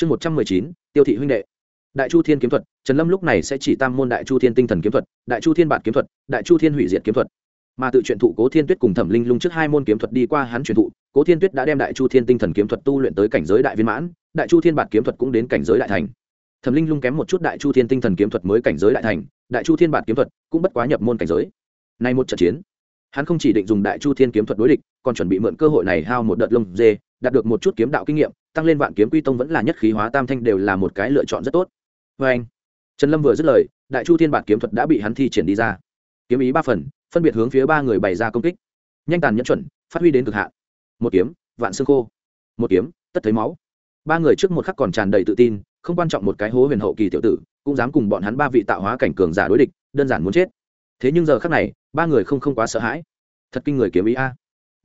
chương một trăm mười chín, tiêu thị huynh đệ. Đại chu thiên kiếm thuật, trần lâm lúc này sẽ chỉ tam môn đại chu thiên tinh thần kiếm thuật, đại chu thiên bản kiếm thuật, đại chu thiên hủy diệt kiếm thuật. Mà tự truyện thụ cố thiên tuyết cùng thẩm linh lung trước hai môn kiếm thuật đi qua hắn truyền thụ, cố thiên tuyết đã đem đại chu thiên tinh thần kiếm thuật tu luyện tới cảnh giới đại viên mãn, đại chu thiên bản kiếm thuật cũng đến cảnh giới đại thành. Thẩm linh lung kém một chút đại chu thiên tinh thần kiếm thuật mới cảnh giới đại thành, đại chu thiên bản kiếm thuật cũng bất quá nhập môn cảnh giới. Nay một trận chiến, hắn không chỉ định dùng đại chu thiên kiếm thuật đối địch, còn chuẩn bị mượn cơ hội này hao một đợt lông dê, đạt được một chút kiếm đạo kinh nghiệm tăng lên vạn kiếm quy tông vẫn là nhất khí hóa tam thanh đều là một cái lựa chọn rất tốt. Vê anh, trần lâm vừa dứt lời, đại chu thiên bản kiếm thuật đã bị hắn thi triển đi ra. Kiếm ý ba phần, phân biệt hướng phía ba người bày ra công kích. Nhanh tàn nhẫn chuẩn, phát huy đến cực hạn. Một kiếm, vạn xương khô. Một kiếm, tất thấy máu. Ba người trước một khắc còn tràn đầy tự tin, không quan trọng một cái hố huyền hậu kỳ tiểu tử, cũng dám cùng bọn hắn ba vị tạo hóa cảnh cường giả đối địch, đơn giản muốn chết. Thế nhưng giờ khắc này, ba người không không quá sợ hãi. Thật kinh người kiếm ý a.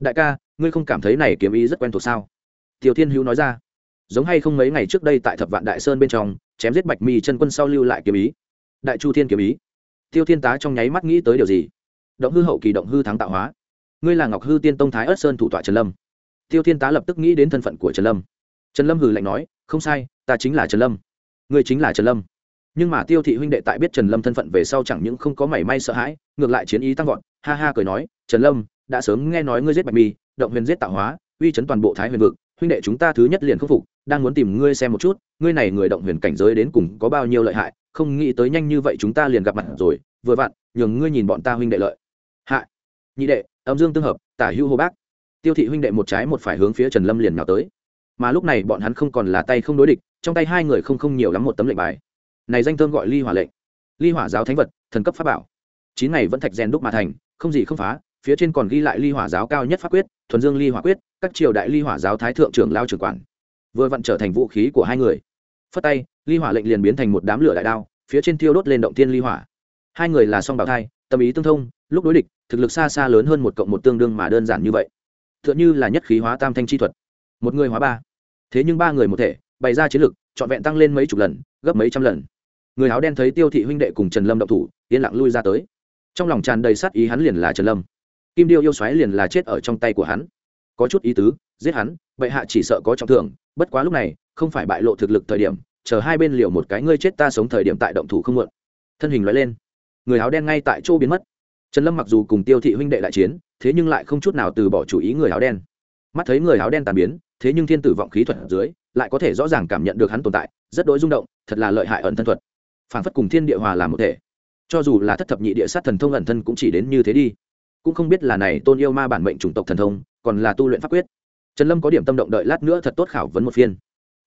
Đại ca, ngươi không cảm thấy này kiếm ý rất quen thuộc sao? Tiêu thiên hữu nói ra. Giống hay không mấy ngày trước đây tại thập vạn đại sơn bên trong, chém giết bạch mi chân quân sau lưu lại kiếm ý. Đại chu thiên kiếm ý. Tiêu thiên tá trong nháy mắt nghĩ tới điều gì? Động hư hậu kỳ động hư thắng tạo hóa. Ngươi là ngọc hư tiên tông thái ất sơn thủ tọa trần lâm. Tiêu thiên tá lập tức nghĩ đến thân phận của trần lâm. Trần lâm hừ lạnh nói, không sai, ta chính là trần lâm. Ngươi chính là trần lâm. Nhưng mà tiêu thị huynh đệ tại biết trần lâm thân phận về sau chẳng những không có mảy may sợ hãi, ngược lại chiến ý tăng vọt, ha ha cười nói, trần lâm, đã sớm nghe nói ngươi giết bạch mi, động huyền giết tạo hóa, uy chấn toàn bộ thái huyền vực huynh đệ chúng ta thứ nhất liền khắc phục, đang muốn tìm ngươi xem một chút, ngươi này người động huyền cảnh giới đến cùng có bao nhiêu lợi hại, không nghĩ tới nhanh như vậy chúng ta liền gặp mặt rồi, vừa vặn, nhường ngươi nhìn bọn ta huynh đệ lợi. Hại nhị đệ, âm dương tương hợp, tả hưu hô bác. Tiêu thị huynh đệ một trái một phải hướng phía trần lâm liền nào tới. Mà lúc này bọn hắn không còn là tay không đối địch, trong tay hai người không không nhiều lắm một tấm lệnh bài. Này danh thơm gọi ly hỏa lệnh. Ly hỏa giáo thánh vật, thần cấp pháp bảo. Chín ngày vẫn thạch rèn đúc mà thành, không gì không phá phía trên còn ghi lại ly hỏa giáo cao nhất pháp quyết, thuần dương ly hỏa quyết, các triều đại ly hỏa giáo thái thượng trưởng lao trưởng quản. Vừa vặn trở thành vũ khí của hai người. Phất tay, ly hỏa lệnh liền biến thành một đám lửa đại đao, phía trên thiêu đốt lên động tiên ly hỏa. Hai người là song bảo thai, tâm ý tương thông, lúc đối địch, thực lực xa xa lớn hơn một cộng một tương đương mà đơn giản như vậy. T h ư ợ n như là nhất khí hóa tam thanh chi thuật. Một người hóa ba. Thế nhưng ba người một thể, bày ra chiến lực, trọn vẹn tăng lên mấy chục lần, gấp mấy trăm lần. Người áo đen thấy tiêu thị huynh đệ cùng trần lâm động thủ, yên lặng lui ra tới. Trong lòng tràn đầy sát ý hắn liền là trần lâm kim điêu yêu xoáy liền là chết ở trong tay của hắn. Có chút ý tứ, giết hắn, bệ hạ chỉ sợ có trọng thưởng, bất quá lúc này, không phải bại lộ thực lực thời điểm, chờ hai bên liều một cái ngươi chết ta sống thời điểm tại động thủ không mượn thân hình nói lên. Người áo đen ngay tại chỗ biến mất. Trần lâm mặc dù cùng tiêu thị huynh đệ đại chiến, thế nhưng lại không chút nào từ bỏ chủ ý người áo đen. Mắt thấy người áo đen tàn biến, thế nhưng thiên tử vọng khí thuật ở dưới, lại có thể rõ ràng cảm nhận được hắn tồn tại, rất đỗi rung động, thật là lợi hại ẩn thân thuật. Phản phất cùng thiên địa hòa làm một thể. Cho dù là thất thập nhị địa sát thần thông ẩn thân cũng chỉ đến như thế đi cũng không biết là này tôn yêu ma bản mệnh chủng tộc thần thông, còn là tu luyện pháp quyết. Trần lâm có điểm tâm động đợi lát nữa thật tốt khảo vấn một phiên.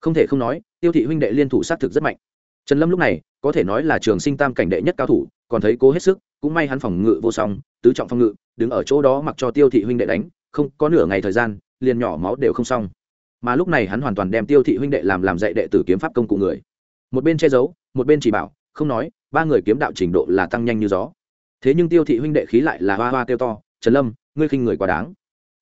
Không thể không nói, tiêu thị huynh đệ liên thủ sát thực rất mạnh. Trần lâm lúc này, có thể nói là trường sinh tam cảnh đệ nhất cao thủ, còn thấy cố hết sức, cũng may hắn phòng ngự vô song, tứ trọng phòng ngự, đứng ở chỗ đó mặc cho tiêu thị huynh đệ đánh, không có nửa ngày thời gian, liền nhỏ máu đều không xong. Mà lúc này hắn hoàn toàn đem tiêu thị huynh đệ làm làm dạy đệ tử kiếm pháp công cụ người. Một bên che giấu, một bên chỉ bảo, không nói, ba người kiếm đạo trình độ là tăng nhanh như gió thế nhưng tiêu thị huynh đệ khí lại là hoa hoa kêu to, trần lâm, ngươi khinh người quá đáng.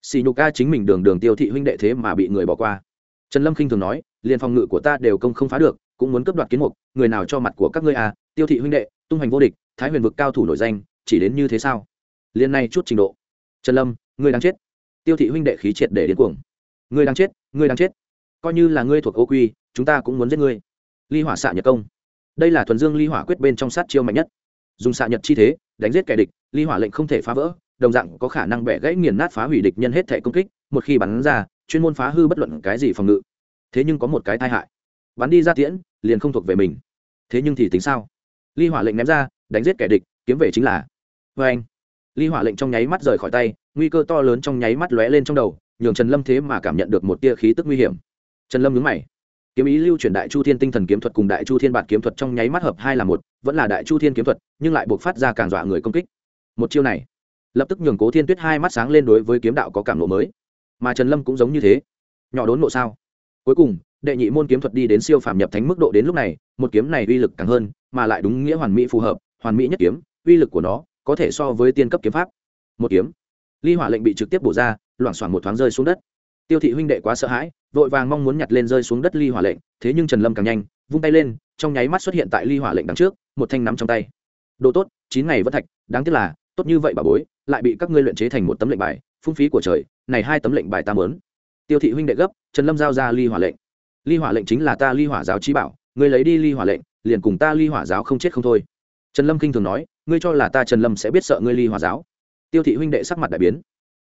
Xì nhục ca chính mình đường đường tiêu thị huynh đệ thế mà bị người bỏ qua. Trần lâm khinh thường nói, liền phòng ngự của ta đều công không phá được, cũng muốn cướp đoạt kiến mục, người nào cho mặt của các ngươi à tiêu thị huynh đệ, tung hành vô địch, thái huyền vực cao thủ nổi danh, chỉ đến như thế sao? Liên này chút trình độ. Trần lâm, ngươi đang chết. Tiêu thị huynh đệ khí triệt để đến cuồng. Ngươi đang chết, ngươi đang chết. Coi như là ngươi thuộc ô quy, chúng ta cũng muốn giết ngươi. Ly hỏa xạ nhật công. Đây là thuần dương ly hỏa quyết bên trong sát chiêu mạnh nhất dùng xạ nhật chi thế, đánh giết kẻ địch, ly hỏa lệnh không thể phá vỡ, đồng dạng có khả năng bẻ gãy nghiền nát phá hủy địch nhân hết thể công kích, một khi bắn ra, chuyên môn phá hư bất luận cái gì phòng ngự. Thế nhưng có một cái tai hại. Bắn đi ra tiễn, liền không thuộc về mình. Thế nhưng thì tính sao? Ly hỏa lệnh ném ra, đánh giết kẻ địch, kiếm về chính là vê anh. Ly hỏa lệnh trong nháy mắt rời khỏi tay, nguy cơ to lớn trong nháy mắt lóe lên trong đầu, nhường trần lâm thế mà cảm nhận được một tia khí tức nguy hiểm. Trần lâm nhướng mày kiếm ý lưu chuyển đại chu thiên tinh thần kiếm thuật cùng đại chu thiên bản kiếm thuật trong nháy mắt hợp hai là một, vẫn là đại chu thiên kiếm thuật, nhưng lại buộc phát ra càng dọa người công kích. Một chiêu này, lập tức nhường cố thiên tuyết hai mắt sáng lên đối với kiếm đạo có cảm lộ mới. Mà trần lâm cũng giống như thế. Nhỏ đốn nộ sao? Cuối cùng, đệ nhị môn kiếm thuật đi đến siêu phàm nhập thánh mức độ đến lúc này, một kiếm này uy lực càng hơn, mà lại đúng nghĩa hoàn mỹ phù hợp, hoàn mỹ nhất kiếm, uy lực của nó có thể so với tiên cấp kiếm pháp. Một kiếm. Ly hỏa lệnh bị trực tiếp bổ ra, loảng xoảng một thoáng rơi xuống đất tiêu thị huynh đệ quá sợ hãi, vội vàng mong muốn nhặt lên rơi xuống đất ly hỏa lệnh, thế nhưng trần lâm càng nhanh, vung tay lên, trong nháy mắt xuất hiện tại ly hỏa lệnh đằng trước, một thanh nắm trong tay. Đồ tốt, chín ngày vẫn thạch, đáng tiếc là, tốt như vậy bà bối, lại bị các ngươi luyện chế thành một tấm lệnh bài, phung phí của trời, này hai tấm lệnh bài ta mớn tiêu thị huynh đệ gấp, trần lâm giao ra ly hỏa lệnh. Ly hỏa lệnh chính là ta ly hỏa giáo trí bảo, ngươi lấy đi ly hỏa lệnh, liền cùng ta ly hỏa giáo không chết không thôi. Trần lâm kinh thường nói, ngươi cho là ta trần lâm sẽ biết sợ ngươi ly hỏa giáo? Tiêu thị huynh đệ sắc mặt đại biến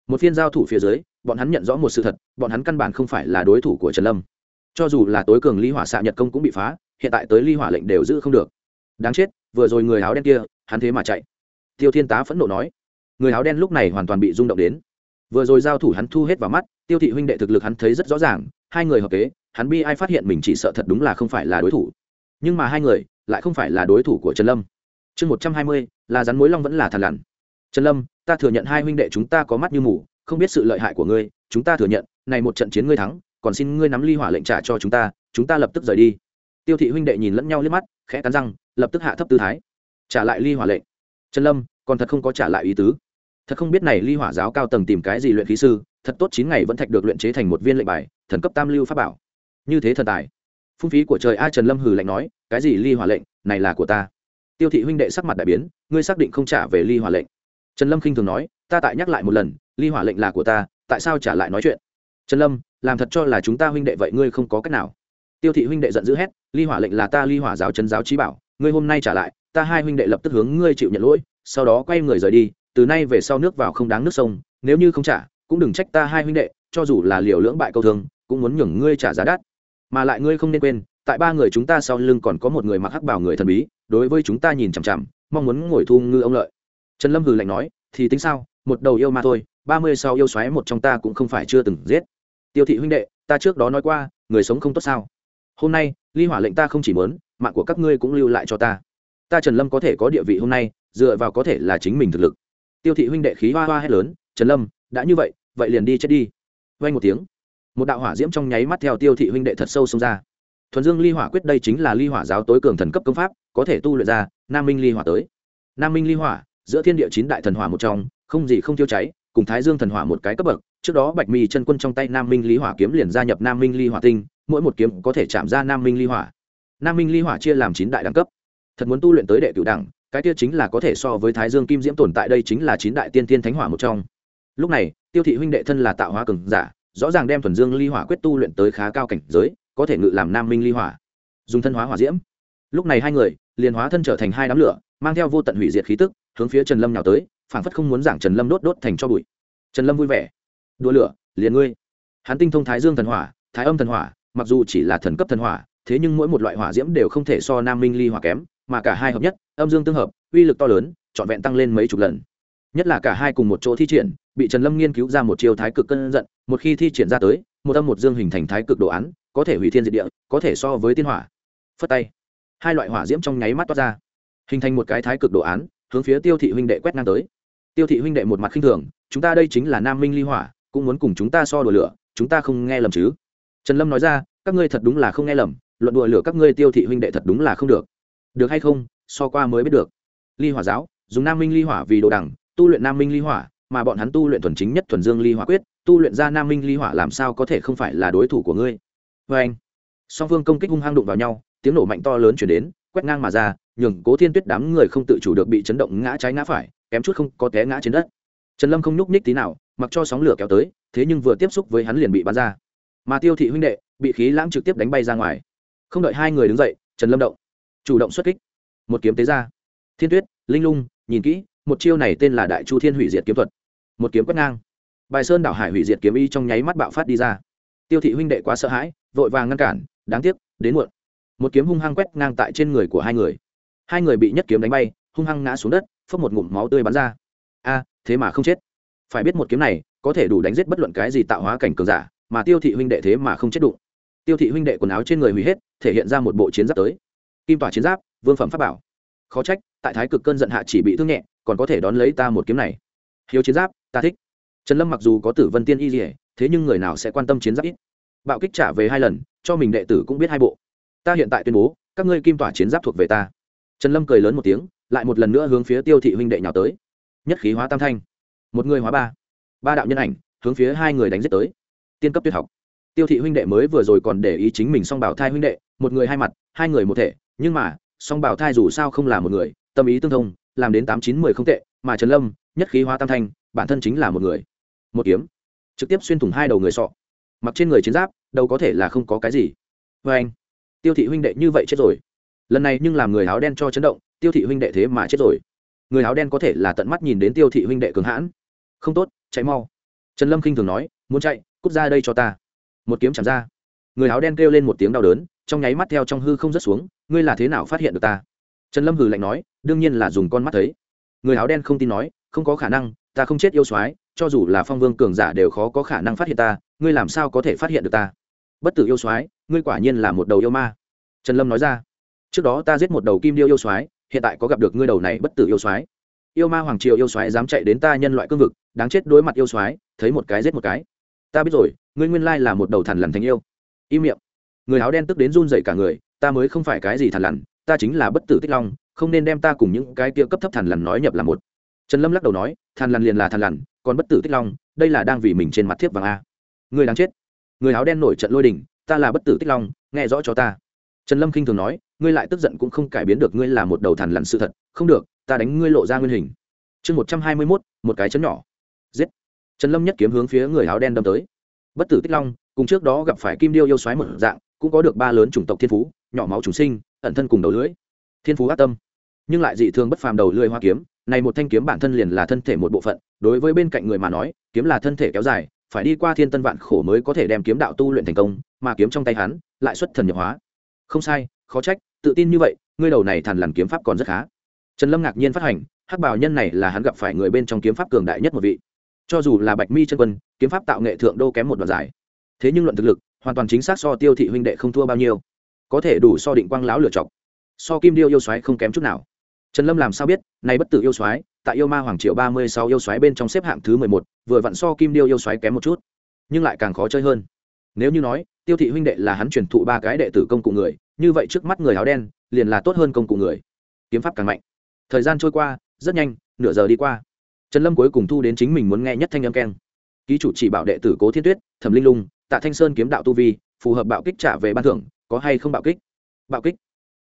một phiên giao thủ phía dưới, bọn hắn nhận rõ một sự thật, bọn hắn căn bản không phải là đối thủ của trần lâm. Cho dù là tối cường ly hỏa xạ nhật công cũng bị phá, hiện tại tới ly hỏa lệnh đều giữ không được. Đáng chết, vừa rồi người áo đen kia, hắn thế mà chạy. Tiêu thiên tá phẫn nộ nói. Người áo đen lúc này hoàn toàn bị rung động đến. Vừa rồi giao thủ hắn thu hết vào mắt, tiêu thị huynh đệ thực lực hắn thấy rất rõ ràng, hai người hợp kế, hắn bi ai phát hiện mình chỉ sợ thật đúng là không phải là đối thủ. Nhưng mà hai người lại không phải là đối thủ của trần lâm. Chương một trăm hai mươi, là rắn mối long vẫn là thằn lằn trần lâm, ta thừa nhận hai huynh đệ chúng ta có mắt như mù, không biết sự lợi hại của ngươi, chúng ta thừa nhận, này một trận chiến ngươi thắng, còn xin ngươi nắm ly hỏa lệnh trả cho chúng ta chúng ta lập tức rời đi. Tiêu thị huynh đệ nhìn lẫn nhau liếc mắt, khẽ cắn răng, lập tức hạ thấp tư thái. Trả lại ly hỏa lệnh. Trần lâm, còn thật không có trả lại ý tứ. Thật không biết này ly hỏa giáo cao tầng tìm cái gì luyện khí sư, thật tốt chín ngày vẫn thạch được luyện chế thành một viên lệnh bài, thần cấp tam lưu pháp bảo. Như thế thần tài. Phung phí của trời ai trần lâm hừ lạnh nói, cái gì ly hỏa lệnh, này là của ta. Tiêu thị huynh đệ sắc mặt đại biến, ngươi xác định không trả về ly hỏa lệnh trần lâm khinh thường nói, ta tại nhắc lại một lần, ly hỏa lệnh là của ta, tại sao trả lại nói chuyện? Trần lâm, làm thật cho là chúng ta huynh đệ vậy ngươi không có cách nào. Tiêu thị huynh đệ giận dữ hét, ly hỏa lệnh là ta, ly hỏa giáo trấn giáo trí bảo, ngươi hôm nay trả lại, ta hai huynh đệ lập tức hướng ngươi chịu nhận lỗi, sau đó quay người rời đi, từ nay về sau nước vào không đáng nước sông, nếu như không trả, cũng đừng trách ta hai huynh đệ, cho dù là liều lưỡng bại câu thương cũng muốn nhường ngươi trả giá đắt. Mà lại ngươi không nên quên, tại ba người chúng ta sau lưng còn có một người mặc hắc bảo người thần bí, đối với chúng ta nhìn chằm chằm, mong muốn ngồi thu ngư ông lợi trần lâm hừ lạnh nói, thì tính sao, một đầu yêu mà thôi, ba mươi sau yêu xoáy một trong ta cũng không phải chưa từng giết. Tiêu thị huynh đệ, ta trước đó nói qua, người sống không tốt sao? Hôm nay, ly hỏa lệnh ta không chỉ muốn, mạng của các ngươi cũng lưu lại cho ta. Ta trần lâm có thể có địa vị hôm nay, dựa vào có thể là chính mình thực lực. Tiêu thị huynh đệ khí hoa hoa hét lớn, trần lâm, đã như vậy vậy liền đi chết đi. Vay một tiếng, một đạo hỏa diễm trong nháy mắt theo tiêu thị huynh đệ thật sâu xông ra. Thuần dương ly hỏa quyết đây chính là ly hỏa giáo tối cường thần cấp công pháp, có thể tu luyện ra, nam minh ly hỏa tới. Nam minh ly hỏa giữa thiên địa chín đại thần hỏa một trong, không gì không tiêu cháy, cùng thái dương thần hỏa một cái cấp bậc. Trước đó bạch mi chân quân trong tay nam minh ly hỏa kiếm liền gia nhập nam minh ly hỏa tinh, mỗi một kiếm có thể chạm ra nam minh ly hỏa. Nam minh ly hỏa chia làm chín đại đẳng cấp. Thật muốn tu luyện tới đệ cửu đẳng, cái kia chính là có thể so với thái dương kim diễm tồn tại đây chính là chín đại tiên tiên thánh hỏa một trong. Lúc này, tiêu thị huynh đệ thân là tạo hóa cường giả, rõ ràng đem thuần dương ly hỏa quyết tu luyện tới khá cao cảnh giới, có thể ngự làm nam minh ly hỏa. Dùng thân hóa hỏa diễm. Lúc này hai người, liền hóa thân trở thành hai đám lửa mang theo vô tận hủy diệt khí tức, hướng phía trần lâm nào tới, phảng phất không muốn giảng trần lâm đốt đốt thành cho bụi. Trần lâm vui vẻ. Đua lửa, liền ngươi. Hắn tinh thông thái dương thần hỏa, thái âm thần hỏa, mặc dù chỉ là thần cấp thần hỏa, thế nhưng mỗi một loại hỏa diễm đều không thể so nam minh ly hỏa kém, mà cả hai hợp nhất, âm dương tương hợp, uy lực to lớn, trọn vẹn tăng lên mấy chục lần. Nhất là cả hai cùng một chỗ thi triển, bị trần lâm nghiên cứu ra một chiêu thái cực cân giận, một khi thi triển ra tới, một âm một dương hình thành thái cực đồ án, có thể hủy thiên diệt địa, có thể so với tiên hỏa. Phất tay. Hai loại hỏa diễm trong nháy mắt toát ra hình thành một cái thái cực đồ án, hướng phía tiêu thị huynh đệ quét ngang tới. Tiêu thị huynh đệ một mặt khinh thường, chúng ta đây chính là nam minh ly hỏa, cũng muốn cùng chúng ta so đùa lửa, chúng ta không nghe lầm chứ? Trần lâm nói ra, các ngươi thật đúng là không nghe lầm, luận đùa lửa các ngươi tiêu thị huynh đệ thật đúng là không được. Được hay không? So qua mới biết được. Ly hỏa giáo, dùng nam minh ly hỏa vì đồ đẳng, tu luyện nam minh ly hỏa, mà bọn hắn tu luyện thuần chính nhất thuần dương ly hỏa quyết, tu luyện ra nam minh ly hỏa làm sao có thể không phải là đối thủ của ngươi? Vê anh, song phương công kích hung hăng đụng vào nhau, tiếng nổ mạnh to lớn chuyển đến quét ngang mà ra, nhường cố thiên tuyết đám người không tự chủ được bị chấn động ngã trái ngã phải, kém chút không có té ngã trên đất. Trần lâm không nhúc nhích tí nào, mặc cho sóng lửa kéo tới, thế nhưng vừa tiếp xúc với hắn liền bị bắn ra. Mà tiêu thị huynh đệ, bị khí lãng trực tiếp đánh bay ra ngoài. Không đợi hai người đứng dậy, trần lâm động, chủ động xuất kích. Một kiếm tế ra. Thiên tuyết, linh lung, nhìn kỹ, một chiêu này tên là đại chu thiên hủy diệt kiếm thuật. Một kiếm quét ngang. Bài sơn đảo hải hủy diệt kiếm y trong nháy mắt bạo phát đi ra. Tiêu thị huynh đệ quá sợ hãi, vội vàng ngăn cản, đáng tiếc, đến muộn một kiếm hung hăng quét ngang tại trên người của hai người. Hai người bị nhất kiếm đánh bay, hung hăng ngã xuống đất, phốc một ngụm máu tươi bắn ra. A, thế mà không chết. Phải biết một kiếm này, có thể đủ đánh giết bất luận cái gì tạo hóa cảnh cường giả, mà tiêu thị huynh đệ thế mà không chết đụng. Tiêu thị huynh đệ quần áo trên người hủy hết, thể hiện ra một bộ chiến giáp tới. Kim tỏa chiến giáp, vương phẩm pháp bảo. Khó trách, tại thái cực cơn giận hạ chỉ bị thương nhẹ, còn có thể đón lấy ta một kiếm này. Hiếu chiến giáp, ta thích. Trần lâm mặc dù có tử vân tiên y dỉa thế nhưng người nào sẽ quan tâm chiến giáp ít? Bạo kích trả về hai lần, cho mình đệ tử cũng biết hai bộ ta hiện tại tuyên bố, các ngươi kim tỏa chiến giáp thuộc về ta. Trần lâm cười lớn một tiếng, lại một lần nữa hướng phía tiêu thị huynh đệ nhào tới. Nhất khí hóa tam thanh. Một người hóa ba. Ba đạo nhân ảnh, hướng phía hai người đánh giết tới. Tiên cấp tuyệt học. Tiêu thị huynh đệ mới vừa rồi còn để ý chính mình song bảo thai huynh đệ, một người hai mặt, hai người một thể, nhưng mà, song bảo thai dù sao không là một người, tâm ý tương thông, làm đến tám chín mười không tệ, mà trần lâm, nhất khí hóa tam thanh, bản thân chính là một người. Một kiếm. Trực tiếp xuyên thủng hai đầu người sọ. Mặc trên người chiến giáp, đâu có thể là không có cái gì. Vê anh tiêu thị huynh đệ như vậy chết rồi. Lần này nhưng làm người áo đen cho chấn động, tiêu thị huynh đệ thế mà chết rồi. Người áo đen có thể là tận mắt nhìn đến tiêu thị huynh đệ cường hãn. Không tốt, chạy mau. Trần lâm k i n h thường nói, muốn chạy, cút ra đây cho ta. Một kiếm chạm ra. Người áo đen kêu lên một tiếng đau đớn, trong nháy mắt theo trong hư không rớt xuống, ngươi là thế nào phát hiện được ta? Trần lâm hừ lạnh nói, đương nhiên là dùng con mắt thấy. Người áo đen không tin nói, không có khả năng, ta không chết yêu soái, cho dù là phong vương cường giả đều khó có khả năng phát hiện ta, ngươi làm sao có thể phát hiện được ta? Bất tử yêu soái ngươi quả nhiên là một đầu yêu ma. Trần lâm nói ra, trước đó ta giết một đầu kim điêu yêu soái, hiện tại có gặp được ngươi đầu này bất tử yêu soái. Yêu ma hoàng triều yêu soái dám chạy đến ta nhân loại cương vực, đáng chết đối mặt yêu soái, thấy một cái giết một cái. Ta biết rồi, ngươi nguyên lai là một đầu thằn lằn thành yêu. Im miệng. Người áo đen tức đến run dậy cả người, ta mới không phải cái gì thằn lằn, ta chính là bất tử tích long, không nên đem ta cùng những cái kia cấp thấp thằn lằn nói nhập là một. Trần lâm lắc đầu nói, thằn lằn liền là thằn lằn, còn bất tử tích long, đây là đang vì mình trên mặt thiếp vàng a. Người đáng chết. Người áo đen nổi trận lôi đình ta là bất tử tích long, nghe rõ cho ta. Trần lâm k i n h thường nói, ngươi lại tức giận cũng không cải biến được ngươi là một đầu thằn lằn sự thật. Không được, ta đánh ngươi lộ ra nguyên hình. Chương một trăm hai mươi mốt, một cái chấn nhỏ. Giết. Trần lâm nhất kiếm hướng phía người áo đen đâm tới. Bất tử tích long, cùng trước đó gặp phải kim điêu yêu xoáy một dạng, cũng có được ba lớn chủng tộc thiên phú, nhỏ máu chúng sinh, ẩn thân cùng đầu lưỡi. Thiên phú ác tâm. Nhưng lại dị thường bất phàm đầu lưỡi hoa kiếm, này một thanh kiếm bản thân liền là thân thể một bộ phận, đối với bên cạnh người mà nói, kiếm là thân thể kéo dài phải đi qua thiên tân vạn khổ mới có thể đem kiếm đạo tu luyện thành công, mà kiếm trong tay hắn lại xuất thần nhập hóa. Không sai, khó trách, tự tin như vậy, ngươi đầu này thằn lằn kiếm pháp còn rất khá. Trần lâm ngạc nhiên phát hành, hắc bảo nhân này là hắn gặp phải người bên trong kiếm pháp cường đại nhất một vị. Cho dù là bạch mi chân quân, kiếm pháp tạo nghệ thượng đô kém một đoạn giải thế nhưng luận thực lực, hoàn toàn chính xác so tiêu thị huynh đệ không thua bao nhiêu. Có thể đủ so định quang lão lựa chọc so kim điêu yêu xoáy không kém chút nào. Trần lâm làm sao biết nay bất tử yêu xoáy tại yêu ma hoàng triệu ba mươi sáu yêu xoáy bên trong xếp hạng thứ mười một, vừa vặn so kim điêu yêu xoáy kém một chút, nhưng lại càng khó chơi hơn. Nếu như nói, tiêu thị huynh đệ là hắn truyền thụ ba cái đệ tử công cụ người, như vậy trước mắt người áo đen, liền là tốt hơn công cụ người. Kiếm pháp càng mạnh. Thời gian trôi qua, rất nhanh, nửa giờ đi qua. Trần lâm cuối cùng thu đến chính mình muốn nghe nhất thanh âm keng. Ký chủ chỉ bảo đệ tử cố thiên tuyết, thẩm linh lung, tạ thanh sơn kiếm đạo tu vi, phù hợp bạo kích trả về ban thưởng, có hay không bạo kích? Bạo kích.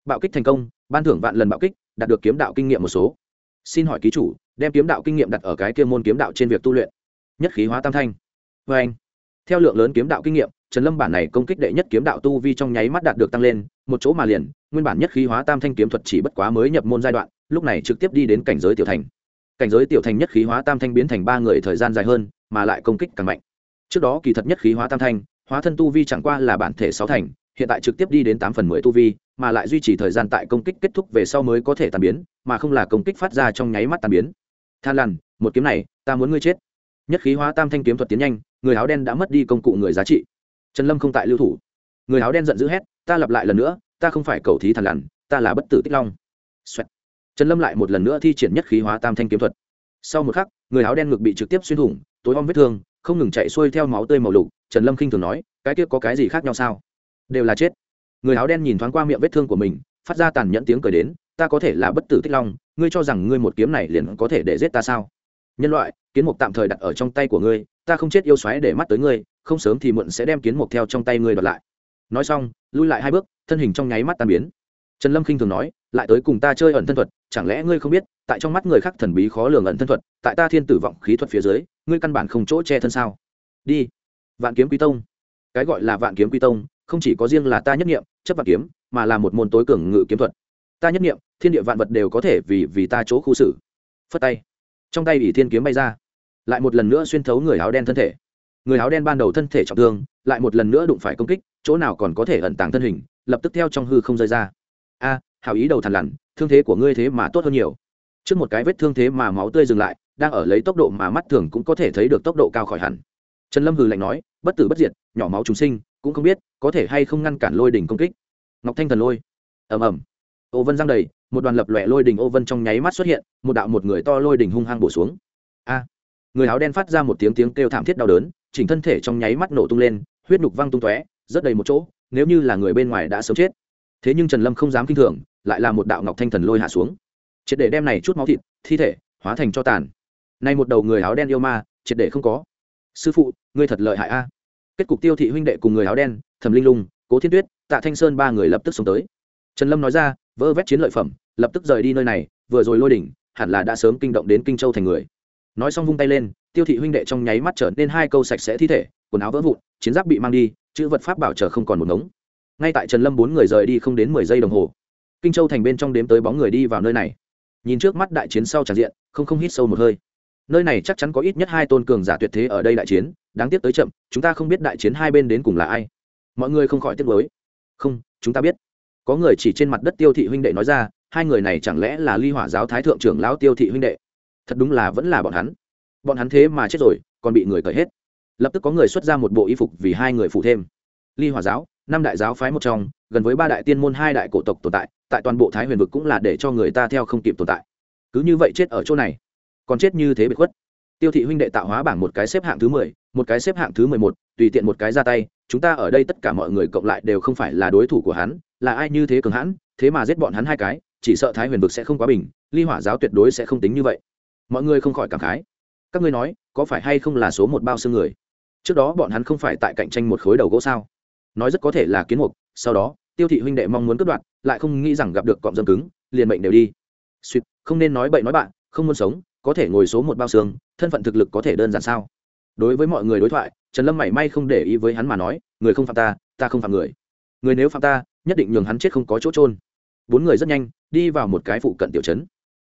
Bạo kích thành công, ban thưởng vạn lần bạo kích, đạt được kiếm đạo kinh nghiệm một số xin hỏi ký chủ, đem kiếm đạo kinh nghiệm đặt ở cái kia môn kiếm đạo trên việc tu luyện. Nhất khí hóa tam thanh. Vê anh, theo lượng lớn kiếm đạo kinh nghiệm, trần lâm bản này công kích đệ nhất kiếm đạo tu vi trong nháy mắt đạt được tăng lên, một chỗ mà liền, nguyên bản nhất khí hóa tam thanh kiếm thuật chỉ bất quá mới nhập môn giai đoạn, lúc này trực tiếp đi đến cảnh giới tiểu thành. Cảnh giới tiểu thành nhất khí hóa tam thanh biến thành ba người thời gian dài hơn, mà lại công kích càng mạnh. Trước đó kỳ thật nhất khí hóa tam thanh, hóa thân tu vi chẳng qua là bản thể sáu thành hiện tại trực tiếp đi đến tám phần mười tu vi, mà lại duy trì thời gian tại công kích kết thúc về sau mới có thể tàn biến, mà không là công kích phát ra trong nháy mắt tàn biến. Than lằn, một kiếm này, ta muốn ngươi chết. Nhất khí hóa tam thanh kiếm thuật tiến nhanh, người áo đen đã mất đi công cụ người giá trị. Trần lâm không tại lưu thủ. Người áo đen giận dữ hét, ta lặp lại lần nữa, ta không phải cầu thí thằn lằn, ta là bất tử tích long、Xoẹt. trần lâm lại một lần nữa thi triển nhất khí hóa tam thanh kiếm thuật. Sau một khắc, người áo đen ngực bị trực tiếp xuyên thủng, tối om vết thương, không ngừng chạy xuôi theo máu tươi màu lục, trần lâm khinh thường nói, cái kia có cái gì khác nhau sao? Đều là chết. Người áo đen nhìn thoáng qua miệng vết thương của mình, phát ra tàn nhẫn tiếng cười đến, ta có thể là bất tử tích long, ngươi cho rằng ngươi một kiếm này liền có thể để giết ta sao? Nhân loại, kiến mục tạm thời đặt ở trong tay của ngươi, ta không chết yêu xoáy để mắt tới ngươi, không sớm thì muộn sẽ đem kiến mục theo trong tay ngươi đoạt lại. Nói xong, lui lại hai bước, thân hình trong nháy mắt tan biến. Trần lâm khinh thường nói, lại tới cùng ta chơi ẩn thân thuật, chẳng lẽ ngươi không biết, tại trong mắt người khác thần bí khó lường ẩn thân thuật, tại ta thiên tử vọng khí thuật phía dưới, ngươi căn bản không chỗ che thân sao? Đi, vạn kiếm quý tông. Cái gọi là vạn kiếm quý tông không chỉ có riêng là ta nhất nghiệm, chấp vạn kiếm, mà là một môn tối cường ngự kiếm thuật. Ta nhất nghiệm, thiên địa vạn vật đều có thể vì vì ta chỗ khu xử. Phất tay. Trong tay ỷ thiên kiếm bay ra. Lại một lần nữa xuyên thấu người áo đen thân thể. Người áo đen ban đầu thân thể trọng thương, lại một lần nữa đụng phải công kích, chỗ nào còn có thể ẩn tàng thân hình, lập tức theo trong hư không rơi ra. A hào ý đầu thằn lằn, thương thế của ngươi thế mà tốt hơn nhiều. Trước một cái vết thương thế mà máu tươi dừng lại, đang ở lấy tốc độ mà mắt thường cũng có thể thấy được tốc độ cao khỏi hẳn. Trần lâm hừ lạnh nói, bất tử bất diệt, nhỏ máu chúng sinh cũng không biết có thể hay không ngăn cản lôi đỉnh công kích. Ngọc thanh thần lôi. Ầm ầm. Ô vân giang đầy, một đoàn lập lòe lôi đỉnh ô vân trong nháy mắt xuất hiện, một đạo một người to lôi đỉnh hung hăng bổ xuống. A. Người áo đen phát ra một tiếng tiếng kêu thảm thiết đau đớn, chỉnh thân thể trong nháy mắt nổ tung lên, huyết nục văng tung tóe, rất đầy một chỗ, nếu như là người bên ngoài đã sớm chết. Thế nhưng trần lâm không dám kinh thường, lại là một đạo ngọc thanh thần lôi hạ xuống. Triệt để đem này chút máu thịt, thi thể, hóa thành cho tàn. Nay một đầu người áo đen yêu ma, triệt để không có. Sư phụ, ngươi thật lợi hại a kết cục tiêu thị huynh đệ cùng người áo đen, thẩm linh lung, cố thiên tuyết, tạ thanh sơn ba người lập tức xuống tới. Trần lâm nói ra vỡ vét chiến lợi phẩm, lập tức rời đi nơi này, vừa rồi lôi đỉnh, hẳn là đã sớm kinh động đến kinh châu thành người. Nói xong vung tay lên, tiêu thị huynh đệ trong nháy mắt trở nên hai câu sạch sẽ thi thể, quần áo vỡ vụn, chiến giáp bị mang đi, chữ vật pháp bảo chờ không còn một ngống. Ngay tại trần lâm bốn người rời đi không đến mười giây đồng hồ, kinh châu thành bên trong đếm tới bóng người đi vào nơi này. Nhìn trước mắt đại chiến sau tràn diện, không không hít sâu một hơi nơi này chắc chắn có ít nhất hai tôn cường giả tuyệt thế ở đây đại chiến, đáng tiếc tới chậm, chúng ta không biết đại chiến hai bên đến cùng là ai. Mọi người không khỏi tiếc nuối. Không, chúng ta biết. Có người chỉ trên mặt đất tiêu thị huynh đệ nói ra, hai người này chẳng lẽ là ly hỏa giáo thái thượng trưởng lão tiêu thị huynh đệ? Thật đúng là vẫn là bọn hắn. Bọn hắn thế mà chết rồi, còn bị người cởi hết. Lập tức có người xuất ra một bộ y phục vì hai người phụ thêm. Ly hỏa giáo, năm đại giáo phái một trong, gần với ba đại tiên môn hai đại cổ tộc tồn tại tại toàn bộ thái huyền vực cũng là để cho người ta theo không kịp tồn tại. Cứ như vậy chết ở chỗ này còn chết như thế bị khuất. Tiêu thị huynh đệ tạo hóa bảng một cái xếp hạng thứ mười, một cái xếp hạng thứ mười một, tùy tiện một cái ra tay, chúng ta ở đây tất cả mọi người cộng lại đều không phải là đối thủ của hắn, là ai như thế cường hãn, thế mà giết bọn hắn hai cái, chỉ sợ thái huyền vực sẽ không quá bình, ly hỏa giáo tuyệt đối sẽ không tính như vậy. Mọi người không khỏi cảm khái. Các ngươi nói, có phải hay không là số một bao xương người? Trước đó bọn hắn không phải tại cạnh tranh một khối đầu gỗ sao? Nói rất có thể là kiến mục, sau đó, tiêu thị huynh đệ mong muốn cướp đoạt lại không nghĩ rằng gặp được cọm dâm cứng, liền mệnh đều đi. Suýt, không nên nói bậy nói bạn, không muốn sống có thể ngồi số một bao xương, thân phận thực lực có thể đơn giản sao? Đối với mọi người đối thoại, trần lâm mảy may không để ý với hắn mà nói, người không phạm ta ta không phạm người. Người nếu phạm ta, nhất định nhường hắn chết không có chỗ trôn bốn người rất nhanh, đi vào một cái phụ cận tiểu trấn.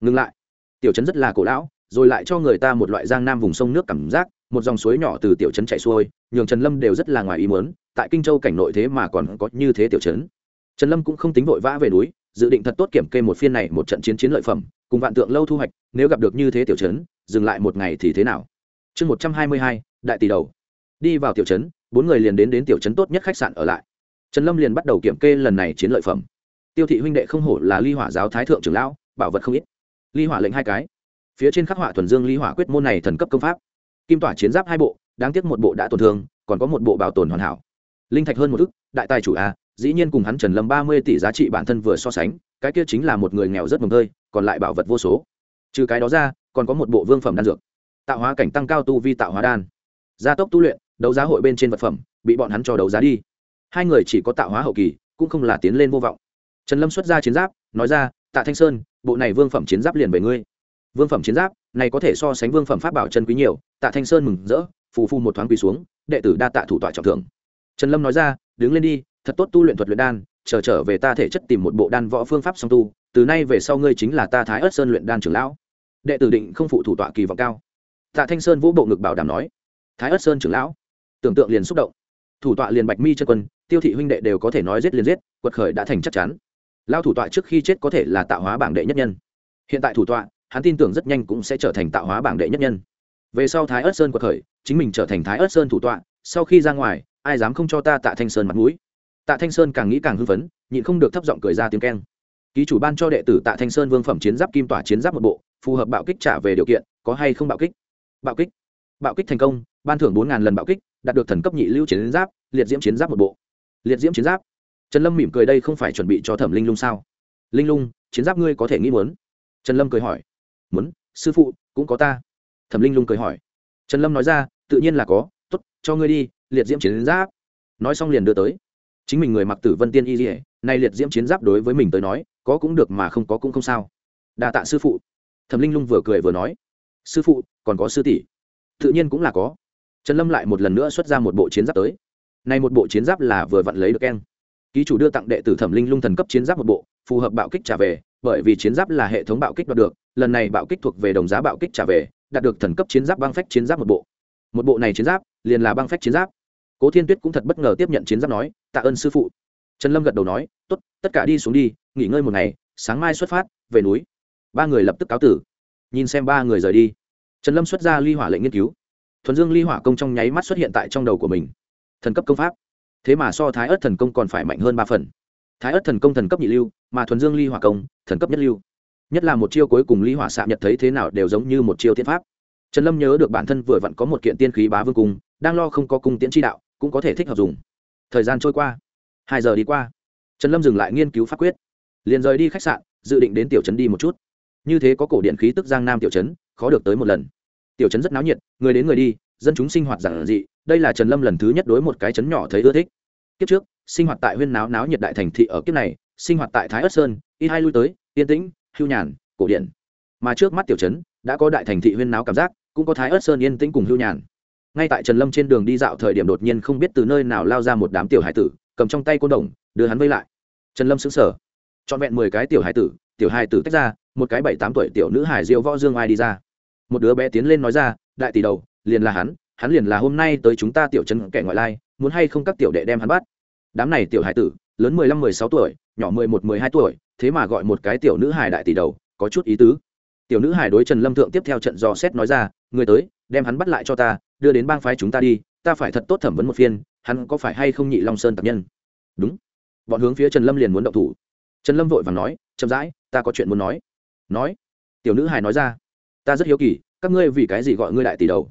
Ngừng lại. Tiểu trấn rất là cổ lão, rồi lại cho người ta một loại giang nam vùng sông nước cảm giác, một dòng suối nhỏ từ tiểu trấn chảy xuôi, nhường trần lâm đều rất là ngoài ý mớn tại kinh châu cảnh nội thế mà còn có như thế tiểu trấn. Trần lâm cũng không tính vội vã về núi, dự định thật tốt kiểm kê một phiên này một trận chiến chiến lợi phẩm cùng vạn tượng lâu thu hoạch, nếu gặp được như thế tiểu trấn, dừng lại một ngày thì thế nào? Chương một trăm hai mươi hai, đại tỷ đầu. Đi vào tiểu trấn, bốn người liền đến đến tiểu trấn tốt nhất khách sạn ở lại. Trần lâm liền bắt đầu kiểm kê lần này chiến lợi phẩm. Tiêu thị huynh đệ không hổ là ly hỏa giáo thái thượng trưởng lão, bảo vật không ít. Ly hỏa lệnh hai cái. Phía trên khắc họa thuần dương ly hỏa quyết môn này thần cấp công pháp. Kim tỏa chiến giáp hai bộ, đáng tiếc một bộ đã tổn thương, còn có một bộ bảo tồn hoàn hảo. Linh thạch hơn một ức, đại tài chủ a dĩ nhiên cùng hắn trần lâm ba mươi tỷ giá trị bản thân vừa so sánh, cái kia chính là một người nghèo rất mồm hơi còn lại bảo vật vô số. Trừ cái đó ra, còn có một bộ vương phẩm đan dược. Tạo hóa cảnh tăng cao tu vi tạo hóa đan. Gia tốc tu luyện, đấu giá hội bên trên vật phẩm, bị bọn hắn cho đấu giá đi. Hai người chỉ có tạo hóa hậu kỳ, cũng không là tiến lên vô vọng. Trần lâm xuất ra chiến giáp, nói ra, tạ thanh sơn, bộ này vương phẩm chiến giáp liền về ngươi. Vương phẩm chiến giáp, này có thể so sánh vương phẩm pháp bảo chân quý nhiều, tạ thanh sơn mừng rỡ, phù phu một thoáng quỳ xuống, đệ tử đa tạ thủ tọa trọng thưởng. Trần lâm nói ra, đứng lên đi thật tốt tu luyện thuật luyện đan chờ trở, trở về ta thể chất tìm một bộ đan võ phương pháp song tu từ nay về sau ngươi chính là ta thái ớt sơn luyện đan trưởng lão. Đệ tử định không phụ thủ tọa kỳ vọng cao. Tạ thanh sơn vũ bộ ngực bảo đảm nói thái ớt sơn trưởng lão tưởng tượng liền xúc động. Thủ tọa liền bạch mi chân quân tiêu thị huynh đệ đều có thể nói giết liền giết quật khởi đã thành chắc chắn. Lao thủ tọa trước khi chết có thể là tạo hóa bảng đệ nhất nhân. Hiện tại thủ tọa hắn tin tưởng rất nhanh cũng sẽ trở thành tạo hóa bảng đệ nhất nhân. Về sau thái ớt sơn quật khởi chính mình trở thành thái ớt sơn thủ tọa sau khi ra ngoài ai dám không cho ta tạ thanh sơn mặt mũi? Tạ thanh sơn càng nghĩ càng hưng phấn, nhịn không được thấp giọng cười ra tiếng keng. Ký chủ ban cho đệ tử tạ thanh sơn vương phẩm chiến giáp kim tỏa chiến giáp một bộ, phù hợp bạo kích trả về điều kiện, có hay không bạo kích? Bạo kích. Bạo kích thành công, ban thưởng bốn lần bạo kích, đạt được thần cấp nhị lưu chiến giáp, liệt diễm chiến giáp một bộ. Liệt diễm chiến giáp. Trần lâm mỉm cười đây không phải chuẩn bị cho thẩm linh lung sao? Linh lung, chiến giáp ngươi có thể nghĩ muốn? Trần lâm cười hỏi. Muốn, sư phụ, cũng có ta. Thẩm linh lung cười hỏi. Trần lâm nói ra, tự nhiên là có t ố t cho ngươi đi, liệt diễm chiến giáp. Nói xong liền đưa tới chính mình người mặc tử vân tiên y dỉa nay liệt diễm chiến giáp đối với mình tới nói, có cũng được mà không có cũng không sao. Đa tạ sư phụ. Thẩm linh lung vừa cười vừa nói, sư phụ, còn có sư tỷ. Tự nhiên cũng là có. Trần lâm lại một lần nữa xuất ra một bộ chiến giáp tới. Nay một bộ chiến giáp là vừa vặn lấy được keng. Ký chủ đưa tặng đệ tử thẩm linh lung thần cấp chiến giáp một bộ, phù hợp bạo kích trả về, bởi vì chiến giáp là hệ thống bạo kích đoạt được, lần này bạo kích thuộc về đồng giá bạo kích trả về, đạt được thần cấp chiến giáp băng phách chiến giáp một bộ. Một bộ này chiến giáp liền là băng phách chiến giáp cố thiên tuyết cũng thật bất ngờ tiếp nhận chiến giáp nói, tạ ơn sư phụ. Trần lâm gật đầu nói, tốt, tất cả đi xuống đi, nghỉ ngơi một ngày, sáng mai xuất phát, về núi. Ba người lập tức cáo tử. Nhìn xem ba người rời đi, trần lâm xuất ra ly hỏa lệnh nghiên cứu. Thuần dương ly hỏa công trong nháy mắt xuất hiện tại trong đầu của mình. Thần cấp công pháp. Thế mà so thái ớt thần công còn phải mạnh hơn ba phần. Thái ớt thần công thần cấp nhị lưu, mà thuần dương ly hỏa công, thần cấp nhất lưu. Nhất là một chiêu cuối cùng ly hỏa xạ nhật thấy thế nào đều giống như một chiêu thiên pháp. Trần lâm nhớ được bản thân vừa vặn có một kiện tiên khí bá vương cung, đang lo không có cung tiễn tri đạo cũng có thể thích hợp dùng. Thời gian trôi qua, hai giờ đi qua, trần lâm dừng lại nghiên cứu pháp quyết, liền rời đi khách sạn, dự định đến tiểu trấn đi một chút. Như thế có cổ điện khí tức giang nam tiểu trấn, khó được tới một lần. Tiểu trấn rất náo nhiệt, người đến người đi, dân chúng sinh hoạt giản dị, đây là trần lâm lần thứ nhất đối một cái trấn nhỏ thấy ưa thích. Kiếp trước, sinh hoạt tại huyên náo náo nhiệt đại thành thị ở kiếp này, sinh hoạt tại thái ất sơn ít hai lui tới, yên tĩnh, hưu nhàn, cổ điện. mà trước mắt tiểu trấn, đã có đại thành thị huyên náo cảm giác, cũng có thái ất sơn yên tĩnh cùng hưu nhàn ngay tại trần lâm trên đường đi dạo thời điểm đột nhiên không biết từ nơi nào lao ra một đám tiểu hải tử, cầm trong tay côn đồng, đưa hắn vây lại. Trần lâm xứng sở trọn vẹn mười cái tiểu hải tử, tiểu hải tử tách ra, một cái bảy tám tuổi tiểu nữ hải diêu võ dương ai đi ra. Một đứa bé tiến lên nói ra, đại tỷ đầu, liền là hắn hắn liền là hôm nay tới chúng ta tiểu trấn kẻ ngoại lai, muốn hay không các tiểu đệ đem hắn bắt? Đám này tiểu hải tử, lớn mười lăm, mười sáu tuổi, nhỏ mười một, mười hai tuổi, thế mà gọi một cái tiểu nữ hải đại tỷ đầu, có chút ý tứ. Tiểu nữ hải đối trần lâm thượng tiếp theo trận dò xét nói ra, người tới đem hắn bắt lại cho ta, đưa đến bang phái chúng ta đi, ta phải thật tốt thẩm vấn một phiên, hắn có phải hay không nhị long sơn tập nhân? Đúng. Bọn hướng phía trần lâm liền muốn động thủ. Trần lâm vội và nói, chậm rãi, ta có chuyện muốn nói. Nói? Tiểu nữ hải nói ra. Ta rất hiếu kỳ, các ngươi vì cái gì gọi ngươi đại tỷ đầu?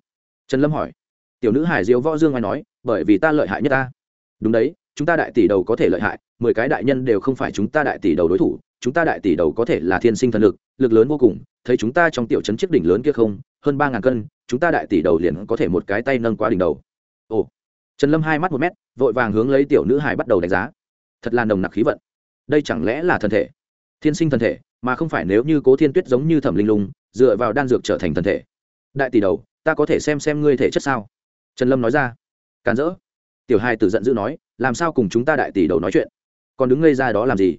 Trần lâm hỏi. Tiểu nữ hải diếu võ dương ai nói, bởi vì ta lợi hại nhất ta. Đúng đấy, chúng ta đại tỷ đầu có thể lợi hại, mười cái đại nhân đều không phải chúng ta đại tỷ đầu đối thủ, chúng ta đại tỷ đầu có thể là thiên sinh thần lực lực lớn vô cùng, thấy chúng ta trong tiểu trấn chiếc đỉnh lớn kia không, hơn ba ngàn cân chúng ta đại tỷ đầu liền có thể một cái tay nâng qua đỉnh đầu. Ồ. Trần lâm hai mắt một mét, vội vàng hướng lấy tiểu nữ hải bắt đầu đánh giá. Thật là nồng nặc khí vận. Đây chẳng lẽ là thân thể? Thiên sinh thân thể, mà không phải nếu như cố thiên tuyết giống như thẩm linh lùng dựa vào đan dược trở thành thân thể. Đại tỷ đầu, ta có thể xem xem ngươi thể chất sao? Trần lâm nói ra. Càn rỡ. Tiểu hai tử giận dữ nói, làm sao cùng chúng ta đại tỷ đầu nói chuyện? Còn đứng ngây ra đó làm gì?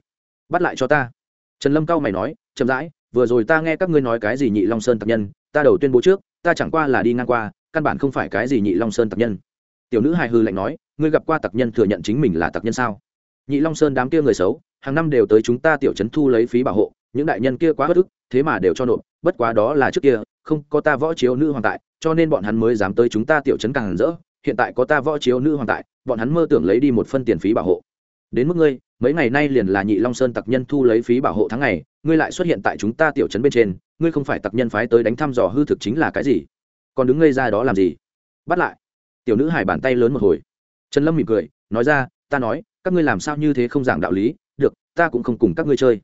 Bắt lại cho ta. Trần lâm cao mày nói, chậm rãi, vừa rồi ta nghe các ngươi nói cái gì nhị long sơn tập nhân, ta đầu tuyên bố trước ta chẳng qua là đi ngang qua, căn bản không phải cái gì nhị long sơn tập nhân. Tiểu nữ hài hư lạnh nói, ngươi gặp qua tặc nhân thừa nhận chính mình là tặc nhân sao? Nhị long sơn đám kia người xấu, hàng năm đều tới chúng ta tiểu trấn thu lấy phí bảo hộ, những đại nhân kia quá bất ức, thế mà đều cho nộp, bất quá đó là trước kia, không có ta võ chiếu nữ hoàng tại, cho nên bọn hắn mới dám tới chúng ta tiểu trấn càng rỡ, hiện tại có ta võ chiếu nữ hoàng tại, bọn hắn mơ tưởng lấy đi một phân tiền phí bảo hộ đến mức ngươi, mấy ngày nay liền là nhị long sơn tặc nhân thu lấy phí bảo hộ tháng ngày, ngươi lại xuất hiện tại chúng ta tiểu trấn bên trên, ngươi không phải tặc nhân phái tới đánh thăm dò hư thực chính là cái gì? Còn đứng ngây ra đó làm gì? Bắt lại. Tiểu nữ hải bàn tay lớn một hồi. Trần lâm mỉm cười, nói ra, ta nói, các ngươi làm sao như thế không giảng đạo lý? Được, ta cũng không cùng các ngươi chơi.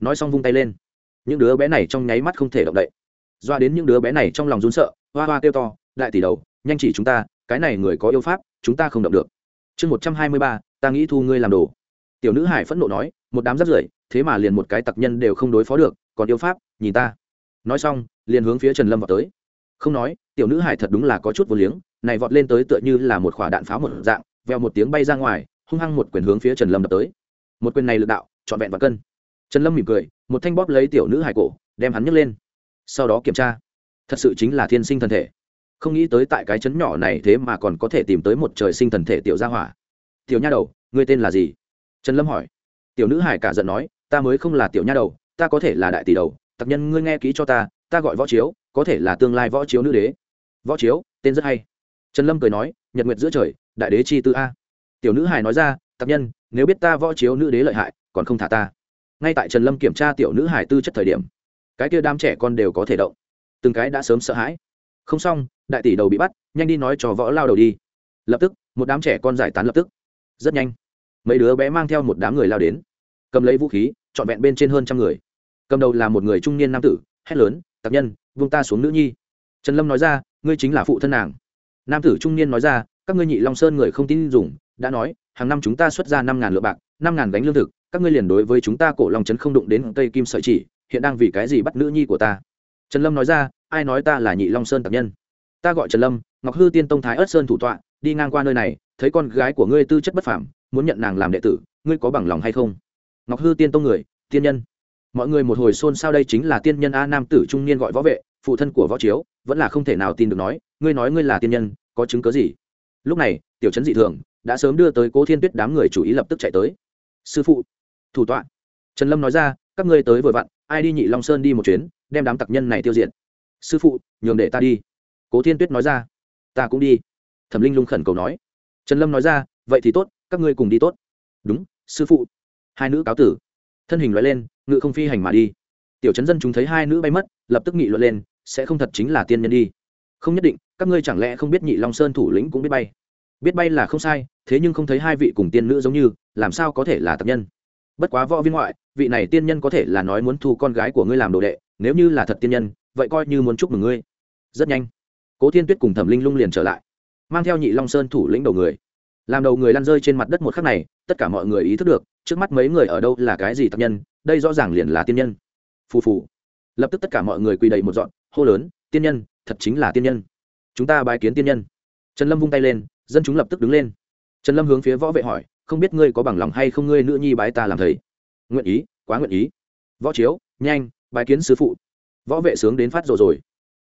Nói xong vung tay lên. Những đứa bé này trong nháy mắt không thể động đậy. Doa đến những đứa bé này trong lòng run sợ, hoa hoa kêu to, đại tỷ đầu, nhanh chỉ chúng ta, cái này người có yêu pháp, chúng ta không động được chương một trăm hai mươi ba, ta nghĩ thu ngươi làm đồ. Tiểu nữ hải phẫn nộ nói, một đám rắt rưởi, thế mà liền một cái tặc nhân đều không đối phó được, còn yêu pháp, nhìn ta. Nói xong, liền hướng phía trần lâm vào tới. Không nói, tiểu nữ hải thật đúng là có chút vô liếng, này vọt lên tới tựa như là một quả đạn pháo một dạng veo một tiếng bay ra ngoài, hung hăng một quyền hướng phía trần lâm đập tới. Một quyền này lực đạo, trọn vẹn và cân. Trần lâm mỉm cười, một thanh bóp lấy tiểu nữ hải cổ, đem hắn nhấc lên. Sau đó kiểm tra. Thật sự chính là thiên sinh thân thể không nghĩ tới tại cái chấn nhỏ này thế mà còn có thể tìm tới một trời sinh thần thể tiểu gia hỏa. Tiểu nha đầu, ngươi tên là gì? Trần lâm hỏi. Tiểu nữ hải cả giận nói, ta mới không là tiểu nha đầu, ta có thể là đại tỷ đầu, tặc nhân ngươi nghe kỹ cho ta ta gọi võ chiếu, có thể là tương lai võ chiếu nữ đế. Võ chiếu, tên rất hay. Trần lâm cười nói, nhật nguyệt giữa trời, đại đế chi tư a. Tiểu nữ hải nói ra, tặc nhân, nếu biết ta võ chiếu nữ đế lợi hại, còn không thả ta. Ngay tại trần lâm kiểm tra tiểu nữ hải tư chất thời điểm, cái kia đám trẻ con đều có thể động. Từng cái đã sớm sợ hãi không xong, đại tỷ đầu bị bắt, nhanh đi nói cho võ lao đầu đi. Lập tức, một đám trẻ con giải tán lập tức. Rất nhanh, mấy đứa bé mang theo một đám người lao đến. Cầm lấy vũ khí, trọn vẹn bên trên hơn trăm người. Cầm đầu là một người trung niên nam tử, hét lớn, tặc nhân, vung ta xuống nữ nhi. Trần lâm nói ra, ngươi chính là phụ thân nàng. Nam tử trung niên nói ra, các ngươi nhị long sơn người không tin dùng, đã nói, hàng năm chúng ta xuất ra năm ngàn lượng bạc, năm ngàn gánh lương thực, các ngươi liền đối với chúng ta cổ long trấn không đụng đến cây kim sợi chỉ, hiện đang vì cái gì bắt nữ nhi của ta? Trần lâm nói ra ai nói ta là nhị long sơn tặc nhân? Ta gọi trần lâm, ngọc hư tiên tông thái ớt sơn thủ tọa, đi ngang qua nơi này, thấy con gái của ngươi tư chất bất phảm muốn nhận nàng làm đệ tử, ngươi có bằng lòng hay không? Ngọc hư tiên tông người, tiên nhân. Mọi người một hồi xôn xao đây chính là tiên nhân a nam tử trung niên gọi võ vệ, phụ thân của võ chiếu, vẫn là không thể nào tin được nói, ngươi nói ngươi là tiên nhân, có chứng cớ gì? Lúc này, tiểu trấn dị thường, đã sớm đưa tới cố thiên tuyết đám người chủ ý lập tức chạy tới. Sư phụ, thủ tọa. Trần lâm nói ra, các ngươi tới vừa vặn, ai đi nhị long sơn đi một chuyến, đem đám tặc nhân này tiêu diệt sư phụ, nhường để ta đi. Cố thiên tuyết nói ra. Ta cũng đi. Thẩm linh lung khẩn cầu nói. Trần lâm nói ra, vậy thì tốt, các ngươi cùng đi tốt. Đúng, sư phụ. Hai nữ cáo tử. Thân hình loại lên, ngự không phi hành mà đi. Tiểu chấn dân chúng thấy hai nữ bay mất, lập tức nghị luận lên, sẽ không thật chính là tiên nhân đi. Không nhất định, các ngươi chẳng lẽ không biết nhị long sơn thủ lĩnh cũng biết bay? Biết bay là không sai, thế nhưng không thấy hai vị cùng tiên nữ giống như, làm sao có thể là tập nhân? Bất quá võ viên ngoại, vị này tiên nhân có thể là nói muốn thu con gái của ngươi làm đồ đệ, nếu như là thật tiên nhân vậy coi như muốn chúc mừng ngươi. Rất nhanh, cố thiên tuyết cùng thẩm linh lung liền trở lại, mang theo nhị long sơn thủ lĩnh đầu người. Làm đầu người lăn rơi trên mặt đất một khắc này, tất cả mọi người ý thức được, trước mắt mấy người ở đâu là cái gì tập nhân, đây rõ ràng liền là tiên nhân. Phù phù. Lập tức tất cả mọi người quỳ đầy một dọn, hô lớn, tiên nhân, thật chính là tiên nhân. Chúng ta bài kiến tiên nhân. Trần lâm vung tay lên, dân chúng lập tức đứng lên. Trần lâm hướng phía võ vệ hỏi, không biết ngươi có bằng lòng hay không ngươi nữ nhi bái ta làm thầy? Nguyện ý, quá nguyện ý. Võ chiếu, nhanh, bái kiến sư phụ võ vệ sướng đến phát rồi rồi.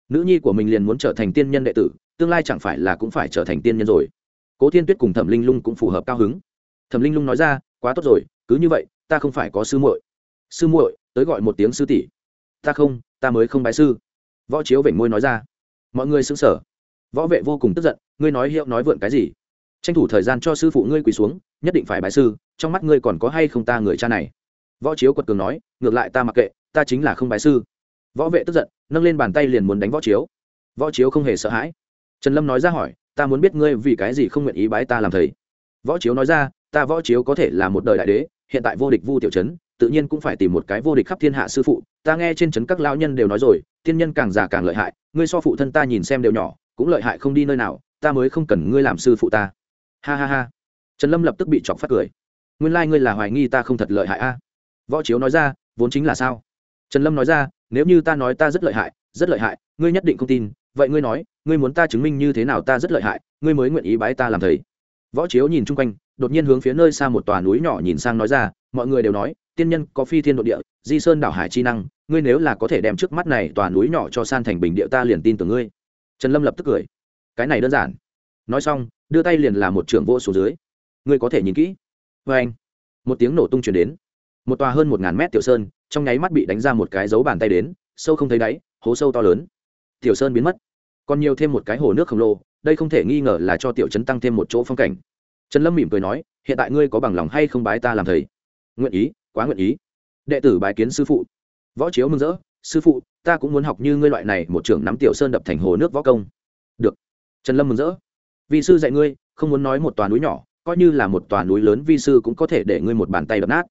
Nữ nhi của mình liền muốn trở thành tiên nhân đệ tử, tương lai chẳng phải là cũng phải trở thành tiên nhân rồi. Cố thiên tuyết cùng thẩm linh lung cũng phù hợp cao hứng. Thẩm linh lung nói ra, quá tốt rồi, cứ như vậy, ta không phải có sư muội. Sư muội? Tới gọi một tiếng sư tỷ. Ta không, ta mới không bái sư. Võ chiếu vểnh môi nói ra. Mọi người xứng sở võ vệ vô cùng tức giận, ngươi nói hiệu nói vượn cái gì? Tranh thủ thời gian cho sư phụ ngươi quỳ xuống, nhất định phải bái sư, trong mắt ngươi còn có hay không ta người cha này? Võ chiếu quật cường nói, ngược lại ta mặc kệ, ta chính là không bái sư võ vệ tức giận, nâng lên bàn tay liền muốn đánh võ chiếu. Võ chiếu không hề sợ hãi. Trần lâm nói ra hỏi, ta muốn biết ngươi vì cái gì không nguyện ý bái ta làm thầy? Võ chiếu nói ra, ta võ chiếu có thể là một đời đại đế, hiện tại vô địch vu tiểu trấn tự nhiên cũng phải tìm một cái vô địch khắp thiên hạ sư phụ. Ta nghe trên trấn các lão nhân đều nói rồi, tiên nhân càng già càng lợi hại, ngươi so phụ thân ta nhìn xem đều nhỏ, cũng lợi hại không đi nơi nào, ta mới không cần ngươi làm sư phụ ta. Ha ha ha. Trần lâm lập tức bị chọc phát cười. Nguyên lai、like、ngươi là hoài nghi ta không thật lợi hại a. Võ chiếu nói ra, vốn chính là sao? Trần lâm nói ra nếu như ta nói ta rất lợi hại, rất lợi hại, ngươi nhất định không tin, vậy ngươi nói, ngươi muốn ta chứng minh như thế nào ta rất lợi hại, ngươi mới nguyện ý bái ta làm thầy. Võ chiếu nhìn chung quanh, đột nhiên hướng phía nơi xa một tòa núi nhỏ nhìn sang nói ra, mọi người đều nói, tiên nhân có phi thiên độ địa, di sơn đảo hải chi năng, ngươi nếu là có thể đem trước mắt này tòa núi nhỏ cho san thành bình địa ta liền tin tưởng ngươi. Trần lâm lập tức cười. Cái này đơn giản. Nói xong, đưa tay liền là một trưởng vô xuống dưới. Ngươi có thể nhìn kỹ. Vê anh một tiếng nổ tung chuyển đến. Một tòa hơn một ngàn mét tiểu sơn trong nháy mắt bị đánh ra một cái dấu bàn tay đến, sâu không thấy đáy, hố sâu to lớn. Tiểu sơn biến mất. Còn nhiều thêm một cái hồ nước khổng lồ, đây không thể nghi ngờ là cho tiểu trấn tăng thêm một chỗ phong cảnh. Trần lâm mỉm cười nói, hiện tại ngươi có bằng lòng hay không bái ta làm thầy? Nguyện ý, quá nguyện ý. Đệ tử bái kiến sư phụ. Võ chiếu mừng rỡ, sư phụ, ta cũng muốn học như ngươi loại này, một trưởng nắm tiểu sơn đập thành hồ nước võ công. Được. Trần lâm mừng rỡ. Vì sư dạy ngươi, không muốn nói một tòa núi nhỏ, coi như là một tòa núi lớn, vi sư cũng có thể để ngươi một bàn tay đập nát.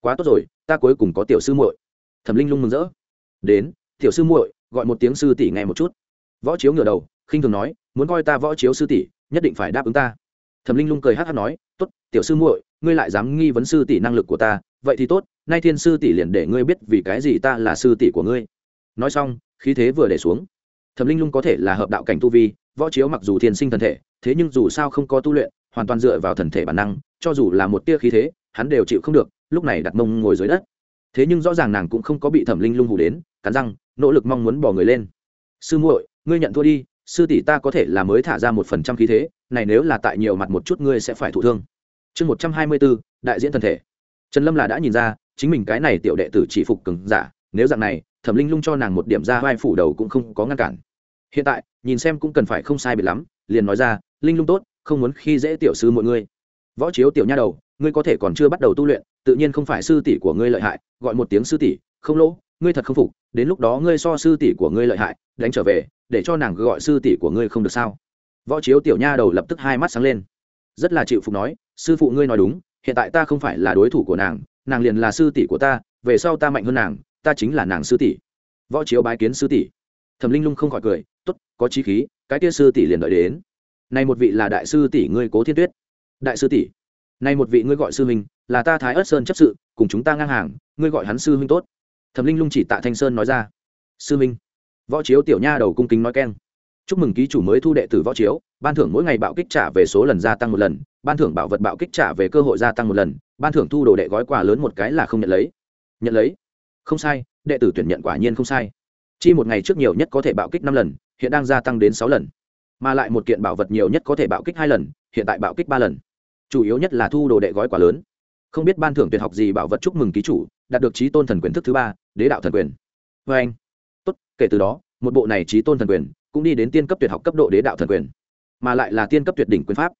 Quá tốt rồi ta cuối cùng có tiểu sư muội. Thẩm linh lung mừng rỡ. Đến, tiểu sư muội, gọi một tiếng sư tỷ nghe một chút. Võ chiếu ngửa đầu, khinh thường nói, muốn coi ta võ chiếu sư tỷ, nhất định phải đáp ứng ta. Thẩm linh lung cười hát hát nói, tốt, tiểu sư muội, ngươi lại dám nghi vấn sư tỷ năng lực của ta, vậy thì tốt, nay thiên sư tỷ liền để ngươi biết vì cái gì ta là sư tỷ của ngươi. Nói xong, khí thế vừa để xuống. Thẩm linh lung có thể là hợp đạo cảnh tu vi, võ chiếu mặc dù thiên sinh thần thể, thế nhưng dù sao không có tu luyện, hoàn toàn dựa vào thần thể bản năng, cho dù là một tia khí thế, hắn đều chịu không được lúc này đặt mông ngồi dưới đất. Thế nhưng rõ ràng nàng cũng không có bị thẩm linh lung hủ đến, cắn răng, nỗ lực mong muốn bỏ người lên. Sư muội, ngươi nhận thua đi, sư tỷ ta có thể là mới thả ra một phần trăm khí thế, này nếu là tại nhiều mặt một chút ngươi sẽ phải thụ thương. Chương một trăm hai mươi bốn, đại diễn thân thể. Trần lâm là đã nhìn ra, chính mình cái này tiểu đệ tử chỉ phục cứng giả, nếu dạng này, thẩm linh lung cho nàng một điểm ra vai phủ đầu cũng không có ngăn cản. Hiện tại, nhìn xem cũng cần phải không sai biệt lắm, liền nói ra, linh lung tốt, không muốn khi dễ tiểu sư mọi người võ chiếu tiểu nha đầu, ngươi có thể còn chưa bắt đầu tu luyện tự nhiên không phải sư tỷ của ngươi lợi hại, gọi một tiếng sư tỷ, không lỗ, ngươi thật không phục, đến lúc đó ngươi so sư tỷ của ngươi lợi hại, đánh trở về, để cho nàng gọi sư tỷ của ngươi không được sao? Võ chiếu tiểu nha đầu lập tức hai mắt sáng lên. Rất là chịu phục nói, sư phụ ngươi nói đúng, hiện tại ta không phải là đối thủ của nàng nàng liền là sư tỷ của ta, về sau ta mạnh hơn nàng, ta chính là nàng sư tỷ. Võ chiếu bái kiến sư tỷ. Thẩm linh lung không khỏi cười t ố t có trí khí, cái kia sư tỷ liền đợi đến. Nay một vị là đại sư tỷ ngươi cố thiên tuyết. Đại sư tỷ, nay một vị ngươi gọi sư mình là ta thái ớt sơn chấp sự, cùng chúng ta ngang hàng, ngươi gọi hắn sư huynh tốt. Thẩm linh lung chỉ tạ thanh sơn nói ra. Sư huynh. Võ chiếu tiểu nha đầu cung kính nói keng. Chúc mừng ký chủ mới thu đệ tử võ chiếu, ban thưởng mỗi ngày bạo kích trả về số lần gia tăng một lần, ban thưởng bảo vật bạo kích trả về cơ hội gia tăng một lần, ban thưởng thu đồ đệ gói quà lớn một cái là không nhận lấy. Nhận lấy? Không sai, đệ tử tuyển nhận quả nhiên không sai. Chi một ngày trước nhiều nhất có thể bạo kích năm lần, hiện đang gia tăng đến sáu lần. Mà lại một kiện bảo vật nhiều nhất có thể bạo kích hai lần, hiện tại bạo kích ba lần. Chủ yếu nhất là thu đồ đệ gói quà lớn không biết ban thưởng tuyệt học gì bảo vật chúc mừng ký chủ, đạt được trí tôn thần quyền thức thứ ba, đế đạo thần quyền. Vê anh. Tốt, kể từ đó, một bộ này trí tôn thần quyền cũng đi đến tiên cấp tuyệt học cấp độ đế đạo thần quyền, mà lại là tiên cấp tuyệt đỉnh quyền pháp.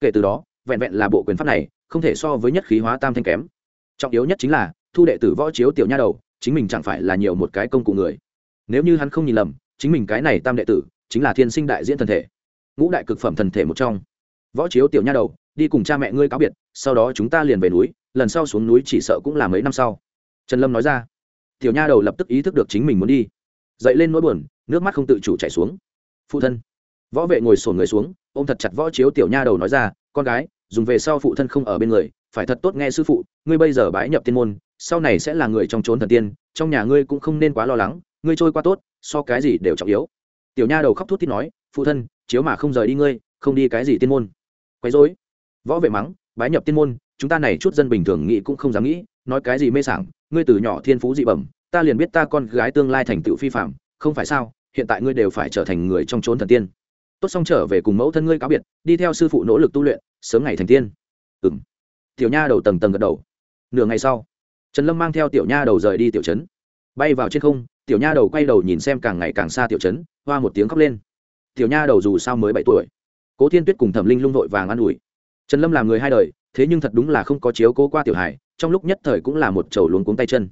Kể từ đó, vẹn vẹn là bộ quyền pháp này, không thể so với nhất khí hóa tam thanh kém. Trọng yếu nhất chính là, thu đệ tử võ chiếu tiểu nha đầu, chính mình chẳng phải là nhiều một cái công cụ người. Nếu như hắn không nhìn lầm, chính mình cái này tam đệ tử, chính là thiên sinh đại diễn thần thể. Ngũ đại cực phẩm thần thể một trong. Võ chiếu tiểu nha đầu, đi cùng cha mẹ ngươi cáo biệt, sau đó chúng ta liền về núi lần sau xuống núi chỉ sợ cũng là mấy năm sau. Trần lâm nói ra. Tiểu nha đầu lập tức ý thức được chính mình muốn đi. Dậy lên nỗi buồn, nước mắt không tự chủ chảy xuống. Phụ thân. Võ vệ ngồi sổn người xuống ô m thật chặt võ chiếu tiểu nha đầu nói ra, con gái, dùng về sau phụ thân không ở bên người, phải thật tốt nghe sư phụ, ngươi bây giờ bái nhập tiên môn, sau này sẽ là người trong trốn thần tiên, trong nhà ngươi cũng không nên quá lo lắng, ngươi trôi qua tốt, so cái gì đều trọng yếu. Tiểu nha đầu khóc thút thít nói, phụ thân, chiếu mà không rời đi ngươi, không đi cái gì tiên môn. Quấy dối võ vệ mắng, bái nhập tiên môn chúng ta này chút dân bình thường nghĩ cũng không dám nghĩ, nói cái gì mê sảng, ngươi từ nhỏ thiên phú dị bẩm, ta liền biết ta con gái tương lai thành tựu phi phạm, không phải sao, hiện tại ngươi đều phải trở thành người trong trốn thần tiên. Tốt xong trở về cùng mẫu thân ngươi cáo biệt, đi theo sư phụ nỗ lực tu luyện, sớm ngày thành tiên. Ừ m tiểu nha đầu tầng tầng gật đầu. Nửa ngày sau, trần lâm mang theo tiểu nha đầu rời đi tiểu trấn. Bay vào trên không, tiểu nha đầu quay đầu nhìn xem càng ngày càng xa tiểu trấn, hoa một tiếng khóc lên. Tiểu nha đầu dù sao mới bảy tuổi. Cố thiên tuyết cùng thẩm linh lung vội vàng an ủi. Trần lâm làm người hai đời thế nhưng thật đúng là không có chiếu cố qua tiểu hải trong lúc nhất thời cũng là một chầu luống cuống tay chân.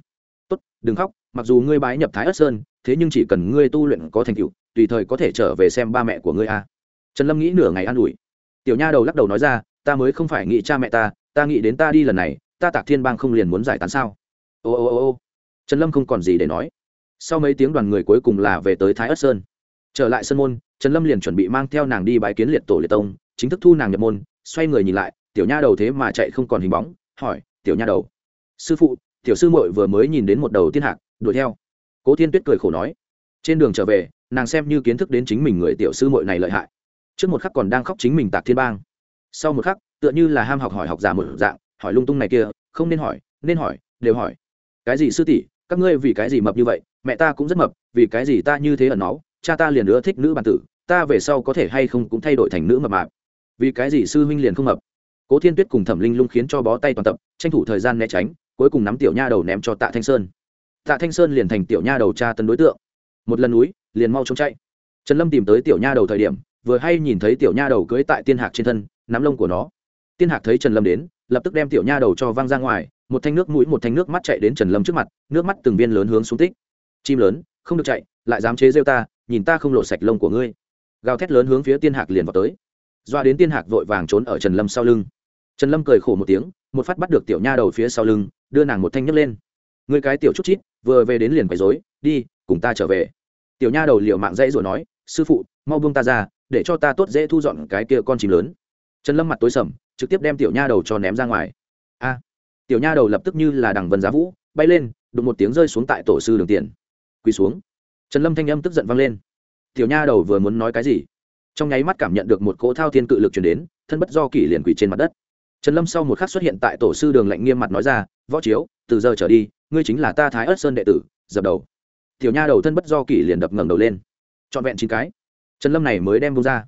Tốt, đừng khóc, mặc dù ngươi bái nhập thái ất sơn, thế nhưng chỉ cần ngươi tu luyện có thành tựu, tùy thời có thể trở về xem ba mẹ của ngươi a. Trần lâm nghĩ nửa ngày an ủi. Tiểu nha đầu lắc đầu nói ra, ta mới không phải nghĩ cha mẹ ta ta nghĩ đến ta đi lần này, ta tạc thiên bang không liền muốn giải tán sao? Ô ô ô ô. Trần lâm không còn gì để nói. Sau mấy tiếng đoàn người cuối cùng là về tới thái ất sơn. Trở lại sân môn, trần lâm liền chuẩn bị mang theo nàng đi bái kiến liệt tổ liệt tông, chính thức thu nàng nhập môn, xoay người nhìn lại tiểu nha đầu thế mà chạy không còn hình bóng, hỏi, tiểu nha đầu, sư phụ, tiểu sư muội vừa mới nhìn đến một đầu tiên hạc, đuổi theo. Cố thiên tuyết cười khổ nói, trên đường trở về, nàng xem như kiến thức đến chính mình người tiểu sư muội này lợi hại. Trước một khắc còn đang khóc chính mình tạc thiên bang. Sau một khắc, tựa như là ham học hỏi học giả một dạng, hỏi lung tung này kia, không nên hỏi nên hỏi, đều hỏi. Cái gì sư tỷ, các ngươi vì cái gì mập như vậy? Mẹ ta cũng rất mập, vì cái gì ta như thế ẩn náu? Cha ta liền nữa thích nữ bản tử, ta về sau có thể hay không cũng thay đổi thành nữ mập mạp. Vì cái gì sư huynh liền không mập? Cố thiên tuyết cùng thẩm linh lung khiến cho bó tay toàn tập, tranh thủ thời gian né tránh, cuối cùng nắm tiểu nha đầu ném cho tạ thanh sơn. Tạ thanh sơn liền thành tiểu nha đầu tra tấn đối tượng. Một lần núi, liền mau trốn chạy. Trần lâm tìm tới tiểu nha đầu thời điểm, vừa hay nhìn thấy tiểu nha đầu cưới tại tiên hạc trên thân, nắm lông của nó. Tiên hạc thấy trần lâm đến, lập tức đem tiểu nha đầu cho văng ra ngoài, một thanh nước mũi, một thanh nước mắt chạy đến trần lâm trước mặt, nước mắt từng viên lớn hướng xuống tích. Chim lớn, không được chạy, lại dám chế rêu ta, nhìn ta không lộ sạch lông của ngươi. Gào thét lớn hướng phía tiên hạc liền vào tới doa đến tiên hạc vội vàng trốn ở trần lâm sau lưng. Trần lâm cười khổ một tiếng, một phát bắt được tiểu nha đầu phía sau lưng, đưa nàng một thanh nhấc lên. Người cái tiểu chút chít, vừa về đến liền quấy dối đi, cùng ta trở về. Tiểu nha đầu liệu mạng dãy rồi nói, sư phụ, mau buông ta ra, để cho ta tốt dễ thu dọn cái kia con chim lớn. Trần lâm mặt tối sầm, trực tiếp đem tiểu nha đầu cho ném ra ngoài. A! Tiểu nha đầu lập tức như là đằng vân giá vũ, bay lên, đụng một tiếng rơi xuống tại tổ sư đường tiền. Quỳ xuống. Trần lâm thanh âm tức giận vang lên. Tiểu nha đầu vừa muốn nói cái gì? Trong nháy mắt cảm nhận được một cỗ thao thiên cự lực chuyển đến, thân bất do kỷ liền quỳ trên mặt đất. Trần lâm sau một khắc xuất hiện tại tổ sư đường lạnh nghiêm mặt nói ra, võ chiếu, từ giờ trở đi, ngươi chính là ta thái ớt sơn đệ tử, dập đầu. Tiểu nha đầu thân bất do kỷ liền đập ngẩng đầu lên. Trọn vẹn chín cái. Trần lâm này mới đem bông ra.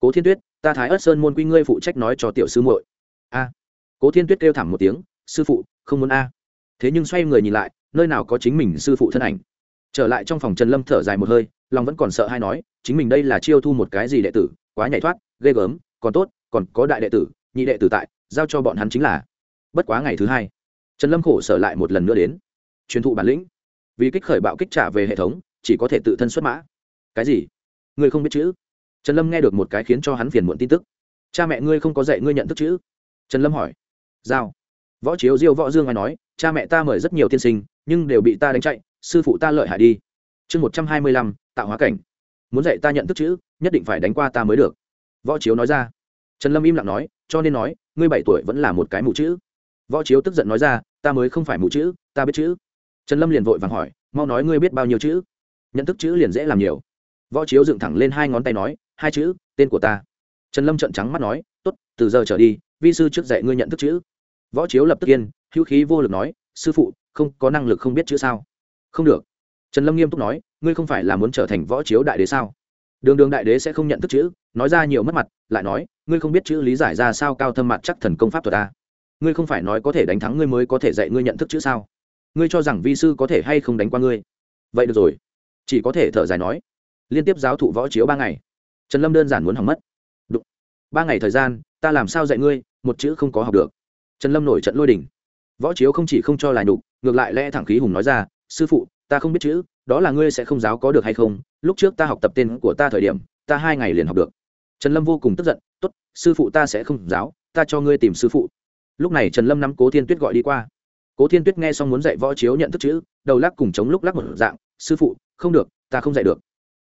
Cố thiên tuyết, ta thái ớt sơn môn quy ngươi phụ trách nói cho tiểu sư muội. A. Cố thiên tuyết kêu thảm một tiếng, sư phụ, không muốn a. Thế nhưng xoay người nhìn lại, nơi nào có chính mình sư phụ thân ảnh? Trở lại trong phòng trần lâm thở dài một hơi, lòng vẫn còn sợ hay nói, chính mình đây là chiêu thu một cái gì đệ tử, quá nhảy thoát, ghê gớm, còn tốt, còn có đại đệ tử, nhị đệ tử tại, giao cho bọn hắn chính là. Bất quá ngày thứ hai, trần lâm khổ sở lại một lần nữa đến. Truyền thụ bản lĩnh. Vì kích khởi bạo kích trả về hệ thống, chỉ có thể tự thân xuất mã. Cái gì? Ngươi không biết chữ? Trần lâm nghe được một cái khiến cho hắn phiền muộn tin tức. Cha mẹ ngươi không có dạy ngươi nhận thức chữ? Trần lâm hỏi. Giao. Võ chiếu diêu võ dương ai nói, cha mẹ ta mời rất nhiều tiên sinh, nhưng đều bị ta đánh chạy sư phụ ta lợi hại đi. Chương một trăm hai mươi lăm, tạo hóa cảnh. Muốn dạy ta nhận thức chữ, nhất định phải đánh qua ta mới được. Võ chiếu nói ra. Trần lâm im lặng nói, cho nên nói, ngươi bảy tuổi vẫn là một cái mù chữ. Võ chiếu tức giận nói ra, ta mới không phải mù chữ, ta biết chữ. Trần lâm liền vội vàng hỏi, mau nói ngươi biết bao nhiêu chữ? Nhận thức chữ liền dễ làm nhiều. Võ chiếu dựng thẳng lên hai ngón tay nói, hai chữ, tên của ta. Trần lâm trợn trắng mắt nói t ố t từ giờ trở đi, vi sư trước dạy ngươi nhận thức chữ. Võ chiếu lập tức yên, hữu khí vô lực nói, sư phụ, không có năng lực không biết chữ sao? Không được. Trần lâm nghiêm túc nói ngươi không phải là muốn trở thành võ chiếu đại đế sao? Đường đường đại đế sẽ không nhận thức chữ nói ra nhiều mất mặt lại nói ngươi không biết chữ lý giải ra sao cao thâm mặt chắc thần công pháp thuật ta. Ngươi không phải nói có thể đánh thắng ngươi mới có thể dạy ngươi nhận thức chữ sao? Ngươi cho rằng vi sư có thể hay không đánh qua ngươi? Vậy được rồi. Chỉ có thể thở dài nói. Liên tiếp giáo thụ võ chiếu ba ngày. Trần lâm đơn giản muốn hỏng mất. Đúng. ba ngày thời gian ta làm sao dạy ngươi một chữ không có học được. Trần lâm nổi trận lôi đình, võ chiếu không chỉ không cho là nhục ngược lại lẽ thẳng khí hùng nói ra sư phụ, ta không biết chữ, đó là ngươi sẽ không giáo có được hay không, lúc trước ta học tập tên của ta thời điểm, ta hai ngày liền học được. Trần lâm vô cùng tức giận t ố t sư phụ ta sẽ không giáo, ta cho ngươi tìm sư phụ. Lúc này trần lâm nắm cố thiên tuyết gọi đi qua. Cố thiên tuyết nghe xong muốn dạy võ chiếu nhận thức chữ, đầu lắc cùng chống lúc lắc một dạng, sư phụ, không được, ta không dạy được.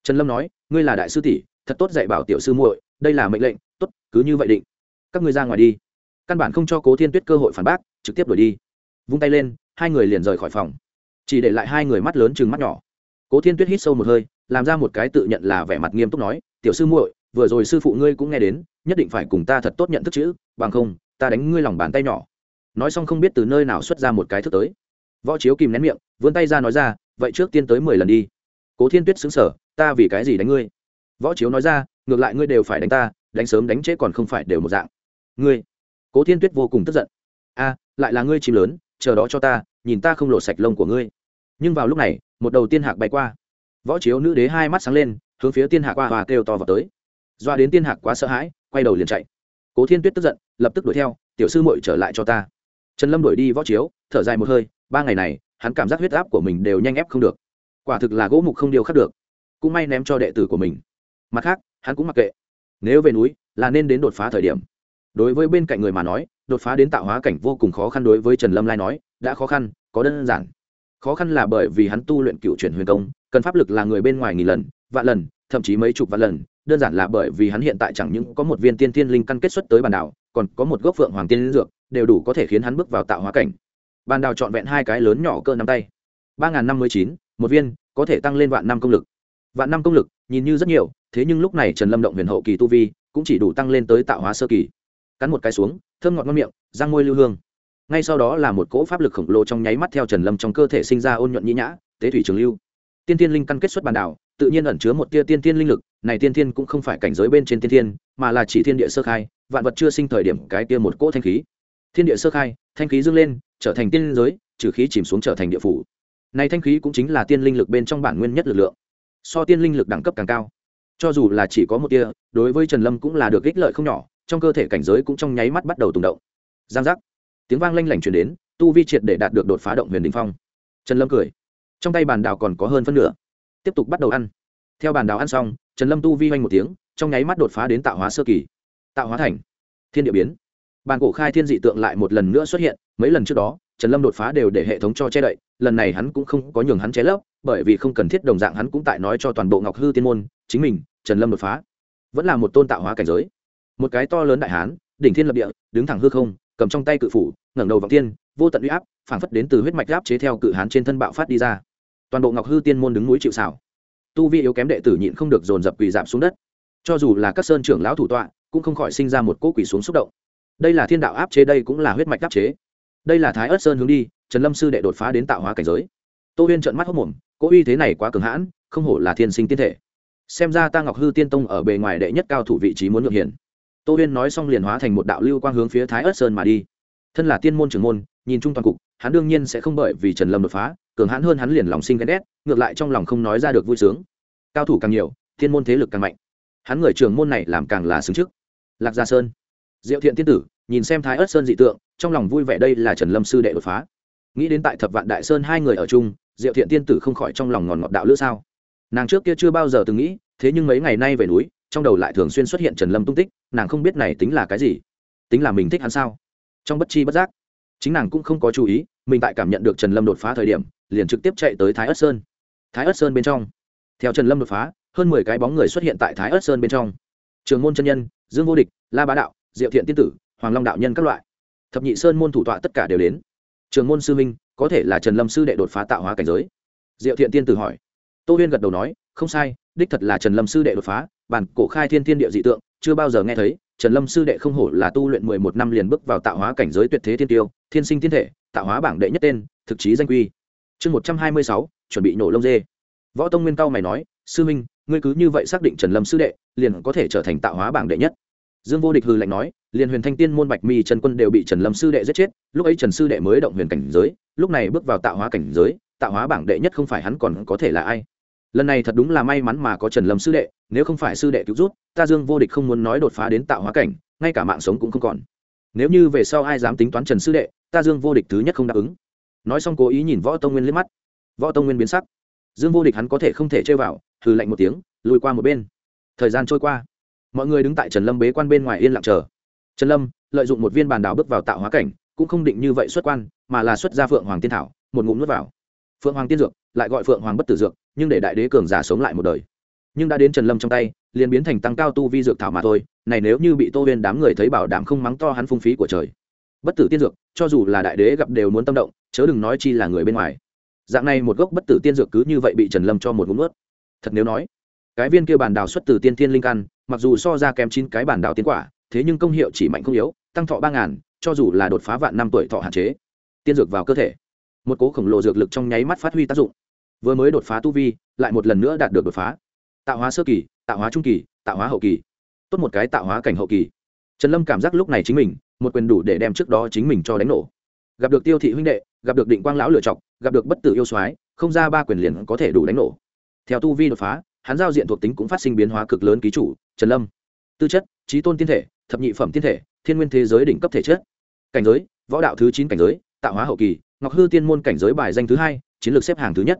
Trần lâm nói, ngươi là đại sư tỷ, thật tốt dạy bảo tiểu sư muội, đây là mệnh lệnh, tốt, cứ như vậy định. Các ngươi ra ngoài đi. Căn bản không cho cố thiên tuyết cơ hội phản bác, trực tiếp đuổi đi. Vung tay lên, hai người liền rời khỏi phòng chỉ để lại hai người mắt lớn chừng mắt nhỏ. Cố thiên tuyết hít sâu một hơi, làm ra một cái tự nhận là vẻ mặt nghiêm túc nói, tiểu sư muội, vừa rồi sư phụ ngươi cũng nghe đến, nhất định phải cùng ta thật tốt nhận thức chữ, bằng không, ta đánh ngươi lòng bàn tay nhỏ. Nói xong không biết từ nơi nào xuất ra một cái thức tới. Võ chiếu kìm nén miệng, vươn tay ra nói ra, vậy trước tiên tới mười lần đi. Cố thiên tuyết xứng sở ta vì cái gì đánh ngươi? Võ chiếu nói ra, ngược lại ngươi đều phải đánh ta, đánh sớm đánh trễ còn không phải đều một dạng. Ngươi? Cố thiên tuyết vô cùng tức giận. A, lại là ngươi chim lớn chờ đó cho ta, nhìn ta không lộ sạch lông của ngươi. Nhưng vào lúc này, một đầu tiên hạc bay qua. Võ chiếu nữ đế hai mắt sáng lên, hướng phía tiên hạc qua và kêu to vào tới. Doa đến tiên hạc quá sợ hãi, quay đầu liền chạy. Cố thiên tuyết tức giận, lập tức đuổi theo, tiểu sư muội trở lại cho ta. Trần lâm đuổi đi võ chiếu, thở dài một hơi, ba ngày này, hắn cảm giác huyết áp của mình đều nhanh ép không được. Quả thực là gỗ mục không điều khắc được. Cũng may ném cho đệ tử của mình. Mặt khác, hắn cũng mặc kệ. Nếu về núi, là nên đến đột phá thời điểm. Đối với bên cạnh người mà nói đột phá đến tạo hóa cảnh vô cùng khó khăn đối với trần lâm lai nói, đã khó khăn, có đơn giản. Khó khăn là bởi vì hắn tu luyện cựu chuyển huyền công, cần pháp lực là người bên ngoài nghìn lần, vạn lần, thậm chí mấy chục vạn lần. Đơn giản là bởi vì hắn hiện tại chẳng những có một viên tiên thiên linh căn kết xuất tới bàn đảo, còn có một gốc phượng hoàng tiên linh dược, đều đủ có thể khiến hắn bước vào tạo hóa cảnh. Bàn đào trọn vẹn hai cái lớn nhỏ cơ nắm tay. Ba n g h n năm mươi chín, một viên, có thể tăng lên vạn năm công lực. Vạn năm công lực, nhìn như rất nhiều, thế nhưng lúc này trần lâm động huyền hậu kỳ tu vi, cũng chỉ đủ tăng lên tới tạo hóa sơ kỳ cắn một cái xuống, thơm ngọt ngon miệng, răng môi lưu hương. Ngay sau đó là một cỗ pháp lực khổng lồ trong nháy mắt theo trần lâm trong cơ thể sinh ra ôn nhuận nhĩ nhã, tế thủy trường lưu. Tiên tiên linh căn kết xuất bàn đảo, tự nhiên ẩn chứa một tia tiên tiên linh lực, này tiên tiên cũng không phải cảnh giới bên trên tiên tiên mà là chỉ thiên địa sơ khai, vạn vật chưa sinh thời điểm cái tia một cỗ thanh khí. Thiên địa sơ khai, thanh khí dâng lên, trở thành tiên giới, trừ khí chìm xuống trở thành địa phủ. Này thanh khí cũng chính là tiên linh lực bên trong bản nguyên nhất lực lượng. So tiên linh lực đẳng cấp càng cao. Cho dù là chỉ có một tia, đối với trần lâm cũng là được ích lợi không nhỏ trong cơ thể cảnh giới cũng trong nháy mắt bắt đầu tùng động. Giang giác. Tiếng vang lanh lảnh chuyển đến, tu vi triệt để đạt được đột phá động huyền đình phong. Trần lâm cười. Trong tay bàn đào còn có hơn phân nửa. Tiếp tục bắt đầu ăn. Theo bàn đào ăn xong, trần lâm tu vi oanh một tiếng, trong nháy mắt đột phá đến tạo hóa sơ kỳ. Tạo hóa thành. Thiên địa biến. Bàn cổ khai thiên dị tượng lại một lần nữa xuất hiện, mấy lần trước đó, trần lâm đột phá đều để hệ thống cho che đậy, lần này hắn cũng không có nhường hắn che lấp, bởi vì không cần thiết đồng dạng hắn cũng tại nói cho toàn bộ ngọc hư tiên môn, chính mình, trần lâm đột phá, vẫn là một tôn tạo hóa cảnh giới một cái to lớn đại hán, đỉnh thiên lập địa, đứng thẳng hư không, cầm trong tay cự phủ, ngẩng đầu vọng tiên vô tận uy áp, phảng phất đến từ huyết mạch áp chế theo cự hán trên thân bạo phát đi ra. Toàn bộ ngọc hư tiên môn đứng núi chịu xảo tu vi yếu kém đệ tử nhịn không được dồn dập quỳ giảm xuống đất. Cho dù là các sơn trưởng lão thủ tọa, cũng không khỏi sinh ra một cỗ quỳ xuống xúc động. Đây là thiên đạo áp chế, đây cũng là huyết mạch áp chế. Đây là thái ớt sơn hướng đi, trần lâm sư đệ đột phá đến tạo hóa cảnh giới. Tô huyên trợn mắt hốc mồm, cỗ uy thế này quá cường hãn, không hổ là thiên sinh tiên thể. Xem ra ta ngọc hư tiên tông ở bề ngoài đệ nhất cao thủ vị trí muốn ngược hiển tô huyên nói xong liền hóa thành một đạo lưu quang hướng phía thái ớt sơn mà đi. Thân là tiên môn trưởng môn, nhìn chung toàn cục, hắn đương nhiên sẽ không bởi vì trần lâm đột phá, cường hãn hơn hắn liền lòng sinh ghen ghét, ngược lại trong lòng không nói ra được vui sướng. Cao thủ càng nhiều thiên môn thế lực càng mạnh. Hắn người trưởng môn này làm càng là xứng trước. Lạc gia sơn. Diệu thiện tiên tử, nhìn xem thái ớt sơn dị tượng, trong lòng vui vẻ đây là trần lâm sư đệ đột phá. Nghĩ đến tại thập vạn đại sơn hai người ở chung, diệu thiện tiên tử không khỏi trong lòng ngòn ngọt đạo lữ sao. Nàng trước kia chưa bao giờ từng nghĩ, thế nhưng mấy ngày nay về núi trong đầu lại thường xuyên xuất hiện trần lâm tung tích, nàng không biết này tính là cái gì. Tính là mình thích hắn sao? Trong bất chi bất giác, chính nàng cũng không có chú ý, mình tại cảm nhận được trần lâm đột phá thời điểm, liền trực tiếp chạy tới thái ất sơn. Thái ất sơn bên trong. Theo trần lâm đột phá, hơn mười cái bóng người xuất hiện tại thái ất sơn bên trong. Trường môn chân nhân, dương vô địch, la bá đạo, diệu thiện tiên tử, hoàng long đạo nhân các loại. Thập nhị sơn môn thủ tọa tất cả đều đến. Trường môn sư minh có thể là trần lâm sư đệ đột phá tạo hóa cảnh giới? Diệu thiện tiên tử hỏi. Tô huyên gật đầu nói, không sai đích thật là trần lâm sư đệ đột phá, bản cổ khai thiên thiên địa dị tượng, chưa bao giờ nghe thấy, trần lâm sư đệ không hổ là tu luyện mười một năm liền bước vào tạo hóa cảnh giới tuyệt thế thiên tiêu, thiên sinh thiên thể, tạo hóa bảng đệ nhất tên, thực chí danh quy. Chương một trăm hai mươi sáu, chuẩn bị nổ lông dê. Võ tông nguyên cao mày nói, sư minh ngươi cứ như vậy xác định trần lâm sư đệ, liền có thể trở thành tạo hóa bảng đệ nhất. Dương vô địch hư lạnh nói liền huyền thanh tiên môn bạch mi trần quân đều bị trần lâm sư đệ giết chết, lúc ấy trần sư đệ mới động huyền cảnh giới, lúc này bước vào tạo hóa cảnh giới, tạo hóa bảng đệ nhất không phải hắn còn có thể là ai? Lần này thật đúng là may mắn mà có trần lâm sư đệ, nếu không phải sư đệ cứu rút, ta dương vô địch không muốn nói đột phá đến tạo hóa cảnh, ngay cả mạng sống cũng không còn. Nếu như về sau ai dám tính toán trần sư đệ, ta dương vô địch thứ nhất không đáp ứng. Nói xong cố ý nhìn võ tông nguyên liếc mắt. Võ tông nguyên biến sắc. Dương vô địch hắn có thể không thể chơi vào thử lạnh một tiếng, lùi qua một bên. Thời gian trôi qua. Mọi người đứng tại trần lâm bế quan bên ngoài yên lặng chờ. Trần lâm lợi dụng một viên bàn đảo bước vào tạo hóa cảnh, cũng không định như vậy xuất quan, mà là xuất ra phượng hoàng tiên thảo, một ngụm nuốt vào phượng hoàng tiên dược, lại gọi phượng hoàng bất tử dược, nhưng để đại đế cường giả sống lại một đời. Nhưng đã đến trần lâm trong tay, liền biến thành tăng cao tu vi dược thảo mà thôi, này nếu như bị tô huyên đám người thấy bảo đảm không mắng to hắn phung phí của trời. Bất tử tiên dược, cho dù là đại đế gặp đều muốn tâm động, chớ đừng nói chi là người bên ngoài. Dạng này một gốc bất tử tiên dược cứ như vậy bị trần lâm cho một ngụm ướt thật nếu nói, cái viên kia bản đào xuất từ tiên thiên linh căn, mặc dù so ra kém chín cái bản đào tiên quả, thế nhưng công hiệu chỉ mạnh không yếu, tăng thọ ba ngàn, cho dù là đột phá vạn năm tuổi thọ hạn chế, tiên dược vào cơ thể một cố khổng lồ dược lực trong nháy mắt phát huy tác dụng. Vừa mới đột phá tu vi, lại một lần nữa đạt được đột phá. Tạo hóa sơ kỳ, tạo hóa trung kỳ, tạo hóa hậu kỳ. Tốt một cái tạo hóa cảnh hậu kỳ. Trần lâm cảm giác lúc này chính mình, một quyền đủ để đem trước đó chính mình cho đánh nổ. Gặp được tiêu thị huynh đệ, gặp được định quang lão lựa chọc gặp được bất tử yêu soái, không ra ba quyền liền có thể đủ đánh nổ. Theo tu vi đột phá, hắn giao diện thuộc tính cũng phát sinh biến hóa cực lớn ký chủ, trần lâm. Tư chất, trí tôn tiên thể, thập nhị phẩm tiên thể, thiên nguyên thế giới đỉnh cấp thể chất. Cảnh giới, võ đạo thứ chín cảnh giới, tạo hóa hậu kỳ ngọc hư tiên môn cảnh giới bài danh thứ hai, chiến lược xếp hàng thứ nhất.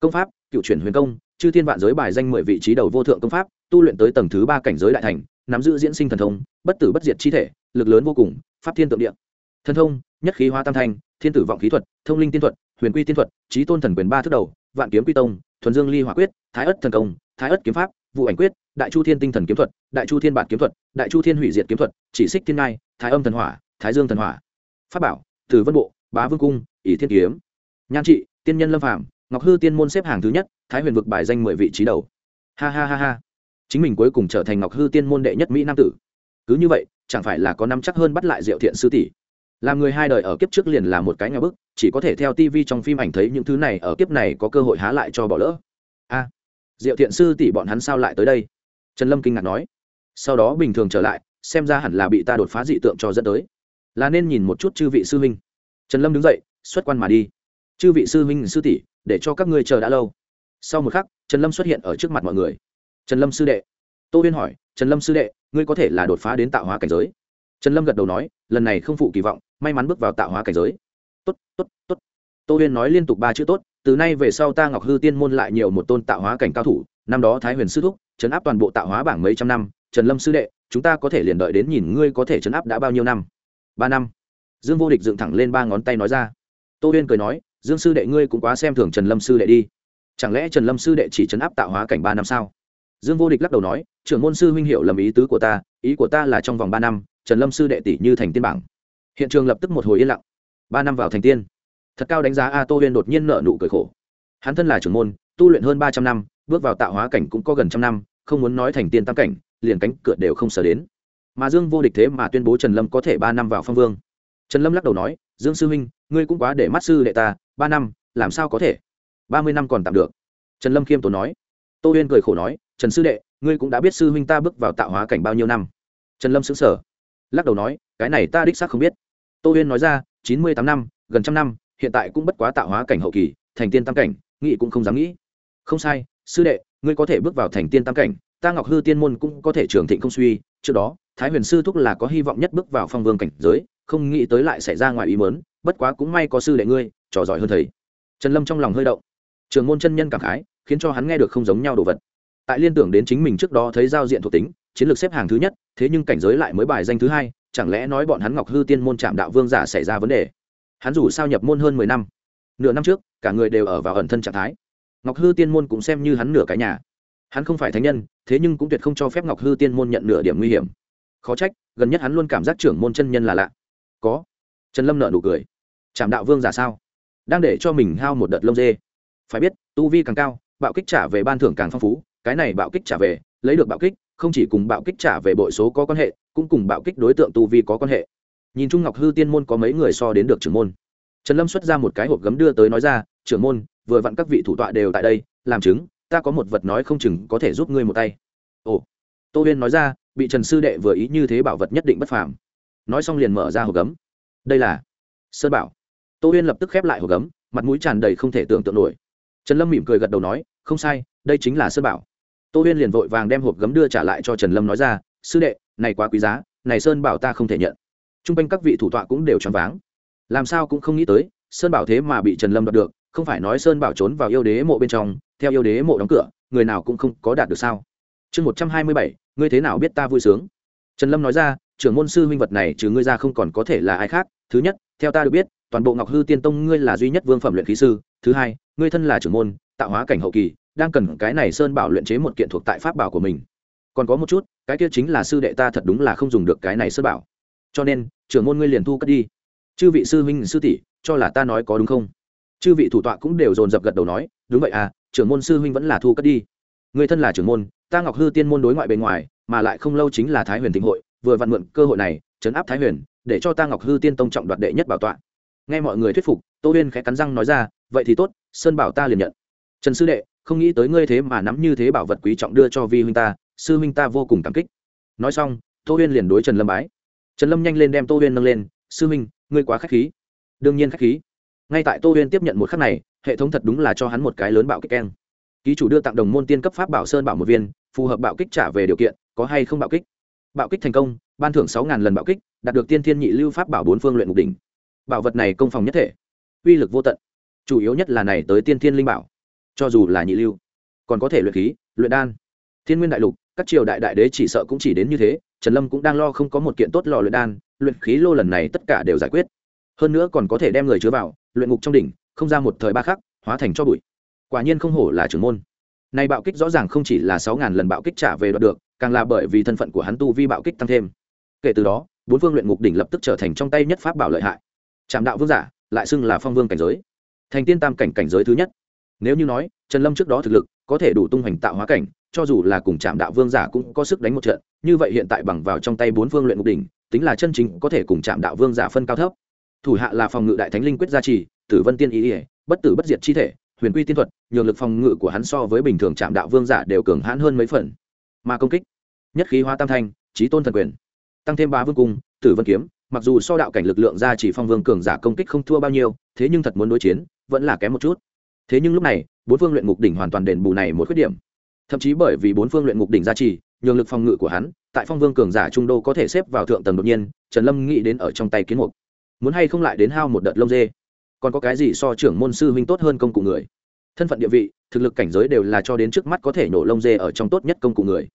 Công pháp, cựu chuyển huyền công, chư thiên vạn giới bài danh mười vị trí đầu vô thượng công pháp, tu luyện tới tầng thứ ba cảnh giới đại thành, nắm giữ diễn sinh thần thông, bất tử bất diệt chi thể, lực lớn vô cùng, pháp thiên tượng địa. Thần thông, nhất khí hóa tam thanh thiên tử vọng khí thuật, thông linh tiên thuật, huyền quy tiên thuật trí tôn thần quyền ba thước đầu, vạn kiếm quy tông, thuần dương ly hỏa quyết, thái ất thần công, thái ất kiếm pháp, vụ ảnh quyết, đại chu thiên tinh thần kiếm thuật, đại chu thiên bản kiếm thuật, đại chu thiên hủy diệt kiếm thuật, chỉ xích thiên ngai, thái âm thần hỏa, thái dương thần hỏa. Pháp bảo, từ vân bộ bá vương cung, ỷ thiên kiếm. Nhan trị, tiên nhân lâm phạm ngọc hư tiên môn xếp hàng thứ nhất, thái huyền vực bài danh mười vị trí đầu. Ha ha ha ha. Chính mình cuối cùng trở thành ngọc hư tiên môn đệ nhất mỹ nam tử. Cứ như vậy, chẳng phải là có năm chắc hơn bắt lại diệu thiện sư tỷ? Làm người hai đời ở kiếp trước liền là một cái nhà bức, chỉ có thể theo tv trong phim ảnh thấy những thứ này ở kiếp này có cơ hội há lại cho bỏ lỡ. A. Diệu thiện sư tỷ bọn hắn sao lại tới đây? Trần lâm kinh ngạc nói. Sau đó bình thường trở lại, xem ra hẳn là bị ta đột phá dị tượng cho dẫn tới. Là nên nhìn một chút chư vị sư huynh trần lâm đứng dậy, xuất quan mà đi. Chư vị sư huynh, sư tỷ, để cho các ngươi chờ đã lâu. Sau một khắc, trần lâm xuất hiện ở trước mặt mọi người. Trần lâm sư đệ. Tô huyên hỏi, trần lâm sư đệ, ngươi có thể là đột phá đến tạo hóa cảnh giới? Trần lâm gật đầu nói, lần này không phụ kỳ vọng, may mắn bước vào tạo hóa cảnh giới. Tốt tốt tốt. Tô huyên nói liên tục ba chữ tốt, từ nay về sau ta ngọc hư tiên môn lại nhiều một tôn tạo hóa cảnh cao thủ, năm đó thái huyền sư thúc chấn áp toàn bộ tạo hóa bảng mấy trăm năm. Trần lâm sư đệ, chúng ta có thể liền đợi đến nhìn ngươi có thể chấn áp đã bao nhiêu năm? Ba năm dương vô địch dựng thẳng lên ba ngón tay nói ra. Tô huyên cười nói, dương sư đệ ngươi cũng quá xem thường trần lâm sư đệ đi. Chẳng lẽ trần lâm sư đệ chỉ chấn áp tạo hóa cảnh ba năm sao? Dương vô địch lắc đầu nói, trưởng môn sư huynh hiệu lầm ý tứ của ta, ý của ta là trong vòng ba năm, trần lâm sư đệ tỷ như thành tiên bảng. Hiện trường lập tức một hồi yên lặng. Ba năm vào thành tiên. Thật cao đánh giá a tô huyên đột nhiên nợ nụ cười khổ. Hắn thân là trưởng môn, tu luyện hơn ba trăm năm, bước vào tạo hóa cảnh cũng có gần trăm năm, không muốn nói thành tiên tam cảnh, liền cánh cửa đều không sờ đến. Mà dương vô địch thế mà tuyên bố trần lâm có thể ba năm vào phong vương trần lâm lắc đầu nói, dương sư huynh, ngươi cũng quá để mắt sư đệ ta, ba năm, làm sao có thể? Ba mươi năm còn tạm được. Trần lâm khiêm tốn nói. Tô huyên cười khổ nói, trần sư đệ, ngươi cũng đã biết sư huynh ta bước vào tạo hóa cảnh bao nhiêu năm. Trần lâm xứng sở lắc đầu nói, cái này ta đích xác không biết. Tô huyên nói ra, chín mươi tám năm, gần trăm năm, hiện tại cũng bất quá tạo hóa cảnh hậu kỳ, thành tiên tam cảnh nghị cũng không dám nghĩ. Không sai, sư đệ, ngươi có thể bước vào thành tiên tam cảnh, ta ngọc hư tiên môn cũng có thể trường thịnh không suy, trước đó, thái huyền sư thúc là có hy vọng nhất bước vào phong vương cảnh giới không nghĩ tới lại xảy ra ngoài ý mớn bất quá cũng may có sư đệ ngươi, trò giỏi hơn thầy. Trần lâm trong lòng hơi động. Trường môn chân nhân cảm khái, khiến cho hắn nghe được không giống nhau đồ vật. Tại liên tưởng đến chính mình trước đó thấy giao diện thuộc tính, chiến lược xếp hàng thứ nhất, thế nhưng cảnh giới lại mới bài danh thứ hai, chẳng lẽ nói bọn hắn ngọc hư tiên môn trạm đạo vương giả xảy ra vấn đề? Hắn dù sao nhập môn hơn mười năm, nửa năm trước, cả người đều ở vào ẩn thân trạng thái. Ngọc hư tiên môn cũng xem như hắn nửa cái nhà. Hắn không phải thánh nhân, thế nhưng cũng tuyệt không cho phép ngọc hư tiên môn nhận nửa điểm nguy hiểm. Khó trách, gần nhất hắn luôn cảm giác trưởng môn chân nhân là lạ có. Trần lâm nợ nụ cười. Trạm đạo vương giả sao? Đang để cho mình hao một đợt lông dê. Phải biết, tu vi càng cao, bạo kích trả về ban thưởng càng phong phú, cái này bạo kích trả về, lấy được bạo kích, không chỉ cùng bạo kích trả về bội số có quan hệ, cũng cùng bạo kích đối tượng tu vi có quan hệ. Nhìn trung ngọc hư tiên môn có mấy người so đến được trưởng môn. Trần lâm xuất ra một cái hộp gấm đưa tới nói ra, trưởng môn, vừa vặn các vị thủ tọa đều tại đây, làm chứng, ta có một vật nói không chừng có thể giúp ngươi một tay. Ồ. Tô huyên nói ra, bị trần sư đệ vừa ý như thế bảo vật nhất định bất phàm nói xong liền mở ra hộp gấm. Đây là sơn bảo. Tô huyên lập tức khép lại hộp gấm, mặt mũi tràn đầy không thể tưởng tượng nổi. Trần lâm mỉm cười gật đầu nói, không sai, đây chính là sơn bảo. Tô huyên liền vội vàng đem hộp gấm đưa trả lại cho trần lâm nói ra, sư đệ, này quá quý giá, này sơn bảo ta không thể nhận. T r u n g quanh các vị thủ tọa cũng đều choáng váng. Làm sao cũng không nghĩ tới, sơn bảo thế mà bị trần lâm đoạt được, không phải nói sơn bảo trốn vào yêu đế mộ bên trong, theo yêu đế mộ đóng cửa, người nào cũng không có đạt được sao? Chương một trăm hai mươi bảy, ngươi thế nào biết ta vui sướng? Trần lâm nói ra trưởng môn sư huynh vật này trừ ngươi ra không còn có thể là ai khác. Thứ nhất, theo ta được biết, toàn bộ ngọc hư tiên tông ngươi là duy nhất vương phẩm luyện khí sư. Thứ hai, ngươi thân là trưởng môn, tạo hóa cảnh hậu kỳ, đang cần cái này sơn bảo luyện chế một kiện thuộc tại pháp bảo của mình. Còn có một chút, cái kia chính là sư đệ ta thật đúng là không dùng được cái này sơn bảo. Cho nên, trưởng môn ngươi liền thu cất đi. Chư vị sư huynh, sư tỷ, cho là ta nói có đúng không? Chư vị thủ tọa cũng đều dồn dập gật đầu nói, đúng vậy à trưởng môn sư huynh vẫn là thu cất đi. Người thân là trưởng môn, ta ngọc hư tiên môn đối ngoại bề ngoài, mà lại không lâu chính là thái huyền thịnh hội vừa vặn mượn cơ hội này chấn áp thái huyền, để cho ta ngọc hư tiên tông trọng đoạt đệ nhất bảo tọa. Nghe mọi người thuyết phục, tô huyên khẽ cắn răng nói ra, vậy thì tốt, sơn bảo ta liền nhận. Trần sư đệ, không nghĩ tới ngươi thế mà nắm như thế bảo vật quý trọng đưa cho vi huynh ta, sư huynh ta vô cùng cảm kích. Nói xong, tô huyên liền đối trần lâm bái. Trần lâm nhanh lên đem tô huyên nâng lên, sư huynh, ngươi quá k h á c h khí. Đương nhiên k h á c h khí. Ngay tại tô huyên tiếp nhận một khắc này, hệ thống thật đúng là cho hắn một cái lớn bạo kích keng. Ký chủ đưa tặng đồng môn tiên cấp pháp bảo sơn bảo một viên, phù hợp bạo kích trả về điều kiện, có hay không bạo kích? Bạo kích thành công, ban thưởng sáu lần bạo kích, đạt được tiên thiên nhị lưu pháp bảo bốn phương luyện mục đỉnh. Bảo vật này công phòng nhất thể, uy lực vô tận. Chủ yếu nhất là này tới tiên thiên linh bảo. Cho dù là nhị lưu, còn có thể luyện khí, luyện đan. Thiên nguyên đại lục, các triều đại đại đế chỉ sợ cũng chỉ đến như thế, trần lâm cũng đang lo không có một kiện tốt lò luyện đan, luyện khí lô lần này tất cả đều giải quyết. Hơn nữa còn có thể đem người chứa vào, luyện ngục trong đỉnh, không ra một thời ba khắc, hóa thành cho bụi. Quả nhiên không hổ là trưởng môn. Nay bạo kích rõ ràng không chỉ là sáu ngàn lần bạo kích trả về đoạt được càng là bởi vì thân phận của hắn tu vi bạo kích tăng thêm. Kể từ đó, bốn phương luyện ngục đỉnh lập tức trở thành trong tay nhất pháp bảo lợi hại. Trạm đạo vương giả, lại xưng là phong vương cảnh giới. Thành tiên tam cảnh cảnh giới thứ nhất. Nếu như nói, trần lâm trước đó thực lực có thể đủ tung hoành tạo hóa cảnh, cho dù là cùng trạm đạo vương giả cũng có sức đánh một trận, như vậy hiện tại bằng vào trong tay bốn phương luyện ngục đỉnh, tính là chân chính có thể cùng trạm đạo vương giả phân cao thấp. Thủ hạ là phòng ngự đại thánh linh quyết gia trì, tử vân tiên ý ỉa bất tử bất diệt chi thể, huyền quy tiên thuật, nhường lực phòng ngự của hắn so với bình thường trạm đạo vương giả đều cường hãn hơn mấy phần mà công kích. Nhất khí hóa tam thanh trí tôn thần quyền. Tăng thêm ba vương cung, tử vân kiếm, mặc dù so đạo cảnh lực lượng ra chỉ phong vương cường giả công kích không thua bao nhiêu, thế nhưng thật muốn đối chiến, vẫn là kém một chút. Thế nhưng lúc này, bốn phương luyện ngục đỉnh hoàn toàn đền bù này một khuyết điểm. Thậm chí bởi vì bốn phương luyện ngục đỉnh gia trì, nhường lực phòng ngự của hắn, tại phong vương cường giả trung đô có thể xếp vào thượng tầng đột nhiên, trần lâm nghĩ đến ở trong tay kiến mục. Muốn hay không lại đến hao một đợt lông dê. Còn có cái gì so trưởng môn sư huynh tốt hơn công cụ người? Thân phận địa vị thực lực cảnh giới đều là cho đến trước mắt có thể nổ lông dê ở trong tốt nhất công cụ người.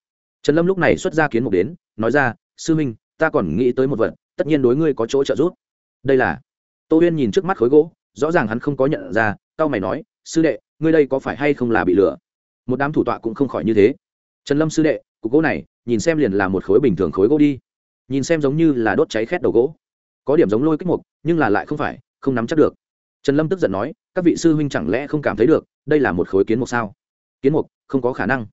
Trần lâm lúc này xuất ra kiến mục đến nói ra sư minh, ta còn nghĩ tới một vật tất nhiên đối ngươi có chỗ trợ giúp. Đây là? Tô huyên nhìn trước mắt khối gỗ rõ ràng hắn không có nhận ra cao mày nói sư đệ ngươi đây có phải hay không là bị lừa? Một đám thủ tọa cũng không khỏi như thế. Trần lâm sư đệ cục gỗ này nhìn xem liền là một khối bình thường khối gỗ đi. Nhìn xem giống như là đốt cháy khét đầu gỗ. Có điểm giống lôi kích mục nhưng là lại không phải không nắm chắc được trần lâm tức giận nói, các vị sư huynh chẳng lẽ không cảm thấy được, đây là một khối kiến mục sao? Kiến mục, không có khả năng.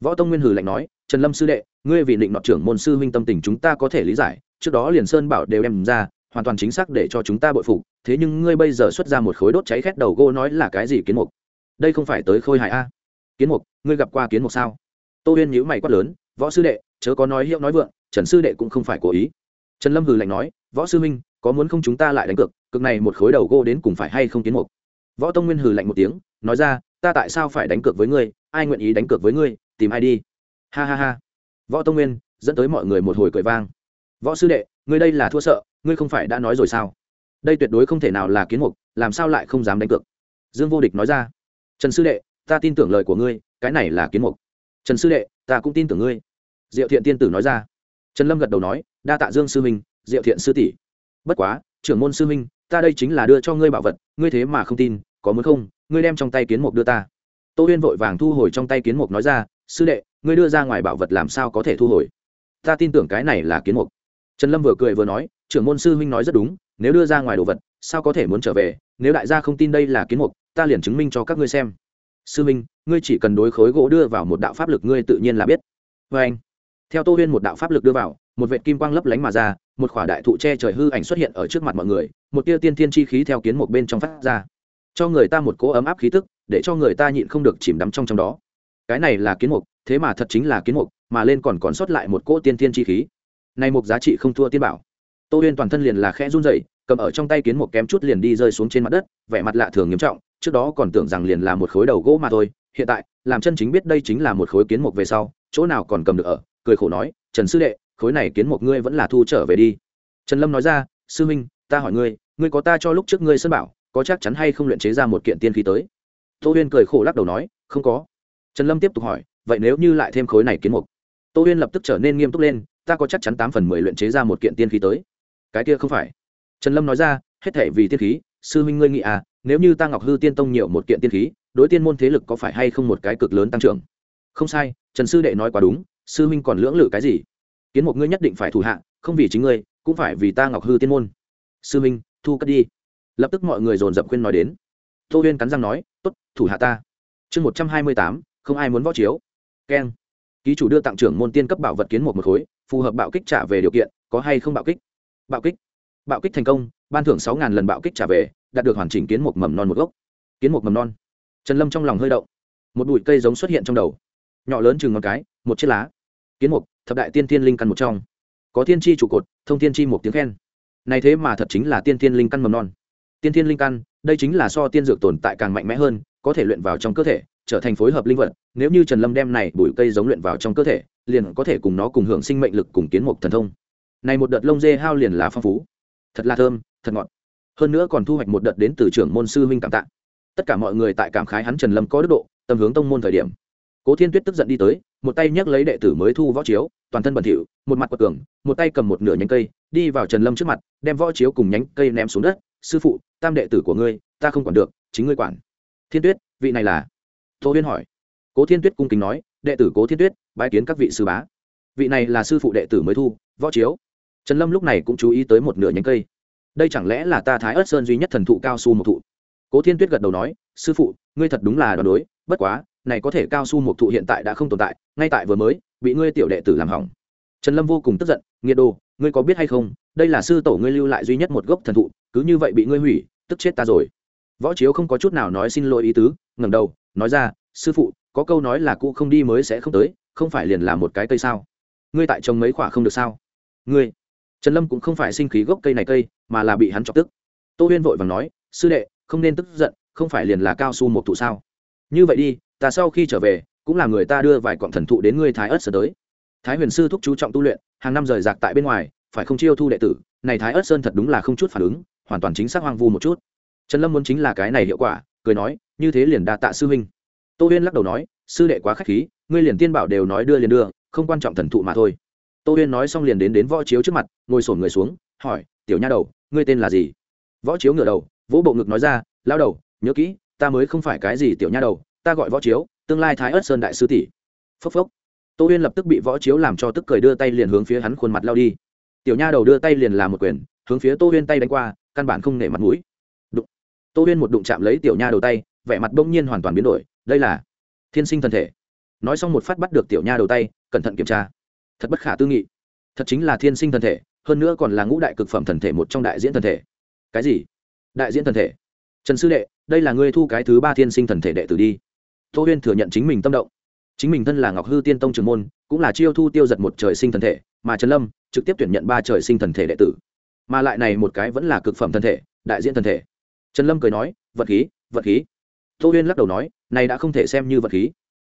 Võ tông nguyên hử lạnh nói, trần lâm sư đệ, ngươi vì định nọ trưởng môn sư huynh tâm tình chúng ta có thể lý giải, trước đó liền sơn bảo đều đem ra, hoàn toàn chính xác để cho chúng ta bội phục, thế nhưng ngươi bây giờ xuất ra một khối đốt cháy khét đầu gỗ nói là cái gì kiến mục? Đây không phải tới khôi hài a? Kiến mục, ngươi gặp qua kiến mục sao? Tô huyên nhíu mày quát lớn, võ sư đệ, chớ có nói hiệu nói vượng, trần sư đệ cũng không phải cố ý. Trần lâm hừ lạnh nói, võ sư minh có muốn không chúng ta lại đánh cược? Cực này một khối đầu gỗ đến cùng phải hay không kiến mục? Võ tông nguyên hừ lạnh một tiếng, nói ra, ta tại sao phải đánh cược với ngươi? Ai nguyện ý đánh cược với ngươi? Tìm ai đi? Ha ha ha. Võ tông nguyên dẫn tới mọi người một hồi cười vang. Võ sư đệ, ngươi đây là thua sợ, ngươi không phải đã nói rồi sao? Đây tuyệt đối không thể nào là kiến mục, làm sao lại không dám đánh cược? Dương vô địch nói ra. Trần sư đệ, ta tin tưởng lời của ngươi, cái này là kiến mục. Trần sư đệ, ta cũng tin tưởng ngươi. Diệu thiện tiên tử nói ra. Trần lâm gật đầu nói, đa tạ dương sư minh diệu thiện sư tỷ. Bất quá trưởng môn sư minh ta đây chính là đưa cho ngươi bảo vật, ngươi thế mà không tin, có muốn không? Ngươi đem trong tay kiến mục đưa ta. Tô huyên vội vàng thu hồi trong tay kiến mục nói ra, sư đệ, ngươi đưa ra ngoài bảo vật làm sao có thể thu hồi? Ta tin tưởng cái này là kiến mục. Trần lâm vừa cười vừa nói, trưởng môn sư huynh nói rất đúng, nếu đưa ra ngoài đồ vật, sao có thể muốn trở về? Nếu đại gia không tin đây là kiến mục, ta liền chứng minh cho các ngươi xem. Sư huynh, ngươi chỉ cần đối khối gỗ đưa vào một đạo pháp lực, ngươi tự nhiên là biết. Vê anh theo tô huyên một đạo pháp lực đưa vào, một vệ kim quang lấp lánh mà ra một khỏa đại thụ che trời hư ảnh xuất hiện ở trước mặt mọi người, một tia tiên thiên chi khí theo kiến một bên trong phát ra. Cho người ta một cỗ ấm áp khí tức, để cho người ta nhịn không được chìm đắm trong trong đó. Cái này là kiến mục, thế mà thật chính là kiến mục, mà lên còn còn sót lại một cỗ tiên thiên chi khí. Này mục giá trị không thua tiên bảo. Tô huyên toàn thân liền là khẽ run rẩy, cầm ở trong tay kiến mục kém chút liền đi rơi xuống trên mặt đất, vẻ mặt lạ thường nghiêm trọng, trước đó còn tưởng rằng liền là một khối đầu gỗ mà thôi, hiện tại, làm chân chính biết đây chính là một khối kiến mục về sau, chỗ nào còn cầm được ở, cười khổ nói, trần sư đệ khối này kiến một ngươi vẫn là thu trở về đi. Trần lâm nói ra, sư minh, ta hỏi ngươi ngươi có ta cho lúc trước ngươi sân bảo, có chắc chắn hay không luyện chế ra một kiện tiên khí tới? Tô huyên cười khổ lắc đầu nói, không có. Trần lâm tiếp tục hỏi, vậy nếu như lại thêm khối này kiến mục? Tô huyên lập tức trở nên nghiêm túc lên, ta có chắc chắn tám phần mười luyện chế ra một kiện tiên khí tới. Cái kia không phải. Trần lâm nói ra, hết thể vì tiên khí, sư huynh ngươi nghĩ à nếu như ta ngọc hư tiên tông nhiều một kiện tiên khí, đối tiên môn thế lực có phải hay không một cái cực lớn tăng trưởng? Không sai, trần sư đệ nói quá đúng, sư huynh còn lưỡng lự cái gì? Kiến một ngươi nhất định phải thủ hạ không vì chính ngươi cũng phải vì ta ngọc hư tiên môn. Sư Minh, thu cất đi. Lập tức mọi người dồn dập khuyên nói đến. Tô huyên cắn răng nói t ố t thủ hạ ta. Chương một trăm hai mươi tám không ai muốn võ chiếu. Keng. Ký chủ đưa tặng trưởng môn tiên cấp bảo vật kiến một một khối phù hợp bạo kích trả về điều kiện có hay không bạo kích? Bạo kích. Bạo kích thành công ban thưởng sáu ngàn lần bạo kích trả về đạt được hoàn chỉnh kiến một mầm non một gốc. Kiến một mầm non. Trần lâm trong lòng hơi động. Một bụi cây giống xuất hiện trong đầu. Nhỏ lớn chừng ngón cái một chiếc lá. Kiến mục thập đại tiên tiên linh căn một trong. Có tiên tri trụ cột, thông tiên tri một tiếng khen. Này thế mà thật chính là tiên tiên linh căn mầm non. Tiên tiên linh căn, đây chính là so tiên dược tồn tại càng mạnh mẽ hơn, có thể luyện vào trong cơ thể, trở thành phối hợp linh vật. Nếu như trần lâm đem này bụi cây giống luyện vào trong cơ thể, liền có thể cùng nó cùng hưởng sinh mệnh lực cùng kiến mục thần thông. Này một đợt lông dê hao liền là phong phú. Thật là thơm, thật ngọt. Hơn nữa còn thu hoạch một đợt đến từ trưởng môn sư huynh cảm tạ. Tất cả mọi người tại cảm khái hắn trần lâm có đức độ tầm hướng tông môn thời điểm. Cố thiên tuyết tức giận đi tới một tay nhấc lấy đệ tử mới thu võ chiếu, toàn thân bẩn thỉu, một mặt quật cường, một tay cầm một nửa nhánh cây, đi vào trần lâm trước mặt, đem võ chiếu cùng nhánh cây ném xuống đất. Sư phụ, tam đệ tử của ngươi, ta không quản được, chính ngươi quản. Thiên tuyết, vị này là? Tô huyên hỏi. Cố thiên tuyết cung kính nói, đệ tử cố thiên tuyết, bái kiến các vị sư bá. Vị này là sư phụ đệ tử mới thu, võ chiếu. Trần lâm lúc này cũng chú ý tới một nửa nhánh cây. Đây chẳng lẽ là ta thái ớt sơn duy nhất thần thụ cao su một thụ? Cố thiên tuyết gật đầu nói, sư phụ, ngươi thật đúng là đoán đối, bất quá này có thể cao su một thụ hiện tại đã không tồn tại, ngay tại vừa mới, bị ngươi tiểu đệ tử làm hỏng. Trần lâm vô cùng tức giận, nghiệt đồ, ngươi có biết hay không, đây là sư tổ ngươi lưu lại duy nhất một gốc thần thụ, cứ như vậy bị ngươi hủy, tức chết ta rồi. Võ chiếu không có chút nào nói xin lỗi ý tứ, ngẩng đầu, nói ra, sư phụ, có câu nói là cụ không đi mới sẽ không tới, không phải liền là một cái cây sao? Ngươi tại trồng mấy quả không được sao? Ngươi. Trần lâm cũng không phải sinh khí gốc cây này cây, mà là bị hắn chọc tức. Tô huyên vội vàng nói, sư đệ, không nên tức giận, không phải liền là cao su một thụ sao? Như vậy đi ta sau khi trở về, cũng là người ta đưa vài quặng thần thụ đến ngươi thái ớt sơn tới. Thái huyền sư thúc chú trọng tu luyện, hàng năm rời rạc tại bên ngoài, phải không chiêu thu đệ tử, này thái ớt sơn thật đúng là không chút phản ứng, hoàn toàn chính xác hoang vu một chút. Trần lâm muốn chính là cái này hiệu quả, cười nói, như thế liền đa tạ sư huynh. Tô huyên lắc đầu nói, sư đệ quá k h á c h khí, ngươi liền tiên bảo đều nói đưa liền đưa, không quan trọng thần thụ mà thôi. Tô huyên nói xong liền đến đến võ chiếu trước mặt, ngồi sổn người xuống, hỏi, tiểu nha đầu, ngươi tên là gì? Võ chiếu ngửa đầu, vỗ bộ ngực nói ra, lao đầu, nhớ kỹ, ta mới không phải cái gì tiểu nha đầu ta gọi võ chiếu, tương lai thái ớt sơn đại sư tỷ. Phốc phốc. Tô huyên lập tức bị võ chiếu làm cho tức cười đưa tay liền hướng phía hắn khuôn mặt lao đi. Tiểu nha đầu đưa tay liền làm một quyền, hướng phía tô huyên tay đánh qua, căn bản không nể mặt mũi. Đụng. Tô huyên một đụng chạm lấy tiểu nha đầu tay, vẻ mặt bỗng nhiên hoàn toàn biến đổi, đây là thiên sinh thân thể. Nói xong một phát bắt được tiểu nha đầu tay, cẩn thận kiểm tra. Thật bất khả tư nghị. Thật chính là thiên sinh thân thể, hơn nữa còn là ngũ đại cực phẩm thần thể một trong đại diễn thần thể. Cái gì? Đại diễn thần thể? Trần sư đệ, đây là ngươi thu cái thứ ba thiên sinh thần thể đệ tử đi tô huyên thừa nhận chính mình tâm động. Chính mình thân là ngọc hư tiên tông trường môn, cũng là chiêu thu tiêu giật một trời sinh thần thể, mà trần lâm trực tiếp tuyển nhận ba trời sinh thần thể đệ tử. Mà lại này một cái vẫn là cực phẩm thần thể, đại diện thần thể. Trần lâm cười nói, vật khí vật khí. Tô huyên lắc đầu nói, này đã không thể xem như vật khí.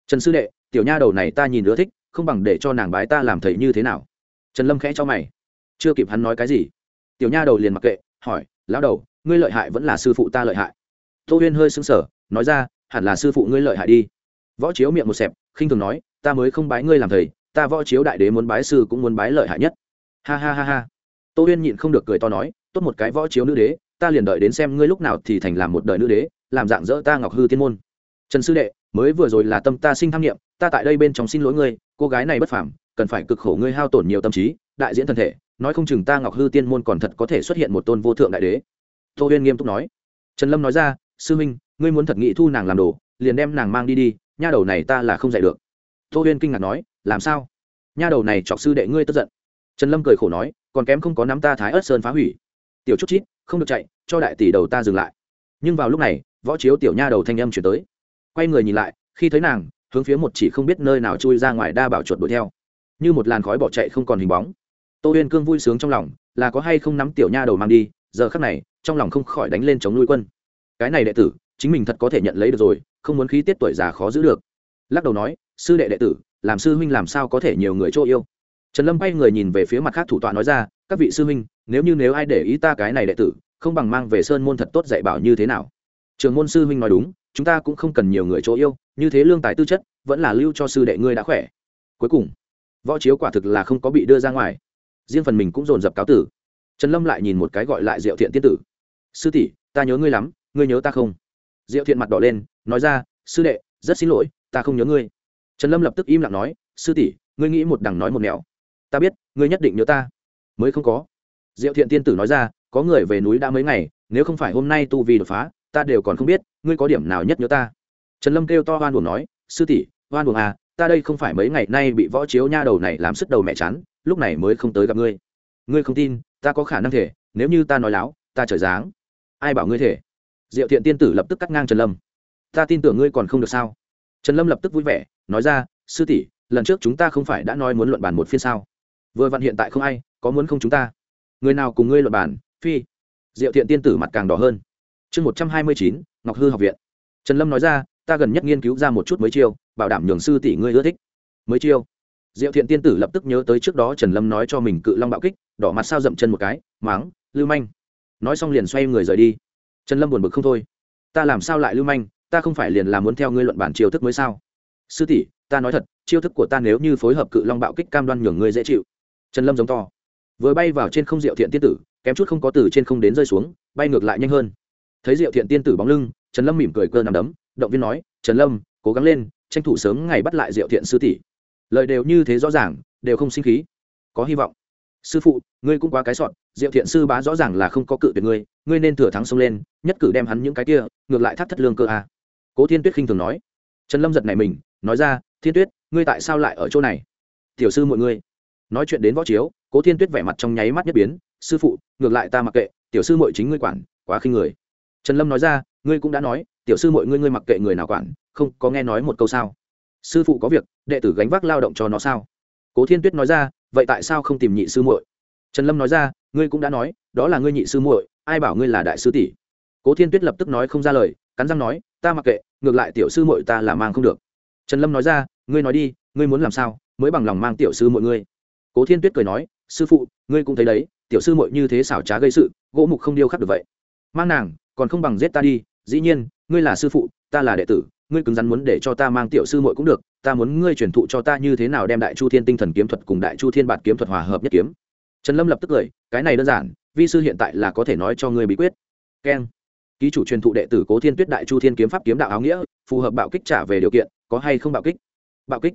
Trần sư đệ, tiểu nha đầu này ta nhìn ưa thích, không bằng để cho nàng bái ta làm thầy như thế nào? Trần lâm khẽ cho mày. Chưa kịp hắn nói cái gì, tiểu nha đầu liền mặc kệ, hỏi, lão đầu, ngươi lợi hại vẫn là sư phụ ta lợi hại? Tô huyên hơi sững sờ, nói ra hẳn là sư phụ ngươi lợi hại đi. Võ chiếu miệng một xẹp, khinh thường nói, ta mới không bái ngươi làm thầy, ta võ chiếu đại đế muốn bái sư cũng muốn bái lợi hại nhất. Ha ha ha ha. Tô huyên nhịn không được cười to nói, tốt một cái võ chiếu nữ đế, ta liền đợi đến xem ngươi lúc nào thì thành làm một đời nữ đế, làm dạng dỡ ta ngọc hư thiên môn. Trần sư đệ, mới vừa rồi là tâm ta sinh tham nghiệm ta tại đây bên trong xin lỗi ngươi, cô gái này bất phàm, cần phải cực khổ ngươi hao tổn nhiều tâm trí, đại diễn thân thể, nói không chừng ta ngọc hư tiên môn còn thật có thể xuất hiện một tôn vô thượng đại đế. Tô huyên nghiêm túc nói. Trần lâm nói ra, sư minh ngươi muốn thật nghĩ thu nàng làm đồ, liền đem nàng mang đi đi, nha đầu này ta là không dạy được. Tô huyên kinh ngạc nói, làm sao? Nha đầu này chọc sư đệ ngươi tức giận. Trần lâm cười khổ nói, còn kém không có nắm ta thái ớt sơn phá hủy. Tiểu chút chít, không được chạy, cho đại tỷ đầu ta dừng lại. Nhưng vào lúc này, võ chiếu tiểu nha đầu thanh âm chuyển tới. Quay người nhìn lại, khi thấy nàng, hướng phía một chỉ không biết nơi nào chui ra ngoài đa bảo chuột đuổi theo. Như một làn khói bỏ chạy không còn hình bóng. Tô huyên cương vui sướng trong lòng, là có hay không nắm tiểu nha đầu mang đi, giờ khắc này, trong lòng không khỏi đánh lên chống nuôi quân. Cái này đệ tử chính mình thật có thể nhận lấy được rồi, không muốn khí tiết tuổi già khó giữ được. Lắc đầu nói, sư đệ đệ tử, làm sư huynh làm sao có thể nhiều người chỗ yêu? Trần lâm bay người nhìn về phía mặt khác thủ tọa nói ra, các vị sư huynh, nếu như nếu ai để ý ta cái này đệ tử, không bằng mang về sơn môn thật tốt dạy bảo như thế nào? Trường môn sư huynh nói đúng, chúng ta cũng không cần nhiều người chỗ yêu, như thế lương tài tư chất, vẫn là lưu cho sư đệ ngươi đã khỏe. Cuối cùng, võ chiếu quả thực là không có bị đưa ra ngoài. Riêng phần mình cũng dồn dập cáo tử. Trần lâm lại nhìn một cái gọi lại diệu thiện tiên tử. Sư tỷ, ta nhớ ngươi lắm, ngươi nhớ ta không? Diệu thiện mặt đỏ lên, nói ra, sư đệ, rất xin lỗi, ta không nhớ ngươi. Trần lâm lập tức im lặng nói, sư tỷ, ngươi nghĩ một đằng nói một nẻo. Ta biết, ngươi nhất định nhớ ta. Mới không có. Diệu thiện tiên tử nói ra, có người về núi đã mấy ngày, nếu không phải hôm nay tu vi đột phá, ta đều còn không biết, ngươi có điểm nào nhất nhớ ta. Trần lâm kêu to hoan buồn nói, sư tỷ, hoan buồn à ta đây không phải mấy ngày nay bị võ chiếu nha đầu này làm sức đầu mẹ chán, lúc này mới không tới gặp ngươi. Ngươi không tin, ta có khả năng thể, nếu như ta nói láo, ta trời dáng ai bảo ngươi thể? Diệu thiện tiên tử lập tức cắt ngang trần lâm. Ta tin tưởng ngươi còn không được sao? Trần lâm lập tức vui vẻ, nói ra, sư tỷ, lần trước chúng ta không phải đã nói muốn luận bàn một phiên sao? Vừa vặn hiện tại không ai, có muốn không chúng ta? Người nào cùng ngươi luận bàn, phi? Diệu thiện tiên tử mặt càng đỏ hơn. Chương một trăm hai mươi chín, ngọc hư học viện. Trần lâm nói ra, ta gần nhất nghiên cứu ra một chút mới chiêu, bảo đảm nhường sư tỷ ngươi ưa thích. Mới chiêu? Diệu thiện tiên tử lập tức nhớ tới trước đó trần lâm nói cho mình cự long bạo kích, đỏ mặt sao dậm chân một cái, máng, lưu manh. Nói xong liền xoay người rời đi trần lâm buồn bực không thôi. Ta làm sao lại lưu manh, ta không phải liền là muốn theo ngươi luận bản chiêu thức mới sao? Sư tỷ, ta nói thật, chiêu thức của ta nếu như phối hợp cự long bạo kích cam đoan nhường ngươi dễ chịu. Trần lâm giống to. Vừa bay vào trên không diệu thiện tiên tử, kém chút không có từ trên không đến rơi xuống, bay ngược lại nhanh hơn. Thấy diệu thiện tiên tử bóng lưng, trần lâm mỉm cười cơ nằm đấm, động viên nói, trần lâm, cố gắng lên, tranh thủ sớm ngày bắt lại diệu thiện sư tỷ. Lời đều như thế rõ ràng, đều không sinh khí. Có hy vọng. Sư phụ, ngươi cũng quá cái sọn, diệu thiện sư bá rõ ràng là không có cự tuyệt ngươi ngươi nên thừa thắng xông lên, nhất cử đem hắn những cái kia, ngược lại thắt thất lương cơ a à. cố thiên tuyết khinh thường nói. Trần lâm giật này mình, nói ra, thiên tuyết, ngươi tại sao lại ở chỗ này? Tiểu sư mọi ngươi. Nói chuyện đến võ chiếu, cố thiên tuyết vẻ mặt trong nháy mắt nhất biến, sư phụ, ngược lại ta mặc kệ, tiểu sư mọi chính ngươi quản, quá khinh người. Trần lâm nói ra, ngươi cũng đã nói, tiểu sư mọi ngươi ngươi mặc kệ người nào quản, không, có nghe nói một câu sao? Sư phụ có việc, đệ tử gánh vác lao động cho nó sao? Cố thiên tuyết nói ra, vậy tại sao không tìm nhị sư muội? Trần lâm nói ra, ngươi cũng đã nói, đó là ngươi nhị sư muội ai bảo ngươi là đại sư tỷ? Cố thiên tuyết lập tức nói không ra lời, cắn răng nói, ta mặc kệ, ngược lại tiểu sư muội ta là mang không được. Trần lâm nói ra, ngươi nói đi, ngươi muốn làm sao, mới bằng lòng mang tiểu sư muội ngươi. Cố thiên tuyết cười nói, sư phụ, ngươi cũng thấy đấy, tiểu sư muội như thế xảo trá gây sự, gỗ mục không điêu khắc được vậy. Mang nàng, còn không bằng giết ta đi, dĩ nhiên, ngươi là sư phụ, ta là đệ tử, ngươi cứng rắn muốn để cho ta mang tiểu sư muội cũng được, ta muốn ngươi truyền thụ cho ta như thế nào đem đại chu thiên tinh thần kiếm thuật cùng đại chu thiên bạt kiếm thuật hòa hợp nhất kiếm trần lâm lập tức cười cái này đơn giản, vi sư hiện tại là có thể nói cho ngươi bí quyết. Keng. Ký chủ truyền thụ đệ tử cố thiên tuyết đại chu thiên kiếm pháp kiếm đạo áo nghĩa, phù hợp bạo kích trả về điều kiện, có hay không bạo kích? Bạo kích.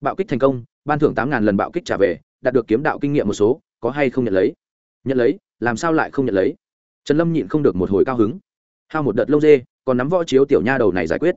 Bạo kích thành công, ban thưởng tám ngàn lần bạo kích trả về, đạt được kiếm đạo kinh nghiệm một số, có hay không nhận lấy? Nhận lấy, làm sao lại không nhận lấy? Trần lâm nhịn không được một hồi cao hứng. Hao một đợt lâu dê, còn nắm võ chiếu tiểu nha đầu này giải quyết.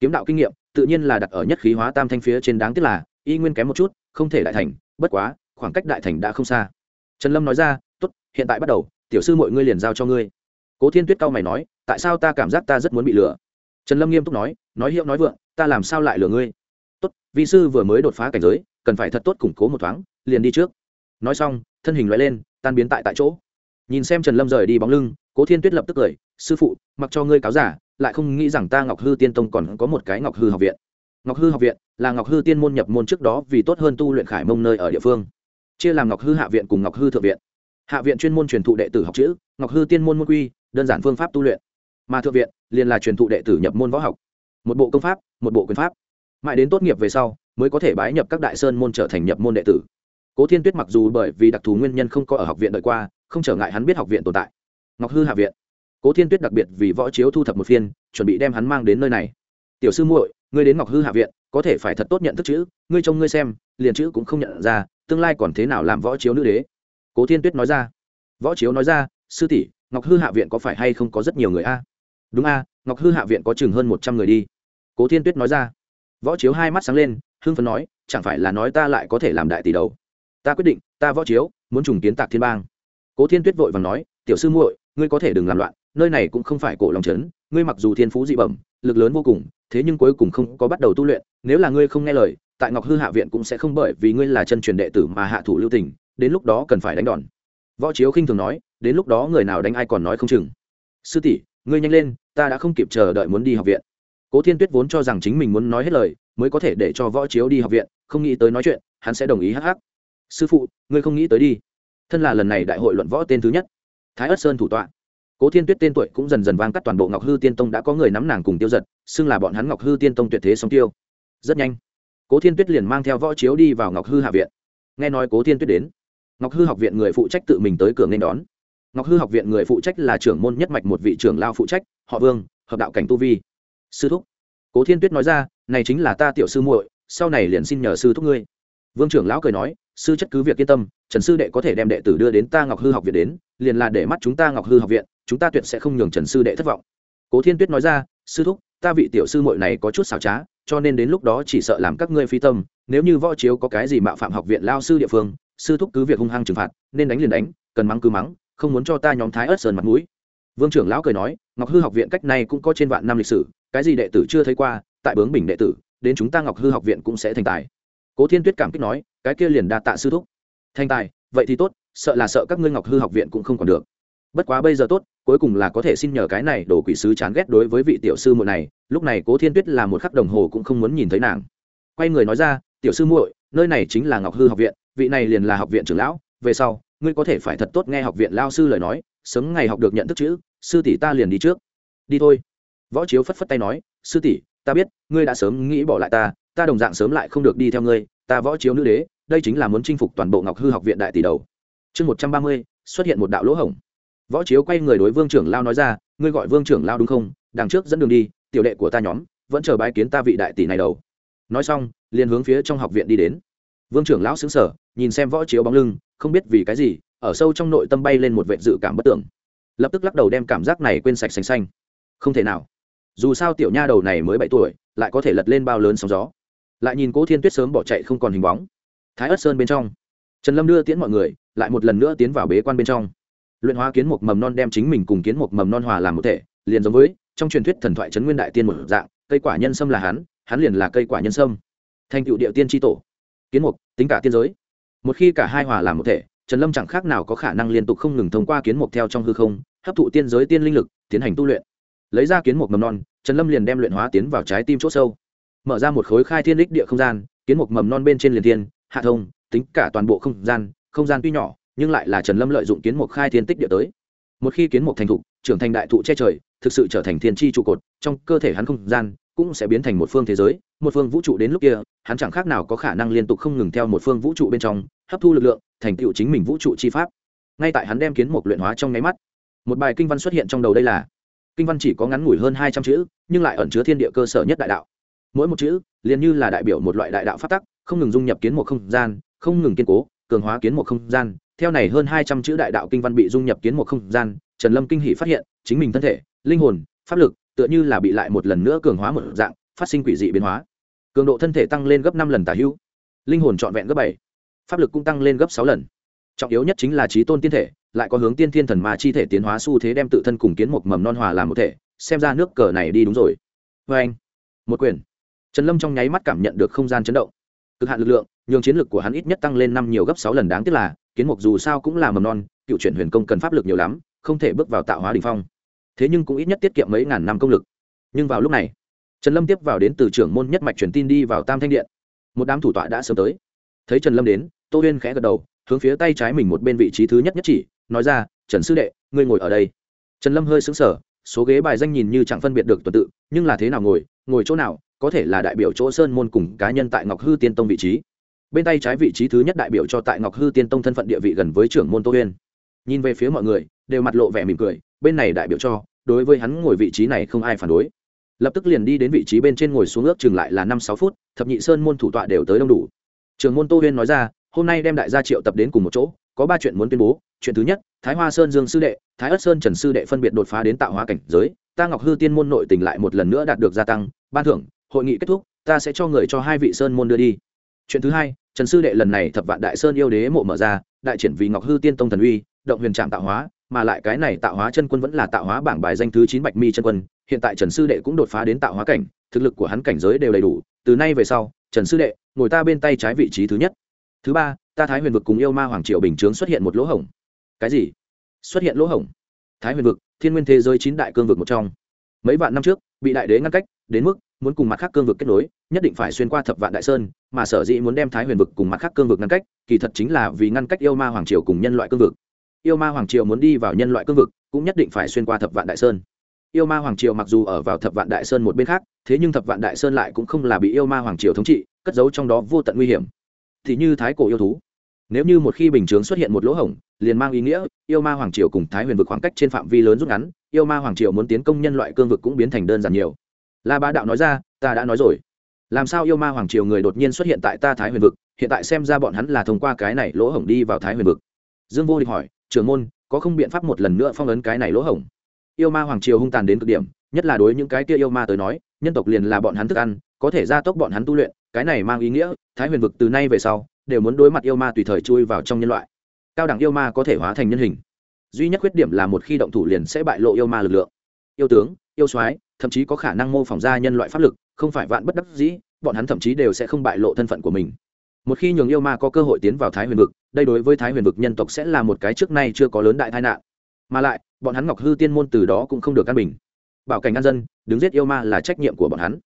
Kiếm đạo kinh nghiệm, tự nhiên là đặt ở nhất khí hóa tam thanh phía trên đáng tiếc là, y nguyên kém một chút, không thể đại thành, bất quá, khoảng cách đại thành đã không xa trần lâm nói ra, tốt, hiện tại bắt đầu, tiểu sư mọi ngươi liền giao cho ngươi. Cố thiên tuyết cao mày nói, tại sao ta cảm giác ta rất muốn bị lừa? Trần lâm nghiêm túc nói nói hiệu nói vượng, ta làm sao lại lừa ngươi? Tốt, vi sư vừa mới đột phá cảnh giới, cần phải thật tốt củng cố một thoáng, liền đi trước. Nói xong, thân hình loại lên, tan biến tại tại chỗ. Nhìn xem trần lâm rời đi bóng lưng, cố thiên tuyết lập tức cười, sư phụ, mặc cho ngươi cáo giả, lại không nghĩ rằng ta ngọc hư tiên tông còn có một cái ngọc hư học viện. Ngọc hư học viện là ngọc hư tiên môn nhập môn trước đó vì tốt hơn tu luyện khải mông nơi ở địa phương chia làm ngọc hư hạ viện cùng ngọc hư thượng viện. Hạ viện chuyên môn truyền thụ đệ tử học chữ, ngọc hư tiên môn môn quy, đơn giản phương pháp tu luyện. Mà thượng viện liền là truyền thụ đệ tử nhập môn võ học. Một bộ công pháp, một bộ quyền pháp. Mãi đến tốt nghiệp về sau, mới có thể bái nhập các đại sơn môn trở thành nhập môn đệ tử. Cố thiên tuyết mặc dù bởi vì đặc thù nguyên nhân không có ở học viện đợi qua, không trở ngại hắn biết học viện tồn tại. Ngọc hư hạ viện. Cố thiên tuyết đặc biệt vì võ chiếu thu thập một phiên, chuẩn bị đem hắn mang đến nơi này. Tiểu sư muội, ngươi đến ngọc hư hạ viện, có thể phải thật tốt nhận thức chữ, ngươi trông ngươi xem, liền chữ cũng không nhận ra tương lai còn thế nào làm võ chiếu nữ đế? Cố thiên tuyết nói ra. Võ chiếu nói ra, sư tỷ, ngọc hư hạ viện có phải hay không có rất nhiều người a? Đúng a, ngọc hư hạ viện có chừng hơn một trăm người đi. Cố thiên tuyết nói ra. Võ chiếu hai mắt sáng lên, hưng phấn nói, chẳng phải là nói ta lại có thể làm đại tỷ đầu? Ta quyết định, ta võ chiếu, muốn trùng kiến tạc thiên bang. Cố thiên tuyết vội và nói, tiểu sư muội, ngươi có thể đừng làm loạn, nơi này cũng không phải cổ lòng trấn, ngươi mặc dù thiên phú dị bẩm, lực lớn vô cùng, thế nhưng cuối cùng không có bắt đầu tu luyện, nếu là ngươi không nghe lời tại ngọc hư hạ viện cũng sẽ không bởi vì ngươi là chân truyền đệ tử mà hạ thủ lưu tình, đến lúc đó cần phải đánh đòn. Võ chiếu khinh thường nói, đến lúc đó người nào đánh ai còn nói không chừng. Sư tỷ, ngươi nhanh lên, ta đã không kịp chờ đợi muốn đi học viện. Cố thiên tuyết vốn cho rằng chính mình muốn nói hết lời, mới có thể để cho võ chiếu đi học viện, không nghĩ tới nói chuyện, hắn sẽ đồng ý hắc hắc. Sư phụ, ngươi không nghĩ tới đi. Thân là lần này đại hội luận võ tên thứ nhất. Thái ất sơn thủ tọa. Cố thiên tuyết tên tuổi cũng dần dần vang cắt toàn bộ ngọc hư tiên tông đã có người nắm nàng cùng tiêu giật, xưng là bọn hắn ngọc hư tiên tông tuyệt thế song tiêu. Rất nhanh cố thiên tuyết liền mang theo võ chiếu đi vào ngọc hư hạ viện. Nghe nói cố thiên tuyết đến, ngọc hư học viện người phụ trách tự mình tới cửa nên đón. Ngọc hư học viện người phụ trách là trưởng môn nhất mạch một vị trưởng lao phụ trách, họ vương, hợp đạo cảnh tu vi. Sư thúc. Cố thiên tuyết nói ra, này chính là ta tiểu sư muội, sau này liền xin nhờ sư thúc ngươi. Vương trưởng lão cười nói, sư chất cứ việc yên tâm, trần sư đệ có thể đem đệ tử đưa đến ta ngọc hư học viện đến, liền là để mắt chúng ta ngọc hư học viện, chúng ta tuyệt sẽ không nhường trần sư đệ thất vọng. Cố thiên tuyết nói ra, sư thúc, ta vị tiểu sư muội này có chút xảo trá cho nên đến lúc đó chỉ sợ làm các ngươi phi tâm, nếu như võ chiếu có cái gì mạo phạm học viện lao sư địa phương, sư thúc cứ việc hung hăng trừng phạt, nên đánh liền đánh, cần mắng cứ mắng, không muốn cho ta nhóm thái ớt sơn mặt mũi. Vương trưởng lão cười nói, ngọc hư học viện cách này cũng có trên vạn năm lịch sử, cái gì đệ tử chưa thấy qua, tại bướng bình đệ tử, đến chúng ta ngọc hư học viện cũng sẽ thành tài. Cố thiên tuyết cảm kích nói, cái kia liền đa tạ sư thúc. Thành tài, vậy thì tốt, sợ là sợ các ngươi ngọc hư học viện cũng không còn được bất quá bây giờ tốt, cuối cùng là có thể xin nhờ cái này đổ quỷ sứ chán ghét đối với vị tiểu sư muội này, lúc này cố thiên tuyết là một khắc đồng hồ cũng không muốn nhìn thấy nàng. Quay người nói ra, tiểu sư muội, nơi này chính là ngọc hư học viện, vị này liền là học viện trưởng lão, về sau, ngươi có thể phải thật tốt nghe học viện lao sư lời nói, sớm ngày học được nhận thức chữ, sư tỷ ta liền đi trước. Đi thôi. Võ chiếu phất phất tay nói, sư tỷ, ta biết, ngươi đã sớm nghĩ bỏ lại ta ta đồng dạng sớm lại không được đi theo ngươi, ta võ chiếu nữ đế, đây chính là muốn chinh phục toàn bộ ngọc hư học viện đại tỷ đầu. Chương một trăm ba mươi, xuất hiện một đạo lỗ hổng võ chiếu quay người đối vương trưởng lao nói ra, ngươi gọi vương trưởng lao đúng không? Đằng trước dẫn đường đi, tiểu đệ của ta nhóm vẫn chờ bái kiến ta vị đại tỷ này đầu. Nói xong, liền hướng phía trong học viện đi đến. Vương trưởng lão xứng sở nhìn xem võ chiếu bóng lưng, không biết vì cái gì, ở sâu trong nội tâm bay lên một vệ dự cảm bất tưởng. Lập tức lắc đầu đem cảm giác này quên sạch xanh xanh. Không thể nào. Dù sao tiểu nha đầu này mới bảy tuổi, lại có thể lật lên bao lớn sóng gió. Lại nhìn cố thiên tuyết sớm bỏ chạy không còn hình bóng. Thái ất sơn bên trong. Trần lâm đưa tiễn mọi người, lại một lần nữa tiến vào bế quan bên trong luyện hóa kiến mục mầm non đem chính mình cùng kiến mục mầm non hòa làm một thể, liền giống với trong truyền thuyết thần thoại trấn nguyên đại tiên một dạng, cây quả nhân sâm là hắn hắn liền là cây quả nhân sâm. Thành cựu địa tiên tri tổ. Kiến mục, tính cả tiên giới. Một khi cả hai hòa làm một thể, trần lâm chẳng khác nào có khả năng liên tục không ngừng thông qua kiến mục theo trong hư không, hấp thụ tiên giới tiên linh lực, tiến hành tu luyện. Lấy ra kiến mục mầm non, trần lâm liền đem luyện hóa tiến vào trái tim c h ỗ sâu. Mở ra một khối khai thiên đích địa không gian, kiến mục mầm non bên trên liền tiên hạ thông, tính cả toàn bộ không gian không gian tuy nhỏ nhưng lại là trần lâm lợi dụng kiến mục khai thiên tích địa tới. Một khi kiến mục thành thụ trưởng thành đại thụ che trời, thực sự trở thành thiên tri trụ cột, trong cơ thể hắn không gian cũng sẽ biến thành một phương thế giới, một phương vũ trụ đến lúc kia, hắn chẳng khác nào có khả năng liên tục không ngừng theo một phương vũ trụ bên trong, hấp thu lực lượng, thành tựu chính mình vũ trụ chi pháp. Ngay tại hắn đem kiến mục luyện hóa trong nháy mắt, một bài kinh văn xuất hiện trong đầu đây là, kinh văn chỉ có ngắn ngủi hơn hai trăm chữ, nhưng lại ẩn chứa thiên địa cơ sở nhất đại đạo. Mỗi một chữ, liền như là đại biểu một loại đại đạo phát tắc, không ngừng dung nhập kiến một không gian, không ngừng kiên cố, cường hóa kiến một không gian theo này hơn hai trăm chữ đại đạo kinh văn bị dung nhập kiến một không gian, trần lâm kinh hỷ phát hiện, chính mình thân thể, linh hồn, pháp lực, tựa như là bị lại một lần nữa cường hóa một dạng, phát sinh quỷ dị biến hóa. Cường độ thân thể tăng lên gấp năm lần tả hữu, linh hồn trọn vẹn gấp bảy, pháp lực cũng tăng lên gấp sáu lần. Trọng yếu nhất chính là trí tôn tiên thể, lại có hướng tiên thiên thần ma chi thể tiến hóa xu thế đem tự thân cùng kiến một mầm non hòa làm một thể, xem ra nước cờ này đi đúng rồi. Vê anh, một quyền. Trần lâm trong nháy mắt cảm nhận được không gian chấn động. Cực hạn lực lượng, nhường chiến lực của hắn ít nhất tăng lên năm nhiều gấp sáu lần, đáng tiếc là kiến mục dù sao cũng là mầm non, cựu chuyển huyền công cần pháp lực nhiều lắm, không thể bước vào tạo hóa đ ỉ n h phong. Thế nhưng cũng ít nhất tiết kiệm mấy ngàn năm công lực. Nhưng vào lúc này, trần lâm tiếp vào đến từ trưởng môn nhất mạch truyền tin đi vào tam thanh điện. Một đám thủ tọa đã sớm tới. Thấy trần lâm đến, tô huyên khẽ gật đầu, hướng phía tay trái mình một bên vị trí thứ nhất nhất chỉ, nói ra, trần sư đệ, ngươi ngồi ở đây. Trần lâm hơi xứng sở số ghế bài danh nhìn như chẳng phân biệt được tuần tự, nhưng là thế nào ngồi ngồi chỗ nào, có thể là đại biểu chỗ sơn môn cùng cá nhân tại ngọc hư tiên tông vị trí bên tay trái vị trí thứ nhất đại biểu cho tại ngọc hư tiên tông thân phận địa vị gần với trưởng môn tô huyên. Nhìn về phía mọi người, đều mặt lộ vẻ mỉm cười, bên này đại biểu cho, đối với hắn ngồi vị trí này không ai phản đối. Lập tức liền đi đến vị trí bên trên ngồi xuống ước chừng lại là năm sáu phút, thập nhị sơn môn thủ tọa đều tới đông đủ. Trường môn tô huyên nói ra, hôm nay đem đại gia triệu tập đến cùng một chỗ, có ba chuyện muốn tuyên bố. Chuyện thứ nhất, thái hoa sơn dương sư đệ, thái ất sơn trần sư đệ phân biệt đột phá đến tạo hóa cảnh giới, ta ngọc hư tiên môn nội tình lại một lần nữa đạt được gia tăng. Ban thưởng, hội nghị kết thúc, ta sẽ cho người cho hai vị sơn môn đưa đi. Chuyện thứ hai trần sư đệ lần này thập vạn đại sơn yêu đế mộ mở ra, đại triển vì ngọc hư tiên tông thần uy, động huyền trạm tạo hóa, mà lại cái này tạo hóa chân quân vẫn là tạo hóa bảng bài danh thứ chín bạch mi chân quân, hiện tại trần sư đệ cũng đột phá đến tạo hóa cảnh, thực lực của hắn cảnh giới đều đầy đủ, từ nay về sau, trần sư đệ, ngồi ta bên tay trái vị trí thứ nhất. Thứ ba, ta thái huyền vực cùng yêu ma hoàng triệu bình chướng xuất hiện một lỗ hổng. Cái gì? Xuất hiện lỗ hổng? Thái huyền vực, thiên nguyên thế giới chín đại cương vực một trong. Mấy vạn năm trước, bị đại đế ngăn cách, đến mức muốn cùng mặt khác cương vực kết nối, nhất định phải xuyên qua thập vạn đại sơn, mà sở dĩ muốn đem thái huyền vực cùng mặt khác cương vực ngăn cách, kỳ thật chính là vì ngăn cách yêu ma hoàng triều cùng nhân loại cương vực. Yêu ma hoàng triều muốn đi vào nhân loại cương vực, cũng nhất định phải xuyên qua thập vạn đại sơn. Yêu ma hoàng triều mặc dù ở vào thập vạn đại sơn một bên khác, thế nhưng thập vạn đại sơn lại cũng không là bị yêu ma hoàng triều thống trị, cất giấu trong đó vô tận nguy hiểm. Thì như thái cổ yêu thú, nếu như một khi bình chướng xuất hiện một lỗ hổng, liền mang ý nghĩa, yêu ma hoàng triều cùng thái huyền vực khoảng cách trên phạm vi lớn rút ngắn, yêu ma hoàng triều muốn tiến công nhân loại cương vực cũng biến thành đơn giản nhiều la ba đạo nói ra, ta đã nói rồi. Làm sao yêu ma hoàng triều người đột nhiên xuất hiện tại ta thái huyền vực? Hiện tại xem ra bọn hắn là thông qua cái này lỗ hổng đi vào thái huyền vực. Dương vô địch hỏi, trưởng môn, có không biện pháp một lần nữa phong ấn cái này lỗ hổng? Yêu ma hoàng triều hung tàn đến cực điểm, nhất là đối những cái kia yêu ma tới nói, nhân tộc liền là bọn hắn thức ăn, có thể gia tốc bọn hắn tu luyện, cái này mang ý nghĩa, thái huyền vực từ nay về sau, đều muốn đối mặt yêu ma tùy thời chui vào trong nhân loại. Cao đẳng yêu ma có thể hóa thành nhân hình. Duy nhất khuyết điểm là một khi động thủ liền sẽ bại lộ yêu ma lực lượng. Yêu tướng yêu soái, thậm chí có khả năng mô phỏng ra nhân loại pháp lực, không phải vạn bất đắc dĩ, bọn hắn thậm chí đều sẽ không bại lộ thân phận của mình. Một khi nhường yêu ma có cơ hội tiến vào thái huyền vực, đây đối với thái huyền vực nhân tộc sẽ là một cái trước nay chưa có lớn đại tai nạn. Mà lại, bọn hắn ngọc hư tiên môn từ đó cũng không được căn bình. Bảo cảnh an dân, đứng giết yêu ma là trách nhiệm của bọn hắn.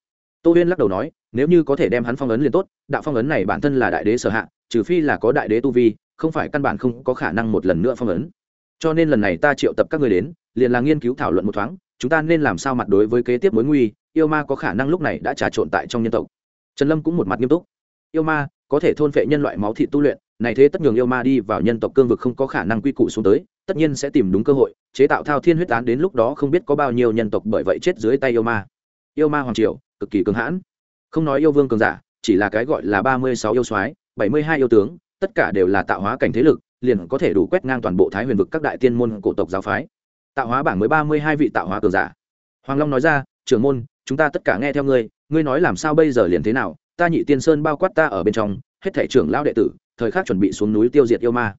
Tô huyên lắc đầu nói, nếu như có thể đem hắn phong ấn liền tốt, đạo phong ấn này bản thân là đại đế sở hạ, trừ phi là có đại đế tu vi, không phải căn bản không có khả năng một lần nữa phong ấn. Cho nên lần này ta triệu tập các người đến, liền là nghiên cứu thảo luận một thoáng chúng ta nên làm sao mặt đối với kế tiếp mối nguy, yêu ma có khả năng lúc này đã trà trộn tại trong nhân tộc. Trần lâm cũng một mặt nghiêm túc. Yêu ma, có thể thôn phệ nhân loại máu thị tu luyện, này thế tất nhường yêu ma đi vào nhân tộc cương vực không có khả năng quy củ xuống tới, tất nhiên sẽ tìm đúng cơ hội, chế tạo thao thiên huyết án đến lúc đó không biết có bao nhiêu nhân tộc bởi vậy chết dưới tay yêu ma. Yêu ma hoàng triều, cực kỳ cường hãn. Không nói yêu vương cường giả, chỉ là cái gọi là ba mươi sáu yêu soái, bảy mươi hai yêu tướng, tất cả đều là tạo hóa cảnh thế lực, liền có thể đủ quét ngang toàn bộ thái huyền vực các đại tiên môn cổ tộc giáo phái tạo hóa bảng mới ba mươi hai vị tạo hóa cường giả. Hoàng long nói ra, trưởng môn, chúng ta tất cả nghe theo ngươi ngươi nói làm sao bây giờ liền thế nào? Ta nhị tiên sơn bao quát ta ở bên trong, hết thể trưởng lão đệ tử, thời khắc chuẩn bị xuống núi tiêu diệt yêu ma.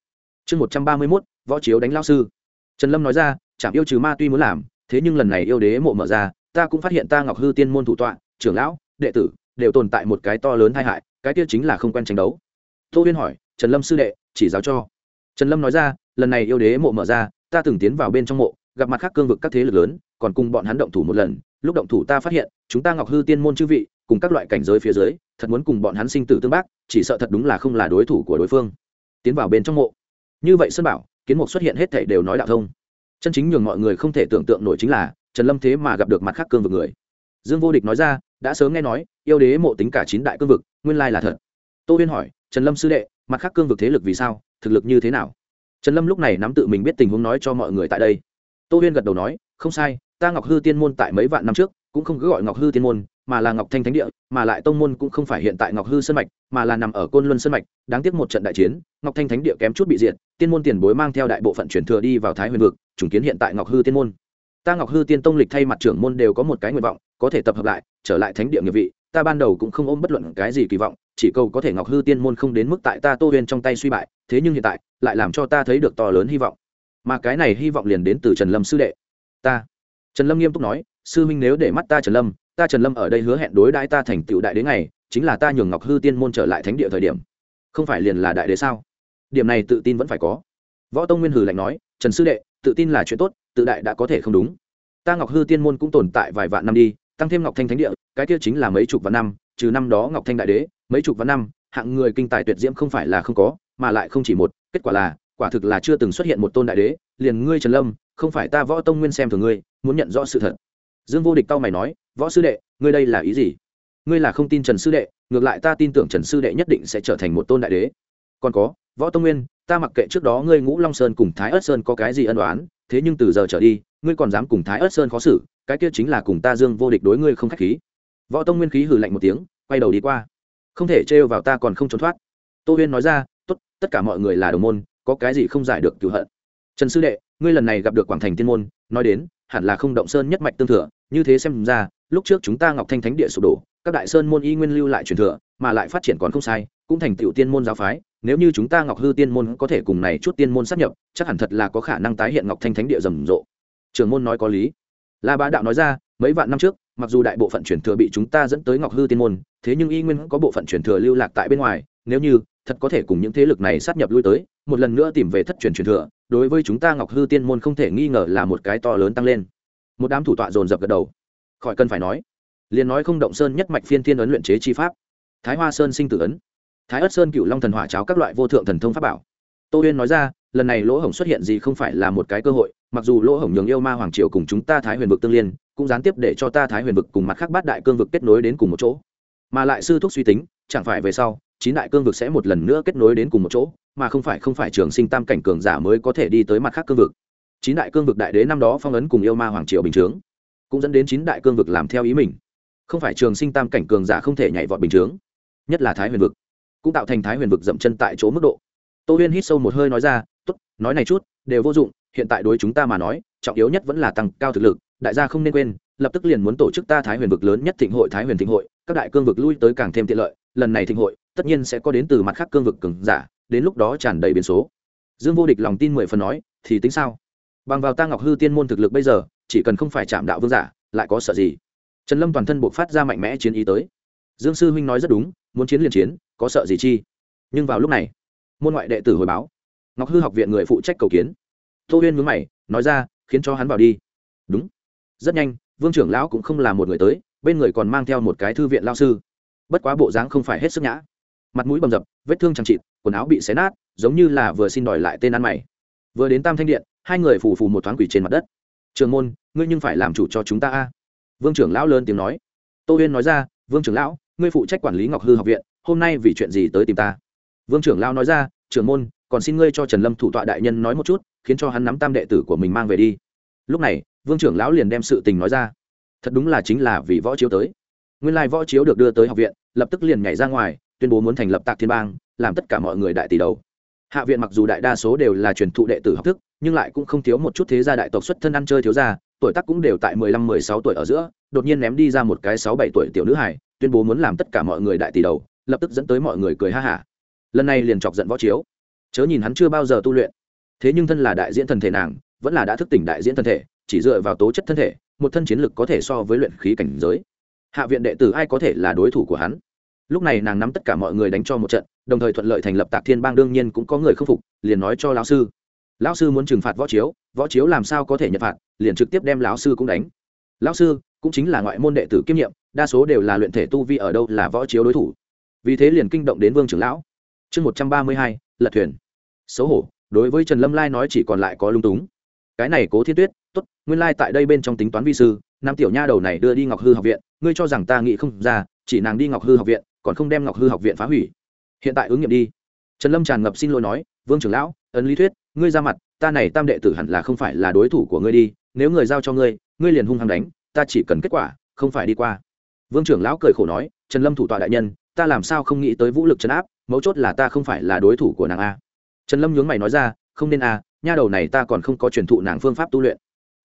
Chương một trăm ba mươi mốt, võ chiếu đánh lao sư. Trần lâm nói ra chạm yêu trừ ma tuy muốn làm, thế nhưng lần này yêu đế mộ mở ra, ta cũng phát hiện ta ngọc hư tiên môn thủ tọa, trưởng lão, đệ tử đều tồn tại một cái to lớn tai hại, cái kia chính là không quen tranh đấu. Tô huyên hỏi, trần lâm sư đệ, chỉ giáo cho. Trần lâm nói ra, lần này yêu đế mộ mở ra, ta từng tiến vào bên trong mộ gặp mặt khác cương vực các thế lực lớn, còn cùng bọn hắn động thủ một lần, lúc động thủ ta phát hiện, chúng ta ngọc hư tiên môn chư vị, cùng các loại cảnh giới phía dưới, thật muốn cùng bọn hắn sinh tử tương bác, chỉ sợ thật đúng là không là đối thủ của đối phương. Tiến vào bên trong mộ. Như vậy sơn bảo, kiến mục xuất hiện hết thể đều nói đạo thông. Chân chính nhường mọi người không thể tưởng tượng nổi chính là, trần lâm thế mà gặp được mặt khác cương vực người. Dương vô địch nói ra, đã sớm nghe nói, yêu đế mộ tính cả chín đại cương vực, nguyên lai là thật. Tô huyên hỏi, trần lâm sư đệ, mặt khác cương vực thế lực vì sao, thực lực như thế nào? Trần lâm lúc này nắm tự mình biết tình huống nói cho mọi người tại đây tô huyên gật đầu nói, không sai, ta ngọc hư tiên môn tại mấy vạn năm trước, cũng không cứ gọi ngọc hư tiên môn, mà là ngọc thanh thánh địa, mà lại tông môn cũng không phải hiện tại ngọc hư sơn mạch, mà là nằm ở côn luân sơn mạch. Đáng tiếc một trận đại chiến, ngọc thanh thánh địa kém chút bị diệt, tiên môn tiền bối mang theo đại bộ phận chuyển thừa đi vào thái huyền vực chủng kiến hiện tại ngọc hư tiên môn. Ta ngọc hư tiên tông lịch thay mặt trưởng môn đều có một cái nguyện vọng, có thể tập hợp lại, trở lại thánh địa nghiệp vị. Ta ban đầu cũng không ôm bất luận cái gì kỳ vọng, chỉ cầu có thể ngọc hư tiên môn không đến mức tại ta tô Huyên trong tay suy bại, thế nhưng hiện tại, lại làm cho ta thấy được to lớn hy vọng mà cái này hy vọng liền đến từ trần lâm sư đệ. Ta. Trần lâm nghiêm túc nói, sư huynh nếu để mắt ta trần lâm, ta trần lâm ở đây hứa hẹn đối đãi ta thành tựu đại đế này chính là ta nhường ngọc hư tiên môn trở lại thánh địa thời điểm. Không phải liền là đại đế sao? Điểm này tự tin vẫn phải có. Võ tông nguyên hử lạnh nói, trần sư đệ, tự tin là chuyện tốt, tự đại đã có thể không đúng. Ta ngọc hư tiên môn cũng tồn tại vài vạn năm đi, tăng thêm ngọc thanh thánh địa, cái kia chính là mấy chục vạn năm, trừ năm đó ngọc thanh đại đế, mấy chục vạn năm, hạng người kinh tài tuyệt diễm không phải là không có, mà lại không chỉ một, kết quả là quả thực là chưa từng xuất hiện một tôn đại đế, liền ngươi trần lâm, không phải ta võ tông nguyên xem thường ngươi, muốn nhận rõ sự thật. Dương vô địch tao mày nói, võ sư đệ, ngươi đây là ý gì? Ngươi là không tin trần sư đệ, ngược lại ta tin tưởng trần sư đệ nhất định sẽ trở thành một tôn đại đế. Còn có, võ tông nguyên, ta mặc kệ trước đó ngươi ngũ long sơn cùng thái ất sơn có cái gì ân đoán thế nhưng từ giờ trở đi, ngươi còn dám cùng thái ất sơn khó xử, cái kia chính là cùng ta dương vô địch đối ngươi không k h á c h khí. Võ tông nguyên khí hử lạnh một tiếng, quay đầu đi qua. Không thể trêu vào ta còn không trốn thoát. Tô huyên nói ra, tốt, tất cả mọi người là đồng môn có cái gì không giải được cửu hận. Trần sư đệ, ngươi lần này gặp được quảng thành tiên môn, nói đến, hẳn là không động sơn nhất mạch tương thừa, như thế xem ra, lúc trước chúng ta ngọc thanh thánh địa sụp đổ, các đại sơn môn y nguyên lưu lại truyền thừa, mà lại phát triển còn không sai, cũng thành tựu tiên môn giáo phái, nếu như chúng ta ngọc hư tiên môn có thể cùng này chút tiên môn sát nhập, chắc hẳn thật là có khả năng tái hiện ngọc thanh thánh địa rầm rộ. Trường môn nói có lý. La bá đạo nói ra, mấy vạn năm trước, mặc dù đại bộ phận truyền thừa bị chúng ta dẫn tới ngọc hư tiên môn, thế nhưng y nguyên có bộ phận truyền thừa lưu lạc tại bên ngoài, nếu như thật có thể cùng những thế lực này sát nhập lui tới, một lần nữa tìm về thất truyền truyền thừa, đối với chúng ta ngọc hư tiên môn không thể nghi ngờ là một cái to lớn tăng lên. Một đám thủ tọa dồn dập gật đầu. Khỏi cần phải nói, liền nói không động sơn nhất mạch phiên thiên ấn luyện chế chi pháp. Thái hoa sơn sinh tử ấn, thái ất sơn cựu long thần hỏa cháo các loại vô thượng thần thông pháp bảo. Tô huyên nói ra, lần này lỗ hổng xuất hiện gì không phải là một cái cơ hội, mặc dù lỗ hổng nhường yêu ma hoàng triều cùng chúng ta thái huyền vực tương liên, cũng gián tiếp để cho ta thái huyền vực cùng mặt khác bát đại cương vực kết nối đến cùng một chỗ. Mà lại sư thúc suy tính, chẳng phải về sau chín đại cương vực sẽ một lần nữa kết nối đến cùng một chỗ, mà không phải không phải trường sinh tam cảnh cường giả mới có thể đi tới mặt khác cương vực. Chín đại cương vực đại đế năm đó phong ấn cùng yêu ma hoàng triều bình chướng, cũng dẫn đến chín đại cương vực làm theo ý mình. Không phải trường sinh tam cảnh cường giả không thể nhảy vọt bình chướng, nhất là thái huyền vực, cũng tạo thành thái huyền vực dậm chân tại chỗ mức độ. Tô huyên hít sâu một hơi nói ra t ố t nói này chút, đều vô dụng, hiện tại đối chúng ta mà nói, trọng yếu nhất vẫn là tăng cao thực lực, đại gia không nên quên, lập tức liền muốn tổ chức ta thái huyền vực lớn nhất thịnh hội, thái huyền thịnh hội, các đại cương vực lui tới càng thêm tiện lợi, lần này thịnh hội tất nhiên sẽ có đến từ mặt khác cương vực cường giả, đến lúc đó tràn đầy biến số. Dương vô địch lòng tin mười phần nói, thì tính sao? Bằng vào ta ngọc hư tiên môn thực lực bây giờ, chỉ cần không phải chạm đạo vương giả, lại có sợ gì? Trần lâm toàn thân buộc phát ra mạnh mẽ chiến ý tới. Dương sư huynh nói rất đúng, muốn chiến liền chiến, có sợ gì chi? Nhưng vào lúc này, môn ngoại đệ tử hồi báo. Ngọc hư học viện người phụ trách cầu kiến. Tô huyên mướn mày, nói ra, khiến cho hắn vào đi. Đúng. Rất nhanh, vương trưởng lão cũng không là một người tới, bên người còn mang theo một cái thư viện lao sư. Bất quá bộ dáng không phải hết sức nhã mặt mũi bầm dập, vết thương chẳng chịt, quần áo bị xé nát, giống như là vừa xin đòi lại tên ăn mày. Vừa đến tam thanh điện, hai người phù phù một thoáng quỷ trên mặt đất. Trường môn, ngươi nhưng phải làm chủ cho chúng ta a. Vương trưởng lão lớn tiếng nói. Tô huyên nói ra, vương trưởng lão, ngươi phụ trách quản lý ngọc hư học viện, hôm nay vì chuyện gì tới tìm ta? Vương trưởng lão nói ra trưởng môn, còn xin ngươi cho trần lâm thủ tọa đại nhân nói một chút, khiến cho hắn nắm tam đệ tử của mình mang về đi. Lúc này, vương trưởng lão liền đem sự tình nói ra. Thật đúng là chính là vì võ chiếu tới. Nguyên lai võ chiếu được đưa tới học viện, lập tức liền nhảy ra ngoài tuyên bố muốn thành lập tạc thiên bang, làm tất cả mọi người đại tỷ đầu. Hạ viện mặc dù đại đa số đều là truyền thụ đệ tử học thức, nhưng lại cũng không thiếu một chút thế gia đại tộc xuất thân ăn chơi thiếu gia, tuổi tác cũng đều tại mười lăm, mười sáu tuổi ở giữa, đột nhiên ném đi ra một cái sáu bảy tuổi tiểu nữ hải tuyên bố muốn làm tất cả mọi người đại tỷ đầu, lập tức dẫn tới mọi người cười ha hả. Lần này liền chọc giận võ chiếu. Chớ nhìn hắn chưa bao giờ tu luyện. Thế nhưng thân là đại diễn thần thể nàng, vẫn là đã thức tỉnh đại diễn thân thể, chỉ dựa vào tố chất thân thể, một thân chiến lực có thể so với luyện khí cảnh giới. Hạ viện đệ tử ai có thể là đối thủ của hắn? Lúc này nàng nắm tất cả mọi người đánh cho một trận, đồng thời thuận lợi thành lập tạc thiên bang, đương nhiên cũng có người không phục, liền nói cho lão sư. Lão sư muốn trừng phạt võ chiếu võ chiếu làm sao có thể nhận phạt, liền trực tiếp đem lão sư cũng đánh. Lão sư, cũng chính là ngoại môn đệ tử kiêm nhiệm, đa số đều là luyện thể tu vi ở đâu là võ chiếu đối thủ. Vì thế liền kinh động đến vương trưởng lão. Chương một trăm ba mươi hai, lật thuyền. Xấu hổ, đối với trần lâm lai nói chỉ còn lại có lung túng. Cái này cố thiên tuyết t ố t nguyên lai tại đây bên trong tính toán vi sư, nam tiểu nha đầu này đưa đi ngọc hư học viện, ngươi cho rằng ta nghĩ không ra, chỉ nàng đi ngọc hư học viện còn không đem ngọc hư học viện phá hủy. Hiện tại ứng nghiệm đi. Trần lâm tràn ngập xin lỗi nói, vương trưởng lão, ấn lý thuyết, ngươi ra mặt, ta này tam đệ tử hẳn là không phải là đối thủ của ngươi đi, nếu người giao cho ngươi ngươi liền hung hăng đánh, ta chỉ cần kết quả, không phải đi qua. Vương trưởng lão cười khổ nói, trần lâm thủ tọa đại nhân, ta làm sao không nghĩ tới vũ lực trấn áp, mấu chốt là ta không phải là đối thủ của nàng a. Trần lâm nhướng mày nói ra, không nên a, nha đầu này ta còn không có truyền thụ nàng phương pháp tu luyện.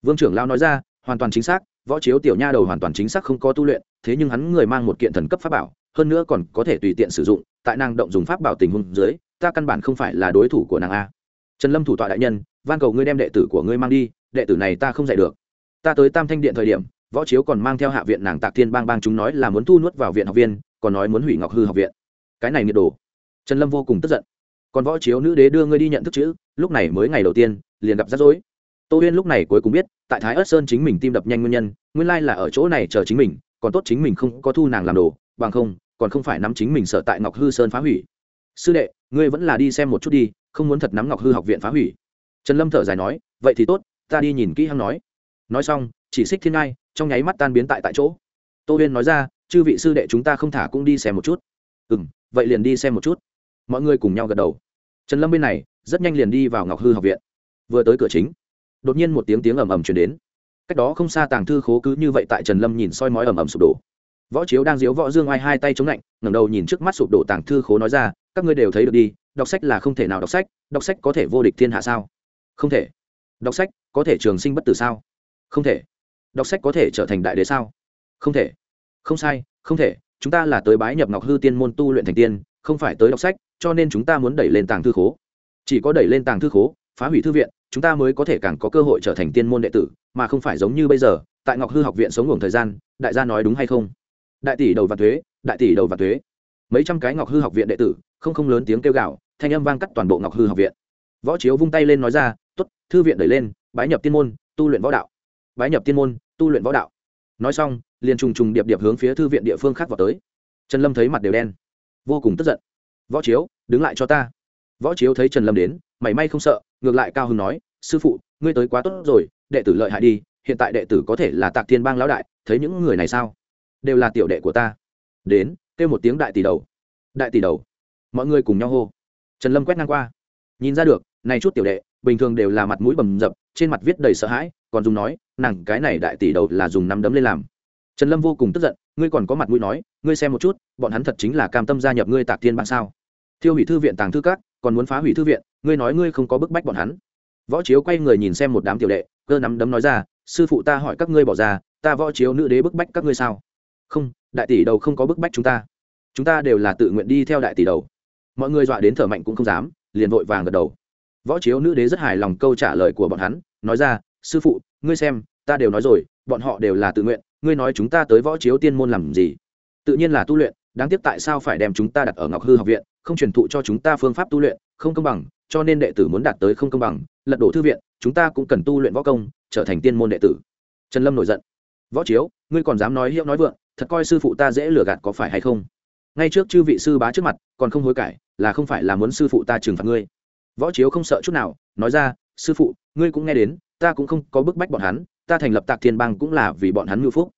Vương trưởng lão nói ra hoàn toàn chính xác, võ chiếu tiểu nha đầu hoàn toàn chính xác không có tu luyện, thế nhưng hắn người mang một kiện thần cấp pháp bảo, hơn nữa còn có thể tùy tiện sử dụng, tại nàng động dùng pháp bảo tình huống dưới, ta căn bản không phải là đối thủ của nàng a. Trần lâm thủ tọa đại nhân, van cầu ngươi đem đệ tử của ngươi mang đi, đệ tử này ta không dạy được. Ta tới tam thanh điện thời điểm, võ chiếu còn mang theo hạ viện nàng tạc thiên bang bang chúng nói là muốn thu nuốt vào viện học viên, còn nói muốn hủy ngọc hư học viện. Cái này nghiệt đồ. Trần lâm vô cùng tức giận. Còn võ chiếu nữ đế đưa ngươi đi nhận thức chữ, lúc này mới ngày đầu tiên, liền gặp rắc rối tô huyên lúc này cuối cùng biết, tại thái ất sơn chính mình tim đập nhanh nguyên nhân, nguyên lai là ở chỗ này chờ chính mình, còn tốt chính mình không có thu nàng làm đồ, bằng không, còn không phải nắm chính mình sợ tại ngọc hư sơn phá hủy. Sư đệ, ngươi vẫn là đi xem một chút đi, không muốn thật nắm ngọc hư học viện phá hủy. Trần lâm thở dài nói, vậy thì tốt, ta đi nhìn kỹ hăng nói. Nói xong, chỉ xích thiên ngai, trong nháy mắt tan biến tại tại chỗ. Tô huyên nói ra, chư vị sư đệ chúng ta không thả cũng đi xem một chút. Ừ m vậy liền đi xem một chút. Mọi người cùng nhau gật đầu. Trần lâm bên này, rất nhanh liền đi vào ngọc hư học viện. Vừa tới cửa chính đột nhiên một tiếng tiếng ầm ầm chuyển đến. Cách đó không xa tàng thư khố cứ như vậy tại trần lâm nhìn soi mói ầm ầm sụp đổ. Võ chiếu đang diếu võ dương ai hai tay chống lạnh, ngẩng đầu nhìn trước mắt sụp đổ tàng thư khố nói ra, các ngươi đều thấy được đi, đọc sách là không thể nào đọc sách đọc sách có thể vô địch thiên hạ sao? Không thể. Đọc sách có thể trường sinh bất tử sao? Không thể. Đọc sách có thể trở thành đại đế sao? Không thể. Không sai, không thể, chúng ta là tới bái nhập ngọc hư tiên môn tu luyện thành tiên, không phải tới đọc sách, cho nên chúng ta muốn đẩy lên tàng thư khố. Chỉ có đẩy lên tàng thư khố, phá hủy thư viện chúng ta mới có thể càng có cơ hội trở thành tiên môn đệ tử, mà không phải giống như bây giờ, tại ngọc hư học viện sống ngủ thời gian, đại gia nói đúng hay không? Đại tỷ đầu và thuế, đại tỷ đầu và thuế. Mấy trăm cái ngọc hư học viện đệ tử, không không lớn tiếng kêu gào, thanh âm vang cắt toàn bộ ngọc hư học viện. Võ chiếu vung tay lên nói ra t ố t thư viện đẩy lên, bái nhập tiên môn, tu luyện võ đạo. Bái nhập tiên môn, tu luyện võ đạo. Nói xong, liền trùng trùng điệp điệp hướng phía thư viện địa phương khác vào tới. Trần lâm thấy mặt đều đen, vô cùng tức giận. Võ chiếu, đứng lại cho ta. Võ chiếu thấy trần lâm đến, mảy may không sợ ngược lại cao hưng nói, sư phụ, ngươi tới quá tốt rồi, đệ tử lợi hại đi, hiện tại đệ tử có thể là tạc thiên bang lão đại, thấy những người này sao? Đều là tiểu đệ của ta. Đến, kêu một tiếng đại tỷ đầu. Đại tỷ đầu. Mọi người cùng nhau hô. Trần lâm quét ngang qua. Nhìn ra được, này chút tiểu đệ, bình thường đều là mặt mũi bầm dập, trên mặt viết đầy sợ hãi, còn dùng nói, nàng, cái này đại tỷ đầu là dùng nắm đấm lên làm. Trần lâm vô cùng tức giận, ngươi còn có mặt mũi nói, ngươi xem một chút, bọn hắn thật chính là cam tâm gia nhập ngươi tạc thiên bang sao? Thiêu hủy thư viện tàng thư các còn muốn phá hủy thư viện, ngươi nói ngươi không có bức bách bọn hắn. Võ chiếu quay người nhìn xem một đám tiểu đệ, cơ nắm đấm nói ra, sư phụ ta hỏi các ngươi bỏ ra, ta võ chiếu nữ đế bức bách các ngươi sao? Không, đại tỷ đầu không có bức bách chúng ta. Chúng ta đều là tự nguyện đi theo đại tỷ đầu. Mọi người dọa đến thở mạnh cũng không dám, liền vội vàng gật đầu. Võ chiếu nữ đế rất hài lòng câu trả lời của bọn hắn, nói ra, sư phụ, ngươi xem, ta đều nói rồi, bọn họ đều là tự nguyện, ngươi nói chúng ta tới võ chiếu tiên môn làm gì? Tự nhiên là tu luyện đáng tiếc tại sao phải đem chúng ta đặt ở ngọc hư học viện, không truyền thụ cho chúng ta phương pháp tu luyện, không công bằng, cho nên đệ tử muốn đạt tới không công bằng, lật đổ thư viện, chúng ta cũng cần tu luyện võ công, trở thành tiên môn đệ tử. Trần lâm nổi giận. Võ chiếu, ngươi còn dám nói hiệu nói vượng, thật coi sư phụ ta dễ lừa gạt có phải hay không? Ngay trước chư vị sư bá trước mặt, còn không hối cải, là không phải là muốn sư phụ ta trừng phạt ngươi. Võ chiếu không sợ chút nào, nói ra, sư phụ, ngươi cũng nghe đến, ta cũng không có bức bách bọn hắn, ta thành lập tạc thiên bang cũng là vì bọn hắn ngưu phúc.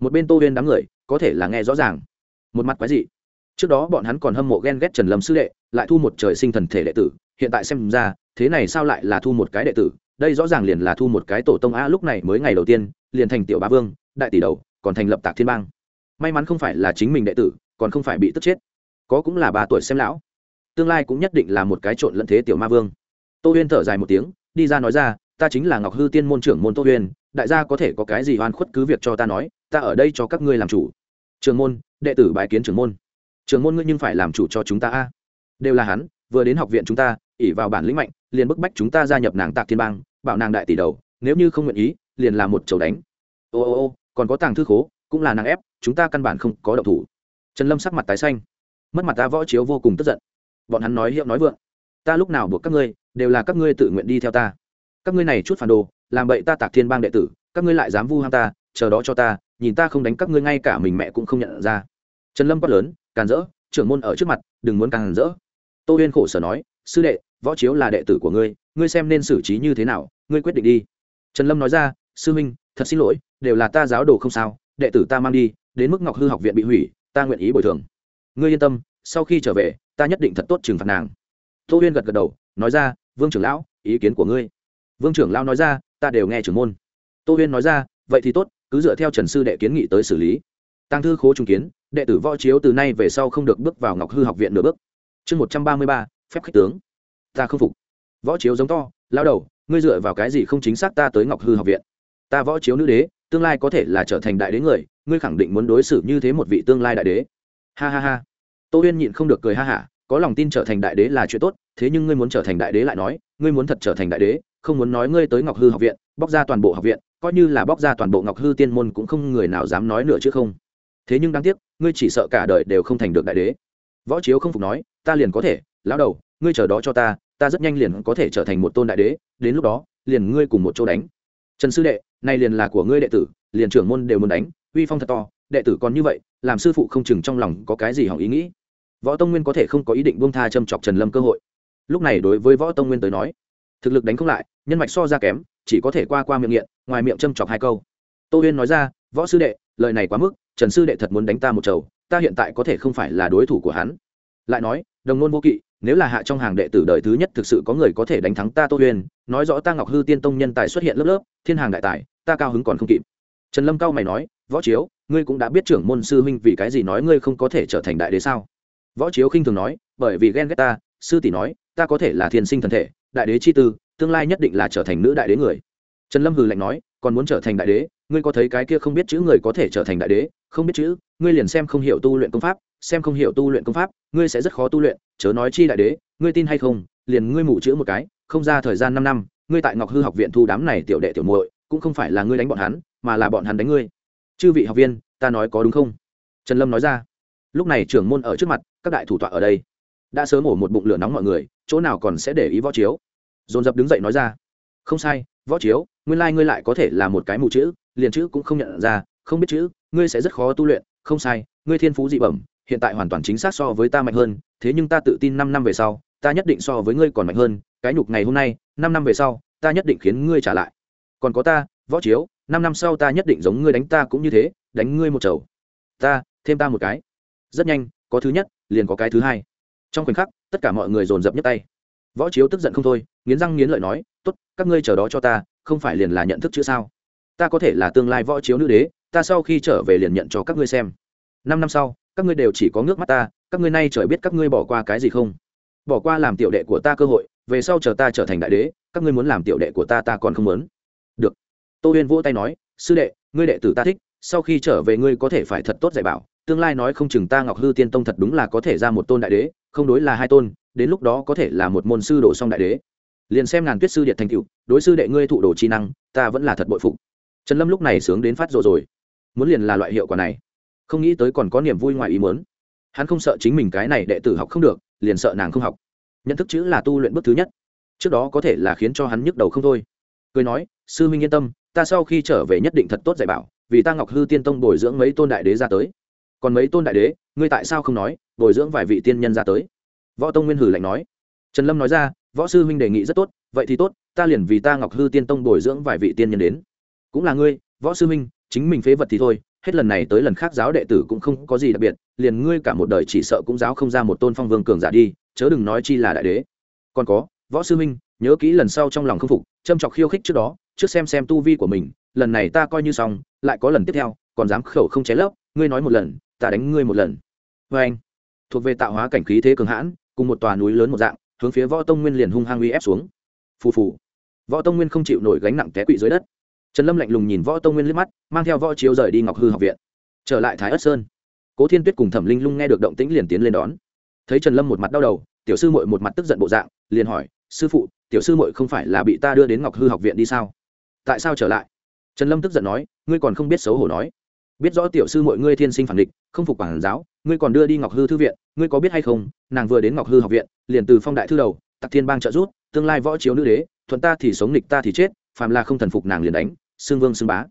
Một bên tô huyên đám người, có thể là nghe rõ ràng một mặt quái dị. Trước đó bọn hắn còn hâm mộ ghen ghét trần lâm sư đệ, lại thu một trời sinh thần thể đệ tử, hiện tại xem ra, thế này sao lại là thu một cái đệ tử? Đây rõ ràng liền là thu một cái tổ tông a lúc này mới ngày đầu tiên, liền thành tiểu bá vương, đại tỷ đầu, còn thành lập tạc thiên bang. May mắn không phải là chính mình đệ tử, còn không phải bị tức chết. Có cũng là ba tuổi xem lão. Tương lai cũng nhất định là một cái trộn lẫn thế tiểu ma vương. Tô huyên thở dài một tiếng, đi ra nói ra, ta chính là ngọc hư tiên môn trưởng môn tô huyên, đại gia có thể có cái gì oan khuất cứ việc cho ta nói, ta ở đây cho các ngươi làm chủ trường môn, đệ tử bái kiến trường môn. Trường môn ngươi nhưng phải làm chủ cho chúng ta a. Đều là hắn, vừa đến học viện chúng ta ỉ vào bản lĩnh mạnh, liền bức bách chúng ta gia nhập nàng tạc thiên bang, bảo nàng đại tỷ đầu, nếu như không nguyện ý, liền là một chầu đánh. Ô ô ô, còn có tàng thư khố, cũng là nàng ép, chúng ta căn bản không có động thủ. Trần lâm sắc mặt tái xanh, mất mặt ta võ chiếu vô cùng tức giận. Bọn hắn nói hiệu nói vượng. Ta lúc nào buộc các ngươi, đều là các ngươi tự nguyện đi theo ta. Các ngươi này chút phản đồ, làm bậy ta tạc thiên bang đệ tử, các ngươi lại dám vu ham ta, chờ đó cho ta nhìn ta không đánh các ngươi ngay cả mình mẹ cũng không nhận ra. Trần lâm quát lớn, càn rỡ trưởng môn ở trước mặt, đừng muốn càn rỡ tô huyên khổ sở nói, sư đệ, võ chiếu là đệ tử của ngươi ngươi xem nên xử trí như thế nào, ngươi quyết định đi. Trần lâm nói ra, sư minh thật xin lỗi, đều là ta giáo đồ không sao, đệ tử ta mang đi, đến mức ngọc hư học viện bị hủy, ta nguyện ý bồi thường. Ngươi yên tâm, sau khi trở về, ta nhất định thật tốt trừng phạt nàng. Tô huyên gật gật đầu, nói ra, vương trưởng lão, ý kiến của ngươi. Vương trưởng lão nói ra, ta đều nghe trưởng môn. Tô huyên nói ra, vậy thì tốt cứ dựa theo trần sư đệ kiến nghị tới xử lý. Tăng thư khố trung kiến, đệ tử võ chiếu từ nay về sau không được bước vào ngọc hư học viện nửa bước. Chương một trăm ba mươi ba, phép khích tướng. Ta không phục. Võ chiếu giống to, lao đầu, ngươi dựa vào cái gì không chính xác ta tới ngọc hư học viện? Ta võ chiếu nữ đế, tương lai có thể là trở thành đại đế người, ngươi khẳng định muốn đối xử như thế một vị tương lai đại đế. Ha ha ha. Tô huyên nhịn không được cười ha hả, có lòng tin trở thành đại đế là chuyện tốt, thế nhưng ngươi muốn trở thành đại đế lại nói, ngươi muốn thật trở thành đại đế, không muốn nói ngươi tới ngọc hư học viện, bóc ra toàn bộ học viện coi như là bóc ra toàn bộ ngọc hư tiên môn cũng không người nào dám nói nữa chứ không. Thế nhưng đáng tiếc, ngươi chỉ sợ cả đời đều không thành được đại đế. Võ chiếu không phục nói, ta liền có thể, lão đầu, ngươi chờ đó cho ta ta rất nhanh liền có thể trở thành một tôn đại đế, đến lúc đó, liền ngươi cùng một chỗ đánh. Trần sư đệ, nay liền là của ngươi đệ tử, liền trưởng môn đều muốn đánh, uy phong thật to, đệ tử còn như vậy, làm sư phụ không chừng trong lòng có cái gì hỏng ý nghĩ. Võ tông nguyên có thể không có ý định buông tha châm chọc trần lâm cơ hội. Lúc này đối với võ tông nguyên tới nói, thực lực đánh không lại, nhân mạch so ra kém chỉ có thể qua qua miệng nghiện, ngoài miệng châm chọc hai câu. Tô huyên nói ra, võ sư đệ, lời này quá mức, trần sư đệ thật muốn đánh ta một chầu, ta hiện tại có thể không phải là đối thủ của hắn. Lại nói, đồng nôn vô kỵ, nếu là hạ trong hàng đệ tử đời thứ nhất thực sự có người có thể đánh thắng ta tô huyên, nói rõ ta ngọc hư tiên tông nhân tài xuất hiện lớp lớp, thiên hàng đại tài, ta cao hứng còn không kịp. Trần lâm cao mày nói, võ chiếu, ngươi cũng đã biết trưởng môn sư huynh vì cái gì nói ngươi không có thể trở thành đại đế sao? Võ chiếu khinh thường nói, bởi vì ghen ghét ta, sư tỷ nói, ta có thể là thiên sinh thần thể, đại đế chi tư tương lai nhất định là trở thành nữ đại đế người. Trần lâm hừ lạnh nói, còn muốn trở thành đại đế? Ngươi có thấy cái kia không biết chữ người có thể trở thành đại đế? Không biết chữ, ngươi liền xem không hiểu tu luyện công pháp, xem không hiểu tu luyện công pháp, ngươi sẽ rất khó tu luyện. Chớ nói chi đại đế, ngươi tin hay không, liền ngươi mù chữ một cái, không ra thời gian năm năm, ngươi tại ngọc hư học viện thu đám này tiểu đệ tiểu muội, cũng không phải là ngươi đánh bọn hắn, mà là bọn hắn đánh ngươi. Chư vị học viên, ta nói có đúng không? Trần lâm nói ra. Lúc này trưởng môn ở trước mặt, các đại thủ tọa ở đây. Đã sớm ổ một bụng lửa nóng mọi người, chỗ nào còn sẽ để ý võ chiếu? Dồn dập đứng dậy nói ra, không sai, võ chiếu, nguyên lai ngươi lại có thể là một cái mù chữ, liền chữ cũng không nhận ra, không biết chữ, ngươi sẽ rất khó tu luyện, không sai, ngươi thiên phú dị bẩm, hiện tại hoàn toàn chính xác so với ta mạnh hơn, thế nhưng ta tự tin năm năm về sau, ta nhất định so với ngươi còn mạnh hơn, cái nhục ngày hôm nay, năm năm về sau, ta nhất định khiến ngươi trả lại. Còn có ta, võ chiếu, năm năm sau ta nhất định giống ngươi đánh ta cũng như thế, đánh ngươi một chầu. Ta, thêm ta một cái. Rất nhanh, có thứ nhất, liền có cái thứ hai. Trong khoảnh khắc, tất cả mọi người dồn dập nhấc tay. Võ chiếu tức giận không thôi nghiến răng nghiến lợi nói, tốt, các ngươi chờ đó cho ta, không phải liền là nhận thức chữ sao? Ta có thể là tương lai võ chiếu nữ đế, ta sau khi trở về liền nhận cho các ngươi xem. Năm năm sau, các ngươi đều chỉ có ngước mắt ta, các ngươi nay trời biết các ngươi bỏ qua cái gì không? Bỏ qua làm tiểu đệ của ta cơ hội, về sau chờ ta trở thành đại đế, các ngươi muốn làm tiểu đệ của ta ta còn không muốn. Được. Tô huyên vỗ tay nói, sư đệ, ngươi đệ tử ta thích, sau khi trở về ngươi có thể phải thật tốt dạy bảo, tương lai nói không chừng ta ngọc hư tiên tông thật đúng là có thể ra một tôn đại đế, không đối là hai tôn, đến lúc đó có thể là một môn sư đổ song đại đế liền xem ngàn tuyết sư điện thành cựu đối sư đệ ngươi thụ đồ chi năng, ta vẫn là thật bội phục. Trần lâm lúc này sướng đến phát rộ rồi. Muốn liền là loại hiệu quả này. Không nghĩ tới còn có niềm vui ngoài ý muốn. Hắn không sợ chính mình cái này đệ tử học không được, liền sợ nàng không học. Nhận thức chữ là tu luyện bước thứ nhất. Trước đó có thể là khiến cho hắn nhức đầu không thôi. Cười nói, sư minh yên tâm, ta sau khi trở về nhất định thật tốt dạy bảo, vì ta ngọc hư tiên tông bồi dưỡng mấy tôn đại đế ra tới. Còn mấy tôn đại đế, ngươi tại sao không nói, bồi dưỡng vài vị tiên nhân ra tới? Võ tông nguyên hử lạnh nói. Trần lâm nói ra võ sư huynh đề nghị rất tốt, vậy thì tốt, ta liền vì ta ngọc hư tiên tông bồi dưỡng vài vị tiên nhân đến. Cũng là ngươi, võ sư huynh, chính mình phế vật thì thôi, hết lần này tới lần khác giáo đệ tử cũng không có gì đặc biệt, liền ngươi cả một đời chỉ sợ cũng giáo không ra một tôn phong vương cường giả đi, chớ đừng nói chi là đại đế. Còn có, võ sư huynh, nhớ kỹ lần sau trong lòng không phục, châm chọc khiêu khích trước đó, trước xem xem tu vi của mình, lần này ta coi như xong, lại có lần tiếp theo, còn dám khẩu không cháy lấp, ngươi nói một lần, ta đánh ngươi một lần. Vê anh thuộc về tạo hóa cảnh khí thế cường hãn, cùng một tòa núi lớn một dạng hướng phía võ tông nguyên liền hung hăng uy ép xuống. Phù phù. Võ tông nguyên không chịu nổi gánh nặng té quỵ dưới đất. Trần lâm lạnh lùng nhìn võ tông nguyên liếc mắt, mang theo võ chiếu rời đi ngọc hư học viện. Trở lại thái ất sơn. Cố thiên tuyết cùng thẩm linh lung nghe được động tĩnh liền tiến lên đón. Thấy trần lâm một mặt đau đầu, tiểu sư mội một mặt tức giận bộ dạng, liền hỏi, sư phụ, tiểu sư mội không phải là bị ta đưa đến ngọc hư học viện đi sao? Tại sao trở lại? Trần lâm tức giận nói, ngươi còn không biết xấu hổ nói biết rõ tiểu sư mọi ngươi thiên sinh phản địch, không phục quản giáo, ngươi còn đưa đi ngọc hư thư viện, ngươi có biết hay không, nàng vừa đến ngọc hư học viện, liền từ phong đại thư đầu tặc thiên bang trợ rút tương lai võ chiếu nữ đế, thuận ta thì sống nghịch ta thì chết, phàm là không thần phục nàng liền đánh xương vương xương bá.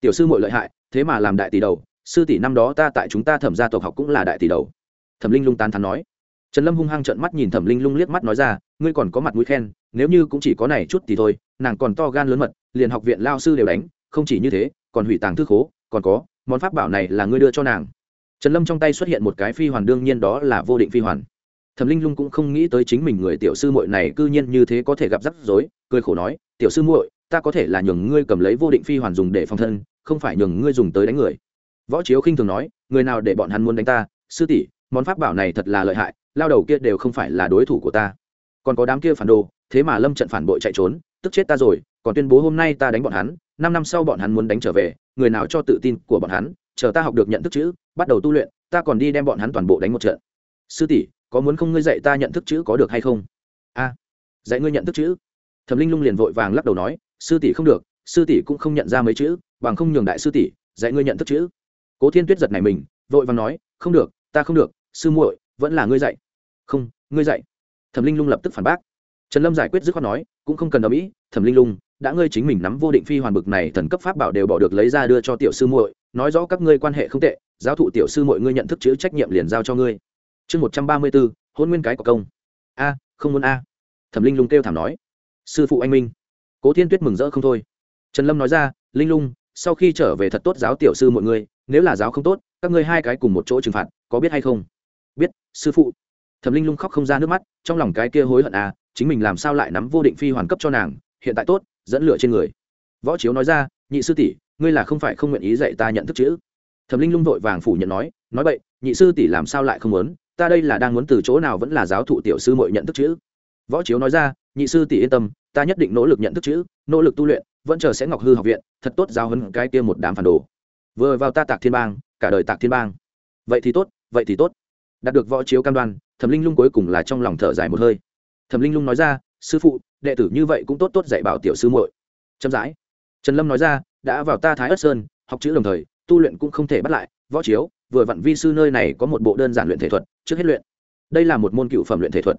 Tiểu sư mội lợi hại, thế mà làm đại tỷ đầu, sư tỷ năm đó ta tại chúng ta thẩm gia tộc học cũng là đại tỷ đầu. Thẩm linh lung tán thắn nói. Trần lâm hung hăng trợn mắt nhìn thẩm linh lung liếc mắt nói ra, ngươi còn có mặt mũi khen, nếu như cũng chỉ có này chút thì thôi, nàng còn to gan lớn mật, liền học viện lao sư đều đánh, không chỉ như thế, còn hủy tàng thư khố, còn có món pháp bảo này là ngươi đưa cho nàng. Trần lâm trong tay xuất hiện một cái phi hoàn, đương nhiên đó là vô định phi hoàn. Thẩm linh lung cũng không nghĩ tới chính mình người tiểu sư muội này cư nhiên như thế có thể gặp rắc rối, cười khổ nói, tiểu sư muội, ta có thể là nhường ngươi cầm lấy vô định phi hoàn dùng để phòng thân, không phải nhường ngươi dùng tới đánh người. Võ chiếu khinh thường nói, người nào để bọn hắn muốn đánh ta? Sư tỷ, món pháp bảo này thật là lợi hại, lao đầu kia đều không phải là đối thủ của ta. Còn có đám kia phản đồ, thế mà lâm trận phản bội chạy trốn, tức chết ta rồi, còn tuyên bố hôm nay ta đánh bọn hắn năm năm sau bọn hắn muốn đánh trở về, người nào cho tự tin của bọn hắn, chờ ta học được nhận thức chữ, bắt đầu tu luyện, ta còn đi đem bọn hắn toàn bộ đánh một trận. Sư tỷ, có muốn không ngươi dạy ta nhận thức chữ có được hay không? A, dạy ngươi nhận thức chữ. Thẩm linh lung liền vội vàng lắc đầu nói, sư tỷ không được, sư tỷ cũng không nhận ra mấy chữ, bằng không nhường đại sư tỷ dạy ngươi nhận thức chữ. Cố thiên tuyết giật này mình, vội vàng nói, không được, ta không được, sư muội, vẫn là ngươi dạy. Không, ngươi dạy. Thẩm linh lung lập tức phản bác. Trần lâm giải quyết dứt khoát nói, cũng không cần ở mỹ thẩm linh lung đã ngươi chính mình nắm vô định phi hoàn bực này thần cấp pháp bảo đều bỏ được lấy ra đưa cho tiểu sư muội, nói rõ các ngươi quan hệ không tệ, giáo thụ tiểu sư muội ngươi nhận thức chữ trách nhiệm liền giao cho ngươi. Chương một trăm ba mươi bốn hôn nguyên cái có công. A, không muốn a. Thẩm linh lung kêu thảm nói. Sư phụ anh minh. Cố thiên tuyết mừng rỡ không thôi. Trần lâm nói ra, linh lung, sau khi trở về thật tốt giáo tiểu sư mọi người nếu là giáo không tốt, các ngươi hai cái cùng một chỗ trừng phạt, có biết hay không? Biết, sư phụ. Thẩm linh lung khóc không ra nước mắt, trong lòng cái kia hối hận à chính mình làm sao lại nắm vô định phi hoàn cấp cho nàng, hiện tại tốt dẫn lửa trên người. Võ chiếu nói ra, nhị sư tỷ, ngươi là không phải không nguyện ý dạy ta nhận thức chữ. Thẩm linh lung vội vàng phủ nhận nói nói vậy nhị sư tỷ làm sao lại không muốn? Ta đây là đang muốn từ chỗ nào vẫn là giáo thụ tiểu sư mội nhận thức chữ. Võ chiếu nói ra, nhị sư tỷ yên tâm, ta nhất định nỗ lực nhận thức chữ, nỗ lực tu luyện, vẫn chờ sẽ ngọc hư học viện, thật tốt giáo hấn cái kia một đám phản đồ. Vừa vào ta tạc thiên bang, cả đời tạc thiên bang. Vậy thì tốt, vậy thì tốt. Đạt được võ chiếu cam đoan, thẩm linh lung cuối cùng là trong lòng thở dài một hơi. Thẩm linh lung nói ra sư phụ, đệ tử như vậy cũng tốt tốt dạy bảo tiểu sư muội. Chậm rãi, trần lâm nói ra, đã vào ta thái ất sơn, học chữ đồng thời, tu luyện cũng không thể bắt lại, võ chiếu, vừa vặn vi sư nơi này có một bộ đơn giản luyện thể thuật, trước hết luyện. Đây là một môn cựu phẩm luyện thể thuật.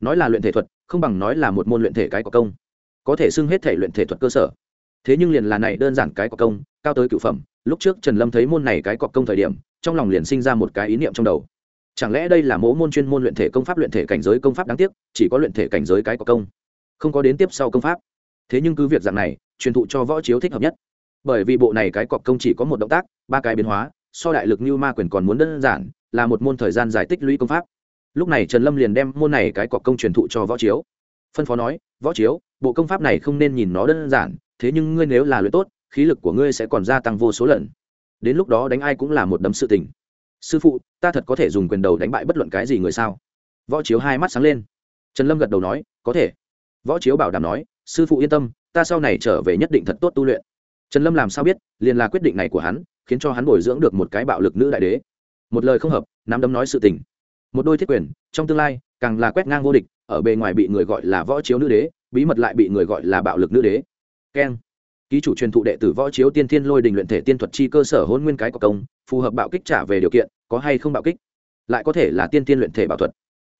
Nói là luyện thể thuật, không bằng nói là một môn luyện thể cái có công. Có thể xưng hết thể luyện thể thuật cơ sở. Thế nhưng liền là này đơn giản cái có công, cao tới cựu phẩm, lúc trước trần lâm thấy môn này cái có công thời điểm, trong lòng liền sinh ra một cái ý niệm trong đầu chẳng lẽ đây là mỗ môn chuyên môn luyện thể công pháp, luyện thể cảnh giới công pháp đáng tiếc, chỉ có luyện thể cảnh giới cái có công, không có đến tiếp sau công pháp. Thế nhưng cứ việc dạng này, truyền thụ cho võ chiếu thích hợp nhất. Bởi vì bộ này cái cọc công chỉ có một động tác, ba cái biến hóa, so đại lực như ma quyền còn muốn đơn giản, là một môn thời gian giải tích lũy công pháp. Lúc này trần lâm liền đem môn này cái cọc công truyền thụ cho võ chiếu. Phân phó nói, võ chiếu, bộ công pháp này không nên nhìn nó đơn giản, thế nhưng ngươi nếu là luyện tốt, khí lực của ngươi sẽ còn gia tăng vô số lần. Đến lúc đó đánh ai cũng là một đấm sự tình sư phụ, ta thật có thể dùng quyền đầu đánh bại bất luận cái gì người sao? Võ chiếu hai mắt sáng lên. Trần lâm gật đầu nói, có thể. Võ chiếu bảo đảm nói, sư phụ yên tâm, ta sau này trở về nhất định thật tốt tu luyện. Trần lâm làm sao biết, liền là quyết định này của hắn, khiến cho hắn bồi dưỡng được một cái bạo lực nữ đại đế. Một lời không hợp, nắm đấm nói sự tình. Một đôi thiết quyền, trong tương lai, càng là quét ngang vô địch, ở bề ngoài bị người gọi là võ chiếu nữ đế, bí mật lại bị người gọi là bạo lực nữ đế. Keng ký chủ truyền thụ đệ tử võ chiếu tiên thiên lôi đình luyện thể tiên thuật chi cơ sở hôn nguyên cái có công, phù hợp bạo kích trả về điều kiện, có hay không bạo kích? Lại có thể là tiên tiên luyện thể bảo thuật.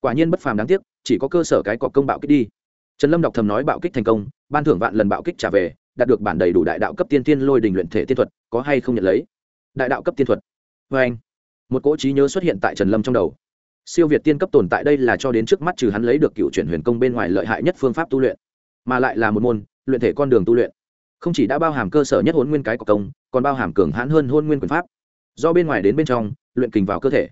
Quả nhiên bất phàm đáng tiếc, chỉ có cơ sở cái có công bạo kích đi. Trần lâm đọc thầm nói bạo kích thành công, ban thưởng vạn lần bạo kích trả về, đạt được bản đầy đủ đại đạo cấp tiên tiên lôi đình luyện thể tiên thuật, có hay không nhận lấy? Đại đạo cấp tiên thuật. Vê anh, một cỗ trí nhớ xuất hiện tại trần lâm trong đầu. Siêu việt tiên cấp tồn tại đây là cho đến trước mắt trừ hắn lấy được cựu chuyển huyền công bên ngoài lợi hại nhất phương pháp tu luyện, mà lại là một môn luyện thể con đường tu luyện không chỉ đã bao hàm cơ sở nhất hôn nguyên cái của công, còn bao hàm cường hãn hơn hôn nguyên quyền pháp. Do bên ngoài đến bên trong, luyện kình vào cơ thể.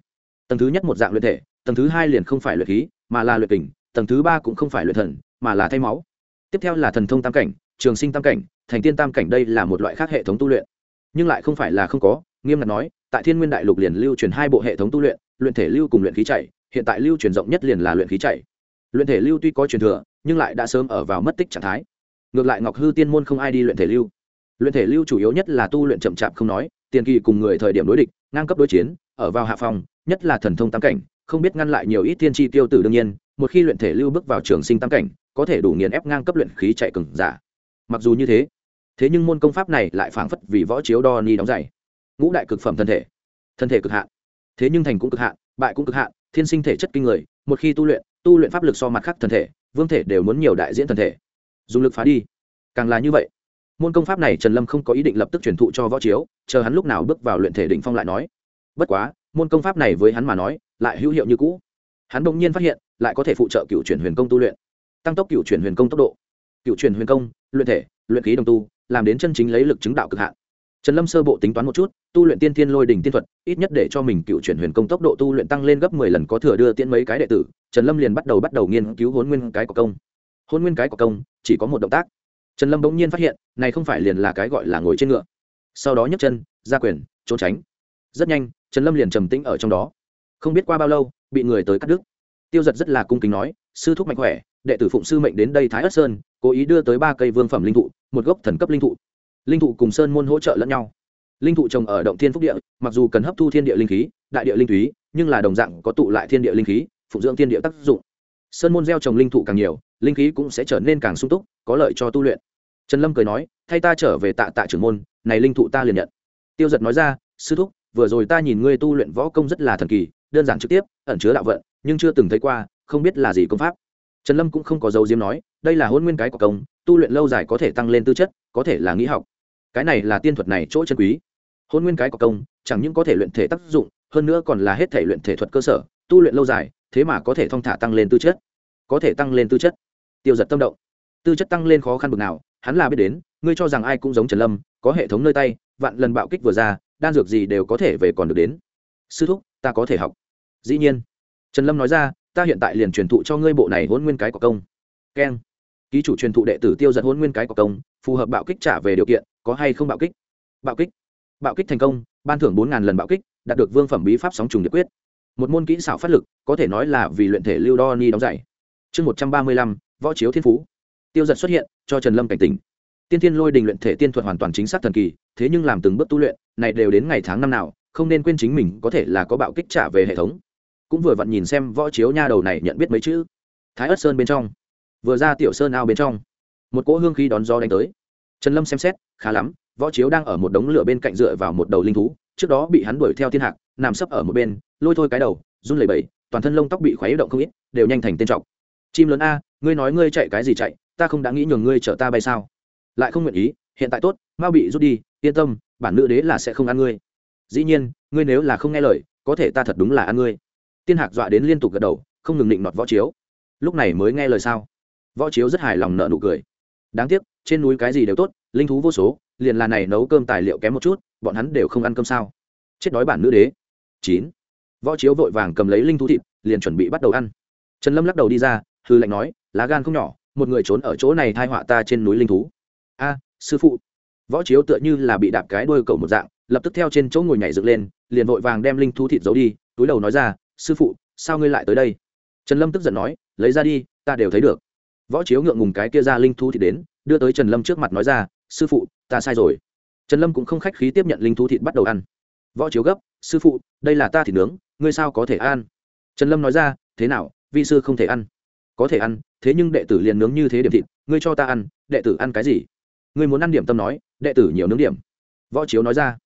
Tầng thứ nhất một dạng luyện thể, tầng thứ hai liền không phải luyện khí, mà là luyện kình, tầng thứ ba cũng không phải luyện thần, mà là thay máu. Tiếp theo là thần thông tam cảnh, trường sinh tam cảnh, thành tiên tam cảnh, đây là một loại khác hệ thống tu luyện. Nhưng lại không phải là không có, nghiêm ngặt nói, tại thiên nguyên đại lục liền lưu truyền hai bộ hệ thống tu luyện luyện thể lưu cùng luyện khí chạy, hiện tại lưu truyền rộng nhất liền là luyện khí chạy. Luyện thể lưu tuy có truyền thừa, nhưng lại đã sớm ở vào mất tích trạng thái ngược lại ngọc hư tiên môn không ai đi luyện thể lưu. Luyện thể lưu chủ yếu nhất là tu luyện chậm chạp không nói, tiền kỳ cùng người thời điểm đối địch, ngang cấp đối chiến, ở vào hạ phòng, nhất là thần thông tam cảnh, không biết ngăn lại nhiều ít tiên tri tiêu tử đương nhiên, một khi luyện thể lưu bước vào trường sinh tam cảnh, có thể đủ nghiền ép ngang cấp luyện khí chạy cừng giả. Mặc dù như thế thế nhưng môn công pháp này lại phảng phất vì võ chiếu đo ni đóng dày. Ngũ đại cực phẩm thân thể thân thể cực hạn. Thế nhưng thành cũng cực hạn, bại cũng cực hạn, thiên sinh thể chất kinh người, một khi tu luyện tu luyện pháp lực so mặt khác thân thể, vương thể đều muốn nhiều đại diễn thân thể dùng lực phá đi. Càng là như vậy, môn công pháp này trần lâm không có ý định lập tức truyền thụ cho võ chiếu, chờ hắn lúc nào bước vào luyện thể đỉnh phong lại nói. Bất quá, môn công pháp này với hắn mà nói, lại hữu hiệu như cũ. Hắn bỗng nhiên phát hiện, lại có thể phụ trợ cựu chuyển huyền công tu luyện, tăng tốc cựu chuyển huyền công tốc độ. Cựu chuyển huyền công, luyện thể, luyện khí đồng tu, làm đến chân chính lấy lực chứng đạo cực hạn. Trần lâm sơ bộ tính toán một chút, tu luyện tiên thiên lôi đỉnh tiên thuật, ít nhất để cho mình cựu chuyển huyền công tốc độ tu luyện tăng lên gấp mười lần, có thừa đưa tiễn mấy cái đệ tử, trần lâm liền bắt đầu bắt đầu nghiên cứu hôn nguyên cái có công hôn nguyên cái có công, chỉ có một động tác. Trần lâm bỗng nhiên phát hiện, này không phải liền là cái gọi là ngồi trên ngựa. Sau đó nhấc chân, ra quyền, trốn tránh. Rất nhanh, trần lâm liền trầm tĩnh ở trong đó. Không biết qua bao lâu, bị người tới cắt đứt. Tiêu giật rất là cung kính nói, sư thúc mạnh khỏe, đệ tử phụng sư mệnh đến đây thái ất sơn, cố ý đưa tới ba cây vương phẩm linh thụ, một gốc thần cấp linh thụ. Linh thụ cùng sơn môn hỗ trợ lẫn nhau. Linh thụ trồng ở động thiên phúc địa, mặc dù cần hấp thu thiên địa linh khí, đại địa linh túy, nhưng là đồng dạng có tụ lại thiên địa linh khí, phụng dưỡng thiên địa tác dụng. Sơn môn gieo trồng linh thụ càng nhiều linh khí cũng sẽ trở nên càng sung túc, có lợi cho tu luyện. Trần lâm cười nói, thay ta trở về tạ tạ trưởng môn, này linh thụ ta liền nhận. Tiêu giật nói ra, sư thúc, vừa rồi ta nhìn ngươi tu luyện võ công rất là thần kỳ, đơn giản trực tiếp, ẩn chứa đạo vận, nhưng chưa từng thấy qua, không biết là gì công pháp. Trần lâm cũng không có dấu diếm nói, đây là hôn nguyên cái của công, tu luyện lâu dài có thể tăng lên tư chất, có thể là nghĩ học. Cái này là tiên thuật này chỗ chân quý. Hôn nguyên cái của công, chẳng những có thể luyện thể tác dụng, hơn nữa còn là hết thể luyện thể thuật cơ sở, tu luyện lâu dài, thế mà có thể thong thả tăng lên tư chất. Có thể tăng lên tư chất tiêu giật tâm động. Tư chất tăng lên khó khăn bực nào, hắn là biết đến, ngươi cho rằng ai cũng giống trần lâm, có hệ thống nơi tay, vạn lần bạo kích vừa ra, đan dược gì đều có thể về còn được đến. Sư thúc, ta có thể học. Dĩ nhiên. Trần lâm nói ra, ta hiện tại liền truyền thụ cho ngươi bộ này hôn nguyên cái có công. Keng. Ký chủ truyền thụ đệ tử tiêu giật hôn nguyên cái có công, phù hợp bạo kích trả về điều kiện, có hay không bạo kích? Bạo kích. Bạo kích thành công, ban thưởng bốn lần bạo kích, đạt được vương phẩm bí pháp sóng trùng nhiệt quyết. Một môn kỹ xảo phát lực, có thể nói là vì luyện thể lưu đo ni đóng dạy chương một trăm ba mươi lăm võ chiếu thiên phú. Tiêu giật xuất hiện, cho trần lâm cảnh tỉnh. Tiên thiên lôi đình luyện thể tiên thuật hoàn toàn chính xác thần kỳ, thế nhưng làm từng bước tu luyện, này đều đến ngày tháng năm nào, không nên quên chính mình có thể là có bạo kích trả về hệ thống. Cũng vừa vặn nhìn xem võ chiếu nha đầu này nhận biết mấy chữ. Thái ất sơn bên trong. Vừa ra tiểu sơn ao bên trong. Một cỗ hương khí đón gió đánh tới. Trần lâm xem xét, khá lắm, võ chiếu đang ở một đống lửa bên cạnh dựa vào một đầu linh thú, trước đó bị hắn đuổi theo thiên hạc, nằm sấp ở một bên, lôi thôi cái đầu, run lẩy bẩy, toàn thân lông tóc bị khuấy động không ít, đều nhanh thành tên trọc chim lớn a ngươi nói ngươi chạy cái gì chạy, ta không đã nghĩ nhường ngươi chở ta bay sao? Lại không nguyện ý, hiện tại tốt, mau bị rút đi, yên tâm, bản nữ đế là sẽ không ăn ngươi. Dĩ nhiên, ngươi nếu là không nghe lời, có thể ta thật đúng là ăn ngươi. Tiên hạc dọa đến liên tục gật đầu, không ngừng định nọt võ chiếu. Lúc này mới nghe lời sao? Võ chiếu rất hài lòng nợ nụ cười. Đáng tiếc, trên núi cái gì đều tốt, linh thú vô số, liền là này nấu cơm tài liệu kém một chút, bọn hắn đều không ăn cơm sao? Chết đói bản nữ đế. Chín. Võ chiếu vội vàng cầm lấy linh thú thịt, liền chuẩn bị bắt đầu ăn. Trần lâm lắc đầu đi ra, hư lệnh nói lá gan không nhỏ, một người trốn ở chỗ này thai họa ta trên núi linh thú. A, sư phụ. Võ chiếu tựa như là bị đạp cái đôi cầu một dạng, lập tức theo trên chỗ ngồi nhảy dựng lên, liền vội vàng đem linh thú thịt giấu đi, túi đầu nói ra, sư phụ, sao ngươi lại tới đây? Trần lâm tức giận nói, lấy ra đi, ta đều thấy được. Võ chiếu ngượng ngùng cái kia ra linh thú thịt đến, đưa tới trần lâm trước mặt nói ra, sư phụ, ta sai rồi. Trần lâm cũng không khách khí tiếp nhận linh thú thịt bắt đầu ăn. Võ chiếu gấp, sư phụ, đây là ta thịt nướng, ngươi sao có thể ăn? Trần lâm nói ra, thế nào vi sư không thể ăn? Có thể ăn thế nhưng đệ tử liền nướng như thế điểm thịt ngươi cho ta ăn đệ tử ăn cái gì? Ngươi muốn ăn điểm tâm nói đệ tử nhiều nướng điểm. Võ chiếu nói ra.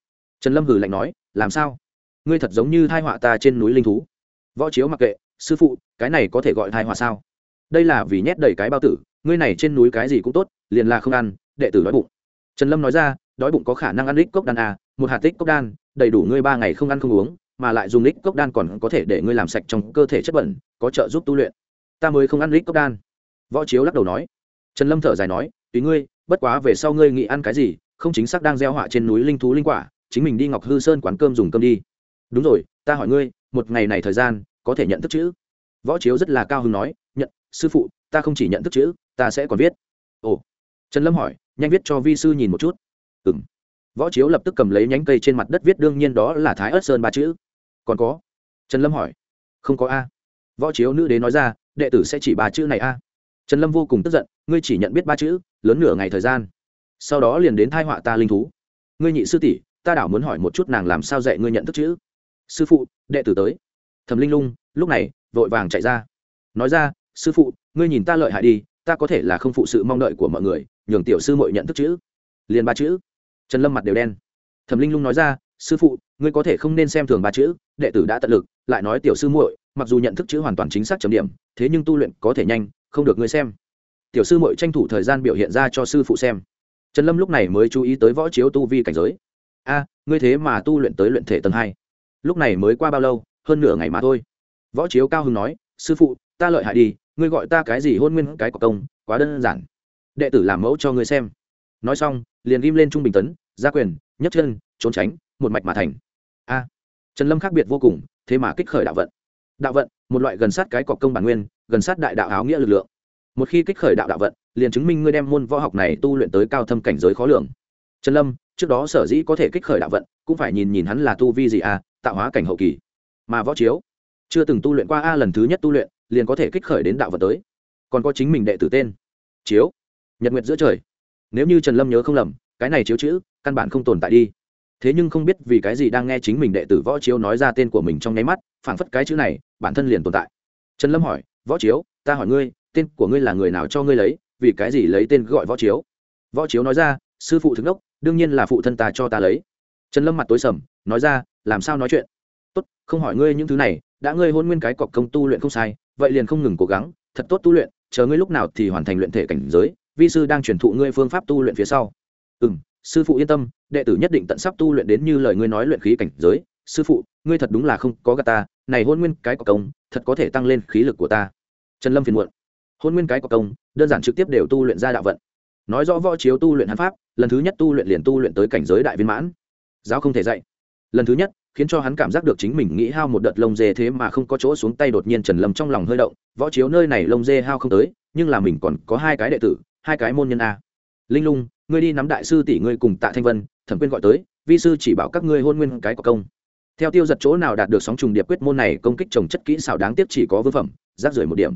Trần lâm hử lạnh nói làm sao? Ngươi thật giống như thai họa ta trên núi linh thú. Võ chiếu mặc kệ sư phụ cái này có thể gọi thai họa sao? Đây là vì nhét đầy cái bao tử ngươi này trên núi cái gì cũng tốt liền là không ăn đệ tử đói bụng. Trần lâm nói ra đói bụng có khả năng ăn lít cốc đan à, một hạt tích cốc đan đầy đủ ngươi ba ngày không ăn không uống mà lại dùng lít cốc đan còn có thể để ngươi làm sạch trong cơ thể chất bẩn có trợ giúp tu luyện. Ta mới không ăn lít cốc đan võ chiếu lắc đầu nói. Trần lâm thở dài nói, tùy ngươi, bất quá về sau ngươi nghĩ ăn cái gì, không chính xác đang gieo họa trên núi linh thú linh quả, chính mình đi ngọc hư sơn quán cơm dùng cơm đi. Đúng rồi, ta hỏi ngươi, một ngày này thời gian, có thể nhận thức chữ? Võ chiếu rất là cao hứng nói, nhận, sư phụ, ta không chỉ nhận thức chữ, ta sẽ còn viết. Ồ. Trần lâm hỏi, nhanh viết cho vi sư nhìn một chút. Ừ m võ chiếu lập tức cầm lấy nhánh cây trên mặt đất viết, đương nhiên đó là thái ớt sơn ba chữ. Còn có? Trần lâm hỏi. Không có a. Võ chiếu nữ đế nói ra, đệ tử sẽ chỉ ba chữ này a trần lâm vô cùng tức giận, ngươi chỉ nhận biết ba chữ, lớn nửa ngày thời gian. Sau đó liền đến thai họa ta linh thú. Ngươi nhị sư tỷ, ta đảo muốn hỏi một chút nàng làm sao dạy ngươi nhận thức chữ. Sư phụ, đệ tử tới. Thẩm linh lung, lúc này, vội vàng chạy ra. Nói ra, sư phụ, ngươi nhìn ta lợi hại đi, ta có thể là không phụ sự mong đợi của mọi người, nhường tiểu sư mội nhận thức chữ. Liền ba chữ. Trần lâm mặt đều đen. Thẩm linh lung nói ra, sư phụ, ngươi có thể không nên xem thường ba chữ, đệ tử đã tận lực, lại nói tiểu sư muội, mặc dù nhận thức chữ hoàn toàn chính xác chấm điểm, thế nhưng tu luyện có thể nhanh không được ngươi xem. Tiểu sư muội tranh thủ thời gian biểu hiện ra cho sư phụ xem. Trần lâm lúc này mới chú ý tới võ chiếu tu vi cảnh giới. A, ngươi thế mà tu luyện tới luyện thể tầng hai. Lúc này mới qua bao lâu? Hơn nửa ngày mà thôi. Võ chiếu cao hưng nói, sư phụ, ta lợi hại đi, ngươi gọi ta cái gì hôn nguyên cái có công, quá đơn giản. Đệ tử làm mẫu cho ngươi xem. Nói xong, liền ghim lên trung bình tấn gia quyền, nhấc chân, trốn tránh, một mạch mà thành. A, trần lâm khác biệt vô cùng, thế mà kích khởi đạo vận. Đạo vận, một loại gần sát cái cọc công bản nguyên gần sát đại đạo áo nghĩa lực lượng. Một khi kích khởi đạo đạo vận, liền chứng minh ngươi đem môn võ học này tu luyện tới cao thâm cảnh giới khó lường. Trần lâm, trước đó sở dĩ có thể kích khởi đạo vận, cũng phải nhìn nhìn hắn là tu vi gì à tạo hóa cảnh hậu kỳ. Mà võ chiếu, chưa từng tu luyện qua a lần thứ nhất tu luyện, liền có thể kích khởi đến đạo vận tới. Còn có chính mình đệ tử tên. Chiếu, nhật nguyệt giữa trời. Nếu như trần lâm nhớ không lầm, cái này chiếu chữ, căn bản không tồn tại đi. Thế nhưng không biết vì cái gì đang nghe chính mình đệ tử võ chiếu nói ra tên của mình trong nháy mắt, phảng phất cái chữ này, bản thân liền tồn tại. Trần lâm hỏi võ chiếu, ta hỏi ngươi, tên của ngươi là người nào cho ngươi lấy, vì cái gì lấy tên gọi võ chiếu? Võ chiếu nói ra, sư phụ thức đốc, đương nhiên là phụ thân ta cho ta lấy. Trần lâm mặt tối sầm, nói ra, làm sao nói chuyện? Tốt, không hỏi ngươi những thứ này, đã ngươi hôn nguyên cái cọc công tu luyện không sai, vậy liền không ngừng cố gắng, thật tốt tu luyện, chờ ngươi lúc nào thì hoàn thành luyện thể cảnh giới, vi sư đang truyền thụ ngươi phương pháp tu luyện phía sau. Ừ m sư phụ yên tâm, đệ tử nhất định tận sắp tu luyện đến như lời ngươi nói luyện khí cảnh giới. Sư phụ, ngươi thật đúng là không có gà ta, này hôn nguyên cái cọc công thật có thể tăng lên khí lực của ta. Trần lâm phiền muộn. Hôn nguyên cái có công, đơn giản trực tiếp đều tu luyện ra đạo vận. Nói rõ võ chiếu tu luyện hắn pháp, lần thứ nhất tu luyện liền tu luyện tới cảnh giới đại viên mãn. Giáo không thể dạy. Lần thứ nhất, khiến cho hắn cảm giác được chính mình nghĩ hao một đợt lông dê thế mà không có chỗ xuống tay đột nhiên trần lâm trong lòng hơi động, võ chiếu nơi này lông dê hao không tới, nhưng là mình còn có hai cái đệ tử, hai cái môn nhân a. Linh lung, ngươi đi nắm đại sư tỷ ngươi cùng tạ thanh vân, thẩm quyên gọi tới, vi sư chỉ bảo các ngươi hôn nguyên cái có công theo tiêu giật chỗ nào đạt được sóng trùng điệp quyết môn này, công kích trồng chất kỹ xảo đáng tiếc chỉ có vương phẩm, rác rưởi một điểm.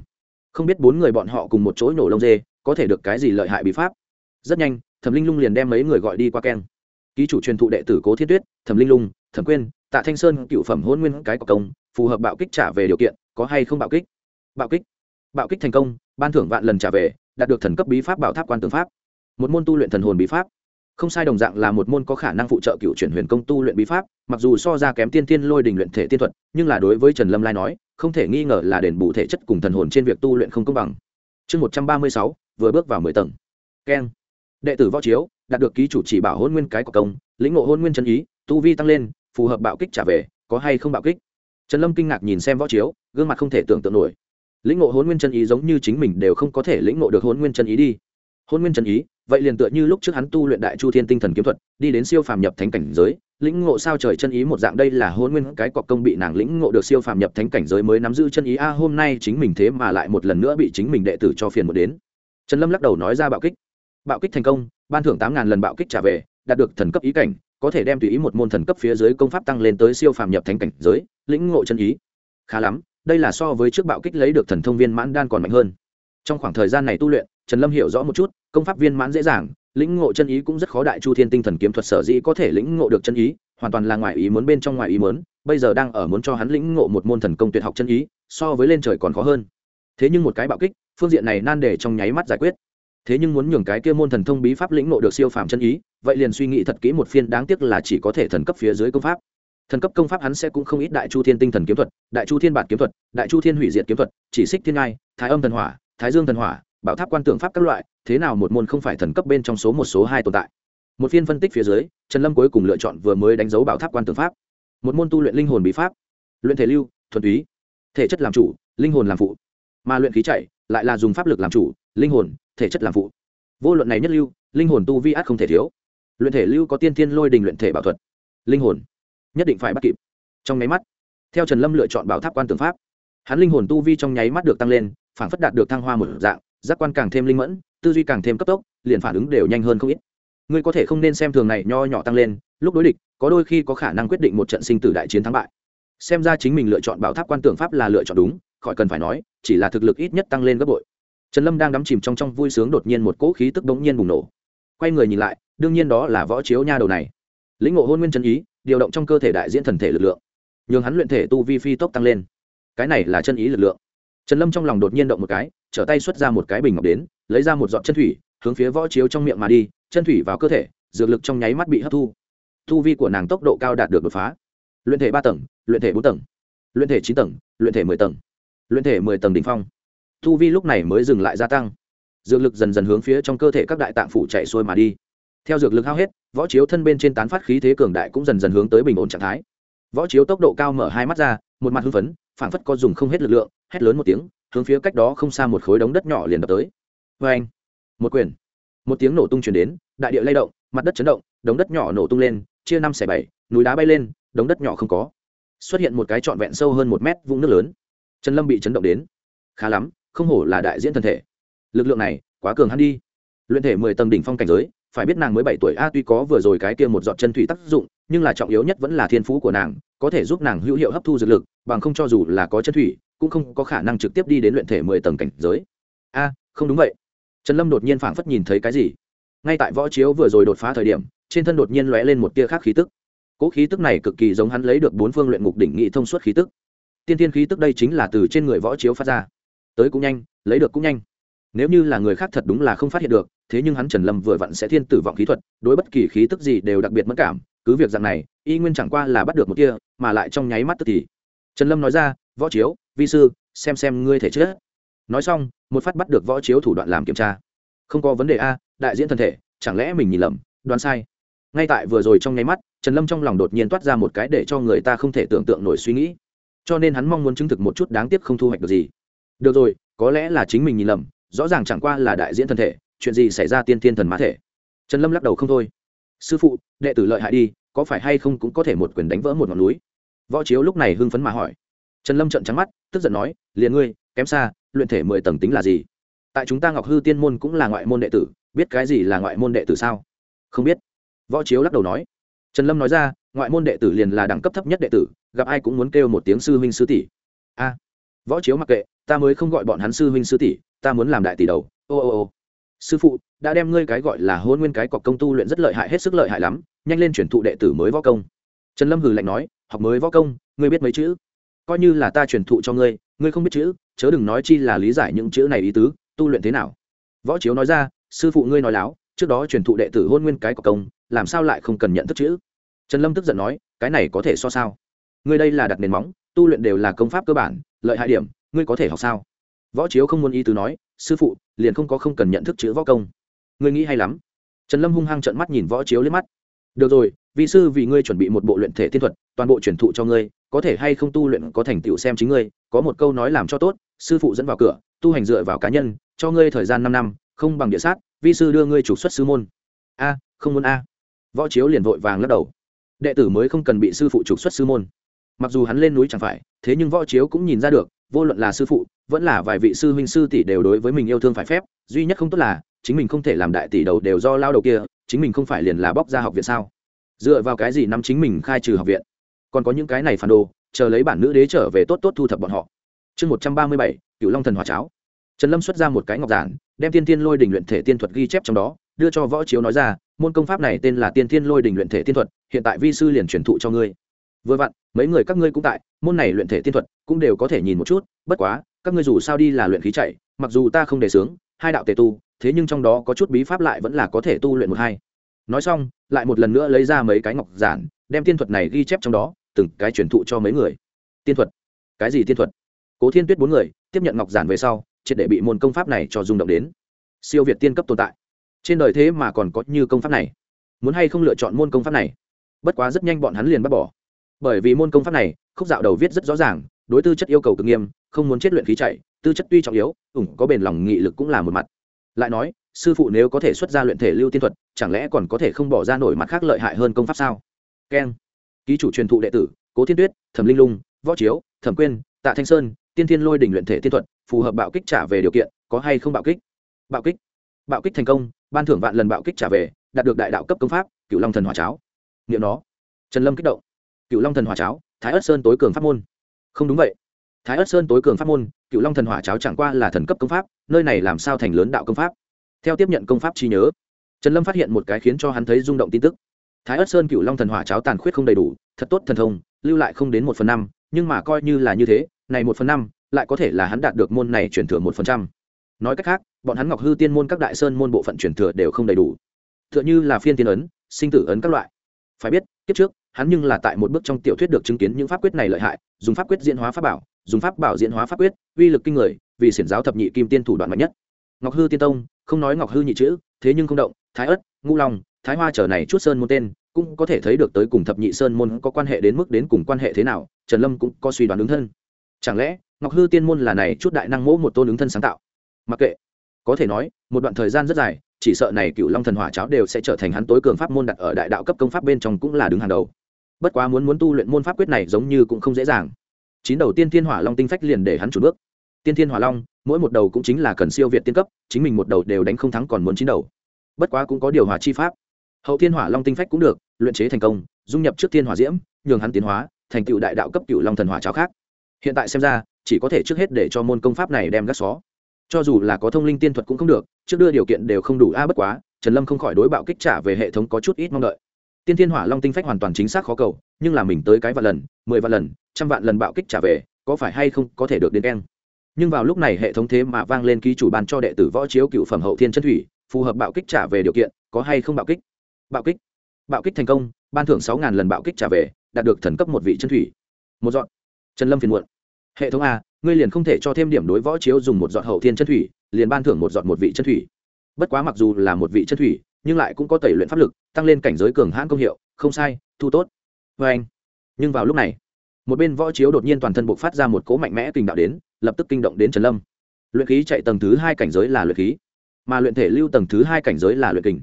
Không biết bốn người bọn họ cùng một chỗ nổ lông dê, có thể được cái gì lợi hại bí pháp? Rất nhanh, thẩm linh lung liền đem mấy người gọi đi qua keng. Ký chủ truyền thụ đệ tử cố thiết tuyết, thẩm linh lung, thẩm quyên, tạ thanh sơn, cựu phẩm hôn nguyên cái có công, phù hợp bạo kích trả về điều kiện, có hay không bạo kích? Bạo kích. Bạo kích thành công, ban thưởng vạn lần trả về, đạt được thần cấp bí pháp bảo tháp quan tướng pháp. Một môn tu luyện thần hồn bí pháp không sai đồng dạng là một môn có khả năng phụ trợ cựu chuyển huyền công tu luyện bí pháp, mặc dù so ra kém tiên tiên lôi đình luyện thể tiên thuật, nhưng là đối với trần lâm lai nói, không thể nghi ngờ là đền bù thể chất cùng thần hồn trên việc tu luyện không công bằng. Chương một trăm ba mươi sáu, vừa bước vào mười tầng. Keng. Đệ tử võ chiếu, đạt được ký chủ chỉ bảo hôn nguyên cái của công, lĩnh ngộ hôn nguyên chân ý, tu vi tăng lên, phù hợp bạo kích trả về, có hay không bạo kích? Trần lâm kinh ngạc nhìn xem võ chiếu, gương mặt không thể tưởng tượng nổi. Lĩnh ngộ hôn nguyên chân ý giống như chính mình đều không có thể lĩnh ngộ được hôn nguyên chân ý đi hôn nguyên chân ý, vậy liền tựa như lúc trước hắn tu luyện đại chu thiên tinh thần kiếm thuật, đi đến siêu phàm nhập thánh cảnh giới, lĩnh ngộ sao trời chân ý một dạng, đây là hôn nguyên cái cọc công bị nàng lĩnh ngộ được siêu phàm nhập thánh cảnh giới mới nắm giữ chân ý, a, hôm nay chính mình thế mà lại một lần nữa bị chính mình đệ tử cho phiền một đến. Trần lâm lắc đầu nói ra bạo kích. Bạo kích thành công, ban thưởng tám ngàn lần bạo kích trả về, đạt được thần cấp ý cảnh, có thể đem tùy ý một môn thần cấp phía dưới công pháp tăng lên tới siêu phàm nhập thánh cảnh giới, lĩnh ngộ chân ý. Khá lắm, đây là so với trước bạo kích lấy được thần thông viên mãn đan còn mạnh hơn trong khoảng thời gian này tu luyện, trần lâm hiểu rõ một chút, công pháp viên mãn dễ dàng, lĩnh ngộ chân ý cũng rất khó đại chu thiên tinh thần kiếm thuật sở dĩ có thể lĩnh ngộ được chân ý, hoàn toàn là ngoài ý muốn bên trong ngoài ý muốn, bây giờ đang ở muốn cho hắn lĩnh ngộ một môn thần công tuyệt học chân ý, so với lên trời còn khó hơn. Thế nhưng một cái bạo kích, phương diện này nan đề trong nháy mắt giải quyết. Thế nhưng muốn nhường cái kia môn thần thông bí pháp lĩnh ngộ được siêu phàm chân ý, vậy liền suy nghĩ thật kỹ một phiên đáng tiếc là chỉ có thể thần cấp phía dưới công pháp. Thần cấp công pháp hắn sẽ cũng không ít đại chu thiên tinh thần kiếm thuật, đại chu thiên bản kiếm thuật, đại chu thiên hủy diệt kiếm thuật, chỉ xích thiên ngai, thái âm thần hỏa thái dương thần hỏa, bảo tháp quan tượng pháp các loại, thế nào một môn không phải thần cấp bên trong số một số hai tồn tại? Một phiên phân tích phía dưới, trần lâm cuối cùng lựa chọn vừa mới đánh dấu bảo tháp quan tượng pháp. Một môn tu luyện linh hồn bí pháp. Luyện thể lưu, thuần túy. Thể chất làm chủ, linh hồn làm phụ. Mà luyện khí chạy, lại là dùng pháp lực làm chủ, linh hồn, thể chất làm phụ. Vô luận này nhất lưu, linh hồn tu vi át không thể thiếu. Luyện thể lưu có tiên thiên lôi đình luyện thể bảo thuật. Linh hồn, nhất định phải bắt kịp. Trong nháy mắt, theo trần lâm lựa chọn bảo tháp quan tưởng pháp, hắn linh hồn tu vi trong nháy mắt được tăng lên phản phất đạt được thăng hoa một dạng, giác quan càng thêm linh mẫn, tư duy càng thêm cấp tốc, liền phản ứng đều nhanh hơn không ít. Ngươi có thể không nên xem thường này nho nhỏ tăng lên, lúc đối địch, có đôi khi có khả năng quyết định một trận sinh tử đại chiến thắng bại. Xem ra chính mình lựa chọn bảo tháp quan tưởng pháp là lựa chọn đúng, khỏi cần phải nói, chỉ là thực lực ít nhất tăng lên gấp bội. Trần lâm đang đắm chìm trong trong vui sướng đột nhiên một cỗ khí tức bỗng nhiên bùng nổ. Quay người nhìn lại, đương nhiên đó là võ chiếu nha đầu này. Lĩnh ngộ hôn nguyên chân ý, điều động trong cơ thể đại diễn thần thể lực lượng. Nhường hắn luyện thể tu vi phi tốc tăng lên. Cái này là chân ý lực lượng trần lâm trong lòng đột nhiên động một cái, trở tay xuất ra một cái bình ngọc đến, lấy ra một giọt chân thủy, hướng phía võ chiếu trong miệng mà đi, chân thủy vào cơ thể, dược lực trong nháy mắt bị hấp thu. Tu vi của nàng tốc độ cao đạt được đột phá. Luyện thể ba tầng, luyện thể bốn tầng, luyện thể chín tầng, luyện thể mười tầng, luyện thể mười tầng đ ỉ n h phong. Tu vi lúc này mới dừng lại gia tăng. Dược lực dần dần hướng phía trong cơ thể các đại tạng phủ chạy xuôi mà đi. Theo dược lực hao hết, võ chiếu thân bên trên tán phát khí thế cường đại cũng dần dần hướng tới bình ổn trạng thái. Võ chiếu tốc độ cao mở hai mắt ra, một mặt hưng phấn phảng phất có dùng không hết lực lượng, hét lớn một tiếng, hướng phía cách đó không xa một khối đống đất nhỏ liền đập tới. Vê anh, một quyền, một tiếng nổ tung chuyển đến, đại địa lay động, mặt đất chấn động, đống đất nhỏ nổ tung lên, chia năm xẻ bảy, núi đá bay lên, đống đất nhỏ không có. Xuất hiện một cái trọn vẹn sâu hơn một mét vũng nước lớn. Trần lâm bị chấn động đến. Khá lắm, không hổ là đại diễn thân thể. Lực lượng này, quá cường hắn đi. Luyện thể mười tầng đỉnh phong cảnh giới, phải biết nàng mới bảy tuổi, a tuy có vừa rồi cái kia một giọt chân thủy tác dụng, nhưng là trọng yếu nhất vẫn là thiên phú của nàng có thể giúp nàng hữu hiệu hấp thu dược lực, bằng không cho dù là có chân thủy, cũng không có khả năng trực tiếp đi đến luyện thể mười tầng cảnh giới. A, không đúng vậy. Trần lâm đột nhiên phảng phất nhìn thấy cái gì. Ngay tại võ chiếu vừa rồi đột phá thời điểm, trên thân đột nhiên lóe lên một tia khác khí tức. Cỗ khí tức này cực kỳ giống hắn lấy được bốn phương luyện ngục đỉnh nghị thông suốt khí tức. Tiên tiên khí tức đây chính là từ trên người võ chiếu phát ra. Tới cũng nhanh, lấy được cũng nhanh. Nếu như là người khác thật đúng là không phát hiện được, thế nhưng hắn trần lâm vừa vặn sẽ thiên tử vọng khí thuật, đối bất kỳ khí tức gì đều đặc biệt mất cảm, cứ việc dạng này y nguyên chẳng qua là bắt được một kia, mà lại trong nháy mắt tức thì. Trần lâm nói ra, võ chiếu, vi sư, xem xem ngươi thể chết nói xong, một phát bắt được võ chiếu thủ đoạn làm kiểm tra. Không có vấn đề a, đại diễn thân thể, chẳng lẽ mình nhìn lầm, đoán sai? Ngay tại vừa rồi trong nháy mắt, trần lâm trong lòng đột nhiên toát ra một cái để cho người ta không thể tưởng tượng nổi suy nghĩ. Cho nên hắn mong muốn chứng thực một chút đáng tiếc không thu hoạch được gì. Được rồi, có lẽ là chính mình nhìn lầm, rõ ràng chẳng qua là đại diễn thân thể, chuyện gì xảy ra tiên thiên thần mã thể? Trần lâm lắc đầu không thôi. Sư phụ, đệ tử lợi hại đi có phải hay không cũng có thể một quyền đánh vỡ một ngọn núi? Võ chiếu lúc này hưng phấn mà hỏi. Trần lâm trợn trắng mắt, tức giận nói, liền ngươi, kém xa, luyện thể mười tầng tính là gì? Tại chúng ta ngọc hư tiên môn cũng là ngoại môn đệ tử, biết cái gì là ngoại môn đệ tử sao? Không biết. Võ chiếu lắc đầu nói. Trần lâm nói ra, ngoại môn đệ tử liền là đẳng cấp thấp nhất đệ tử, gặp ai cũng muốn kêu một tiếng sư huynh sư tỷ. A. Võ chiếu mặc kệ, ta mới không gọi bọn hắn sư huynh sư tỷ, ta muốn làm đại tỷ đầu. Ô ô ô. Sư phụ, đã đem ngươi cái gọi là hôn nguyên cái cọc công tu luyện rất lợi hại, hết sức lợi hại lắm nhanh lên chuyển thụ đệ tử mới võ công. Trần lâm hừ lạnh nói, học mới võ công, ngươi biết mấy chữ? Coi như là ta truyền thụ cho ngươi ngươi không biết chữ, chớ đừng nói chi là lý giải những chữ này ý tứ, tu luyện thế nào. Võ chiếu nói ra, sư phụ ngươi nói láo, trước đó truyền thụ đệ tử hôn nguyên cái có công, làm sao lại không cần nhận thức chữ? Trần lâm tức giận nói, cái này có thể so sao? Ngươi đây là đặt nền móng, tu luyện đều là công pháp cơ bản, lợi hại điểm, ngươi có thể học sao? Võ chiếu không muốn ý tứ nói, sư phụ, liền không có không cần nhận thức chữ võ công. Ngươi nghĩ hay lắm. Trần lâm hung hăng trợn mắt nhìn võ chiếu lên mắt được rồi, vị sư vì ngươi chuẩn bị một bộ luyện thể tiên thuật, toàn bộ truyền thụ cho ngươi, có thể hay không tu luyện có thành tựu xem chính ngươi, có một câu nói làm cho tốt, sư phụ dẫn vào cửa, tu hành dựa vào cá nhân, cho ngươi thời gian năm năm, không bằng địa sát vi sư đưa ngươi trục xuất sư môn. A, không muốn a. Võ chiếu liền vội vàng lắc đầu. Đệ tử mới không cần bị sư phụ trục xuất sư môn. Mặc dù hắn lên núi chẳng phải, thế nhưng võ chiếu cũng nhìn ra được, vô luận là sư phụ, vẫn là vài vị sư huynh sư tỷ đều đối với mình yêu thương phải phép, duy nhất không tốt là chính mình không thể làm đại tỷ đầu đều do lao đầu kia, chính mình không phải liền là bóc ra học viện sao? Dựa vào cái gì nắm chính mình khai trừ học viện? Còn có những cái này phản đồ, chờ lấy bản nữ đế trở về tốt tốt thu thập bọn họ. Chương một trăm ba mươi bảy cựu long thần hòa cháo. Trần lâm xuất ra một cái ngọc giản, đem tiên tiên lôi đình luyện thể tiên thuật ghi chép trong đó, đưa cho võ chiếu nói ra, môn công pháp này tên là tiên tiên lôi đình luyện thể tiên thuật, hiện tại vi sư liền truyền thụ cho ngươi. Vừa vặn, mấy người các ngươi cũng tại, môn này luyện thể tiên thuật cũng đều có thể nhìn một chút, bất quá, các ngươi dù sao đi là luyện khí chạy, mặc dù ta không đề xướng, hai đạo tề tu thế nhưng trong đó có chút bí pháp lại vẫn là có thể tu luyện một hai. Nói xong, lại một lần nữa lấy ra mấy cái ngọc giản, đem tiên thuật này ghi chép trong đó, từng cái truyền thụ cho mấy người. Tiên thuật? Cái gì tiên thuật? Cố thiên tuyết bốn người, tiếp nhận ngọc giản về sau, triệt để bị môn công pháp này cho rung động đến. Siêu việt tiên cấp tồn tại. Trên đời thế mà còn có như công pháp này. Muốn hay không lựa chọn môn công pháp này? Bất quá rất nhanh bọn hắn liền bắt bỏ. Bởi vì môn công pháp này, khúc dạo đầu viết rất rõ ràng, đối tư chất yêu cầu cực nghiêm, không muốn chết luyện khí chạy, tư chất tuy trọng yếu, ủng có bền lòng nghị lực cũng là một mặt lại nói, sư phụ nếu có thể xuất ra luyện thể lưu tiên thuật, chẳng lẽ còn có thể không bỏ ra nổi mặt khác lợi hại hơn công pháp sao? Keng ký chủ truyền thụ đệ tử, cố thiên tuyết, thẩm linh lung, võ chiếu, thẩm quyên, tạ thanh sơn, tiên thiên lôi đỉnh luyện thể tiên thuật, phù hợp bạo kích trả về điều kiện, có hay không bạo kích? Bạo kích. Bạo kích thành công, ban thưởng vạn lần bạo kích trả về, đạt được đại đạo cấp công pháp cựu long thần hòa cháo. Nghiệm nó. Trần lâm kích động. Cựu long thần hòa cháo, thái ất sơn tối cường pháp môn. Không đúng vậy. Thái ất sơn tối cường pháp môn cựu long thần hỏa cháo chẳng qua là thần cấp công pháp, nơi này làm sao thành lớn đạo công pháp? Theo tiếp nhận công pháp trí nhớ, trần lâm phát hiện một cái khiến cho hắn thấy rung động tin tức. Thái ất sơn cựu long thần hỏa cháo tàn khuyết không đầy đủ, thật tốt thần thông, lưu lại không đến một phần năm, nhưng mà coi như là như thế, này một phần năm, lại có thể là hắn đạt được môn này chuyển thừa một phần trăm. Nói cách khác, bọn hắn ngọc hư tiên môn các đại sơn môn bộ phận chuyển thừa đều không đầy đủ. T h ư ợ n h ư là phiên tiên ấn, sinh tử ấn các loại. Phải biết, kiếp trước, hắn nhưng là tại một bước trong tiểu thuyết được chứng kiến những pháp quyết này lợi hại, dùng pháp quyết diễn hóa pháp bảo dùng pháp bảo diễn hóa pháp quyết, uy lực kinh người, vì xiển giáo thập nhị kim tiên thủ đoạn mạnh nhất. Ngọc hư tiên tông, không nói ngọc hư nhị chữ, thế nhưng không động, thái ất, ngũ long, thái hoa trở này chút sơn môn tên, cũng có thể thấy được tới cùng thập nhị sơn môn có quan hệ đến mức đến cùng quan hệ thế nào, trần lâm cũng có suy đoán ứng thân. Chẳng lẽ, ngọc hư tiên môn là này chút đại năng mỗ một tôn ứng thân sáng tạo? Mặc kệ. Có thể nói, một đoạn thời gian rất dài, chỉ sợ này cựu long thần hỏa cháo đều sẽ trở thành hắn tối cường pháp môn đặt ở đại đạo cấp công pháp bên trong cũng là đứng hàng đầu. Bất quá muốn muốn tu luyện môn pháp quyết này giống như cũng không dễ dàng chín đầu tiên thiên hỏa long tinh phách liền để hắn chủ bước. Tiên thiên hỏa long, mỗi một đầu cũng chính là cần siêu việt tiên cấp, chính mình một đầu đều đánh không thắng còn muốn chín đầu. Bất quá cũng có điều hòa chi pháp. Hậu thiên hỏa long tinh phách cũng được, luyện chế thành công, dung nhập trước thiên hỏa diễm, nhường hắn tiến hóa, thành tựu đại đạo cấp cựu long thần hỏa cháo khác. Hiện tại xem ra, chỉ có thể trước hết để cho môn công pháp này đem gác xó. Cho dù là có thông linh tiên thuật cũng không được, trước đưa điều kiện đều không đủ a, bất quá, trần lâm không khỏi đối bạo kích trả về hệ thống có chút ít mong đợi. Tiên thiên hỏa long tinh phách hoàn toàn chính xác khó cầu, nhưng là mình tới cái vạn lần, mười vạn lần trăm vạn lần bạo kích trả về, có phải hay không có thể được đến keng? Nhưng vào lúc này hệ thống thế mà vang lên ký chủ ban cho đệ tử võ chiếu cựu phẩm hậu thiên chân thủy, phù hợp bạo kích trả về điều kiện, có hay không bạo kích? Bạo kích. Bạo kích thành công, ban thưởng sáu lần bạo kích trả về, đạt được thần cấp một vị chân thủy. Một dọn trần lâm phiền muộn. Hệ thống a, ngươi liền không thể cho thêm điểm đối võ chiếu dùng một dọn hậu thiên chân thủy, liền ban thưởng một dọn một vị chân thủy. Bất quá mặc dù là một vị chân thủy, nhưng lại cũng có tẩy luyện pháp lực, tăng lên cảnh giới cường hãn công hiệu, không sai, thu tốt. Vê anh nhưng vào lúc này một bên võ chiếu đột nhiên toàn thân buộc phát ra một cỗ mạnh mẽ kinh đạo đến, lập tức kinh động đến trần lâm. Luyện khí chạy tầng thứ hai cảnh giới là luyện khí, mà luyện thể lưu tầng thứ hai cảnh giới là luyện kình.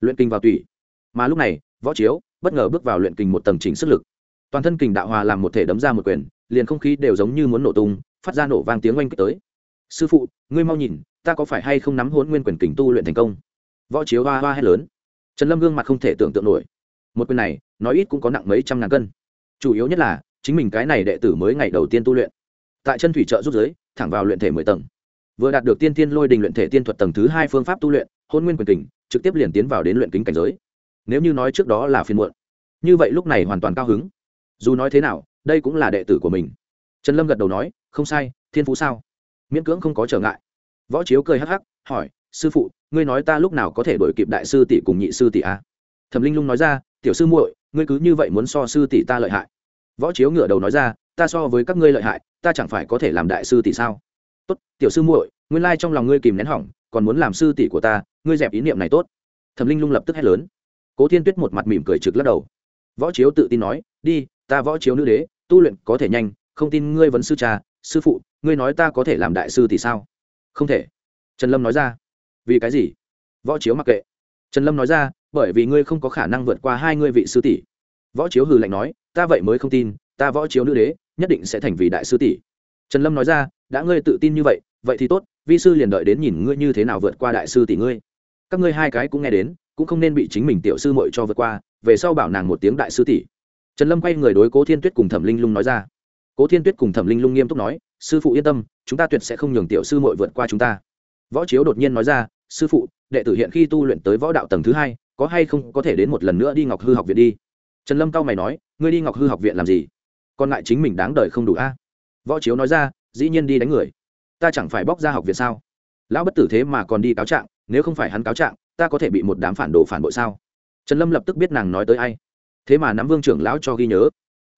Luyện kinh vào tủy mà lúc này, võ chiếu bất ngờ bước vào luyện kình một tầng chỉnh sức lực. Toàn thân kình đạo hòa làm một thể đấm ra một quyền, liền không khí đều giống như muốn nổ tung, phát ra nổ vang tiếng oanh kích tới. Sư phụ, ngươi mau nhìn, ta có phải hay không nắm hốn nguyên quyền kình tu luyện thành công? Võ chiếu hoa hoa hét lớn. Trần lâm gương mặt không thể tưởng tượng nổi. Một quyền này, nói ít cũng có nặng mấy trăm ngàn cân. Chủ yếu nhất là chính mình cái này đệ tử mới ngày đầu tiên tu luyện. Tại chân thủy trợ rút giới, thẳng vào luyện thể mười tầng. Vừa đạt được tiên tiên lôi đình luyện thể tiên thuật tầng thứ hai phương pháp tu luyện, hôn nguyên quyền kình trực tiếp liền tiến vào đến luyện kính cảnh giới. Nếu như nói trước đó là phiên muộn, như vậy lúc này hoàn toàn cao hứng. Dù nói thế nào, đây cũng là đệ tử của mình. Trần lâm gật đầu nói, không sai, thiên phú sao? Miễn cưỡng không có trở ngại. Võ chiếu cười hắc hắc, hỏi, sư phụ, ngươi nói ta lúc nào có thể đổi kịp đại sư tỷ cùng nhị sư tỷ a à? thẩm linh lung nói ra, tiểu sư muội, ngươi cứ như vậy muốn so sư tỷ ta lợi hại võ chiếu ngửa đầu nói ra, ta so với các ngươi lợi hại, ta chẳng phải có thể làm đại sư tỷ sao? Tốt, tiểu sư muội, nguyên lai trong lòng ngươi kìm nén hỏng, còn muốn làm sư tỷ của ta, ngươi dẹp ý niệm này tốt. Thẩm linh lung lập tức hét lớn. Cố thiên tuyết một mặt mỉm cười trực lắc đầu. Võ chiếu tự tin nói, đi, ta võ chiếu nữ đế, tu luyện có thể nhanh, không tin ngươi vấn sư cha, sư phụ, ngươi nói ta có thể làm đại sư thì sao? Không thể. Trần lâm nói ra. Vì cái gì? Võ chiếu mặc kệ. Trần lâm nói ra, bởi vì ngươi không có khả năng vượt qua hai ngươi vị sư tỷ võ chiếu hừ lạnh nói, ta vậy mới không tin, ta võ chiếu nữ đế nhất định sẽ thành vì đại sư tỷ. Trần lâm nói ra, đã ngươi tự tin như vậy vậy thì tốt, vi sư liền đợi đến nhìn ngươi như thế nào vượt qua đại sư tỷ ngươi. Các ngươi hai cái cũng nghe đến, cũng không nên bị chính mình tiểu sư muội cho vượt qua, về sau bảo nàng một tiếng đại sư tỷ. Trần lâm quay người đối cố thiên tuyết cùng thẩm linh lung nói ra. Cố thiên tuyết cùng thẩm linh lung nghiêm túc nói, sư phụ yên tâm, chúng ta tuyệt sẽ không nhường tiểu sư muội vượt qua chúng ta. Võ chiếu đột nhiên nói ra, sư phụ, đệ tử hiện khi tu luyện tới võ đạo tầng thứ hai, có hay không có thể đến một lần nữa đi ngọc hư học viện đi? Trần lâm cao mày nói, ngươi đi ngọc hư học viện làm gì? Còn lại chính mình đáng đời không đủ a. Võ chiếu nói ra, dĩ nhiên đi đánh người. Ta chẳng phải bóc ra học viện sao? Lão bất tử thế mà còn đi cáo trạng, nếu không phải hắn cáo trạng, ta có thể bị một đám phản đồ phản bội sao? Trần lâm lập tức biết nàng nói tới ai. Thế mà nắm vương trưởng lão cho ghi nhớ.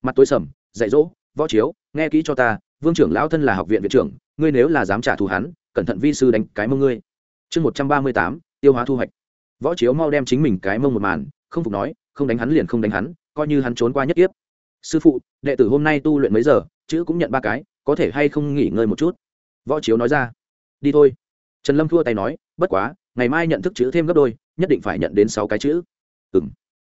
Mặt tối sầm, dạy dỗ, võ chiếu, nghe kỹ cho ta, vương trưởng lão thân là học viện viện trưởng, ngươi nếu là dám trả thù hắn, cẩn thận vi sư đánh cái mông ngươi. Chương một trăm ba mươi tám, tiêu hóa thu hoạch. Võ chiếu mau đem chính mình cái mông một màn, không phục nói không đánh hắn liền không đánh hắn, coi như hắn trốn qua nhất tiếp sư phụ, đệ tử hôm nay tu luyện mấy giờ, chữ cũng nhận ba cái, có thể hay không nghỉ ngơi một chút? Võ chiếu nói ra. Đi thôi. Trần lâm thua tay nói, bất quá, ngày mai nhận thức chữ thêm gấp đôi, nhất định phải nhận đến sáu cái chữ. Ừ m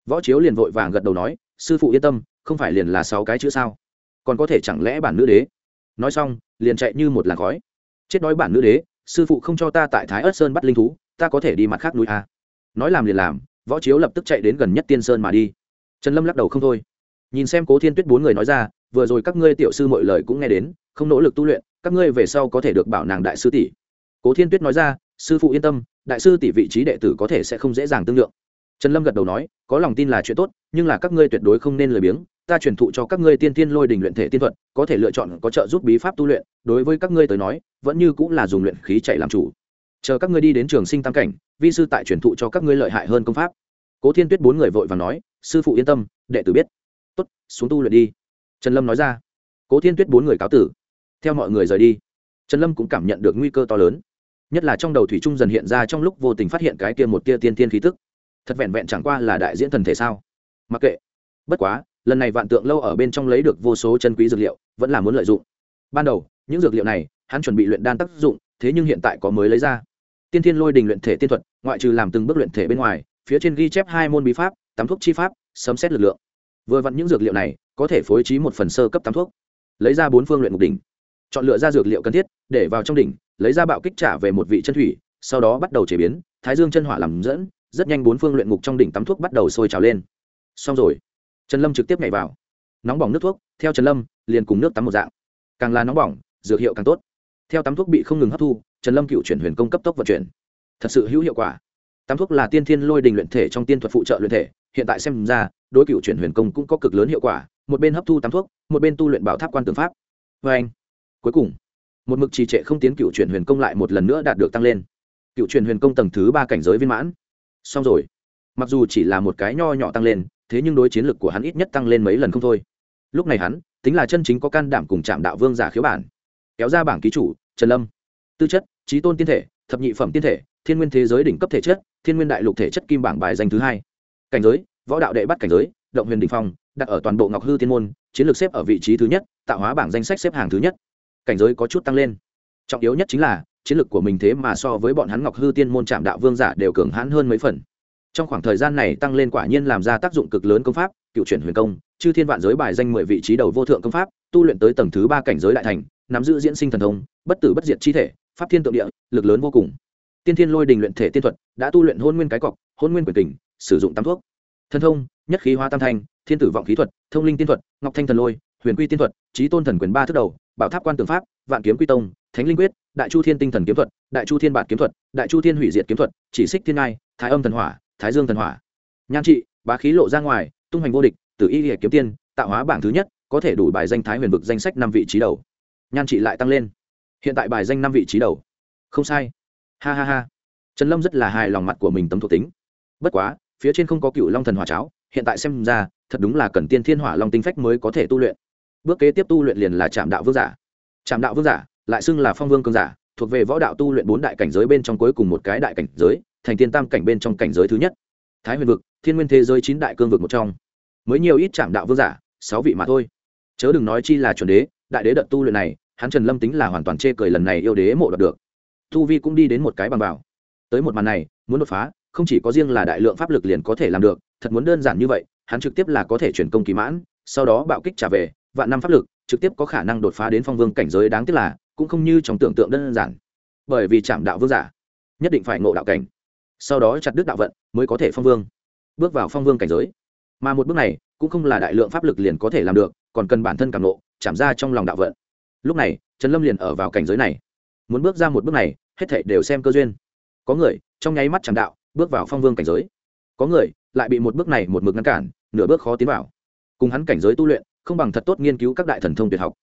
võ chiếu liền vội vàng gật đầu nói, sư phụ yên tâm, không phải liền là sáu cái chữ sao? Còn có thể chẳng lẽ bản nữ đế? Nói xong, liền chạy như một làn khói. Chết đói bản nữ đế, sư phụ không cho ta tại thái ớt sơn bắt linh thú, ta có thể đi mặt khác núi a nói làm liền làm võ chiếu lập tức chạy đến gần nhất tiên sơn mà đi. Trần lâm lắc đầu không thôi. Nhìn xem cố thiên tuyết bốn người nói ra, vừa rồi các ngươi tiểu sư mọi lời cũng nghe đến, không nỗ lực tu luyện, các ngươi về sau có thể được bảo nàng đại sư tỷ. Cố thiên tuyết nói ra, sư phụ yên tâm, đại sư tỷ vị trí đệ tử có thể sẽ không dễ dàng tương lượng. Trần lâm gật đầu nói, có lòng tin là chuyện tốt, nhưng là các ngươi tuyệt đối không nên lười biếng, ta truyền thụ cho các ngươi tiên tiên lôi đình luyện thể tiên thuật, có thể lựa chọn có trợ giúp bí pháp tu luyện, đối với các ngươi tới nói, vẫn như cũng là dùng luyện khí chạy làm chủ chờ các ngươi đi đến trường sinh tam cảnh, vi sư tại truyền thụ cho các ngươi lợi hại hơn công pháp. Cố thiên tuyết bốn người vội và nói, sư phụ yên tâm, đệ tử biết. Tốt, xuống tu luyện đi. Trần lâm nói ra. Cố thiên tuyết bốn người cáo tử. Theo mọi người rời đi, trần lâm cũng cảm nhận được nguy cơ to lớn. Nhất là trong đầu thủy trung dần hiện ra trong lúc vô tình phát hiện cái kia một tia tiên tiên khí tức. Thật vẹn vẹn chẳng qua là đại diễn thần thể sao? Mặc kệ. Bất quá, lần này vạn tượng lâu ở bên trong lấy được vô số chân quý dược liệu, vẫn là muốn lợi dụng. Ban đầu, những dược liệu này, hắn chuẩn bị luyện đan tác dụng, thế nhưng hiện tại có mới lấy ra tiên thiên lôi đình luyện thể tiên thuật, ngoại trừ làm từng bước luyện thể bên ngoài, phía trên ghi chép hai môn bí pháp, tắm thuốc chi pháp, sấm xét lực lượng. Vừa vặn những dược liệu này, có thể phối trí một phần sơ cấp tắm thuốc. Lấy ra bốn phương luyện ngục đỉnh. Chọn lựa ra dược liệu cần thiết, để vào trong đỉnh, lấy ra bạo kích trả về một vị chân thủy, sau đó bắt đầu chế biến, thái dương chân hỏa làm dẫn, rất nhanh bốn phương luyện ngục trong đỉnh tắm thuốc bắt đầu sôi trào lên. Xong rồi. Trần lâm trực tiếp nhảy vào. Nóng bỏng nước thuốc, theo trần lâm, liền cùng nước tắm một dạng. Càng là nóng bỏng, dược hiệu càng tốt. Theo tắm thuốc bị không ngừng hấp thu trần lâm cựu chuyển huyền công cấp tốc vận chuyển. Thật sự hữu hiệu quả. Tám thuốc là tiên thiên lôi đình luyện thể trong tiên thuật phụ trợ luyện thể, hiện tại xem ra, đối cựu chuyển huyền công cũng có cực lớn hiệu quả, một bên hấp thu tám thuốc, một bên tu luyện bảo tháp quan tướng pháp. Vê anh, cuối cùng, một mực trì trệ không tiến cựu chuyển huyền công lại một lần nữa đạt được tăng lên. Cựu chuyển huyền công tầng thứ ba cảnh giới viên mãn. Xong rồi. Mặc dù chỉ là một cái nho nhỏ tăng lên, thế nhưng đối chiến lực của hắn ít nhất tăng lên mấy lần không thôi. Lúc này hắn, tính là chân chính có can đảm cùng chạm đạo vương giả khiếu bản. Kéo ra bảng ký chủ, trần lâm. Tư chất trí tôn tiên thể, thập nhị phẩm tiên thể, thiên nguyên thế giới đỉnh cấp thể chất, thiên nguyên đại lục thể chất kim bảng bài danh thứ hai. Cảnh giới, võ đạo đệ bắt cảnh giới, động huyền đình phong, đặt ở toàn bộ ngọc hư tiên môn, chiến lược xếp ở vị trí thứ nhất, tạo hóa bảng danh sách xếp hàng thứ nhất. Cảnh giới có chút tăng lên. Trọng yếu nhất chính là, chiến lược của mình thế mà so với bọn hắn ngọc hư tiên môn trạm đạo vương giả đều cường hãn hơn mấy phần. Trong khoảng thời gian này tăng lên quả nhiên làm ra tác dụng cực lớn công pháp, cựu chuyển huyền công, chư thiên vạn giới bài danh mười vị trí đầu vô thượng công pháp, tu luyện tới tầng thứ ba cảnh giới đại thành, nắm giữ diễn sinh thần thông, bất tử bất diệt chi thể pháp thiên tượng địa, lực lớn vô cùng. Tiên thiên lôi đình luyện thể tiên thuật đã tu luyện hôn nguyên cái cọc, hôn nguyên quyền tình sử dụng tam thuốc. Thân thông, nhất khí hóa tam thanh, thiên tử vọng khí thuật, thông linh tiên thuật, ngọc thanh thần lôi, huyền quy tiên thuật trí tôn thần quyền ba thước đầu, bảo tháp quan tường pháp, vạn kiếm quy tông, thánh linh quyết, đại chu thiên tinh thần kiếm thuật, đại chu thiên bản kiếm thuật, đại chu thiên hủy diệt kiếm thuật, chỉ xích thiên ngai, thái âm thần hỏa, thái dương thần hỏa. Nhan trị, bá khí lộ ra ngoài, tung hoành vô địch từ y hệ kiếm tiên, tạo hóa bảng thứ nhất, có thể đủ bài danh thái huyền vực danh sách năm vị trí đầu. Nhan trị lại tăng lên hiện tại bài danh năm vị trí đầu. Không sai. Ha ha ha. Trần lâm rất là hài lòng mặt của mình tấm thuộc tính. Bất quá, phía trên không có cựu long thần hỏa cháo, hiện tại xem ra, thật đúng là cần tiên thiên hỏa long tinh phách mới có thể tu luyện. Bước kế tiếp tu luyện liền là trạm đạo vương giả. Trạm đạo vương giả, lại xưng là phong vương cường giả, thuộc về võ đạo tu luyện bốn đại cảnh giới bên trong cuối cùng một cái đại cảnh giới, thành tiên tam cảnh bên trong cảnh giới thứ nhất. Thái huyền vực, thiên nguyên thế giới chín đại cương vực một trong. Mới nhiều ít trạm đạo vương giả, sáu vị mà thôi. Chớ đừng nói chi là chuẩn đế, đại đế đợt tu luyện này hắn trần lâm tính là hoàn toàn chê cười lần này yêu đế mộ đoạt được. Tu vi cũng đi đến một cái bằng vào. Tới một màn này, muốn đột phá, không chỉ có riêng là đại lượng pháp lực liền có thể làm được, thật muốn đơn giản như vậy, hắn trực tiếp là có thể chuyển công kỳ mãn, sau đó bạo kích trả về, vạn năm pháp lực, trực tiếp có khả năng đột phá đến phong vương cảnh giới đáng tiếc là, cũng không như trong tưởng tượng đơn giản. Bởi vì chạm đạo vương giả, nhất định phải ngộ đạo cảnh. Sau đó chặt đứt đạo vận, mới có thể phong vương. Bước vào phong vương cảnh giới. Mà một bước này, cũng không là đại lượng pháp lực liền có thể làm được, còn cần bản thân càng ngộ, chạm ra trong lòng đạo vận lúc này, trần lâm liền ở vào cảnh giới này. Muốn bước ra một bước này, hết thảy đều xem cơ duyên. Có người, trong nháy mắt chẳng đạo, bước vào phong vương cảnh giới. Có người, lại bị một bước này một mực ngăn cản, nửa bước khó tiến vào. Cùng hắn cảnh giới tu luyện, không bằng thật tốt nghiên cứu các đại thần thông tuyệt học.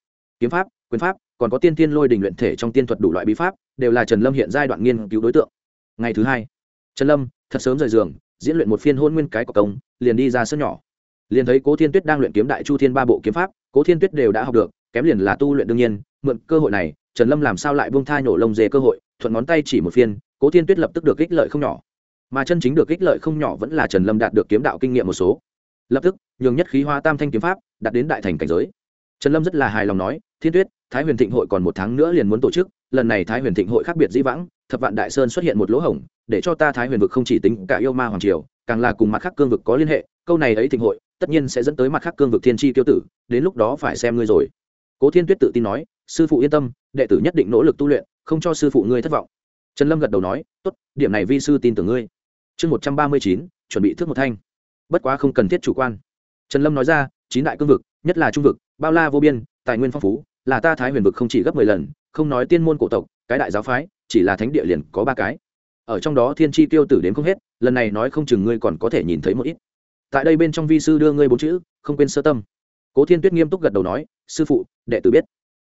Kiếm pháp, quyền pháp, còn có tiên tiên lôi đình luyện thể trong tiên thuật đủ loại bí pháp, đều là trần lâm hiện giai đoạn nghiên cứu đối tượng. Ngày thứ hai, trần lâm, thật sớm rời giường, diễn luyện một phiên hôn nguyên cái của công, liền đi ra sân nhỏ. Liền thấy cố thiên tuyết đang luyện kiếm đại chu thiên ba bộ kiếm pháp, cố thiên tuyết đều đã học được kém liền là tu luyện đương nhiên, mượn cơ hội này, trần lâm làm sao lại buông tha nhổ lông dê cơ hội, thuận ngón tay chỉ một phiên, cố thiên tuyết lập tức được ích lợi không nhỏ. Mà chân chính được ích lợi không nhỏ vẫn là trần lâm đạt được kiếm đạo kinh nghiệm một số. Lập tức, nhường nhất khí hoa tam thanh kiếm pháp, đạt đến đại thành cảnh giới. Trần lâm rất là hài lòng nói, thiên tuyết, thái huyền thịnh hội còn một tháng nữa liền muốn tổ chức, lần này thái huyền thịnh hội khác biệt dĩ vãng, thập vạn đại sơn xuất hiện một lỗ hổng, để cho ta thái huyền vực không chỉ tính cả yêu ma hoàng triều, càng là cùng mặt khác cương vực có liên hệ, câu này ấy thịnh hội, tất nhiên sẽ dẫn tới mặt khác cương vực thiên tri tiêu tử, đến lúc đó phải xem ngươi rồi cố thiên tuyết tự tin nói, sư phụ yên tâm, đệ tử nhất định nỗ lực tu luyện, không cho sư phụ ngươi thất vọng. Trần lâm gật đầu nói, tốt, điểm này vi sư tin tưởng ngươi. Chương một trăm ba mươi chín, chuẩn bị thước một thanh. Bất quá không cần thiết chủ quan. Trần lâm nói ra, chín đại cương vực, nhất là trung vực, bao la vô biên, tài nguyên phong phú, là ta thái huyền vực không chỉ gấp mười lần, không nói tiên môn cổ tộc, cái đại giáo phái, chỉ là thánh địa liền có ba cái. Ở trong đó thiên tri tiêu tử đến không hết, lần này nói không chừng ngươi còn có thể nhìn thấy một ít. Tại đây bên trong vi sư đưa ngươi bốn chữ, không quên sơ tâm. Cố thiên tuyết nghiêm túc gật đầu nói sư phụ, đệ tử biết.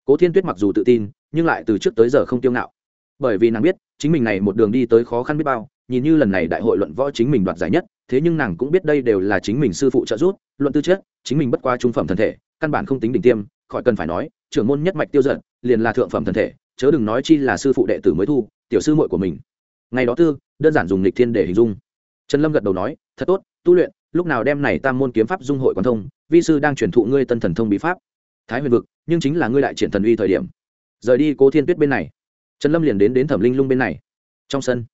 Cố thiên tuyết mặc dù tự tin, nhưng lại từ trước tới giờ không tiêu ngạo. Bởi vì nàng biết, chính mình này một đường đi tới khó khăn biết bao, nhìn như lần này đại hội luận võ chính mình đoạt giải nhất, thế nhưng nàng cũng biết đây đều là chính mình sư phụ trợ giúp, luận tư chất, chính mình bất qua trung phẩm thân thể, căn bản không tính đỉnh tiêm, khỏi cần phải nói, trưởng môn nhất mạch tiêu giận liền là thượng phẩm thân thể, chớ đừng nói chi là sư phụ đệ tử mới thu, tiểu sư muội của mình. Ngày đó tư, đơn giản dùng lịch thiên để hình dung. Trần lâm gật đầu nói, thật tốt, tu luyện, lúc nào đem này tam môn kiếm pháp dung hội quan thông, vi sư đang truyền thụ ngươi tân thần thông bí pháp thái huyền vực, nhưng chính là ngươi đại triển thần uy thời điểm. Rời đi cố thiên tuyết bên này. Trần lâm liền đến đến thẩm linh lung bên này. Trong sân,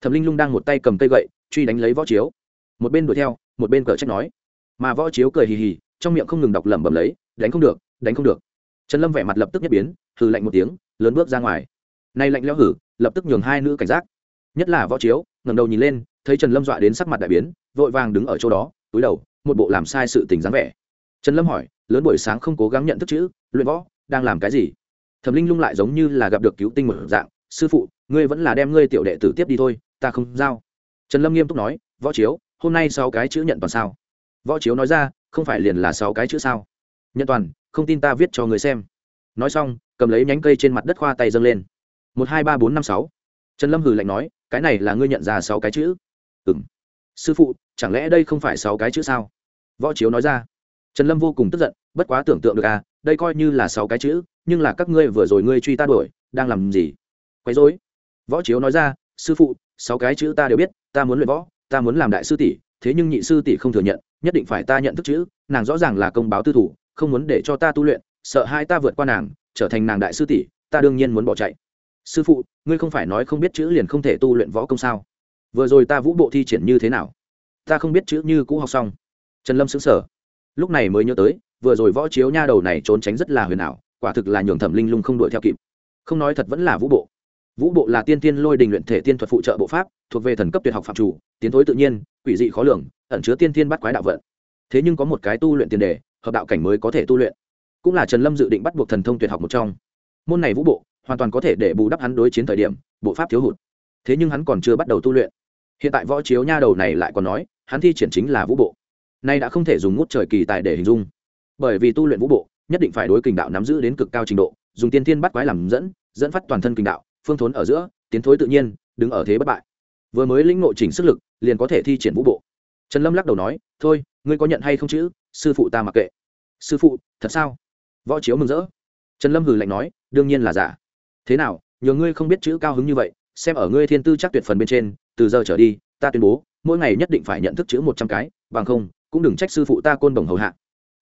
thẩm linh lung đang một tay cầm cây gậy, truy đánh lấy võ chiếu. Một bên đuổi theo, một bên cờ trách nói. Mà võ chiếu cười hì hì, trong miệng không ngừng đọc lẩm bẩm lấy, đánh không được, đánh không được. Trần lâm vẻ mặt lập tức nhất biến, hừ lạnh một tiếng, lớn bước ra ngoài. Nay lạnh leo hử, lập tức nhường hai nữ cảnh giác. Nhất là võ chiếu, ngẩng đầu nhìn lên, thấy trần lâm dọa đến sắc mặt đại biến, vội vàng đứng ở chỗ đó, túi đầu, một bộ làm sai sự tình dáng vẻ. Trần lâm hỏi lớn buổi sáng không cố gắng nhận thức chữ, luyện võ, đang làm cái gì? Thẩm linh lung lại giống như là gặp được cứu tinh một dạng, sư phụ, ngươi vẫn là đem ngươi tiểu đệ tử tiếp đi thôi, ta không giao. Trần lâm nghiêm túc nói, võ chiếu, hôm nay sáu cái chữ nhận toàn sao? Võ chiếu nói ra, không phải liền là sáu cái chữ sao? Nhận toàn, không tin ta viết cho người xem. Nói xong, cầm lấy nhánh cây trên mặt đất khoa tay dâng lên. Một, hai, ba, bốn, năm, sáu. Trần lâm hừ lạnh nói, cái này là ngươi nhận ra sáu cái chữ? Ừ m sư phụ, chẳng lẽ đây không phải sáu cái chữ sao? Võ chiếu nói ra trần lâm vô cùng tức giận, bất quá tưởng tượng được à đây coi như là sáu cái chữ, nhưng là các ngươi vừa rồi ngươi truy ta đuổi, đang làm gì? Quấy dối võ chiếu nói ra, sư phụ, sáu cái chữ ta đều biết, ta muốn luyện võ, ta muốn làm đại sư tỷ, thế nhưng nhị sư tỷ không thừa nhận, nhất định phải ta nhận thức chữ, nàng rõ ràng là công báo tư thủ, không muốn để cho ta tu luyện, sợ hai ta vượt qua nàng, trở thành nàng đại sư tỷ, ta đương nhiên muốn bỏ chạy. Sư phụ, ngươi không phải nói không biết chữ liền không thể tu luyện võ công sao? Vừa rồi ta vũ bộ thi triển như thế nào? Ta không biết chữ như cũ học xong. Trần lâm xứng sở lúc này mới nhớ tới, vừa rồi võ chiếu nha đầu này trốn tránh rất là huyền ảo, quả thực là nhường thẩm linh lung không đuổi theo kịp. Không nói thật vẫn là vũ bộ. Vũ bộ là tiên tiên lôi đình luyện thể tiên thuật phụ trợ bộ pháp, thuộc về thần cấp tuyệt học phạm chủ, tiến thối tự nhiên, quỷ dị khó lường, ẩn chứa tiên tiên bắt quái đạo vận. Thế nhưng có một cái tu luyện tiền đề, hợp đạo cảnh mới có thể tu luyện. Cũng là trần lâm dự định bắt buộc thần thông tuyệt học một trong. Môn này vũ bộ, hoàn toàn có thể để bù đắp hắn đối chiến thời điểm, bộ pháp thiếu hụt. Thế nhưng hắn còn chưa bắt đầu tu luyện. Hiện tại võ chiếu nha đầu này lại còn nói, hắn thi triển chính là vũ bộ nay đã không thể dùng ngút trời kỳ tài để hình dung. Bởi vì tu luyện vũ bộ, nhất định phải đối kình đạo nắm giữ đến cực cao trình độ, dùng tiên thiên bắt quái làm dẫn dẫn phát toàn thân kình đạo, phương thốn ở giữa, tiến thối tự nhiên, đứng ở thế bất bại. Vừa mới lĩnh nội chỉnh sức lực, liền có thể thi triển vũ bộ. Trần lâm lắc đầu nói, thôi, ngươi có nhận hay không chữ sư phụ ta mặc kệ. Sư phụ, thật sao? Võ chiếu mừng rỡ. Trần lâm hừ lạnh nói, đương nhiên là giả. Thế nào, nhờ ngươi không biết chữ cao hứng như vậy, xem ở ngươi thiên tư chắc tuyệt phần bên trên, từ giờ trở đi, ta tuyên bố, mỗi ngày nhất định phải nhận thức chữ một trăm cái, bằng không cũng đừng trách sư phụ ta côn đồng hầu hạ.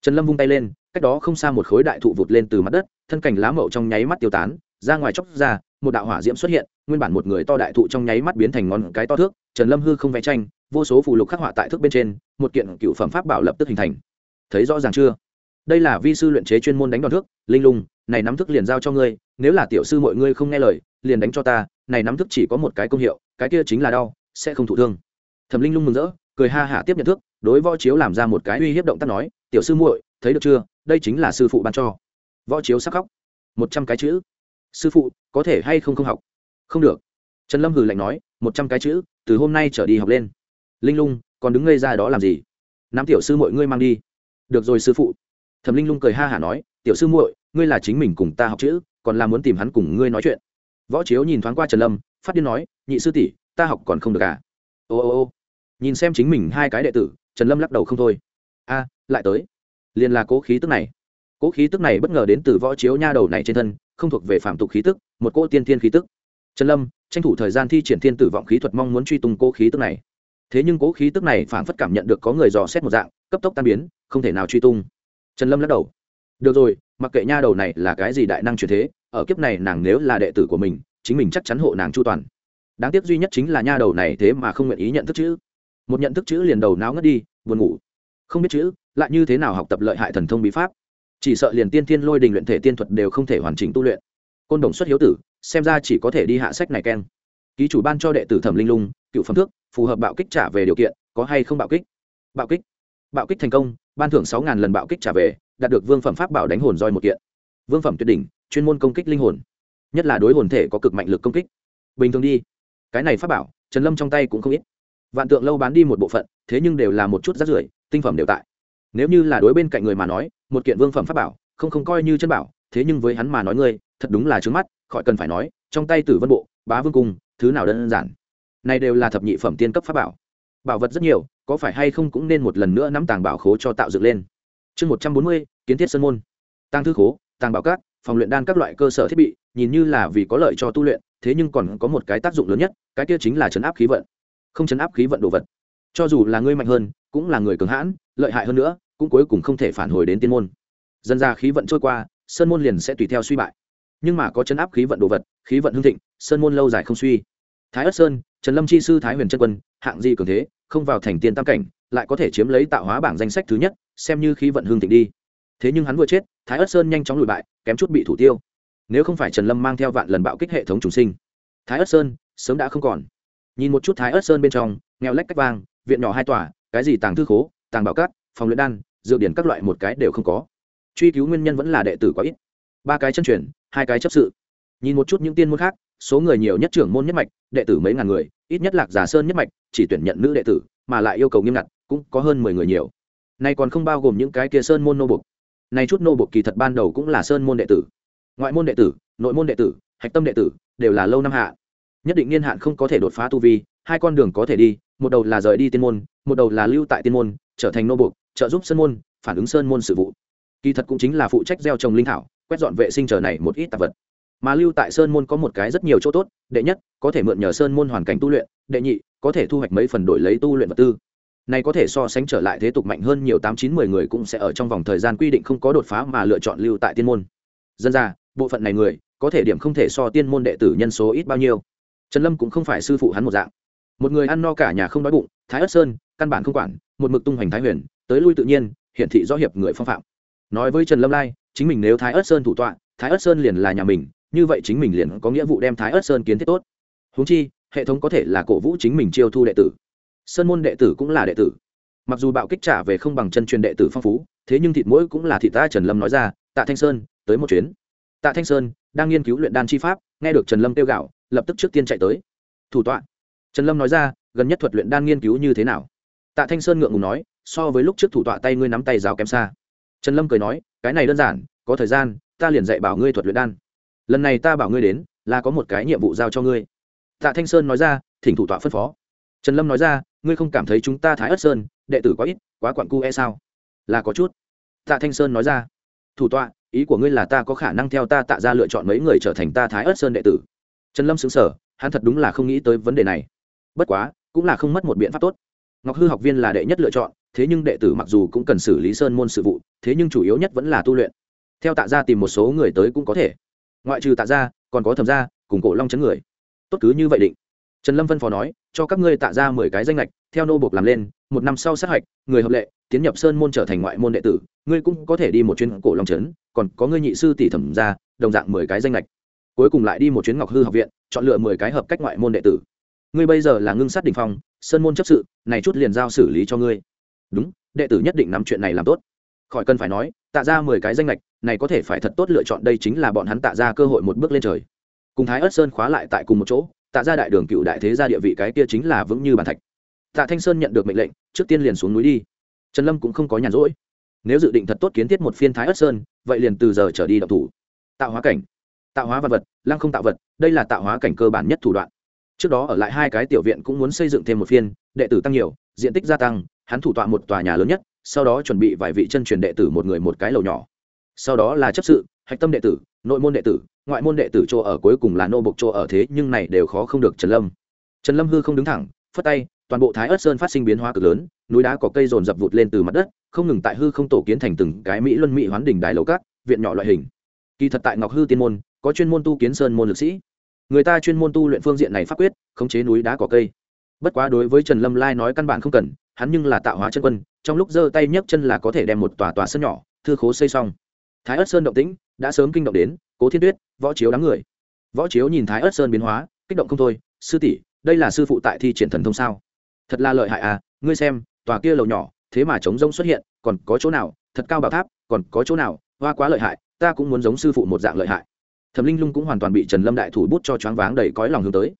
Trần lâm vung tay lên, cách đó không xa một khối đại thụ vụt lên từ mặt đất, thân cảnh lá mậu trong nháy mắt tiêu tán, ra ngoài chóc ra, một đạo hỏa diễm xuất hiện, nguyên bản một người to đại thụ trong nháy mắt biến thành ngón cái to thước, trần lâm hư không vẽ tranh, vô số phù lục khắc họa tại thước bên trên, một kiện cựu phẩm pháp bảo lập tức hình thành. Thấy rõ ràng chưa? Đây là vi sư luyện chế chuyên môn đánh đòn thước, linh lung, này nắm thức liền giao cho ngươi, nếu là tiểu sư mọi ngươi không nghe lời, liền đánh cho ta, này nắm thức chỉ có một cái công hiệu, cái kia chính là đau, sẽ không thụ thương. Thẩm linh lung mừng rỡ, cười ha hả tiếp nhận thước đối võ chiếu làm ra một cái uy hiếp động tác nói, tiểu sư muội, thấy được chưa? Đây chính là sư phụ ban cho. Võ chiếu sắc khóc. Một trăm cái chữ. Sư phụ, có thể hay không không học? Không được. Trần lâm hừ lạnh nói, một trăm cái chữ, từ hôm nay trở đi học lên. Linh lung, còn đứng ngây ra đó làm gì? Nắm tiểu sư muội ngươi mang đi. Được rồi sư phụ. Thẩm linh lung cười ha hả nói, tiểu sư muội, ngươi là chính mình cùng ta học chữ, còn là muốn tìm hắn cùng ngươi nói chuyện. Võ chiếu nhìn thoáng qua trần lâm, phát điên nói, nhị sư tỷ, ta học còn không được à? Ô ô ô. Nhìn xem chính mình hai cái đệ tử trần lâm lắc đầu không thôi. A, lại tới. Liền là cố khí tức này. Cố khí tức này bất ngờ đến từ võ chiếu nha đầu này trên thân, không thuộc về phạm tục khí tức, một cỗ tiên thiên khí tức. Trần lâm, tranh thủ thời gian thi triển thiên tử vọng khí thuật mong muốn truy tung cố khí tức này. Thế nhưng cố khí tức này phản phất cảm nhận được có người dò xét một dạng, cấp tốc tan biến, không thể nào truy tung. Trần lâm lắc đầu. Được rồi, mặc kệ nha đầu này là cái gì đại năng truyền thế, ở kiếp này nàng nếu là đệ tử của mình, chính mình chắc chắn hộ nàng chu toàn. Đáng tiếc duy nhất chính là nha đầu này thế mà không nguyện ý nhận thức chữ một nhận thức chữ liền đầu não ngất đi, buồn ngủ. Không biết chữ, lại như thế nào học tập lợi hại thần thông bí pháp. Chỉ sợ liền tiên thiên lôi đình luyện thể tiên thuật đều không thể hoàn chỉnh tu luyện. Côn đồng xuất hiếu tử, xem ra chỉ có thể đi hạ sách này keng. Ký chủ ban cho đệ tử thẩm linh lung, cựu phẩm thước, phù hợp bạo kích trả về điều kiện, có hay không bạo kích? Bạo kích. Bạo kích thành công, ban thưởng sáu ngàn lần bạo kích trả về, đạt được vương phẩm pháp bảo đánh hồn roi một kiện. Vương phẩm tuyệt đỉnh, chuyên môn công kích linh hồn. Nhất là đối hồn thể có cực mạnh lực công kích. Bình thường đi. Cái này pháp bảo, trần lâm trong tay cũng không ít vạn tượng lâu bán đi một bộ phận, thế nhưng đều là một chút rác rưởi, tinh phẩm đều tại. Nếu như là đối bên cạnh người mà nói, một kiện vương phẩm pháp bảo, không không coi như chân bảo, thế nhưng với hắn mà nói ngươi, thật đúng là trướng mắt, khỏi cần phải nói, trong tay tử vân bộ, bá vương cung, thứ nào đơn giản. Này đều là thập nhị phẩm tiên cấp pháp bảo. Bảo vật rất nhiều, có phải hay không cũng nên một lần nữa nắm tàng bảo khố cho tạo dựng lên. Chương một trăm bốn mươi, kiến thiết sân môn. Tăng thư khố, tàng bảo các phòng luyện đan các loại cơ sở thiết bị, nhìn như là vì có lợi cho tu luyện, thế nhưng còn có một cái tác dụng lớn nhất, cái kia chính là chấn áp khí vận không chấn áp khí vận đồ vật. Cho dù là ngươi mạnh hơn, cũng là người cường hãn, lợi hại hơn nữa, cũng cuối cùng không thể phản hồi đến tiên môn. Dân ra khí vận trôi qua, sơn môn liền sẽ tùy theo suy bại. Nhưng mà có chấn áp khí vận đồ vật, khí vận hưng thịnh, sơn môn lâu dài không suy. Thái ất sơn, trần lâm chi sư thái huyền trân quân, hạng di cường thế, không vào thành tiên tam cảnh, lại có thể chiếm lấy tạo hóa bảng danh sách thứ nhất, xem như khí vận hưng thịnh đi. Thế nhưng hắn vừa chết, thái ất sơn nhanh chóng lùi bại, kém chút bị thủ tiêu. Nếu không phải trần lâm mang theo vạn lần bạo kích hệ thống trùng sinh, thái ất sơn sớm đã không còn nhìn một chút thái ớt sơn bên trong, nghèo lách cách vang, viện nhỏ hai tòa, cái gì tàng thư khố, tàng bảo cát, phòng luyện đan, dược điển các loại một cái đều không có. Truy cứu nguyên nhân vẫn là đệ tử quá ít. Ba cái chân truyền, hai cái chấp sự. Nhìn một chút những tiên môn khác, số người nhiều nhất trưởng môn nhất mạch, đệ tử mấy ngàn người, ít nhất lạc giả sơn nhất mạch, chỉ tuyển nhận nữ đệ tử, mà lại yêu cầu nghiêm ngặt, cũng có hơn mười người nhiều. Nay còn không bao gồm những cái kia sơn môn nô bục nay chút nô bục kỳ thật ban đầu cũng là sơn môn đệ tử. Ngoại môn đệ tử, nội môn đệ tử, hạch tâm đệ tử, đều là lâu năm hạ nhất định niên hạn không có thể đột phá tu vi, hai con đường có thể đi, một đầu là rời đi tiên môn, một đầu là lưu tại tiên môn, trở thành nô bục trợ giúp sơn môn, phản ứng sơn môn sự vụ. Kỳ thật cũng chính là phụ trách gieo trồng linh thảo, quét dọn vệ sinh trở này một ít tạp vật. Mà lưu tại sơn môn có một cái rất nhiều chỗ tốt, đệ nhất, có thể mượn nhờ sơn môn hoàn cảnh tu luyện, đệ nhị, có thể thu hoạch mấy phần đổi lấy tu luyện vật tư. Này có thể so sánh trở lại thế tục mạnh hơn nhiều tám chín mười người cũng sẽ ở trong vòng thời gian quy định không có đột phá mà lựa chọn lưu tại tiên môn. Dân ra bộ phận này người, có thể điểm không thể so tiên môn đệ tử nhân số ít bao nhiêu trần lâm cũng không phải sư phụ hắn một dạng. Một người ăn no cả nhà không đói bụng, thái ất sơn, căn bản không quản, một mực tung hoành thái huyền, tới lui tự nhiên, hiển thị rõ hiệp người phong phạm. Nói với trần lâm lai, chính mình nếu thái ất sơn thủ tọa, thái ất sơn liền là nhà mình, như vậy chính mình liền có nghĩa vụ đem thái ất sơn kiến thiết tốt. Húng chi, hệ thống có thể là cổ vũ chính mình chiêu thu đệ tử. Sơn môn đệ tử cũng là đệ tử. Mặc dù bạo kích trả về không bằng chân truyền đệ tử phong phú, thế nhưng thịt mũi cũng là thịt ta trần lâm nói ra, tạ thanh sơn, tới một chuyến. Tạ thanh sơn đang nghiên cứu luyện đan chi pháp, nghe được trần lâm kêu gạo lập tức trước tiên chạy tới. Thủ tọa. Trần lâm nói ra, gần nhất thuật luyện đan nghiên cứu như thế nào? Tạ thanh sơn ngượng ngùng nói, so với lúc trước thủ tọa tay ngươi nắm tay rào kém xa. Trần lâm cười nói, cái này đơn giản, có thời gian, ta liền dạy bảo ngươi thuật luyện đan. Lần này ta bảo ngươi đến, là có một cái nhiệm vụ giao cho ngươi. Tạ thanh sơn nói ra, thỉnh thủ tọa phân phó. Trần lâm nói ra, ngươi không cảm thấy chúng ta thái ất sơn, đệ tử quá ít, quá quặn cu e sao? Là có chút. Tạ thanh sơn nói ra, thủ tọa, ý của ngươi là ta có khả năng theo ta tạ ra lựa chọn mấy người trở thành ta thái ất sơn đệ tử trần lâm xứng sở hắn thật đúng là không nghĩ tới vấn đề này. Bất quá, cũng là không mất một biện pháp tốt. Ngọc hư học viên là đệ nhất lựa chọn, thế nhưng đệ tử mặc dù cũng cần xử lý sơn môn sự vụ, thế nhưng chủ yếu nhất vẫn là tu luyện. Theo tạ gia tìm một số người tới cũng có thể. Ngoại trừ tạ gia, còn có thẩm gia, cùng cổ long chấn người. Tốt cứ như vậy định. Trần lâm phân phó nói, cho các ngươi tạ ra mười cái danh lệch theo nô buộc làm lên, một năm sau sát hạch, người hợp lệ, tiến nhập sơn môn trở thành ngoại môn đệ tử, ngươi cũng có thể đi một chuyến cổ long trấn còn có ngươi nhị sư tỷ thẩm ra đồng dạng mười cái danh lệch cuối cùng lại đi một chuyến ngọc hư học viện, chọn lựa mười cái hợp cách ngoại môn đệ tử. Ngươi bây giờ là ngưng sát đình phong, sơn môn chấp sự, này chút liền giao xử lý cho ngươi. Đúng, đệ tử nhất định nắm chuyện này làm tốt. Khỏi cần phải nói, tạ ra mười cái danh lệch này có thể phải thật tốt lựa chọn đây chính là bọn hắn tạ ra cơ hội một bước lên trời. Cùng thái ất sơn khóa lại tại cùng một chỗ, tạ ra đại đường cựu đại thế gia địa vị cái kia chính là vững như bàn thạch. Tạ thanh sơn nhận được mệnh lệnh, trước tiên liền xuống núi đi. Trần lâm cũng không có nhàn rỗi. Nếu dự định thật tốt kiến thiết một phiên thái ất sơn, vậy liền từ giờ trở đi đậu thủ. Tạo hóa cảnh tạo hóa vật vật, lăng không tạo vật, đây là tạo hóa cảnh cơ bản nhất thủ đoạn. Trước đó ở lại hai cái tiểu viện cũng muốn xây dựng thêm một phiên, đệ tử tăng nhiều, diện tích gia tăng, hắn thủ tọa một tòa nhà lớn nhất, sau đó chuẩn bị vài vị chân truyền đệ tử một người một cái lầu nhỏ. Sau đó là chấp sự, hạch tâm đệ tử, nội môn đệ tử, ngoại môn đệ tử chỗ ở cuối cùng là nô bộc chỗ ở thế, nhưng này đều khó không được trần lâm. Trần lâm hư không đứng thẳng, phất tay, toàn bộ thái ớt sơn phát sinh biến hóa cực lớn, núi đá có cây rồn dập vụt lên từ mặt đất, không ngừng tại hư không tổ kiến thành từng cái mỹ luân mỹ hoán đỉnh đài lầu cát viện nhỏ loại hình. Kỳ thật tại ngọc hư tiên môn có chuyên môn tu kiến sơn môn lực sĩ. Người ta chuyên môn tu luyện phương diện này pháp quyết, khống chế núi đá cỏ cây. Bất quá đối với trần lâm lai nói căn bản không cần, hắn nhưng là tạo hóa chân quân, trong lúc giơ tay nhấc chân là có thể đem một tòa tòa sân nhỏ, thư khố xây xong. Thái ất sơn động tĩnh, đã sớm kinh động đến, cố thiên tuyết, võ chiếu đám người. Võ chiếu nhìn thái ất sơn biến hóa, kích động không thôi, sư tỷ, đây là sư phụ tại thi triển thần thông sao? Thật là lợi hại à ngươi xem, tòa kia lầu nhỏ, thế mà trống rông xuất hiện, còn có chỗ nào, thật cao bảo tháp, còn có chỗ nào, hoa quá lợi hại, ta cũng muốn giống sư phụ một dạng lợi hại thẩm linh lung cũng hoàn toàn bị trần lâm đại thủ bút cho choáng váng đầy cõi lòng hướng tới.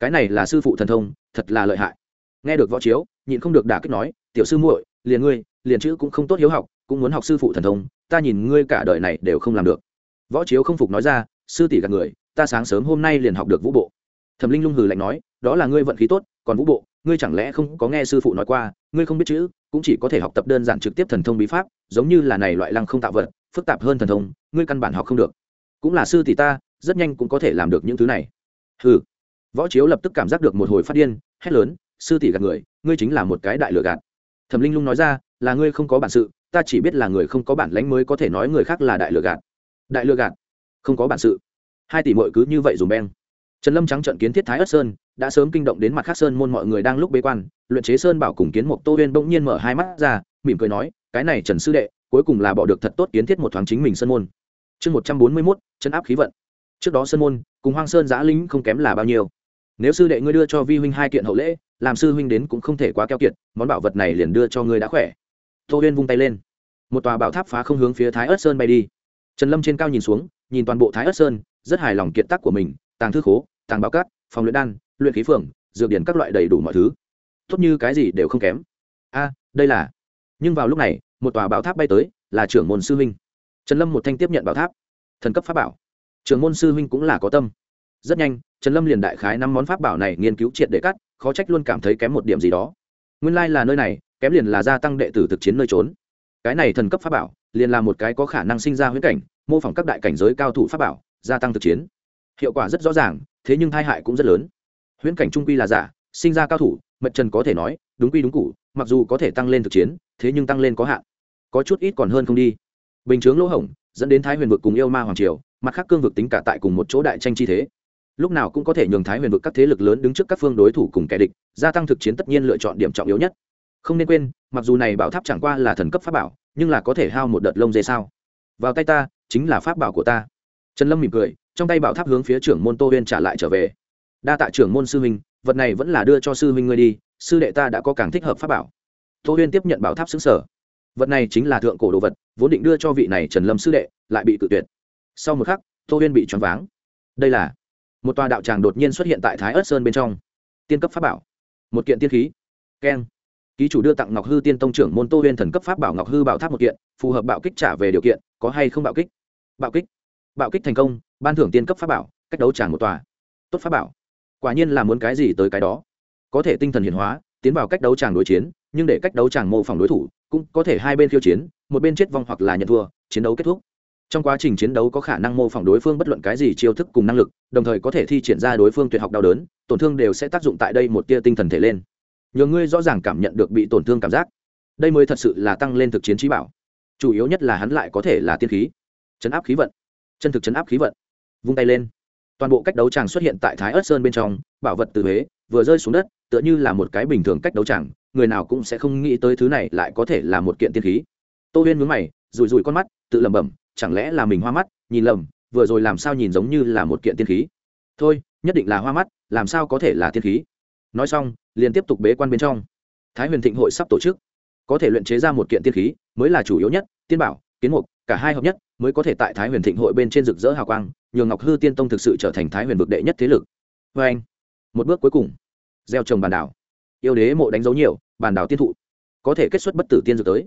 Cái này là sư phụ thần thông, thật là lợi hại. Nghe được võ chiếu, nhịn không được đả kích nói, tiểu sư muội, liền ngươi, liền chữ cũng không tốt hiếu học, cũng muốn học sư phụ thần thông, ta nhìn ngươi cả đời này đều không làm được. Võ chiếu không phục nói ra, sư tỷ gạt người, ta sáng sớm hôm nay liền học được vũ bộ. Thẩm linh lung hừ lạnh nói, đó là ngươi vận khí tốt, còn vũ bộ, ngươi chẳng lẽ không có nghe sư phụ nói qua, ngươi không biết chữ, cũng chỉ có thể học tập đơn giản trực tiếp thần thông bí pháp, giống như là này loại lăng không tạo vật, phức tạp hơn thần thông, ngươi căn bản học không được cũng là sư tỷ ta, rất nhanh cũng có thể làm được những thứ này. Hừ. Võ chiếu lập tức cảm giác được một hồi phát điên, hét lớn, sư tỷ gạt người, ngươi chính là một cái đại lừa gạt. Thẩm linh lung nói ra, là ngươi không có bản sự, ta chỉ biết là người không có bản lánh mới có thể nói người khác là đại lừa gạt. Đại lừa gạt? Không có bản sự. Hai tỷ mội cứ như vậy dùng beng. Trần lâm trắng trận kiến thiết thái ất sơn, đã sớm kinh động đến mặt khác sơn môn mọi người đang lúc bế quan, luyện chế sơn bảo cùng kiến mục tô huyên bỗng nhiên mở hai mắt ra, mỉm cười nói, cái này trần sư đệ, cuối cùng là bỏ được thật tốt kiến thiết một thoáng chính mình sơn môn chương một trăm bốn mươi mốt chân áp khí vận. Trước đó sơn môn, cùng hoang sơn giã lính không kém là bao nhiêu. Nếu sư đệ ngươi đưa cho vi huynh hai kiện hậu lễ, làm sư huynh đến cũng không thể quá keo kiệt, món bảo vật này liền đưa cho ngươi đã khỏe. Tô huyên vung tay lên. Một tòa bảo tháp phá không hướng phía thái ớt sơn bay đi. Trần lâm trên cao nhìn xuống, nhìn toàn bộ thái ớt sơn, rất hài lòng kiệt tác của mình, tàng thư khố, tàng báo cát, phòng luyện đan, luyện khí phường, dược điển các loại đầy đủ mọi thứ. Tốt như cái gì đều không kém. A, đây là. Nhưng vào lúc này, một tòa bảo tháp bay tới, là trưởng môn sư huynh trần lâm một thanh tiếp nhận bảo tháp. Thần cấp pháp bảo. Trường môn sư huynh cũng là có tâm. Rất nhanh, trần lâm liền đại khái năm món pháp bảo này nghiên cứu triệt để cắt, khó trách luôn cảm thấy kém một điểm gì đó. Nguyên lai、like、là nơi này, kém liền là gia tăng đệ tử thực chiến nơi trốn. Cái này thần cấp pháp bảo, liền là một cái có khả năng sinh ra huyễn cảnh, mô phỏng các đại cảnh giới cao thủ pháp bảo, gia tăng thực chiến. Hiệu quả rất rõ ràng, thế nhưng tai hại cũng rất lớn. Huyễn cảnh trung quy là giả, sinh ra cao thủ mật trần có thể nói, đúng quy đúng cụ mặc dù có thể tăng lên thực chiến, thế nhưng tăng lên có hạn. Có chút ít còn hơn không đi bình chướng lỗ hổng, dẫn đến thái huyền vực cùng yêu ma hoàng triều, mặt khác cương vực tính cả tại cùng một chỗ đại tranh chi thế. Lúc nào cũng có thể nhường thái huyền vực các thế lực lớn đứng trước các phương đối thủ cùng kẻ địch, gia tăng thực chiến tất nhiên lựa chọn điểm trọng yếu nhất. Không nên quên, mặc dù này bảo tháp chẳng qua là thần cấp pháp bảo, nhưng là có thể hao một đợt lông dê sao? Vào tay ta, chính là pháp bảo của ta. Trần lâm mỉm cười, trong tay bảo tháp hướng phía trưởng môn tô huyên trả lại trở về. Đa tạ trưởng môn sư huynh, vật này vẫn là đưa cho sư huynh ngươi đi, sư đệ ta đã có càng thích hợp pháp bảo. Tô huyên tiếp nhận bảo tháp xứng sở. Vật này chính là thượng cổ đồ vật vốn định đưa cho vị này trần lâm sư đệ, lại bị cự tuyệt. Sau một khắc, tô huyên bị choáng váng. Đây là một tòa đạo tràng đột nhiên xuất hiện tại thái ớt sơn bên trong. Tiên cấp pháp bảo. Một kiện tiên khí. Keng. Ký chủ đưa tặng ngọc hư tiên tông trưởng môn tô huyên thần cấp pháp bảo ngọc hư bảo tháp một kiện, phù hợp bạo kích trả về điều kiện, có hay không bạo kích? Bạo kích. Bạo kích thành công, ban thưởng tiên cấp pháp bảo, cách đấu tràng một tòa. Tốt pháp bảo. Quả nhiên là muốn cái gì tới cái đó. Có thể tinh thần hiển hóa tiến vào cách đấu tràng đối chiến, nhưng để cách đấu tràng mô phỏng đối thủ, cũng có thể hai bên khiêu chiến, một bên chết vong hoặc là nhận thua, chiến đấu kết thúc. Trong quá trình chiến đấu có khả năng mô phỏng đối phương bất luận cái gì chiêu thức cùng năng lực, đồng thời có thể thi triển ra đối phương tuyệt học đau đớn, tổn thương đều sẽ tác dụng tại đây một tia tinh thần thể lên. Nhờ ngươi rõ ràng cảm nhận được bị tổn thương cảm giác, đây mới thật sự là tăng lên thực chiến trí bảo. Chủ yếu nhất là hắn lại có thể là tiên khí, chấn áp khí vận, chân thực chấn áp khí vận. Vung tay lên. Toàn bộ cách đấu tràng xuất hiện tại thái ớt sơn bên trong, bảo vật từ huế, vừa rơi xuống đất tựa như là một cái bình thường cách đấu chẳng, người nào cũng sẽ không nghĩ tới thứ này lại có thể là một kiện tiên khí. Tô huyên mướn mày rùi rùi con mắt, tự lẩm bẩm, chẳng lẽ là mình hoa mắt, nhìn lầm, vừa rồi làm sao nhìn giống như là một kiện tiên khí? Thôi, nhất định là hoa mắt, làm sao có thể là tiên khí? Nói xong, liền tiếp tục bế quan bên trong. Thái huyền thịnh hội sắp tổ chức. Có thể luyện chế ra một kiện tiên khí, mới là chủ yếu nhất, tiên bảo, kiến mục, cả hai hợp nhất, mới có thể tại thái huyền thịnh hội bên trên rực rỡ hào quang, nhường ngọc hư tiên tông thực sự trở thành thái huyền vực đệ nhất thế lực. Vê anh một bước cuối cùng gieo trồng bản đảo. Yêu đế mộ đánh dấu nhiều, bản đảo tiên thụ. Có thể kết xuất bất tử tiên dược tới.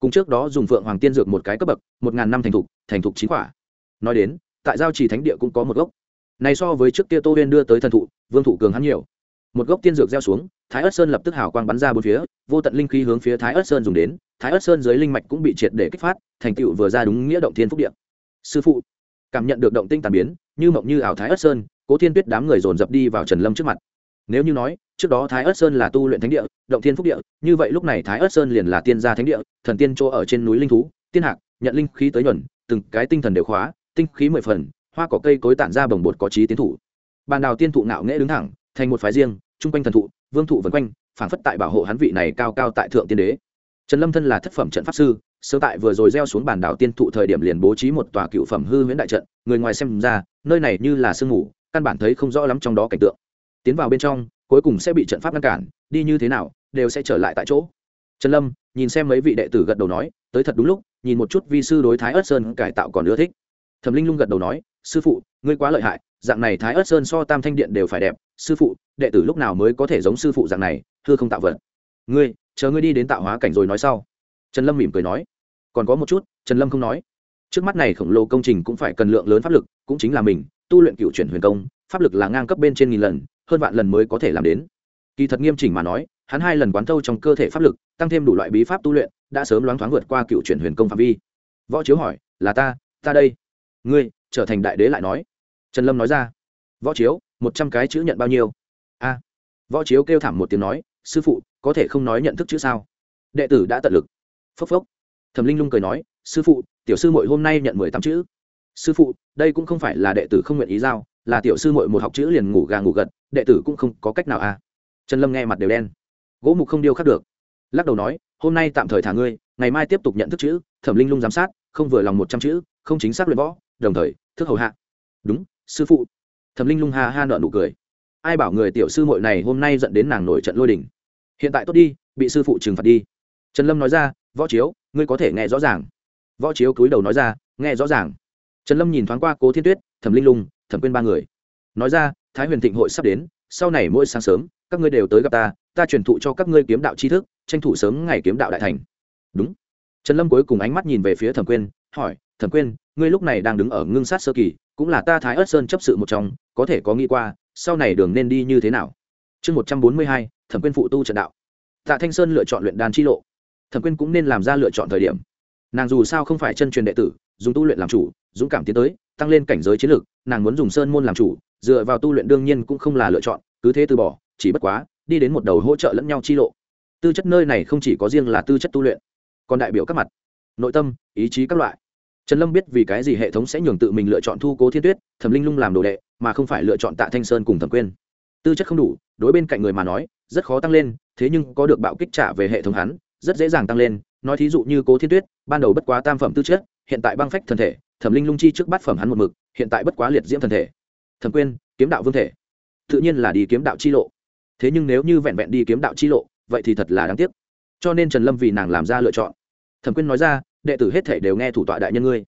Cùng trước đó dùng phượng hoàng tiên dược một cái cấp bậc, một ngàn năm thành thục thành thục chín quả. Nói đến, tại giao trì thánh địa cũng có một gốc. Này so với trước kia tô huyên đưa tới thần thụ, vương thụ cường hắn nhiều. Một gốc tiên dược gieo xuống, thái ất sơn lập tức hào quang bắn ra bốn phía, vô tận linh khí hướng phía thái ất sơn dùng đến, thái ất sơn dưới linh mạch cũng bị triệt để kích phát, thành tựu vừa ra đúng nghĩa động thiên phúc điện sư phụ, cảm nhận được động tinh tàn biến, như mộng như ảo thái ất sơn, cố thiên tuyết đám người dồn dập đi vào trần lâm trước mặt nếu như nói, trước đó thái ất sơn là tu luyện thánh địa, động thiên phúc địa, như vậy lúc này thái ất sơn liền là tiên gia thánh địa, thần tiên chỗ ở trên núi linh thú, tiên hạc, nhận linh khí tới nhuần, từng cái tinh thần đều khóa, tinh khí mười phần, hoa cỏ cây cối tản ra bồng bột có trí tiến thủ. Bàn đào tiên thụ ngạo nghễ đứng thẳng, thành một phái riêng, chung quanh thần thụ, vương thụ vân quanh phản phất tại bảo hộ hắn vị này cao cao tại thượng tiên đế. Trần lâm thân là thất phẩm trận pháp sư sơ tại vừa rồi gieo xuống bàn đảo tiên thụ thời điểm liền bố trí một tòa cựu phẩm hư huyễn đại trận, người ngoài xem ra, nơi này như là sương mù, căn bản thấy không rõ lắm trong đó cảnh tượng tiến vào bên trong, cuối cùng sẽ bị trận pháp ngăn cản, đi như thế nào, đều sẽ trở lại tại chỗ. Trần lâm, nhìn xem mấy vị đệ tử gật đầu nói, tới thật đúng lúc, nhìn một chút vi sư đối thái ớt sơn cải tạo còn ưa thích. Thẩm linh lung gật đầu nói, sư phụ, ngươi quá lợi hại, dạng này thái ớt sơn so tam thanh điện đều phải đẹp, sư phụ, đệ tử lúc nào mới có thể giống sư phụ dạng này, thưa không tạo vật. Ngươi, chờ ngươi đi đến tạo hóa cảnh rồi nói sau. Trần lâm mỉm cười nói. Còn có một chút, trần lâm không nói. Trước mắt này khổng lồ công trình cũng phải cần lượng lớn pháp lực, cũng chính là mình, tu luyện cựu chuyển huyền công, pháp lực là ngang cấp bên trên nghìn lần hơn vạn lần mới có thể làm đến. Kỳ thật nghiêm chỉnh mà nói, hắn hai lần quán thâu trong cơ thể pháp lực, tăng thêm đủ loại bí pháp tu luyện, đã sớm loáng thoáng vượt qua cựu chuyển huyền công phạm vi. Võ chiếu hỏi, là ta ta đây? Ngươi, trở thành đại đế lại nói. Trần lâm nói ra, võ chiếu, một trăm cái chữ nhận bao nhiêu? A. Võ chiếu kêu thảm một tiếng nói, sư phụ, có thể không nói nhận thức chữ sao? Đệ tử đã tận lực. Phốc phốc. Thẩm linh lung cười nói, sư phụ, tiểu sư mội hôm nay nhận mười tám chữ. Sư phụ, đây cũng không phải là đệ tử không nguyện ý giao là tiểu sư mội một học chữ liền ngủ gà ngủ gật, đệ tử cũng không có cách nào à. Trần lâm nghe mặt đều đen. Gỗ mục không điêu khắc được. Lắc đầu nói, hôm nay tạm thời thả ngươi, ngày mai tiếp tục nhận thức chữ, thẩm linh lung giám sát, không vừa lòng một trăm chữ, không chính xác luyện võ, đồng thời, thức hầu hạ. Đúng, sư phụ. Thẩm linh lung ha ha nợ nụ cười. Ai bảo người tiểu sư mội này hôm nay dẫn đến nàng nổi trận lôi đình. Hiện tại tốt đi, bị sư phụ trừng phạt đi. Trần lâm nói ra, võ chiếu, ngươi có thể nghe rõ ràng. Võ chiếu cúi đầu nói ra, nghe rõ ràng. Trần lâm nhìn thoáng qua cố thiên tuyết, thẩm linh lung thẩm quyên ba người. Nói ra, thái huyền thịnh hội sắp đến, sau này mỗi sáng sớm, các ngươi đều tới gặp ta ta truyền thụ cho các ngươi kiếm đạo tri thức, tranh thủ sớm ngày kiếm đạo đại thành. Đúng. Trần lâm cuối cùng ánh mắt nhìn về phía thẩm quyên, hỏi, thẩm quyên, ngươi lúc này đang đứng ở ngưng sát sơ kỳ, cũng là ta thái ớt sơn chấp sự một trong, có thể có nghĩ qua, sau này đường nên đi như thế nào? Chương một trăm bốn mươi hai, thẩm quyên phụ tu trận đạo. Tạ thanh sơn lựa chọn luyện đàn chi lộ. Thẩm quyên cũng nên làm ra lựa chọn thời điểm. Nàng dù sao không phải chân truyền đệ tử, dùng tu luyện làm chủ, dũng cảm tiến tới tăng lên cảnh giới chiến lược, nàng muốn dùng sơn môn làm chủ, dựa vào tu luyện đương nhiên cũng không là lựa chọn, cứ thế từ bỏ, chỉ bất quá, đi đến một đầu hỗ trợ lẫn nhau chi lộ. Tư chất nơi này không chỉ có riêng là tư chất tu luyện, còn đại biểu các mặt, nội tâm, ý chí các loại. Trần lâm biết vì cái gì hệ thống sẽ nhường tự mình lựa chọn thu cố thiên tuyết, thẩm linh lung làm đồ đệ, mà không phải lựa chọn tạ thanh sơn cùng thẩm quyên. Tư chất không đủ, đối bên cạnh người mà nói, rất khó tăng lên, thế nhưng có được bạo kích trả về hệ thống hắn, rất dễ dàng tăng lên. Nói thí dụ như cố thiên tuyết, ban đầu bất quá tam phẩm tư chất, hiện tại băng phách thân thể thẩm linh lung chi trước bát phẩm hắn một mực, hiện tại bất quá liệt diễm thần thể. Thẩm quyên, kiếm đạo vương thể. Tự nhiên là đi kiếm đạo chi lộ. Thế nhưng nếu như vẹn vẹn đi kiếm đạo chi lộ, vậy thì thật là đáng tiếc. Cho nên trần lâm vì nàng làm ra lựa chọn. Thẩm quyên nói ra, đệ tử hết thể đều nghe thủ tọa đại nhân ngươi.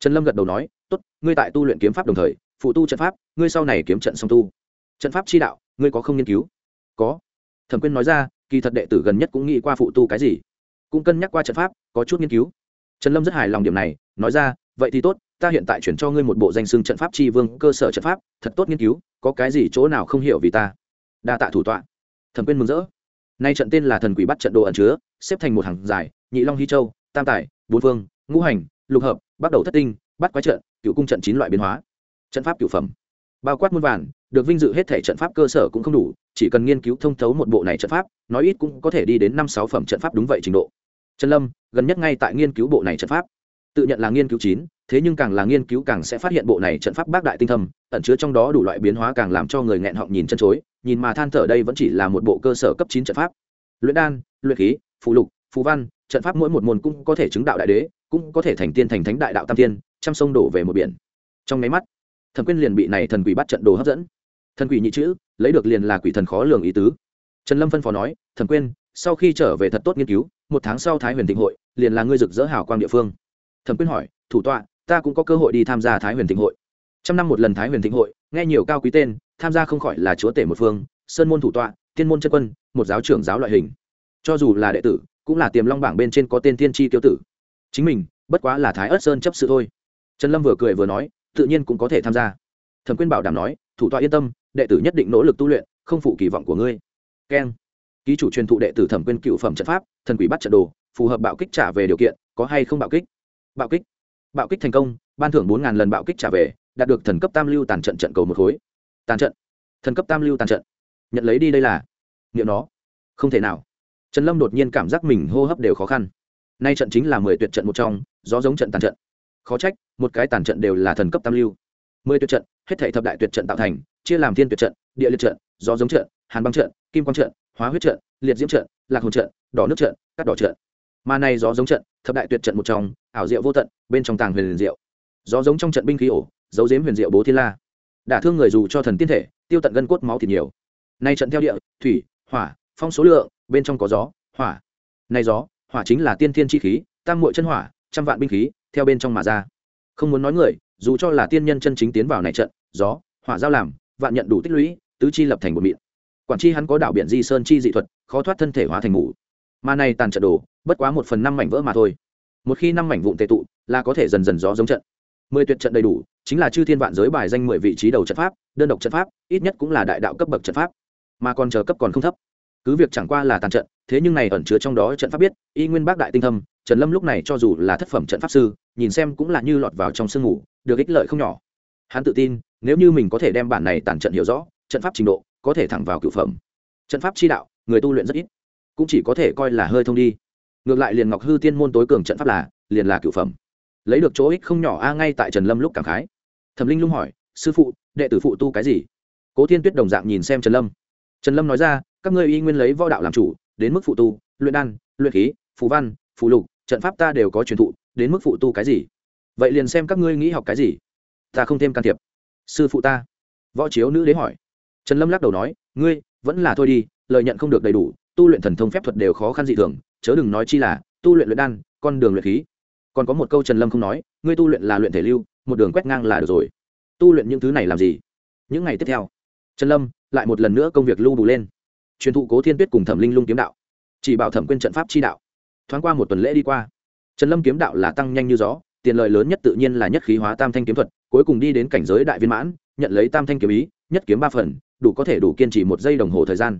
Trần lâm gật đầu nói, tốt, ngươi tại tu luyện kiếm pháp đồng thời, phụ tu trận pháp, ngươi sau này kiếm trận song tu. Trận pháp chi đạo, ngươi có không nghiên cứu? Có. Thẩm quyên nói ra, kỳ thật đệ tử gần nhất cũng nghĩ qua phụ tu cái gì, cũng cân nhắc qua trận pháp, có chút nghiên cứu. Trần lâm rất hài lòng điểm này, nói ra vậy thì tốt, ta hiện tại chuyển cho ngươi một bộ danh xưng trận pháp tri vương, cơ sở trận pháp, thật tốt nghiên cứu, có cái gì chỗ nào không hiểu vì ta? Đa tạ thủ tọa. Thẩm quyên mừng rỡ. Nay trận tên là thần quỷ bắt trận đồ ẩn chứa, xếp thành một hàng dài, nhị long hy châu, tam tài, bốn phương, ngũ hành, lục hợp, bắt đầu thất tinh, bắt quái trận, cựu cung trận chín loại biến hóa. Trận pháp cựu phẩm. Bao quát muôn vàn, được vinh dự hết thể trận pháp cơ sở cũng không đủ, chỉ cần nghiên cứu thông thấu một bộ này trận pháp, nói ít cũng có thể đi đến năm sáu phẩm trận pháp đúng vậy trình độ. Trần lâm, gần nhất ngay tại nghiên cứu bộ này trận pháp tự nhận là nghiên cứu chín, thế nhưng càng là nghiên cứu càng sẽ phát hiện bộ này trận pháp bác đại tinh thâm, ẩn chứa trong đó đủ loại biến hóa càng làm cho người nghẹn họng nhìn chân chối, nhìn mà than thở đây vẫn chỉ là một bộ cơ sở cấp chín trận pháp. Luyện đan, luyện khí phụ lục, phù văn, trận pháp mỗi một môn cũng có thể chứng đạo đại đế, cũng có thể thành tiên thành thánh đại đạo tam tiên trăm sông đổ về một biển. Trong máy mắt, thần quyên liền bị này thần quỷ bắt trận đồ hấp dẫn. Thần quỷ nhị chữ, lấy được liền là quỷ thần khó lường ý tứ. Trần lâm phân phó nói, thần quyên, sau khi trở về thật tốt nghiên cứu, một tháng sau thái huyền thịnh hội, liền là ngươi rực rỡ hào quang địa phương. Thẩm quyên hỏi, thủ tọa, ta cũng có cơ hội đi tham gia thái huyền thịnh hội. Trăm năm một lần thái huyền thịnh hội, nghe nhiều cao quý tên, tham gia không khỏi là chúa tể một phương, sơn môn thủ tọa, tiên môn chân quân, một giáo trưởng giáo loại hình. Cho dù là đệ tử, cũng là tiềm long bảng bên trên có tên thiên tri tiêu tử. Chính mình, bất quá là thái ớt sơn chấp sự thôi. Trần lâm vừa cười vừa nói, tự nhiên cũng có thể tham gia. Thẩm quyên bảo đảm nói, thủ tọa yên tâm, đệ tử nhất định nỗ lực tu luyện, không phụ kỳ vọng của ngươi. Keng. Ký chủ truyền thụ đệ tử thẩm quyên cựu phẩm trận pháp, thần quỷ bắt trận đồ, phù hợp bạo kích trả về điều kiện, có hay không bạo kích? Bạo kích. Bạo kích thành công, ban thưởng bốn lần bạo kích trả về, đạt được thần cấp tam lưu tàn trận trận cầu một khối. Tàn trận. Thần cấp tam lưu tàn trận. Nhận lấy đi đây là. Nghiệm nó. Không thể nào. Trần lâm đột nhiên cảm giác mình hô hấp đều khó khăn. Nay trận chính là mười tuyệt trận một trong do giống trận tàn trận. Khó trách, một cái tàn trận đều là thần cấp tam lưu. Mười tuyệt trận, hết thể thập đại tuyệt trận tạo thành, chia làm thiên tuyệt trận, địa liệt trận do giống trận, hàn băng trận, kim quang trận, hóa huyết trận, liệt diễm trận, lạc hồn trận, đỏ nước trận cắt đỏ trận mà này gió giống trận, thập đại tuyệt trận một trong, ảo diệu vô tận, bên trong tàng huyền diệu. Gió giống trong trận binh khí ổ giấu diếm huyền diệu bố thiên la. Đả thương người dù cho thần tiên thể, tiêu tận gân cốt máu thịt nhiều. Nay trận theo địa, thủy, hỏa, phong số lượng, bên trong có gió, hỏa. Nay gió, hỏa chính là tiên thiên chi khí, tam muội chân hỏa, trăm vạn binh khí, theo bên trong mà ra. Không muốn nói người, dù cho là tiên nhân chân chính tiến vào này trận, gió, hỏa giao làm, vạn nhận đủ tích lũy, tứ chi lập thành một miệng. Quản chi hắn có đạo biện di sơn chi dị thuật, khó thoát thân thể hóa thành ngủ mà này tàn trận đồ bất quá một phần năm mảnh vỡ mà thôi. Một khi năm mảnh vụn tệ tụ, là có thể dần dần gió giống trận. Mười tuyệt trận đầy đủ, chính là chư thiên vạn giới bài danh mười vị trí đầu trận pháp, đơn độc trận pháp, ít nhất cũng là đại đạo cấp bậc trận pháp. Mà còn chờ cấp còn không thấp. Cứ việc chẳng qua là tàn trận, thế nhưng này ẩn chứa trong đó trận pháp biết, y nguyên bác đại tinh thâm, trần lâm lúc này cho dù là thất phẩm trận pháp sư, nhìn xem cũng là như lọt vào trong sương ngủ, được ích lợi không nhỏ. Hắn tự tin, nếu như mình có thể đem bản này tàn trận hiểu rõ, trận pháp trình độ, có thể thẳng vào cửu phẩm. Trận pháp chi đạo, người tu luyện rất ít, cũng chỉ có thể coi là hơi thông đi ngược lại liền ngọc hư tiên môn tối cường trận pháp là, liền là cửu phẩm. Lấy được chỗ ích không nhỏ a, ngay tại trần lâm lúc cảm khái. Thẩm linh lung hỏi, sư phụ, đệ tử phụ tu cái gì? Cố thiên tuyết đồng dạng nhìn xem trần lâm. Trần lâm nói ra, các ngươi y nguyên lấy võ đạo làm chủ, đến mức phụ tu, luyện đan, luyện khí, phù văn, phù lục, trận pháp ta đều có truyền thụ, đến mức phụ tu cái gì? Vậy liền xem các ngươi nghĩ học cái gì. Ta không thêm can thiệp. Sư phụ ta. Võ chiếu nữ đế hỏi. Trần lâm lắc đầu nói, ngươi, vẫn là thôi đi lợi nhận không được đầy đủ tu luyện thần thông phép thuật đều khó khăn dị thường, chớ đừng nói chi là tu luyện luyện đan, con đường luyện khí. Còn có một câu trần lâm không nói, ngươi tu luyện là luyện thể lưu, một đường quét ngang là được rồi. Tu luyện những thứ này làm gì? Những ngày tiếp theo, trần lâm lại một lần nữa công việc lưu bù lên. Truyền thụ cố thiên tuyết cùng thẩm linh lung kiếm đạo. Chỉ bảo thẩm quyên trận pháp chi đạo. Thoáng qua một tuần lễ đi qua, trần lâm kiếm đạo là tăng nhanh như gió, tiền lợi lớn nhất tự nhiên là nhất khí hóa tam thanh kiếm thuật, cuối cùng đi đến cảnh giới đại viên mãn, nhận lấy tam thanh kiếm ý, nhất kiếm ba phần, đủ có thể đủ kiên trì một giây đồng hồ thời gian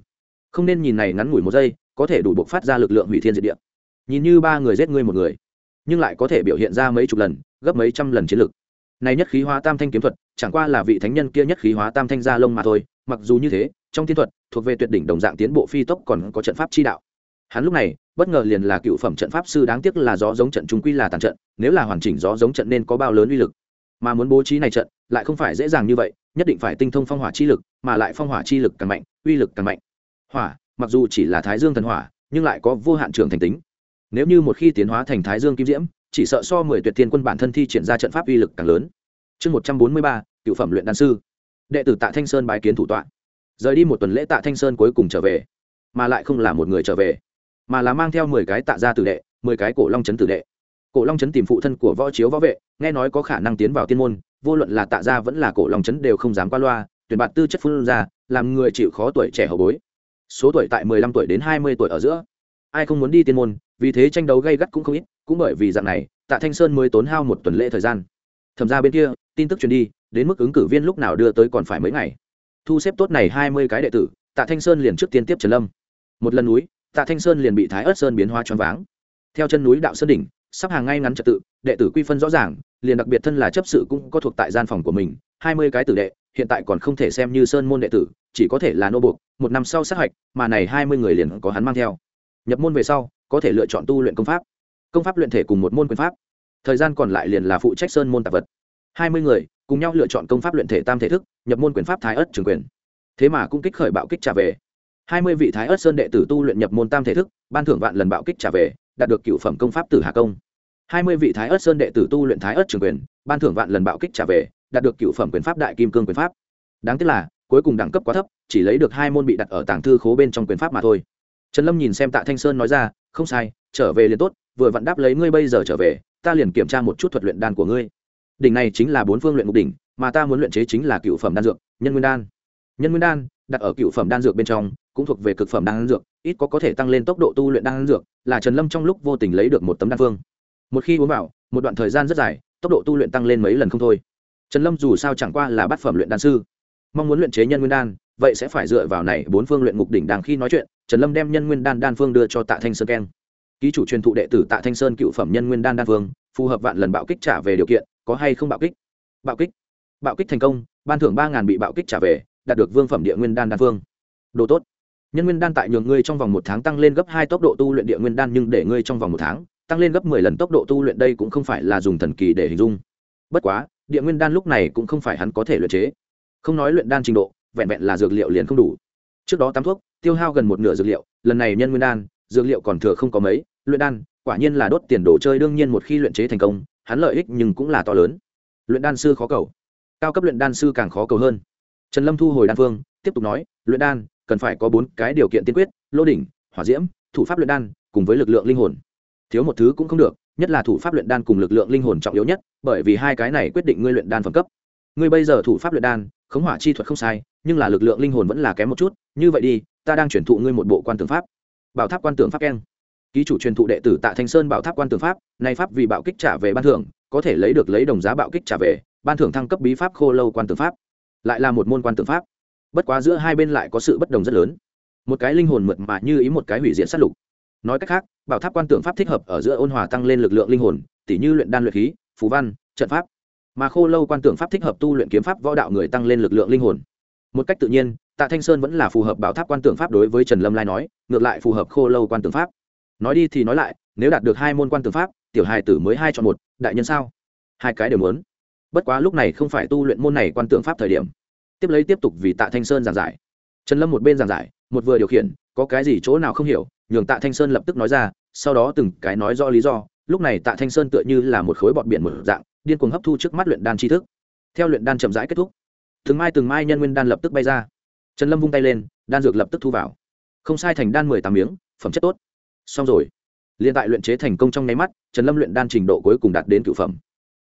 không nên nhìn này ngắn ngủi một giây, có thể đủ bộc phát ra lực lượng hủy thiên diệt địa. Nhìn như ba người giết ngươi một người, nhưng lại có thể biểu hiện ra mấy chục lần, gấp mấy trăm lần chiến lực. Này nhất khí hóa tam thanh kiếm thuật, chẳng qua là vị thánh nhân kia nhất khí hóa tam thanh gia lông mà thôi, mặc dù như thế, trong thiên thuật, thuộc về tuyệt đỉnh đồng dạng tiến bộ phi tốc còn có trận pháp chi đạo. Hắn lúc này, bất ngờ liền là cựu phẩm trận pháp sư đáng tiếc là gió giống trận trung quy là tàn trận, nếu là hoàn chỉnh gió giống trận nên có bao lớn uy lực. Mà muốn bố trí này trận, lại không phải dễ dàng như vậy, nhất định phải tinh thông phong hỏa chi lực, mà lại phong hỏa chi lực càng mạnh, uy lực càng mạnh hỏa, mặc dù chỉ là thái dương thần hỏa, nhưng lại có vô hạn trường thành tính. Nếu như một khi tiến hóa thành thái dương kim diễm, chỉ sợ so mười tuyệt thiên quân bản thân thi triển ra trận pháp uy lực càng lớn. Chương một trăm bốn mươi ba, cựu phẩm luyện đan sư. Đệ tử tạ thanh sơn bái kiến thủ tọa. Rời đi một tuần lễ, tạ thanh sơn cuối cùng trở về, mà lại không là một người trở về, mà là mang theo mười cái tạ gia tử đệ, mười cái cổ long trấn tử đệ. Cổ long trấn tìm phụ thân của võ chiếu võ vệ, nghe nói có khả năng tiến vào tiên môn, vô luận là tạ gia vẫn là cổ long trấn đều không dám qua loa, tuyển bạt tư chất phương ra, làm người chịu khó tuổi trẻ hậu bối số tuổi tại mười lăm tuổi đến hai mươi tuổi ở giữa. Ai không muốn đi tiên môn, vì thế tranh đấu gây gắt cũng không ít, cũng bởi vì dạng này, tạ thanh sơn mới tốn hao một tuần lễ thời gian. Thẩm ra bên kia, tin tức truyền đi, đến mức ứng cử viên lúc nào đưa tới còn phải mấy ngày. Thu xếp tốt này hai mươi cái đệ tử, tạ thanh sơn liền trước tiên tiếp trần lâm. Một lần núi, tạ thanh sơn liền bị thái ớt sơn biến hóa choáng váng. Theo chân núi đạo sơn đỉnh, sắp hàng ngay ngắn trật tự, đệ tử quy phân rõ ràng, liền đặc biệt thân là chấp sự cũng có thuộc tại gian phòng của mình, hai mươi cái tử đệ, hiện tại còn không thể xem như sơn môn đệ tử, chỉ có thể là nô buộc một năm sau sát hạch, mà này hai mươi người liền có hắn mang theo. Nhập môn về sau, có thể lựa chọn tu luyện công pháp. Công pháp luyện thể cùng một môn quyền pháp. Thời gian còn lại liền là phụ trách sơn môn tạp vật. Hai mươi người, cùng nhau lựa chọn công pháp luyện thể tam thể thức, nhập môn quyền pháp thái ất trường quyền. Thế mà cũng kích khởi bạo kích trả về. Hai mươi vị thái ất sơn đệ tử tu luyện nhập môn tam thể thức, ban thưởng vạn lần bạo kích trả về, đạt được cựu phẩm công pháp tử hà công. Hai mươi vị thái ất sơn đệ tử tu luyện thái ất trường quyền, ban thưởng vạn lần bạo kích trả về, đạt được cựu phẩm quyền pháp đại kim cương quyền pháp. Đáng tiếc là cuối cùng đẳng cấp quá thấp, chỉ lấy được hai môn bị đặt ở tàng thư khố bên trong quyền pháp mà thôi. Trần lâm nhìn xem tạ thanh sơn nói ra, không sai, trở về liền tốt, vừa vặn đáp lấy ngươi bây giờ trở về, ta liền kiểm tra một chút thuật luyện đan của ngươi. Đỉnh này chính là bốn phương luyện ngục đỉnh, mà ta muốn luyện chế chính là cựu phẩm đan dược, nhân nguyên đan. Nhân nguyên đan, đặt ở cựu phẩm đan dược bên trong, cũng thuộc về cực phẩm đan dược, ít có có thể tăng lên tốc độ tu luyện đan dược, là trần lâm trong lúc vô tình lấy được một tấm đan phương. Một khi uống vào, một đoạn thời gian rất dài, tốc độ tu luyện tăng lên mấy lần không thôi. Trần lâm dù sao chẳng qua là bát phẩm luyện đan sư mong muốn luyện chế nhân nguyên đan, vậy sẽ phải dựa vào này bốn phương luyện ngục đỉnh đàng khi nói chuyện, trần lâm đem nhân nguyên đan đan phương đưa cho tạ thanh sơn keng. Ký chủ truyền thụ đệ tử tạ thanh sơn cựu phẩm nhân nguyên đan đan phương, phù hợp vạn lần bạo kích trả về điều kiện, có hay không bạo kích? Bạo kích? Bạo kích thành công, ban thưởng ba ngàn bị bạo kích trả về, đạt được vương phẩm địa nguyên đan đan phương. Đồ tốt. Nhân nguyên đan tại nhường ngươi trong vòng một tháng tăng lên gấp hai tốc độ tu luyện địa nguyên đan nhưng để ngươi trong vòng một tháng tăng lên gấp mười lần tốc độ tu luyện đây cũng không phải là dùng thần kỳ để hình dung. Bất quá, địa nguyên đan lúc này cũng không phải hắn có thể luyện chế không nói luyện đan trình độ, vẹn vẹn là dược liệu liền không đủ. Trước đó tắm thuốc, tiêu hao gần một nửa dược liệu, lần này nhân nguyên đan, dược liệu còn thừa không có mấy, luyện đan, quả nhiên là đốt tiền đồ chơi đương nhiên một khi luyện chế thành công, hắn lợi ích nhưng cũng là to lớn. Luyện đan sư khó cầu. Cao cấp luyện đan sư càng khó cầu hơn. Trần lâm thu hồi đan phương, tiếp tục nói, luyện đan, cần phải có bốn cái điều kiện tiên quyết, lô đỉnh, hỏa diễm, thủ pháp luyện đan, cùng với lực lượng linh hồn. Thiếu một thứ cũng không được, nhất là thủ pháp luyện đan cùng lực lượng linh hồn trọng yếu nhất, bởi vì hai cái này quyết định ngươi luyện đan phẩm cấp ngươi bây giờ thủ pháp luyện đan, khống hỏa chi thuật không sai, nhưng là lực lượng linh hồn vẫn là kém một chút, như vậy đi, ta đang chuyển thụ ngươi một bộ quan tưởng pháp. Bảo tháp quan tưởng pháp keng. Ký chủ truyền thụ đệ tử tạ thanh sơn bảo tháp quan tưởng pháp, nay pháp vì bạo kích trả về ban thưởng, có thể lấy được lấy đồng giá bạo kích trả về, ban thưởng thăng cấp bí pháp khô lâu quan tưởng pháp. Lại là một môn quan tưởng pháp. Bất quá giữa hai bên lại có sự bất đồng rất lớn. Một cái linh hồn mượt mà như ý một cái hủy diện sát lục. Nói cách khác, bảo tháp quan tưởng pháp thích hợp ở giữa ôn hòa tăng lên lực lượng linh hồn, tỉ như luyện đan luyện khí phú văn, trận pháp mà khô lâu quan tưởng pháp thích hợp tu luyện kiếm pháp võ đạo người tăng lên lực lượng linh hồn. Một cách tự nhiên, tạ thanh sơn vẫn là phù hợp bảo tháp quan tưởng pháp đối với trần lâm lai nói, ngược lại phù hợp khô lâu quan tưởng pháp. Nói đi thì nói lại, nếu đạt được hai môn quan tưởng pháp, tiểu hài tử mới hai chọn một, đại nhân sao? Hai cái đều muốn. Bất quá lúc này không phải tu luyện môn này quan tưởng pháp thời điểm. Tiếp lấy tiếp tục vì tạ thanh sơn giảng giải. Trần lâm một bên giảng giải, một vừa điều khiển, có cái gì chỗ nào không hiểu, nhường tạ thanh sơn lập tức nói ra, sau đó từng cái nói rõ lý do. Lúc này tạ thanh sơn tựa như là một khối bọt biển mở dạng điên cuồng hấp thu trước mắt luyện đan tri thức. Theo luyện đan chậm rãi kết thúc, từng mai từng mai nhân nguyên đan lập tức bay ra. Trần lâm vung tay lên, đan dược lập tức thu vào. Không sai thành đan mười tám miếng, phẩm chất tốt. Xong rồi. Liền tại luyện chế thành công trong nháy mắt, trần lâm luyện đan trình độ cuối cùng đạt đến cựu phẩm.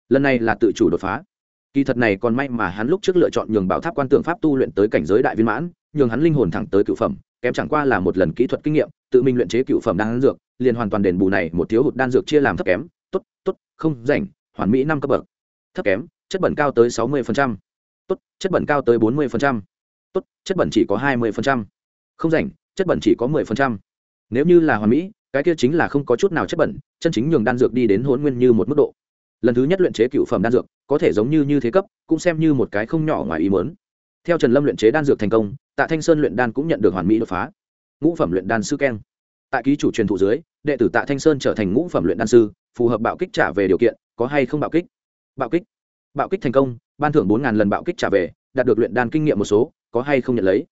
Lần này là tự chủ đột phá. Kỳ thật này còn may mà hắn lúc trước lựa chọn nhường bảo tháp quan tượng pháp tu luyện tới cảnh giới đại viên mãn, nhường hắn linh hồn thẳng tới cựu phẩm, kém chẳng qua là một lần kỹ thuật kinh nghiệm, tự mình luyện chế cựu phẩm đan dược, liền hoàn toàn đền bù này một thiếu hụt đan dược chia làm thấp kém. Tốt tốt, không rảnh hoàn mỹ năm cấp bậc. Thấp kém, chất bẩn cao tới sáu mươi tốt, chất bẩn cao tới bốn mươi tốt, chất bẩn chỉ có hai mươi không rảnh, chất bẩn chỉ có mười nếu như là hoàn mỹ, cái kia chính là không có chút nào chất bẩn, chân chính nhường đan dược đi đến hỗn nguyên như một mức độ. Lần thứ nhất luyện chế cựu phẩm đan dược, có thể giống như như thế cấp, cũng xem như một cái không nhỏ ngoài ý muốn. Theo trần lâm luyện chế đan dược thành công, tạ thanh sơn luyện đan cũng nhận được hoàn mỹ đột phá. Ngũ phẩm luyện đan sư keng. Tại ký chủ truyền thụ dưới, đệ tử tạ thanh sơn trở thành ngũ phẩm luyện đan sư, phù hợp bạo kích trả về điều kiện có hay không bạo kích? Bạo kích? Bạo kích thành công, ban thưởng bốn lần bạo kích trả về, đạt được luyện đan kinh nghiệm một số, có hay không nhận lấy?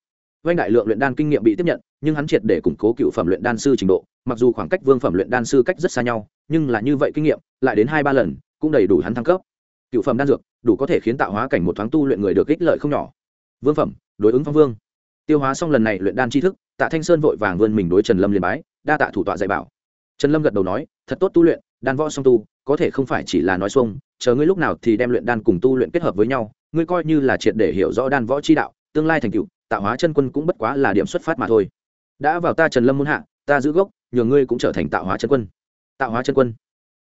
Doanh đại lượng luyện đan kinh nghiệm bị tiếp nhận, nhưng hắn triệt để củng cố cựu phẩm luyện đan sư trình độ, mặc dù khoảng cách vương phẩm luyện đan sư cách rất xa nhau, nhưng là như vậy kinh nghiệm, lại đến hai ba lần, cũng đầy đủ hắn thăng cấp. Cựu phẩm đan dược, đủ có thể khiến tạo hóa cảnh một thoáng tu luyện người được ích lợi không nhỏ. Vương phẩm, đối ứng phong vương. Tiêu hóa xong lần này luyện đan tri thức, tạ thanh sơn vội vàng vươn mình đối trần lâm liền bái, đa tạ thủ tọa dạy bảo. Trần lâm gật đầu nói, thật tốt tu luyện đan võ song tu, có thể không phải chỉ là nói xuông, chờ ngươi lúc nào thì đem luyện đan cùng tu luyện kết hợp với nhau, ngươi coi như là triệt để hiểu rõ đan võ chi đạo, tương lai thành cựu tạo hóa chân quân cũng bất quá là điểm xuất phát mà thôi. Đã vào ta trần lâm muôn hạ, ta giữ gốc, nhường ngươi cũng trở thành tạo hóa chân quân. Tạo hóa chân quân.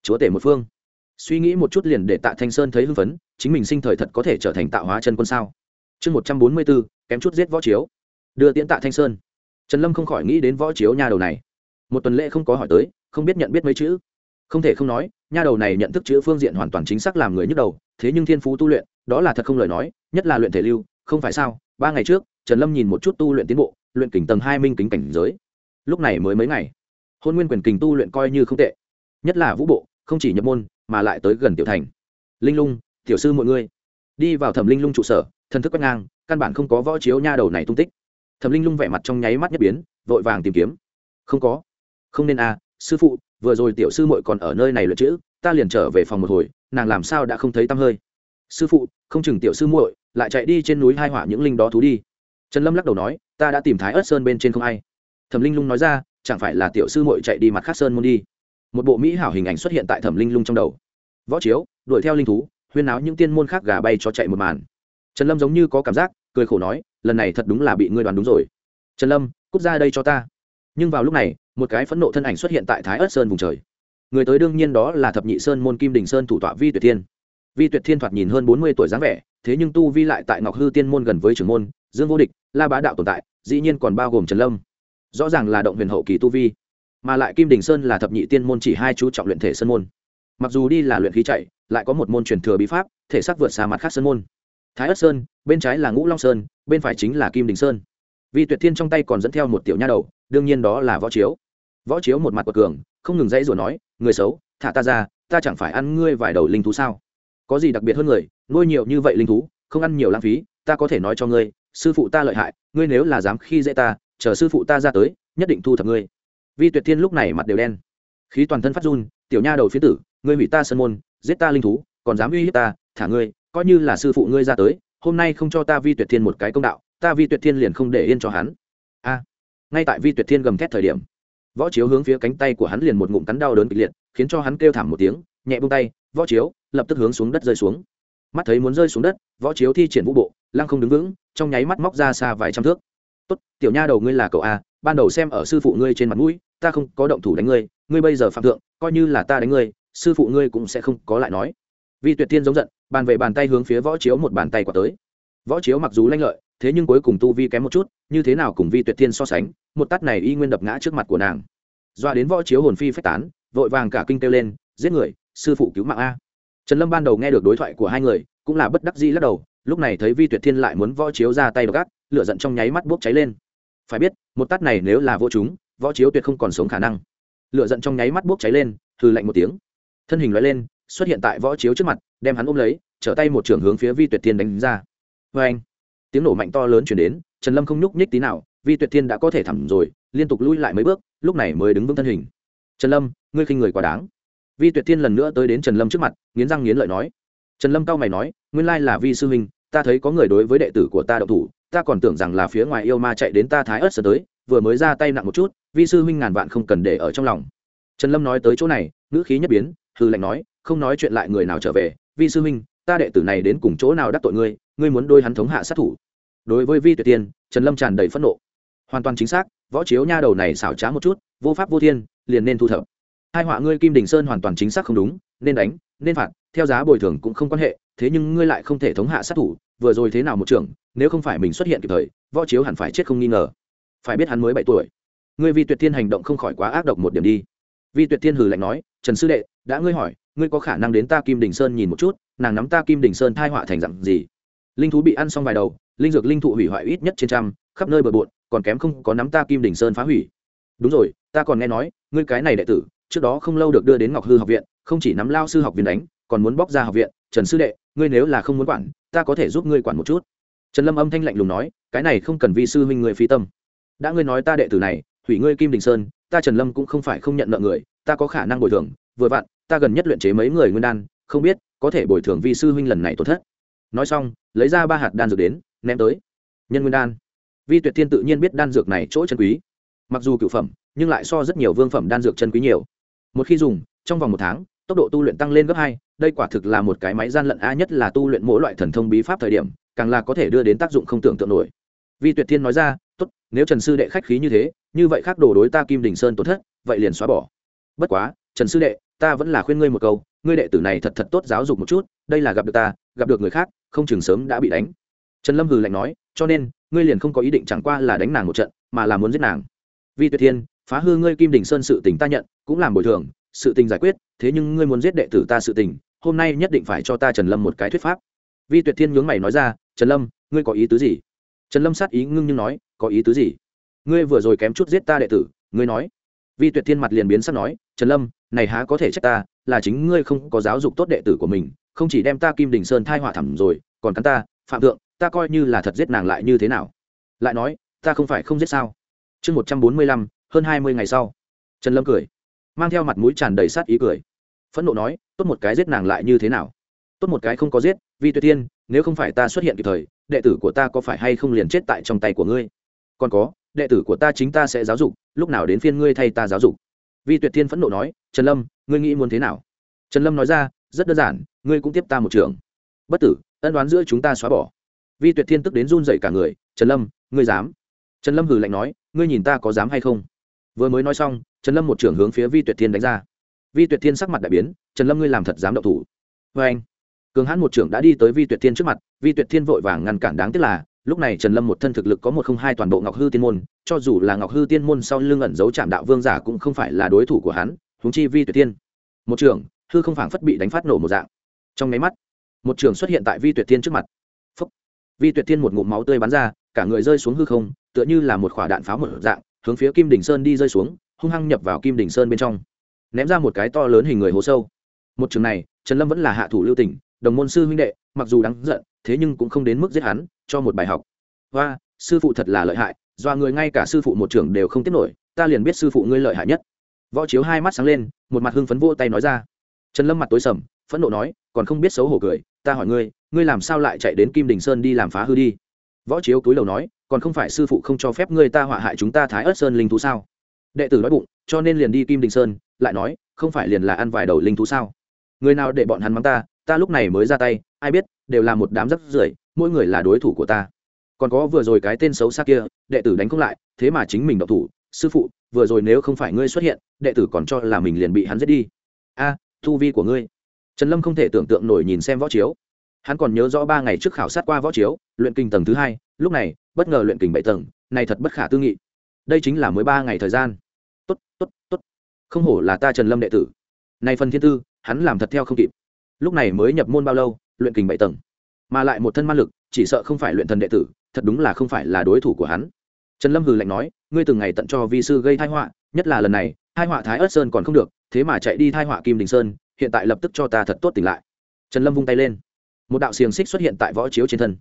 Chúa tể một phương. Suy nghĩ một chút liền để tạ thanh sơn thấy hưng phấn, chính mình sinh thời thật có thể trở thành tạo hóa chân quân sao? Chương một trăm bốn mươi bốn kém chút giết võ chiếu. Đưa tiễn tạ thanh sơn. Trần lâm không khỏi nghĩ đến võ chiếu nha đầu này. Một tuần lễ không có hỏi tới, không biết nhận biết mấy chữ không thể không nói, nha đầu này nhận thức chữ phương diện hoàn toàn chính xác làm người nhức đầu, thế nhưng thiên phú tu luyện, đó là thật không lời nói, nhất là luyện thể lưu, không phải sao? Ba ngày trước, trần lâm nhìn một chút tu luyện tiến bộ, luyện kình tầng hai minh kính cảnh giới. Lúc này mới mấy ngày, hôn nguyên quyền kình tu luyện coi như không tệ. Nhất là vũ bộ, không chỉ nhập môn, mà lại tới gần tiểu thành. Linh lung, tiểu sư mọi người, đi vào thẩm linh lung trụ sở, thần thức quét ngang, căn bản không có võ chiếu nha đầu này tung tích. Thẩm linh lung vẻ mặt trong nháy mắt nhất biến, vội vàng tìm kiếm. Không có. Không nên à sư phụ vừa rồi tiểu sư muội còn ở nơi này luyện chữ, ta liền trở về phòng một hồi, nàng làm sao đã không thấy tăm hơi. Sư phụ, không chừng tiểu sư muội lại chạy đi trên núi hai hỏa những linh đó thú đi. Trần lâm lắc đầu nói, ta đã tìm thái ớt sơn bên trên không ai. Thẩm linh lung nói ra, chẳng phải là tiểu sư muội chạy đi mặt khác sơn môn đi. Một bộ mỹ hảo hình ảnh xuất hiện tại thẩm linh lung trong đầu. Võ chiếu, đuổi theo linh thú, huyên náo những tiên môn khác gà bay cho chạy một màn. Trần lâm giống như có cảm giác, cười khổ nói, lần này thật đúng là bị ngươi đoán đúng rồi. Trần lâm, cút ra đây cho ta. Nhưng vào lúc này một cái phẫn nộ thân ảnh xuất hiện tại thái ớt sơn vùng trời. Người tới đương nhiên đó là thập nhị sơn môn kim đình sơn thủ tọa vi tuyệt thiên. Vi tuyệt thiên thoạt nhìn hơn bốn mươi tuổi dáng vẻ, thế nhưng tu vi lại tại ngọc hư tiên môn gần với trưởng môn, dương vô địch, la bá đạo tồn tại, dĩ nhiên còn bao gồm trần lâm. Rõ ràng là động huyền hậu kỳ tu vi, mà lại kim đình sơn là thập nhị tiên môn chỉ hai chú trọng luyện thể sơn môn. Mặc dù đi là luyện khí chạy, lại có một môn truyền thừa bí pháp, thể xác vượt xa mặt khác sơn môn. Thái ất sơn, bên trái là ngũ long sơn, bên phải chính là kim đình sơn. Vi tuyệt thiên trong tay còn dẫn theo một tiểu nha đầu, đương nhiên đó là võ chiếu võ chiếu một mặt quật cường, không ngừng dãy rồi nói, người xấu, thả ta ra, ta chẳng phải ăn ngươi vài đầu linh thú sao? Có gì đặc biệt hơn người, nuôi nhiều như vậy linh thú, không ăn nhiều lãng phí, ta có thể nói cho ngươi, sư phụ ta lợi hại, ngươi nếu là dám khi dễ ta, chờ sư phụ ta ra tới, nhất định thu thập ngươi. Vi tuyệt thiên lúc này mặt đều đen. Khí toàn thân phát run, tiểu nha đầu phía tử, ngươi hủy ta sân môn, giết ta linh thú, còn dám uy hiếp ta, thả ngươi, coi như là sư phụ ngươi ra tới, hôm nay không cho ta vi tuyệt thiên một cái công đạo, ta vi tuyệt thiên liền không để yên cho hắn. A. Ngay tại vi tuyệt thiên gầm thét thời điểm võ chiếu hướng phía cánh tay của hắn liền một ngụm cắn đau đớn kịch liệt, khiến cho hắn kêu thảm một tiếng, nhẹ bông tay, võ chiếu, lập tức hướng xuống đất rơi xuống. Mắt thấy muốn rơi xuống đất, võ chiếu thi triển vũ bộ, lăng không đứng vững, trong nháy mắt móc ra xa vài trăm thước. Tốt, tiểu nha đầu ngươi là cậu a, ban đầu xem ở sư phụ ngươi trên mặt mũi, ta không có động thủ đánh ngươi ngươi bây giờ phạm thượng, coi như là ta đánh ngươi, sư phụ ngươi cũng sẽ không có lại nói. Vi tuyệt thiên giống giận, bàn về bàn tay hướng phía võ chiếu một bàn tay quả tới. Võ chiếu mặc dù lanh lợi, thế nhưng cuối cùng tu vi kém một chút như thế nào cùng vi tuyệt thiên so sánh, một tát này y nguyên đập ngã trước mặt của nàng. Doa đến võ chiếu hồn phi phách tán, vội vàng cả kinh kêu lên, giết người, sư phụ cứu mạng a. Trần lâm ban đầu nghe được đối thoại của hai người, cũng là bất đắc dĩ lắc đầu, lúc này thấy vi tuyệt thiên lại muốn võ chiếu ra tay gác lửa giận trong nháy mắt bốc cháy lên. Phải biết, một tát này nếu là vô chúng, võ chiếu tuyệt không còn sống khả năng. Lửa giận trong nháy mắt bốc cháy lên thư lạnh một tiếng. Thân hình loại lên, xuất hiện tại võ chiếu trước mặt, đem hắn ôm lấy, trở tay một trưởng hướng phía vi tuyệt thiên đánh ra. Vê anh tiếng nổ mạnh to lớn chuyển đến trần lâm không nhúc nhích tí nào vi tuyệt thiên đã có thể thẳng rồi, liên tục lui lại mấy bước, lúc này mới đứng vững thân hình. Trần lâm, ngươi khinh người quá đáng. Vi tuyệt thiên lần nữa tới đến trần lâm trước mặt, nghiến răng nghiến lợi nói. Trần lâm cao mày nói, nguyên lai là vi sư huynh, ta thấy có người đối với đệ tử của ta đậu thủ, ta còn tưởng rằng là phía ngoài yêu ma chạy đến ta thái ớt sơ tới, vừa mới ra tay nặng một chút, vi sư huynh ngàn vạn không cần để ở trong lòng. Trần lâm nói tới chỗ này, ngữ khí nhất biến hư lạnh nói, không nói chuyện lại người nào trở về, vi sư huynh, ta đệ tử này đến cùng chỗ nào đắc tội ngươi ngươi muốn đôi hắn thống hạ sát thủ đối với vi tuyệt tiên, trần lâm tràn đầy phẫn nộ. Hoàn toàn chính xác, võ chiếu nha đầu này xảo trá một chút, vô pháp vô thiên, liền nên thu thập. Hai họa ngươi kim đình sơn hoàn toàn chính xác không đúng, nên đánh, nên phạt, theo giá bồi thường cũng không quan hệ, thế nhưng ngươi lại không thể thống hạ sát thủ, vừa rồi thế nào một trưởng, nếu không phải mình xuất hiện kịp thời, võ chiếu hẳn phải chết không nghi ngờ. Phải biết hắn mới bảy tuổi. Ngươi vi tuyệt thiên hành động không khỏi quá ác độc một điểm đi. Vi tuyệt thiên hừ lạnh nói, trần sư đệ, đã ngươi hỏi, ngươi có khả năng đến ta kim đình sơn nhìn một chút, nàng nắm ta kim đình sơn thai họa thành dặn gì? Linh thú bị ăn xong vài đầu linh dược linh thụ hủy hoại ít nhất trên trăm, khắp nơi bờ bộn, còn kém không có nắm ta kim đình sơn phá hủy. Đúng rồi, ta còn nghe nói, ngươi cái này đệ tử, trước đó không lâu được đưa đến ngọc hư học viện, không chỉ nắm lao sư học viên đánh, còn muốn bóc ra học viện. Trần sư đệ, ngươi nếu là không muốn quản, ta có thể giúp ngươi quản một chút. Trần lâm âm thanh lạnh lùng nói, cái này không cần vi sư huynh người phi tâm. Đã ngươi nói ta đệ tử này, hủy ngươi kim đình sơn, ta trần lâm cũng không phải không nhận nợ người, ta có khả năng bồi thường, vừa vặn, ta gần nhất luyện chế mấy người nguyên đan, không biết, có thể bồi thường vi sư huynh lần này tổn thất. Nói xong, lấy ra ba hạt đan dược đến ném tới. Nhân nguyên đan. Vi tuyệt thiên tự nhiên biết đan dược này chỗ chân quý. Mặc dù cựu phẩm, nhưng lại so rất nhiều vương phẩm đan dược chân quý nhiều. Một khi dùng, trong vòng một tháng, tốc độ tu luyện tăng lên gấp hai, đây quả thực là một cái máy gian lận a nhất là tu luyện mỗi loại thần thông bí pháp thời điểm, càng là có thể đưa đến tác dụng không tưởng tượng nổi. Vi tuyệt thiên nói ra, tốt, nếu trần sư đệ khách khí như thế, như vậy khác đồ đối ta kim đình sơn tổn thất, vậy liền xóa bỏ. Bất quá, trần sư đệ, ta vẫn là khuyên ngươi một câu, ngươi đệ tử này thật thật tốt giáo dục một chút, đây là gặp được ta, gặp được người khác, không chừng sớm đã bị đánh trần lâm hừ lạnh nói, cho nên, ngươi liền không có ý định chẳng qua là đánh nàng một trận, mà là muốn giết nàng. Vi tuyệt thiên, phá hư ngươi kim đình sơn sự tình ta nhận, cũng làm bồi thường, sự tình giải quyết, thế nhưng ngươi muốn giết đệ tử ta sự tình, hôm nay nhất định phải cho ta trần lâm một cái thuyết pháp. Vi tuyệt thiên nhướng mày nói ra, trần lâm, ngươi có ý tứ gì? Trần lâm sát ý ngưng nhưng nói, có ý tứ gì? Ngươi vừa rồi kém chút giết ta đệ tử, ngươi nói. Vi tuyệt thiên mặt liền biến sắc nói, trần lâm, này há có thể trách ta, là chính ngươi không có giáo dục tốt đệ tử của mình, không chỉ đem ta kim đình sơn thai họa thẳm rồi, còn cắn ta, phạm thượng ta coi như là thật giết nàng lại như thế nào? Lại nói, ta không phải không giết sao? Chương một trăm bốn mươi lăm, hơn hai mươi ngày sau. Trần lâm cười, mang theo mặt mũi tràn đầy sát ý cười. Phẫn nộ nói, tốt một cái giết nàng lại như thế nào? Tốt một cái không có giết, vì tuyệt tiên, nếu không phải ta xuất hiện kịp thời, đệ tử của ta có phải hay không liền chết tại trong tay của ngươi? Còn có, đệ tử của ta chính ta sẽ giáo dục, lúc nào đến phiên ngươi thay ta giáo dục? Vi tuyệt thiên phẫn nộ nói, trần lâm, ngươi nghĩ muốn thế nào? Trần lâm nói ra, rất đơn giản, ngươi cũng tiếp ta một trường. Bất tử, ân đoán giữa chúng ta xóa bỏ vi tuyệt thiên tức đến run dậy cả người, trần lâm, ngươi dám? Trần lâm hừ lạnh nói, ngươi nhìn ta có dám hay không? Vừa mới nói xong, trần lâm một trưởng hướng phía vi tuyệt thiên đánh ra. Vi tuyệt thiên sắc mặt đại biến, trần lâm ngươi làm thật dám động thủ. Vê anh. Cường hãn một trưởng đã đi tới vi tuyệt thiên trước mặt, vi tuyệt thiên vội vàng ngăn cản đáng tiếc là, lúc này trần lâm một thân thực lực có một không hai toàn bộ ngọc hư tiên môn, cho dù là ngọc hư tiên môn sau lưng ẩn giấu trạm đạo vương giả cũng không phải là đối thủ của hắn húng chi vi tuyệt thiên. Một trưởng, hư không phảng phất bị đánh phát nổ một dạng. Trong máy mắt, một trưởng xuất hiện tại vi tuyệt thiên trước mặt vi tuyệt thiên một ngụm máu tươi bắn ra, cả người rơi xuống hư không, tựa như là một quả đạn pháo một dạng, hướng phía kim đình sơn đi rơi xuống, hung hăng nhập vào kim đình sơn bên trong. Ném ra một cái to lớn hình người hố sâu. Một trường này, trần lâm vẫn là hạ thủ lưu tỉnh đồng môn sư huynh đệ, mặc dù đáng giận, thế nhưng cũng không đến mức giết hắn, cho một bài học. Và sư phụ thật là lợi hại do người ngay cả sư phụ một trưởng đều không tiếp nổi, ta liền biết sư phụ ngươi lợi hại nhất. Võ chiếu hai mắt sáng lên, một mặt hưng phấn vô tay nói ra. Trần lâm mặt tối sầm, phẫn nộ nói, còn không biết xấu hổ cười, ta hỏi ngươi ngươi làm sao lại chạy đến kim đình sơn đi làm phá hư đi? Võ chiếu túi đầu nói còn không phải sư phụ không cho phép ngươi ta họa hại chúng ta thái ớt sơn linh thú sao? Đệ tử nói bụng cho nên liền đi kim đình sơn lại nói không phải liền là ăn vài đầu linh thú sao? Người nào để bọn hắn mắng ta ta lúc này mới ra tay ai biết đều là một đám rắc rưởi mỗi người là đối thủ của ta. Còn có vừa rồi cái tên xấu xa kia đệ tử đánh không lại thế mà chính mình độc thủ sư phụ vừa rồi nếu không phải ngươi xuất hiện đệ tử còn cho là mình liền bị hắn giết đi. A à, thu vi của ngươi. Trần lâm không thể tưởng tượng nổi nhìn xem võ chiếu hắn còn nhớ rõ ba ngày trước khảo sát qua võ chiếu, luyện kinh tầng thứ hai, lúc này, bất ngờ luyện kinh bảy tầng, này thật bất khả tư nghị. Đây chính là mới ba ngày thời gian. Tốt tốt tốt. Không hổ là ta trần lâm đệ tử. Này phần thiên tư, hắn làm thật theo không kịp. Lúc này mới nhập môn bao lâu, luyện kinh bảy tầng. Mà lại một thân man lực, chỉ sợ không phải luyện thần đệ tử, thật đúng là không phải là đối thủ của hắn. Trần lâm hừ lạnh nói, ngươi từng ngày tận cho vi sư gây thai họa, nhất là lần này thai họa thái ớt sơn còn không được, thế mà chạy đi thai họa kim đình sơn, hiện tại lập tức cho ta thật tốt tỉnh lại. Trần lâm vung tay lên một đạo xiềng xích xuất hiện tại võ chiếu trên thân.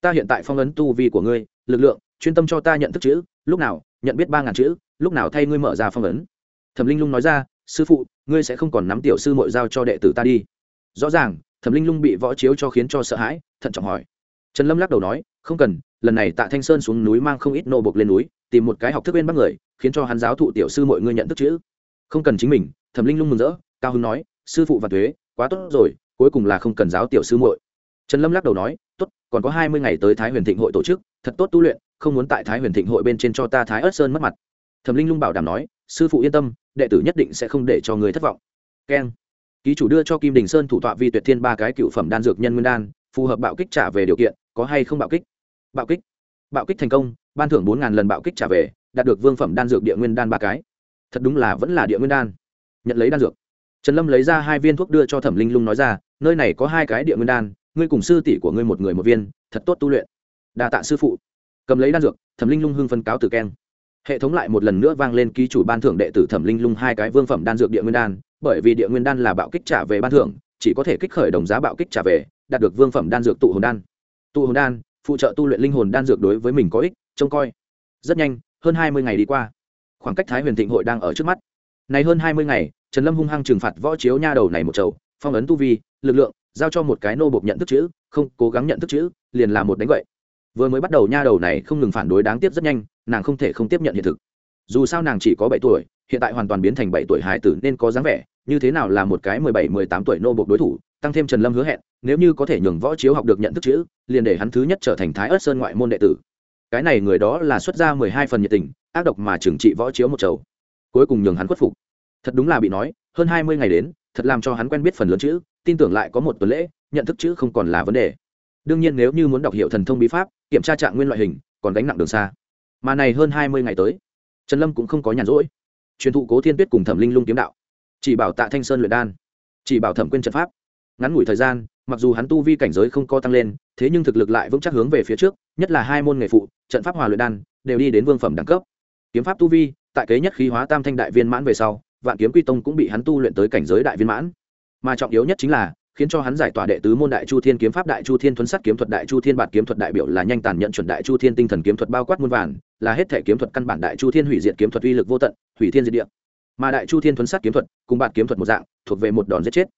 Ta hiện tại phong ấn tu vi của ngươi, lực lượng, chuyên tâm cho ta nhận thức chữ, lúc nào, nhận biết ba ngàn chữ, lúc nào thay ngươi mở ra phong ấn. Thẩm linh lung nói ra, sư phụ, ngươi sẽ không còn nắm tiểu sư mội giao cho đệ tử ta đi. Rõ ràng, thẩm linh lung bị võ chiếu cho khiến cho sợ hãi, thận trọng hỏi. Trần lâm lắc đầu nói, không cần, lần này tạ thanh sơn xuống núi mang không ít nô bộc lên núi, tìm một cái học thức bên bắt người, khiến cho hắn giáo thụ tiểu sư mọi người nhận thức chữ. Không cần chính mình, thẩm linh lung mừng rỡ, cao hưng nói, sư phụ và thuế, quá tốt rồi, cuối cùng là không cần giáo tiểu sư muội trần lâm lắc đầu nói, tốt, còn có hai mươi ngày tới thái huyền thịnh hội tổ chức, thật tốt tu luyện, không muốn tại thái huyền thịnh hội bên trên cho ta thái ớt sơn mất mặt. Thẩm linh lung bảo đảm nói, sư phụ yên tâm, đệ tử nhất định sẽ không để cho người thất vọng. Keng. Ký chủ đưa cho kim đình sơn thủ tọa vi tuyệt thiên ba cái cựu phẩm đan dược nhân nguyên đan, phù hợp bạo kích trả về điều kiện, có hay không bạo kích? Bạo kích. Bạo kích thành công, ban thưởng bốn lần bạo kích trả về, đạt được vương phẩm đan dược địa nguyên đan ba cái. Thật đúng là vẫn là địa nguyên đan. Nhận lấy đan dược. Trần lâm lấy ra hai viên thuốc đưa cho thẩm linh lung nói ra, nơi này có hai cái địa nguyên đan ngươi cùng sư tỷ của ngươi một người một viên, thật tốt tu luyện. Đa tạ sư phụ. Cầm lấy đan dược, thẩm linh lung hưng phân cáo từ keng. Hệ thống lại một lần nữa vang lên ký chủ ban thưởng đệ tử thẩm linh lung hai cái vương phẩm đan dược địa nguyên đan, bởi vì địa nguyên đan là bạo kích trả về ban thưởng, chỉ có thể kích khởi đồng giá bạo kích trả về, đạt được vương phẩm đan dược tụ hồn đan. Tụ hồn đan, phụ trợ tu luyện linh hồn đan dược đối với mình có ích, trông coi. Rất nhanh, hơn hai mươi ngày đi qua. Khoảng cách thái huyền thịnh hội đang ở trước mắt. Này hơn hai mươi ngày, trần lâm hung hăng trừng phạt võ chiếu nha đầu này một chầu, phong ấn tu vi, lực lượng giao cho một cái nô bộc nhận thức chữ, không cố gắng nhận thức chữ, liền là một đánh vậy vừa mới bắt đầu nha đầu này không ngừng phản đối đáng tiếc rất nhanh, nàng không thể không tiếp nhận hiện thực. Dù sao nàng chỉ có bảy tuổi, hiện tại hoàn toàn biến thành bảy tuổi hài tử nên có dáng vẻ, như thế nào là một cái mười bảy, mười tám tuổi nô bộc đối thủ, tăng thêm trần lâm hứa hẹn, nếu như có thể nhường võ chiếu học được nhận thức chữ, liền để hắn thứ nhất trở thành thái ớt sơn ngoại môn đệ tử. Cái này người đó là xuất ra mười hai phần nhiệt tình, ác độc mà trừng trị võ chiếu một chầu. Cuối cùng nhường hắn khuất phục. Thật đúng là bị nói, hơn hai mươi ngày đến, thật làm cho hắn quen biết phần lớn chữ tin tưởng lại có một tuần lễ, nhận thức chữ không còn là vấn đề. Đương nhiên nếu như muốn đọc hiệu thần thông bí pháp, kiểm tra trạng nguyên loại hình, còn gánh nặng đường xa. Mà này hơn hai mươi ngày tới, trần lâm cũng không có nhàn rỗi. Truyền thụ cố thiên tuyết cùng thẩm linh lung kiếm đạo. Chỉ bảo tạ thanh sơn luyện đan. Chỉ bảo thẩm quyên trận pháp. Ngắn ngủi thời gian, mặc dù hắn tu vi cảnh giới không co tăng lên, thế nhưng thực lực lại vững chắc hướng về phía trước, nhất là hai môn nghề phụ, trận pháp hòa luyện đan, đều đi đến vương phẩm đẳng cấp. Kiếm pháp tu vi, tại kế nhất khí hóa tam thanh đại viên mãn về sau, vạn kiếm quy tông cũng bị hắn tu luyện tới cảnh giới đại viên mãn mà trọng yếu nhất chính là, khiến cho hắn giải tỏa đệ tứ môn đại chu thiên kiếm pháp, đại chu thiên thuấn sắt kiếm thuật, đại chu thiên bạt kiếm thuật đại biểu là nhanh tàn nhận chuẩn đại chu thiên tinh thần kiếm thuật bao quát muôn vàn, là hết thể kiếm thuật căn bản đại chu thiên hủy diệt kiếm thuật uy lực vô tận, hủy thiên diệt địa. Mà đại chu thiên thuấn sắt kiếm thuật, cùng bạt kiếm thuật một dạng, thuộc về một đòn giết chết.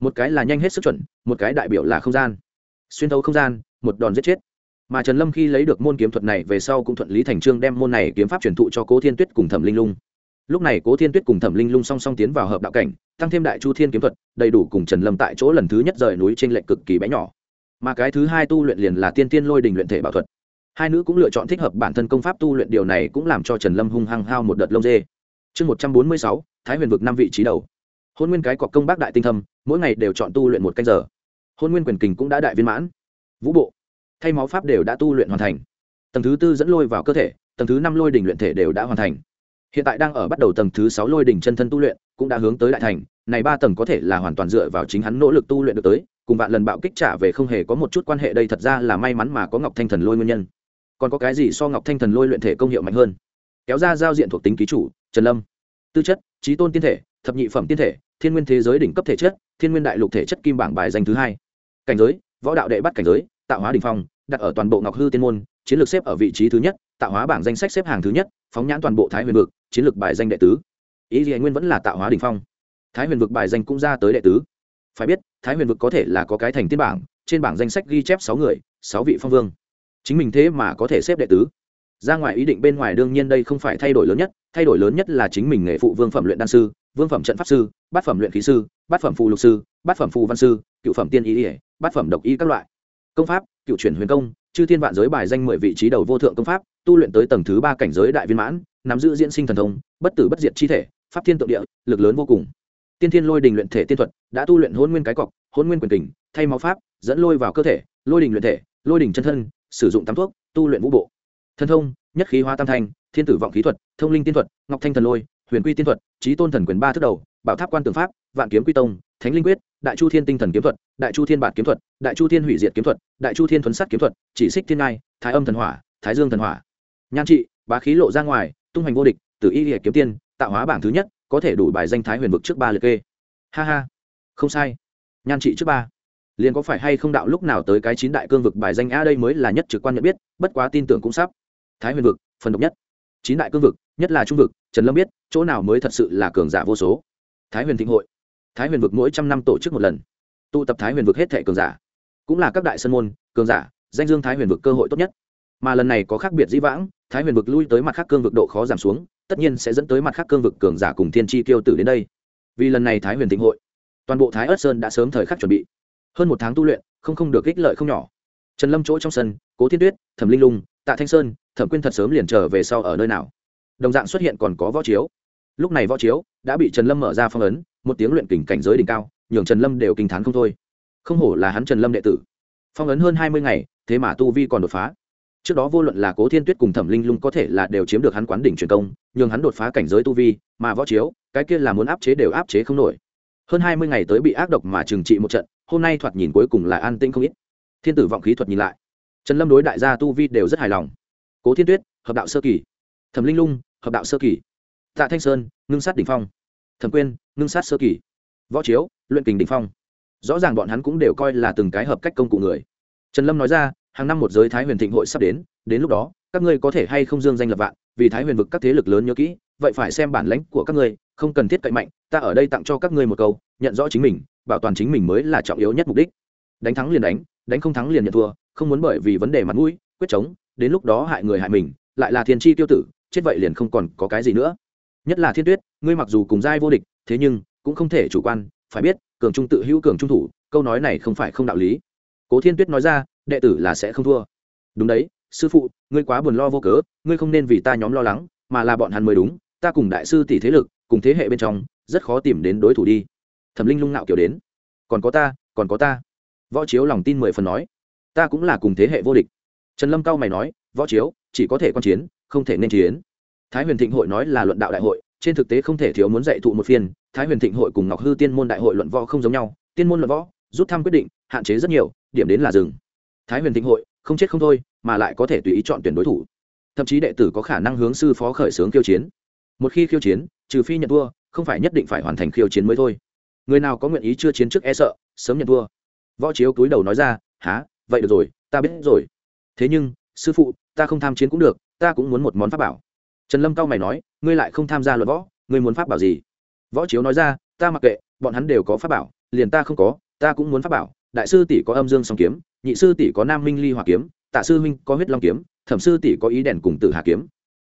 Một cái là nhanh hết sức chuẩn, một cái đại biểu là không gian. Xuyên thấu không gian, một đòn giết chết. Mà trần lâm khi lấy được môn kiếm thuật này về sau cũng thuận lý thành trương đem môn này kiếm pháp truyền thụ cho cố thiên tuyết cùng thẩm linh lung lúc này cố thiên tuyết cùng thẩm linh lung song song tiến vào hợp đạo cảnh, tăng thêm đại chu thiên kiếm thuật, đầy đủ cùng trần lâm tại chỗ lần thứ nhất rời núi trên lệnh cực kỳ bé nhỏ. Mà cái thứ hai tu luyện liền là tiên tiên lôi đình luyện thể bảo thuật. Hai nữ cũng lựa chọn thích hợp bản thân công pháp tu luyện, điều này cũng làm cho trần lâm hung hăng hao một đợt lông dê. Chương một trăm bốn mươi sáu, thái huyền vực năm vị trí đầu. Hôn nguyên cái cọc công bác đại tinh thâm, mỗi ngày đều chọn tu luyện một canh giờ. Hôn nguyên quyền kình cũng đã đại viên mãn. Vũ bộ, thay máu pháp đều đã tu luyện hoàn thành. Tầng thứ tư dẫn lôi vào cơ thể, tầng thứ năm lôi đỉnh luyện thể đều đã hoàn thành hiện tại đang ở bắt đầu tầng thứ sáu lôi đỉnh chân thân tu luyện, cũng đã hướng tới đại thành. Này ba tầng có thể là hoàn toàn dựa vào chính hắn nỗ lực tu luyện được tới, cùng vạn lần bạo kích trả về không hề có một chút quan hệ. Đây thật ra là may mắn mà có ngọc thanh thần lôi nguyên nhân. Còn có cái gì so ngọc thanh thần lôi luyện thể công hiệu mạnh hơn? Kéo ra giao diện thuộc tính ký chủ, trần lâm. Tư chất, trí tôn tiên thể, thập nhị phẩm tiên thể, thiên nguyên thế giới đỉnh cấp thể chất, thiên nguyên đại lục thể chất kim bảng bài danh thứ hai. Cảnh giới, võ đạo đệ bắt cảnh giới, tạo hóa đình phong, đặt ở toàn bộ ngọc hư tiên môn, chiến lược xếp ở vị trí thứ nhất, tạo hóa bảng danh sách xếp hàng thứ nhất, phóng nhãn toàn bộ thái huyền vực chiến lược bài danh đệ tứ. Ý gì nguyên vẫn là tạo hóa đình phong. Thái huyền vực bài danh cũng ra tới đệ tứ. Phải biết, thái huyền vực có thể là có cái thành tiên bảng, trên bảng danh sách ghi chép sáu người, sáu vị phong vương. Chính mình thế mà có thể xếp đệ tứ. Ra ngoài ý định bên ngoài đương nhiên đây không phải thay đổi lớn nhất, thay đổi lớn nhất là chính mình nghề phụ vương phẩm luyện đan sư, vương phẩm trận pháp sư, bát phẩm luyện khí sư, bát phẩm phù lục sư, bát phẩm phù văn sư, cựu phẩm tiên ý ỉa bát phẩm độc y các loại. Công pháp, cựu chuyển huyền công, chư thiên vạn giới bài danh mười vị trí đầu vô thượng công pháp, tu luyện tới tầng thứ ba cảnh giới đại viên mãn nắm giữ diễn sinh thần thông bất tử bất diệt chi thể pháp thiên tượng địa lực lớn vô cùng. Tiên thiên lôi đình luyện thể tiên thuật đã tu luyện hôn nguyên cái cọc hôn nguyên quyền tình, thay máu pháp dẫn lôi vào cơ thể lôi đình luyện thể lôi đình chân thân sử dụng tắm thuốc tu luyện vũ bộ. Thần thông nhất khí hóa tam thanh thiên tử vọng khí thuật thông linh tiên thuật ngọc thanh thần lôi huyền quy tiên thuật trí tôn thần quyền ba thứ đầu bảo tháp quan tường pháp vạn kiếm quy tông thánh linh quyết đại chu thiên tinh thần kiếm thuật đại chu thiên bản kiếm thuật đại chu thiên hủy diệt kiếm thuật đại chu thiên thuấn sắt kiếm thuật chỉ xích thiên ngai thái âm thần hỏa thái dương thần hỏa. Nhan trị bá khí lộ ra ngoài tung hoành vô địch, từ y hệ kiếm tiên, tạo hóa bảng thứ nhất, có thể đủ bài danh thái huyền vực trước ba liệt kê. Ha ha, không sai. Nhan trị trước ba. Liền có phải hay không đạo lúc nào tới cái chín đại cương vực bài danh a đây mới là nhất trực quan nhận biết, bất quá tin tưởng cũng sắp. Thái huyền vực, phần độc nhất. Chín đại cương vực, nhất là trung vực, trần lâm biết, chỗ nào mới thật sự là cường giả vô số. Thái huyền thịnh hội. Thái huyền vực mỗi trăm năm tổ chức một lần. Tụ tập thái huyền vực hết thệ cường giả. Cũng là các đại sân môn, cường giả, danh dương thái huyền vực cơ hội tốt nhất mà lần này có khác biệt dĩ vãng, thái huyền vực lui tới mặt khác cương vực độ khó giảm xuống, tất nhiên sẽ dẫn tới mặt khác cương vực cường giả cùng thiên tri tiêu tử đến đây. Vì lần này thái huyền thịnh hội, toàn bộ thái ớt sơn đã sớm thời khắc chuẩn bị. Hơn một tháng tu luyện, không không được ích lợi không nhỏ. Trần lâm chỗ trong sân, cố thiên tuyết, thẩm linh lung, tạ thanh sơn, thẩm quyên thật sớm liền trở về sau ở nơi nào. Đồng dạng xuất hiện còn có võ chiếu. Lúc này võ chiếu đã bị trần lâm mở ra phong ấn, một tiếng luyện kình cảnh giới đỉnh cao, nhường trần lâm đều kinh t h á n không thôi. Không hổ là hắn trần lâm đệ tử. Phong ấn hơn hai mươi ngày, thế mà tu vi còn đột phá trước đó vô luận là cố thiên tuyết cùng thẩm linh lung có thể là đều chiếm được hắn quán đỉnh truyền công, nhường hắn đột phá cảnh giới tu vi, mà võ chiếu, cái kia là muốn áp chế đều áp chế không nổi. Hơn hai mươi ngày tới bị ác độc mà trừng trị một trận, hôm nay thoạt nhìn cuối cùng là an tĩnh không ít. Thiên tử vọng khí thuật nhìn lại. Trần lâm đối đại gia tu vi đều rất hài lòng. Cố thiên tuyết, hợp đạo sơ kỳ. Thẩm linh lung, hợp đạo sơ kỳ. Tạ thanh sơn, ngưng sát đ ỉ n h phong. Thẩm quyên, ngưng sát sơ kỳ. Võ chiếu, luyện kình đ ỉ n h phong. Rõ ràng bọn hắn cũng đều coi là từng cái hợp cách công cụ người. Trần lâm nói ra hàng năm một giới thái huyền thịnh hội sắp đến đến lúc đó, các ngươi có thể hay không dương danh lập vạn, vì thái huyền vực các thế lực lớn nhớ kỹ, vậy phải xem bản lãnh của các ngươi, không cần thiết cậy mạnh, ta ở đây tặng cho các ngươi một câu, nhận rõ chính mình, bảo toàn chính mình mới là trọng yếu nhất mục đích. Đánh thắng liền đánh đánh không thắng liền nhận thua, không muốn bởi vì vấn đề mặt mũi, quyết chống, đến lúc đó hại người hại mình, lại là thiên tri tiêu tử, chết vậy liền không còn có cái gì nữa. Nhất là thiên tuyết, ngươi mặc dù cùng giai vô địch, thế nhưng cũng không thể chủ quan, phải biết, cường trung tự hữu cường trung thủ, câu nói này không phải không đạo lý. Cố thiên tuyết nói ra đệ tử là sẽ không thua. Đúng đấy, sư phụ, ngươi quá buồn lo vô cớ, ngươi không nên vì ta nhóm lo lắng, mà là bọn hắn mới đúng, ta cùng đại sư tỷ thế lực, cùng thế hệ bên trong, rất khó tìm đến đối thủ đi. Thẩm linh lung nạo kiểu đến. Còn có ta, còn có ta. Võ chiếu lòng tin mười phần nói. Ta cũng là cùng thế hệ vô địch. Trần lâm cao mày nói, võ chiếu, chỉ có thể quan chiến, không thể nên chiến. Thái huyền thịnh hội nói là luận đạo đại hội, trên thực tế không thể thiếu muốn dạy thụ một phiên. Thái huyền thịnh hội cùng ngọc hư tiên môn đại hội luận võ không giống nhau. Tiên môn luận võ, rút thăm quyết định, hạn chế rất nhiều, điểm đến là dừng thái huyền thịnh hội, không chết không thôi, mà lại có thể tùy ý chọn tuyển đối thủ. Thậm chí đệ tử có khả năng hướng sư phó khởi xướng khiêu chiến. Một khi khiêu chiến, trừ phi nhận thua, không phải nhất định phải hoàn thành khiêu chiến mới thôi. Người nào có nguyện ý chưa chiến trước e sợ, sớm nhận thua. Võ chiếu cúi đầu nói ra há vậy được rồi, ta biết rồi. Thế nhưng, sư phụ, ta không tham chiến cũng được, ta cũng muốn một món pháp bảo. Trần lâm cao mày nói, ngươi lại không tham gia luận võ, ngươi muốn pháp bảo gì? Võ chiếu nói ra, ta mặc kệ, bọn hắn đều có pháp bảo, liền ta không có, ta cũng muốn pháp bảo. Đại sư tỷ có âm dương song kiếm nhị sư tỷ có nam minh ly hòa kiếm, tạ sư huynh có huyết long kiếm, thẩm sư tỷ có ý đèn cùng tử hà kiếm.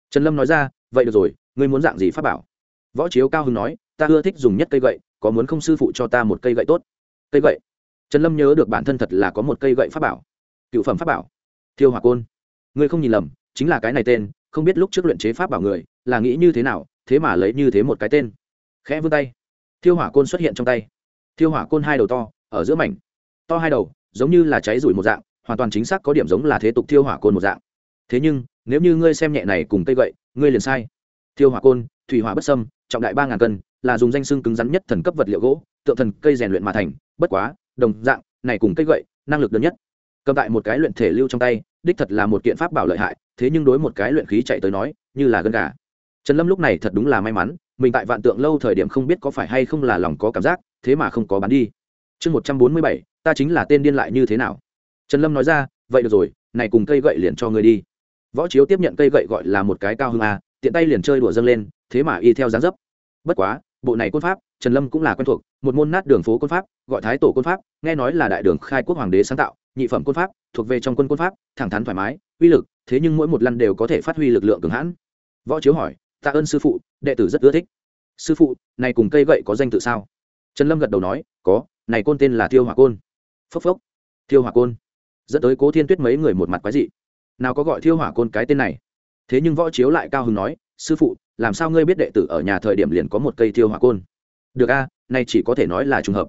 Trần lâm nói ra, vậy được rồi, ngươi muốn dạng gì pháp bảo? Võ chiếu cao hưng nói, ta ưa thích dùng nhất cây gậy, có muốn không sư phụ cho ta một cây gậy tốt? Cây gậy? Trần lâm nhớ được bản thân thật là có một cây gậy pháp bảo. Cựu phẩm pháp bảo. Thiêu hỏa côn. Ngươi không nhìn lầm, chính là cái này tên, không biết lúc trước luyện chế pháp bảo người, là nghĩ như thế nào, thế mà lấy như thế một cái tên. Khẽ vươn tay. Thiêu hỏa côn xuất hiện trong tay. Thiêu hỏa côn hai đầu to, ở giữa mảnh. To hai đầu giống như là cháy rủi một dạng, hoàn toàn chính xác có điểm giống là thế tục thiêu hỏa côn một dạng. Thế nhưng, nếu như ngươi xem nhẹ này cùng cây gậy, ngươi liền sai. Thiêu hỏa côn, thủy hỏa bất sâm trọng đại ba ngàn cân, là dùng danh xương cứng rắn nhất thần cấp vật liệu gỗ, tượng thần cây rèn luyện mà thành, bất quá, đồng dạng, này cùng cây gậy, năng lực đơn nhất. Cầm tại một cái luyện thể lưu trong tay, đích thật là một kiện pháp bảo lợi hại, thế nhưng đối một cái luyện khí chạy tới nói, như là gân gà. Trần lâm lúc này thật đúng là may mắn, mình tại vạn tượng lâu thời điểm không biết có phải hay không là lòng có cảm giác, thế mà không có bán đi chương một trăm bốn mươi bảy, ta chính là tên điên lại như thế nào? Trần lâm nói ra, vậy được rồi, này cùng cây gậy liền cho ngươi đi. Võ chiếu tiếp nhận cây gậy gọi là một cái cao hơn a, tiện tay liền chơi đùa dâng lên, thế mà y theo dáng dấp. Bất quá, bộ này côn pháp, trần lâm cũng là quen thuộc, một môn nát đường phố côn pháp, gọi thái tổ côn pháp, nghe nói là đại đường khai quốc hoàng đế sáng tạo, nhị phẩm côn pháp, thuộc về trong quân côn pháp, thẳng thắn thoải mái, uy lực, thế nhưng mỗi một lần đều có thể phát huy lực lượng cường hãn. Võ chiếu hỏi tạ ơn sư phụ, đệ tử rất ưa thích. Sư phụ, này cùng cây gậy có danh tự sao? Trần lâm gật đầu nói, có này côn tên là tiêu hỏa côn. Phốc phốc. Tiêu hỏa côn. Dẫn tới cố thiên tuyết mấy người một mặt quái dị. Nào có gọi thiêu hỏa côn cái tên này? Thế nhưng võ chiếu lại cao hứng nói, sư phụ, làm sao ngươi biết đệ tử ở nhà thời điểm liền có một cây thiêu hỏa côn? Được a nay chỉ có thể nói là trùng hợp.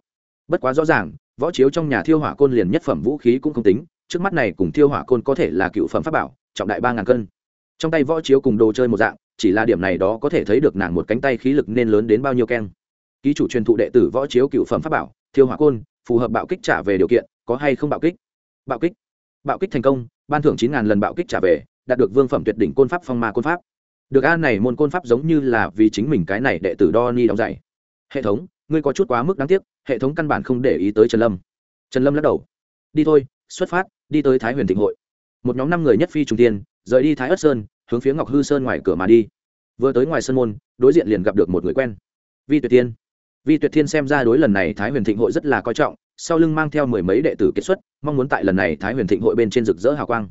Bất quá rõ ràng, võ chiếu trong nhà thiêu hỏa côn liền nhất phẩm vũ khí cũng không tính, trước mắt này cùng thiêu hỏa côn có thể là cựu phẩm pháp bảo, trọng đại ba ngàn cân. Trong tay võ chiếu cùng đồ chơi một dạng, chỉ là điểm này đó có thể thấy được nàng một cánh tay khí lực nên lớn đến bao nhiêu keng. Ký chủ truyền thụ đệ tử võ chiếu cựu phẩm pháp bảo thiêu hỏa côn, phù hợp bạo kích trả về điều kiện, có hay không bạo kích? Bạo kích. Bạo kích thành công, ban thưởng chín ngàn lần bạo kích trả về, đạt được vương phẩm tuyệt đỉnh côn pháp phong ma côn pháp. Được a này môn côn pháp giống như là vì chính mình cái này đệ tử đo ni đóng dạy. Hệ thống, ngươi có chút quá mức đáng tiếc, hệ thống căn bản không để ý tới trần lâm. Trần lâm lắc đầu. Đi thôi, xuất phát, đi tới thái huyền thịnh hội. Một nhóm năm người nhất phi trung tiên, rời đi thái ất sơn, hướng phía ngọc hư sơn ngoài cửa mà đi. Vừa tới ngoài sân môn, đối diện liền gặp được một người quen. Vi tuyệt tiên vi tuyệt thiên xem ra đối lần này thái huyền thịnh hội rất là coi trọng, sau lưng mang theo mười mấy đệ tử kết xuất, mong muốn tại lần này thái huyền thịnh hội bên trên rực rỡ hào quang.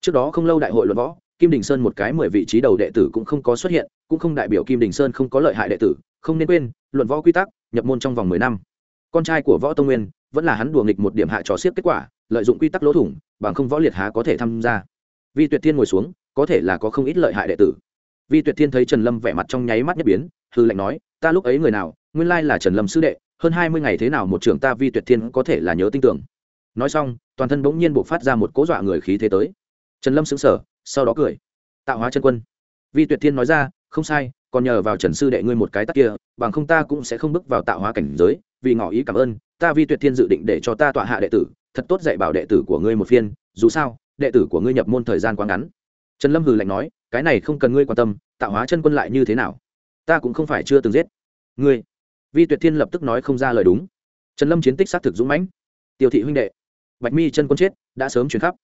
Trước đó không lâu đại hội luận võ, kim đình sơn một cái mười vị trí đầu đệ tử cũng không có xuất hiện, cũng không đại biểu kim đình sơn không có lợi hại đệ tử, không nên quên, luận võ quy tắc, nhập môn trong vòng mười năm. Con trai của võ tông nguyên, vẫn là hắn đùa nghịch một điểm hạ trò xiếc kết quả, lợi dụng quy tắc lỗ thủng, bằng không võ liệt há có thể tham gia. Vi tuyệt thiên ngồi xuống, có thể là có không ít lợi hại đệ tử. Vi tuyệt thiên thấy trần lâm vẻ mặt trong nháy mắt nhất biến hư lệnh nói, ta lúc ấy người nào nguyên lai là trần lâm sư đệ, hơn hai mươi ngày thế nào một trưởng ta vi tuyệt thiên có thể là nhớ tin tưởng. Nói xong, toàn thân bỗng nhiên buộc phát ra một cố dọa người khí thế tới. Trần lâm xứng sở sau đó cười. Tạo hóa chân quân. Vi tuyệt thiên nói ra, không sai, còn nhờ vào trần sư đệ ngươi một cái tắc kia, bằng không ta cũng sẽ không bước vào tạo hóa cảnh giới, vì ngỏ ý cảm ơn, ta vi tuyệt thiên dự định để cho ta tọa hạ đệ tử, thật tốt dạy bảo đệ tử của ngươi một phiên, dù sao, đệ tử của ngươi nhập môn thời gian quá ngắn. Trần lâm hừ lạnh nói, cái này không cần ngươi quan tâm, tạo hóa chân quân lại như thế nào? Ta cũng không phải chưa từng giết. Ngươi vi tuyệt thiên lập tức nói không ra lời đúng. Trần lâm chiến tích xác thực dũng mãnh. Tiêu thị huynh đệ, bạch mi chân quân chết, đã sớm chuyển khắp.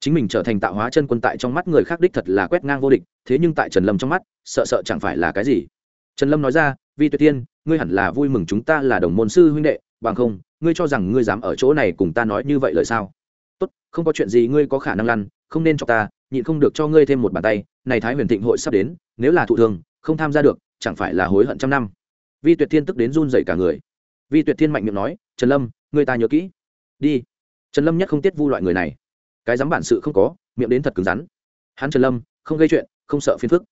Chính mình trở thành tạo hóa chân quân tại trong mắt người khác đích thật là quét ngang vô địch, thế nhưng tại trần lâm trong mắt, sợ sợ chẳng phải là cái gì. Trần lâm nói ra, vi tuyệt tiên ngươi hẳn là vui mừng chúng ta là đồng môn sư huynh đệ, bằng không, ngươi cho rằng ngươi dám ở chỗ này cùng ta nói như vậy lời sao? Tốt, không có chuyện gì ngươi có khả năng lăn, không nên cho ta, nhịn không được cho ngươi thêm một bàn tay, này thái huyền thịnh hội sắp đến, nếu là thụ thường, không tham gia được, chẳng phải là hối hận trăm năm vi tuyệt thiên tức đến run dậy cả người. Vi tuyệt thiên mạnh miệng nói, trần lâm, người ta nhớ kỹ. Đi. Trần lâm nhất không tiết vu loại người này. Cái dám bản sự không có, miệng đến thật cứng rắn. Hắn trần lâm, không gây chuyện, không sợ phiền phức.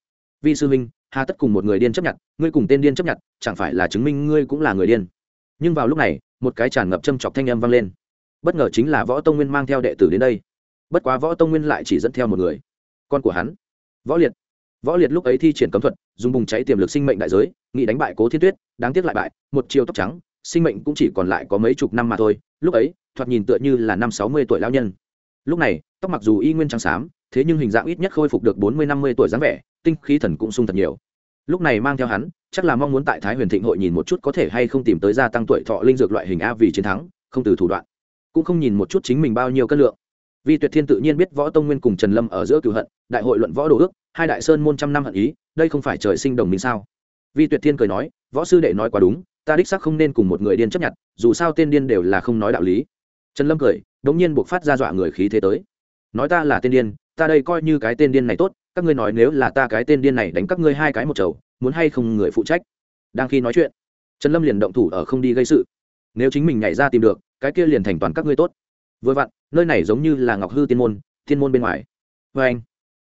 Vi sư huynh, hà tất cùng một người điên chấp nhận, ngươi cùng tên điên chấp nhận, chẳng phải là chứng minh ngươi cũng là người điên. Nhưng vào lúc này, một cái tràn ngập châm chọc thanh âm vang lên. Bất ngờ chính là võ tông nguyên mang theo đệ tử đến đây. Bất quá võ tông nguyên lại chỉ dẫn theo một người. Con của hắn. Võ liệt võ liệt lúc ấy thi triển cấm thuật, dùng bùng cháy tiềm lực sinh mệnh đại giới nghị đánh bại cố thiên tuyết, đáng tiếc lại bại, một chiều tóc trắng, sinh mệnh cũng chỉ còn lại có mấy chục năm mà thôi, lúc ấy, thoạt nhìn tựa như là năm sáu mươi tuổi lao nhân. Lúc này, tóc mặc dù y nguyên trắng xám, thế nhưng hình dạng ít nhất khôi phục được bốn mươi năm mươi tuổi dáng vẻ, tinh khí thần cũng sung thật nhiều. Lúc này mang theo hắn, chắc là mong muốn tại thái huyền thịnh hội nhìn một chút có thể hay không tìm tới gia tăng tuổi thọ linh dược loại hình a vì chiến thắng, không từ thủ đoạn. Cũng không nhìn một chút chính mình bao nhiêu cân lượng vì tuyệt thiên tự nhiên biết võ tông nguyên cùng trần lâm ở giữa cựu hận, đại hội luận võ đồ ước, hai đại sơn môn trăm năm hận ý, đây không phải trời sinh đồng minh sao? Vì tuyệt thiên cười nói, võ sư đệ nói quá đúng, ta đích xác không nên cùng một người điên chấp nhận, dù sao tên điên đều là không nói đạo lý. Trần lâm cười đ ỗ n g nhiên buộc phát ra dọa người khí thế tới. Nói ta là tên điên, ta đây coi như cái tên điên này tốt, các ngươi nói nếu là ta cái tên điên này đánh các ngươi hai cái một chầu, muốn hay không người phụ trách? Đang khi nói chuyện, trần lâm liền động thủ ở không đi gây sự. Nếu chính mình nhảy ra tìm được, cái kia liền thành toàn các ngươi tốt vừa vặn, nơi này giống như là ngọc hư tiên môn tiên môn bên ngoài. Vê anh,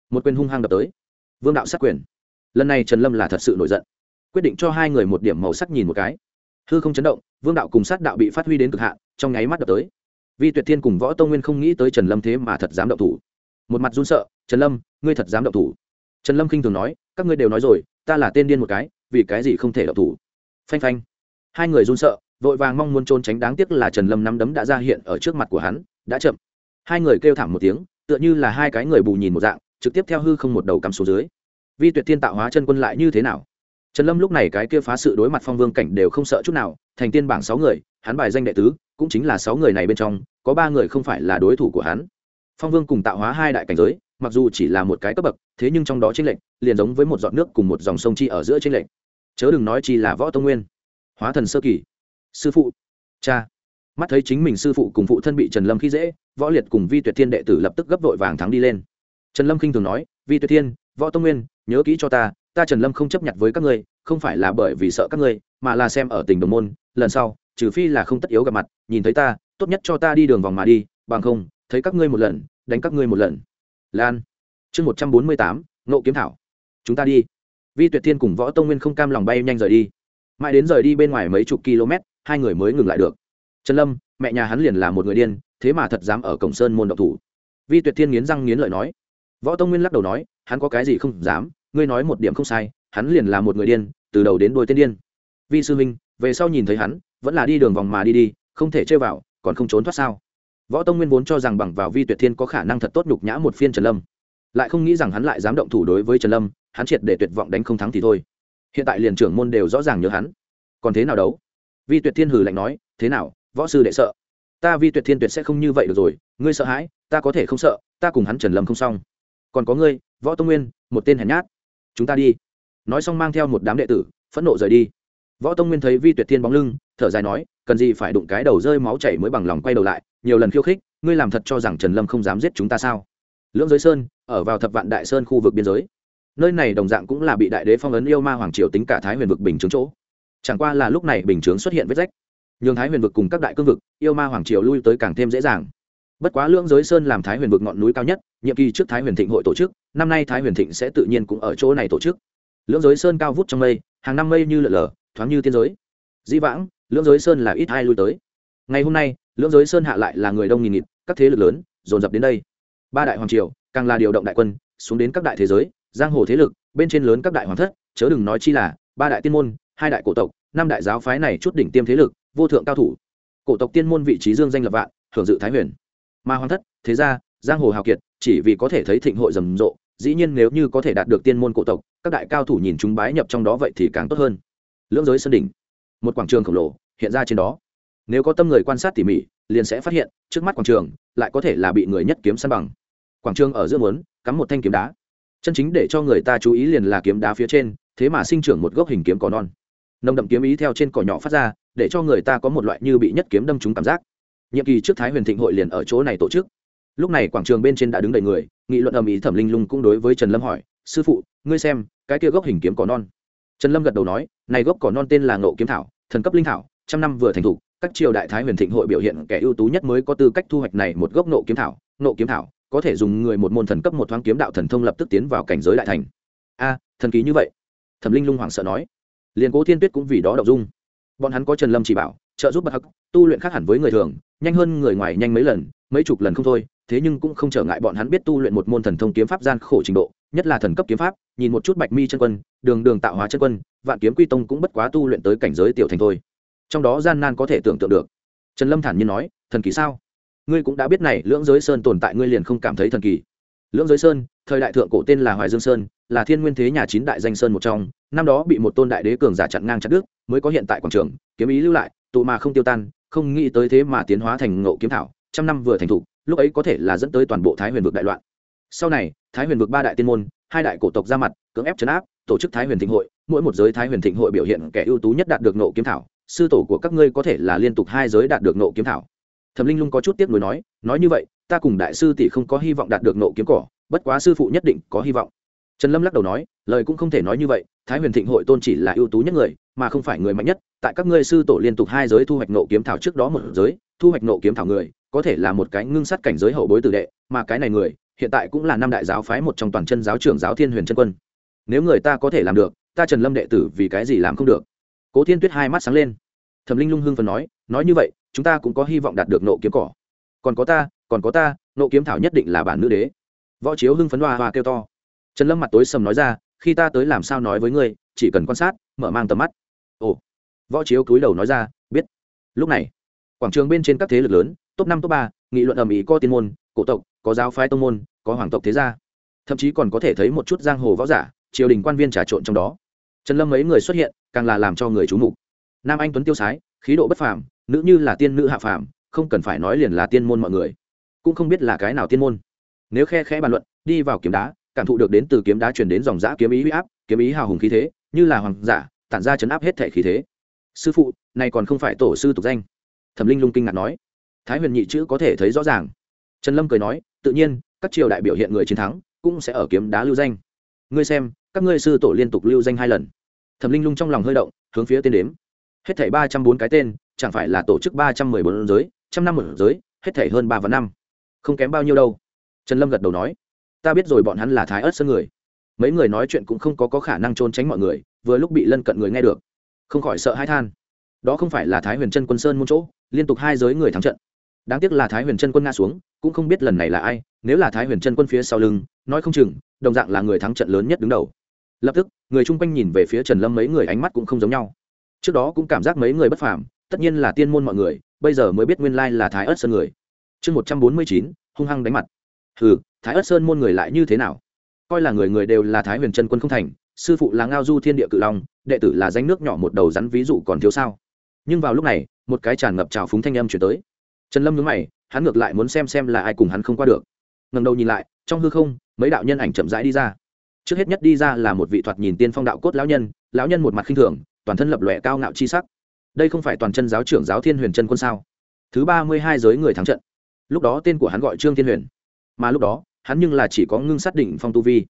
một quyền hung hăng đập tới. Vương đạo sát quyền. Lần này trần lâm là thật sự nổi giận. Quyết định cho hai người một điểm màu sắc nhìn một cái. Hư không chấn động, vương đạo cùng sát đạo bị phát huy đến cực hạn, trong nháy mắt đập tới. Vi tuyệt thiên cùng võ tông nguyên không nghĩ tới trần lâm thế mà thật dám động thủ. Một mặt run sợ, trần lâm, ngươi thật dám động thủ? Trần lâm khinh thường nói, các ngươi đều nói rồi, ta là tên điên một cái, vì cái gì không thể động thủ? Phanh phanh. Hai người run sợ vội vàng mong muốn trốn tránh, đáng tiếc là trần lâm nắm đấm đã ra hiện ở trước mặt của hắn, đã chậm. Hai người kêu thảm một tiếng, tựa như là hai cái người bù nhìn một dạng, trực tiếp theo hư không một đầu cắm xuống dưới. Vi tuyệt thiên tạo hóa chân quân lại như thế nào? Trần lâm lúc này cái kia phá sự đối mặt phong vương cảnh đều không sợ chút nào, thành tiên bảng sáu người, hắn bài danh đệ tứ, cũng chính là sáu người này bên trong, có ba người không phải là đối thủ của hắn. Phong vương cùng tạo hóa hai đại cảnh giới, mặc dù chỉ là một cái cấp bậc, thế nhưng trong đó tranh lệch, liền giống với một giọt nước cùng một dòng sông chi ở giữa tranh lệch. Chớ đừng nói chi là võ tông nguyên, hóa thần sơ kỳ sư phụ. Cha. Mắt thấy chính mình sư phụ cùng phụ thân bị trần lâm khi dễ, võ liệt cùng vi tuyệt thiên đệ tử lập tức gấp vội vàng thắng đi lên. Trần lâm k i n h thường nói, vi tuyệt thiên, võ tông nguyên, nhớ kỹ cho ta ta trần lâm không chấp nhận với các ngươi, không phải là bởi vì sợ các ngươi, mà là xem ở tỉnh đồng môn, lần sau, trừ phi là không tất yếu gặp mặt, nhìn thấy ta, tốt nhất cho ta đi đường vòng mà đi, bằng không, thấy các ngươi một lần, đánh các ngươi một lần. Lan. Chương một trăm bốn mươi tám nộ kiếm thảo. Chúng ta đi. Vi tuyệt thiên cùng võ tông nguyên không cam lòng bay nhanh rời đi. Mãi đến rời đi bên ngoài mấy chục km hai người mới ngừng lại được. Trần lâm, mẹ nhà hắn liền là một người điên, thế mà thật dám ở cổng sơn môn độc thủ. Vi tuyệt thiên nghiến răng nghiến lợi nói. Võ tông nguyên lắc đầu nói, hắn có cái gì không dám, ngươi nói một điểm không sai, hắn liền là một người điên, từ đầu đến đuôi tên điên. Vi sư minh, về sau nhìn thấy hắn, vẫn là đi đường vòng mà đi đi, không thể chơi vào, còn không trốn thoát sao? Võ tông nguyên vốn cho rằng bằng vào vi tuyệt thiên có khả năng thật tốt nhục nhã một phiên trần lâm. Lại không nghĩ rằng hắn lại dám động thủ đối với trần lâm, hắn triệt để tuyệt vọng đánh không thắng thì thôi. Hiện tại liền trưởng môn đều rõ ràng nhớ hắn. Còn thế nào đấu? Vi tuyệt thiên hử lạnh nói, thế nào, võ sư đệ sợ? Ta vi tuyệt thiên tuyệt sẽ không như vậy được rồi, ngươi sợ hãi, ta có thể không sợ, ta cùng hắn trần lâm không xong. Còn có ngươi, võ tông nguyên, một tên hèn nhát. Chúng ta đi. Nói xong mang theo một đám đệ tử, phẫn nộ rời đi. Võ tông nguyên thấy vi tuyệt thiên bóng lưng, thở dài nói, cần gì phải đụng cái đầu rơi máu chảy mới bằng lòng quay đầu lại, nhiều lần khiêu khích, ngươi làm thật cho rằng trần lâm không dám giết chúng ta sao? Lưỡng giới sơn, ở vào thập vạn đại sơn khu vực biên giới. Nơi này đồng dạng cũng là bị đại đế phong ấn yêu ma hoàng triều tính cả thái huyền vực bình chướng chỗ chẳng qua là lúc này bình chướng xuất hiện vết rách. Nhường thái huyền vực cùng các đại cương vực, yêu ma hoàng triều lui tới càng thêm dễ dàng. Bất quá lưỡng giới sơn làm thái huyền vực ngọn núi cao nhất, nhiệm kỳ trước thái huyền thịnh hội tổ chức, năm nay thái huyền thịnh sẽ tự nhiên cũng ở chỗ này tổ chức. Lưỡng giới sơn cao vút trong mây, hàng năm mây như lở lờ thoáng như tiên giới. Dĩ vãng, lưỡng giới sơn là ít ai lui tới. Ngày hôm nay, lưỡng giới sơn hạ lại là người đông nghìn nghịt, các thế lực lớn, dồn dập đến đây. Ba đại hoàng triều, càng là điều động đại quân, xuống đến các đại thế giới, giang hồ thế lực, bên trên lớn các đại hoàng thất, chớ đừng nói chi là ba đại tiên môn hai đại cổ tộc, năm đại giáo phái này chút đỉnh tiêm thế lực, vô thượng cao thủ. Cổ tộc tiên môn vị trí dương danh lập vạn, hưởng dự thái huyền. Mà hoàng thất, thế gia, giang hồ hào kiệt, chỉ vì có thể thấy thịnh hội rầm rộ, dĩ nhiên nếu như có thể đạt được tiên môn cổ tộc, các đại cao thủ nhìn chúng bái nhập trong đó vậy thì càng tốt hơn. Lưỡng giới sơn đỉnh, một quảng trường khổng lồ hiện ra trên đó. Nếu có tâm người quan sát tỉ mỉ, liền sẽ phát hiện, trước mắt quảng trường lại có thể là bị người nhất kiếm săn bằng. Quảng trường ở giữa muốn, cắm một thanh kiếm đá. Chân chính để cho người ta chú ý liền là kiếm đá phía trên, thế mà sinh trưởng một gốc hình kiếm cỏ non nồng đậm kiếm ý theo trên cỏ nhỏ phát ra, để cho người ta có một loại như bị nhất kiếm đâm trúng cảm giác. Nhiệm kỳ trước thái huyền thịnh hội liền ở chỗ này tổ chức. Lúc này quảng trường bên trên đã đứng đầy người, nghị luận ầm ĩ thẩm linh lung cũng đối với trần lâm hỏi, sư phụ, ngươi xem, cái kia gốc hình kiếm cỏ non. Trần lâm gật đầu nói, này gốc cỏ non tên là ngộ kiếm thảo, thần cấp linh thảo, trăm năm vừa thành thục, các triều đại thái huyền thịnh hội biểu hiện kẻ ưu tú nhất mới có tư cách thu hoạch này một gốc nộ kiếm thảo. Nộ kiếm thảo, có thể dùng người một môn thần cấp một thoáng kiếm đạo thần thông lập tức tiến vào cảnh giới đại thành. A, thần ký như vậy. Thẩm linh lung hoảng sợ nói liền cố thiên tuyết cũng vì đó đậu dung. Bọn hắn có trần lâm chỉ bảo, trợ giúp bậc hắc, tu luyện khác hẳn với người thường, nhanh hơn người ngoài nhanh mấy lần, mấy chục lần không thôi, thế nhưng cũng không trở ngại bọn hắn biết tu luyện một môn thần thông kiếm pháp gian khổ trình độ, nhất là thần cấp kiếm pháp, nhìn một chút bạch mi chân quân, đường đường tạo hóa chân quân, vạn kiếm quy tông cũng bất quá tu luyện tới cảnh giới tiểu thành thôi. Trong đó gian nan có thể tưởng tượng được. Trần lâm thản nhiên nói, thần kỳ sao? Ngươi cũng đã biết này, lưỡng giới sơn tồn tại ngươi liền không cảm thấy thần kỳ. Lưỡng giới sơn, thời đại thượng cổ tên là hoài dương sơn là thiên nguyên thế nhà chín đại danh sơn một trong, năm đó bị một tôn đại đế cường giả chặn ngang chặt đứt, mới có hiện tại quảng trường, kiếm ý lưu lại, tụ mà không tiêu tan, không nghĩ tới thế mà tiến hóa thành ngộ kiếm thảo, trăm năm vừa thành thủ lúc ấy có thể là dẫn tới toàn bộ thái huyền vực đại loạn. Sau này, thái huyền vực ba đại tiên môn, hai đại cổ tộc ra mặt, cưỡng ép chấn áp, tổ chức thái huyền thịnh hội, mỗi một giới thái huyền thịnh hội biểu hiện kẻ ưu tú nhất đạt được nộ kiếm thảo, sư tổ của các ngươi có thể là liên tục hai giới đạt được nộ kiếm thảo. Thẩm linh lung có chút tiếc nuối nói nói như vậy, ta cùng đại sư tỷ không có hy vọng đạt được nộ kiếm cỏ, bất quá sư phụ nhất định có hy vọng trần lâm lắc đầu nói, lời cũng không thể nói như vậy, thái huyền thịnh hội tôn chỉ là ưu tú nhất người, mà không phải người mạnh nhất. Tại các ngươi sư tổ liên tục hai giới thu hoạch nộ kiếm thảo trước đó một giới, thu hoạch nộ kiếm thảo người, có thể là một cái ngưng sắt cảnh giới hậu bối tử đệ, mà cái này người, hiện tại cũng là năm đại giáo phái một trong toàn chân giáo trưởng giáo thiên huyền chân quân. Nếu người ta có thể làm được, ta trần lâm đệ tử vì cái gì làm không được? Cố thiên tuyết hai mắt sáng lên. Thẩm linh lung hưng phần nói nói như vậy, chúng ta cũng có hy vọng đạt được nộ kiếm cỏ. Còn có ta, còn có ta, nộ kiếm thảo nhất định là bản nữ đế. Võ chiếu hưng phấn hoa hoa kêu to trần lâm mặt tối sầm nói ra, khi ta tới làm sao nói với ngươi, chỉ cần quan sát, mở mang tầm mắt. Ồ. Võ chiếu cúi đầu nói ra, biết. Lúc này, quảng trường bên trên các thế lực lớn, top năm, top ba, nghị luận ầm ĩ có tiên môn, cổ tộc, có giáo phái tông môn, có hoàng tộc thế gia. Thậm chí còn có thể thấy một chút giang hồ võ giả, triều đình quan viên trà trộn trong đó. Trần lâm mấy người xuất hiện, càng là làm cho người chú mục. Nam anh tuấn tiêu sái, khí độ bất phàm, nữ như là tiên nữ hạ phàm, không cần phải nói liền là tiên môn mọi người. Cũng không biết là cái nào tiên môn. Nếu khe khẽ bàn luận, đi vào kiếm đá cảm thụ được đến từ kiếm đá truyền đến dòng giã kiếm ý huy áp, kiếm ý hào hùng khí thế, như là hoàng giả, tản ra chấn áp hết thể khí thế. Sư phụ, này còn không phải tổ sư tục danh. Thẩm linh lung kinh ngạc nói. Thái huyền nhị chữ có thể thấy rõ ràng. Trần lâm cười nói, tự nhiên, các triều đại biểu hiện người chiến thắng, cũng sẽ ở kiếm đá lưu danh. Ngươi xem, các ngươi sư tổ liên tục lưu danh hai lần. Thẩm linh lung trong lòng hơi động, hướng phía tên đếm. Hết thảy ba trăm bốn cái tên, chẳng phải là tổ chức ba trăm mười bốn giới, trăm năm một giới, hết thảy hơn ba và năm. Không kém bao nhiêu đâu. Trần lâm gật đầu nói ta biết rồi bọn hắn là thái ớt sơn người. Mấy người nói chuyện cũng không có, có khả năng trốn tránh mọi người vừa lúc bị lân cận người nghe được. Không khỏi sợ hãi than. Đó không phải là thái huyền trân quân sơn môn chỗ liên tục hai giới người thắng trận. Đáng tiếc là thái huyền trân quân nga xuống cũng không biết lần này là ai nếu là thái huyền trân quân phía sau lưng nói không chừng đồng dạng là người thắng trận lớn nhất đứng đầu. Lập tức người chung quanh nhìn về phía trần lâm mấy người ánh mắt cũng không giống nhau. Trước đó cũng cảm giác mấy người bất phàm tất nhiên là tiên môn mọi người bây giờ mới biết nguyên lai là thái ớt sơn người. Chương một trăm bốn mươi chín hung hăng đánh mặt. Hừ thái ất sơn môn người lại như thế nào? Coi là người người đều là thái huyền trân quân không thành, sư phụ là ngao du thiên địa cự long, đệ tử là danh nước nhỏ một đầu rắn ví dụ còn thiếu sao? Nhưng vào lúc này, một cái tràn ngập trào phúng thanh âm chuyển tới. Trần lâm nhớ mày, hắn ngược lại muốn xem xem là ai cùng hắn không qua được. Ngần đầu nhìn lại, trong hư không, mấy đạo nhân ảnh chậm rãi đi ra. Trước hết nhất đi ra là một vị thoạt nhìn tiên phong đạo cốt lão nhân lão nhân một mặt khinh thường, toàn thân lập lòe cao ngạo chi sắc. Đây không phải toàn chân giáo trưởng giáo thiên huyền chân quân sao? Thứ ba mươi hai giới người thắng trận. Lúc đó tên của hắn gọi trương thiên huyền. Mà lúc đó hắn nhưng là chỉ có ngưng sát định phong tu vi.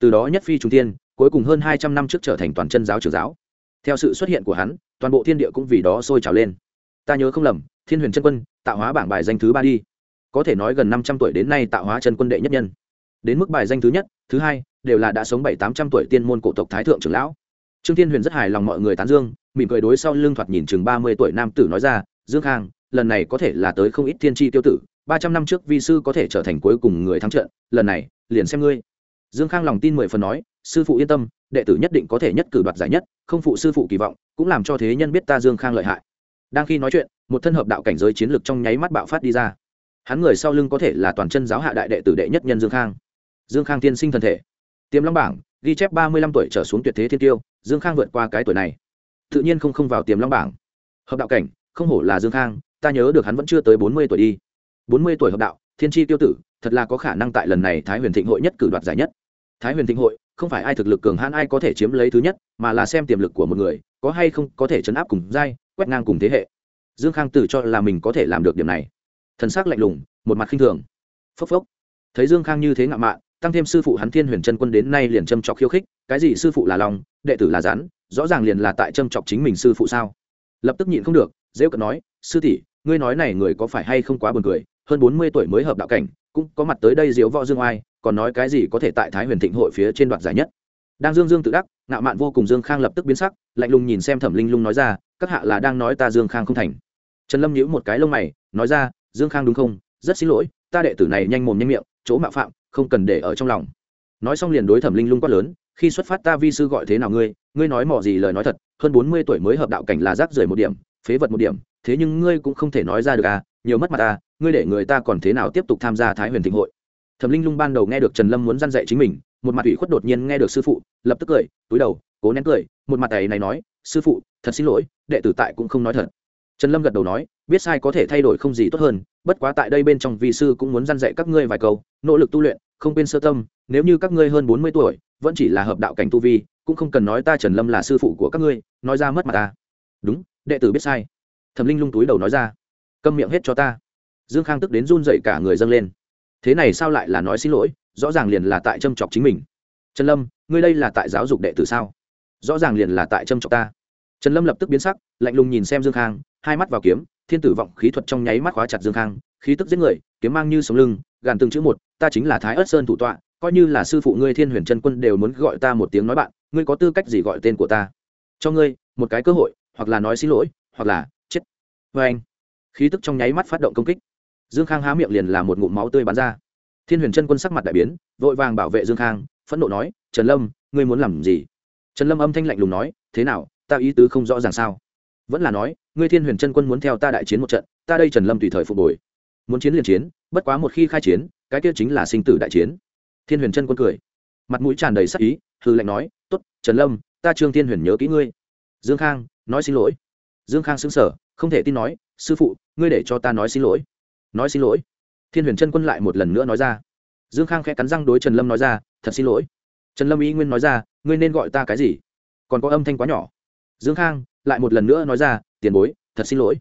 Từ đó nhất phi trung tiên cuối cùng hơn hai trăm năm trước trở thành toàn chân giáo trưởng giáo. Theo sự xuất hiện của hắn, toàn bộ thiên địa cũng vì đó sôi trào lên. Ta nhớ không lầm, thiên huyền chân quân, tạo hóa bảng bài danh thứ ba đi. Có thể nói gần năm trăm tuổi đến nay tạo hóa chân quân đệ nhất nhân. Đến mức bài danh thứ nhất, thứ hai, đều là đã sống bảy, tám trăm tuổi tiên môn cổ tộc thái thượng trưởng lão. Trương thiên huyền rất hài lòng mọi người tán dương, mỉm cười đối sau lưng thoạt nhìn chừng ba mươi tuổi nam tử nói ra, dương khang, lần này có thể là tới không ít thiên tri tiêu tử ba trăm năm trước vi sư có thể trở thành cuối cùng người thắng trận, lần này, liền xem ngươi. Dương khang lòng tin mười phần nói, sư phụ yên tâm, đệ tử nhất định có thể nhất cử đoạt giải nhất, không phụ sư phụ kỳ vọng, cũng làm cho thế nhân biết ta dương khang lợi hại. Đang khi nói chuyện, một thân hợp đạo cảnh giới chiến lược trong nháy mắt bạo phát đi ra. Hắn người sau lưng có thể là toàn chân giáo hạ đại đệ tử đệ nhất nhân dương khang. Dương khang tiên sinh thân thể. Tiềm long bảng, ghi chép ba mươi lăm tuổi trở xuống tuyệt thế thiên tiêu, dương khang vượt qua cái tuổi này. Tự nhiên không không vào tiềm long bảng. Hợp đạo cảnh, không hổ là dương khang, ta nhớ được hắn vẫn chưa tới bốn mươi tuổi đi bốn mươi tuổi hợp đạo, thiên tri tiêu tử, thật là có khả năng tại lần này thái huyền thịnh hội nhất cử đoạt giải nhất. Thái huyền thịnh hội, không phải ai thực lực cường hãn ai có thể chiếm lấy thứ nhất, mà là xem tiềm lực của một người, có hay không có thể chấn áp cùng giai, quét ngang cùng thế hệ. Dương khang tự cho là mình có thể làm được điểm này. Thần sắc lạnh lùng, một mặt khinh thường. Phốc phốc. Thấy dương khang như thế ngạo mạn, tăng thêm sư phụ hắn thiên huyền chân quân đến nay liền châm chọc khiêu khích, cái gì sư phụ là lòng, đệ tử là rắn, rõ ràng liền là tại châm chọc chính mình sư phụ sao? Lập tức nhịn không được dễ cận nói, sư tỷ, ngươi nói này người có phải hay không quá buồn cười hơn bốn mươi tuổi mới hợp đạo cảnh, cũng có mặt tới đây diếu võ dương oai, còn nói cái gì có thể tại thái huyền thịnh hội phía trên đoạt giải nhất. Đang dương dương tự đắc, ngạo mạn vô cùng dương khang lập tức biến sắc, lạnh lùng nhìn xem thẩm linh lung nói ra, các hạ là đang nói ta dương khang không thành. Trần lâm nhíu một cái lông mày, nói ra, dương khang đúng không? Rất xin lỗi, ta đệ tử này nhanh mồm nhanh miệng, chỗ mạo phạm, không cần để ở trong lòng. Nói xong liền đối thẩm linh lung quát lớn, khi xuất phát ta vi sư gọi thế nào ngươi? Ngươi nói mò gì lời nói thật, hơn bốn mươi tuổi mới hợp đạo cảnh là rác rưởi một điểm, phế vật một điểm, thế nhưng ngươi cũng không thể nói ra được à nhiều mất mặt ta ngươi để người ta còn thế nào tiếp tục tham gia thái huyền thịnh hội? Thẩm linh lung ban đầu nghe được trần lâm muốn g i dạy chính mình, một mặt ủy khuất đột nhiên nghe được sư phụ, lập tức cười, túi đầu, cố nén cười, một mặt này này nói, sư phụ, thật xin lỗi, đệ tử tại cũng không nói thật. Trần lâm gật đầu nói, biết sai có thể thay đổi không gì tốt hơn, bất quá tại đây bên trong vị sư cũng muốn g i dạy các ngươi vài câu, nỗ lực tu luyện, không quên sơ tâm, nếu như các ngươi hơn bốn mươi tuổi, vẫn chỉ là hợp đạo cảnh tu vi, cũng không cần nói ta trần lâm là sư phụ của các ngươi, nói ra mất mặt ta. Đúng, đệ tử biết sai. Thẩm linh lung túi đầu nói ra, câm miệng hết cho ta dương khang tức đến run dậy cả người dâng lên. Thế này sao lại là nói xin lỗi, rõ ràng liền là tại châm chọc chính mình. Trần lâm, ngươi đây là tại giáo dục đệ tử sao? Rõ ràng liền là tại châm chọc ta. Trần lâm lập tức biến sắc, lạnh lùng nhìn xem dương khang, hai mắt vào kiếm, thiên tử vọng khí thuật trong nháy mắt khóa chặt dương khang, khí tức giết người, kiếm mang như sống lưng, gàn từng chữ một, ta chính là thái ất sơn thủ tọa, coi như là sư phụ ngươi thiên huyền trân quân đều muốn gọi ta một tiếng nói bạn, ngươi có tư cách gì gọi tên của ta? Cho ngươi một cái cơ hội, hoặc là nói xin lỗi, hoặc là chết. Vê anh. Khí tức trong nháy mắt phát động công kích dương khang há miệng liền là một ngụm máu tươi bắn ra. Thiên huyền chân quân sắc mặt đại biến, vội vàng bảo vệ dương khang, phẫn nộ nói, trần lâm, ngươi muốn làm gì? Trần lâm âm thanh lạnh lùng nói, thế nào, ta ý tứ không rõ ràng sao? Vẫn là nói, ngươi thiên huyền chân quân muốn theo ta đại chiến một trận, ta đây trần lâm tùy thời phục hồi. Muốn chiến liền chiến, bất quá một khi khai chiến, cái kia chính là sinh tử đại chiến. Thiên huyền chân quân cười. Mặt mũi tràn đầy sắc ý hư lạnh nói t ố t trần lâm, ta trương thiên huyền nhớ kỹ ngươi. Dương khang nói xin lỗi. Dương khang xứng sở không thể tin nói, sư phụ, ngươi để cho ta nói xin lỗi nói xin lỗi. Thiên huyền chân quân lại một lần nữa nói ra. Dương khang khẽ cắn răng đối trần lâm nói ra, thật xin lỗi. Trần lâm ý nguyên nói ra, ngươi nên gọi ta cái gì? Còn có âm thanh quá nhỏ. Dương khang lại một lần nữa nói ra, tiền bối, thật xin lỗi.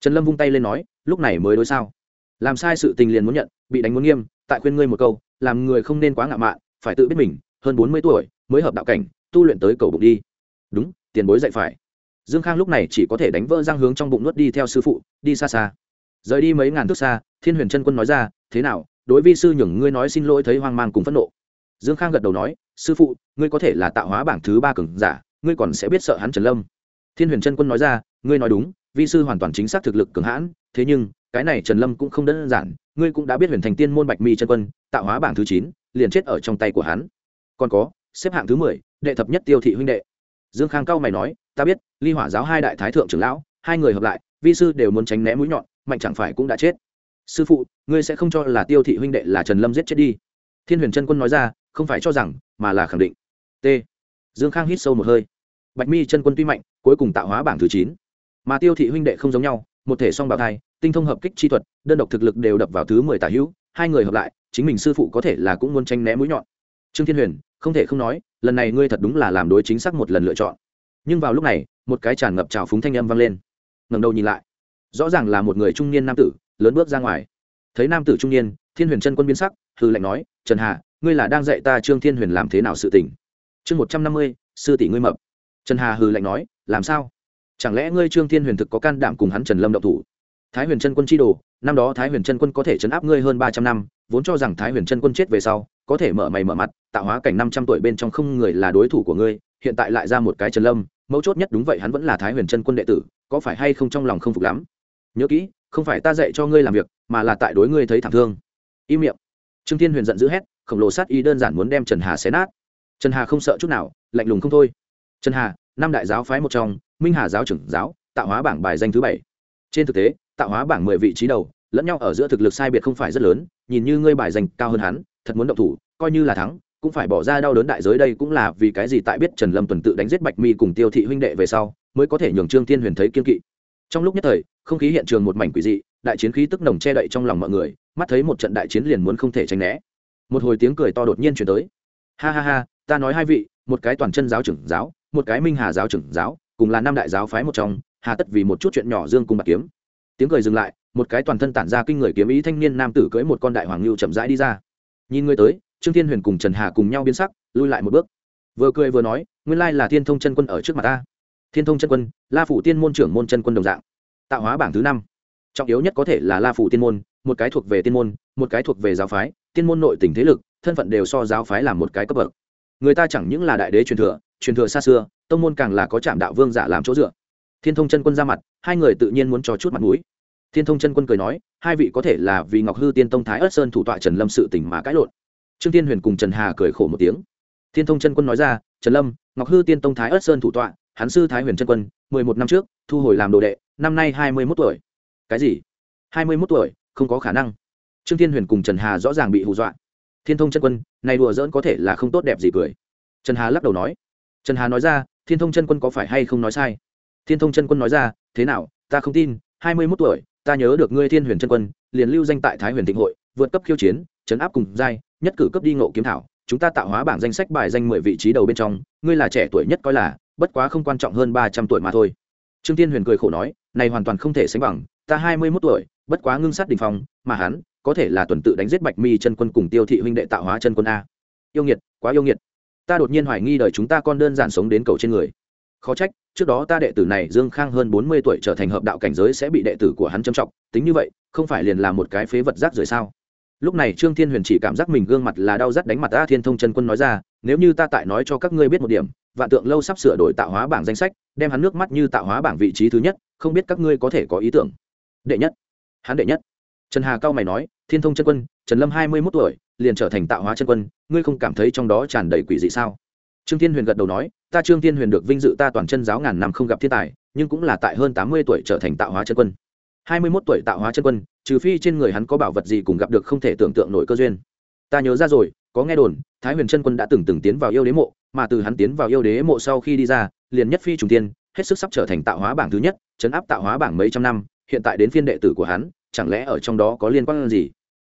Trần lâm vung tay lên nói, lúc này mới đối sao? Làm sai sự tình liền muốn nhận, bị đánh muốn nghiêm, tại khuyên ngươi một câu, làm người không nên quá ngạo mạn, phải tự biết mình, hơn bốn mươi tuổi, mới hợp đạo cảnh, tu luyện tới cầu bụng đi. Đúng, tiền bối dạy phải. Dương khang lúc này chỉ có thể đánh vỡ răng hướng trong bụng nuốt đi theo sư phụ, đi xa xa rời đi mấy ngàn thước xa, thiên huyền trân quân nói ra, thế nào, đối vi sư nhường ngươi nói xin lỗi thấy hoang mang cùng phẫn nộ. Dương khang gật đầu nói, sư phụ, ngươi có thể là tạo hóa bảng thứ ba cường giả, ngươi còn sẽ biết sợ hắn trần lâm. Thiên huyền trân quân nói ra, ngươi nói đúng, vi sư hoàn toàn chính xác thực lực cường hãn, thế nhưng, cái này trần lâm cũng không đơn giản, ngươi cũng đã biết huyền thành tiên môn bạch mi chân quân, tạo hóa bảng thứ chín, liền chết ở trong tay của hắn. Còn có, xếp hạng thứ mười, đệ thập nhất tiêu thị huynh đệ. Dương khang cao mày nói, ta biết, ly hỏa giáo hai đại thái thượng trưởng lão, hai người hợp lại, vi sư đều muốn tránh né mũi nhọn mạnh chẳng phải cũng đã chết. Sư phụ, ngươi sẽ không cho là tiêu thị huynh đệ là trần lâm giết chết đi. Thiên huyền chân quân nói ra, không phải cho rằng, mà là khẳng định. T. Dương khang hít sâu một hơi. Bạch mi chân quân tuy mạnh, cuối cùng tạo hóa bảng thứ chín. Mà tiêu thị huynh đệ không giống nhau, một thể song bào thai, tinh thông hợp kích chi thuật, đơn độc thực lực đều đập vào thứ mười tả hữu, hai người hợp lại, chính mình sư phụ có thể là cũng muốn tranh né mũi nhọn. Trương thiên huyền, không thể không nói, lần này ngươi thật đúng là làm đối chính xác một lần lựa chọn. Nhưng vào lúc này, một cái tràn ngập trào phúng thanh âm vang lên. Ngẩng đầu nhìn lại rõ ràng là một người trung niên nam tử, lớn bước ra ngoài. Thấy nam tử trung niên, thiên huyền chân quân biến sắc hư lệnh nói, trần hà, ngươi là đang dạy ta trương thiên huyền làm thế nào sự tình? Chương một trăm năm mươi, sư tỷ ngươi mập. Trần hà hư lệnh nói, làm sao? Chẳng lẽ ngươi trương thiên huyền thực có can đảm cùng hắn trần lâm động thủ? Thái huyền chân quân chi đồ, năm đó thái huyền chân quân có thể chấn áp ngươi hơn ba trăm năm, vốn cho rằng thái huyền chân quân chết về sau, có thể mở mày mở mặt, tạo hóa cảnh năm trăm tuổi bên trong không người là đối thủ của ngươi, hiện tại lại ra một cái trần lâm, mấu chốt nhất đúng vậy hắn vẫn là thái huyền chân quân đệ tử, có phải hay không trong lòng không phục lắm? Nhớ kỹ, không phải ta dạy cho ngươi làm việc, mà là tại đối ngươi thấy thảm thương. Im miệng. Trương thiên huyền giận dữ hét, khổng lồ sát y đơn giản muốn đem trần hà xé nát. Trần hà không sợ chút nào, lạnh lùng không thôi. Trần hà, năm đại giáo phái một trong, minh hà giáo trưởng giáo, tạo hóa bảng bài danh thứ bảy. Trên thực tế, tạo hóa bảng mười vị trí đầu, lẫn nhau ở giữa thực lực sai biệt không phải rất lớn, nhìn như ngươi bài danh cao hơn hắn, thật muốn động thủ, coi như là thắng, cũng phải bỏ ra đau đớn đại giới đây cũng là vì cái gì tại biết trần lâm tuần tự đánh giết bạch mi cùng tiêu thị huynh đệ về sau, mới có thể nhường trương thiên huyền thấy kiên kỵ trong lúc nhất thời, không khí hiện trường một mảnh quỷ dị, đại chiến khí tức nồng che đậy trong lòng mọi người, mắt thấy một trận đại chiến liền muốn không thể tránh né. Một hồi tiếng cười to đột nhiên chuyển tới. Ha ha ha, ta nói hai vị, một cái toàn chân giáo trưởng giáo, một cái minh hà giáo trưởng giáo, cùng là năm đại giáo phái một trong, hà tất vì một chút chuyện nhỏ dương cùng bạc kiếm. Tiếng cười dừng lại, một cái toàn thân tản ra kinh người kiếm ý thanh niên nam tử cưỡi một con đại hoàng lưu chậm rãi đi ra. Nhìn người tới, trương thiên huyền cùng trần hà cùng nhau biến sắc, lui lại một bước. Vừa cười vừa nói, nguyên lai là thiên thông chân quân ở trước mặt ta thiên thông chân quân, la phủ tiên môn trưởng môn chân quân đồng dạng. Tạo hóa bảng thứ năm. Trọng yếu nhất có thể là la phủ tiên môn, một cái thuộc về tiên môn, một cái thuộc về giáo phái, tiên môn nội tỉnh thế lực, thân phận đều so giáo phái là một cái cấp bậc. Người ta chẳng những là đại đế truyền thừa truyền thừa xa xưa, tông môn càng là có trạm đạo vương giả làm chỗ dựa. Thiên thông chân quân ra mặt, hai người tự nhiên muốn cho chút mặt mũi. Thiên thông chân quân cười nói, hai vị có thể là vì ngọc hư tiên tông thái ất sơn thủ tọa trần lâm sự tỉnh mà cãi lộn. Trương tiên huyền cùng trần hà cười khổ một tiếng. Thiên thông chân quân nói ra, trần lâm, ngọc hư tiên tông thái ất sơn thủ tọa hắn sư thái huyền chân quân, mười một năm trước, thu hồi làm đồ đệ, năm nay hai mươi mốt tuổi. Cái gì? Hai mươi mốt tuổi, không có khả năng. Trương thiên huyền cùng trần hà rõ ràng bị hù dọa. Thiên thông chân quân, này đùa dỡn có thể là không tốt đẹp gì cười. Trần hà lắc đầu nói. Trần hà nói ra, thiên thông chân quân có phải hay không nói sai? Thiên thông chân quân nói ra, thế nào, ta không tin, hai mươi mốt tuổi, ta nhớ được ngươi thiên huyền chân quân, liền lưu danh tại thái huyền thịnh hội, vượt cấp khiêu chiến chấn áp cùng giai, nhất cử cấp đi ngộ kiếm thảo, chúng ta tạo hóa bảng danh sách bài danh mười vị trí đầu bên trong, ngươi là trẻ tuổi nhất coi là bất quá không quan trọng hơn ba trăm tuổi mà thôi. Trương tiên huyền cười khổ nói, này hoàn toàn không thể sánh bằng, ta hai mươi mốt tuổi, bất quá ngưng sát đình phong, mà hắn, có thể là tuần tự đánh giết bạch mi chân quân cùng tiêu thị huynh đệ tạo hóa chân quân a. Yêu nghiệt, quá yêu nghiệt. Ta đột nhiên hoài nghi đời chúng ta con đơn giản sống đến cầu trên người. Khó trách, trước đó ta đệ tử này dương khang hơn bốn mươi tuổi trở thành hợp đạo cảnh giới sẽ bị đệ tử của hắn châm trọng, tính như vậy, không phải liền là một cái phế vật rác rưởi sao? Lúc này trương thiên huyền chỉ cảm giác mình gương mặt là đau rắt đánh mặt a thiên thông chân quân nói ra, nếu như ta tại nói cho các ngươi biết một điểm vạn tượng lâu sắp sửa đổi tạo hóa bảng danh sách, đem hắn nước mắt như tạo hóa bảng vị trí thứ nhất, không biết các ngươi có thể có ý tưởng. Đệ nhất. Hắn đệ nhất. Trần hà cao mày nói, thiên thông chân quân, trần lâm hai mươi mốt tuổi, liền trở thành tạo hóa chân quân, ngươi không cảm thấy trong đó tràn đầy quỷ dị sao? Trương thiên huyền gật đầu nói, ta trương thiên huyền được vinh dự ta toàn chân giáo ngàn năm không gặp thiên tài, nhưng cũng là tại hơn tám mươi tuổi trở thành tạo hóa chân quân. hai mươi mốt tuổi tạo hóa chân quân, trừ phi trên người hắn có bảo vật gì cùng gặp được không thể tưởng tượng nổi cơ duyên. Ta nhớ ra rồi có nghe đồn, thái huyền chân quân đã từng từng tiến vào yêu đế mộ, mà từ hắn tiến vào yêu đế mộ sau khi đi ra, liền nhất phi trùng tiên, hết sức sắp trở thành tạo hóa bảng thứ nhất, chấn áp tạo hóa bảng mấy trăm năm, hiện tại đến phiên đệ tử của hắn, chẳng lẽ ở trong đó có liên quan gì?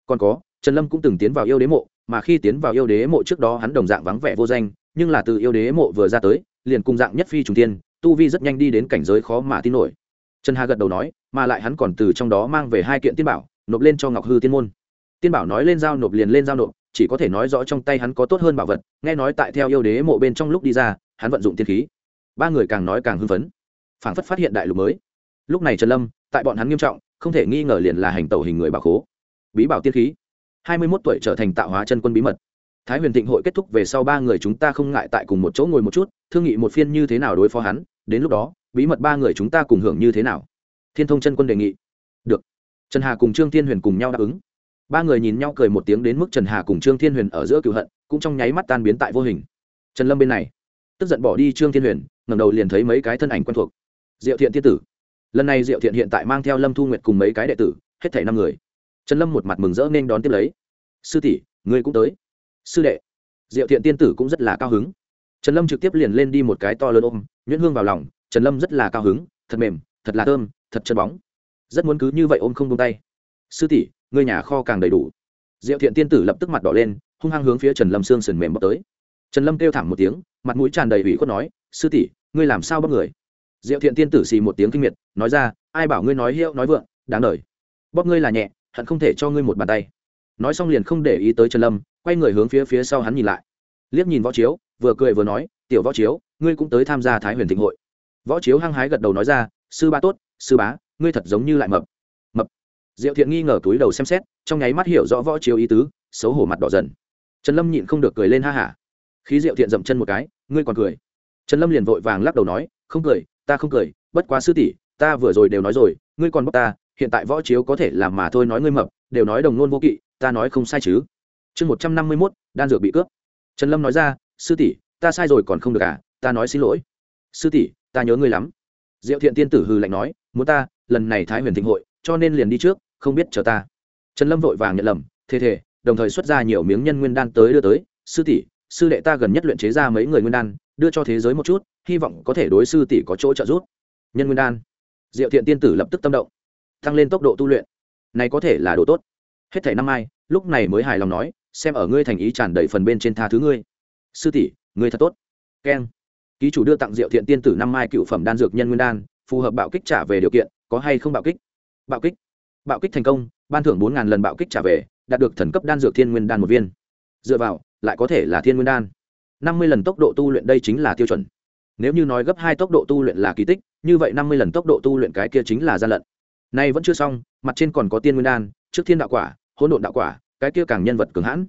Còn có, trần lâm cũng từng tiến vào yêu đế mộ, mà khi tiến vào yêu đế mộ trước đó hắn đồng dạng vắng vẻ vô danh, nhưng là từ yêu đế mộ vừa ra tới, liền cùng dạng nhất phi trùng tiên, tu vi rất nhanh đi đến cảnh giới khó mà tin nổi. Trần hà gật đầu nói, mà lại hắn còn từ trong đó mang về hai kiện tiên bảo, nộp lên cho ngọc hư tiên môn. Tiên bảo nói lên giao nộp liền lên giao nộp chỉ có thể nói rõ trong tay hắn có tốt hơn bảo vật, nghe nói tại theo yêu đế mộ bên trong lúc đi ra, hắn vận dụng tiên khí. Ba người càng nói càng hưng phấn. Phảng phất phát hiện đại lục mới. Lúc này trần lâm, tại bọn hắn nghiêm trọng, không thể nghi ngờ liền là hành tẩu hình người bảo khố. Bí bảo tiên khí. Hai mươi mốt tuổi trở thành tạo hóa chân quân bí mật. Thái huyền thịnh hội kết thúc về sau ba người chúng ta không ngại tại cùng một chỗ ngồi một chút, thương nghị một phiên như thế nào đối phó hắn, đến lúc đó, bí mật ba người chúng ta cùng hưởng như thế nào? Thiên thông chân quân đề nghị. Được. Trần hà cùng trương thiên huyền cùng nhau đáp ứng ba người nhìn nhau cười một tiếng đến mức trần hà cùng trương thiên huyền ở giữa cựu hận, cũng trong nháy mắt tan biến tại vô hình. Trần lâm bên này, tức giận bỏ đi trương thiên huyền ngầm đầu liền thấy mấy cái thân ảnh quen thuộc. Diệu thiện tiên tử. Lần này diệu thiện hiện tại mang theo lâm thu nguyệt cùng mấy cái đệ tử, hết thảy năm người. Trần lâm một mặt mừng rỡ nên đón tiếp lấy. Sư tỷ, ngươi cũng tới. Sư đệ. Diệu thiện tiên tử cũng rất là cao hứng. Trần lâm trực tiếp liền lên đi một cái to lớn ôm, nhuyễn hương vào lòng, trần lâm rất là cao hứng, thật mềm, thật là thơm, thật chân bóng. Rất muốn cứ như vậy ôm không tung tay. Sư tỷ ngươi nhà kho càng đầy đủ. Diệu thiện tiên tử lập tức mặt đỏ lên, hung hăng hướng phía trần lâm xương sườn mềm bóc tới. Trần lâm kêu thảm một tiếng, mặt mũi tràn đầy ủy khuất nói, sư tỷ, ngươi làm sao bóc người? Diệu thiện tiên tử xì một tiếng kinh miệt, nói ra, ai bảo ngươi nói hiệu, nói vượng, đáng đời. Bóp ngươi là nhẹ, hận không thể cho ngươi một bàn tay. Nói xong liền không để ý tới trần lâm, quay người hướng phía phía sau hắn nhìn lại. Liếc nhìn võ chiếu, vừa cười vừa nói, tiểu võ chiếu, ngươi cũng tới tham gia thái huyền thịnh hội. Võ chiếu hăng hái gật đầu nói ra, sư ba tốt, sư bá, ngươi thật giống như lại mập diệu thiện nghi ngờ túi đầu xem xét, trong nháy mắt hiểu rõ võ chiếu ý tứ, xấu hổ mặt đỏ dần. Trần lâm nhịn không được cười lên ha hả. Khí diệu thiện dậm chân một cái, ngươi còn cười. Trần lâm liền vội vàng lắc đầu nói, không cười, ta không cười, bất quá sư tỷ, ta vừa rồi đều nói rồi, ngươi còn bóc ta, hiện tại võ chiếu có thể làm mà thôi nói ngươi mập, đều nói đồng nôn vô kỵ, ta nói không sai chứ. Chương một trăm năm mươi mốt, đan dược bị cướp. Trần lâm nói ra, sư tỷ, ta sai rồi còn không được à ta nói xin lỗi. Sư tỷ, ta nhớ ngươi lắm. Diệu thiện tiên tử hư lạnh nói, muốn ta, lần này thái huyền thịnh hội, cho nên liền đi trước không biết chờ ta. Trần lâm vội vàng nhận lầm thế thể đồng thời xuất ra nhiều miếng nhân nguyên đan tới đưa tới. Sư tỷ, sư đệ ta gần nhất luyện chế ra mấy người nguyên đan, đưa cho thế giới một chút, hy vọng có thể đối sư tỷ có chỗ trợ giúp. Nhân nguyên đan. Diệu thiện tiên tử lập tức tâm động. Tăng lên tốc độ tu luyện. Này có thể là đồ tốt. Hết thảy năm mai, lúc này mới hài lòng nói, xem ở ngươi thành ý tràn đầy phần bên trên tha thứ ngươi. Sư tỷ, ngươi thật tốt. Keng. Ký chủ đưa tặng diệu thiện tiên tử năm mai cựu phẩm đan dược nhân nguyên đan, phù hợp bạo kích trả về điều kiện, có hay không bạo kích? Bạo kích bạo kích thành công, ban thưởng bốn lần bạo kích trả về, đạt được thần cấp đan dược thiên nguyên đan một viên. Dựa vào, lại có thể là thiên nguyên đan. năm mươi lần tốc độ tu luyện đây chính là tiêu chuẩn. Nếu như nói gấp hai tốc độ tu luyện là kỳ tích, như vậy năm mươi lần tốc độ tu luyện cái kia chính là gian lận. Nay vẫn chưa xong, mặt trên còn có tiên nguyên đan, trước thiên đạo quả, hỗn độn đạo quả, cái kia càng nhân vật cường hãn.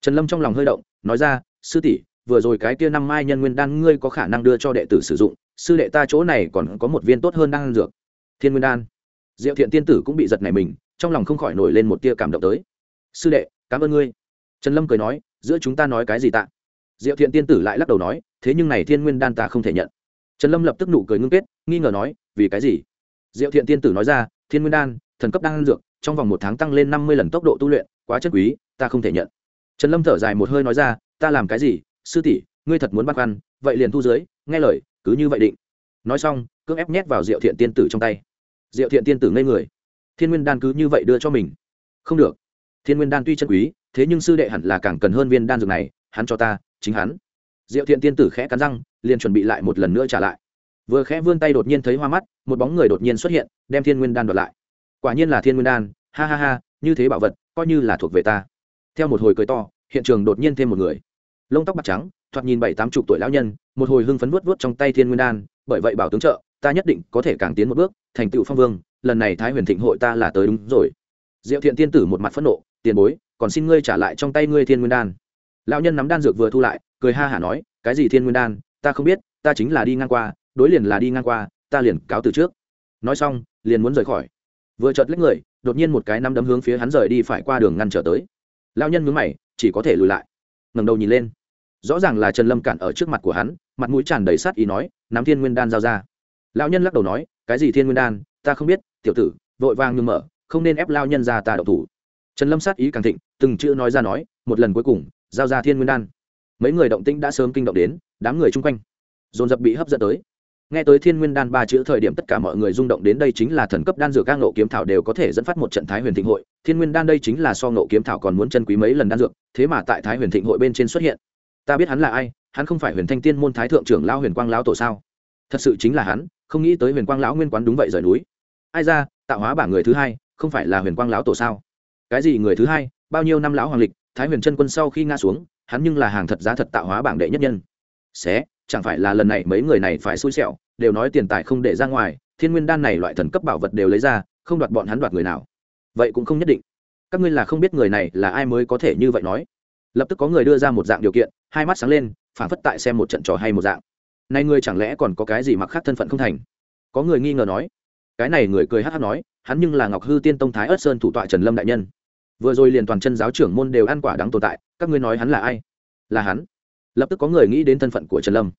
Trần lâm trong lòng hơi động, nói ra, sư tỷ, vừa rồi cái kia năm mai nhân nguyên đan ngươi có khả năng đưa cho đệ tử sử dụng, sư đệ ta chỗ này còn có một viên tốt hơn đan dược. Thiên nguyên đan diệu thiện tiên tử cũng bị giật này mình, trong lòng không khỏi nổi lên một tia cảm động tới. Sư đệ, cảm ơn ngươi. Trần lâm cười nói, giữa chúng ta nói cái gì tạ? Diệu thiện tiên tử lại lắc đầu nói, thế nhưng này thiên nguyên đan ta không thể nhận. Trần lâm lập tức nụ cười ngưng kết, nghi ngờ nói, vì cái gì? Diệu thiện tiên tử nói ra, thiên nguyên đan, thần cấp đan dược, trong vòng một tháng tăng lên năm mươi lần tốc độ tu luyện, quá chất quý, ta không thể nhận. Trần lâm thở dài một hơi nói ra, ta làm cái gì? Sư tỷ, ngươi thật muốn bắt ăn, vậy liền thu dưới, nghe lời, cứ như vậy định. Nói xong, cưỡng ép nhét vào diệu thiện tiên tử trong tay diệu thiện tiên tử ngây người. Thiên nguyên đan cứ như vậy đưa cho mình. Không được. Thiên nguyên đan tuy chân quý, thế nhưng sư đệ hẳn là càng cần hơn viên đan dược này, hắn cho ta, chính hắn. Diệu thiện tiên tử khẽ cắn răng, liền chuẩn bị lại một lần nữa trả lại. Vừa khẽ vươn tay đột nhiên thấy hoa mắt, một bóng người đột nhiên xuất hiện, đem thiên nguyên đan đoạt lại. Quả nhiên là thiên nguyên đan, ha ha ha, như thế bảo vật, coi như là thuộc về ta. Theo một hồi cười to, hiện trường đột nhiên thêm một người. Lông tóc bạc trắng, thoạt nhìn bảy tám chục tuổi lão nhân, một hồi hưng phấn vuốt vuốt trong tay thiên nguyên đan, bởi vậy bảo tướng trợ ta nhất định có thể càng tiến một bước, thành tựu phong vương, lần này thái huyền thịnh hội ta là tới đúng rồi. Diệu thiện tiên tử một mặt phẫn nộ, tiền bối, còn xin ngươi trả lại trong tay ngươi thiên nguyên đan. Lão nhân nắm đan dược vừa thu lại, cười ha hả nói, cái gì thiên nguyên đan, ta không biết, ta chính là đi ngang qua, đối liền là đi ngang qua, ta liền cáo từ trước. Nói xong, liền muốn rời khỏi. Vừa chợt lấy người, đột nhiên một cái nắm đấm hướng phía hắn rời đi phải qua đường ngăn trở tới. Lão nhân mướn mày, chỉ có thể lùi lại. Ngầm đầu nhìn lên. Rõ ràng là trần lâm cản ở trước mặt của hắn, mặt mũi tràn đầy sát ý nói, nắm thiên nguyên đan giao ra lão nhân lắc đầu nói, cái gì thiên nguyên đan? Ta không biết, tiểu tử, vội vàng ngưng mở, không nên ép lao nhân ra ta đậu thủ. Trần lâm sát ý càng thịnh, từng chữ nói ra nói, một lần cuối cùng, giao ra thiên nguyên đan. Mấy người động tĩnh đã sớm kinh động đến, đám người chung quanh, dồn dập bị hấp dẫn tới. Nghe tới thiên nguyên đan ba chữ thời điểm tất cả mọi người rung động đến đây chính là thần cấp đan dược các nộ kiếm thảo đều có thể dẫn phát một trận thái huyền thịnh hội. Thiên nguyên đan đây chính là so nộ kiếm thảo còn muốn chân quý mấy lần đan dược, thế mà tại thái huyền thịnh hội bên trên xuất hiện. Ta biết hắn là ai, hắn không phải huyền thanh tiên môn thái thượng trưởng lao huyền quang lão tổ sao? Thật sự chính là hắn, không nghĩ tới huyền quang lão nguyên quán đúng vậy rời núi. Ai ra, tạo hóa bảng người thứ hai, không phải là huyền quang lão tổ sao? Cái gì người thứ hai, bao nhiêu năm lão hoàng lịch, thái huyền chân quân sau khi ngã xuống, hắn nhưng là hàng thật giá thật tạo hóa bảng đệ nhất nhân. Xé, chẳng phải là lần này mấy người này phải xui xẻo, đều nói tiền tài không để ra ngoài, thiên nguyên đan này loại thần cấp bảo vật đều lấy ra, không đoạt bọn hắn đoạt người nào. Vậy cũng không nhất định. Các ngươi là không biết người này là ai mới có thể như vậy nói. Lập tức có người đưa ra một dạng điều kiện, hai mắt sáng lên phản phất tại xem một trận trò hay một dạng nay ngươi chẳng lẽ còn có cái gì mặc khác thân phận không thành? Có người nghi ngờ nói. Cái này người cười hát hát nói, hắn nhưng là ngọc hư tiên tông thái ớt sơn thủ tọa trần lâm đại nhân. Vừa rồi liền toàn chân giáo trưởng môn đều ăn quả đắng tồn tại, các ngươi nói hắn là ai? Là hắn. Lập tức có người nghĩ đến thân phận của trần lâm.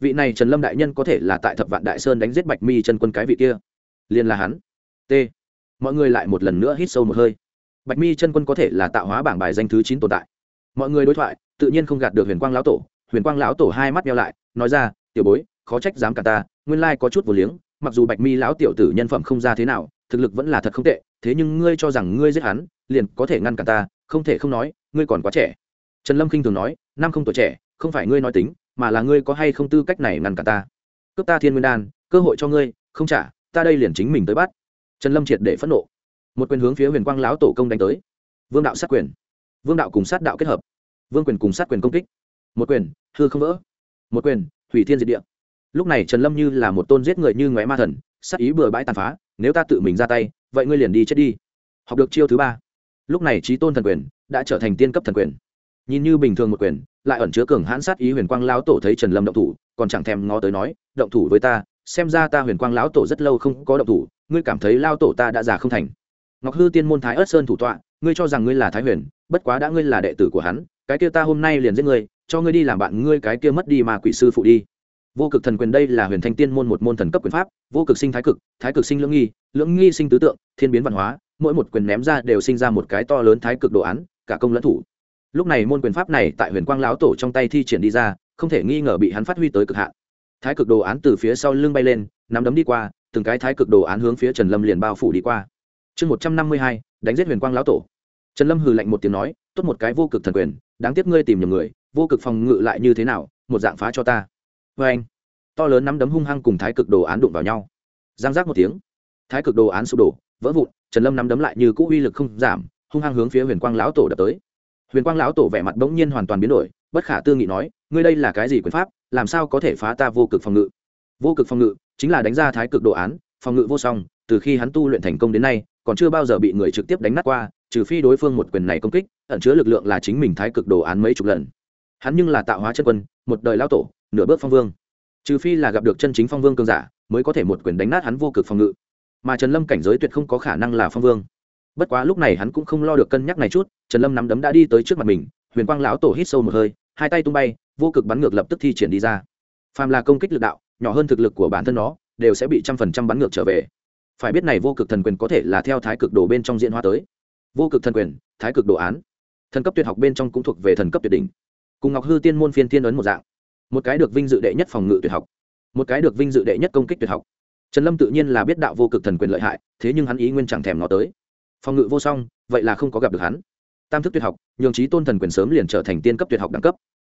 Vị này trần lâm đại nhân có thể là tại thập vạn đại sơn đánh giết bạch mi chân quân cái vị kia. Liền là hắn. T. Mọi người lại một lần nữa hít sâu một hơi. Bạch mi chân quân có thể là tạo hóa bảng bài danh thứ chín tồn tại. Mọi người đối thoại, tự nhiên không gạt được huyền quang lão tổ. Huyền quang lão tổ hai mắt nhau lại, nói ra tiểu bối, khó trách dám cả ta, nguyên lai có chút vô liếng, mặc dù bạch mi lão tiểu tử nhân phẩm không ra thế nào, thực lực vẫn là thật không tệ, thế nhưng ngươi cho rằng ngươi giết hắn, liền có thể ngăn cả ta, không thể không nói, ngươi còn quá trẻ. Trần lâm k i n h thường nói, năm không tuổi trẻ, không phải ngươi nói tính, mà là ngươi có hay không tư cách này ngăn cả ta. Cướp ta thiên nguyên đan, cơ hội cho ngươi, không trả, ta đây liền chính mình tới bắt. Trần lâm triệt để phẫn nộ. Một quyền hướng phía huyền quang lão tổ công đánh tới. Vương đạo sát quyền. Vương đạo cùng sát đạo kết hợp. Vương quyền cùng sát quyền công kích. Một quyền, hư không vỡ. Một quyền hủy thiên diệt địa. Lúc này trần lâm như là một tôn giết người như ngoé ma thần, sát ý bừa bãi tàn phá, nếu ta tự mình ra tay, vậy ngươi liền đi chết đi. Học được chiêu thứ ba. Lúc này trí tôn thần quyền đã trở thành tiên cấp thần quyền. Nhìn như bình thường một quyền, lại ẩn chứa cường hãn sát ý huyền quang lão tổ thấy trần lâm động thủ, còn chẳng thèm ngó tới nói, động thủ với ta, xem ra ta huyền quang lão tổ rất lâu không có động thủ, ngươi cảm thấy lao tổ ta đã già không thành. Ngọc hư tiên môn thái ớt sơn thủ tọa, ngươi cho rằng ngươi là thái huyền bất quá đã ngươi là đệ tử của hắn, cái kia ta hôm nay liền giết ngươi, cho ngươi đi làm bạn ngươi cái kia mất đi mà quỷ sư phụ đi. Vô cực thần quyền đây là huyền thanh tiên môn một môn thần cấp quyền pháp, vô cực sinh thái cực thái cực sinh lưỡng nghi lưỡng nghi sinh tứ tượng, thiên biến văn hóa, mỗi một quyền ném ra đều sinh ra một cái to lớn thái cực đồ án, cả công lẫn thủ. Lúc này môn quyền pháp này tại huyền quang lão tổ trong tay thi triển đi ra, không thể nghi ngờ bị hắn phát huy tới cực hạn. Thái cực đồ án từ phía sau lưng bay lên, nắm đấm đi qua, từng cái thái cực đồ án hướng phía trần lâm liền bao phủ đi qua. Chương một trăm năm mươi hai, đánh giết huyền quang lão tổ trần lâm hừ lạnh một tiếng nói, tốt một cái vô cực thần quyền, đáng tiếc ngươi tìm nhầm người, vô cực phòng ngự lại như thế nào, một dạng phá cho ta. Vê anh, to lớn nắm đấm hung hăng cùng thái cực đồ án đụng vào nhau. Giang giác một tiếng, thái cực đồ án sụp đổ, vỡ vụn, trần lâm nắm đấm lại như cũ uy lực không giảm, hung hăng hướng phía huyền quang lão tổ đập tới. Huyền quang lão tổ vẻ mặt bỗng nhiên hoàn toàn biến đổi, bất khả tư nghị nói, ngươi đây là cái gì quyền pháp, làm sao có thể phá ta vô cực phòng ngự? Vô cực phòng ngự chính là đánh ra thái cực đồ án, phòng ngự vô song, từ khi hắn tu luyện thành công đến nay, còn chưa bao giờ bị người trực tiếp đánh nát qua trừ phi đối phương một quyền này công kích, ẩn chứa lực lượng là chính mình thái cực đồ án mấy chục lần. Hắn nhưng là tạo hóa chân quân, một đời lão tổ, nửa bước phong vương. Trừ phi là gặp được chân chính phong vương cương giả, mới có thể một quyền đánh nát hắn vô cực phòng ngự. Mà trần lâm cảnh giới tuyệt không có khả năng là phong vương. Bất quá lúc này hắn cũng không lo được cân nhắc này chút, trần lâm nắm đấm đã đi tới trước mặt mình, huyền quang lão tổ hít sâu một hơi, hai tay tung bay, vô cực bắn ngược lập tức thi triển đi ra. Phàm là công kích lực đạo, nhỏ hơn thực lực của bản thân nó, đều sẽ bị trăm phần trăm bắn ngược trở về. Phải biết này vô cực thần quyền có thể là theo thái cực đồ bên trong diễn hóa tới vô cực thần quyền, thái cực đồ án. Thần cấp tuyệt học bên trong cũng thuộc về thần cấp tuyệt đỉnh. Cùng ngọc hư tiên môn phiên tiên ấn một dạng. Một cái được vinh dự đệ nhất phòng ngự tuyệt học. Một cái được vinh dự đệ nhất công kích tuyệt học. Trần lâm tự nhiên là biết đạo vô cực thần quyền lợi hại, thế nhưng hắn ý nguyên chẳng thèm nó tới. Phòng ngự vô song, vậy là không có gặp được hắn. Tam thức tuyệt học, nhường trí tôn thần quyền sớm liền trở thành tiên cấp tuyệt học đẳng cấp.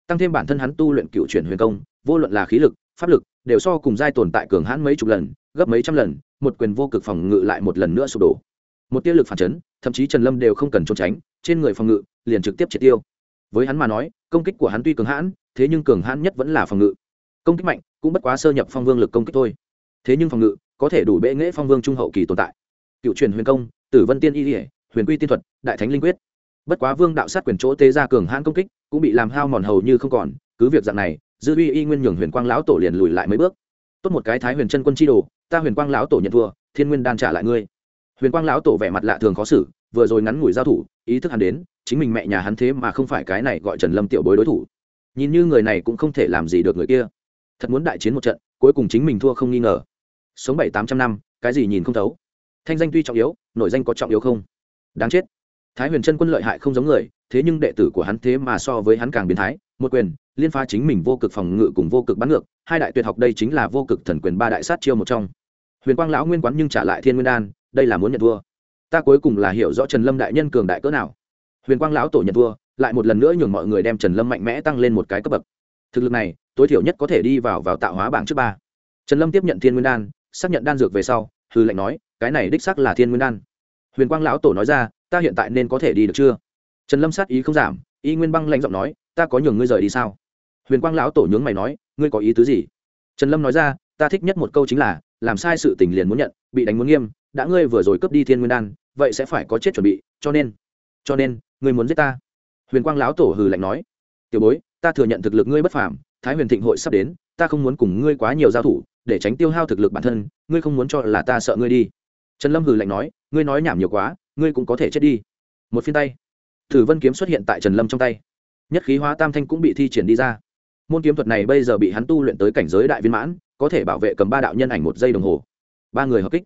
Tăng thêm bản thân hắn tu luyện cựu chuyển huyền công, vô luận là khí lực, pháp lực, đều so cùng giai tồn tại cường hãn mấy chục lần, gấp mấy trăm lần, một quyền vô cực phòng ngự lại một lần nữa sụp đổ một tiêu lực phản chấn, thậm chí trần lâm đều không cần trốn tránh, trên người phòng ngự liền trực tiếp triệt tiêu. Với hắn mà nói, công kích của hắn tuy cường hãn, thế nhưng cường hãn nhất vẫn là phòng ngự. Công kích mạnh cũng bất quá sơ nhập phong vương lực công kích thôi. Thế nhưng phòng ngự có thể đủ bệ nghễ phong vương trung hậu kỳ tồn tại. Cựu truyền huyền công, tử vân tiên y ỉa huyền quy tiên thuật, đại thánh linh quyết. Bất quá vương đạo sát quyền chỗ tế ra cường hãn công kích cũng bị làm hao mòn hầu như không còn, cứ việc dạng này dư uy y nguyên nhường huyền quang lão tổ liền lùi lại mấy bước. Tốt một cái thái huyền chân quân chi đồ, ta huyền quang lão tổ nhận thua, thiên nguyên đan trả lại ngươi huyền quang lão tổ vẻ mặt lạ thường khó xử, vừa rồi ngắn ngủi giao thủ, ý thức hắn đến, chính mình mẹ nhà hắn thế mà không phải cái này gọi trần lâm tiểu bối đối thủ. Nhìn như người này cũng không thể làm gì được người kia. Thật muốn đại chiến một trận, cuối cùng chính mình thua không nghi ngờ. Sống bảy tám trăm năm, cái gì nhìn không thấu. Thanh danh tuy trọng yếu nội danh có trọng yếu không? Đáng chết. Thái huyền chân quân lợi hại không giống người, thế nhưng đệ tử của hắn thế mà so với hắn càng biến thái, một quyền, liên phá chính mình vô cực phòng ngự cùng vô cực bắn ngược, hai đại tuyệt học đây chính là vô cực thần quyền ba đại sát chiêu một trong. Huyền quang lão nguyên quán nhưng trả lại thiên nguyên đan đây là muốn nhận thua ta cuối cùng là hiểu rõ trần lâm đại nhân cường đại cỡ nào. Huyền quang lão tổ nhận thua lại một lần nữa nhường mọi người đem trần lâm mạnh mẽ tăng lên một cái cấp bậc. Thực lực này, tối thiểu nhất có thể đi vào vào tạo hóa bảng trước ba. Trần lâm tiếp nhận thiên nguyên đan, xác nhận đan dược về sau hư lệnh nói, cái này đích xác là thiên nguyên đan. Huyền quang lão tổ nói ra, ta hiện tại nên có thể đi được chưa? Trần lâm sát ý không giảm, y nguyên băng lãnh giọng nói, ta có nhường ngươi rời đi sao? Huyền quang lão tổ nhướng mày nói, ngươi có ý tứ gì? Trần lâm nói ra, ta thích nhất một câu chính là, làm sai sự tình liền muốn nhận, bị đánh muốn nghiêm đã ngươi vừa rồi cướp đi thiên nguyên đan, vậy sẽ phải có chết chuẩn bị, cho nên cho nên, ngươi muốn giết ta? Huyền quang lão tổ hừ lạnh nói. Tiểu bối, ta thừa nhận thực lực ngươi bất phàm, thái huyền thịnh hội sắp đến, ta không muốn cùng ngươi quá nhiều giao thủ, để tránh tiêu hao thực lực bản thân, ngươi không muốn cho là ta sợ ngươi đi. Trần lâm hừ lạnh nói. Ngươi nói nhảm nhiều quá, ngươi cũng có thể chết đi. Một phiên tay, thử vân kiếm xuất hiện tại trần lâm trong tay. Nhất khí hóa tam thanh cũng bị thi triển đi ra. Môn kiếm thuật này bây giờ bị hắn tu luyện tới cảnh giới đại viên mãn, có thể bảo vệ cầm ba đạo nhân ảnh một giây đồng hồ. Ba người hợp kích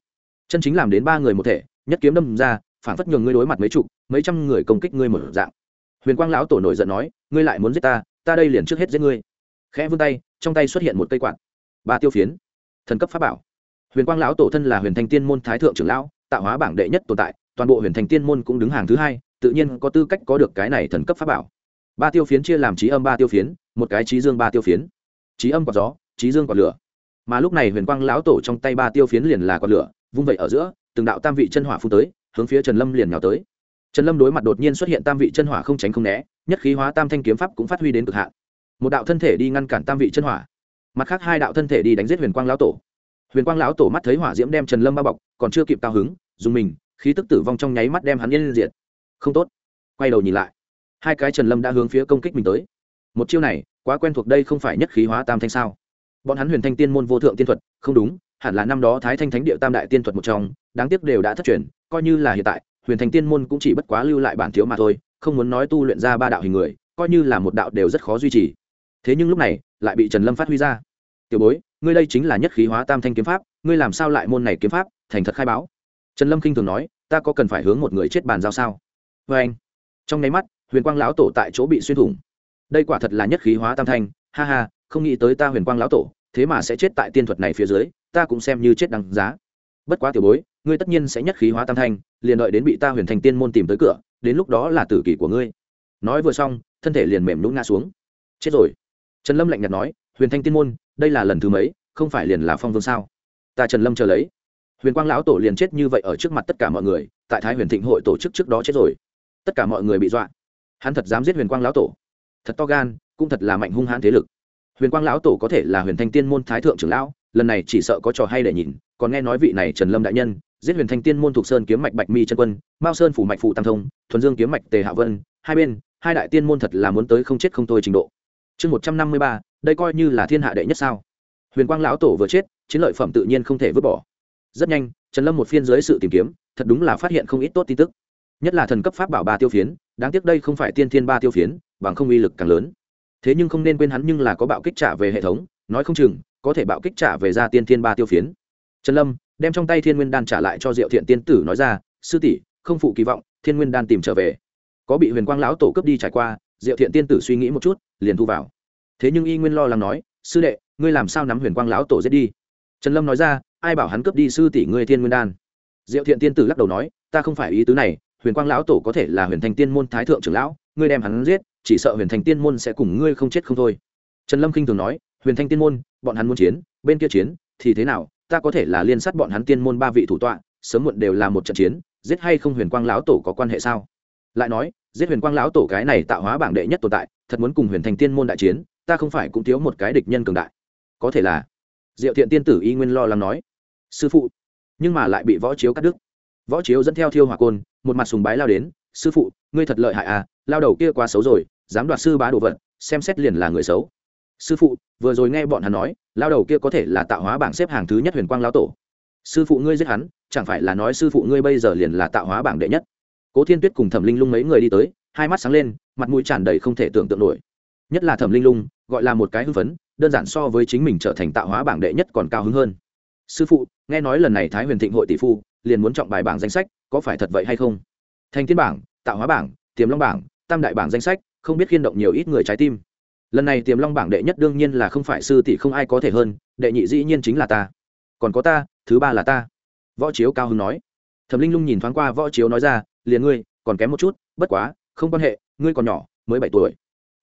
chân chính làm đến ba người một thể, nhất kiếm đâm ra, phản phất nhường ngươi đối mặt mấy chục, mấy trăm người công kích ngươi một dạng. Huyền quang lão tổ nổi giận nói, ngươi lại muốn giết ta ta đây liền trước hết giết ngươi. Khẽ vươn tay, trong tay xuất hiện một cây quạt. Ba tiêu phiến. Thần cấp pháp bảo. Huyền quang lão tổ thân là huyền thanh tiên môn thái thượng trưởng lão, tạo hóa bảng đệ nhất tồn tại, toàn bộ huyền thanh tiên môn cũng đứng hàng thứ hai, tự nhiên có tư cách có được cái này thần cấp pháp bảo. Ba tiêu phiến chia làm trí âm ba tiêu phiến, một cái trí dương ba tiêu phiến. Trí âm quạt gió, trí dương quạt lửa. Mà lúc này huyền quang lão tổ trong tay ba tiêu phiến liền là quạt lửa vung vậy ở giữa, từng đạo tam vị chân hỏa phun tới, hướng phía trần lâm liền nhào tới. Trần lâm đối mặt đột nhiên xuất hiện tam vị chân hỏa không tránh không né, nhất khí hóa tam thanh kiếm pháp cũng phát huy đến cực hạn. Một đạo thân thể đi ngăn cản tam vị chân hỏa, mặt khác hai đạo thân thể đi đánh giết huyền quang lão tổ. Huyền quang lão tổ mắt thấy hỏa diễm đem trần lâm bao bọc, còn chưa kịp cao hứng, dùng mình, khí tức tử vong trong nháy mắt đem hắn yên diệt. Không tốt. Quay đầu nhìn lại, hai cái trần lâm đã hướng phía công kích mình tới. Một chiêu này, quá quen thuộc đây không phải nhất khí hóa tam thanh sao? Bọn hắn huyền thanh tiên môn vô thượng tiên thuật, không đúng hẳn là năm đó thái thanh thánh địa tam đại tiên thuật một trong, đáng tiếc đều đã thất truyền, coi như là hiện tại, huyền thanh tiên môn cũng chỉ bất quá lưu lại bản thiếu mà thôi, không muốn nói tu luyện ra ba đạo hình người, coi như là một đạo đều rất khó duy trì. Thế nhưng lúc này, lại bị trần lâm phát huy ra. Tiểu bối, ngươi đây chính là nhất khí hóa tam thanh kiếm pháp, ngươi làm sao lại môn này kiếm pháp, thành thật khai báo? Trần lâm k i n h thường nói, ta có cần phải hướng một người chết bàn giao sao? Vê anh. Trong nháy mắt, huyền quang lão tổ tại chỗ bị xuyên thủng. Đây quả thật là nhất khí hóa tam thanh, ha ha, không nghĩ tới ta huyền quang lão tổ, thế mà sẽ chết tại tiên thuật này phía dưới ta cũng xem như chết đằng giá. Bất quá tiểu bối, ngươi tất nhiên sẽ nhất khí hóa tam thanh, liền đợi đến bị ta huyền thành tiên môn tìm tới cửa, đến lúc đó là tử kỷ của ngươi. Nói vừa xong, thân thể liền mềm nhũng ngã xuống. Chết rồi. Trần lâm lạnh nhạt nói, huyền thanh tiên môn, đây là lần thứ mấy, không phải liền là phong vương sao? Ta trần lâm chờ lấy. Huyền quang lão tổ liền chết như vậy ở trước mặt tất cả mọi người, tại thái huyền thịnh hội tổ chức trước đó chết rồi. Tất cả mọi người bị dọa. Hắn thật dám giết huyền quang lão tổ. Thật to gan, cũng thật là mạnh hung hãn thế lực. Huyền quang lão tổ có thể là huyền thanh tiên môn thái thượng trưởng lão lần này chỉ sợ có trò hay để nhìn, còn nghe nói vị này trần lâm đại nhân, giết huyền thanh tiên môn thuộc sơn kiếm mạch bạch mi chân quân, mao sơn phủ mạch phụ tam thông, thuần dương kiếm mạch tề hạ vân, hai bên, hai đại tiên môn thật là muốn tới không chết không thôi trình độ. Chương một trăm năm mươi ba, đây coi như là thiên hạ đệ nhất sao? Huyền quang lão tổ vừa chết, chiến lợi phẩm tự nhiên không thể vứt bỏ. Rất nhanh, trần lâm một phiên dưới sự tìm kiếm, thật đúng là phát hiện không ít tốt tin tức. Nhất là thần cấp pháp bảo ba tiêu phiến, đáng tiếc đây không phải tiên thiên ba tiêu phiến, bằng không uy lực càng lớn. Thế nhưng không nên quên hắn nhưng là có bạo kích trả về hệ thống, nói không chừng có thể bạo kích trả về ra tiên thiên ba tiêu phiến. Trần lâm đem trong tay thiên nguyên đan trả lại cho diệu thiện tiên tử nói ra, sư tỷ, không phụ kỳ vọng, thiên nguyên đan tìm trở về. Có bị huyền quang lão tổ cướp đi trải qua, diệu thiện tiên tử suy nghĩ một chút, liền thu vào. Thế nhưng y nguyên lo lắng nói, sư đệ, ngươi làm sao nắm huyền quang lão tổ giết đi? Trần lâm nói ra, ai bảo hắn cướp đi sư tỷ ngươi thiên nguyên đan? Diệu thiện tiên tử lắc đầu nói, ta không phải ý tứ này, huyền quang lão tổ có thể là huyền thành tiên môn thái thượng trưởng lão, ngươi đem hắn giết, chỉ sợ huyền thành tiên môn sẽ cùng ngươi không chết không thôi. Trần lâm k i n h thường nói, huyền thanh tiên môn bọn hắn muốn chiến, bên kia chiến, thì thế nào? Ta có thể là liên sát bọn hắn tiên môn ba vị thủ tọa, sớm muộn đều là một trận chiến, giết hay không huyền quang lão tổ có quan hệ sao? Lại nói, giết huyền quang lão tổ cái này tạo hóa bảng đệ nhất tồn tại, thật muốn cùng huyền thành tiên môn đại chiến, ta không phải cũng thiếu một cái địch nhân cường đại. Có thể là, diệu thiện tiên tử y nguyên lo lắng nói. Sư phụ, nhưng mà lại bị võ chiếu cắt đứt. Võ chiếu dẫn theo thiêu hỏa côn, một mặt sùng bái lao đến, sư phụ, ngươi thật lợi hại à lao đầu kia quá xấu rồi, dám đoạt sư bá đồ vật, xem xét liền là người xấu sư phụ, vừa rồi nghe bọn hắn nói, lao đầu kia có thể là tạo hóa bảng xếp hàng thứ nhất huyền quang lao tổ. Sư phụ ngươi giết hắn, chẳng phải là nói sư phụ ngươi bây giờ liền là tạo hóa bảng đệ nhất? Cố thiên tuyết cùng thẩm linh lung mấy người đi tới, hai mắt sáng lên, mặt mũi tràn đầy không thể tưởng tượng nổi. Nhất là thẩm linh lung, gọi là một cái hưng phấn, đơn giản so với chính mình trở thành tạo hóa bảng đệ nhất còn cao hứng hơn. Sư phụ, nghe nói lần này thái huyền thịnh hội tỷ phu, liền muốn trọng bài bảng danh sách, có phải thật vậy hay không? Thành thiên bảng, tạo hóa bảng, tiềm long bảng, tam đại bảng danh sách, không biết khiên động nhiều ít người trái tim lần này tiềm long bảng đệ nhất đương nhiên là không phải sư tỷ không ai có thể hơn, đệ nhị dĩ nhiên chính là ta. Còn có ta, thứ ba là ta. Võ chiếu cao hưng nói. Thẩm linh lung nhìn thoáng qua võ chiếu nói ra, liền ngươi, còn kém một chút, bất quá, không quan hệ, ngươi còn nhỏ, mới bảy tuổi.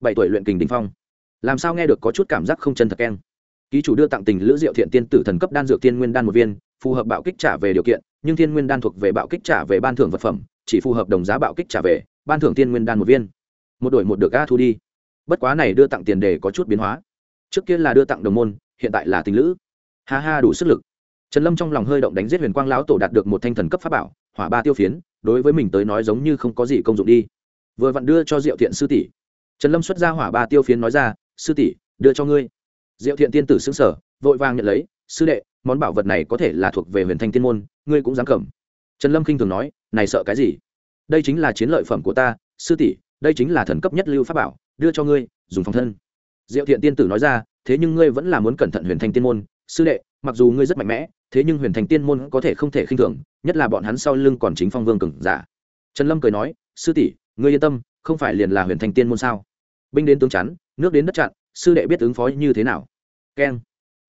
Bảy tuổi luyện kình đình phong. Làm sao nghe được có chút cảm giác không chân thật keng? Ký chủ đưa tặng tình lữ diệu thiện tiên tử thần cấp đan dược tiên nguyên đan một viên, phù hợp bạo kích trả về điều kiện, nhưng thiên nguyên đan thuộc về bạo kích trả về ban thưởng vật phẩm, chỉ phù hợp đồng giá bạo kích trả về, ban thưởng tiên nguyên đan một viên. Một đổi một được a thu đi bất quá này đưa tặng tiền đề có chút biến hóa. Trước kia là đưa tặng đồng môn, hiện tại là tình lữ. Ha ha, đủ sức lực. Trần lâm trong lòng hơi động đánh giết huyền quang lão tổ đạt được một thanh thần cấp pháp bảo, hỏa ba tiêu phiến, đối với mình tới nói giống như không có gì công dụng đi. Vừa vặn đưa cho diệu thiện sư tỷ. Trần lâm xuất ra hỏa ba tiêu phiến nói ra, sư tỷ, đưa cho ngươi. Diệu thiện tiên tử xứng sở vội vàng nhận lấy, sư đệ, món bảo vật này có thể là thuộc về huyền thanh tiên môn, ngươi cũng dám cầm. Trần lâm khinh thường nói, này sợ cái gì? Đây chính là chiến lợi phẩm của ta, sư tỷ đây chính là thần cấp nhất lưu pháp bảo, đưa cho ngươi, dùng phòng thân. Diệu thiện tiên tử nói ra, thế nhưng ngươi vẫn là muốn cẩn thận huyền thanh tiên môn. Sư đệ, mặc dù ngươi rất mạnh mẽ, thế nhưng huyền thanh tiên môn có thể không thể khinh thường, nhất là bọn hắn sau lưng còn chính phong vương cừng giả. Trần lâm cười nói, sư tỷ, ngươi yên tâm, không phải liền là huyền thanh tiên môn sao? Binh đến tướng chắn, nước đến đất chặn, sư đệ biết ứng phó như thế nào? Keng.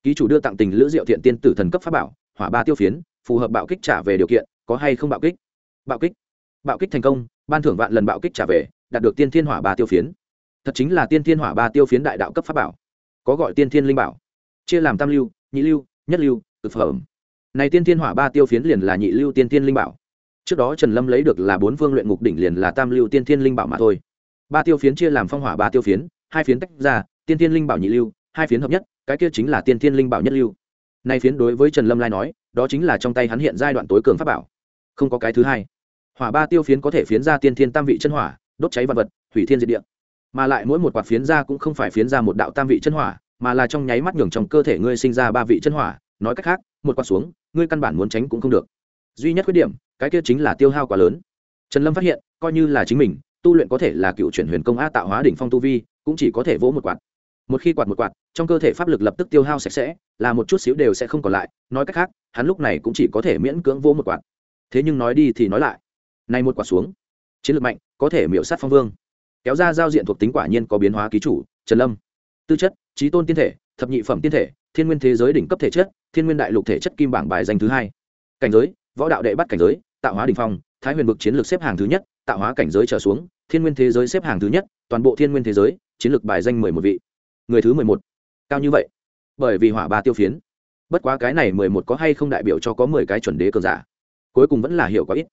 Ký chủ đưa tặng tình lữ diệu thiện tiên tử thần cấp pháp bảo, hỏa ba tiêu phiến, phù hợp bạo kích trả về điều kiện, có hay không bạo kích? Bạo kích. Bạo kích thành công, ban thưởng vạn lần bạo kích trả về đạt được tiên thiên hỏa ba tiêu phiến. Thật chính là tiên thiên hỏa ba tiêu phiến đại đạo cấp pháp bảo. Có gọi tiên thiên linh bảo. Chia làm tam lưu, nhị lưu, nhất lưu thực phẩm. Này tiên thiên hỏa ba tiêu phiến liền là nhị lưu tiên thiên linh bảo. Trước đó trần lâm lấy được là bốn vương luyện ngục đỉnh liền là tam lưu tiên thiên linh bảo mà thôi. Ba tiêu phiến chia làm phong hỏa ba tiêu phiến, hai phiến tách ra, tiên thiên linh bảo nhị lưu, hai phiến hợp nhất, cái kia chính là tiên thiên linh bảo nhất lưu. Nay phiến đối với trần lâm lai nói, đó chính là trong tay hắn hiện giai đoạn tối cường pháp bảo. Không có cái thứ hai. Hỏa ba tiêu phiến có thể phiến ra tiên thiên tam vị chân hỏa đốt cháy vật vật, hủy thiên diệt địa. Mà lại mỗi một quạt phiến ra cũng không phải phiến ra một đạo tam vị chân hỏa, mà là trong nháy mắt nhường trong cơ thể ngươi sinh ra ba vị chân hỏa. Nói cách khác, một quạt xuống, ngươi căn bản muốn tránh cũng không được. Duy nhất khuyết điểm, cái kia chính là tiêu hao quá lớn. Trần lâm phát hiện, coi như là chính mình, tu luyện có thể là cựu chuyển huyền công a tạo hóa đỉnh phong tu vi, cũng chỉ có thể vỗ một quạt. Một khi quạt một quạt, trong cơ thể pháp lực lập tức tiêu hao sạch sẽ, là một chút xíu đều sẽ không còn lại. Nói cách khác, hắn lúc này cũng chỉ có thể miễn cưỡng vỗ một quạt. Thế nhưng nói đi thì nói lại. Nay một quạt xuống, chiến lược mạnh có thể miểu sát phong vương. Kéo ra giao diện thuộc tính quả nhiên có biến hóa ký chủ, trần lâm. Tư chất, trí tôn tiên thể, thập nhị phẩm tiên thể, thiên nguyên thế giới đỉnh cấp thể chất, thiên nguyên đại lục thể chất kim bảng bài danh thứ hai. Cảnh giới, võ đạo đệ bắt cảnh giới, tạo hóa đình phong, thái huyền vực chiến lược xếp hàng thứ nhất, tạo hóa cảnh giới trở xuống, thiên nguyên thế giới xếp hàng thứ nhất, toàn bộ thiên nguyên thế giới, chiến lược bài danh mười một vị. Người thứ mười một. Cao như vậy. Bởi vì hỏa ba tiêu phiến. Bất quá cái này mười một có hay không đại biểu cho có mười cái chuẩn đế cường giả? Cuối cùng vẫn là hiểu quá ít.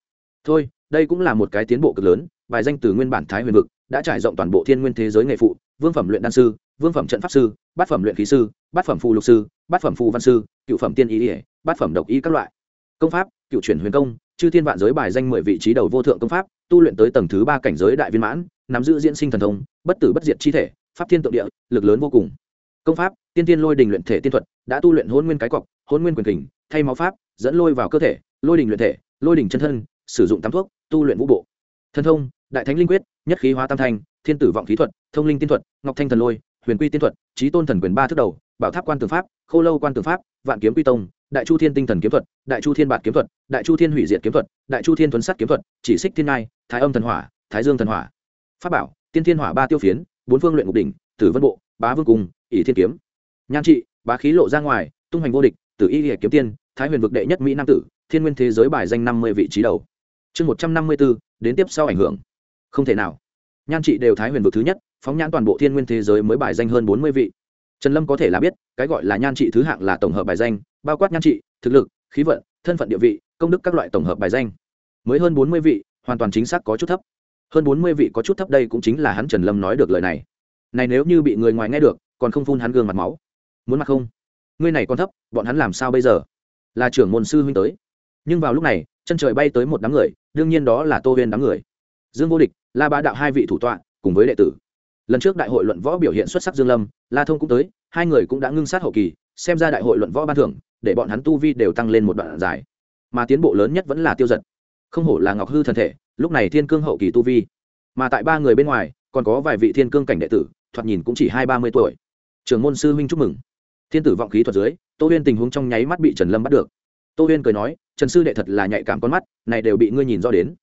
Thôi, đây cũng là một cái tiến bộ cực lớn bài danh từ nguyên bản thái huyền vực, đã trải rộng toàn bộ thiên nguyên thế giới nghề phụ, vương phẩm luyện đan sư, vương phẩm trận pháp sư, bát phẩm luyện khí sư, bát phẩm phù lục sư, bát phẩm phù văn sư, cựu phẩm tiên ý ỉa bát phẩm độc y các loại. Công pháp, cựu chuyển huyền công, chư thiên vạn giới bài danh mười vị trí đầu vô thượng công pháp, tu luyện tới tầng thứ ba cảnh giới đại viên mãn, nắm giữ diễn sinh thần thông, bất tử bất diệt chi thể, pháp thiên tượng địa, lực lớn vô cùng. Công pháp, tiên tiên lôi đình luyện thể tiên thuật, đã tu luyện hôn nguyên cái cọc, hôn nguyên quyền kình, thay máu pháp, dẫn lôi vào cơ thể, lôi đình luyện thể, lôi đình chân thân, sử dụng tắm thuốc, tu luyện vũ bộ. Thân thông đại thánh linh quyết, nhất khí hóa tam thanh, thiên tử vọng khí thuật, thông linh tiên thuật, ngọc thanh thần lôi, huyền quy tiên thuật trí tôn thần quyền ba thước đầu, bảo tháp quan tường pháp, khô lâu quan tường pháp, vạn kiếm quy tông, đại chu thiên tinh thần kiếm thuật, đại chu thiên bạt kiếm thuật, đại chu thiên hủy diệt kiếm thuật, đại chu thiên thuấn sắt kiếm thuật, chỉ xích thiên ngai, thái âm thần hỏa, thái dương thần hỏa. Pháp bảo, tiên thiên hỏa ba tiêu phiến, bốn phương luyện ngục đỉnh, tử vân bộ, bá vương cung, ỷ thiên kiếm. Nhan trị, bá khí lộ ra ngoài, tung hoành vô địch, tử y hệ kiếm tiên, thái huyền vực đệ nhất mỹ nam tử, thiên nguyên thế giới bài danh năm mươi vị trí đầu. Chương một trăm năm mươi bốn đến tiếp sau ảnh hưởng không thể nào. Nhan trị đều thái huyền vực thứ nhất, phóng nhãn toàn bộ thiên nguyên thế giới mới bài danh hơn bốn mươi vị. Trần lâm có thể là biết, cái gọi là nhan trị thứ hạng là tổng hợp bài danh, bao quát nhan trị, thực lực, khí vận, thân phận địa vị, công đức các loại tổng hợp bài danh. Mới hơn bốn mươi vị, hoàn toàn chính xác có chút thấp. Hơn bốn mươi vị có chút thấp đây cũng chính là hắn trần lâm nói được lời này. Này nếu như bị người ngoài nghe được, còn không phun hắn gương mặt máu. Muốn mặt không? Ngươi này còn thấp, bọn hắn làm sao bây giờ? Là trưởng môn sư huynh tới. Nhưng vào lúc này, chân trời bay tới một đám người, đương nhiên đó là tô huyên đám người. Dương vô địch la bá đạo hai vị thủ tọa cùng với đệ tử. Lần trước đại hội luận võ biểu hiện xuất sắc dương lâm, la thông cũng tới, hai người cũng đã ngưng sát hậu kỳ, xem ra đại hội luận võ ban thưởng, để bọn hắn tu vi đều tăng lên một đoạn dài. Mà tiến bộ lớn nhất vẫn là tiêu giật. Không hổ là ngọc hư thần thể, lúc này thiên cương hậu kỳ tu vi. Mà tại ba người bên ngoài, còn có vài vị thiên cương cảnh đệ tử, thoạt nhìn cũng chỉ hai ba mươi tuổi. Trường môn sư huynh chúc mừng. Thiên tử vọng khí thuật dưới, tô huyên tình huống trong nháy mắt bị trần lâm bắt được. Tô huyên cười nói, trần sư đệ thật là nhạy cảm con mắt, này đều bị ngươi nhìn rõ đến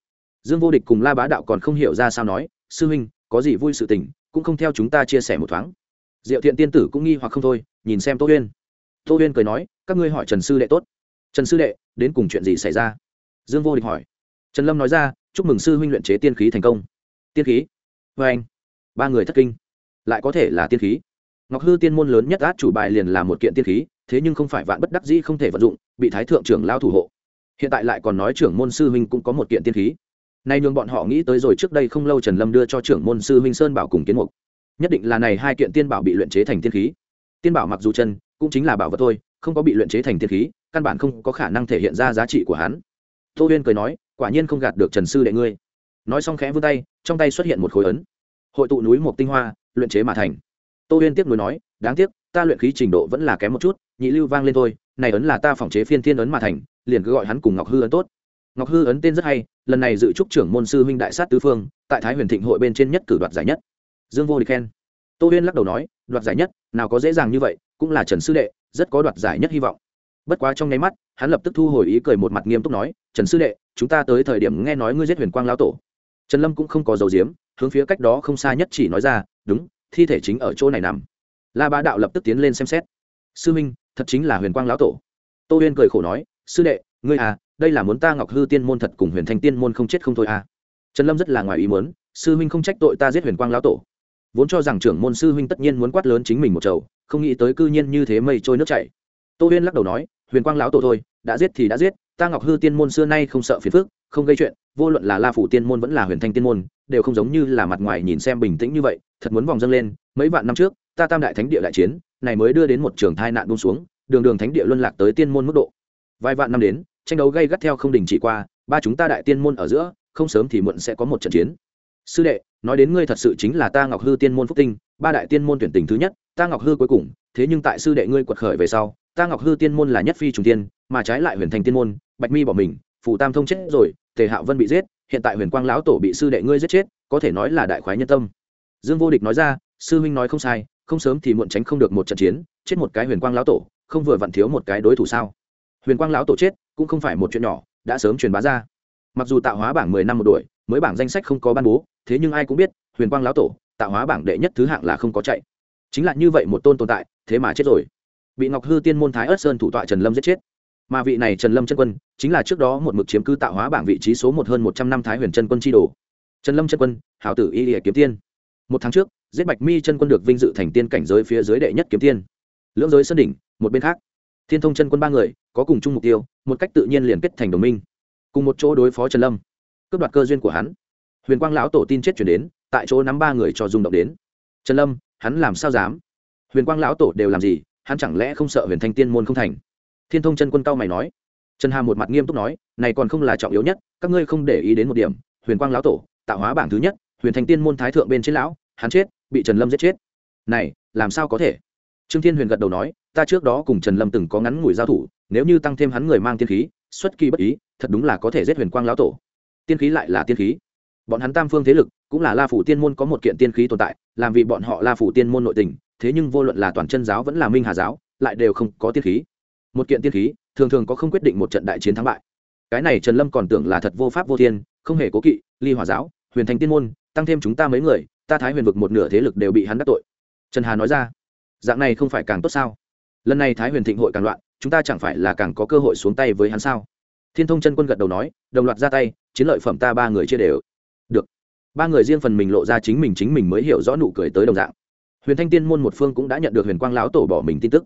dương vô địch cùng la bá đạo còn không hiểu ra sao nói, sư huynh, có gì vui sự tình, cũng không theo chúng ta chia sẻ một thoáng. Diệu thiện tiên tử cũng nghi hoặc không thôi, nhìn xem tô huyên. Tô huyên cười nói, các ngươi hỏi trần sư đệ tốt. Trần sư đệ, đến cùng chuyện gì xảy ra? Dương vô địch hỏi. Trần lâm nói ra, chúc mừng sư huynh luyện chế tiên khí thành công. Tiên khí? Vê anh. Ba người thất kinh. Lại có thể là tiên khí? Ngọc hư tiên môn lớn nhất át chủ bài liền là một kiện tiên khí, thế nhưng không phải vạn bất đắc dĩ không thể vận dụng, bị thái thượng trưởng lao thủ hộ. Hiện tại lại còn nói trưởng môn sư huynh cũng có một kiện tiên khí nay nhường bọn họ nghĩ tới rồi, trước đây không lâu trần lâm đưa cho trưởng môn sư Minh sơn bảo cùng kiến mục. Nhất định là này hai kiện tiên bảo bị luyện chế thành tiên khí. Tiên bảo mặc dù chân, cũng chính là bảo vật thôi, không có bị luyện chế thành tiên khí, căn bản không có khả năng thể hiện ra giá trị của hắn. Tô huyên cười nói, quả nhiên không gạt được trần sư đệ ngươi. Nói xong khẽ vươn tay, trong tay xuất hiện một khối ấn. Hội tụ núi một tinh hoa, luyện chế mà thành. Tô huyên tiếp nối nói, đáng tiếc, ta luyện khí trình độ vẫn là kém một chút, nhị lưu vang lên thôi, này ấn là ta phòng chế phiên thiên ấn mà thành, liền cứ gọi hắn cùng ngọc hư ấn tốt ngọc hư ấn tên rất hay, lần này dự trúc trưởng môn sư huynh đại sát tứ phương, tại thái huyền thịnh hội bên trên nhất cử đoạt giải nhất. Dương vô địch khen. Tô huyên lắc đầu nói, đoạt giải nhất, nào có dễ dàng như vậy, cũng là trần sư đệ, rất có đoạt giải nhất hy vọng. Bất quá trong nháy mắt, hắn lập tức thu hồi ý cười một mặt nghiêm túc nói, trần sư đệ, chúng ta tới thời điểm nghe nói ngươi giết huyền quang lão tổ. Trần lâm cũng không có dầu diếm hướng phía cách đó không xa nhất chỉ nói ra, đúng, thi thể chính ở chỗ này nằm. La bá đạo lập tức tiến lên xem xét. Sư minh, thật chính là huyền quang lão tổ. Tô huyên cười khổ nói, sư đệ, ngươi à đây là muốn ta ngọc hư tiên môn thật cùng huyền thanh tiên môn không chết không thôi à. Trần lâm rất là ngoài ý muốn, sư huynh không trách tội ta giết huyền quang lão tổ. Vốn cho rằng trưởng môn sư huynh tất nhiên muốn quát lớn chính mình một chầu, không nghĩ tới cư nhiên như thế mây trôi nước chảy. Tô huyên lắc đầu nói, huyền quang lão tổ thôi, đã giết thì đã giết, ta ngọc hư tiên môn xưa nay không sợ phiền phức, không gây chuyện, vô luận là la phủ tiên môn vẫn là huyền thanh tiên môn, đều không giống như là mặt ngoài nhìn xem bình tĩnh như vậy, thật muốn vòng dâng lên, mấy vạn năm trước, ta tam đại thánh địa đại chiến, này mới đưa đến một trường thai nạn buông xuống, đường đường thánh địa luân lạc tới tiên môn mức độ. Vài vạn năm đến tranh đấu gây gắt theo không đình chỉ qua, ba chúng ta đại tiên môn ở giữa, không sớm thì muộn sẽ có một trận chiến. Sư đệ, nói đến ngươi thật sự chính là ta ngọc hư tiên môn phúc tinh, ba đại tiên môn tuyển tình thứ nhất, ta ngọc hư cuối cùng, thế nhưng tại sư đệ ngươi quật khởi về sau, ta ngọc hư tiên môn là nhất phi trùng tiên, mà trái lại huyền thành tiên môn, bạch mi bỏ mình, phù tam thông chết rồi, tề hạo vân bị giết, hiện tại huyền quang lão tổ bị sư đệ ngươi giết chết, có thể nói là đại khoái nhân tâm. Dương vô địch nói ra, sư huynh nói không sai, không sớm thì muộn tránh không được một trận chiến, chết một cái huyền quang lão tổ, không vừa vặn thiếu một cái đối thủ sao? Huyền quang lão tổ chết cũng không phải một chuyện nhỏ, đã sớm truyền bá ra. Mặc dù tạo hóa bảng mười năm một đuổi, mới bảng danh sách không có ban bố, thế nhưng ai cũng biết, huyền quang lão tổ, tạo hóa bảng đệ nhất thứ hạng là không có chạy. Chính là như vậy một tôn tồn tại, thế mà chết rồi. Bị ngọc hư tiên môn thái ớt sơn thủ tọa trần lâm giết chết. Mà vị này trần lâm chân quân, chính là trước đó một mực chiếm cư tạo hóa bảng vị trí số một hơn một trăm năm thái huyền chân quân tri đồ. Trần lâm chân quân, hảo tử y địa kiếm tiên. Một tháng trước, giết bạch mi chân quân được vinh dự thành tiên cảnh giới phía dưới đệ nhất kiếm tiên. Lưỡng giới sơn đỉnh, một bên khác thiên thông chân quân ba người, có cùng chung mục tiêu, một cách tự nhiên liền kết thành đồng minh. Cùng một chỗ đối phó trần lâm. Cướp đoạt cơ duyên của hắn. Huyền quang lão tổ tin chết chuyển đến, tại chỗ nắm ba người cho rung động đến. Trần lâm, hắn làm sao dám? Huyền quang lão tổ đều làm gì, hắn chẳng lẽ không sợ huyền thanh tiên môn không thành? Thiên thông chân quân cao mày nói. Trần hà một mặt nghiêm túc nói, này còn không là trọng yếu nhất, các ngươi không để ý đến một điểm, huyền quang lão tổ, tạo hóa bảng thứ nhất, huyền thanh tiên môn thái thượng bên trên lão, hắn chết, bị trần lâm giết chết. Này, làm sao có thể? Trương thiên huyền gật đầu nói ta trước đó cùng trần lâm từng có ngắn ngủi giao thủ, nếu như tăng thêm hắn người mang tiên khí, xuất kỳ bất ý, thật đúng là có thể giết huyền quang lão tổ. Tiên khí lại là tiên khí. Bọn hắn tam phương thế lực, cũng là la phủ tiên môn có một kiện tiên khí tồn tại, làm vì bọn họ la phủ tiên môn nội tình, thế nhưng vô luận là toàn chân giáo vẫn là minh hà giáo, lại đều không có tiên khí. Một kiện tiên khí, thường thường có không quyết định một trận đại chiến thắng bại. Cái này trần lâm còn tưởng là thật vô pháp vô thiên, không hề cố kỵ, ly hòa giáo, huyền thành tiên môn, tăng thêm chúng ta mấy người, ta thái huyền vực một nửa thế lực đều bị hắn đắc tội. Trần hà nói ra, dạng này không phải càng tốt sao? Lần này thái huyền thịnh hội càng loạn chúng ta chẳng phải là càng có cơ hội xuống tay với hắn sao thiên thông chân quân gật đầu nói đồng loạt ra tay chiến lợi phẩm ta ba người chia đều được ba người riêng phần mình lộ ra chính mình chính mình mới hiểu rõ nụ cười tới đồng dạng huyền thanh tiên môn một phương cũng đã nhận được huyền quang lão tổ bỏ mình tin tức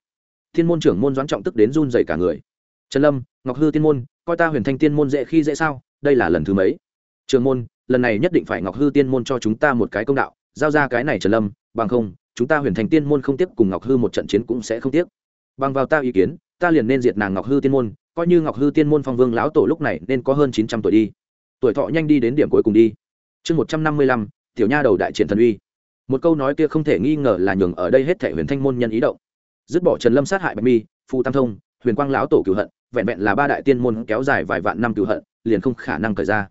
thiên môn trưởng môn doãn trọng tức đến run dày cả người trần lâm ngọc hư tiên môn coi ta huyền thanh tiên môn dễ khi dễ sao đây là lần thứ mấy trường môn lần này nhất định phải ngọc hư tiên môn cho chúng ta một cái công đạo giao ra cái này trần lâm bằng không chúng ta huyền thành tiên môn không tiếp cùng ngọc hư một trận chiến cũng sẽ không tiếc bằng vào ta ý kiến, ta liền nên diệt nàng ngọc hư tiên môn, coi như ngọc hư tiên môn phong vương lão tổ lúc này nên có hơn chín trăm tuổi đi. Tuổi thọ nhanh đi đến điểm cuối cùng đi. Chương một trăm năm mươi lăm, tiểu nha đầu đại triển thần uy. Một câu nói kia không thể nghi ngờ là nhường ở đây hết thể huyền thanh môn nhân ý động. Dứt bỏ trần lâm sát hại bạch mi phu tam thông, huyền quang lão tổ cửu hận, vẹn vẹn là ba đại tiên môn kéo dài vài vạn năm cửu hận, liền không khả năng cởi ra.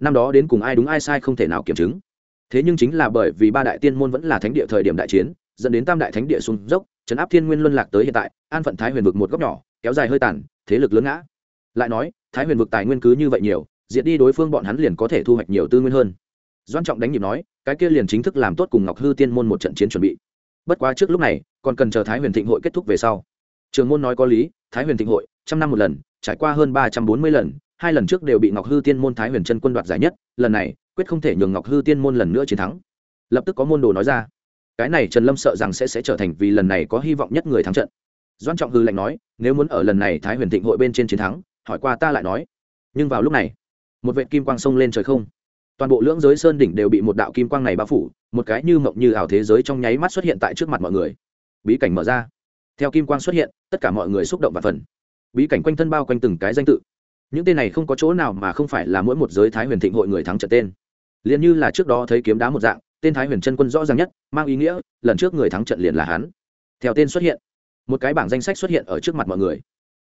Năm đó đến cùng ai đúng ai sai không thể nào kiểm chứng. Thế nhưng chính là bởi vì ba đại tiên môn vẫn là thánh địa thời điểm đại chiến, dẫn đến tam đại thánh địa xuống dốc trấn áp thiên nguyên luân lạc tới hiện tại, an phận thái huyền vực một góc nhỏ, kéo dài hơi tàn, thế lực lớn ngã. Lại nói, thái huyền vực tài nguyên cứ như vậy nhiều, diệt đi đối phương bọn hắn liền có thể thu hoạch nhiều tư nguyên hơn. Doan trọng đánh nhịp nói, cái kia liền chính thức làm tốt cùng ngọc hư tiên môn một trận chiến chuẩn bị. Bất quá trước lúc này, còn cần chờ thái huyền thịnh hội kết thúc về sau. Trường môn nói có lý, thái huyền thịnh hội, trăm năm một lần, trải qua hơn ba trăm bốn mươi lần, hai lần trước đều bị ngọc hư tiên môn thái huyền chân quân đoạt giải nhất, lần này, quyết không thể nhường ngọc hư tiên môn lần nữa chiến thắng. Lập tức có môn đồ nói ra cái này trần lâm sợ rằng sẽ sẽ trở thành vì lần này có hy vọng nhất người thắng trận. Doan trọng hư lệnh nói, nếu muốn ở lần này thái huyền thịnh hội bên trên chiến thắng, hỏi qua ta lại nói. Nhưng vào lúc này, một vệ kim quang sông lên trời không. Toàn bộ lưỡng giới sơn đỉnh đều bị một đạo kim quang này bao phủ, một cái như mộng như ảo thế giới trong nháy mắt xuất hiện tại trước mặt mọi người. Bí cảnh mở ra. Theo kim quang xuất hiện, tất cả mọi người xúc động và phần bí cảnh quanh thân bao quanh từng cái danh tự. Những tên này không có chỗ nào mà không phải là mỗi một giới thái huyền thịnh hội người thắng trận tên. Liền như là trước đó thấy kiếm đá một dạng tên thái huyền chân quân rõ ràng nhất, mang ý nghĩa, lần trước người thắng trận liền là hắn. Theo tên xuất hiện, một cái bảng danh sách xuất hiện ở trước mặt mọi người.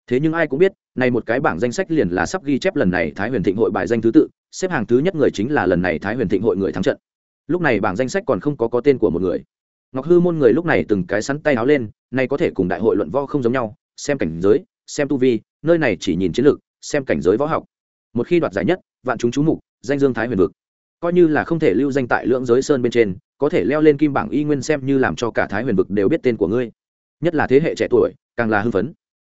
Thế nhưng ai cũng biết, này một cái bảng danh sách liền là sắp ghi chép lần này thái huyền thịnh hội bài danh thứ tự, xếp hàng thứ nhất người chính là lần này thái huyền thịnh hội người thắng trận. Lúc này bảng danh sách còn không có có tên của một người. Ngọc hư môn người lúc này từng cái sắn tay áo lên, nay có thể cùng đại hội luận võ không giống nhau, xem cảnh giới, xem tu vi, nơi này chỉ nhìn chiến lược, xem cảnh giới võ học. Một khi đoạt giải nhất, vạn chúng chú mục, danh dương thái huyền vực coi như là không thể lưu danh tại lưỡng giới sơn bên trên, có thể leo lên kim bảng y nguyên xem như làm cho cả thái huyền vực đều biết tên của ngươi. Nhất là thế hệ trẻ tuổi, càng là hưng phấn.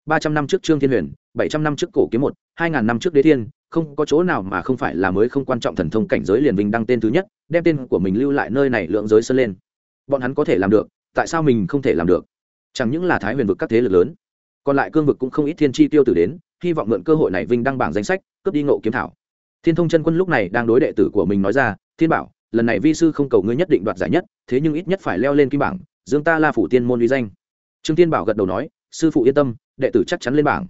Ba trăm năm trước trương thiên huyền, bảy trăm năm trước cổ kiếm một, hai ngàn năm trước đế thiên, không có chỗ nào mà không phải là mới không quan trọng thần thông cảnh giới liền vinh đăng tên thứ nhất, đem tên của mình lưu lại nơi này lượng giới sơn lên. Bọn hắn có thể làm được, tại sao mình không thể làm được? Chẳng những là thái huyền vực các thế lực lớn, còn lại cương vực cũng không ít thiên chi tiêu tử đến, hy vọng mượn cơ hội này vinh đăng bảng danh sách, cướp đi ngộ kiếm thảo thiên thông chân quân lúc này đang đối đệ tử của mình nói ra, thiên bảo, lần này vi sư không cầu ngươi nhất định đoạt giải nhất, thế nhưng ít nhất phải leo lên kim bảng, dương ta la phủ tiên môn uy danh. Trương tiên bảo gật đầu nói, sư phụ yên tâm, đệ tử chắc chắn lên bảng.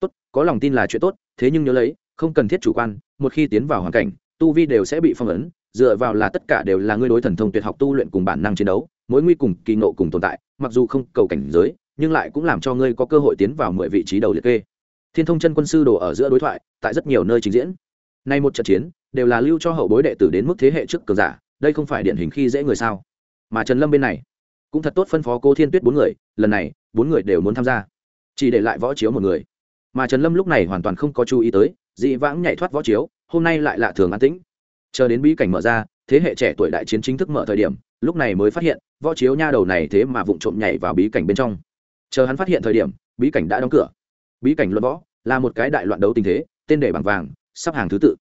Tốt, có lòng tin là chuyện tốt, thế nhưng nhớ lấy, không cần thiết chủ quan, một khi tiến vào hoàn cảnh, tu vi đều sẽ bị phong ấn, dựa vào là tất cả đều là ngươi đối thần thông tuyệt học tu luyện cùng bản năng chiến đấu, mối nguy cùng kỳ nộ cùng tồn tại, mặc dù không cầu cảnh giới, nhưng lại cũng làm cho ngươi có cơ hội tiến vào mười vị trí đầu liệt kê. Thiên thông chân quân sư đồ ở giữa đối thoại, tại rất nhiều nơi trình diễn nay một trận chiến, đều là lưu cho hậu bối đệ tử đến mức thế hệ trước cường giả, đây không phải điển hình khi dễ người sao? Mà trần lâm bên này, cũng thật tốt phân phó cô thiên tuyết bốn người, lần này, bốn người đều muốn tham gia. Chỉ để lại võ chiếu một người. Mà trần lâm lúc này hoàn toàn không có chú ý tới, dị vãng nhảy thoát võ chiếu, hôm nay lại lạ thường an tĩnh. Chờ đến bí cảnh mở ra, thế hệ trẻ tuổi đại chiến chính thức mở thời điểm, lúc này mới phát hiện, võ chiếu nha đầu này thế mà vụng trộm nhảy vào bí cảnh bên trong. Chờ hắn phát hiện thời điểm, bí cảnh đã đóng cửa. Bí cảnh luận võ là một cái đại loạn đấu tình thế, tên để bằng vàng sắp hàng thứ tự.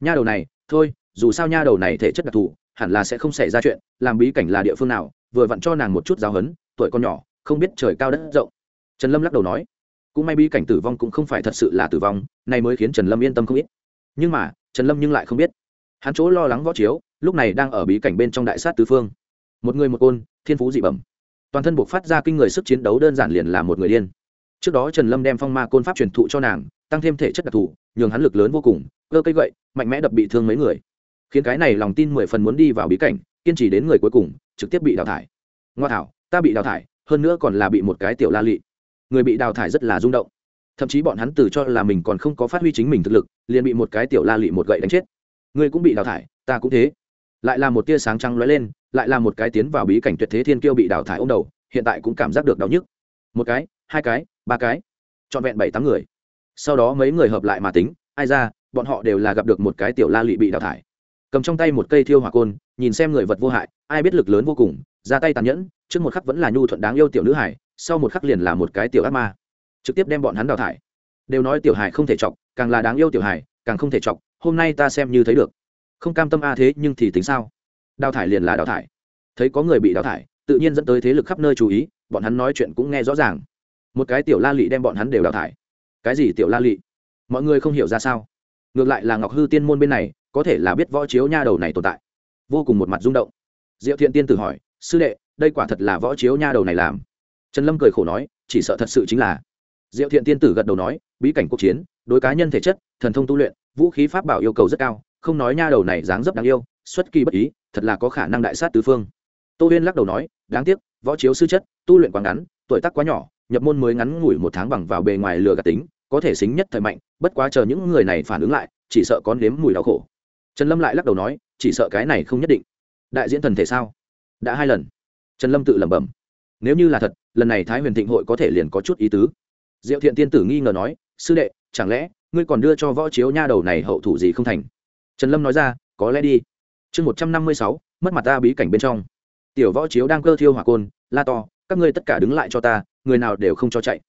Nha đầu này, thôi, dù sao nha đầu này thể chất đặc thù, hẳn là sẽ không xảy ra chuyện, làm bí cảnh là địa phương nào, vừa vặn cho nàng một chút giáo hấn tuổi con nhỏ, không biết trời cao đất rộng. Trần lâm lắc đầu nói, cũng may bí cảnh tử vong cũng không phải thật sự là tử vong này mới khiến trần lâm yên tâm không ít. Nhưng mà, trần lâm nhưng lại không biết. Hắn chỗ lo lắng võ chiếu, lúc này đang ở bí cảnh bên trong đại sát tứ phương. Một người một côn, thiên phú dị bẩm. Toàn thân buộc phát ra kinh người sức chiến đấu đơn giản liền là một người điên. Trước đó trần lâm đem phong ma côn pháp truyền thụ cho nàng tăng thêm thể chất đặc thù, nhường hắn lực lớn vô cùng, cơ cây gậy, mạnh mẽ đập bị thương mấy người. Khiến cái này lòng tin mười phần muốn đi vào bí cảnh, kiên trì đến người cuối cùng, trực tiếp bị đào thải. Ngoa thảo, ta bị đào thải, hơn nữa còn là bị một cái tiểu la lị. Người bị đào thải rất là rung động. Thậm chí bọn hắn từ cho là mình còn không có phát huy chính mình thực lực, liền bị một cái tiểu la lị một gậy đánh chết. Người cũng bị đào thải, ta cũng thế. Lại là một tia sáng trăng lóe lên, lại là một cái tiến vào bí cảnh tuyệt thế thiên kiêu bị đào thải ô m đầu, hiện tại cũng cảm giác được đau nhức. Một cái, hai cái, ba cái, trọn vẹn bảy tám người sau đó mấy người hợp lại mà tính, ai ra, bọn họ đều là gặp được một cái tiểu la lụy bị đào thải. Cầm trong tay một cây thiêu hỏa côn, nhìn xem người vật vô hại, ai biết lực lớn vô cùng, ra tay tàn nhẫn, trước một khắc vẫn là nhu thuận đáng yêu tiểu nữ hải, sau một khắc liền là một cái tiểu ác ma. Trực tiếp đem bọn hắn đào thải. Đều nói tiểu hải không thể chọc, càng là đáng yêu tiểu hải, càng không thể chọc, hôm nay ta xem như thấy được. Không cam tâm a à thế, nhưng thì tính sao? Đào thải liền là đào thải. Thấy có người bị đào thải, tự nhiên dẫn tới thế lực khắp nơi chú ý, bọn hắn nói chuyện cũng nghe rõ ràng. Một cái tiểu la lị đem bọn hắn đều đào thải cái gì tiểu la lị? Mọi người không hiểu ra sao. Ngược lại là ngọc hư tiên môn bên này, có thể là biết võ chiếu nha đầu này tồn tại. Vô cùng một mặt rung động. Diệu thiện tiên tử hỏi, sư đệ, đây quả thật là võ chiếu nha đầu này làm? Trần lâm cười khổ nói, chỉ sợ thật sự chính là. Diệu thiện tiên tử gật đầu nói, bí cảnh cuộc chiến, đối cá nhân thể chất, thần thông tu luyện, vũ khí pháp bảo yêu cầu rất cao, không nói nha đầu này dáng dấp đáng yêu, xuất kỳ bất ý, thật là có khả năng đại sát tứ phương. Tô huyên lắc đầu nói, đáng tiếc, võ chiếu sư chất, tu luyện quá ngắn, tuổi tác quá nhỏ, nhập môn mới ngắn ngủi một tháng bằng vào bề ngoài lừa gạt tính có thể xính nhất thời mạnh, bất quá chờ những người này phản ứng lại, chỉ sợ có nếm mùi đau khổ. Trần lâm lại lắc đầu nói, chỉ sợ cái này không nhất định. Đại diễn thần thể sao? Đã hai lần. Trần lâm tự lẩm bẩm. Nếu như là thật, lần này thái huyền thịnh hội có thể liền có chút ý tứ. Diệu thiện tiên tử nghi ngờ nói, sư đệ, chẳng lẽ ngươi còn đưa cho võ chiếu nha đầu này hậu thủ gì không thành? Trần lâm nói ra, có lẽ đi. Chương một trăm năm mươi sáu, mất mặt ta bí cảnh bên trong. Tiểu võ chiếu đang cơ thiêu hỏa côn, la to, các ngươi tất cả đứng lại cho ta, người nào đều không cho chạy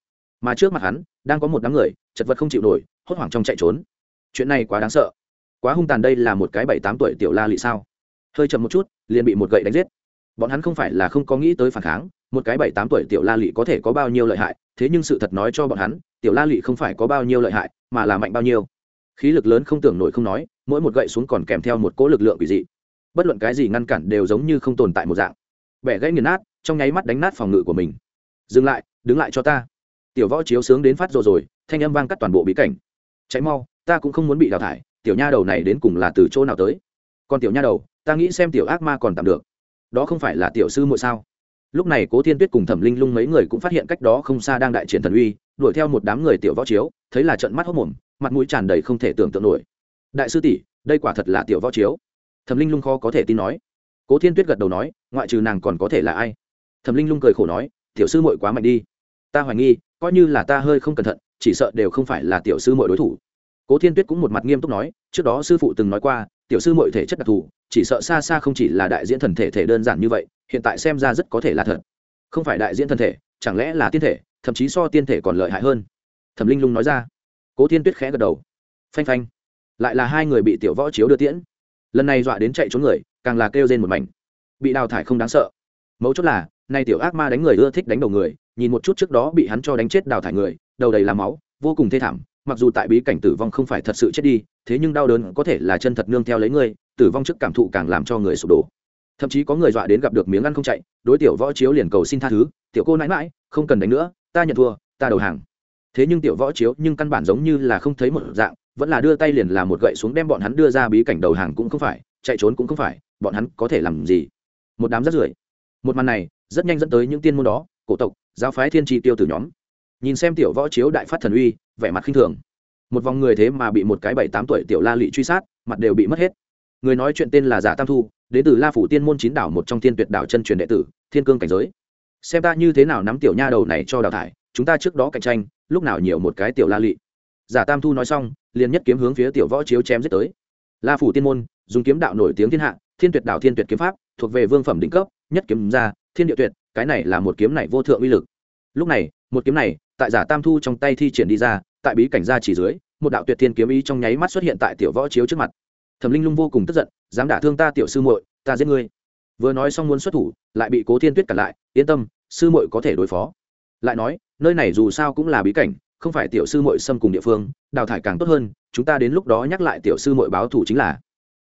mà trước mặt hắn đang có một đám người chật vật không chịu nổi, hốt hoảng trong chạy trốn. Chuyện này quá đáng sợ. Quá hung tàn đây là một cái bảy tám tuổi tiểu la lị sao? Hơi chậm một chút, liền bị một gậy đánh giết. Bọn hắn không phải là không có nghĩ tới phản kháng, một cái bảy tám tuổi tiểu la lị có thể có bao nhiêu lợi hại, thế nhưng sự thật nói cho bọn hắn, tiểu la lị không phải có bao nhiêu lợi hại, mà là mạnh bao nhiêu. Khí lực lớn không tưởng nổi không nói, mỗi một gậy xuống còn kèm theo một cỗ lực lượng quỷ dị. Bất luận cái gì ngăn cản đều giống như không tồn tại một dạng. Bẻ gãy nghiền nát, trong nháy mắt đánh nát phòng ngự của mình. Dừng lại, đứng lại cho ta tiểu võ chiếu sướng đến phát rồi rồi, thanh âm vang cắt toàn bộ bí cảnh. Cháy mau, ta cũng không muốn bị đào thải, tiểu nha đầu này đến cùng là từ chỗ nào tới? Còn tiểu nha đầu, ta nghĩ xem tiểu ác ma còn tạm được. Đó không phải là tiểu sư muội sao? Lúc này cố thiên tuyết cùng thẩm linh lung mấy người cũng phát hiện cách đó không xa đang đại triển thần uy, đuổi theo một đám người tiểu võ chiếu, thấy là trận mắt hốc mồm, mặt mũi tràn đầy không thể tưởng tượng nổi. Đại sư tỷ, đây quả thật là tiểu võ chiếu. Thẩm linh lung khó có thể tin nói. Cố thiên tuyết gật đầu nói, ngoại trừ nàng còn có thể là ai? Thẩm linh lung cười khổ nói, tiểu sư muội quá mạnh đi ta hoài nghi, coi như là ta hơi không cẩn thận, chỉ sợ đều không phải là tiểu sư mọi đối thủ. Cố thiên tuyết cũng một mặt nghiêm túc nói, trước đó sư phụ từng nói qua, tiểu sư mọi thể chất đặc thù, chỉ sợ xa xa không chỉ là đại diễn thần thể thể đơn giản như vậy, hiện tại xem ra rất có thể là thật. Không phải đại diễn thần thể, chẳng lẽ là tiên thể, thậm chí so tiên thể còn lợi hại hơn? Thẩm linh lung nói ra. Cố thiên tuyết khẽ gật đầu. Phanh phanh. Lại là hai người bị tiểu võ chiếu đưa tiễn. Lần này dọa đến chạy trốn người, càng là kêu rên một mảnh. Bị đào thải không đáng sợ. Mấu chốt là, nay tiểu ác ma đánh người ưa thích đánh đầu người nhìn một chút trước đó bị hắn cho đánh chết đào thải người, đầu đầy làm máu, vô cùng thê thảm, mặc dù tại bí cảnh tử vong không phải thật sự chết đi, thế nhưng đau đớn có thể là chân thật nương theo lấy ngươi tử vong trước cảm thụ càng làm cho người sụp đổ. Thậm chí có người dọa đến gặp được miếng ăn không chạy, đối tiểu võ chiếu liền cầu xin tha thứ, tiểu cô nãi mãi không cần đánh nữa, ta nhận thua, ta đầu hàng. Thế nhưng tiểu võ chiếu nhưng căn bản giống như là không thấy một dạng, vẫn là đưa tay liền làm một gậy xuống đem bọn hắn đưa ra bí cảnh đầu hàng cũng không phải, chạy trốn cũng không phải, bọn hắn có thể làm gì? Một đám rất rưởi. Một màn này rất nhanh dẫn tới những tiên môn đó cổ tộc, giáo phái thiên tri tiêu tử nhóm. Nhìn xem tiểu võ chiếu đại phát thần uy, vẻ mặt khinh thường. Một vòng người thế mà bị một cái bảy tám tuổi tiểu la lị truy sát, mặt đều bị mất hết. Người nói chuyện tên là giả tam thu, đến từ la phủ tiên môn chín đảo một trong tiên tuyệt đảo chân truyền đệ tử, thiên cương cảnh giới. Xem ta như thế nào nắm tiểu nha đầu này cho đào thải, chúng ta trước đó cạnh tranh, lúc nào nhiều một cái tiểu la lị. Giả tam thu nói xong, liền nhất kiếm hướng phía tiểu võ chiếu chém giết tới. La phủ tiên môn, dùng kiếm đạo nổi tiếng thiên hạ, thiên tuyệt đảo thiên tuyệt kiếm pháp, thuộc về vương phẩm đỉnh cấp, nhất kiếm ra, thiên địa tuyệt cái này là một kiếm này vô thượng uy lực. Lúc này, một kiếm này, tại giả tam thu trong tay thi triển đi ra, tại bí cảnh ra chỉ dưới, một đạo tuyệt thiên kiếm ý trong nháy mắt xuất hiện tại tiểu võ chiếu trước mặt. Thẩm linh lung vô cùng tức giận, dám đả thương ta tiểu sư muội, ta giết ngươi. Vừa nói xong muốn xuất thủ, lại bị cố thiên tuyết cản lại, yên tâm, sư muội có thể đối phó. Lại nói, nơi này dù sao cũng là bí cảnh, không phải tiểu sư muội xâm cùng địa phương, đào thải càng tốt hơn, chúng ta đến lúc đó nhắc lại tiểu sư muội báo thủ chính là.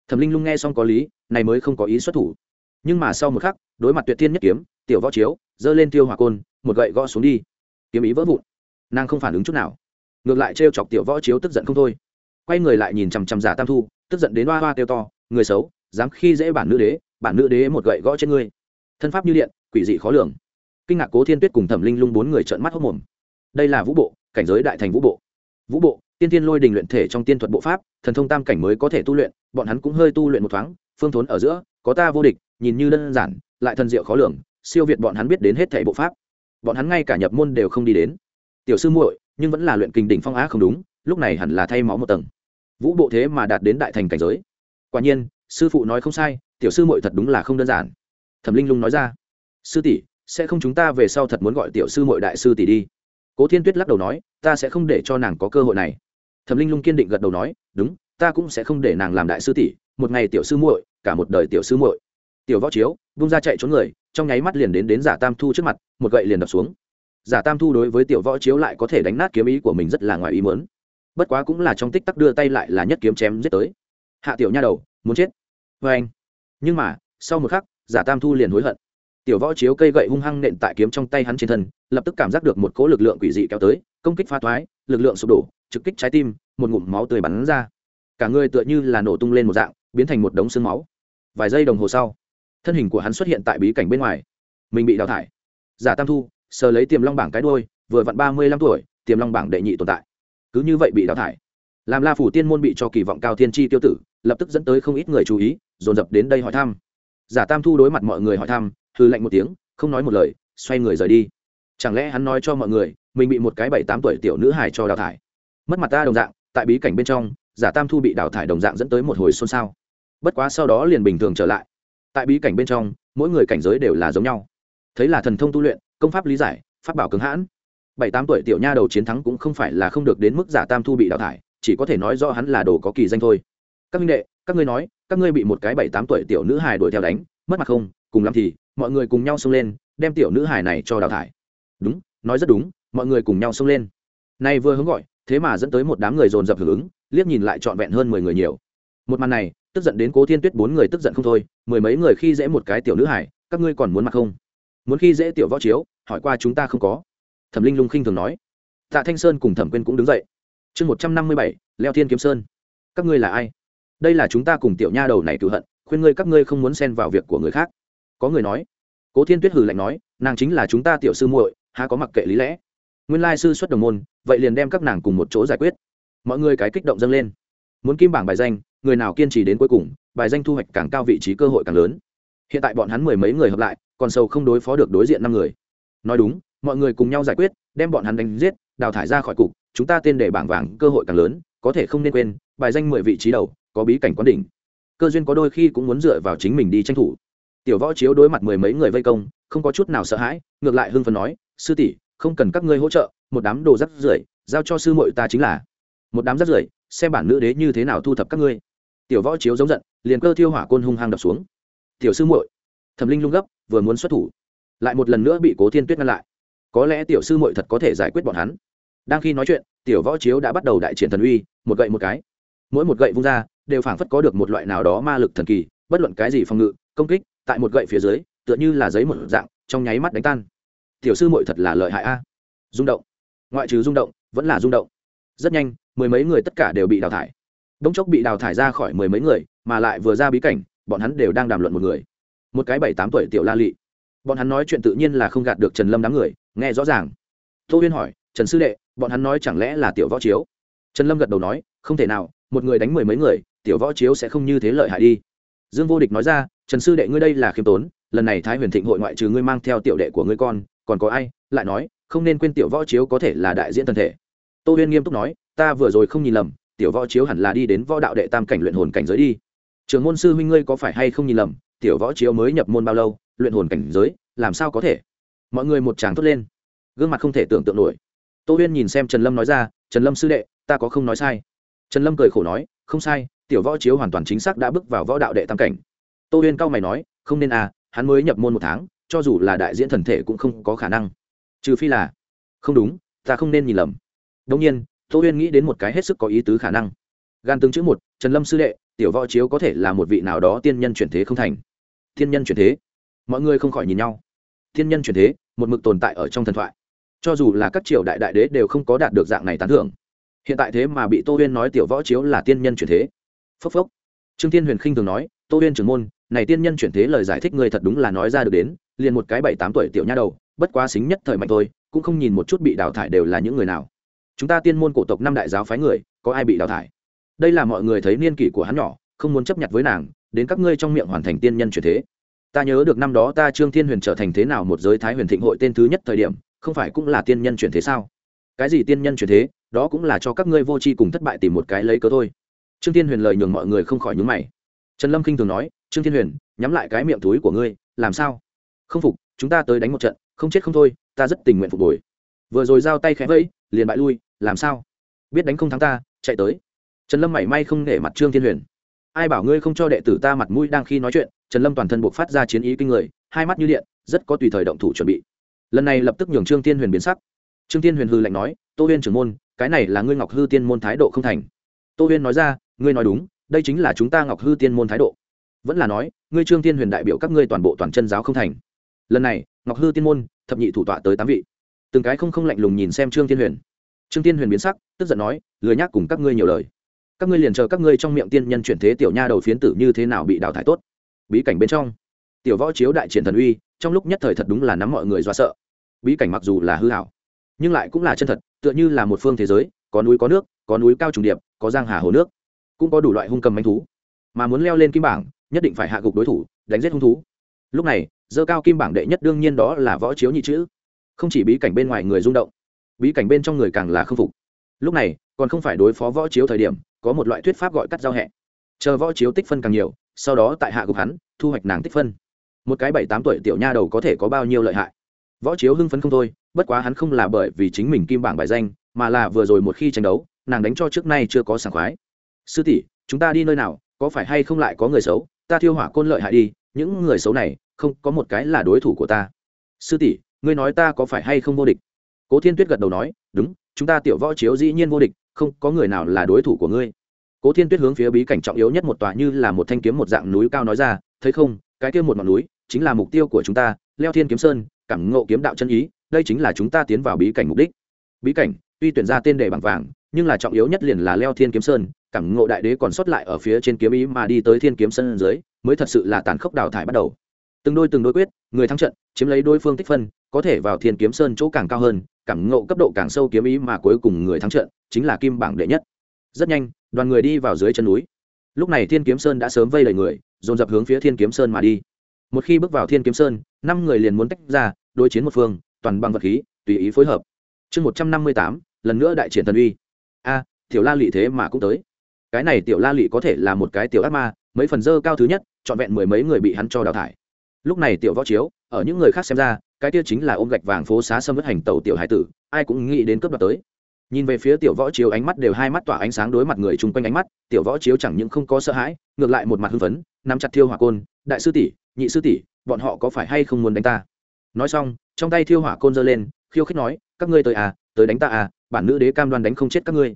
Thẩm linh lung nghe xong có lý, này mới không có ý xuất thủ. Nhưng mà sau một khắc, đối mặt tuyệt thiên nhất kiếm tiểu võ chiếu, giơ lên tiêu hỏa côn, một gậy gõ xuống đi. Kiếm ý vỡ vụn. Nàng không phản ứng chút nào. Ngược lại trêu chọc tiểu võ chiếu tức giận không thôi. Quay người lại nhìn chằm chằm giả tam thu, tức giận đến hoa hoa tiêu to, người xấu, dám khi dễ bản nữ đế, bản nữ đế một gậy gõ trên ngươi. Thân pháp như điện, quỷ dị khó lường. Kinh ngạc cố thiên tuyết cùng thẩm linh lung bốn người trợn mắt hốc mồm. Đây là vũ bộ, cảnh giới đại thành vũ bộ. Vũ bộ, tiên tiên lôi đình luyện thể trong tiên thuật bộ pháp, thần thông tam cảnh mới có thể tu luyện, bọn hắn cũng hơi tu luyện một thoáng, phương thốn ở giữa, có ta vô địch, nhìn như đơn giản, lại thần diệu khó lường siêu việt bọn hắn biết đến hết thảy bộ pháp. Bọn hắn ngay cả nhập môn đều không đi đến. Tiểu sư muội, nhưng vẫn là luyện kinh đỉnh phong á không đúng, lúc này hẳn là thay máu một tầng. Vũ bộ thế mà đạt đến đại thành cảnh giới. Quả nhiên, sư phụ nói không sai, tiểu sư muội thật đúng là không đơn giản. Thẩm linh lung nói ra, sư tỷ, sẽ không chúng ta về sau thật muốn gọi tiểu sư muội đại sư tỷ đi? Cố thiên tuyết lắc đầu nói, ta sẽ không để cho nàng có cơ hội này. Thẩm linh lung kiên định gật đầu nói, đúng, ta cũng sẽ không để nàng làm đại sư tỷ, một ngày tiểu sư muội, cả một đời tiểu sư muội. Tiểu võ chiếu, vung ra chạy trốn người trong nháy mắt liền đến đến giả tam thu trước mặt, một gậy liền đập xuống. Giả tam thu đối với tiểu võ chiếu lại có thể đánh nát kiếm ý của mình rất là ngoài ý mớn bất quá cũng là trong tích tắc đưa tay lại là nhất kiếm chém giết tới. Hạ tiểu nha đầu, muốn chết. Vê anh. Nhưng mà, sau một khắc, giả tam thu liền hối hận. Tiểu võ chiếu cây gậy hung hăng nện tại kiếm trong tay hắn trên thân, lập tức cảm giác được một cỗ lực lượng quỷ dị kéo tới, công kích pha thoái, lực lượng sụp đổ, trực kích trái tim, một ngụm máu tươi bắn ra. Cả người tựa như là nổ tung lên một dạng, biến thành một đống xương máu. Vài giây đồng hồ sau thân hình của hắn xuất hiện tại bí cảnh bên ngoài. Mình bị đào thải. Giả tam thu, sờ lấy tiềm long bảng cái đôi vừa vặn ba mươi lăm tuổi, tiềm long bảng đệ nhị tồn tại. Cứ như vậy bị đào thải. Làm la phủ tiên môn bị cho kỳ vọng cao thiên tri tiêu tử, lập tức dẫn tới không ít người chú ý, dồn dập đến đây hỏi thăm. Giả tam thu đối mặt mọi người hỏi thăm hư lạnh một tiếng, không nói một lời, xoay người rời đi. Chẳng lẽ hắn nói cho mọi người, mình bị một cái bảy tám tuổi tiểu nữ hài cho đào thải? Mất mặt ta đồng dạng, tại bí cảnh bên trong, giả tam thu bị đào thải đồng dạng dẫn tới một hồi xôn xao. Bất quá sau đó liền bình thường trở lại tại bí cảnh bên trong, mỗi người cảnh giới đều là giống nhau. Thấy là thần thông tu luyện, công pháp lý giải, pháp bảo cứng hãn. Bảy tám tuổi tiểu nha đầu chiến thắng cũng không phải là không được đến mức giả tam thu bị đào thải, chỉ có thể nói do hắn là đồ có kỳ danh thôi. Các minh đệ, các ngươi nói, các ngươi bị một cái bảy tám tuổi tiểu nữ hài đuổi theo đánh, mất mặt không? Cùng lắm thì, mọi người cùng nhau xông lên, đem tiểu nữ hài này cho đào thải. Đúng, nói rất đúng, mọi người cùng nhau xông lên. Nay vừa hướng gọi, thế mà dẫn tới một đám người dồn dập hưởng ứng, liếc nhìn lại trọn vẹn hơn mười người nhiều. Một màn này tức giận đến cố thiên tuyết bốn người tức giận không thôi, mười mấy người khi dễ một cái tiểu nữ hải, các ngươi còn muốn mặc không? Muốn khi dễ tiểu võ chiếu, hỏi qua chúng ta không có? Thẩm linh lung khinh thường nói. Tạ thanh sơn cùng thẩm quyên cũng đứng dậy. Chương một trăm năm mươi bảy, leo thiên kiếm sơn. Các ngươi là ai? Đây là chúng ta cùng tiểu nha đầu này cựu hận, khuyên ngươi các ngươi không muốn xen vào việc của người khác. Có người nói. Cố thiên tuyết hừ lạnh nói, nàng chính là chúng ta tiểu sư muội, há có mặc kệ lý lẽ. Nguyên lai sư xuất đồng môn, vậy liền đem các nàng cùng một chỗ giải quyết. Mọi người cái kích động dâng lên. Muốn kim bảng bài danh người nào kiên trì đến cuối cùng, bài danh thu hoạch càng cao vị trí cơ hội càng lớn. Hiện tại bọn hắn mười mấy người hợp lại, còn sâu không đối phó được đối diện năm người. Nói đúng, mọi người cùng nhau giải quyết, đem bọn hắn đánh giết, đào thải ra khỏi cục, chúng ta tên để bảng vàng cơ hội càng lớn, có thể không nên quên, bài danh mười vị trí đầu, có bí cảnh quán đỉnh. Cơ duyên có đôi khi cũng muốn dựa vào chính mình đi tranh thủ. Tiểu võ chiếu đối mặt mười mấy người vây công, không có chút nào sợ hãi, ngược lại hưng phấn nói, sư tỷ, không cần các ngươi hỗ trợ, một đám đồ rắc rưởi, giao cho sư muội ta chính là. Một đám rắc rưởi? Xem bản nữ đế như thế nào thu thập các ngươi tiểu võ chiếu giống giận, liền cơ thiêu hỏa côn hung hăng đập xuống. Tiểu sư muội, thẩm linh lung gấp, vừa muốn xuất thủ, lại một lần nữa bị cố thiên tuyết ngăn lại. Có lẽ tiểu sư muội thật có thể giải quyết bọn hắn. Đang khi nói chuyện, tiểu võ chiếu đã bắt đầu đại triển thần uy, một gậy một cái. Mỗi một gậy vung ra, đều phảng phất có được một loại nào đó ma lực thần kỳ, bất luận cái gì phòng ngự, công kích, tại một gậy phía dưới, tựa như là giấy một dạng, trong nháy mắt đánh tan. Tiểu sư muội thật là lợi hại a. Rung động. Ngoại trừ rung động, vẫn là rung động. Rất nhanh, mười mấy người tất cả đều bị đào thải đống chốc bị đào thải ra khỏi mười mấy người, mà lại vừa ra bí cảnh, bọn hắn đều đang đàm luận một người. Một cái bảy tám tuổi tiểu la lị. Bọn hắn nói chuyện tự nhiên là không gạt được trần lâm đám người, nghe rõ ràng. Tô huyên hỏi, trần sư đệ, bọn hắn nói chẳng lẽ là tiểu võ chiếu? Trần lâm gật đầu nói, không thể nào, một người đánh mười mấy người, tiểu võ chiếu sẽ không như thế lợi hại đi. Dương vô địch nói ra, trần sư đệ ngươi đây là khiêm tốn, lần này thái huyền thịnh hội ngoại trừ ngươi mang theo tiểu đệ của ngươi con, còn có ai? Lại nói, không nên quên tiểu võ chiếu có thể là đại diễn thân thể. Tô huyên nghiêm túc nói, ta vừa rồi không nhìn lầm tiểu võ chiếu hẳn là đi đến võ đạo đệ tam cảnh luyện hồn cảnh giới đi. Trường môn sư huynh ngươi có phải hay không nhìn lầm, tiểu võ chiếu mới nhập môn bao lâu, luyện hồn cảnh giới, làm sao có thể? Mọi người một tràng thốt lên. Gương mặt không thể tưởng tượng nổi. Tô huyên nhìn xem trần lâm nói ra, trần lâm sư đệ, ta có không nói sai. Trần lâm cười khổ nói, không sai, tiểu võ chiếu hoàn toàn chính xác đã bước vào võ đạo đệ tam cảnh. Tô huyên cao mày nói, không nên à hắn mới nhập môn một tháng, cho dù là đại diễn thần thể cũng không có khả năng. Trừ phi là, không đúng, ta không nên nhìn lầm. Đông nhiên tô huyên nghĩ đến một cái hết sức có ý tứ khả năng. Gan tương chữ một, trần lâm sư đệ, tiểu võ chiếu có thể là một vị nào đó tiên nhân chuyển thế không thành. Thiên nhân chuyển thế? Mọi người không khỏi nhìn nhau. Thiên nhân chuyển thế, một mực tồn tại ở trong thần thoại. Cho dù là các triều đại đại đế đều không có đạt được dạng này tán thưởng. Hiện tại thế mà bị tô huyên nói tiểu võ chiếu là tiên nhân chuyển thế. Phốc phốc. Trương tiên huyền khinh thường nói, tô huyên trưởng môn, này tiên nhân chuyển thế lời giải thích ngươi thật đúng là nói ra được đến, liền một cái bảy tám tuổi tiểu nha đầu, bất quá xính nhất thời mạnh thôi, cũng không nhìn một chút bị đào thải đều là những người nào chúng ta tiên môn cổ tộc năm đại giáo phái người, có ai bị đào thải? Đây là mọi người thấy niên kỷ của hắn nhỏ, không muốn chấp nhận với nàng, đến các ngươi trong miệng hoàn thành tiên nhân chuyển thế. Ta nhớ được năm đó ta trương thiên huyền trở thành thế nào một giới thái huyền thịnh hội tên thứ nhất thời điểm, không phải cũng là tiên nhân chuyển thế sao? Cái gì tiên nhân chuyển thế? Đó cũng là cho các ngươi vô tri cùng thất bại tìm một cái lấy cớ thôi. Trương thiên huyền lời nhường mọi người không khỏi nhúng mày. Trần lâm k i n h thường nói, trương thiên huyền, nhắm lại cái miệng túi của ngươi, làm sao? Không phục, chúng ta tới đánh một trận, không chết không thôi, ta rất tình nguyện phục hồi. Vừa rồi giao tay khẽ vẫy liền bại lui, làm sao? Biết đánh không thắng ta, chạy tới. Trần lâm mảy may không nể mặt trương thiên huyền. Ai bảo ngươi không cho đệ tử ta mặt mũi đang khi nói chuyện, trần lâm toàn thân buộc phát ra chiến ý kinh người, hai mắt như điện, rất có tùy thời động thủ chuẩn bị. Lần này lập tức nhường trương thiên huyền biến sắc. Trương thiên huyền hư lạnh nói, tô huyên trưởng môn, cái này là ngươi ngọc hư tiên môn thái độ không thành. Tô huyên nói ra, ngươi nói đúng, đây chính là chúng ta ngọc hư tiên môn thái độ. Vẫn là nói, ngươi trương thiên huyền đại biểu các ngươi toàn bộ toàn chân giáo không thành. Lần này, ngọc hư tiên môn, thập nhị thủ tọa tới tám vị từng cái không không lạnh lùng nhìn xem trương thiên huyền. Trương thiên huyền biến sắc, tức giận nói, lười nhác cùng các ngươi nhiều lời. Các ngươi liền chờ các ngươi trong miệng tiên nhân chuyển thế tiểu nha đầu phiến tử như thế nào bị đào thải tốt. Bí cảnh bên trong, tiểu võ chiếu đại triển thần uy, trong lúc nhất thời thật đúng là nắm mọi người do sợ. Bí cảnh mặc dù là hư hảo nhưng lại cũng là chân thật, tựa như là một phương thế giới, có núi có nước, có núi cao trùng điệp, có giang hà hồ nước, cũng có đủ loại hung cầm manh thú. Mà muốn leo lên kim bảng, nhất định phải hạ gục đối thủ, đánh giết hung thú. Lúc này, dơ cao kim bảng đệ nhất đương nhiên đó là võ chiếu nhị chữ không chỉ bí cảnh bên ngoài người rung động, bí cảnh bên trong người càng là khâm phục. Lúc này, còn không phải đối phó võ chiếu thời điểm, có một loại thuyết pháp gọi cắt giao hẹ. Chờ võ chiếu tích phân càng nhiều, sau đó tại hạ gục hắn, thu hoạch nàng tích phân. Một cái bảy tám tuổi tiểu nha đầu có thể có bao nhiêu lợi hại? Võ chiếu hưng phấn không thôi, bất quá hắn không là bởi vì chính mình kim bảng bài danh, mà là vừa rồi một khi tranh đấu, nàng đánh cho trước nay chưa có sảng khoái. Sư tỷ, chúng ta đi nơi nào, có phải hay không lại có người xấu? Ta thiêu hỏa côn lợi hại đi, những người xấu này, không có một cái là đối thủ của ta. Sư tỷ ngươi nói ta có phải hay không vô địch? Cố thiên tuyết gật đầu nói, đúng, chúng ta tiểu võ chiếu dĩ nhiên vô địch, không, có người nào là đối thủ của ngươi. Cố thiên tuyết hướng phía bí cảnh trọng yếu nhất một tòa như là một thanh kiếm một dạng núi cao nói ra, thấy không, cái kia một ngọn núi chính là mục tiêu của chúng ta, leo thiên kiếm sơn, cảm ngộ kiếm đạo chân ý, đây chính là chúng ta tiến vào bí cảnh mục đích. Bí cảnh, tuy tuyển ra tên đề bằng vàng, nhưng là trọng yếu nhất liền là leo thiên kiếm sơn, cảm ngộ đại đế còn sót lại ở phía trên kiếm ý mà đi tới thiên kiếm sơn dưới, mới thật sự là tàn khốc đào thải bắt đầu từng đôi từng đôi quyết, người thắng trận, chiếm lấy đối phương tích phân, có thể vào thiên kiếm sơn chỗ càng cao hơn, cảm ngộ cấp độ càng sâu kiếm ý mà cuối cùng người thắng trận chính là kim bảng đệ nhất. Rất nhanh, đoàn người đi vào dưới chân núi. Lúc này thiên kiếm sơn đã sớm vây đầy người, dồn dập hướng phía thiên kiếm sơn mà đi. Một khi bước vào thiên kiếm sơn, năm người liền muốn tách ra, đối chiến một phương, toàn bằng vật khí, tùy ý phối hợp. Chương một trăm năm mươi tám, lần nữa đại triển thần uy. A, tiểu la lị thế mà cũng tới. Cái này tiểu la lị có thể là một cái tiểu ác ma, mấy phần dơ cao thứ nhất, trọn vẹn mười mấy người bị hắn cho đào thải lúc này tiểu võ chiếu, ở những người khác xem ra, cái kia chính là ôm gạch vàng phố xá xâm vất hành tàu tiểu hải tử, ai cũng nghĩ đến cướp đoạt tới. Nhìn về phía tiểu võ chiếu ánh mắt đều hai mắt tỏa ánh sáng đối mặt người chung quanh ánh mắt, tiểu võ chiếu chẳng những không có sợ hãi, ngược lại một mặt hưng phấn, nắm chặt thiêu hỏa côn, đại sư tỷ, nhị sư tỷ, bọn họ có phải hay không muốn đánh ta? Nói xong, trong tay thiêu hỏa côn giơ lên, khiêu khích nói, các ngươi tới à tới đánh ta à bản nữ đế cam đoan đánh không chết các ngươi.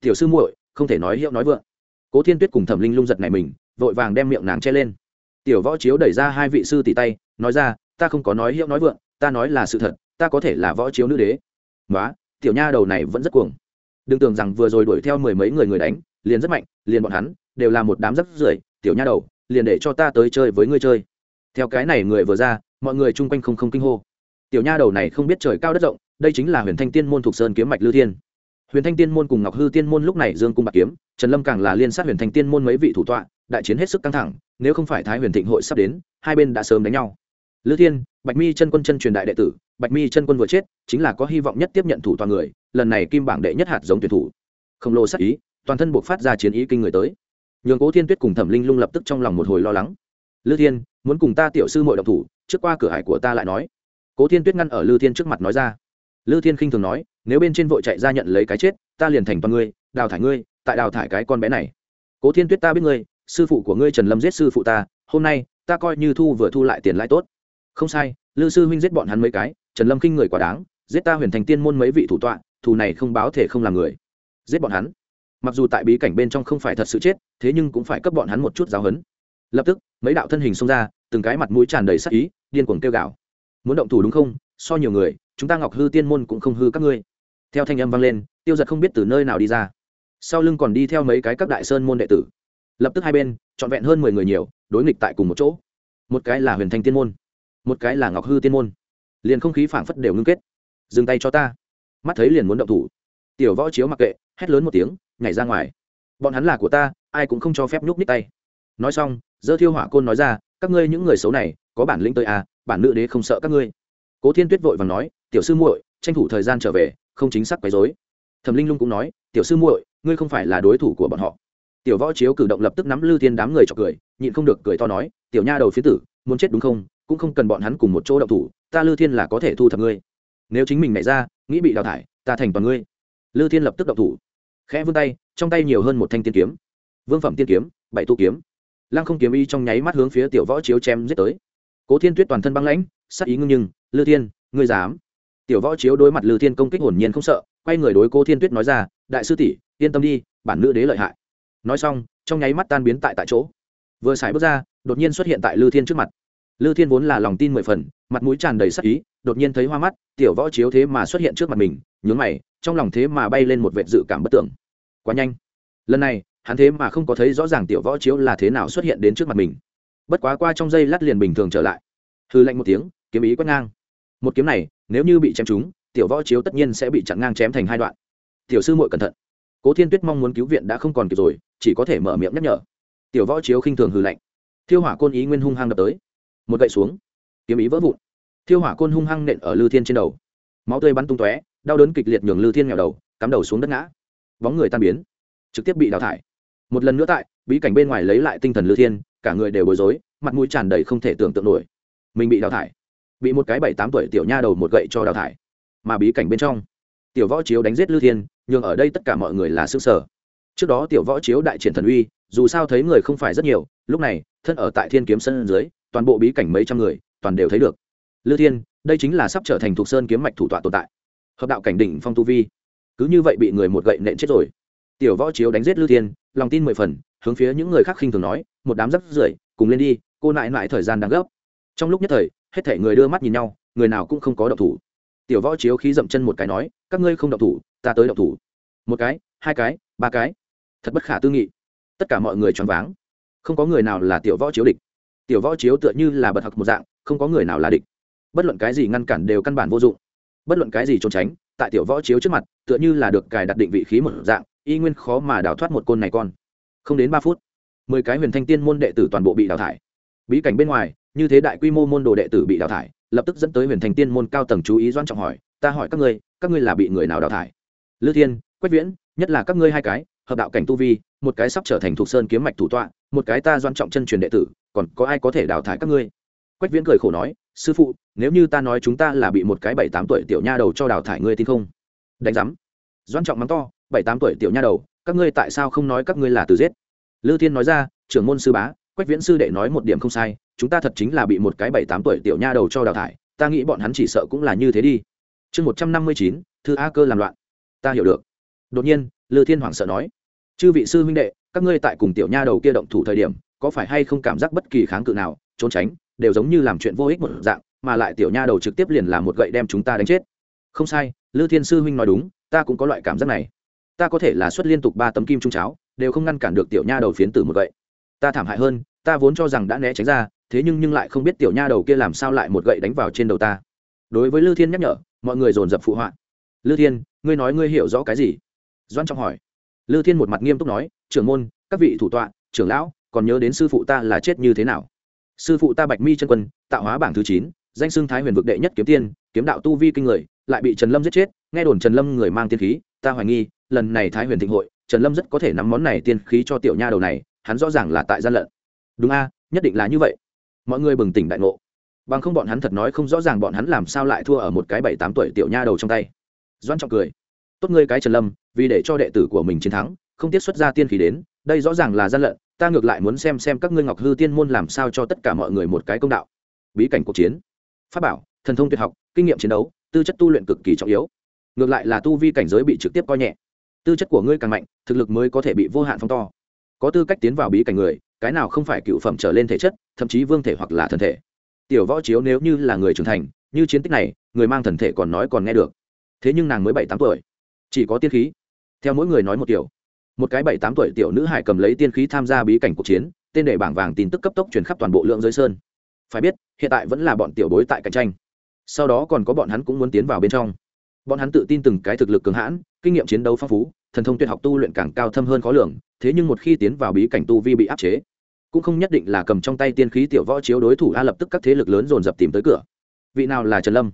Tiểu sư muội, không thể nói hiệu nói vượng. Cố thiên tuyết cùng thẩm linh lung giật này mình, vội vàng đem miệng nàng che lên tiểu võ chiếu đẩy ra hai vị sư tỷ tay, nói ra, ta không có nói hiệu nói vượng, ta nói là sự thật, ta có thể là võ chiếu nữ đế. Nói tiểu nha đầu này vẫn rất cuồng. Đừng tưởng rằng vừa rồi đuổi theo mười mấy người người đánh, liền rất mạnh, liền bọn hắn đều là một đám rất rưởi, tiểu nha đầu, liền để cho ta tới chơi với ngươi chơi. Theo cái này người vừa ra, mọi người chung quanh không không kinh hô. Tiểu nha đầu này không biết trời cao đất rộng, đây chính là huyền thanh tiên môn thuộc sơn kiếm mạch lưu thiên. Huyền thanh tiên môn cùng ngọc hư tiên môn lúc này dương cung bạc kiếm, trần lâm càng là liên sát huyền thanh tiên môn mấy vị thủ tọa, đại chiến hết sức căng thẳng nếu không phải thái huyền thịnh hội sắp đến, hai bên đã sớm đánh nhau. Lữ thiên, bạch mi chân quân chân truyền đại đệ tử, bạch mi chân quân vừa chết, chính là có hy vọng nhất tiếp nhận thủ toàn người, lần này kim bảng đệ nhất hạt giống tuyển thủ. Khổng lồ sắc ý, toàn thân buộc phát ra chiến ý kinh người tới. Nhường cố thiên tuyết cùng thẩm linh lung lập tức trong lòng một hồi lo lắng. Lư thiên, muốn cùng ta tiểu sư mội độc thủ, trước qua cửa hải của ta lại nói. Cố thiên tuyết ngăn ở lư thiên trước mặt nói ra. Lư thiên khinh thường nói, nếu bên trên vội chạy ra nhận lấy cái chết, ta liền thành toàn ngươi, đào thải ngươi, tại đào thải cái con bé này. Cố thiên tuyết ta biết ngươi sư phụ của ngươi trần lâm giết sư phụ ta, hôm nay, ta coi như thu vừa thu lại tiền lãi tốt. Không sai, lư sư huynh giết bọn hắn mấy cái, trần lâm kinh người quá đáng, giết ta huyền thành tiên môn mấy vị thủ tọa, thù này không báo thể không làm người. Giết bọn hắn. Mặc dù tại bí cảnh bên trong không phải thật sự chết, thế nhưng cũng phải cấp bọn hắn một chút giáo hấn lập tức, mấy đạo thân hình xông ra, từng cái mặt mũi tràn đầy sắc ý, điên cuồng kêu gào. Muốn động thủ đúng không? So nhiều người, chúng ta ngọc hư tiên môn cũng không hư các ngươi. Theo thanh âm vang lên, tiêu giật không biết từ nơi nào đi ra. Sau lưng còn đi theo mấy cái các đại sơn môn đệ tử lập tức hai bên, trọn vẹn hơn mười người nhiều, đối nghịch tại cùng một chỗ. Một cái là huyền thanh tiên môn, một cái là ngọc hư tiên môn. Liền không khí phảng phất đều ngưng kết. Dừng tay cho ta. Mắt thấy liền muốn động thủ. Tiểu võ chiếu mặc kệ, hét lớn một tiếng, nhảy ra ngoài. Bọn hắn là của ta, ai cũng không cho phép nhúc ních tay. Nói xong dơ thiêu hỏa côn nói ra, các ngươi những người xấu này, có bản lĩnh tới à bản nữ đế không sợ các ngươi. Cố thiên tuyết vội và nói, tiểu sư muội, tranh thủ thời gian trở về, không chính xác quấy dối thẩm linh lung cũng nói, tiểu sư muội, ngươi không phải là đối thủ của bọn họ tiểu võ chiếu cử động lập tức nắm lư thiên đám người cho cười, nhịn không được cười to nói, tiểu nha đầu phía tử, muốn chết đúng không? Cũng không cần bọn hắn cùng một chỗ động thủ, ta lư thiên là có thể thu thập ngươi. Nếu chính mình nảy ra, nghĩ bị đào thải, ta thành toàn ngươi. Lư thiên lập tức động thủ, khẽ vươn tay, trong tay nhiều hơn một thanh tiên kiếm. Vương phẩm tiên kiếm, bảy tu kiếm. Lăng không kiếm y trong nháy mắt hướng phía tiểu võ chiếu chém giết tới. Cố thiên tuyết toàn thân băng lãnh, sắc ý ngưng nhưng, lư thiên, ngươi dám? Tiểu võ chiếu đối mặt lư thiên công kích hồn nhiên không sợ, quay người đối cố thiên tuyết nói ra, đại sư tỷ, yên tâm đi, bản nữ đế lợi hại nói xong, trong nháy mắt tan biến tại tại chỗ. Vừa xài bước ra, đột nhiên xuất hiện tại lư thiên trước mặt. Lư thiên vốn là lòng tin mười phần, mặt mũi tràn đầy sắc ý, đột nhiên thấy hoa mắt, tiểu võ chiếu thế mà xuất hiện trước mặt mình, nhướng mày, trong lòng thế mà bay lên một vệ dự cảm bất tưởng. Quá nhanh. Lần này, hắn thế mà không có thấy rõ ràng tiểu võ chiếu là thế nào xuất hiện đến trước mặt mình. Bất quá qua trong giây lát liền bình thường trở lại. Hư lạnh một tiếng, kiếm ý quét ngang. Một kiếm này, nếu như bị chém trúng, tiểu võ chiếu tất nhiên sẽ bị chặn ngang chém thành hai đoạn. Tiểu sư muội cẩn thận cố thiên tuyết mong muốn cứu viện đã không còn kịp rồi, chỉ có thể mở miệng nhắc nhở. Tiểu võ chiếu khinh thường hừ lạnh. Thiêu hỏa côn ý nguyên hung hăng đập tới. Một gậy xuống. Kiếm ý vỡ vụn. Thiêu hỏa côn hung hăng nện ở lư thiên trên đầu. Máu tươi bắn tung tóe, đau đớn kịch liệt nhường lư thiên nghèo đầu, cắm đầu xuống đất ngã. Bóng người tan biến, trực tiếp bị đào thải. Một lần nữa tại, bí cảnh bên ngoài lấy lại tinh thần lư thiên, cả người đều bối rối, mặt mũi tràn đầy không thể tưởng tượng nổi. Mình bị đào thải. Bị một cái bảy tám tuổi tiểu nha đầu một gậy cho đào thải. Mà bí cảnh bên trong, tiểu võ chiếu đánh giết lư thiên nhường ở đây tất cả mọi người là xương sở. Trước đó tiểu võ chiếu đại triển thần uy, dù sao thấy người không phải rất nhiều, lúc này, thân ở tại thiên kiếm sân dưới, toàn bộ bí cảnh mấy trăm người, toàn đều thấy được. Lư thiên, đây chính là sắp trở thành thuộc sơn kiếm mạch thủ tọa tồn tại. Hợp đạo cảnh đỉnh phong tu vi. Cứ như vậy bị người một gậy nện chết rồi. Tiểu võ chiếu đánh giết lư thiên, lòng tin mười phần, hướng phía những người khác khinh thường nói, một đám rắc rưởi, cùng lên đi, cô nại nại thời gian đang gấp. Trong lúc nhất thời, hết thể người đưa mắt nhìn nhau, người nào cũng không có động thủ. Tiểu võ chiếu khí dậm chân một cái nói, các ngươi không động thủ ta tới động thủ. Một cái, hai cái, ba cái. Thật bất khả tư nghị. Tất cả mọi người choáng váng. Không có người nào là tiểu võ chiếu địch. Tiểu võ chiếu tựa như là bật học một dạng, không có người nào là địch. Bất luận cái gì ngăn cản đều căn bản vô dụng. Bất luận cái gì trốn tránh, tại tiểu võ chiếu trước mặt, tựa như là được cài đặt định vị khí một dạng, y nguyên khó mà đào thoát một côn này con. Không đến ba phút, mười cái huyền thanh tiên môn đệ tử toàn bộ bị đào thải. Bí cảnh bên ngoài, như thế đại quy mô môn đồ đệ tử bị đào thải, lập tức dẫn tới huyền thanh tiên môn cao tầng chú ý doan trọng hỏi, ta hỏi các ngươi các ngươi là bị người nào đào thải? Lư thiên, quách viễn, nhất là các ngươi hai cái, hợp đạo cảnh tu vi, một cái sắp trở thành thuộc sơn kiếm mạch thủ tọa, một cái ta doan trọng chân truyền đệ tử, còn có ai có thể đào thải các ngươi? Quách viễn cười khổ nói, sư phụ, nếu như ta nói chúng ta là bị một cái bảy tám tuổi tiểu nha đầu cho đào thải ngươi tin không? Đánh giám. Doan trọng mắng to, bảy tám tuổi tiểu nha đầu, các ngươi tại sao không nói các ngươi là từ giết? Lư thiên nói ra, trưởng môn sư bá, quách viễn sư đệ nói một điểm không sai, chúng ta thật chính là bị một cái bảy tám tuổi tiểu nha đầu cho đào thải, ta nghĩ bọn hắn chỉ sợ cũng là như thế đi. Chương một trăm năm mươi chín, thư a cơ làm loạn ta hiểu được. Đột nhiên, lư thiên hoảng sợ nói, chư vị sư huynh đệ, các ngươi tại cùng tiểu nha đầu kia động thủ thời điểm, có phải hay không cảm giác bất kỳ kháng cự nào, trốn tránh, đều giống như làm chuyện vô ích một dạng, mà lại tiểu nha đầu trực tiếp liền làm một gậy đem chúng ta đánh chết. Không sai, lư thiên sư huynh nói đúng, ta cũng có loại cảm giác này. Ta có thể là xuất liên tục ba tấm kim trung cháo, đều không ngăn cản được tiểu nha đầu phiến tử một gậy. Ta thảm hại hơn, ta vốn cho rằng đã né tránh ra, thế nhưng nhưng lại không biết tiểu nha đầu kia làm sao lại một gậy đánh vào trên đầu ta. Đối với lư thiên nhắc nhở, mọi người dồn dập phụ họa. Lư thiên ngươi nói ngươi hiểu rõ cái gì? Doan trọng hỏi. Lư thiên một mặt nghiêm túc nói, trưởng môn, các vị thủ tọa, trưởng lão, còn nhớ đến sư phụ ta là chết như thế nào? Sư phụ ta bạch mi chân quân, tạo hóa bảng thứ chín, danh xưng thái huyền vực đệ nhất kiếm tiên, kiếm đạo tu vi kinh người, lại bị trần lâm giết chết, nghe đồn trần lâm người mang tiên khí, ta hoài nghi, lần này thái huyền thịnh hội, trần lâm rất có thể nắm món này tiên khí cho tiểu nha đầu này, hắn rõ ràng là tại gian lận. Đúng a, nhất định là như vậy. Mọi người bừng tỉnh đại ngộ. Bằng không bọn hắn thật nói không rõ ràng bọn hắn làm sao lại thua ở một cái bảy tám tuổi tiểu nha đầu trong tay doan trọng cười. Tốt ngươi cái trần lâm, vì để cho đệ tử của mình chiến thắng, không tiết xuất ra tiên khí đến, đây rõ ràng là gian lận, ta ngược lại muốn xem xem các ngươi ngọc hư tiên môn làm sao cho tất cả mọi người một cái công đạo. Bí cảnh cuộc chiến. Pháp bảo, thần thông tuyệt học, kinh nghiệm chiến đấu, tư chất tu luyện cực kỳ trọng yếu. Ngược lại là tu vi cảnh giới bị trực tiếp coi nhẹ. Tư chất của ngươi càng mạnh, thực lực mới có thể bị vô hạn phong to. Có tư cách tiến vào bí cảnh người, cái nào không phải cựu phẩm trở lên thể chất, thậm chí vương thể hoặc là thần thể. Tiểu võ chiếu nếu như là người trưởng thành, như chiến tích này, người mang thần thể còn nói còn nghe được thế nhưng nàng mới bảy tám tuổi. Chỉ có tiên khí. Theo mỗi người nói một kiểu. Một cái bảy tám tuổi tiểu nữ hải cầm lấy tiên khí tham gia bí cảnh cuộc chiến, tên để bảng vàng tin tức cấp tốc truyền khắp toàn bộ lượng giới sơn. Phải biết, hiện tại vẫn là bọn tiểu bối tại cạnh tranh. Sau đó còn có bọn hắn cũng muốn tiến vào bên trong. Bọn hắn tự tin từng cái thực lực cường hãn, kinh nghiệm chiến đấu phong phú, thần thông tuyệt học tu luyện càng cao thâm hơn khó lường, thế nhưng một khi tiến vào bí cảnh tu vi bị áp chế, cũng không nhất định là cầm trong tay tiên khí tiểu võ chiếu đối thủ a lập tức các thế lực lớn dồn dập tìm tới cửa. Vị nào là trần lâm?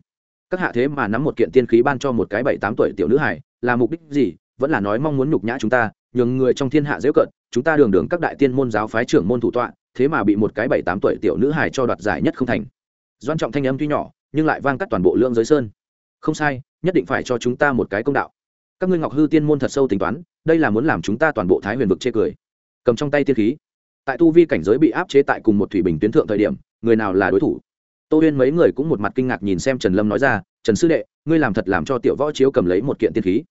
Các hạ thế mà nắm một kiện tiên khí ban cho một cái bảy tám tuổi tiểu nữ hải là mục đích gì? Vẫn là nói mong muốn nhục nhã chúng ta, nhường người trong thiên hạ dễ cận, chúng ta đường đường các đại tiên môn giáo phái trưởng môn thủ tọa, thế mà bị một cái bảy tám tuổi tiểu nữ hải cho đoạt giải nhất không thành. Doan trọng thanh âm tuy nhỏ, nhưng lại vang cắt toàn bộ lương giới sơn. Không sai, nhất định phải cho chúng ta một cái công đạo. Các ngươi ngọc hư tiên môn thật sâu tính toán, đây là muốn làm chúng ta toàn bộ thái huyền vực chê cười. Cầm trong tay tiên khí. Tại tu vi cảnh giới bị áp chế tại cùng một thủy bình tuyến thượng thời điểm, người nào là đối thủ? Tô huyên mấy người cũng một mặt kinh ngạc nhìn xem trần lâm nói ra, trần sư đệ, ngươi làm thật làm cho tiểu võ chiếu cầm lấy một kiện tiên khí.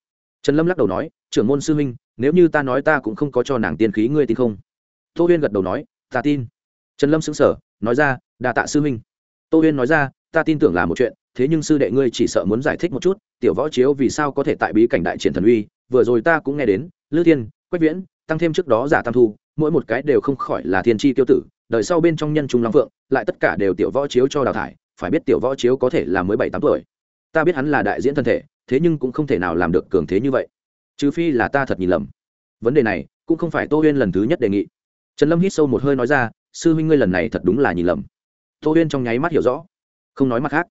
Trần lâm lắc đầu nói, trưởng môn sư huynh, nếu như ta nói ta cũng không có cho nàng tiên khí, ngươi tin không? Tô huyên gật đầu nói, ta tin. Trần lâm xứng sở nói ra đà tạ sư huynh. Tô huyên nói ra, ta tin tưởng là một chuyện, thế nhưng sư đệ ngươi chỉ sợ muốn giải thích một chút, tiểu võ chiếu vì sao có thể tại bí cảnh đại triển thần uy, vừa rồi ta cũng nghe đến, lư thiên, quách viễn, tăng thêm trước đó giả tam thu, mỗi một cái đều không khỏi là thiên tri tiêu tử đời sau bên trong nhân trung long phượng, lại tất cả đều tiểu võ chiếu cho đào thải, phải biết tiểu võ chiếu có thể là mới bảy tám tuổi. Ta biết hắn là đại diễn thân thể, thế nhưng cũng không thể nào làm được cường thế như vậy. Trừ phi là ta thật nhìn lầm. Vấn đề này, cũng không phải tô huyên lần thứ nhất đề nghị. Trần lâm hít sâu một hơi nói ra, sư huynh ngươi lần này thật đúng là nhìn lầm. Tô huyên trong nháy mắt hiểu rõ. Không nói mặt khác,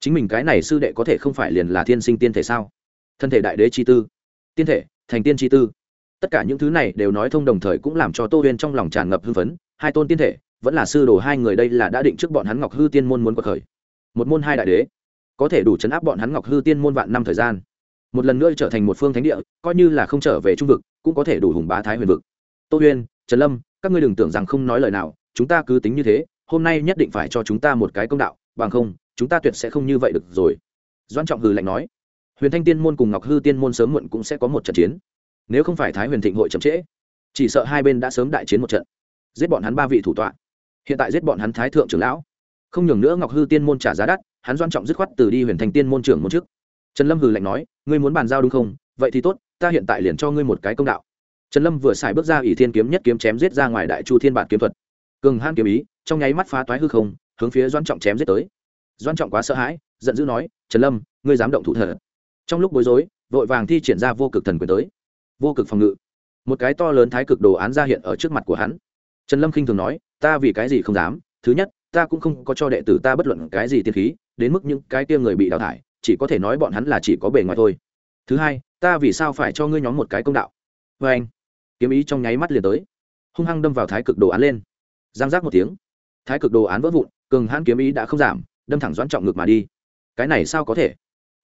chính mình cái này sư đệ có thể không phải liền là thiên sinh tiên thể sao? Thân thể đại đế chi tư, tiên thể, thành tiên chi tư. Tất cả những thứ này đều nói thông đồng thời cũng làm cho tô huyên trong lòng tràn ngập hưng phấn, hai tôn tiên thể vẫn là sư đồ hai người đây là đã định trước bọn hắn ngọc hư tiên môn muốn cuộc khởi. Một môn hai đại đế, có thể đủ chấn áp bọn hắn ngọc hư tiên môn vạn năm thời gian. Một lần nữa trở thành một phương thánh địa, coi như là không trở về trung vực, cũng có thể đủ hùng bá thái huyền vực. Tô huyên trần lâm, các ngươi đừng tưởng rằng không nói lời nào, chúng ta cứ tính như thế, hôm nay nhất định phải cho chúng ta một cái công đạo, bằng không, chúng ta tuyệt sẽ không như vậy được rồi. Doan trọng hừ lạnh nói. Huyền thanh tiên môn cùng ngọc hư tiên môn sớm muộn cũng sẽ có một trận chiến. Nếu không phải thái huyền thịnh hội chậm trễ, chỉ sợ hai bên đã sớm đại chiến một trận. Giết bọn hắn ba vị thủ tọa hiện tại giết bọn hắn thái thượng trưởng lão. Không nhường nữa ngọc hư tiên môn trả giá đắt, hắn doan trọng dứt khoát từ đi huyền thành tiên môn trưởng môn trước. Trần lâm hừ lạnh nói, ngươi muốn bàn giao đúng không? Vậy thì tốt, ta hiện tại liền cho ngươi một cái công đạo. Trần lâm vừa xài bước ra ỷ thiên kiếm nhất kiếm chém giết ra ngoài đại chu thiên bản kiếm thuật. Cường han kiếm ý, trong nháy mắt phá toái hư không, hướng phía doan trọng chém giết tới. Doan trọng quá sợ hãi, giận dữ nói, trần lâm, ngươi dám động thủ thờ trong lúc bối rối, vội vàng thi triển ra vô cực thần quyền tới. Vô cực phòng ngự. Một cái to lớn thái cực đồ án ra hiện ở trước mặt của hắn. Trần lâm khinh thường nói ta vì cái gì không dám? Thứ nhất, ta cũng không có cho đệ tử ta bất luận cái gì tiên khí, đến mức những cái tiêm người bị đào thải, chỉ có thể nói bọn hắn là chỉ có bề ngoài thôi. Thứ hai, ta vì sao phải cho ngươi nhóm một cái công đạo? Vê anh, kiếm ý trong nháy mắt liền tới. Hung hăng đâm vào thái cực đồ án lên. Giang giác một tiếng. Thái cực đồ án vỡ vụn, cường hãn kiếm ý đã không giảm, đâm thẳng doãn trọng ngực mà đi. Cái này sao có thể?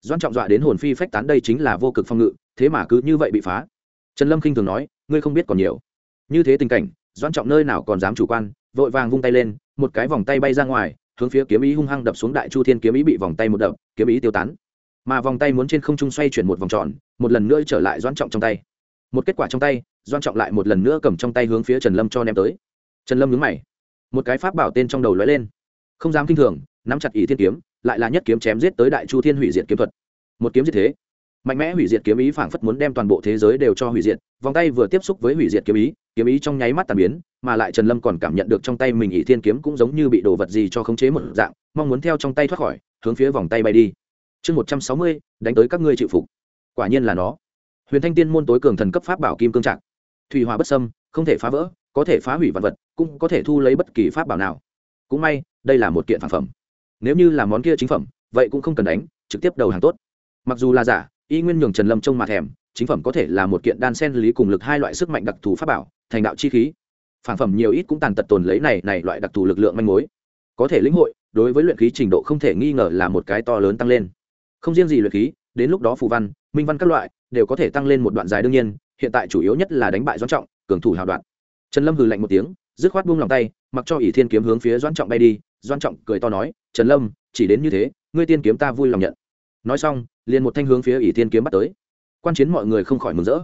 Doãn trọng dọa đến hồn phi phách tán đây chính là vô cực phong ngự, thế mà cứ như vậy bị phá. Trần lâm k i n h thường nói, ngươi không biết còn nhiều. Như thế tình cảnh, doãn trọng nơi nào còn dám chủ quan vội vàng vung tay lên, một cái vòng tay bay ra ngoài, hướng phía kiếm ý hung hăng đập xuống đại chu thiên kiếm ý bị vòng tay một đập, kiếm ý tiêu tán. Mà vòng tay muốn trên không trung xoay chuyển một vòng tròn, một lần nữa trở lại doan trọng trong tay. Một kết quả trong tay doan trọng lại một lần nữa cầm trong tay hướng phía trần lâm cho ném tới. Trần lâm nhướng mày. Một cái pháp bảo tên trong đầu lóe lên. Không dám kinh thường, nắm chặt ỷ thiên kiếm, lại là nhất kiếm chém giết tới đại chu thiên hủy diệt kiếm thuật. Một kiếm giết thế mạnh mẽ hủy diệt kiếm ý phảng phất muốn đem toàn bộ thế giới đều cho hủy diệt, vòng tay vừa tiếp xúc với hủy diệt kiếm ý kiếm ý trong nháy mắt tàn biến, mà lại trần lâm còn cảm nhận được trong tay mình ỷ thiên kiếm cũng giống như bị đồ vật gì cho khống chế một dạng, mong muốn theo trong tay thoát khỏi, hướng phía vòng tay bay đi. Chương một trăm sáu mươi, đánh tới các ngươi chịu phục. Quả nhiên là nó. Huyền thanh tiên môn tối cường thần cấp pháp bảo kim cương trạng thủy hòa bất sâm không thể phá vỡ, có thể phá hủy vật vật, cũng có thể thu lấy bất kỳ pháp bảo nào. Cũng may, đây là một kiện phản phẩm. Nếu như là món kia chính phẩm, vậy cũng không cần đánh, trực tiếp đầu hàng tốt. Mặc dù là giả y nguyên nhường trần lâm trông mà thèm, chính phẩm có thể là một kiện đan sen lý cùng lực hai loại sức mạnh đặc thù pháp bảo, thành đạo chi khí. Phản phẩm nhiều ít cũng tàn tật tồn lấy này này loại đặc thù lực lượng manh mối. Có thể lĩnh hội, đối với luyện khí trình độ không thể nghi ngờ là một cái to lớn tăng lên. Không riêng gì luyện khí, đến lúc đó phù văn, minh văn các loại, đều có thể tăng lên một đoạn dài đương nhiên, hiện tại chủ yếu nhất là đánh bại doãn trọng, cường thủ hào đoạn. Trần lâm hừ lạnh một tiếng, dứt khoát buông lòng tay, mặc cho ỷ thiên kiếm hướng phía doãn trọng bay đi. Doãn trọng cười to nói, trần lâm, chỉ đến như thế, ngươi tiên kiếm ta vui lòng nhận nói xong, liền một thanh hướng phía ỷ thiên kiếm bắt tới. Quan chiến mọi người không khỏi mừng rỡ.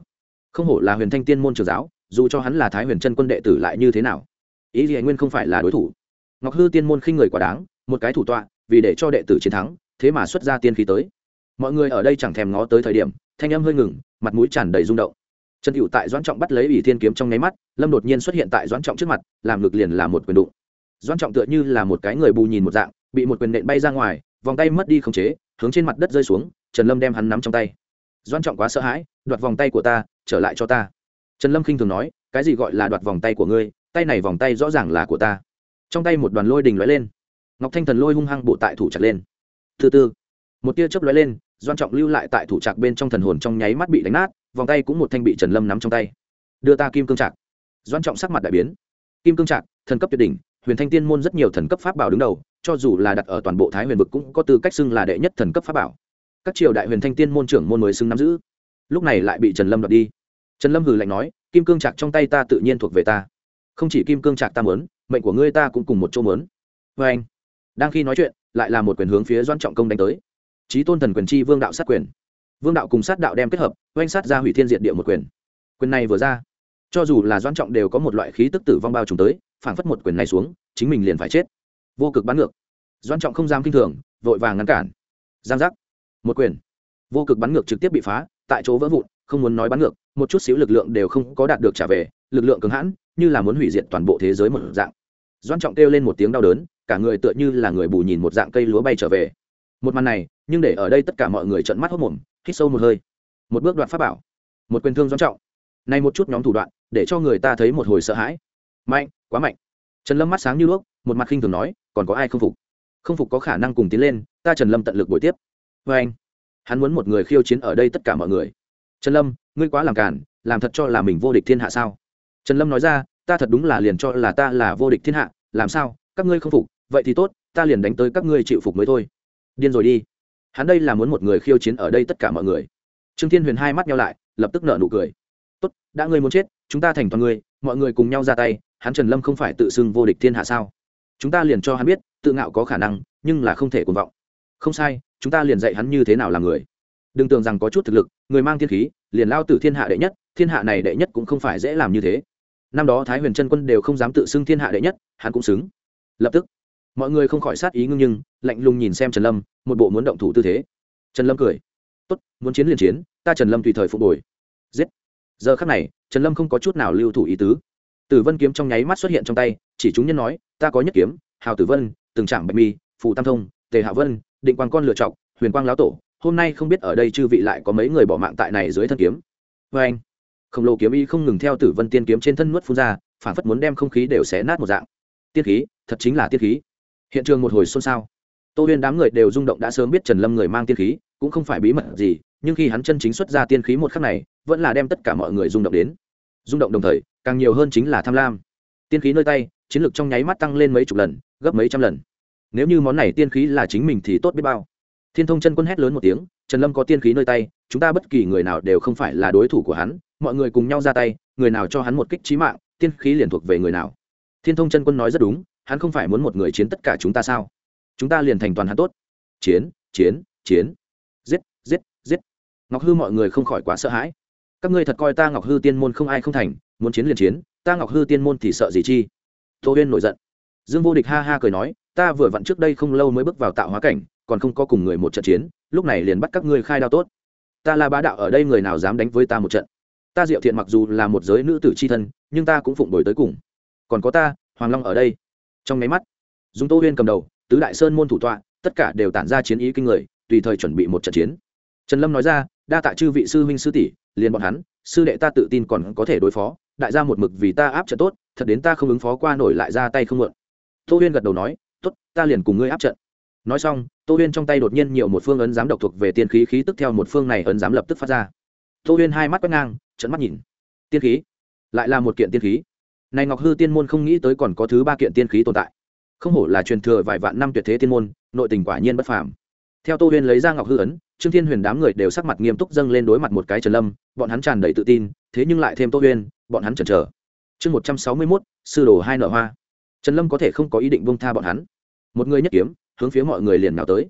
Không hổ là huyền thanh tiên môn trường giáo, dù cho hắn là thái huyền chân quân đệ tử lại như thế nào, ý gì nguyên không phải là đối thủ. Ngọc hư tiên môn khinh người quả đáng, một cái thủ tọa, vì để cho đệ tử chiến thắng, thế mà xuất ra tiên khí tới. Mọi người ở đây chẳng thèm ngó tới thời điểm, thanh âm hơi ngừng, mặt mũi tràn đầy rung động. Trần cựu tại doãn trọng bắt lấy ủy thiên kiếm trong nháy mắt, lâm đột nhiên xuất hiện tại doãn trọng trước mặt, làm ngực liền là một quyền đụng. Doãn trọng tựa như là một cái người bù nhìn một dạng, bị một quyền nện bay ra ngoài, vòng tay mất đi khống chế hướng trên mặt đất rơi xuống, trần lâm đem hắn nắm trong tay. Doan trọng quá sợ hãi, đoạt vòng tay của ta, trở lại cho ta. Trần lâm khinh thường nói, cái gì gọi là đoạt vòng tay của ngươi, tay này vòng tay rõ ràng là của ta. Trong tay một đoàn lôi đình lóe lên. Ngọc thanh thần lôi hung hăng bộ tại thủ chặt lên. Thứ tư một tia chớp lóe lên doan trọng lưu lại tại thủ trạc bên trong thần hồn trong nháy mắt bị đánh nát, vòng tay cũng một thanh bị trần lâm nắm trong tay. Đưa ta kim cương trạc. Doan trọng sắc mặt đại biến. Kim cương trạc, thần cấp tuyệt đỉnh huyền thanh tiên môn rất nhiều thần cấp pháp bảo đứng đầu, cho dù là đặt ở toàn bộ thái huyền vực cũng có tư cách xưng là đệ nhất thần cấp pháp bảo. Các triều đại huyền thanh tiên môn trưởng môn mới xưng nắm giữ. Lúc này lại bị trần lâm đoạt đi. Trần lâm hừ lạnh nói, kim cương trạc trong tay ta tự nhiên thuộc về ta. Không chỉ kim cương trạc ta mớn mệnh của ngươi ta cũng cùng một chỗ mớn vê anh, đang khi nói chuyện, lại là một quyền hướng phía doan trọng công đánh tới. Trí tôn thần quyền chi vương đạo sát quyền. Vương đạo cùng sát đạo đem kết hợp, oanh sát ra hủy thiên diện địa một quyền. Quyền này vừa ra, cho dù là doan trọng đều có một loại khí tức tử vong bao trùm tới phảng phất một quyền này xuống, chính mình liền phải chết. Vô cực bắn ngược. Doan trọng không dám kinh thường, vội vàng ngăn cản. Giang giác. Một quyền. Vô cực bắn ngược trực tiếp bị phá, tại chỗ vỡ vụn, không muốn nói bắn ngược, một chút xíu lực lượng đều không có đạt được trả về, lực lượng cứng hãn, như là muốn hủy diệt toàn bộ thế giới một dạng. Doan trọng kêu lên một tiếng đau đớn, cả người tựa như là người bù nhìn một dạng cây lúa bay trở về. Một màn này, nhưng để ở đây tất cả mọi người trợn mắt hốc mồm, hít sâu một hơi. Một bước đoạn pháp bảo. Một quyền thương doanh trọng. Này một chút nhóm thủ đoạn, để cho người ta thấy một hồi sợ hãi mạnh, quá mạnh. Trần lâm mắt sáng như đuốc, một mặt khinh thường nói, còn có ai không phục? Không phục có khả năng cùng tiến lên, ta trần lâm tận lực buổi tiếp. Vê anh, hắn muốn một người khiêu chiến ở đây tất cả mọi người. Trần lâm, ngươi quá làm cản làm thật cho là mình vô địch thiên hạ sao? Trần lâm nói ra, ta thật đúng là liền cho là ta là vô địch thiên hạ, làm sao? Các ngươi không phục, vậy thì tốt, ta liền đánh tới các ngươi chịu phục mới thôi. Điên rồi đi. Hắn đây là muốn một người khiêu chiến ở đây tất cả mọi người. Trương thiên huyền hai mắt nhau lại, lập tức nợ nụ cười. Tốt, đã ngươi muốn chết, chúng ta thành toàn ngươi mọi người cùng nhau ra tay, hắn trần lâm không phải tự xưng vô địch thiên hạ sao? Chúng ta liền cho hắn biết, tự ngạo có khả năng, nhưng là không thể cuồng vọng. Không sai, chúng ta liền dạy hắn như thế nào là người. Đừng tưởng rằng có chút thực lực, người mang thiên khí, liền lao tử thiên hạ đệ nhất, thiên hạ này đệ nhất cũng không phải dễ làm như thế. Năm đó thái huyền trân quân đều không dám tự xưng thiên hạ đệ nhất, hắn cũng xứng. Lập tức, mọi người không khỏi sát ý ngưng nhưng, lạnh lùng nhìn xem trần lâm, một bộ muốn động thủ tư thế. Trần lâm cười. Tốt, muốn chiến liền chiến, ta trần lâm tùy thời phục hồi. Giết giờ khắc này, trần lâm không có chút nào lưu thủ ý tứ. Tử vân kiếm trong nháy mắt xuất hiện trong tay, chỉ chúng nhân nói, ta có nhất kiếm, hào tử vân, từng trạm bạch mi, phù tam thông, tề hạ vân, định quang con lựa chọc huyền quang lão tổ, hôm nay không biết ở đây chư vị lại có mấy người bỏ mạng tại này dưới thân kiếm. Vê anh, khổng lồ kiếm y không ngừng theo tử vân tiên kiếm trên thân nuốt phun ra, phản phất muốn đem không khí đều xé nát một dạng. Tiên khí, thật chính là tiên khí. Hiện trường một hồi xôn xao. Tô huyên đám người đều rung động đã sớm biết trần lâm người mang tiên khí, cũng không phải bí mật gì nhưng khi hắn chân chính xuất ra tiên khí một khắc này, vẫn là đem tất cả mọi người rung động đến. Rung động đồng thời, càng nhiều hơn chính là tham lam. Tiên khí nơi tay, chiến lược trong nháy mắt tăng lên mấy chục lần, gấp mấy trăm lần. Nếu như món này tiên khí là chính mình thì tốt biết bao. Thiên thông chân quân hét lớn một tiếng, trần lâm có tiên khí nơi tay, chúng ta bất kỳ người nào đều không phải là đối thủ của hắn, mọi người cùng nhau ra tay, người nào cho hắn một kích trí mạng, tiên khí liền thuộc về người nào. Thiên thông chân quân nói rất đúng, hắn không phải muốn một người chiến tất cả chúng ta sao? Chúng ta liền thành toàn hắn tốt. Chiến chiến chiến ngọc hư mọi người không khỏi quá sợ hãi. Các ngươi thật coi ta ngọc hư tiên môn không ai không thành, muốn chiến liền chiến, ta ngọc hư tiên môn thì sợ gì chi? Tô huyên nổi giận. Dương vô địch ha ha cười nói, ta vừa vặn trước đây không lâu mới bước vào tạo hóa cảnh, còn không có cùng người một trận chiến, lúc này liền bắt các ngươi khai đao tốt. Ta là bá đạo ở đây người nào dám đánh với ta một trận? Ta diệu thiện mặc dù là một giới nữ tử c h i thân, nhưng ta cũng phụng đổi tới cùng. Còn có ta, hoàng long ở đây. Trong máy mắt dùng tô huyên cầm đầu, tứ đại sơn môn thủ tọa, tất cả đều tản ra chiến ý kinh người, tùy thời chuẩn bị một trận chiến. Trần lâm nói ra đa tạ chư vị sư huynh sư tỷ, liền bọn hắn, sư đệ ta tự tin còn có thể đối phó, đại gia một mực vì ta áp trận tốt, thật đến ta không ứng phó qua nổi lại ra tay không mượn. Tô huyên gật đầu nói, tốt, ta liền cùng ngươi áp trận. Nói xong, tô huyên trong tay đột nhiên nhiều một phương ấn giám độc thuộc về tiên khí khí tức theo một phương này ấn giám lập tức phát ra. Tô huyên hai mắt quét ngang trận mắt nhìn. Tiên khí? Lại là một kiện tiên khí. Này ngọc hư tiên môn không nghĩ tới còn có thứ ba kiện tiên khí tồn tại. Không hổ là truyền thừa vài vạn năm tuyệt thế tiên môn, nội tình quả nhiên bất phàm. Theo tô huyên lấy ra ngọc hư ấn trương thiên huyền đám người đều sắc mặt nghiêm túc dâng lên đối mặt một cái trần lâm, bọn hắn tràn đầy tự tin, thế nhưng lại thêm tô huyên bọn hắn chần chờ. Chương một trăm sáu mươi mốt, sư đồ hai nợ hoa. Trần lâm có thể không có ý định bông tha bọn hắn. Một người nhất kiếm, hướng phía mọi người liền nào tới.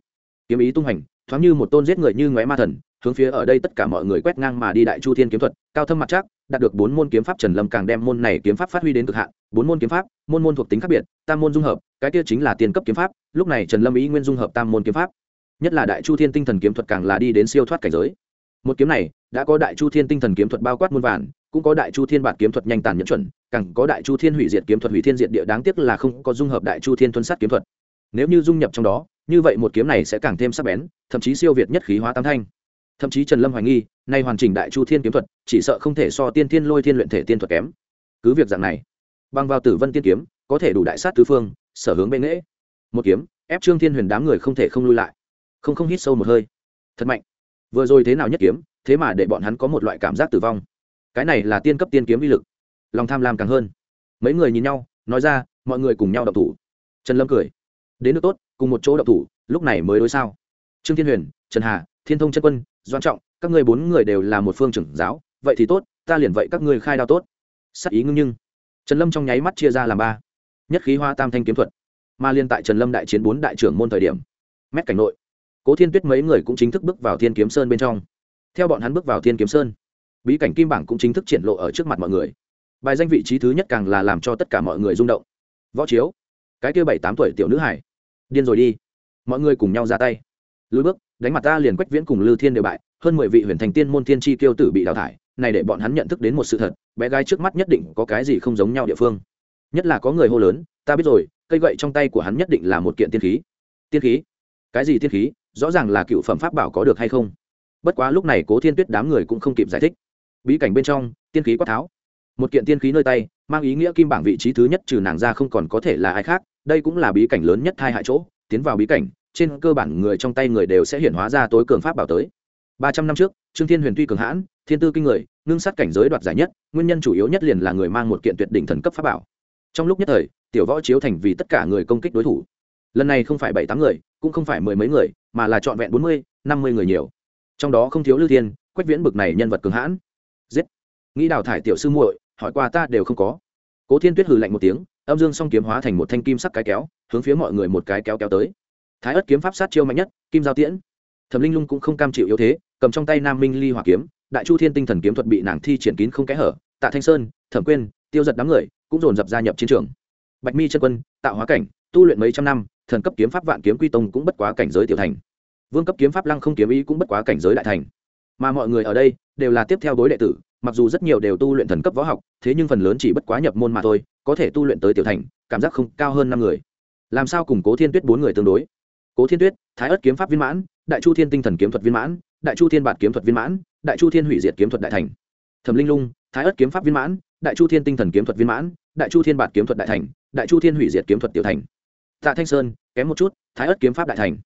Kiếm ý tung hành, thoáng như một tôn giết người như ngoé ma thần, hướng phía ở đây tất cả mọi người quét ngang mà đi đại chu thiên kiếm thuật, cao thâm mặt chắc, đạt được bốn môn kiếm pháp trần lâm càng đem môn này kiếm pháp phát huy đến cực hạn. Bốn môn kiếm pháp, môn môn thuộc tính khác biệt, tam môn dung hợp, cái kia chính là tiền cấp kiếm pháp, lúc này trần lâm ý nguyên dung hợp tam môn kiếm pháp nhất là đại chu thiên tinh thần kiếm thuật càng là đi đến siêu thoát cảnh giới. Một kiếm này, đã có đại chu thiên tinh thần kiếm thuật bao quát muôn vàn, cũng có đại chu thiên bản kiếm thuật nhanh tàn nhẫn chuẩn, càng có đại chu thiên hủy diệt kiếm thuật hủy thiên diệt địa đáng tiếc là không có dung hợp đại chu thiên tuân sát kiếm thuật. Nếu như dung nhập trong đó, như vậy một kiếm này sẽ càng thêm sắc bén, thậm chí siêu việt nhất khí hóa tam thanh. Thậm chí trần lâm hoài nghi, nay hoàn chỉnh đại chu thiên kiếm thuật, chỉ sợ không thể so tiên thiên lôi thiên luyện thể tiên thuật kém. Cứ việc dạng này, bằng vào tử vân tiên kiếm, có thể đủ đại sát tứ phương, sở hướng bệ nghễ. Một kiếm, ép trương thiên huyền đám người không thể không lui lại không không hít sâu một hơi. Thật mạnh. Vừa rồi thế nào nhất kiếm, thế mà để bọn hắn có một loại cảm giác tử vong. Cái này là tiên cấp tiên kiếm vi lực. Lòng tham lam càng hơn. Mấy người nhìn nhau, nói ra, mọi người cùng nhau đậu thủ. Trần lâm cười. Đến được tốt, cùng một chỗ đậu thủ, lúc này mới đối sao. Trương thiên huyền, trần hà, thiên thông chân quân, doan trọng, các ngươi bốn người đều là một phương trưởng giáo, vậy thì tốt, ta liền vậy các ngươi khai đao tốt. Sắc ý ngưng nhưng. Trần lâm trong nháy mắt chia ra làm ba. Nhất khí hoa tam thanh kiếm thuật. Mà liên tại trần lâm đại chiến bốn đại trưởng môn thời điểm, mét cảnh nội cố thiên tuyết mấy người cũng chính thức bước vào thiên kiếm sơn bên trong. Theo bọn hắn bước vào thiên kiếm sơn, bí cảnh kim bảng cũng chính thức triển lộ ở trước mặt mọi người. Bài danh vị trí thứ nhất càng là làm cho tất cả mọi người rung động. Võ chiếu, cái kia bảy tám tuổi tiểu nữ hải, điên rồi đi. Mọi người cùng nhau ra tay. Lùi bước, đánh mặt ta liền quách viễn cùng lư thiên đều bại, hơn mười vị huyền thành tiên môn thiên tri Tiêu tử bị đào thải, này để bọn hắn nhận thức đến một sự thật, bé gái trước mắt nhất định có cái gì không giống nhau địa phương. Nhất là có người hô lớn, ta biết rồi, cây gậy trong tay của hắn nhất định là một kiện tiên khí. Tiên khí? Cái gì thiên khí, rõ ràng là cựu phẩm pháp bảo có được hay không. Bất quá lúc này cố thiên tuyết đám người cũng không kịp giải thích. Bí cảnh bên trong, tiên khí quát tháo. Một kiện tiên khí nơi tay, mang ý nghĩa kim bảng vị trí thứ nhất trừ nàng ra không còn có thể là ai khác, đây cũng là bí cảnh lớn nhất hai hại chỗ, tiến vào bí cảnh, trên cơ bản người trong tay người đều sẽ hiện hóa ra tối cường pháp bảo tới. Ba trăm năm trước, trương thiên huyền tuy cường hãn, thiên tư kinh người, ngưng sát cảnh giới đoạt giải nhất, nguyên nhân chủ yếu nhất liền là người mang một kiện tuyệt đỉnh thần cấp pháp bảo. Trong lúc nhất thời, tiểu võ chiếu thành vì tất cả người công kích đối thủ lần này không phải bảy tám người, cũng không phải mười mấy người, mà là trọn vẹn bốn mươi, năm mươi người nhiều. Trong đó không thiếu lưu thiên, quách viễn bực này nhân vật cường hãn. Giết! Nghĩ đào thải tiểu sư muội, hỏi qua ta đều không có. Cố thiên tuyết hừ lạnh một tiếng, âm dương song kiếm hóa thành một thanh kim sắc cái kéo, hướng phía mọi người một cái kéo kéo tới. Thái ất kiếm pháp sát chiêu mạnh nhất, kim giao tiễn. Thẩm linh lung cũng không cam chịu yếu thế, cầm trong tay nam minh ly hỏa kiếm, đại chu thiên tinh thần kiếm thuật bị nàng thi triển kín không kẽ hở, tạ thanh sơn, thẩm quyên, tiêu giật đám người, cũng dồn dập gia nhập chiến trường. Bạch mi chân quân, tạo hóa cảnh, tu luyện mấy trăm năm thần cấp kiếm pháp vạn kiếm quy tông cũng bất quá cảnh giới tiểu thành. Vương cấp kiếm pháp lăng không kiếm ý cũng bất quá cảnh giới đại thành. Mà mọi người ở đây đều là tiếp theo đối đệ tử, mặc dù rất nhiều đều tu luyện thần cấp võ học, thế nhưng phần lớn chỉ bất quá nhập môn mà thôi, có thể tu luyện tới tiểu thành, cảm giác không cao hơn năm người. Làm sao cùng cố thiên tuyết bốn người tương đối? Cố thiên tuyết, thái ất kiếm pháp viên mãn, đại chu thiên tinh thần kiếm thuật viên mãn, đại chu thiên bạt kiếm thuật viên mãn, đại chu thiên hủy diệt kiếm thuật đại thành. Thẩm linh lung, thái ất kiếm pháp viên mãn, đại chu thiên tinh thần kiếm thuật viên mãn, đại chu thiên bạt kiếm thuật đại thành, đại chu thiên hủy diệt kiếm thuật tiểu thành tạ thanh sơn, kém một chút, thái ất kiếm pháp đại thành.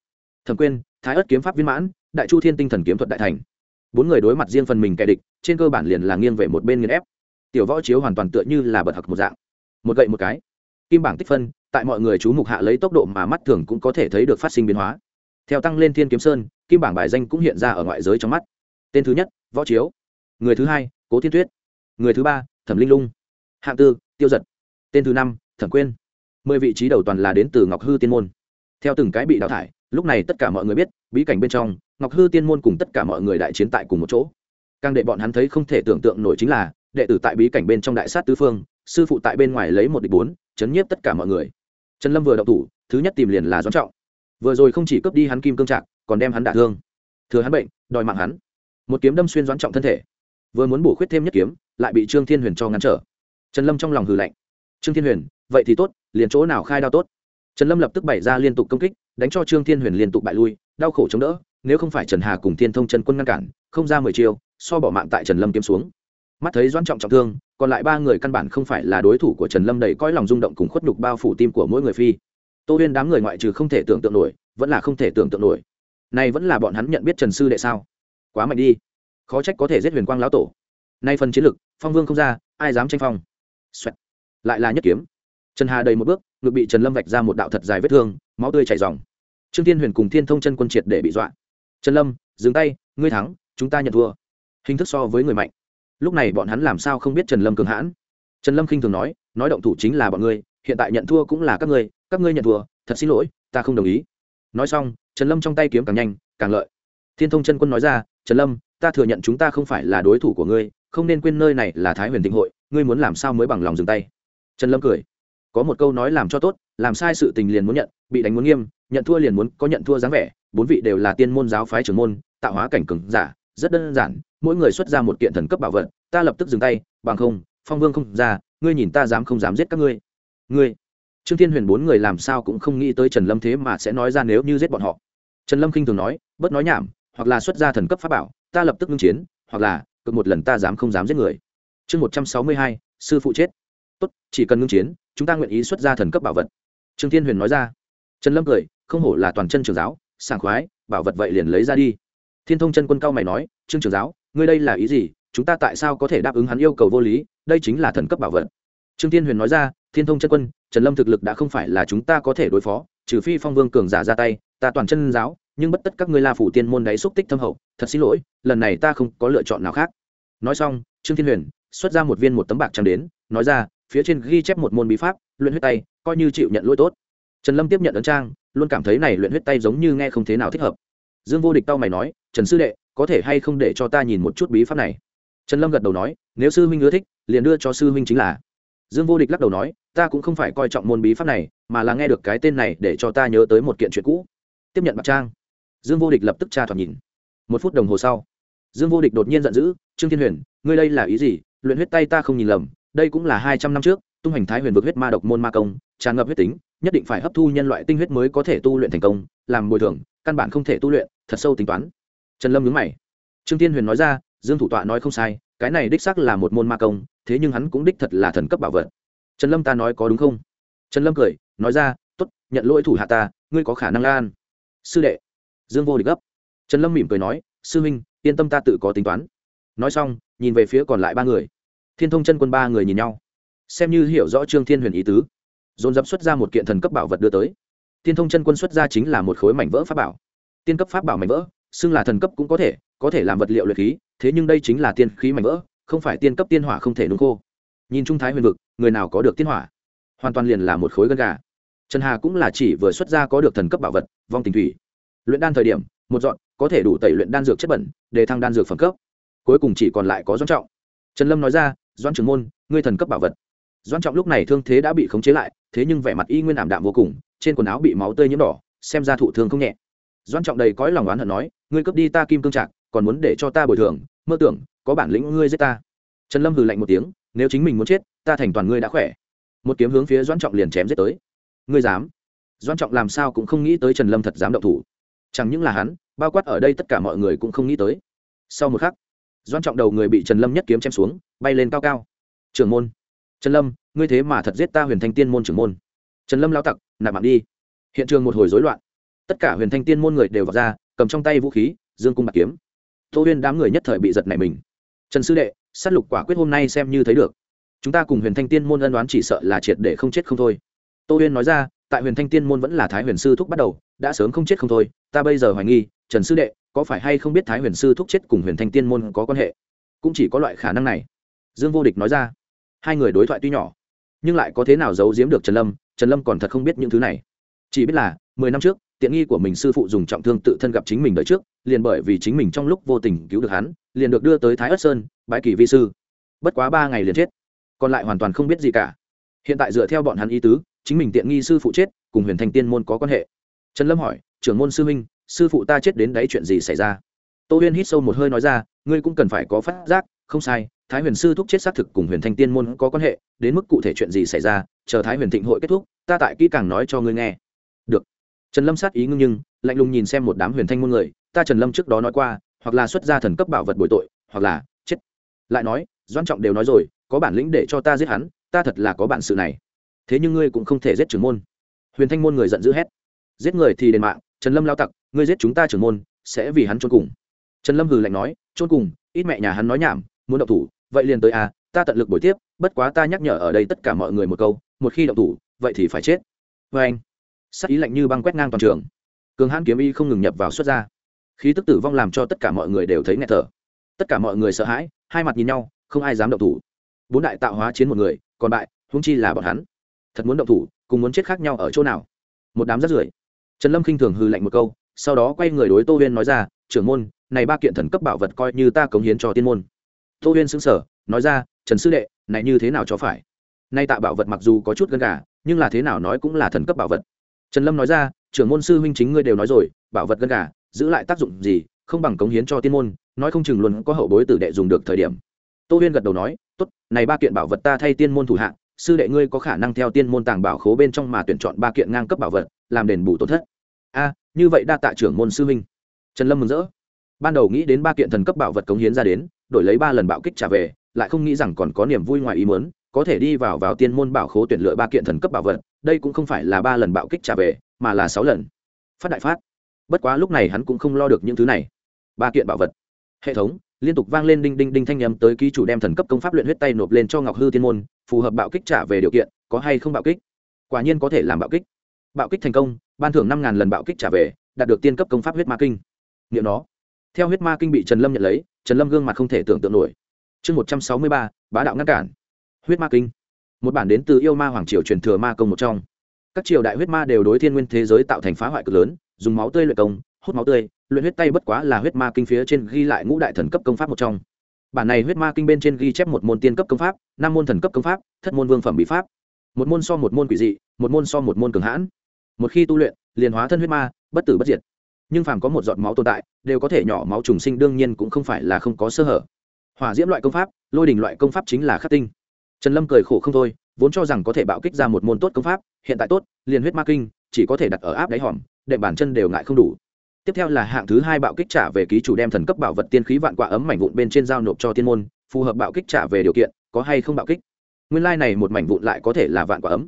Thẩm quyên, thái ất kiếm pháp viên mãn, đại chu thiên tinh thần kiếm thuật đại thành. Bốn người đối mặt riêng phần mình kẻ địch, trên cơ bản liền là nghiêng về một bên nghiên ép. Tiểu võ chiếu hoàn toàn tựa như là bật hặc một dạng. Một gậy một cái. Kim bảng tích phân, tại mọi người chú mục hạ lấy tốc độ mà mắt thường cũng có thể thấy được phát sinh biến hóa. Theo tăng lên thiên kiếm sơn, kim bảng bài danh cũng hiện ra ở ngoại giới trong mắt. Tên thứ nhất, võ chiếu. Người thứ hai, cố thiên tuyết. Người thứ ba, thẩm linh lung. Hạng tư, tiêu giật. Tên thứ năm, thẩm quyên mười vị trí đầu toàn là đến từ ngọc hư tiên môn. Theo từng cái bị đào thải, lúc này tất cả mọi người biết, bí cảnh bên trong, ngọc hư tiên môn cùng tất cả mọi người đại chiến tại cùng một chỗ. Càng để bọn hắn thấy không thể tưởng tượng nổi chính là, đệ tử tại bí cảnh bên trong đại sát tứ phương, sư phụ tại bên ngoài lấy một địch bốn, chấn nhiếp tất cả mọi người. Trần lâm vừa đậu thủ, thứ nhất tìm liền là doãn trọng. Vừa rồi không chỉ cướp đi hắn kim cương trạng còn đem hắn đả thương. Thừa hắn bệnh, đòi mạng hắn. Một kiếm đâm xuyên doãn trọng thân thể. Vừa muốn bổ khuyết thêm nhất kiếm, lại bị trương thiên huyền cho ngăn trở. Trần lâm trong lòng hừ lạnh. Trương thiên huyền vậy thì tốt, liền chỗ nào khai đao tốt. Trần lâm lập tức bày ra liên tục công kích, đánh cho trương thiên huyền liên tục bại lui, đau khổ chống đỡ, nếu không phải trần hà cùng thiên thông trần quân ngăn cản, không ra mười chiêu, so bỏ mạng tại trần lâm kiếm xuống. Mắt thấy doan trọng trọng thương, còn lại ba người căn bản không phải là đối thủ của trần lâm đầy coi lòng rung động cùng khuất nhục bao phủ tim của mỗi người phi. Tô huyên đám người ngoại trừ không thể tưởng tượng nổi, vẫn là không thể tưởng tượng nổi. Này vẫn là bọn hắn nhận biết trần sư đệ sao? Quá mạnh đi. Khó trách có thể giết huyền quang lão tổ. Nay phần chiến lực, phong vương không ra, ai dám tranh phong? Xoẹt. lại là nhất kiếm trần hà đầy một bước, ngực bị trần lâm vạch ra một đạo thật dài vết thương, máu tươi chảy dòng trương thiên huyền cùng thiên thông chân quân triệt để bị dọa. Trần lâm, dừng tay, ngươi thắng, chúng ta nhận thua. Hình thức so với người mạnh. Lúc này bọn hắn làm sao không biết trần lâm cường hãn? Trần lâm khinh thường nói nói động thủ chính là bọn ngươi, hiện tại nhận thua cũng là các ngươi các ngươi nhận thua, thật xin lỗi, ta không đồng ý. Nói xong, trần lâm trong tay kiếm càng nhanh, càng lợi. Thiên thông chân quân nói ra, trần lâm, ta thừa nhận chúng ta không phải là đối thủ của ngươi, không nên quên nơi này là thái huyền tịnh hội, ngươi muốn làm sao mới bằng lòng dừng tay? Trần lâm cười có một câu nói làm cho tốt, làm sai sự tình liền muốn nhận, bị đánh muốn nghiêm, nhận thua liền muốn có nhận thua dáng vẻ, bốn vị đều là tiên môn giáo phái trưởng môn, tạo hóa cảnh cường giả, rất đơn giản, mỗi người xuất ra một kiện thần cấp bảo vật, ta lập tức dừng tay, bằng không, phong vương không ra, ngươi nhìn ta dám không dám giết các ngươi. Ngươi, trương thiên huyền bốn người làm sao cũng không nghĩ tới trần lâm thế mà sẽ nói ra nếu như giết bọn họ. Trần lâm khinh thường nói, bớt nói nhảm, hoặc là xuất ra thần cấp pháp bảo, ta lập tức ngưng chiến, hoặc là cực một lần ta dám không dám giết người. Chương một trăm sáu mươi hai, sư phụ chết tốt, chỉ cần ngưng chiến, chúng ta nguyện ý xuất ra thần cấp bảo vật. Trương thiên huyền nói ra. Trần lâm cười, không hổ là toàn chân trường giáo, sảng khoái, bảo vật vậy liền lấy ra đi. Thiên thông chân quân cao mày nói, trương trường giáo, ngươi đây là ý gì? Chúng ta tại sao có thể đáp ứng hắn yêu cầu vô lý? Đây chính là thần cấp bảo vật. Trương thiên huyền nói ra, thiên thông chân quân, trần lâm thực lực đã không phải là chúng ta có thể đối phó, trừ phi phong vương cường giả ra tay, ta toàn chân giáo, nhưng bất tất các ngươi la phủ tiên môn đáy xúc tích thâm hậu, thật xin lỗi, lần này ta không có lựa chọn nào khác. Nói xong, trương thiên huyền xuất ra một viên một tấm bạc trắng đến, nói ra phía trên ghi chép một môn bí pháp, luyện huyết tay, coi như chịu nhận lỗi tốt. Trần lâm tiếp nhận ấn trang, luôn cảm thấy này luyện huyết tay giống như nghe không thế nào thích hợp. Dương vô địch tao mày nói, trần sư đệ, có thể hay không để cho ta nhìn một chút bí pháp này? Trần lâm gật đầu nói, nếu sư huynh ưa thích, liền đưa cho sư huynh chính là. Dương vô địch lắc đầu nói, ta cũng không phải coi trọng môn bí pháp này, mà là nghe được cái tên này để cho ta nhớ tới một kiện chuyện cũ. Tiếp nhận bạc trang. Dương vô địch lập tức tra thoạt nhìn. Một phút đồng hồ sau, dương vô địch đột nhiên giận dữ, trương thiên huyền, ngươi đây là ý gì? Luyện huyết tay ta không nhìn lầm đây cũng là hai trăm năm trước, tung hành thái huyền vực huyết ma độc môn ma công, tràn ngập huyết tính, nhất định phải hấp thu nhân loại tinh huyết mới có thể tu luyện thành công, làm bồi thường, căn bản không thể tu luyện, thật sâu tính toán. Trần lâm nhớ mày. Trương tiên huyền nói ra, dương thủ tọa nói không sai, cái này đích xác là một môn ma công, thế nhưng hắn cũng đích thật là thần cấp bảo vật. Trần lâm ta nói có đúng không? Trần lâm cười, nói ra t ố t nhận lỗi thủ hạ ta, ngươi có khả năng lan sư đệ. Dương vô địch gấp. Trần lâm mỉm cười nói, sư huynh yên tâm ta tự có tính toán. Nói xong, nhìn về phía còn lại ba người thiên thông chân quân ba người nhìn nhau, xem như hiểu rõ trương thiên huyền ý tứ, dồn dập xuất ra một kiện thần cấp bảo vật đưa tới. Thiên thông chân quân xuất ra chính là một khối mảnh vỡ pháp bảo. Tiên cấp pháp bảo mảnh vỡ, xưng là thần cấp cũng có thể có thể làm vật liệu luyện khí, thế nhưng đây chính là tiên khí mảnh vỡ, không phải tiên cấp tiên hỏa không thể nung khô. Nhìn trung thái huyền vực, người nào có được tiên hỏa? Hoàn toàn liền là một khối gân gà. Trần hà cũng là chỉ vừa xuất ra có được thần cấp bảo vật, vong tình thủy. Luyện đan thời điểm, một dọn, có thể đủ tẩy luyện đan dược chất bẩn, để thăng đan dược phẩm cấp. Cuối cùng chỉ còn lại có doanh trọng. Trần lâm nói ra doan trưởng môn, ngươi thần cấp bảo vật. Doan trọng lúc này thương thế đã bị khống chế lại, thế nhưng vẻ mặt y nguyên ảm đạm vô cùng, trên quần áo bị máu tươi nhiễm đỏ, xem ra thụ thương không nhẹ. Doan trọng đầy cõi lòng oán hận nói, ngươi cướp đi ta kim cương trạc, còn muốn để cho ta bồi thường, mơ tưởng, có bản lĩnh ngươi giết ta. Trần lâm hừ lạnh một tiếng, nếu chính mình muốn chết, ta thành toàn ngươi đã khỏe. Một kiếm hướng phía doan trọng liền chém giết tới. Ngươi dám? Doan trọng làm sao cũng không nghĩ tới trần lâm thật dám động thủ. Chẳng những là hắn, bao quát ở đây tất cả mọi người cũng không nghĩ tới. Sau một khắc doan trọng đầu người bị trần lâm nhất kiếm chém xuống, bay lên cao cao. Trưởng môn. Trần lâm, ngươi thế mà thật giết ta huyền thanh tiên môn trưởng môn. Trần lâm lao tặc, nạp mạng đi. Hiện trường một hồi rối loạn. Tất cả huyền thanh tiên môn người đều vào ra, cầm trong tay vũ khí, dương cung bạc kiếm. Tô huyên đám người nhất thời bị giật nảy mình. Trần sư đệ s á t lục quả quyết hôm nay xem như thấy được. Chúng ta cùng huyền thanh tiên môn ân đoán chỉ sợ là triệt để không chết không thôi. Tô huyên nói ra, tại huyền thanh tiên môn vẫn là thái huyền sư thúc bắt đầu, đã sớm không chết không thôi, ta bây giờ hoài nghi, trần sư đệ có phải hay không biết thái huyền sư thúc chết cùng huyền thanh tiên môn có quan hệ? Cũng chỉ có loại khả năng này. Dương vô địch nói ra. Hai người đối thoại tuy nhỏ, nhưng lại có thế nào giấu giếm được trần lâm trần lâm còn thật không biết những thứ này. Chỉ biết là, mười năm trước, tiện nghi của mình sư phụ dùng trọng thương tự thân gặp chính mình đợi trước, liền bởi vì chính mình trong lúc vô tình cứu được hắn, liền được đưa tới thái ất sơn bãi kỳ vi sư. Bất quá ba ngày liền chết, còn lại hoàn toàn không biết gì cả. Hiện tại dựa theo bọn hắn ý tứ, chính mình tiện nghi sư phụ chết, cùng huyền thành tiên môn có quan hệ. Trần lâm hỏi, trưởng môn sư huynh sư phụ ta chết đến đấy chuyện gì xảy ra? Tô huyên hít sâu một hơi nói ra, ngươi cũng cần phải có phát giác, không sai, thái huyền sư thúc chết xác thực cùng huyền thanh tiên môn có quan hệ, đến mức cụ thể chuyện gì xảy ra, chờ thái huyền thịnh hội kết thúc, ta tại kỹ càng nói cho ngươi nghe. Được. Trần lâm sát ý ngưng nhưng, lạnh lùng nhìn xem một đám huyền thanh môn người, ta trần lâm trước đó nói qua, hoặc là xuất gia thần cấp bảo vật bồi tội, hoặc là chết. Lại nói doan trọng đều nói rồi, có bản lĩnh để cho ta giết hắn, ta thật là có bản sự này. Thế nhưng ngươi cũng không thể giết trưởng môn. Huyền thanh môn người giận dữ hét. Giết người thì đền mạng, trần lâm lao tặc ngươi giết chúng ta trưởng môn, sẽ vì hắn trốn cùng. Trần lâm hừ lạnh nói trốn cùng, ít mẹ nhà hắn nói nhảm, muốn động thủ, vậy liền tới à ta tận lực buổi tiếp, bất quá ta nhắc nhở ở đây tất cả mọi người một câu, một khi động thủ, vậy thì phải chết. Vê anh. Sắc ý lạnh như băng quét ngang toàn trường. Cường hãn kiếm y không ngừng nhập vào xuất ra. Khí tức tử vong làm cho tất cả mọi người đều thấy nghẹt thở. Tất cả mọi người sợ hãi, hai mặt nhìn nhau, không ai dám động thủ. Bốn đại tạo hóa chiến một người, còn bại húng chi là bọn hắn. Thật muốn động thủ, cùng muốn chết khác nhau ở chỗ nào? Một đám rất rưởi. Trần lâm khinh thường hư lạnh một câu sau đó quay người đối tô huyên nói ra trưởng môn này ba kiện thần cấp bảo vật coi như ta cống hiến cho tiên môn. Tô huyên xứng sở nói ra trần sư đệ này như thế nào cho phải? Nay tạ bảo vật mặc dù có chút gần gà nhưng là thế nào nói cũng là thần cấp bảo vật. Trần lâm nói ra trưởng môn sư huynh chính ngươi đều nói rồi bảo vật gần gà giữ lại tác dụng gì không bằng cống hiến cho tiên môn nói không chừng luôn có hậu bối tử đệ dùng được thời điểm. Tô huyên gật đầu nói tốt này ba kiện bảo vật ta thay tiên môn thủ hạng, sư đệ ngươi có khả năng theo tiên môn tàng bảo khố bên trong mà tuyển chọn ba kiện ngang cấp bảo vật làm đền bù tổn thất a như vậy đa tạ trưởng môn sư huynh. Trần lâm mừng rỡ. Ban đầu nghĩ đến ba kiện thần cấp bảo vật cống hiến ra đến, đổi lấy ba lần bạo kích trả về, lại không nghĩ rằng còn có niềm vui ngoài ý muốn, có thể đi vào vào tiên môn bảo khố tuyển lựa ba kiện thần cấp bảo vật, đây cũng không phải là ba lần bạo kích trả về, mà là sáu lần. Phát đại phát. Bất quá lúc này hắn cũng không lo được những thứ này. Ba kiện bảo vật. Hệ thống, liên tục vang lên đinh đinh đinh thanh nhầm tới ký chủ đem thần cấp công pháp luyện huyết tay nộp lên cho ngọc hư tiên môn, phù hợp bạo kích trả về điều kiện, có hay không bạo kích? Quả nhiên có thể làm bạo kích bạo kích thành công, ban thưởng năm ngàn lần bạo kích trả về, đạt được tiên cấp công pháp huyết ma kinh. Nghiệm nó. Theo huyết ma kinh bị trần lâm nhận lấy, trần lâm gương mặt không thể tưởng tượng nổi. Chương một trăm sáu mươi ba, bá đạo ngăn cản. Huyết ma kinh. Một bản đến từ yêu ma hoàng triều truyền thừa ma công một trong. Các triều đại huyết ma đều đối thiên nguyên thế giới tạo thành phá hoại cực lớn, dùng máu tươi luyện công, hút máu tươi, luyện huyết tay bất quá là huyết ma kinh phía trên ghi lại ngũ đại thần cấp công pháp một trong. Bản này huyết ma kinh bên trên ghi chép một môn tiên cấp công pháp, năm môn thần cấp công pháp, thất môn vương phẩm bí pháp. Một môn so một môn quỷ dị, một môn so một môn cường hãn một khi tu luyện, liền hóa thân huyết ma, bất tử bất diệt. Nhưng phàm có một giọt máu tồn tại, đều có thể nhỏ máu trùng sinh, đương nhiên cũng không phải là không có sơ hở. Hỏa diễm loại công pháp, lôi đình loại công pháp chính là khắc tinh. Trần lâm cười khổ không thôi, vốn cho rằng có thể bạo kích ra một môn tốt công pháp, hiện tại tốt, liền huyết ma kinh, chỉ có thể đặt ở áp đáy hòm, đệm bản chân đều ngại không đủ. Tiếp theo là hạng thứ hai bạo kích trả về ký chủ đem thần cấp bảo vật tiên khí vạn quả ấm mảnh vụn bên trên giao nộp cho tiên môn, phù hợp bạo kích trả về điều kiện, có hay không bạo kích? Nguyên lai、like、này một mảnh vụn lại có thể là vạn quả ấm.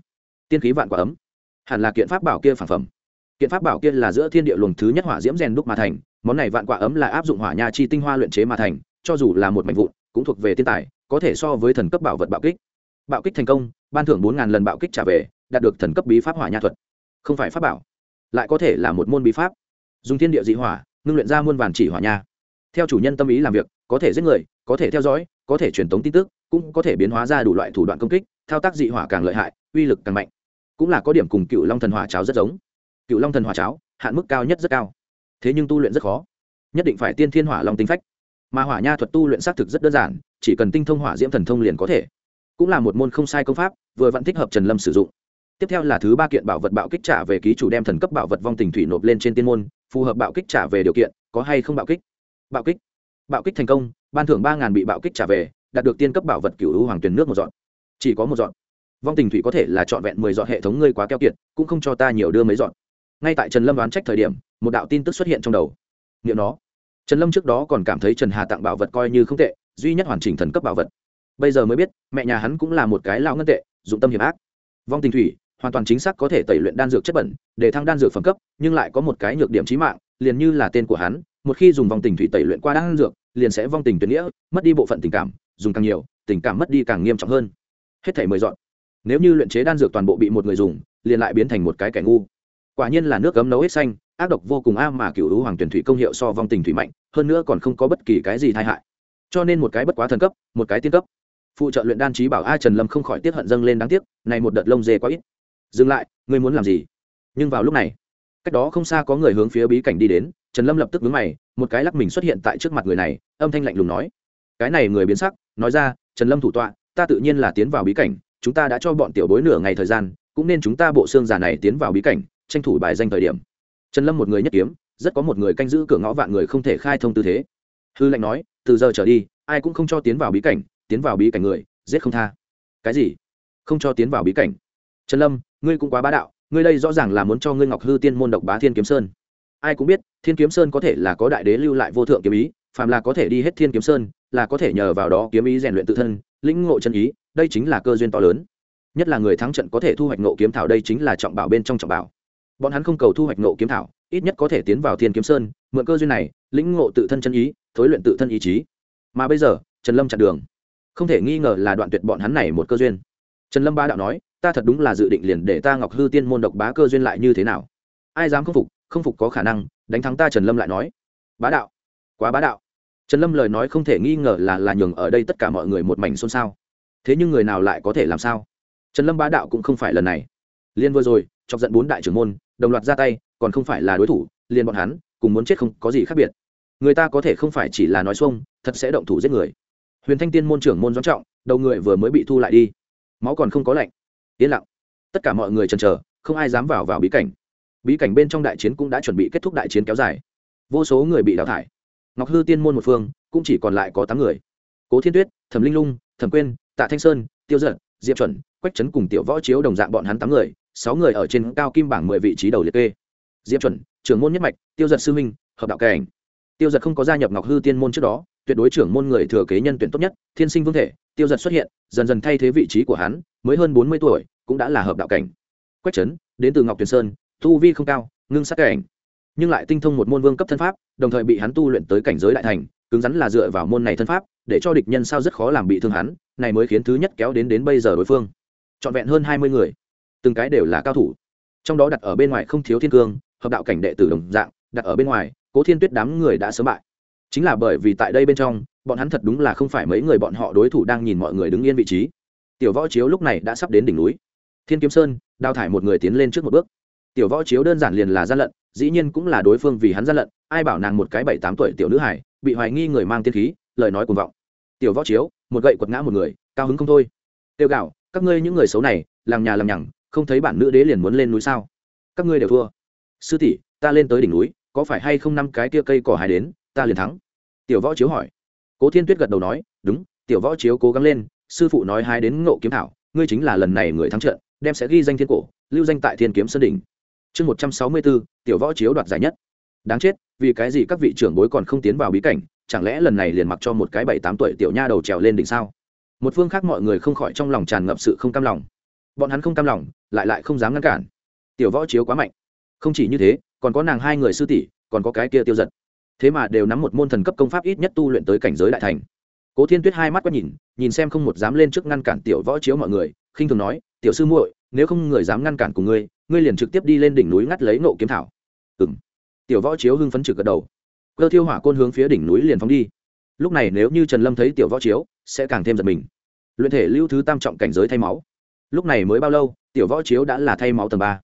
Tiên khí vạn quả ấm hẳn là kiện pháp bảo kia phản phẩm. Kiện pháp bảo kia là giữa thiên địa luồng thứ nhất hỏa diễm rèn đúc mà thành, món này vạn quả ấm là áp dụng hỏa nha chi tinh hoa luyện chế mà thành, cho dù là một mảnh vụn, cũng thuộc về thiên tài, có thể so với thần cấp bảo vật bạo kích. Bạo kích thành công, ban thưởng bốn lần bạo kích trả về, đạt được thần cấp bí pháp hỏa nha thuật. Không phải pháp bảo, lại có thể là một môn bí pháp. Dùng thiên địa dị hỏa, ngưng luyện ra muôn vàn chỉ hỏa nha. Theo chủ nhân tâm ý làm việc, có thể giết người, có thể theo dõi, có thể truyền tống tin tức, cũng có thể biến hóa ra đủ loại thủ đoạn công kích, thao tác dị hỏa càng lợi hại, uy lực càng mạnh cũng là có điểm cùng cựu long thần hỏa cháo rất giống. Cựu long thần hỏa cháo, hạn mức cao nhất rất cao. Thế nhưng tu luyện rất khó. Nhất định phải tiên thiên hỏa long tinh phách. Mà hỏa nha thuật tu luyện xác thực rất đơn giản, chỉ cần tinh thông hỏa diễm thần thông liền có thể. Cũng là một môn không sai công pháp, vừa vẫn thích hợp trần lâm sử dụng. Tiếp theo là thứ ba kiện bảo vật bạo kích trả về ký chủ đem thần cấp bảo vật vong tình thủy nộp lên trên tiên môn, phù hợp bạo kích trả về điều kiện, có hay không bạo kích? Bạo kích. Bạo kích thành công, ban thưởng ba ngàn bị bạo kích trả về, đạt được tiên cấp bảo vật cựu hữu hoàng tuyền nước một dọn chỉ có một dọn vong tình thủy có thể là trọn vẹn mười dọn hệ thống ngươi quá keo kiệt, cũng không cho ta nhiều đưa mấy dọn. Ngay tại trần lâm đoán trách thời điểm, một đạo tin tức xuất hiện trong đầu. Nghiệm nó. Trần lâm trước đó còn cảm thấy trần hà tặng bảo vật coi như không tệ, duy nhất hoàn chỉnh thần cấp bảo vật. Bây giờ mới biết, mẹ nhà hắn cũng là một cái lao ngân tệ, dụng tâm hiểm ác. Vong tình thủy, hoàn toàn chính xác có thể tẩy luyện đan dược chất bẩn, để thăng đan dược phẩm cấp, nhưng lại có một cái nhược điểm trí mạng, liền như là tên của hắn, một khi dùng vong tình thủy tẩy luyện qua đan dược, liền sẽ vong tình tuyệt nghĩa, mất đi bộ phận tình cảm, dùng càng nhiều, tình cảm mất đi càng nghiêm trọng hơn. Hết thể mười dọn nếu như luyện chế đan dược toàn bộ bị một người dùng, liền lại biến thành một cái kẻ ngu. Quả nhiên là nước cấm nấu hết xanh, ác độc vô cùng a mà cựu lũ hoàng tuyển thủy công hiệu so vong tình thủy mạnh, hơn nữa còn không có bất kỳ cái gì tai hại. Cho nên một cái bất quá thần cấp, một cái tiên cấp. Phụ trợ luyện đan trí bảo a trần lâm không khỏi tiết hận dâng lên đáng tiếc, này một đợt lông dê quá ít. Dừng lại, ngươi muốn làm gì? Nhưng vào lúc này, cách đó không xa có người hướng phía bí cảnh đi đến, trần lâm lập tức vướng mày, một cái lắc mình xuất hiện tại trước mặt người này, âm thanh lạnh lùng nói. Cái này người biến sắc, nói ra, trần lâm thủ tọa, ta tự nhiên là tiến vào bí cảnh chúng ta đã cho bọn tiểu bối nửa ngày thời gian, cũng nên chúng ta bộ xương giả này tiến vào bí cảnh, tranh thủ bài danh thời điểm. Trần lâm một người nhất kiếm, rất có một người canh giữ cửa ngõ vạn người không thể khai thông tư thế. Hư lệnh nói, từ giờ trở đi, ai cũng không cho tiến vào bí cảnh, tiến vào bí cảnh người, giết không tha. Cái gì? Không cho tiến vào bí cảnh? Trần lâm, ngươi cũng quá bá đạo, ngươi đây rõ ràng là muốn cho ngươi ngọc hư tiên môn độc bá thiên kiếm sơn. Ai cũng biết, thiên kiếm sơn có thể là có đại đế lưu lại vô thượng kiếm ý, phàm là có thể đi hết thiên kiếm sơn, là có thể nhờ vào đó kiếm ý rèn luyện tự thân, lĩnh ngộ chân ý đây chính là cơ duyên to lớn. Nhất là người thắng trận có thể thu hoạch nộ kiếm thảo đây chính là trọng bảo bên trong trọng bảo. Bọn hắn không cầu thu hoạch nộ kiếm thảo, ít nhất có thể tiến vào thiên kiếm sơn, mượn cơ duyên này, lĩnh ngộ tự thân chân ý, thối luyện tự thân ý chí. Mà bây giờ, trần lâm chặn đường. Không thể nghi ngờ là đoạn tuyệt bọn hắn này một cơ duyên. Trần lâm ba đạo nói, ta thật đúng là dự định liền để ta ngọc hư tiên môn độc bá cơ duyên lại như thế nào? Ai dám không phục không phục có khả năng, đánh thắng ta trần lâm lại nói. Bá đạo. Quá bá đạo. Trần lâm lời nói không thể nghi ngờ là là nhường ở đây tất cả mọi người một mảnh xôn xao thế nhưng người nào lại có thể làm sao? Trần lâm bá đạo cũng không phải lần này. Liên vừa rồi, chọc giận bốn đại trưởng môn, đồng loạt ra tay, còn không phải là đối thủ, liền bọn hắn cùng muốn chết không có gì khác biệt. Người ta có thể không phải chỉ là nói xuông, thật sẽ động thủ giết người. Huyền thanh tiên môn trưởng môn doãn trọng, đầu người vừa mới bị thu lại đi. Máu còn không có lạnh. Yên lặng. Tất cả mọi người chần chờ, không ai dám vào vào bí cảnh. Bí cảnh bên trong đại chiến cũng đã chuẩn bị kết thúc đại chiến kéo dài. Vô số người bị đào thải. Ngọc hư tiên môn một phương, cũng chỉ còn lại có tám người. Cố thiên tuyết, thẩm linh lung, thẩm quyên tạ thanh sơn, tiêu giật diệp chuẩn, quách trấn cùng tiểu võ chiếu đồng dạng bọn hắn tám người, sáu người ở trên cao kim bảng mười vị trí đầu liệt kê. Diệp chuẩn, trưởng môn nhất mạch, tiêu giật sư minh hợp đạo cảnh. Tiêu giật không có gia nhập ngọc hư tiên môn trước đó, tuyệt đối trưởng môn người thừa kế nhân tuyển tốt nhất, thiên sinh vương thể, tiêu giật xuất hiện, dần dần thay thế vị trí của hắn, mới hơn bốn mươi tuổi, cũng đã là hợp đạo cảnh. Quách trấn, đến từ ngọc tuyền sơn, tu vi không cao, ngưng sát cảnh. Nhưng lại tinh thông một môn vương cấp thân pháp, đồng thời bị hắn tu luyện tới cảnh giới đại thành cứng rắn là dựa vào môn này thân pháp, để cho địch nhân sao rất khó làm bị thương hắn, này mới khiến thứ nhất kéo đến đến bây giờ đối phương. Trọn vẹn hơn hai mươi người, từng cái đều là cao thủ. Trong đó đặt ở bên ngoài không thiếu thiên cương, hợp đạo cảnh đệ tử đồng dạng, đặt ở bên ngoài, cố thiên tuyết đám người đã sớm bại. Chính là bởi vì tại đây bên trong, bọn hắn thật đúng là không phải mấy người bọn họ đối thủ đang nhìn mọi người đứng yên vị trí. Tiểu võ chiếu lúc này đã sắp đến đỉnh núi. Thiên kiếm sơn, đào thải một người tiến lên trước một bước. Tiểu võ chiếu đơn giản liền là gian lận, dĩ nhiên cũng là đối phương vì hắn gian lận, ai bảo nàng một cái bảy tám tuổi tiểu nữ hải bị hoài nghi người mang tiên khí, lời nói cuồng vọng. Tiểu võ chiếu, một gậy quật ngã một người, cao hứng không thôi. Tiêu gạo, các ngươi những người xấu này, làng nhà làm nhằng, không thấy bản nữ đế liền muốn lên núi sao? Các ngươi đều thua. Sư tỷ, ta lên tới đỉnh núi, có phải hay không năm cái kia cây cỏ hái đến, ta liền thắng. Tiểu võ chiếu hỏi. Cố thiên tuyết gật đầu nói, đúng, tiểu võ chiếu cố gắng lên, sư phụ nói hái đến ngộ kiếm thảo, ngươi chính là lần này người thắng trận, đem sẽ ghi danh thiên cổ, lưu danh tại thiên kiếm sơn đỉnh. Chương một trăm sáu mươi bốn, tiểu võ chiếu đoạt giải nhất. Đáng chết vì cái gì các vị trưởng bối còn không tiến vào bí cảnh, chẳng lẽ lần này liền mặc cho một cái bảy tám tuổi tiểu nha đầu trèo lên đỉnh sao? Một phương khác mọi người không khỏi trong lòng tràn ngập sự không cam lòng. Bọn hắn không cam lòng, lại lại không dám ngăn cản. Tiểu võ chiếu quá mạnh. Không chỉ như thế, còn có nàng hai người sư tỷ, còn có cái kia tiêu giật. Thế mà đều nắm một môn thần cấp công pháp ít nhất tu luyện tới cảnh giới đại thành. Cố thiên tuyết hai mắt quét nhìn nhìn xem không một dám lên trước ngăn cản tiểu võ chiếu mọi người, khinh thường nói, tiểu sư muội, nếu không người dám ngăn cản cùng ngươi ngươi liền trực tiếp đi lên đỉnh núi ngắt lấy nộ kiếm thảo. Ừ m tiểu võ chiếu hưng phấn trực gật đầu. Cơ thiêu hỏa côn hướng phía đỉnh núi liền phóng đi. Lúc này nếu như trần lâm thấy tiểu võ chiếu, sẽ càng thêm giật mình. Luyện thể lưu thứ tam trọng cảnh giới thay máu. Lúc này mới bao lâu, tiểu võ chiếu đã là thay máu tầng ba.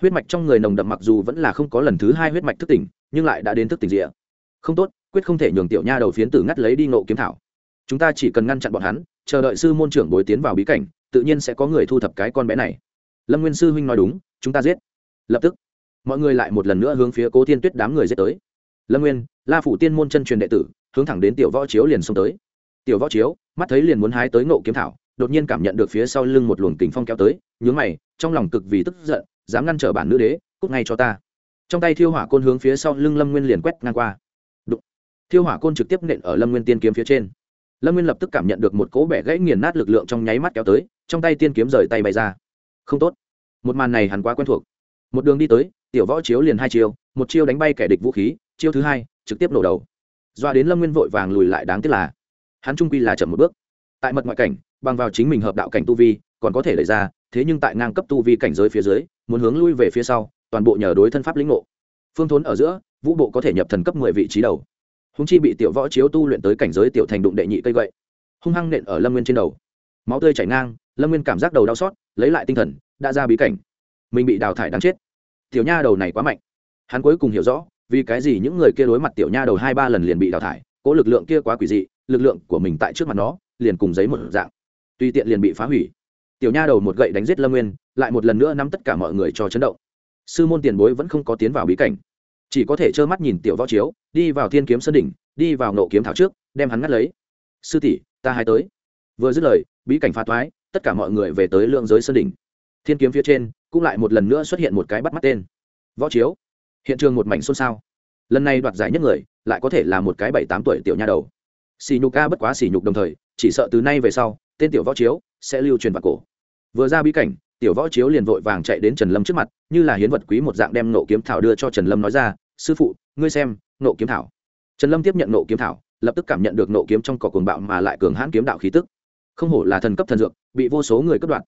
Huyết mạch trong người nồng đậm mặc dù vẫn là không có lần thứ hai huyết mạch thức tỉnh, nhưng lại đã đến thức tỉnh rịa không tốt, quyết không thể nhường tiểu nha đầu phiến tử ngắt lấy đi nộ kiếm thảo. Chúng ta chỉ cần ngăn chặn bọn hắn, chờ đợi sư môn trưởng bồi tiến vào bí cảnh, tự nhiên sẽ có người thu thập cái con bé này. Lâm nguyên sư huynh nói đúng, chúng ta giết. Lập tức mọi người lại một lần nữa hướng phía cố thiên tuyết đám người giết tới lâm nguyên la phủ tiên môn chân truyền đệ tử hướng thẳng đến tiểu võ chiếu liền xông tới tiểu võ chiếu mắt thấy liền muốn hái tới nộ kiếm thảo đột nhiên cảm nhận được phía sau lưng một luồng kính phong kéo tới nhướng mày trong lòng cực vì tức giận dám ngăn trở bản nữ đế cút ngay cho ta trong tay thiêu hỏa côn hướng phía sau lưng lâm nguyên liền quét ngang qua Đụng. thiêu hỏa côn trực tiếp nện ở lâm nguyên tiên kiếm phía trên lâm nguyên lập tức cảm nhận được một cỗ bẻ gãy nghiền nát lực lượng trong nháy mắt kéo tới trong tay tiên kiếm rời tay bay ra không tốt một màn này hẳn quá quen thuộc một đường đi tới, tiểu võ chiếu liền hai chiêu, một chiêu đánh bay kẻ địch vũ khí, chiêu thứ hai, trực tiếp nổ đầu. Doa đến lâm nguyên vội vàng lùi lại đáng tiếc là, hắn trung quy là chậm một bước. Tại mật ngoại cảnh, bằng vào chính mình hợp đạo cảnh tu vi, còn có thể lấy ra, thế nhưng tại ngang cấp tu vi cảnh giới phía dưới, muốn hướng lui về phía sau, toàn bộ nhờ đối thân pháp lĩnh ngộ. Phương thốn ở giữa, vũ bộ có thể nhập thần cấp mười vị trí đầu. Húng chi bị tiểu võ chiếu tu luyện tới cảnh giới tiểu thành đụng đệ nhị cây gậy. Hung hăng nện ở lâm nguyên trên đầu. Máu tươi chảy ngang, lâm nguyên cảm giác đầu đau xót, lấy lại tinh thần, đã ra bí cảnh mình bị đào thải đáng chết. Tiểu nha đầu này quá mạnh. Hắn cuối cùng hiểu rõ vì cái gì những người kia đối mặt tiểu nha đầu hai ba lần liền bị đào thải cỗ lực lượng kia quá quỷ dị lực lượng của mình tại trước mặt nó liền cùng giấy một dạng. Tùy tiện liền bị phá hủy. Tiểu nha đầu một gậy đánh giết lâm nguyên lại một lần nữa nắm tất cả mọi người cho chấn động. Sư môn tiền bối vẫn không có tiến vào bí cảnh. Chỉ có thể trơ mắt nhìn tiểu võ chiếu đi vào thiên kiếm sơn đỉnh đi vào nộ kiếm thảo trước đem hắn ngắt lấy. Sư tỷ ta hai tới. Vừa dứt lời bí cảnh phá toái, tất cả mọi người về tới lượng giới sơn đỉnh thiên kiếm phía trên, cũng lại một lần nữa xuất hiện một cái bắt mắt tên. Võ chiếu, hiện trường một mảnh xôn xao. Lần này đoạt giải nhất người, lại có thể là một cái bảy tám tuổi tiểu nha đầu. Xì nhục ca bất quá xì nhục đồng thời, chỉ sợ từ nay về sau, tên tiểu võ chiếu sẽ lưu truyền vào cổ. Vừa ra bí cảnh, tiểu võ chiếu liền vội vàng chạy đến trần lâm trước mặt, như là hiến vật quý một dạng đem nộ kiếm thảo đưa cho trần lâm nói ra, sư phụ, ngươi xem nộ kiếm thảo. Trần lâm tiếp nhận nộ kiếm thảo, lập tức cảm nhận được nộ kiếm trong cỏ cuồng bạo mà lại cường hãn kiếm đạo khí tức. Không hổ là thần cấp thần dược, bị vô số người cất đoạn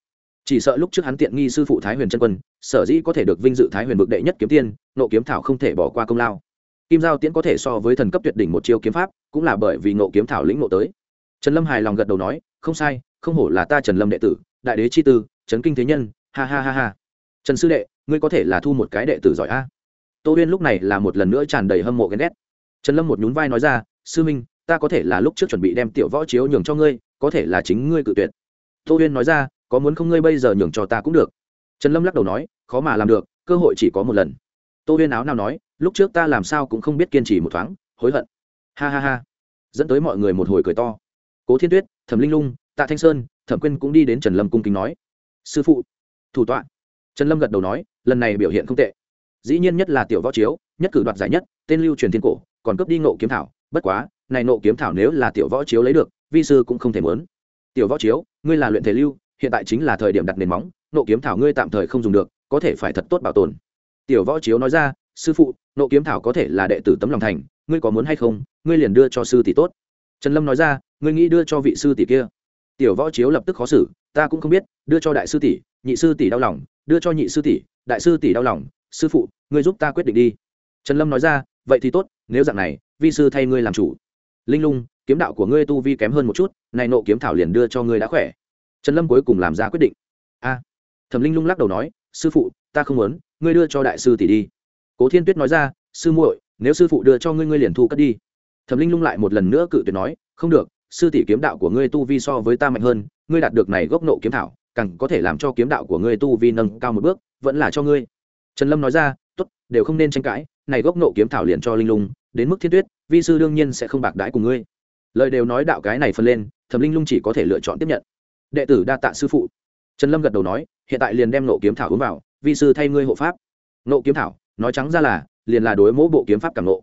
chỉ sợ lúc trước hắn tiện nghi sư phụ thái huyền chân quân, sở dĩ có thể được vinh dự thái huyền bực đệ nhất kiếm tiên, nộ kiếm thảo không thể bỏ qua công lao. Kim giao tiễn có thể so với thần cấp tuyệt đỉnh một chiêu kiếm pháp, cũng là bởi vì nộ kiếm thảo lĩnh nộ tới. Trần lâm hài lòng gật đầu nói, không sai, không hổ là ta trần lâm đệ tử, đại đế chi tư trấn kinh thế nhân, ha ha ha ha. Trần sư đệ, ngươi có thể là thu một cái đệ tử giỏi a? Tô huyên lúc này là một lần nữa tràn đầy hâm mộ ghen ghét. Trần lâm một nhún vai nói ra, sư minh, ta có thể là lúc trước chuẩn bị đem tiểu võ chiếu nhường cho ngươi, có thể là chính ngươi cự tuyệt. Tô huyên nói ra có muốn không ngươi bây giờ nhường cho ta cũng được. Trần lâm lắc đầu nói, khó mà làm được, cơ hội chỉ có một lần. Tô huyên áo nào nói, lúc trước ta làm sao cũng không biết kiên trì một thoáng, hối hận. Ha ha ha. Dẫn tới mọi người một hồi cười to. Cố thiên tuyết, thẩm linh lung, tạ thanh sơn, thẩm quyên cũng đi đến trần lâm cung kính nói. Sư phụ, thủ tọa. Trần lâm gật đầu nói, lần này biểu hiện không tệ. Dĩ nhiên nhất là tiểu võ chiếu, nhất cử đoạt giải nhất, tên lưu truyền thiên cổ, còn cướp đi ngộ kiếm thảo. Bất quá, này nộ kiếm thảo nếu là tiểu võ chiếu lấy được, vi sư cũng không thể mớn tiểu võ chiếu, ngươi là luyện thể lưu hiện tại chính là thời điểm đặt nền móng, nộ kiếm thảo ngươi tạm thời không dùng được, có thể phải thật tốt bảo tồn. Tiểu võ chiếu nói ra, sư phụ, nộ kiếm thảo có thể là đệ tử tấm lòng thành, ngươi có muốn hay không, ngươi liền đưa cho sư tỷ tốt. Trần lâm nói ra, ngươi nghĩ đưa cho vị sư tỷ kia. Tiểu võ chiếu lập tức khó xử, ta cũng không biết, đưa cho đại sư tỷ, nhị sư tỷ đau lòng, đưa cho nhị sư tỷ, đại sư tỷ đau lòng, sư phụ, ngươi giúp ta quyết định đi. Trần lâm nói ra, vậy thì tốt, nếu dạng này, vi sư thay ngươi làm chủ. Linh lung, kiếm đạo của ngươi tu vi kém hơn một chút, này nộ kiếm thảo liền đưa cho ngươi đã khỏe trần lâm cuối cùng làm ra quyết định. A. Thẩm linh lung lắc đầu nói, sư phụ, ta không muốn, ngươi đưa cho đại sư tỷ đi. Cố thiên tuyết nói ra, sư muội, nếu sư phụ đưa cho ngươi ngươi liền thu cất đi. Thẩm linh lung lại một lần nữa cự tuyệt nói, không được, sư tỷ kiếm đạo của ngươi tu vi so với ta mạnh hơn, ngươi đạt được này gốc nộ kiếm thảo, càng có thể làm cho kiếm đạo của ngươi tu vi nâng cao một bước, vẫn là cho ngươi. Trần lâm nói ra, tốt, đều không nên tranh cãi, này gốc nộ kiếm thảo liền cho linh lung, đến mức thiên tuyết, vi sư đương nhiên sẽ không bạc đãi cùng ngươi. Lời đều nói đạo cái này phân lên, thẩm linh lung chỉ có thể lựa chọn tiếp nhận đệ tử đa tạ sư phụ. Trần lâm gật đầu nói, hiện tại liền đem nộ kiếm thảo uống vào, vi sư thay ngươi hộ pháp. Nộ kiếm thảo, nói trắng ra là, liền là đối mỗ bộ kiếm pháp cảm nộ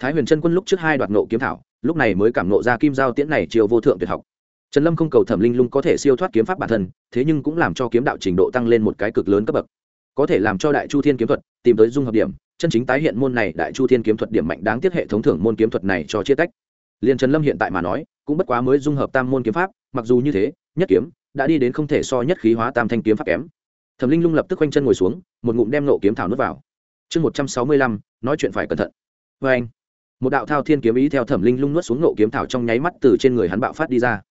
thái huyền trân quân lúc trước hai đoạt nộ kiếm thảo, lúc này mới cảm nộ ra kim giao tiễn này chiều vô thượng tuyệt học. Trần lâm không cầu thẩm linh lung có thể siêu thoát kiếm pháp bản thân, thế nhưng cũng làm cho kiếm đạo trình độ tăng lên một cái cực lớn cấp bậc. Có thể làm cho đại chu thiên kiếm thuật tìm tới dung hợp điểm, chân chính tái hiện môn này đại chu thiên kiếm thuật điểm mạnh đáng tiếc hệ thống thưởng môn kiếm thuật này cho chia tách. Liền trần lâm hiện tại mà nói, cũng bất quá mới dung hợp tam môn kiếm pháp, mặc dù như thế nhất kiếm, đã đi đến không thể so nhất khí hóa tam thanh kiếm pháp kém. Thẩm linh lung lập tức quanh chân ngồi xuống, một ngụm đem nộ kiếm thảo nuốt vào. Chương một trăm sáu mươi lăm, nói chuyện phải cẩn thận. Vê anh, một đạo thao thiên kiếm ý theo thẩm linh lung nuốt xuống nộ kiếm thảo trong nháy mắt từ trên người hắn bạo phát đi ra.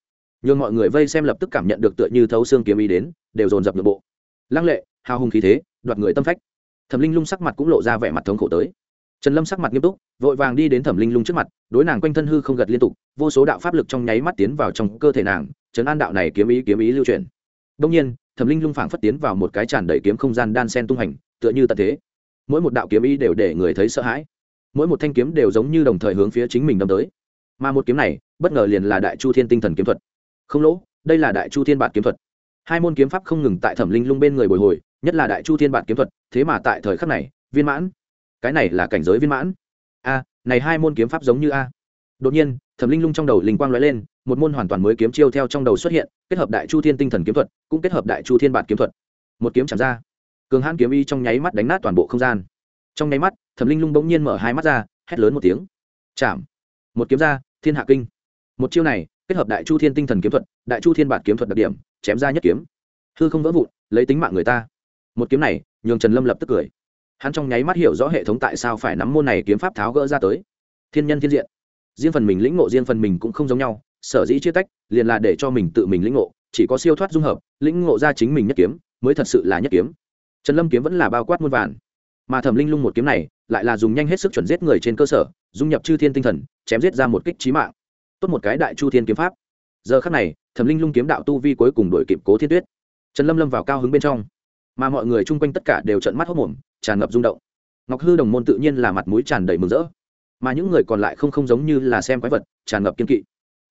Nhường mọi người vây xem lập tức cảm nhận được tựa như thấu xương kiếm ý đến, đều dồn dập nội bộ. Lăng lệ, hào hùng khí thế, đoạt người tâm phách. Thẩm linh lung sắc mặt cũng lộ ra vẻ mặt thống khổ tới trần lâm sắc mặt nghiêm túc, vội vàng đi đến thẩm linh lung trước mặt, đối nàng quanh thân hư không gật liên tục, vô số đạo pháp lực trong nháy mắt tiến vào trong cơ thể nàng trấn an đạo này kiếm ý kiếm ý lưu truyền. Đông nhiên, thẩm linh lung phảng phất tiến vào một cái tràn đầy kiếm không gian đan sen tung hành, tựa như tận thế. Mỗi một đạo kiếm ý đều để người thấy sợ hãi. Mỗi một thanh kiếm đều giống như đồng thời hướng phía chính mình đâm tới. Mà một kiếm này, bất ngờ liền là đại chu thiên tinh thần kiếm thuật. Không lỗ, đây là đại chu thiên bản kiếm thuật. Hai môn kiếm pháp không ngừng tại thẩm linh lung bên người bồi hồi, nhất là đại chu thiên bản kiếm thuật, thế mà tại thời khắc này, viên mãn cái này là cảnh giới viên mãn. A, này hai môn kiếm pháp giống như a. Đột nhiên, thẩm linh lung trong đầu linh quang lóe lên, một môn hoàn toàn mới kiếm chiêu theo trong đầu xuất hiện, kết hợp đại chu thiên tinh thần kiếm thuật, cũng kết hợp đại chu thiên bản kiếm thuật. Một kiếm chạm ra, cường hãn kiếm y trong nháy mắt đánh nát toàn bộ không gian. Trong nháy mắt, thẩm linh lung bỗng nhiên mở hai mắt ra, hét lớn một tiếng. Chạm. Một kiếm ra, thiên hạ kinh. Một chiêu này, kết hợp đại chu thiên tinh thần kiếm thuật, đại chu thiên bản kiếm thuật đặc điểm, chém ra nhất kiếm. Hư không vỡ vụn, lấy tính mạng người ta. Một kiếm này, nhường trần lâm lập tức cười hắn trong nháy mắt hiểu rõ hệ thống tại sao phải nắm môn này kiếm pháp tháo gỡ ra tới. Thiên nhân thiên diện. Riêng phần mình lĩnh ngộ, riêng phần mình cũng không giống nhau. Sở dĩ chia tách, liền là để cho mình tự mình lĩnh ngộ. Chỉ có siêu thoát dung hợp, lĩnh ngộ ra chính mình nhất kiếm, mới thật sự là nhất kiếm. Trần lâm kiếm vẫn là bao quát muôn vàn. Mà thẩm linh lung một kiếm này, lại là dùng nhanh hết sức chuẩn giết người trên cơ sở, dung nhập chư thiên tinh thần, chém giết ra một kích trí mạng. Tốt một cái đại chu thiên kiếm pháp. Giờ khắc này, thẩm linh lung kiếm đạo tu vi cuối cùng đổi kịp cố thiên tuyết. Trần lâm lâm vào cao hứng bên trong. Mà mọi người chung quanh tất cả đều trận mắt hốc mồm tràn ngập rung động. Ngọc hư đồng môn tự nhiên là mặt mũi tràn đầy mừng rỡ, mà những người còn lại không không giống như là xem quái vật, tràn ngập kiên kỵ.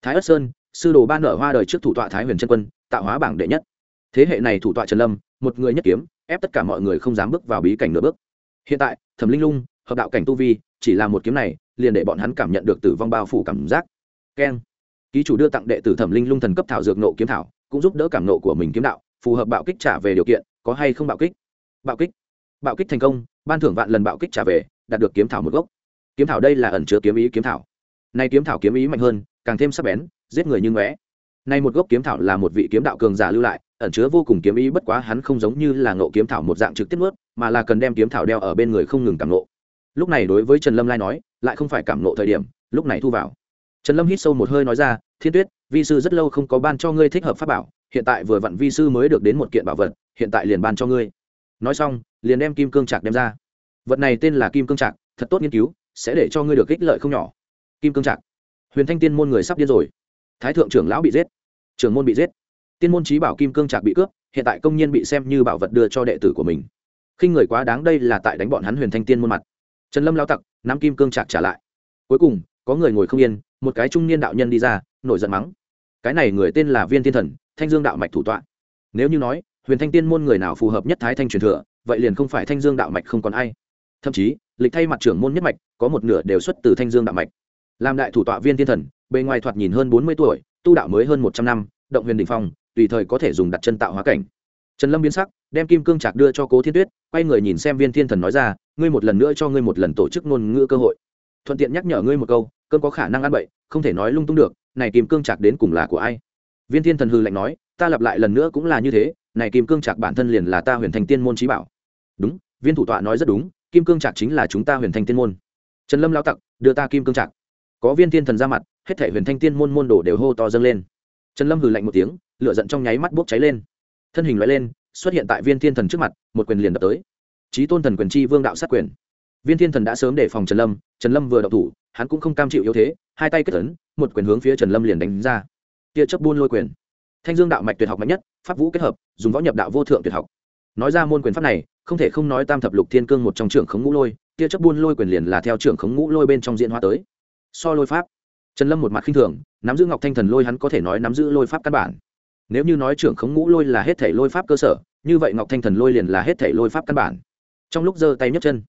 Thái ất sơn, sư đồ ban nở hoa đời trước thủ tọa thái huyền trân quân, tạo hóa bảng đệ nhất. Thế hệ này thủ tọa trần lâm, một người nhất kiếm, ép tất cả mọi người không dám bước vào bí cảnh nửa bước. Hiện tại, thẩm linh lung, hợp đạo cảnh tu vi, chỉ là một kiếm này, liền để bọn hắn cảm nhận được tử vong bao phủ cảm giác. Keng. Ký chủ đưa tặng đệ tử thẩm linh lung thần cấp thảo dược nộ kiếm thảo, cũng giúp đỡ cảm nộ của mình kiếm đạo, phù hợp bạo kích trả về điều kiện, có hay không bạo kích? Bạo kích? Bạo kích thành công, ban thưởng vạn lần bạo kích trả về, đạt được kiếm thảo một gốc. Kiếm thảo đây là ẩn chứa kiếm ý kiếm thảo. Nay kiếm thảo kiếm ý mạnh hơn, càng thêm sắc bén, giết người như ngóe. Nay một gốc kiếm thảo là một vị kiếm đạo cường giả lưu lại, ẩn chứa vô cùng kiếm ý, bất quá hắn không giống như là ngộ kiếm thảo một dạng trực tiếp nuốt, mà là cần đem kiếm thảo đeo ở bên người không ngừng cảm ngộ. Lúc này đối với trần lâm lai nói, lại không phải cảm ngộ thời điểm, lúc này thu vào. Trần lâm hít sâu một hơi nói ra, thiên tuyết, vi sư rất lâu không có ban cho ngươi thích hợp pháp bảo, hiện tại vừa vặn vi sư mới được đến một kiện bảo vật, hiện tại liền ban cho ngươi nói xong, liền đem kim cương trạc đem ra. Vật này tên là kim cương trạc, thật tốt nghiên cứu, sẽ để cho ngươi được ích lợi không nhỏ. Kim cương trạc. Huyền thanh tiên môn người sắp điên rồi. Thái thượng trưởng lão bị giết. Trưởng môn bị giết. Tiên môn trí bảo kim cương trạc bị cướp, hiện tại công nhân bị xem như bảo vật đưa cho đệ tử của mình. Khi người quá đáng đây là tại đánh bọn hắn huyền thanh tiên môn mặt. Trần lâm lao tặc, nắm kim cương trạc trả lại. Cuối cùng, có người ngồi không yên, một cái trung niên đạo nhân đi ra, nổi giận mắng. Cái này người tên là viên thiên thần, thanh dương đạo mạch thủ tọa. Nếu như nói huyền thanh tiên môn người nào phù hợp nhất thái thanh truyền thừa, vậy liền không phải thanh dương đạo mạch không còn ai. Thậm chí, lịch thay mặt trưởng môn nhất mạch, có một nửa đều xuất từ thanh dương đạo mạch. Làm đại thủ tọa viên thiên thần, bề ngoài thoạt nhìn hơn bốn mươi tuổi, tu đạo mới hơn một trăm năm, động huyền đình phong, tùy thời có thể dùng đặt chân tạo hóa cảnh. Trần lâm biến sắc, đem kim cương trạc đưa cho cố thiên tuyết, quay người nhìn xem viên thiên thần nói ra, ngươi một lần nữa cho ngươi một lần tổ chức ngôn ngữ cơ hội. Thuận tiện nhắc nhở ngươi một câu, cơn có khả năng ăn bậy, không thể nói lung tung được, này kim cương trạc đến cùng là của ai? Viên thiên thần hư lạnh nói, ta lặp lại lần nữa cũng là như thế này kim cương trạc bản thân liền là ta huyền thành tiên môn trí bảo. Đúng, viên thủ tọa nói rất đúng, kim cương trạc chính là chúng ta huyền thành tiên môn. Trần lâm lao tặc, đưa ta kim cương trạc. Có viên thiên thần ra mặt, hết thể huyền thanh tiên môn môn đồ đều hô to dâng lên. Trần lâm hừ lạnh một tiếng, lửa giận trong nháy mắt bốc cháy lên. Thân hình loại lên, xuất hiện tại viên thiên thần trước mặt, một quyền liền đập tới. Trí tôn thần quyền chi vương đạo sát quyền. Viên thiên thần đã sớm đề phòng trần lâm trần lâm vừa đậu thủ, hắn cũng không cam chịu yếu thế, hai tay kết tấn một quyền hướng phía trần lâm liền đánh ra. Tia chấp buôn lôi quyền thanh dương đạo mạch tuyệt học mạnh nhất, pháp vũ kết hợp, dùng võ nhập đạo vô thượng tuyệt học. Nói ra môn quyền pháp này, không thể không nói tam thập lục thiên cương một trong trưởng khống ngũ lôi, tia chấp buôn lôi quyền liền là theo trưởng khống ngũ lôi bên trong diễn hóa tới. So lôi pháp, trần lâm một mặt khinh thường, nắm giữ ngọc thanh thần lôi hắn có thể nói nắm giữ lôi pháp căn bản. Nếu như nói trưởng khống ngũ lôi là hết thể lôi pháp cơ sở, như vậy ngọc thanh thần lôi liền là hết thể lôi pháp căn bản. Trong lúc giơ tay nhấc chân,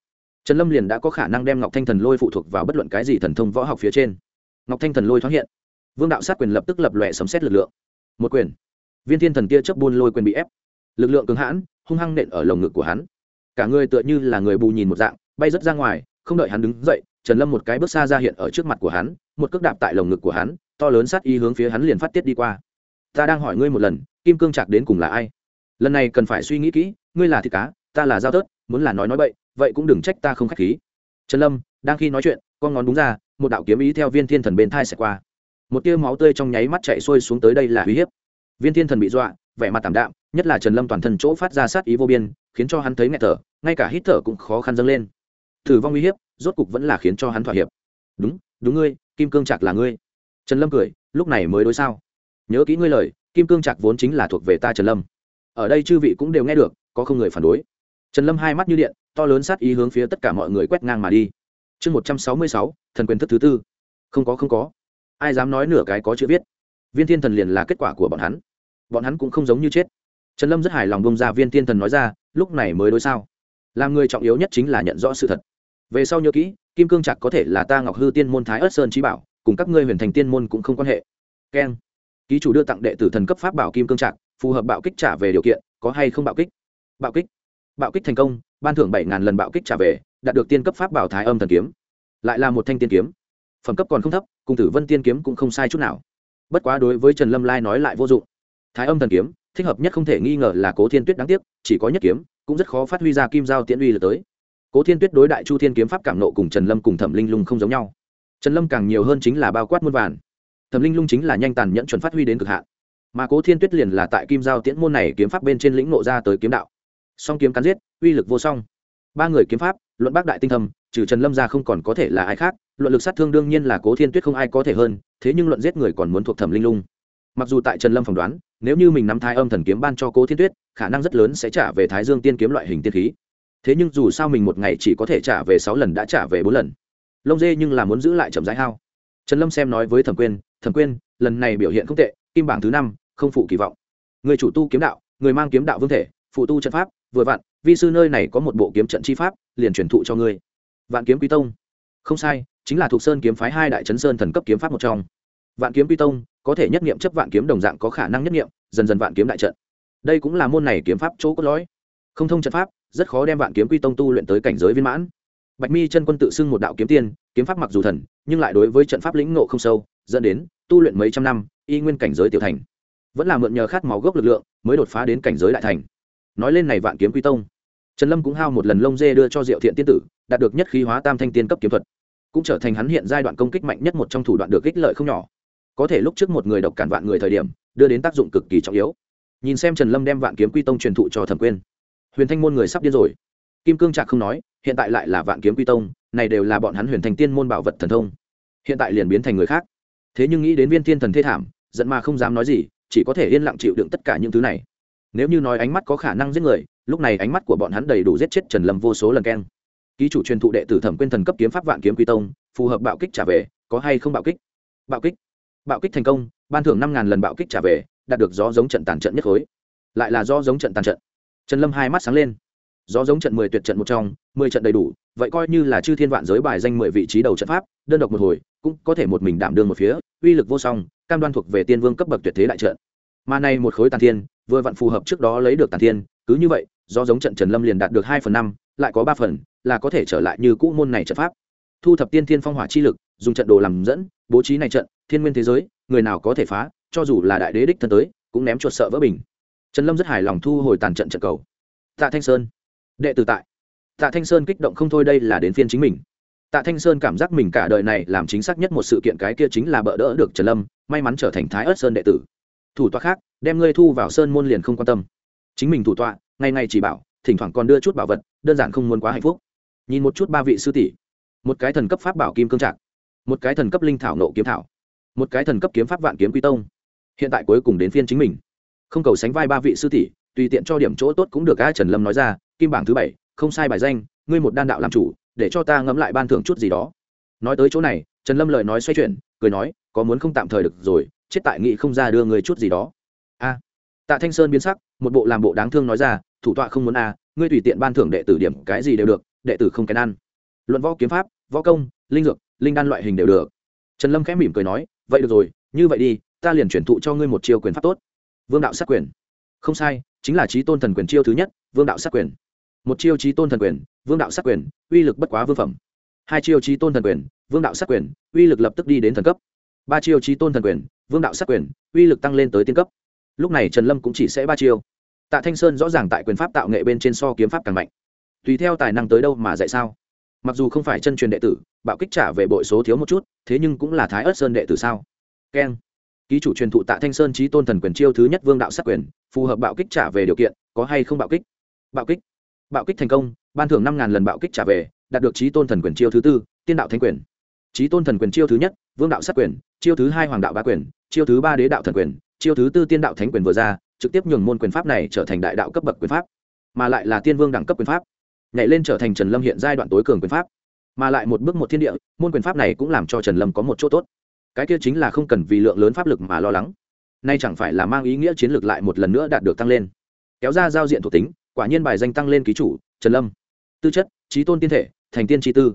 trần lâm liền đã có khả năng đem ngọc thanh thần lôi phụ thuộc vào bất luận cái gì thần thông võ học phía trên. Ngọc thanh thần lôi thoáng hiện, vương đạo sát quyền lập tức lập lòe sấm xét lực lượng một quyền. Viên thiên thần kia chớp buôn lôi quyền bị ép. Lực lượng cứng hãn, hung hăng nện ở lồng ngực của hắn. Cả người tựa như là người bù nhìn một dạng, bay rớt ra ngoài, không đợi hắn đứng dậy, trần lâm một cái bước xa ra hiện ở trước mặt của hắn, một cước đạp tại lồng ngực của hắn, to lớn sát y hướng phía hắn liền phát tiết đi qua. Ta đang hỏi ngươi một lần, kim cương chạc đến cùng là ai? Lần này cần phải suy nghĩ kỹ, ngươi là thịt cá, ta là dao tớt, muốn là nói nói bậy, vậy cũng đừng trách ta không k h á c h khí. Trần lâm đang khi nói chuyện, con ngón đúng ra, một đạo kiếm ý theo viên thiên thần bên thai xẻ qua một tia máu tươi trong nháy mắt chạy xuôi xuống tới đây là uy hiếp. Viên thiên thần bị dọa, vẻ mặt tảm đạm, nhất là trần lâm toàn thân chỗ phát ra sát ý vô biên, khiến cho hắn thấy nghẹt thở, ngay cả hít thở cũng khó khăn dâng lên. Thử vong uy hiếp, rốt cục vẫn là khiến cho hắn thỏa hiệp. Đúng đúng ngươi, kim cương trạc là ngươi. Trần lâm cười, lúc này mới đối sao? Nhớ kỹ ngươi lời, kim cương trạc vốn chính là thuộc về ta trần lâm. Ở đây chư vị cũng đều nghe được, có không người phản đối. Trần lâm hai mắt như điện, to lớn sát ý hướng phía tất cả mọi người quét ngang mà đi. Chương một trăm sáu mươi sáu, thần quyền thức thứ tư. Không có không có ai dám nói nửa cái có chữ viết. Viên thiên thần liền là kết quả của bọn hắn. Bọn hắn cũng không giống như chết. Trần lâm rất hài lòng bông ra viên thiên thần nói ra, lúc này mới đối sao? Làm người trọng yếu nhất chính là nhận rõ sự thật. Về sau nhớ kỹ, kim cương trạc có thể là ta ngọc hư tiên môn thái ất sơn trí bảo, cùng các ngươi huyền thành tiên môn cũng không quan hệ. Keng. Ký chủ đưa tặng đệ tử thần cấp pháp bảo kim cương trạc, phù hợp bạo kích trả về điều kiện, có hay không bạo kích? Bạo kích. Bạo kích thành công, ban thưởng bảy ngàn lần bạo kích trả về, đạt được tiên cấp pháp bảo thái âm thần kiếm. Lại là một thanh tiên kiếm. Phẩm cấp còn không thấp cùng tử vân tiên kiếm cũng không sai chút nào. Bất quá đối với trần lâm lai nói lại vô dụng. Thái âm thần kiếm, thích hợp nhất không thể nghi ngờ là cố thiên tuyết đáng tiếc, chỉ có nhất kiếm, cũng rất khó phát huy ra kim giao tiễn uy lực tới. Cố thiên tuyết đối đại chu thiên kiếm pháp cảm nộ cùng trần lâm cùng thẩm linh lung không giống nhau. Trần lâm càng nhiều hơn chính là bao quát muôn vàn. Thẩm linh lung chính là nhanh tàn nhẫn chuẩn phát huy đến cực hạn. Mà cố thiên tuyết liền là tại kim giao tiễn môn này kiếm pháp bên trên lĩnh nộ ra tới kiếm đạo. Song kiếm cắn giết, uy lực vô song. Ba người kiếm pháp luận bác đại tinh thâm, trừ trần lâm ra không còn có thể là ai khác, luận lực sát thương đương nhiên là cố thiên tuyết không ai có thể hơn, thế nhưng luận giết người còn muốn thuộc thẩm linh lung. Mặc dù tại trần lâm phỏng đoán, nếu như mình nắm thái âm thần kiếm ban cho cố thiên tuyết, khả năng rất lớn sẽ trả về thái dương tiên kiếm loại hình tiên khí. Thế nhưng dù sao mình một ngày chỉ có thể trả về sáu lần đã trả về bốn lần. Lông dê nhưng là muốn giữ lại chậm rãi hao. Trần lâm xem nói với thẩm quyên thẩm quyên, lần này biểu hiện không tệ, kim bảng thứ năm, không phụ kỳ vọng. Người chủ tu kiếm đạo, người mang kiếm đạo vương thể, phụ tu trận pháp, vừa vặn vi sư nơi này có một bộ kiếm trận chi pháp, liền truyền thụ cho ngươi. Vạn kiếm quý tông. Không sai, chính là thuộc sơn kiếm phái hai đại chấn sơn thần cấp kiếm pháp một trong. Vạn kiếm quý tông, có thể nhất nghiệm chấp vạn kiếm đồng dạng có khả năng nhất nghiệm, dần dần vạn kiếm đại trận. Đây cũng là môn này kiếm pháp chỗ cốt lõi. Không thông trận pháp, rất khó đem vạn kiếm quy tông tu luyện tới cảnh giới viên mãn. Bạch mi chân quân tự xưng một đạo kiếm tiên, kiếm pháp mặc dù thần, nhưng lại đối với trận pháp lĩnh ngộ không sâu, dẫn đến tu luyện mấy trăm năm, y nguyên cảnh giới tiểu thành. Vẫn là mượn nhờ khát máu gốc lực lượng, mới đột phá đến cảnh giới đại thành nói lên này vạn kiếm quy tông. Trần lâm cũng hao một lần lông dê đưa cho diệu thiện tiên tử, đạt được nhất khí hóa tam thanh tiên cấp kiếm thuật. Cũng trở thành hắn hiện giai đoạn công kích mạnh nhất một trong thủ đoạn được ích lợi không nhỏ. Có thể lúc trước một người độc cản vạn người thời điểm, đưa đến tác dụng cực kỳ trọng yếu. Nhìn xem trần lâm đem vạn kiếm quy tông truyền thụ cho thẩm quyên. Huyền thanh môn người sắp điên rồi. Kim cương trạc không nói, hiện tại lại là vạn kiếm quy tông, này đều là bọn hắn huyền thành tiên môn bảo vật thần thông. Hiện tại liền biến thành người khác. Thế nhưng nghĩ đến viên thiên thần thê thảm, giận mà không dám nói gì, chỉ có thể yên lặng chịu đựng tất cả những thứ này nếu như nói ánh mắt có khả năng giết người, lúc này ánh mắt của bọn hắn đầy đủ giết chết trần lâm vô số lần keng. Ký chủ truyền thụ đệ tử thẩm quyên thần cấp kiếm pháp vạn kiếm quy tông, phù hợp bạo kích trả về, có hay không bạo kích? Bạo kích. Bạo kích thành công, ban thưởng năm ngàn lần bạo kích trả về, đạt được gió giống trận tàn trận nhất khối. Lại là do giống trận tàn trận. Trần lâm hai mắt sáng lên. Do giống trận mười, tuyệt trận một trong, mười trận đầy đủ, vậy coi như là chư thiên vạn giới bài danh mười vị trí đầu trận pháp, đơn độc một hồi, cũng có thể một mình đảm đương một phía, uy lực vô song, cam đoan thuộc về tiên vương cấp bậc tuyệt thế đại trận. Mà này một khối tàn thiên vừa vặn phù hợp trước đó lấy được tàn thiên, cứ như vậy, do giống trận trần lâm liền đạt được hai phần năm, lại có ba phần, là có thể trở lại như cũ môn này trận pháp. Thu thập tiên thiên phong hỏa chi lực, dùng trận đồ làm dẫn, bố trí này trận, thiên nguyên thế giới, người nào có thể phá, cho dù là đại đế đích thân tới, cũng ném chuột sợ vỡ bình. Trần lâm rất hài lòng thu hồi tàn trận trận cầu. Tạ thanh sơn. Đệ tử tại. Tạ thanh sơn kích động không thôi đây là đến phiên chính mình. Tạ thanh sơn cảm giác mình cả đời này làm chính xác nhất một sự kiện cái kia chính là bỡ đỡ được trần lâm, may mắn trở thành thái ớt sơn đệ tử thủ tọa khác, đem ngươi thu vào sơn môn liền không quan tâm. Chính mình thủ tọa, ngày ngày chỉ bảo, thỉnh thoảng còn đưa chút bảo vật, đơn giản không muốn quá hạnh phúc. Nhìn một chút ba vị sư tỷ. Một cái thần cấp pháp bảo kim cương trạc. Một cái thần cấp linh thảo nộ kiếm thảo. Một cái thần cấp kiếm pháp vạn kiếm quy tông. Hiện tại cuối cùng đến phiên chính mình. Không cầu sánh vai ba vị sư tỷ, tùy tiện cho điểm chỗ tốt cũng được, a trần lâm nói ra, kim bảng thứ bảy, không sai bài danh, ngươi một đan đạo làm chủ, để cho ta ngẫm lại ban thưởng chút gì đó. Nói tới chỗ này, trần lâm lời nói xoay chuyển, cười nói, có muốn không tạm thời được rồi chết tại nghị không ra đưa người chút gì đó. A. Tạ thanh sơn biến sắc, một bộ làm bộ đáng thương nói ra, thủ tọa không muốn a, ngươi tùy tiện ban thưởng đệ tử điểm cái gì đều được, đệ tử không kén ăn. Luận võ kiếm pháp, võ công, linh dược, linh đan loại hình đều được. Trần lâm khẽ mỉm cười nói, vậy được rồi, như vậy đi, ta liền chuyển thụ cho ngươi một chiêu quyền pháp tốt. Vương đạo sát quyền. Không sai, chính là trí tôn thần quyền chiêu thứ nhất, vương đạo sát quyền. Một chiêu trí tôn thần quyền, vương đạo sát quyền, uy lực bất quá vương phẩm. Hai chiêu trí tôn thần quyền, vương đạo sát quyền, uy lực lập tức đi đến thần cấp ba chiêu trí tôn thần quyền, vương đạo sát quyền, uy lực tăng lên tới tiên cấp. Lúc này trần lâm cũng chỉ sẽ ba chiêu. Tạ thanh sơn rõ ràng tại quyền pháp tạo nghệ bên trên so kiếm pháp càng mạnh. Tùy theo tài năng tới đâu mà dạy sao? Mặc dù không phải chân truyền đệ tử, bạo kích trả về bội số thiếu một chút, thế nhưng cũng là thái ớt sơn đệ tử sao? Keng. Ký chủ truyền thụ tạ thanh sơn trí tôn thần quyền chiêu thứ nhất vương đạo sát quyền, phù hợp bạo kích trả về điều kiện, có hay không bạo kích? Bạo kích. Bạo kích thành công, ban thưởng năm lần bạo kích trả về, đạt được trí tôn thần quyền chiêu thứ tư, tiên đạo thanh quyền trí tôn thần quyền chiêu thứ nhất, vương đạo sát quyền, chiêu thứ hai hoàng đạo ba quyền, chiêu thứ ba đế đạo thần quyền, chiêu thứ tư tiên đạo thánh quyền vừa ra, trực tiếp nhường môn quyền pháp này trở thành đại đạo cấp bậc quyền pháp, mà lại là tiên vương đẳng cấp quyền pháp. Nhảy lên trở thành trần lâm hiện giai đoạn tối cường quyền pháp, mà lại một bước một thiên địa, môn quyền pháp này cũng làm cho trần lâm có một chỗ tốt. Cái kia chính là không cần vì lượng lớn pháp lực mà lo lắng, nay chẳng phải là mang ý nghĩa chiến lược lại một lần nữa đạt được tăng lên. Kéo ra giao diện thuộc tính, quả nhiên bài danh tăng lên ký chủ, trần lâm. Tư chất trí tôn tiên thể, thành tiên tri tư.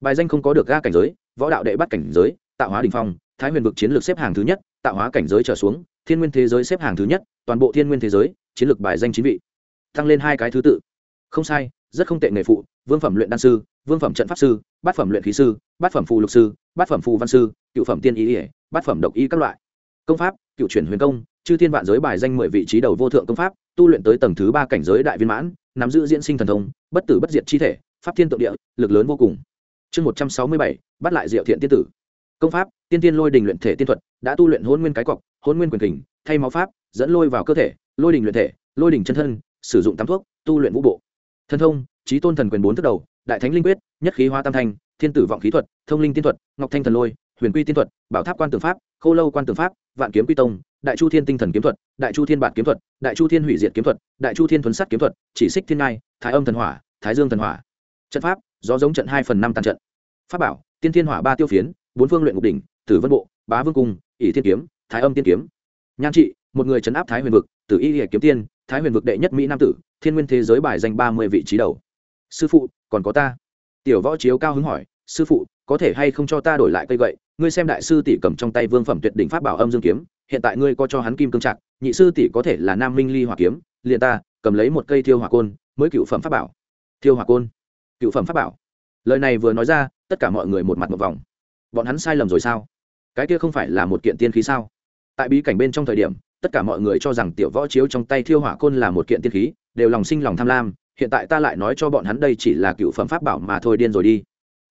Bài danh không có được ga cảnh giới võ đạo đệ bắt cảnh giới, tạo hóa đình phong, thái huyền vực chiến lược xếp hàng thứ nhất, tạo hóa cảnh giới trở xuống, thiên nguyên thế giới xếp hàng thứ nhất, toàn bộ thiên nguyên thế giới, chiến lược bài danh chín vị. Tăng lên hai cái thứ tự. Không sai, rất không tệ nghề phụ, vương phẩm luyện đan sư, vương phẩm trận pháp sư, bát phẩm luyện khí sư, bát phẩm phù lục sư, bát phẩm phù văn sư, cựu phẩm tiên ý ỉa bát phẩm độc y các loại. Công pháp, cựu chuyển huyền công, chư thiên vạn giới bài danh mười vị trí đầu vô thượng công pháp, tu luyện tới tầng thứ ba cảnh giới đại viên mãn, nắm giữ diễn sinh thần thông, bất tử bất diệt chi thể, pháp thiên tượng địa, lực lớn vô cùng chương một trăm sáu mươi bảy, bắt lại diệu thiện tiên tử. Công pháp, tiên tiên lôi đình luyện thể tiên thuật, đã tu luyện hôn nguyên cái cọc, hôn nguyên quyền kình, thay máu pháp, dẫn lôi vào cơ thể, lôi đình luyện thể, lôi đình chân thân, sử dụng tám thuốc, tu luyện vũ bộ. Thân thông, trí tôn thần quyền bốn thức đầu, đại thánh linh quyết, nhất khí hoa tam thanh, thiên tử vọng khí thuật, thông linh tiên thuật, ngọc thanh thần lôi, huyền quy tiên thuật, bảo tháp quan tường pháp, khô lâu quan tường pháp, vạn kiếm quy tông, đại chu thiên tinh thần kiếm thuật, đại chu thiên bản kiếm thuật, đại chu thiên hủy diệt kiếm thuật, đại chu thiên thuấn sắt kiếm thuật, chỉ xích thiên ngai, thái âm thần hỏa, thái dương thần hỏa. Trận pháp do giống trận hai phần năm tàn trận. Pháp bảo, tiên thiên hỏa ba tiêu phiến, bốn phương luyện ngục đỉnh, tử vân bộ, bá vương cung, ỷ thiên kiếm, thái âm tiên kiếm. Nhan trị, một người chấn áp thái huyền vực, tử y hệ kiếm tiên, thái huyền vực đệ nhất mỹ nam tử, thiên nguyên thế giới bài danh ba mươi vị trí đầu. Sư phụ, còn có ta. Tiểu võ chiếu cao hứng hỏi, sư phụ, có thể hay không cho ta đổi lại cây gậy? Ngươi xem đại sư tỷ cầm trong tay vương phẩm tuyệt đỉnh pháp bảo âm dương kiếm, hiện tại ngươi có cho hắn kim cương trạc, nhị sư tỷ có thể là nam minh ly hỏa kiếm, liền ta cầm lấy một cây thiêu hỏa côn, mới cựu phẩm pháp bảo. Thiêu hỏa côn cựu phẩm pháp bảo. Lời này vừa nói ra, tất cả mọi người một mặt một vòng. Bọn hắn sai lầm rồi sao? Cái kia không phải là một kiện tiên khí sao? Tại bí cảnh bên trong thời điểm, tất cả mọi người cho rằng tiểu võ chiếu trong tay thiêu hỏa côn là một kiện tiên khí, đều lòng sinh lòng tham lam, hiện tại ta lại nói cho bọn hắn đây chỉ là cựu phẩm pháp bảo mà thôi điên rồi đi.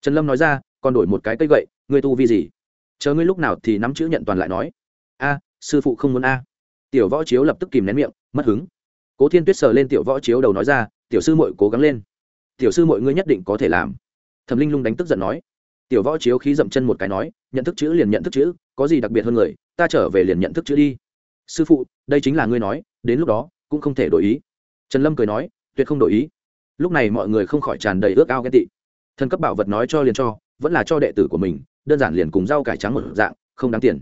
Trần lâm nói ra, còn đổi một cái cây gậy, ngươi tu vi gì? Chờ ngươi lúc nào thì nắm chữ nhận toàn lại nói. A, sư phụ không muốn a. Tiểu võ chiếu lập tức kìm nén miệng, mất hứng. Cố thiên tuyết sờ lên tiểu võ chiếu đầu nói ra, tiểu sư mội cố gắng lên tiểu sư mọi ngươi nhất định có thể làm. Thẩm linh lung đánh tức giận nói. Tiểu võ chiếu khí dậm chân một cái nói, nhận thức chữ liền nhận thức chữ, có gì đặc biệt hơn người, ta trở về liền nhận thức chữ đi. Sư phụ, đây chính là ngươi nói, đến lúc đó, cũng không thể đổi ý. Trần lâm cười nói, tuyệt không đổi ý. Lúc này mọi người không khỏi tràn đầy ước ao ghen tị. Thần cấp bảo vật nói cho liền cho, vẫn là cho đệ tử của mình, đơn giản liền cùng rau cải trắng một dạng, không đáng tiền.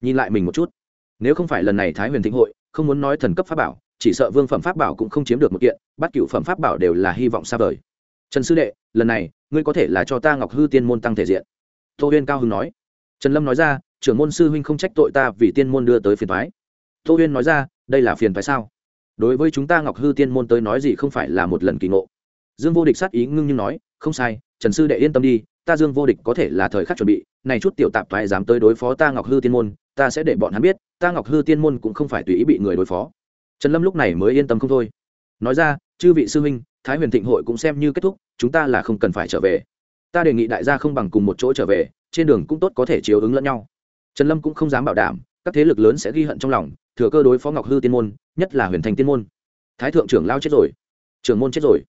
Nhìn lại mình một chút. Nếu không phải lần này thái huyền thịnh hội, không muốn nói thần cấp pháp bảo, chỉ sợ vương phẩm pháp bảo cũng không chiếm được một kiện bắt cựu phẩm pháp bảo đều là hy vọng xa vời trần sư đệ, lần này, ngươi có thể là cho ta ngọc hư tiên môn tăng thể diện. Tô huyên cao hưng nói. Trần lâm nói ra, trưởng môn sư huynh không trách tội ta vì tiên môn đưa tới phiền thoái tô huyên nói ra, đây là phiền thoái sao? Đối với chúng ta ngọc hư tiên môn tới nói gì không phải là một lần kỳ ngộ. Dương vô địch sát ý ngưng nhưng nói, không sai, trần sư đệ yên tâm đi, ta dương vô địch có thể là thời khắc chuẩn bị, này chút tiểu tạp thoái dám tới đối phó ta ngọc hư tiên môn, ta sẽ để bọn hắn biết, ta ngọc hư tiên môn cũng không phải tùy ý bị người đối phó. Trần lâm lúc này mới yên tâm không thôi. Nói ra, chư vị sư huynh thái huyền thịnh hội cũng xem như kết thúc, chúng ta là không cần phải trở về. Ta đề nghị đại gia không bằng cùng một chỗ trở về, trên đường cũng tốt có thể chiếu ứng lẫn nhau. Trần lâm cũng không dám bảo đảm, các thế lực lớn sẽ ghi hận trong lòng, thừa cơ đối phó ngọc hư tiên môn, nhất là huyền thành tiên môn. Thái thượng trưởng lao chết rồi. Trưởng môn chết rồi.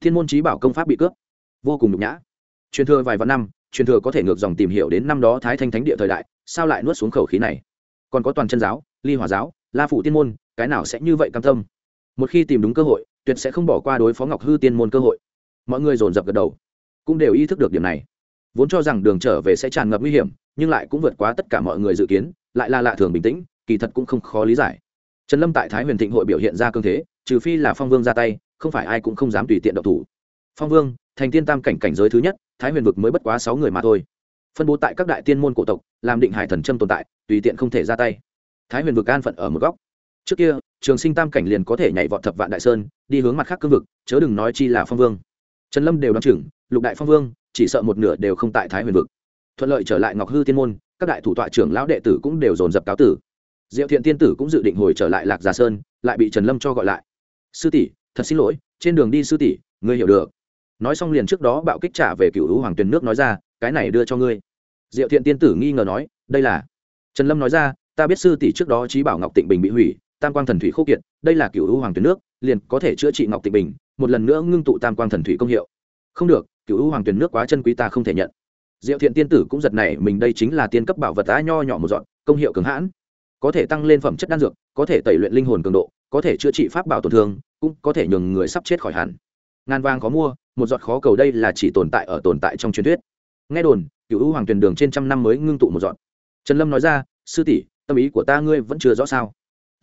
Thiên môn trí bảo công pháp bị cướp. Vô cùng nhục nhã. Truyền thừa vài vạn năm, truyền thừa có thể ngược dòng tìm hiểu đến năm đó thái thanh thánh địa thời đại, sao lại nuốt xuống khẩu khí này? Còn có toàn chân giáo, ly hòa giáo, la phụ tiên môn, cái nào sẽ như vậy cam tâm? Một khi tìm đúng cơ hội tuyệt sẽ không bỏ qua đối phó ngọc hư tiên môn cơ hội. Mọi người dồn dập gật đầu, cũng đều ý thức được điểm này. Vốn cho rằng đường trở về sẽ tràn ngập nguy hiểm, nhưng lại cũng vượt quá tất cả mọi người dự kiến, lại là lạ thường bình tĩnh, kỳ thật cũng không khó lý giải. Trần lâm tại thái huyền thịnh hội biểu hiện ra cương thế, trừ phi là phong vương ra tay, không phải ai cũng không dám tùy tiện độc thủ. Phong vương, thành tiên tam cảnh cảnh giới thứ nhất, thái huyền vực mới bất quá sáu người mà thôi. Phân bố tại các đại tiên môn cổ tộc, làm định hải thần trâm tồn tại, tùy tiện không thể ra tay. Thái huyền vực an phận ở một góc. Trước kia trường sinh tam cảnh liền có thể nhảy vọt thập vạn đại sơn, đi hướng mặt khác cương vực, chớ đừng nói chi là phong vương. Trần lâm đều đ o á n chừng, lục đại phong vương, chỉ sợ một nửa đều không tại thái huyền vực. Thuận lợi trở lại ngọc hư tiên môn, các đại thủ tọa trưởng lão đệ tử cũng đều dồn dập cáo tử. Diệu thiện tiên tử cũng dự định hồi trở lại lạc già sơn, lại bị trần lâm cho gọi lại. Sư tỷ, thật xin lỗi, trên đường đi sư tỷ, ngươi hiểu được. Nói xong liền trước đó bạo kích trả về cựu hữu hoàng tuyền nước nói ra, cái này đưa cho ngươi. Diệu thiện tiên tử nghi ngờ nói, đây là trần lâm nói ra, ta biết sư tỷ trước đó trí bảo ngọc tịnh bình bị hủy tam quang thần thủy khô kiệt, đây là cựu u hoàng tuyển nước, liền có thể chữa trị ngọc tịnh bình, một lần nữa ngưng tụ tam quang thần thủy công hiệu. Không được cựu u hoàng tuyển nước quá chân quý ta không thể nhận. Diệu thiện tiên tử cũng giật này mình, đây chính là tiên cấp bảo vật á nho nhỏ một dọn, công hiệu cường hãn. Có thể tăng lên phẩm chất đan dược, có thể tẩy luyện linh hồn cường độ, có thể chữa trị pháp bảo tổn thương, cũng có thể nhường người sắp chết khỏi hẳn. Ngàn vàng có mua, một giọt khó cầu đây là chỉ tồn tại ở tồn tại trong truyền thuyết. Nghe đồn cựu u hoàng tuyền đường trên trăm năm mới ngưng tụ một giọt trần lâm nói ra, sư tỷ, tâm ý của ta ngươi vẫn chưa rõ sao?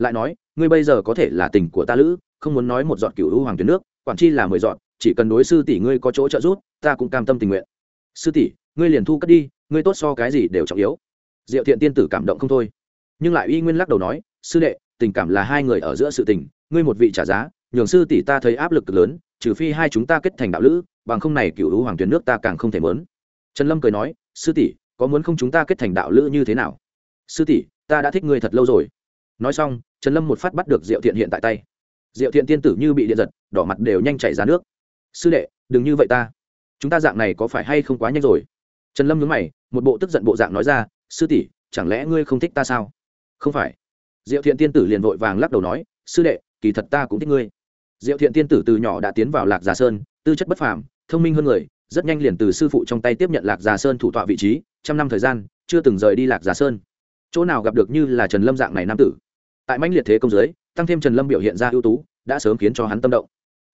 Lại nói, ngươi bây giờ có thể là tình của ta lữ, không muốn nói một dọn cựu u hoàng tuyến nước, quản chi là mười dọn chỉ cần đối sư tỷ ngươi có chỗ trợ giúp, ta cũng cam tâm tình nguyện. Sư tỷ, ngươi liền thu cất đi, ngươi tốt so cái gì đều trọng yếu. Diệu thiện tiên tử cảm động không thôi. Nhưng lại uy nguyên lắc đầu nói, sư đệ, tình cảm là hai người ở giữa sự tình, ngươi một vị trả giá, nhường sư tỷ ta thấy áp lực lớn, trừ phi hai chúng ta kết thành đạo lữ, bằng không này cựu hữu hoàng tuyến nước ta càng không thể mớn. Trần lâm cười nói, sư tỷ, có muốn không chúng ta kết thành đạo lữ như thế nào? Sư tỷ, ta đã thích ngươi thật lâu rồi nói xong, trần lâm một phát bắt được diệu thiện hiện tại tay. Diệu thiện tiên tử như bị điện giật, đỏ mặt đều nhanh chảy ra nước. Sư đệ, đừng như vậy ta. Chúng ta dạng này có phải hay không quá nhanh rồi? Trần lâm nhớ mày, một bộ tức giận bộ dạng nói ra, sư tỷ, chẳng lẽ ngươi không thích ta sao? Không phải. Diệu thiện tiên tử liền vội vàng lắc đầu nói, sư đệ, kỳ thật ta cũng thích ngươi. Diệu thiện tiên tử từ nhỏ đã tiến vào lạc già sơn, tư chất bất phàm, thông minh hơn người, rất nhanh liền từ sư phụ trong tay tiếp nhận lạc già sơn thủ tọa vị trí, trăm năm thời gian, chưa từng rời đi lạc già sơn. Chỗ nào gặp được như là trần lâm dạng này nam tử tại mãnh liệt thế công giới tăng thêm trần lâm biểu hiện ra ưu tú, đã sớm khiến cho hắn tâm động.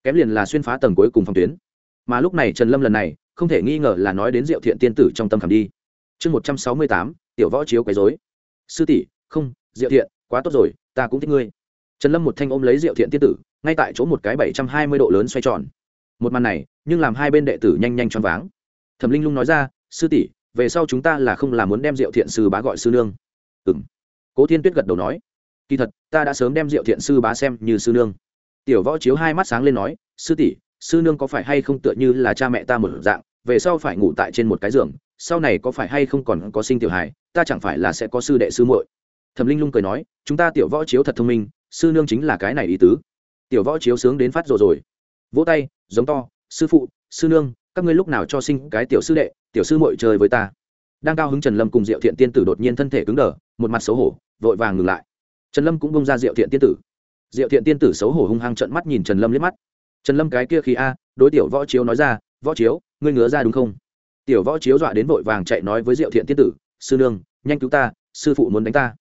Kém liền là xuyên phá tầng cuối cùng phòng tuyến. Mà lúc này trần lâm lần này, không thể nghi ngờ là nói đến diệu thiện tiên tử trong tâm khảm đi. Chương một trăm sáu mươi tám, tiểu võ chiếu quấy dối sư tỷ, không, diệu thiện, quá tốt rồi, ta cũng thích ngươi. Trần lâm một thanh ôm lấy diệu thiện tiên tử, ngay tại chỗ một cái bảy trăm hai mươi độ lớn xoay tròn. Một màn này, nhưng làm hai bên đệ tử nhanh nhanh choáng váng. Thẩm linh lung nói ra, sư tỷ, về sau chúng ta là không là muốn đem diệu thiện sư bá gọi sư nương. Ừ m cố thiên tuyết gật đầu nói kỳ thật, ta đã sớm đem diệu thiện sư bá xem như sư nương. Tiểu võ chiếu hai mắt sáng lên nói, sư tỷ, sư nương có phải hay không tựa như là cha mẹ ta một dạng, về sau phải ngủ tại trên một cái giường, sau này có phải hay không còn có sinh tiểu hài, ta chẳng phải là sẽ có sư đệ sư muội? Thẩm linh lung cười nói, chúng ta tiểu võ chiếu thật thông minh, sư nương chính là cái này ý tứ. Tiểu võ chiếu sướng đến phát rồi rồi. Vỗ tay, giống to, sư phụ, sư nương, các ngươi lúc nào cho sinh cái tiểu sư đệ, tiểu sư muội chơi với ta? Đang cao hứng trần lâm cùng diệu thiện tiên tử đột nhiên thân thể cứng đờ, một mặt xấu hổ, vội vàng ngừng lại trần lâm cũng bông ra diệu thiện tiên tử. Diệu thiện tiên tử xấu hổ hung hăng trận mắt nhìn trần lâm liếc mắt. Trần lâm cái kia khi a, đối tiểu võ chiếu nói ra, võ chiếu, ngươi ngứa ra đúng không? Tiểu võ chiếu dọa đến vội vàng chạy nói với diệu thiện tiên tử, sư nương, nhanh cứu ta, sư phụ muốn đánh ta.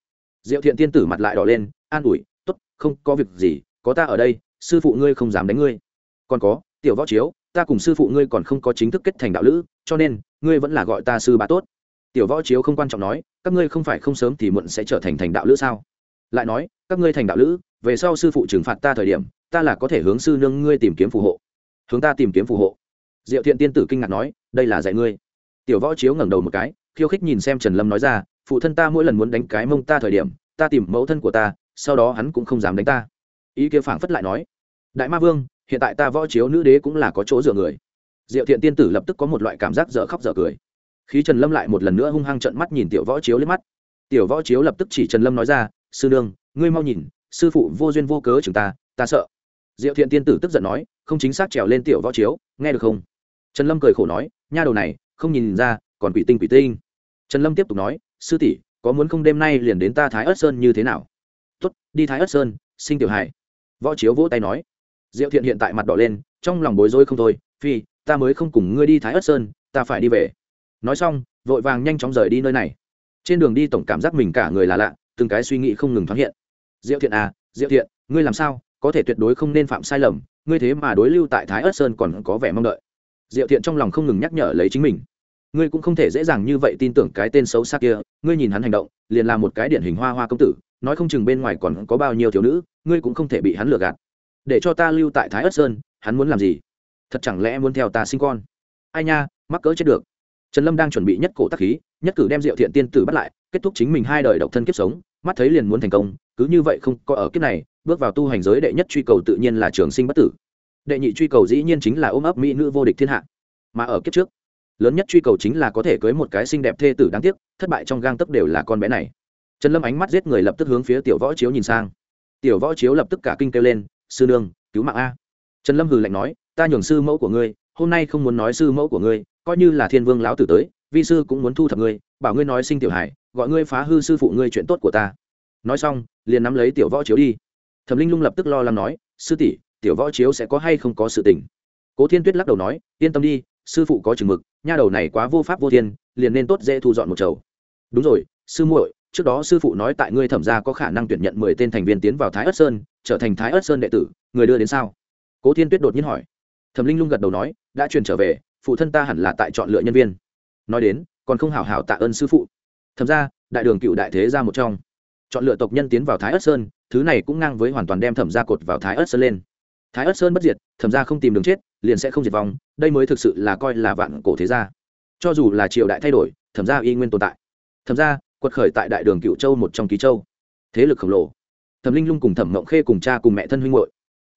Diệu thiện tiên tử mặt lại đỏ lên, an ủi t ố t không có việc gì, có ta ở đây, sư phụ ngươi không dám đánh ngươi. Còn có, tiểu võ chiếu, ta cùng sư phụ ngươi còn không có chính thức kết thành đạo lữ, cho nên, ngươi vẫn là gọi ta sư bá tốt. Tiểu võ chiếu không quan trọng nói, các ngươi không phải không sớm thì muộn sẽ trở thành thành đạo lữ sao? Lại nói, các ngươi thành đạo lữ, về sau sư phụ trừng phạt ta thời điểm, ta là có thể hướng sư nương ngươi tìm kiếm phù hộ. Hướng ta tìm kiếm phù hộ. Diệu thiện tiên tử kinh ngạc nói, đây là dạy ngươi. Tiểu võ chiếu ngẩng đầu một cái, khiêu khích nhìn xem trần lâm nói ra, phụ thân ta mỗi lần muốn đánh cái mông ta thời điểm, ta tìm mẫu thân của ta, sau đó hắn cũng không dám đánh ta. Ý kia phảng phất lại nói, đại ma vương, hiện tại ta võ chiếu nữ đế cũng là có chỗ dựa người. Diệu thiện tiên tử lập tức có một loại cảm giác dở khóc dở cười. Khí trần lâm lại một lần nữa hung hăng trận mắt nhìn tiểu võ chiếu lên mắt. Tiểu võ chiếu lập tức chỉ trần lâm nói ra sư nương, ngươi mau nhìn, sư phụ vô duyên vô cớ chừng ta ta sợ. Diệu thiện tiên tử tức giận nói, không chính xác trèo lên tiểu võ chiếu, nghe được không? Trần lâm cười khổ nói, nha đầu này, không nhìn ra, còn quỷ tinh quỷ tinh. Trần lâm tiếp tục nói, sư tỷ, có muốn không đêm nay liền đến ta thái ất sơn như thế nào? Tuất đi thái ất sơn sinh tiểu hải võ chiếu vỗ tay nói. Diệu thiện hiện tại mặt đỏ lên, trong lòng bối rối không thôi, phi, ta mới không cùng ngươi đi thái ất sơn, ta phải đi về. Nói xong, vội vàng nhanh chóng rời đi nơi này. Trên đường đi tổng cảm giác mình cả người là lạ từng cái suy nghĩ không ngừng thoáng hiện. Diệu thiện à diệu thiện, ngươi làm sao? Có thể tuyệt đối không nên phạm sai lầm, ngươi thế mà đối lưu tại thái ất sơn còn có vẻ mong đợi. Diệu thiện trong lòng không ngừng nhắc nhở lấy chính mình. Ngươi cũng không thể dễ dàng như vậy tin tưởng cái tên xấu xa kia, ngươi nhìn hắn hành động, liền là một cái điển hình hoa hoa công tử, nói không chừng bên ngoài còn có bao nhiêu thiếu nữ, ngươi cũng không thể bị hắn lừa gạt. Để cho ta lưu tại thái ất sơn, hắn muốn làm gì? Thật chẳng lẽ muốn theo ta sinh con? Ai nha, mắc cỡ chết được. Trần lâm đang chuẩn bị nhất cổ tắc khí, nhất cử đem diệu thiện tiên tử bắt lại, kết thúc chính mình hai đời độc thân kiếp sống mắt thấy liền muốn thành công, cứ như vậy không có ở kiếp này, bước vào tu hành giới đệ nhất truy cầu tự nhiên là trường sinh bất tử. Đệ nhị truy cầu dĩ nhiên chính là ôm ấp mỹ nữ vô địch thiên hạ. Mà ở kiếp trước, lớn nhất truy cầu chính là có thể cưới một cái xinh đẹp thê tử đáng tiếc, thất bại trong gang tấc đều là con bé này. Trần lâm ánh mắt giết người lập tức hướng phía tiểu võ chiếu nhìn sang. Tiểu võ chiếu lập tức cả kinh kêu lên, sư nương, cứu mạng a. Trần lâm hừ lạnh nói, ta nhường sư mẫu của ngươi, hôm nay không muốn nói sư mẫu của ngươi, coi như là thiên vương lão tử tới, vi sư cũng muốn thu thập ngươi, bảo ngươi nói sinh tiểu hải gọi ngươi phá hư sư phụ ngươi chuyện tốt của ta. Nói xong, liền nắm lấy tiểu võ chiếu đi. Thẩm linh lung lập tức lo lắng nói, sư tỷ, tiểu võ chiếu sẽ có hay không có sự tình? Cố thiên tuyết lắc đầu nói, yên tâm đi, sư phụ có chừng mực, nha đầu này quá vô pháp vô thiên, liền nên tốt dễ thu dọn một chầu. Đúng rồi, sư muội, trước đó sư phụ nói tại ngươi thẩm gia có khả năng tuyển nhận mười tên thành viên tiến vào thái ất sơn, trở thành thái ất sơn đệ tử, người đưa đến sao? Cố thiên tuyết đột nhiên hỏi. Thẩm linh lung gật đầu nói, đã truyền trở về, phụ thân ta hẳn là tại chọn lựa nhân viên. Nói đến, còn không hảo hảo tạ ơn sư phụ thẩm ra, đại đường cựu đại thế ra một trong. Chọn lựa tộc nhân tiến vào thái ất sơn, thứ này cũng ngang với hoàn toàn đem thẩm ra cột vào thái ất sơn lên. Thái ất sơn bất diệt, thẩm ra không tìm đường chết, liền sẽ không diệt vong, đây mới thực sự là coi là vạn cổ thế gia. Cho dù là triều đại thay đổi, thẩm ra y nguyên tồn tại. Thẩm ra quật khởi tại đại đường cựu châu một trong ký châu. Thế lực khổng lồ. Thẩm linh lung cùng thẩm mộng khê cùng cha cùng mẹ thân huynh hội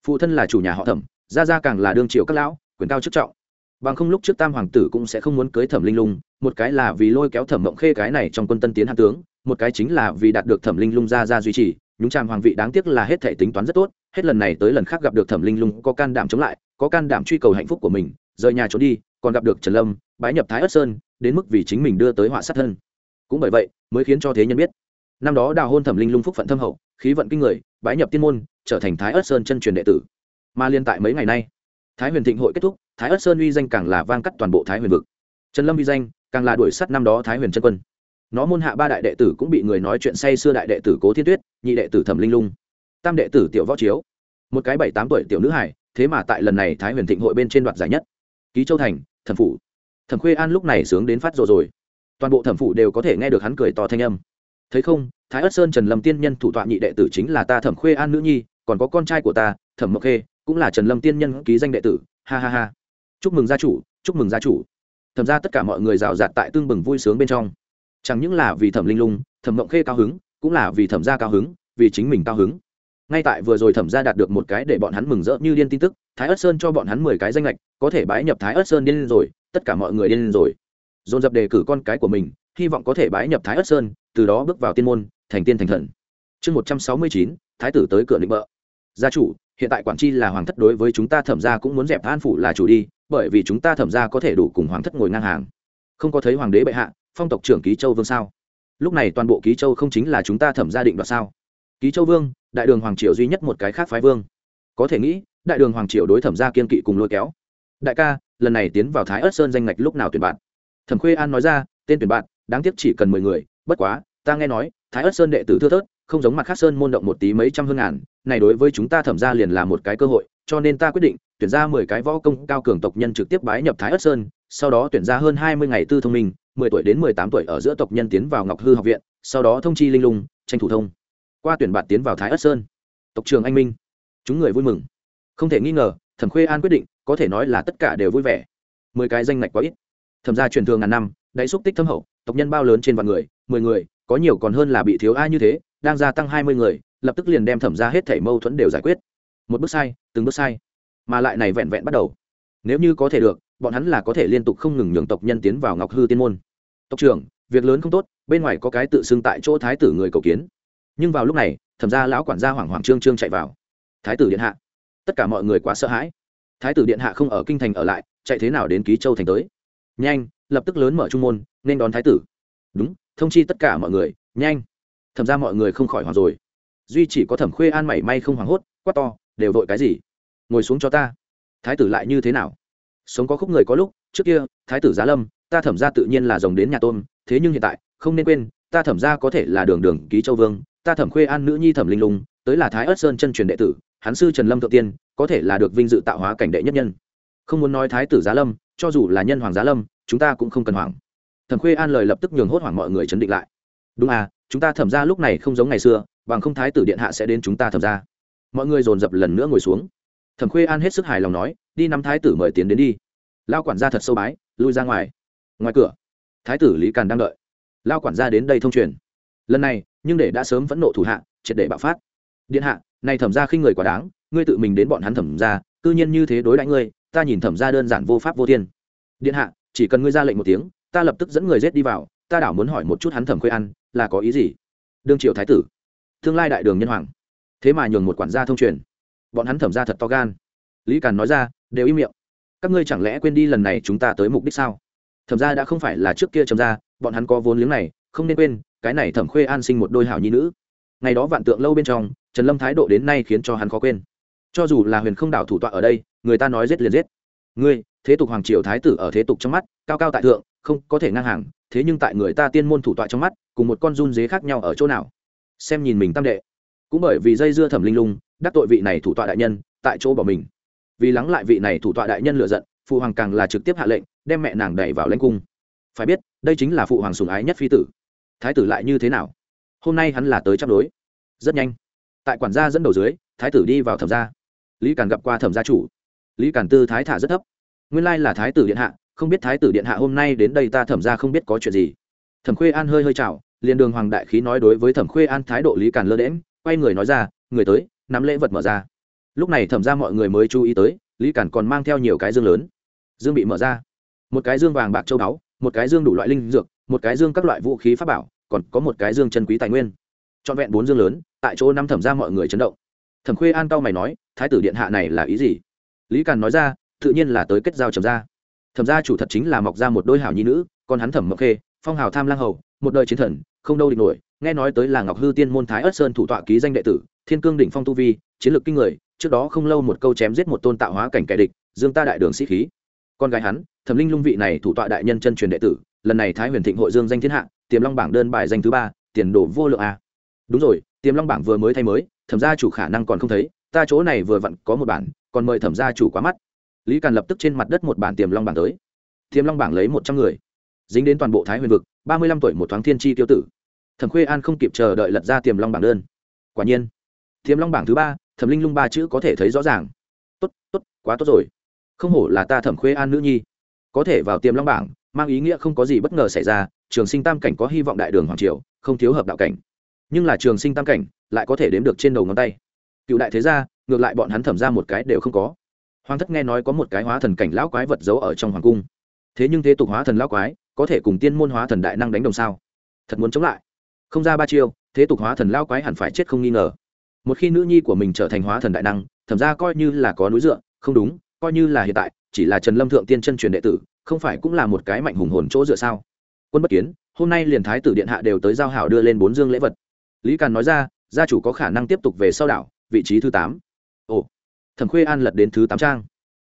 phụ thân là chủ nhà họ thẩm, gia gia càng là đương triều các lão, quyền cao chức trọng. Bằng không lúc trước tam hoàng tử cũng sẽ không muốn cưới thẩm linh lung một cái là vì lôi kéo thẩm mộng khê cái này trong quân tân tiến hạ tướng, một cái chính là vì đạt được thẩm linh lung ra ra duy trì, nhúng tràm hoàng vị đáng tiếc là hết thể tính toán rất tốt, hết lần này tới lần khác gặp được thẩm linh lung có can đảm chống lại, có can đảm truy cầu hạnh phúc của mình, rời nhà trốn đi, còn gặp được trần lâm, bái nhập thái ất sơn, đến mức vì chính mình đưa tới họa sát thân. Cũng bởi vậy, mới khiến cho thế nhân biết. Năm đó đào hôn thẩm linh lung phúc phận thâm hậu, khí vận kinh người, bái nhập tiên môn, trở thành thái ất sơn chân truyền đệ tử. Mà liên tại mấy ngày nay, thái huyền thịnh hội kết thúc, thái ất sơn uy danh càng là vang cắt toàn bộ thái huyền vực. Trần lâm uy danh càng là đuổi sát năm đó thái huyền chân quân. Nó môn hạ ba đại đệ tử cũng bị người nói chuyện say xưa đại đệ tử cố thiên tuyết, nhị đệ tử thẩm linh lung, tam đệ tử tiểu võ chiếu. Một cái bảy tám tuổi tiểu nữ hải thế mà tại lần này thái huyền thịnh hội bên trên đoạt giải nhất. Ký châu thành, thẩm phủ. Thẩm khuê an lúc này sướng đến phát rộ rồi. Toàn bộ thẩm phủ đều có thể nghe được hắn cười to thanh âm. Thấy không, thái ất sơn trần lâm tiên nhân thủ tọa nhị đệ tử chính là ta thẩm khuê an nữ nhi, còn có con trai của ta, thẩm mộc khê, cũng là trần lâm tiên nhân ký danh đệ tử. Ha ha ha. Chúc mừng gia chủ, chúc mừng gia chủ thẩm ra tất cả mọi người rào rạt tại tương bừng vui sướng bên trong. Chẳng những là vì thẩm linh lung, thẩm mộng khê cao hứng, cũng là vì thẩm gia cao hứng, vì chính mình cao hứng. Ngay tại vừa rồi thẩm gia đạt được một cái để bọn hắn mừng rỡ như điên tin tức, thái ớt sơn cho bọn hắn mười cái danh lệch có thể bái nhập thái ớt sơn điên rồi, tất cả mọi người điên rồi. Dồn dập đề cử con cái của mình, hy vọng có thể bái nhập thái ớt sơn, từ đó bước vào tiên môn, thành tiên thành thần. Chương một trăm sáu mươi chín, thái tử tới cửa định bợ. Gia chủ, hiện tại quản tri là hoàng thất đối với chúng ta thẩm ra cũng muốn dẹp an phủ là chủ đi bởi vì chúng ta thẩm ra có thể đủ cùng hoàng thất ngồi ngang hàng. Không có thấy hoàng đế bệ hạ, phong tộc trưởng ký châu vương sao? Lúc này toàn bộ ký châu không chính là chúng ta thẩm gia định đoạt sao? Ký châu vương, đại đường hoàng triều duy nhất một cái khác phái vương. Có thể nghĩ, đại đường hoàng triều đối thẩm gia kiên kỵ cùng lôi kéo. Đại ca, lần này tiến vào thái ớt sơn danh ngạch lúc nào tuyển bạn? Thẩm khuê an nói ra, tên tuyển bạn, đáng tiếc chỉ cần mười người, bất quá, ta nghe nói, thái ớt sơn đệ tử thưa thớt, không giống mặt khác sơn môn động một tí mấy trăm hơn ngàn, này đối với chúng ta thẩm ra liền là một cái cơ hội cho nên ta quyết định tuyển ra mười cái võ công cao cường tộc nhân trực tiếp bái nhập thái ất sơn, sau đó tuyển ra hơn hai mươi ngày tư thông minh, mười tuổi đến mười tám tuổi ở giữa tộc nhân tiến vào ngọc hư học viện, sau đó thông chi linh lung, tranh thủ thông. Qua tuyển bạn tiến vào thái ất sơn. Tộc trường anh minh, chúng người vui mừng. Không thể nghi ngờ, thẩm khuê an quyết định, có thể nói là tất cả đều vui vẻ. Mười cái danh ngạch quá ít. Thẩm ra truyền thường ngàn năm, đáy xúc tích thâm hậu, tộc nhân bao lớn trên vạn người, mười người, có nhiều còn hơn là bị thiếu ai như thế, đang gia tăng hai mươi người, lập tức liền đem thẩm ra hết thảy mâu thuẫn đều giải quyết một bước sai, từng bước sai. Mà lại này vẹn vẹn bắt đầu. Nếu như có thể được, bọn hắn là có thể liên tục không ngừng nhường tộc nhân tiến vào ngọc hư tiên môn. Tộc trưởng, việc lớn không tốt, bên ngoài có cái tự xưng tại chỗ thái tử người cầu kiến. Nhưng vào lúc này, thẩm ra lão quản gia hoảng hoảng trương trương chạy vào. Thái tử điện hạ. Tất cả mọi người quá sợ hãi. Thái tử điện hạ không ở kinh thành ở lại, chạy thế nào đến ký châu thành tới? Nhanh, lập tức lớn mở trung môn, nên đón thái tử. Đúng, thông chi tất cả mọi người, nhanh. Thẩm ra mọi người không khỏi hoảng rồi. Duy chỉ có thẩm khuê an mảy may không hoảng hốt, quát to đều vội cái gì? Ngồi xuống cho ta. Thái tử lại như thế nào? Sống có khúc người có lúc, trước kia, thái tử giá lâm, ta thẩm ra tự nhiên là rồng đến nhà tôn thế nhưng hiện tại, không nên quên, ta thẩm ra có thể là đường đường ký châu vương, ta thẩm khuê an nữ nhi thẩm linh lung, tới là thái ất sơn chân truyền đệ tử hán sư trần lâm thượng tiên, có thể là được vinh dự tạo hóa cảnh đệ nhất nhân. Không muốn nói thái tử giá lâm, cho dù là nhân hoàng giá lâm, chúng ta cũng không cần hoảng. Thẩm khuê an lời lập tức nhường hốt hoảng mọi người chấn định lại. Đúng à chúng ta thẩm ra lúc này không giống ngày xưa, bằng không thái tử điện hạ sẽ đến chúng ta thẩm ra mọi người dồn dập lần nữa ngồi xuống. Thẩm khuê an hết sức hài lòng nói, đi nắm thái tử mời tiến đến đi. Lao quản gia thật sâu bái, lui ra ngoài. Ngoài cửa, thái tử lý càn đang đợi. Lao quản gia đến đây thông truyền. Lần này, nhưng để đã sớm phẫn nộ thủ hạ, triệt để bạo phát. Điện hạ, này thẩm ra khinh người quá đáng, ngươi tự mình đến bọn hắn thẩm ra cư nhiên như thế đối đãi ngươi, ta nhìn thẩm ra đơn giản vô pháp vô thiên. Điện hạ, chỉ cần ngươi ra lệnh một tiếng, ta lập tức dẫn người rết đi vào, ta đảo muốn hỏi một chút hắn thẩm khuê ăn là có ý gì? Đương Triệu thái tử, tương lai đại đường nhân hoàng thế mà nhường một quản gia thông truyền. Bọn hắn thẩm ra thật to gan. Lý càn nói ra, đều im miệng. Các ngươi chẳng lẽ quên đi lần này chúng ta tới mục đích sao? Thẩm ra đã không phải là trước kia trầm ra, bọn hắn có vốn liếng này, không nên quên, cái này thẩm khuê an sinh một đôi hảo nhi nữ. Ngày đó vạn tượng lâu bên trong, trần lâm thái độ đến nay khiến cho hắn khó quên. Cho dù là huyền không đảo thủ tọa ở đây, người ta nói giết liền giết. Ngươi, thế tục hoàng triều thái tử ở thế tục trong mắt, cao cao tại thượng, không có thể ngang hàng, thế nhưng tại người ta tiên môn thủ tọa trong mắt, cùng một con run dế khác nhau ở chỗ nào? Xem nhìn mình tam đệ cũng bởi vì dây dưa thẩm linh lung, đắc tội vị này thủ tọa đại nhân, tại chỗ bỏ mình. Vì lắng lại vị này thủ tọa đại nhân lựa giận, phụ hoàng càng là trực tiếp hạ lệnh, đem mẹ nàng đẩy vào lãnh cung. Phải biết, đây chính là phụ hoàng sùng ái nhất phi tử. Thái tử lại như thế nào? Hôm nay hắn là tới chấp đối. Rất nhanh. Tại quản gia dẫn đầu dưới, thái tử đi vào thẩm gia. Lý càn gặp qua thẩm gia chủ. Lý càn tư thái thả rất thấp. Nguyên lai là thái tử điện hạ, không biết thái tử điện hạ hôm nay đến đây ta thẩm ra không biết có chuyện gì. Thẩm khuê an hơi hơi chào, liền đường hoàng đại khí nói đối với thẩm khuê an thái độ lý càn lơ đễm quay người nói ra, người tới, nắm lễ vật mở ra. Lúc này thẩm ra mọi người mới chú ý tới, lý cản còn mang theo nhiều cái dương lớn. Dương bị mở ra. Một cái dương vàng bạc châu báu, một cái dương đủ loại linh dược, một cái dương các loại vũ khí pháp bảo, còn có một cái dương chân quý tài nguyên. Trọn vẹn bốn dương lớn, tại chỗ năm thẩm ra mọi người chấn động. Thẩm khuê an cao mày nói, thái tử điện hạ này là ý gì? Lý càn nói ra, tự nhiên là tới kết giao trầm gia. Thẩm gia chủ thật chính là mọc ra một đôi hảo nhi nữ, còn hắn thẩm mộc khê, phong hào tham lang hầu, một đời chiến thần, không đâu địch nổi nghe nói tới là ngọc hư tiên môn thái ất sơn thủ tọa ký danh đệ tử, thiên cương đỉnh phong tu vi, chiến lược kinh người, trước đó không lâu một câu chém giết một tôn tạo hóa cảnh kẻ địch, dương ta đại đường sĩ khí. Con gái hắn, thẩm linh lung vị này thủ tọa đại nhân chân truyền đệ tử, lần này thái huyền thịnh hội dương danh thiên hạ, tiềm long bảng đơn bài danh thứ ba, tiền đổ vô lượng a. Đúng rồi, tiềm long bảng vừa mới thay mới, thẩm gia chủ khả năng còn không thấy, ta chỗ này vừa vặn có một bản, còn mời thẩm gia chủ quá mắt. Lý càn lập tức trên mặt đất một bản tiềm long bảng tới. Tiềm long bảng lấy một trăm người, dính đến toàn bộ thái huyền vực, ba mươi lăm tuổi một thoáng thiên tri tiêu tử thẩm khuê an không kịp chờ đợi lật ra tiềm long bảng đơn. Quả nhiên, tiềm long bảng thứ ba, thẩm linh lung ba chữ có thể thấy rõ ràng. Tốt tốt, quá tốt rồi. Không hổ là ta thẩm khuê an nữ nhi. Có thể vào tiềm long bảng, mang ý nghĩa không có gì bất ngờ xảy ra, trường sinh tam cảnh có hy vọng đại đường hoàng triều, không thiếu hợp đạo cảnh. Nhưng là trường sinh tam cảnh lại có thể đếm được trên đầu ngón tay. Cựu đại thế gia, ngược lại bọn hắn thẩm ra một cái đều không có. Hoàng thất nghe nói có một cái hóa thần cảnh lão quái vật giấu ở trong hoàng cung. Thế nhưng thế tục hóa thần lão quái có thể cùng tiên môn hóa thần đại năng đánh đồng sao? Thật muốn chống lại không ra ba chiêu, thế tục hóa thần lão quái hẳn phải chết không nghi ngờ. Một khi nữ nhi của mình trở thành hóa thần đại năng, thẩm ra coi như là có núi dựa, không đúng, coi như là hiện tại, chỉ là trần lâm thượng tiên chân truyền đệ tử, không phải cũng là một cái mạnh hùng hồn chỗ dựa sao? Quân bất kiến, hôm nay liền thái tử điện hạ đều tới giao hảo đưa lên bốn dương lễ vật. Lý càn nói ra, gia chủ có khả năng tiếp tục về sau đảo, vị trí thứ tám. Ồ, thẩm khuê an lật đến thứ tám trang.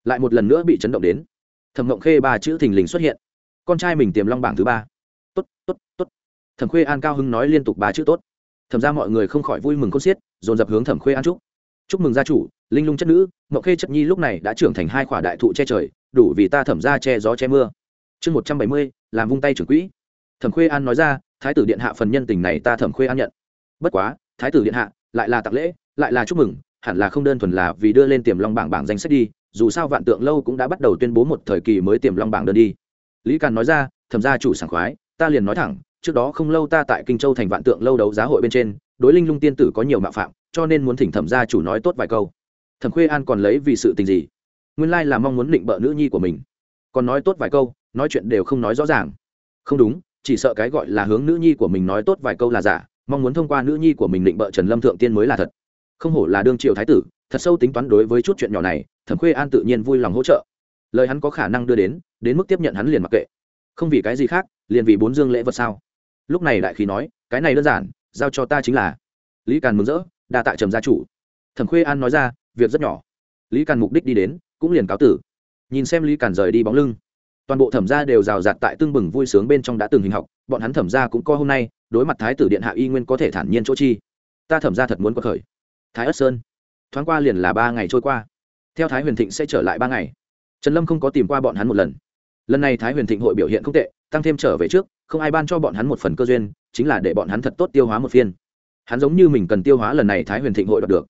Lại một lần nữa bị chấn động đến. Thẩm ngộng khê ba chữ thình lình xuất hiện. Con trai mình tiềm long bảng thứ ba. Tốt tốt tốt thẩm khuê an cao hưng nói liên tục ba chữ tốt. Thẩm ra mọi người không khỏi vui mừng con xiết, dồn dập hướng thẩm khuê an chúc. Chúc mừng gia chủ, linh lung chất nữ, mậu khê chất nhi lúc này đã trưởng thành hai khỏa đại thụ che trời, đủ vì ta thẩm ra che gió che mưa. Chương một trăm bảy mươi, làm vung tay trưởng quỹ. Thẩm khuê an nói ra, thái tử điện hạ phần nhân tình này ta thẩm khuê an nhận. Bất quá, thái tử điện hạ, lại là tạc lễ, lại là chúc mừng, hẳn là không đơn thuần là vì đưa lên tiềm long bảng bảng danh sách đi, dù sao vạn tượng lâu cũng đã bắt đầu tuyên bố một thời kỳ mới tiềm long bảng đơn đi. Lý càn nói ra, thẩm gia chủ sảng khoái, ta liền nói thẳng trước đó không lâu ta tại kinh châu thành vạn tượng lâu đấu giá hội bên trên, đối linh lung tiên tử có nhiều mạo phạm, cho nên muốn thỉnh thẩm gia chủ nói tốt vài câu. Thẩm khuê an còn lấy vì sự tình gì? Nguyên lai là mong muốn định bợ nữ nhi của mình. Còn nói tốt vài câu, nói chuyện đều không nói rõ ràng. Không đúng, chỉ sợ cái gọi là hướng nữ nhi của mình nói tốt vài câu là giả, mong muốn thông qua nữ nhi của mình định bợ trần lâm thượng tiên mới là thật. Không hổ là đương triều thái tử, thật sâu tính toán đối với chút chuyện nhỏ này, thẩm khuê an tự nhiên vui lòng hỗ trợ. Lời hắn có khả năng đưa đến đến mức tiếp nhận hắn liền mặc kệ. Không vì cái gì khác, liền vì bốn dương lễ vật sao? Lúc này đại khí nói, cái này đơn giản, giao cho ta chính là. Lý càn mừng rỡ, đa tạ trầm gia chủ. Thẩm khuê an nói ra, việc rất nhỏ. Lý càn mục đích đi đến, cũng liền cáo tử. Nhìn xem lý càn rời đi bóng lưng, toàn bộ thẩm gia đều rào rạt tại tương bừng vui sướng bên trong đã từng hình học, bọn hắn thẩm gia cũng co hôm nay, đối mặt thái tử điện hạ y nguyên có thể thản nhiên chỗ chi. Ta thẩm gia thật muốn có khởi. Thái ất sơn, thoáng qua liền là ba ngày trôi qua. Theo thái huyền thịnh sẽ trở lại ba ngày. Trần lâm không có tìm qua bọn hắn một lần. Lần này thái huyền thịnh hội biểu hiện không tệ tăng thêm trở về trước, không ai ban cho bọn hắn một phần cơ duyên, chính là để bọn hắn thật tốt tiêu hóa một phiên. Hắn giống như mình cần tiêu hóa lần này thái huyền thịnh hội đoạt được.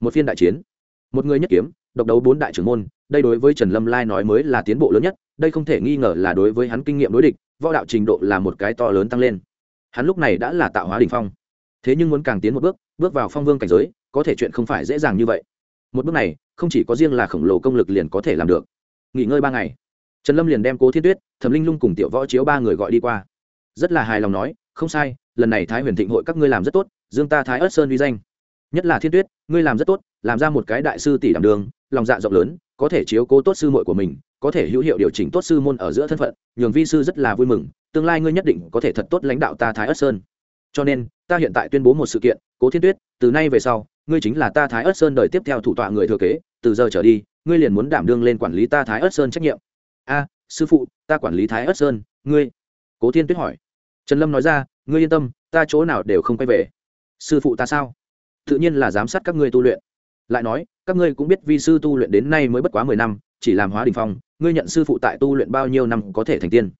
Một phiên đại chiến. Một người nhất kiếm, độc đấu bốn đại trưởng môn, đây đối với trần lâm lai nói mới là tiến bộ lớn nhất, đây không thể nghi ngờ là đối với hắn kinh nghiệm đối địch, võ đạo trình độ là một cái to lớn tăng lên. Hắn lúc này đã là tạo hóa đ ỉ n h phong. Thế nhưng muốn càng tiến một bước bước vào phong vương cảnh giới, có thể chuyện không phải dễ dàng như vậy. Một bước này, không chỉ có riêng là khổng lồ công lực liền có thể làm được. Nghỉ ngơi ba ngày trần lâm liền đem cố thiên tuyết, thẩm linh lung cùng tiểu võ chiếu ba người gọi đi qua. Rất là hài lòng nói, không sai, lần này thái huyền thịnh hội các ngươi làm rất tốt, dương ta thái ớt sơn vi danh. Nhất là thiên tuyết, ngươi làm rất tốt, làm ra một cái đại sư tỷ đảm đường, lòng dạ rộng lớn, có thể chiếu cố tốt sư muội của mình, có thể hữu hiệu điều chỉnh tốt sư môn ở giữa thân phận, nhường vi sư rất là vui mừng, tương lai ngươi nhất định có thể thật tốt lãnh đạo ta thái ớt sơn. Cho nên, ta hiện tại tuyên bố một sự kiện, cố thiên tuyết, từ nay về sau, ngươi chính là ta thái ớt sơn đời tiếp theo thủ tọa người thừa kế, từ giờ trở đi, ngươi liền muốn đảm đương lên quản lý ta thái ớt sơn trách nhiệm a, sư phụ, ta quản lý thái ất sơn, ngươi? Cố thiên tuyết hỏi. Trần lâm nói ra, ngươi yên tâm, ta chỗ nào đều không quay về. Sư phụ ta sao? Tự nhiên là giám sát các ngươi tu luyện. Lại nói, các ngươi cũng biết vi sư tu luyện đến nay mới bất quá mười năm, chỉ làm hóa đình phong, ngươi nhận sư phụ tại tu luyện bao nhiêu năm có thể thành tiên.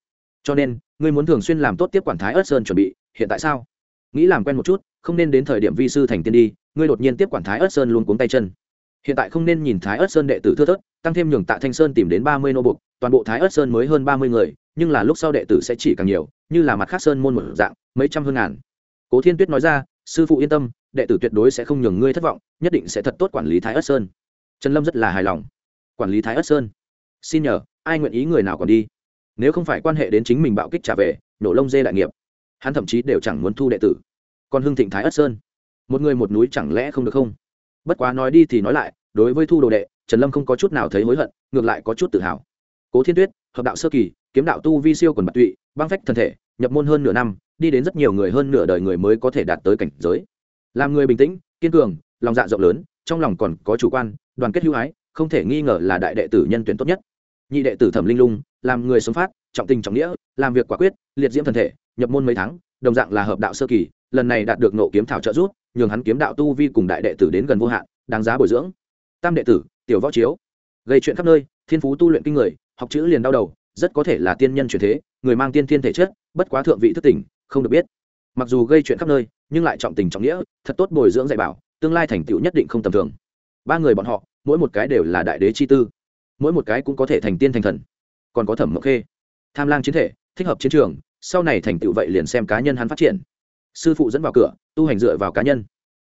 Cho nên, ngươi muốn thường xuyên làm tốt tiếp quản thái ớt sơn chuẩn bị, hiện tại sao? Nghĩ làm quen một chút, không nên đến thời điểm vi sư thành tiên đi, ngươi đột nhiên tiếp quản thái ớt sơn luôn cuống tay chân. Hiện tại không nên nhìn thái ớt sơn đệ tử thưa thớt tăng thêm nhường tạ thanh sơn tìm đến ba mươi nô bục, toàn bộ thái ớt sơn mới hơn ba mươi người, nhưng là lúc sau đệ tử sẽ chỉ càng nhiều, như là mặt khác sơn môn một dạng, mấy trăm hơn ngàn. Cố thiên tuyết nói ra, sư phụ yên tâm, đệ tử tuyệt đối sẽ không nhường ngươi thất vọng, nhất định sẽ thật tốt quản lý thái ớt sơn. Trần lâm rất là hài lòng. Quản lý thái ớt sơn? Xin nhờ, ai nguyện ý người nào còn đi? Nếu không phải quan hệ đến chính mình bạo kích trả về, nổ lông dê đại nghiệp, hắn thậm chí đều chẳng muốn thu đệ tử. Còn hưng thịnh thái ất sơn? Một người một núi chẳng lẽ không được không? Bất quá nói đi thì nói lại, đối với thu đồ đệ trần lâm không có chút nào thấy hối hận, ngược lại có chút tự hào. Cố thiên tuyết, hợp đạo sơ kỳ, kiếm đạo tu vi siêu quần bạc tụy, băng phách thân thể, nhập môn hơn nửa năm, đi đến rất nhiều người hơn nửa đời người mới có thể đạt tới cảnh giới. Làm người bình tĩnh, kiên cường, lòng dạ rộng lớn, trong lòng còn có chủ quan, đoàn kết hữu ái, không thể nghi ngờ là đại đệ tử nhân tuyển tốt nhất. Nhị đệ tử thẩm linh lung, làm người sống phát, trọng tình trọng nghĩa, làm việc quả quyết, liệt diễm thân thể, nhập môn mấy tháng, đồng dạng là hợp đạo sơ kỳ, lần này đạt được nộ kiếm thảo trợ giúp, nhường hắn kiếm đạo tu vi cùng đại đệ tử đến gần vô hạn, đáng giá bồi dưỡng. Tam đệ tử tiểu võ chiếu. Gây chuyện khắp nơi, thiên phú tu luyện kinh người, học chữ liền đau đầu, rất có thể là tiên nhân truyền thế, người mang tiên thiên thể chất, bất quá thượng vị thức tỉnh, không được biết. Mặc dù gây chuyện khắp nơi, nhưng lại trọng tình trọng nghĩa, thật tốt bồi dưỡng dạy bảo, tương lai thành tựu nhất định không tầm thường. Ba người bọn họ, mỗi một cái đều là đại đế chi tư. Mỗi một cái cũng có thể thành tiên thành thần. Còn có thẩm mộc khê. Tham lang chiến thể, thích hợp chiến trường, sau này thành tựu vậy liền xem cá nhân hắn phát triển. Sư phụ dẫn vào cửa, tu hành dựa vào cá nhân.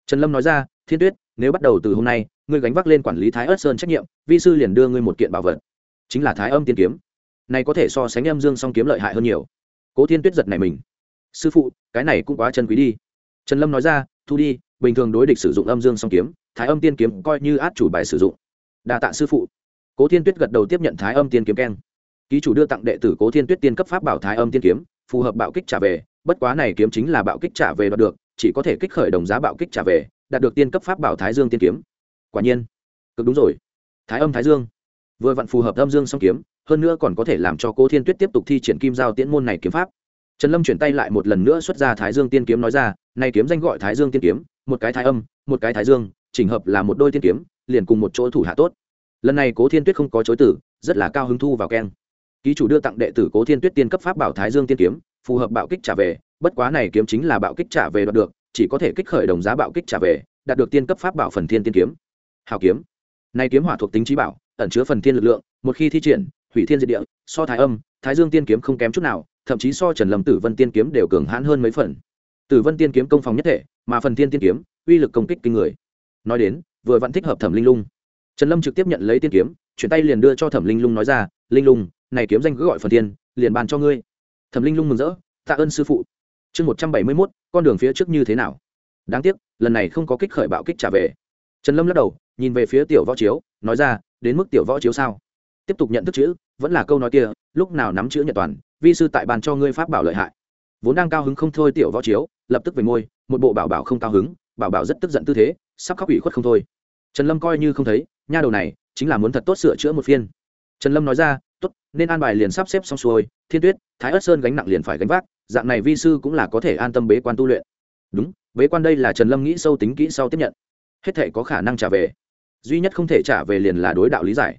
Trần lâm nói ra, thiên tuyết nếu bắt đầu từ hôm nay, ngươi gánh vác lên quản lý thái ớt sơn trách nhiệm, vi sư liền đưa ngươi một kiện bảo vật, chính là thái âm tiên kiếm. Này có thể so sánh âm dương song kiếm lợi hại hơn nhiều. Cố thiên tuyết giật này mình. Sư phụ, cái này cũng quá chân quý đi. Trần lâm nói ra, thu đi, bình thường đối địch sử dụng âm dương song kiếm, thái âm tiên kiếm coi như át chủ bài sử dụng. Đa tạ sư phụ. Cố thiên tuyết gật đầu tiếp nhận thái âm tiên kiếm keng. Ký chủ đưa tặng đệ tử cố thiên tuyết tiên cấp pháp bảo thái âm tiên kiếm, phù hợp bạo kích trả về, bất quá này kiếm chính là bạo kích trả về đoạt được, chỉ có thể kích khởi đồng giá bạo kích trả về đạt được tiên cấp pháp bảo thái dương tiên kiếm. Quả nhiên, cực đúng rồi. Thái âm thái dương. Vừa vặn phù hợp âm dương song kiếm, hơn nữa còn có thể làm cho cố thiên tuyết tiếp tục thi triển kim giao tiễn môn này kiếm pháp. Trần lâm chuyển tay lại một lần nữa xuất ra thái dương tiên kiếm nói ra, này kiếm danh gọi thái dương tiên kiếm, một cái thái âm, một cái thái dương, chỉnh hợp là một đôi tiên kiếm, liền cùng một chỗ thủ hạ tốt. Lần này cố thiên tuyết không có chối tử rất là cao hứng thu vào keng. Ký chủ đưa tặng đệ tử cố thiên tuyết tiên cấp pháp bảo thái dương tiên kiếm, phù hợp bạo kích trả về, bất quá này kiếm chính là bạo kích trả về đoạt được chỉ có thể kích khởi đồng giá bạo kích trả về, đạt được tiên cấp pháp bảo phần thiên tiên kiếm. Hào kiếm. Nay kiếm hỏa thuộc tính trí bảo, ẩn chứa phần thiên lực lượng, một khi thi triển, hủy thiên diệt địa, so thái âm, thái dương tiên kiếm không kém chút nào, thậm chí so trần lâm tử vân tiên kiếm đều cường hãn hơn mấy phần. Tử vân tiên kiếm công phòng nhất thể, mà phần thiên tiên kiếm, uy lực công kích kinh người. Nói đến, vừa vẫn thích hợp thẩm linh lung. Trần lâm trực tiếp nhận lấy tiên kiếm, chuyển tay liền đưa cho thẩm linh lung nói ra, linh lung, này kiếm danh cứ gọi phần tiên liền bàn cho ngươi. Thẩm linh lung mừng rỡ, tạ ơn sư phụ chương một trăm bảy mươi mốt, con đường phía trước như thế nào? Đáng tiếc, lần này không có kích khởi bạo kích trả về. Trần lâm lắc đầu, nhìn về phía tiểu võ chiếu, nói ra, đến mức tiểu võ chiếu sao? Tiếp tục nhận thức chữ, vẫn là câu nói kia, lúc nào nắm chữ nhật toàn, vi sư tại bàn cho ngươi pháp bảo lợi hại. Vốn đang cao hứng không thôi tiểu võ chiếu, lập tức về môi, một bộ bảo bảo không cao hứng, bảo bảo rất tức giận tư thế, sắp khóc ủy khuất không thôi. Trần lâm coi như không thấy, nha đầu này, chính là muốn thật tốt sửa chữa một phiên. Trần lâm nói ra nên an bài liền sắp xếp xong xuôi, thiên tuyết, thái ất sơn gánh nặng liền phải gánh vác, dạng này vi sư cũng là có thể an tâm bế quan tu luyện. Đúng, bế quan đây là trần lâm nghĩ sâu tính kỹ sau tiếp nhận. Hết thể có khả năng trả về. Duy nhất không thể trả về liền là đối đạo lý giải.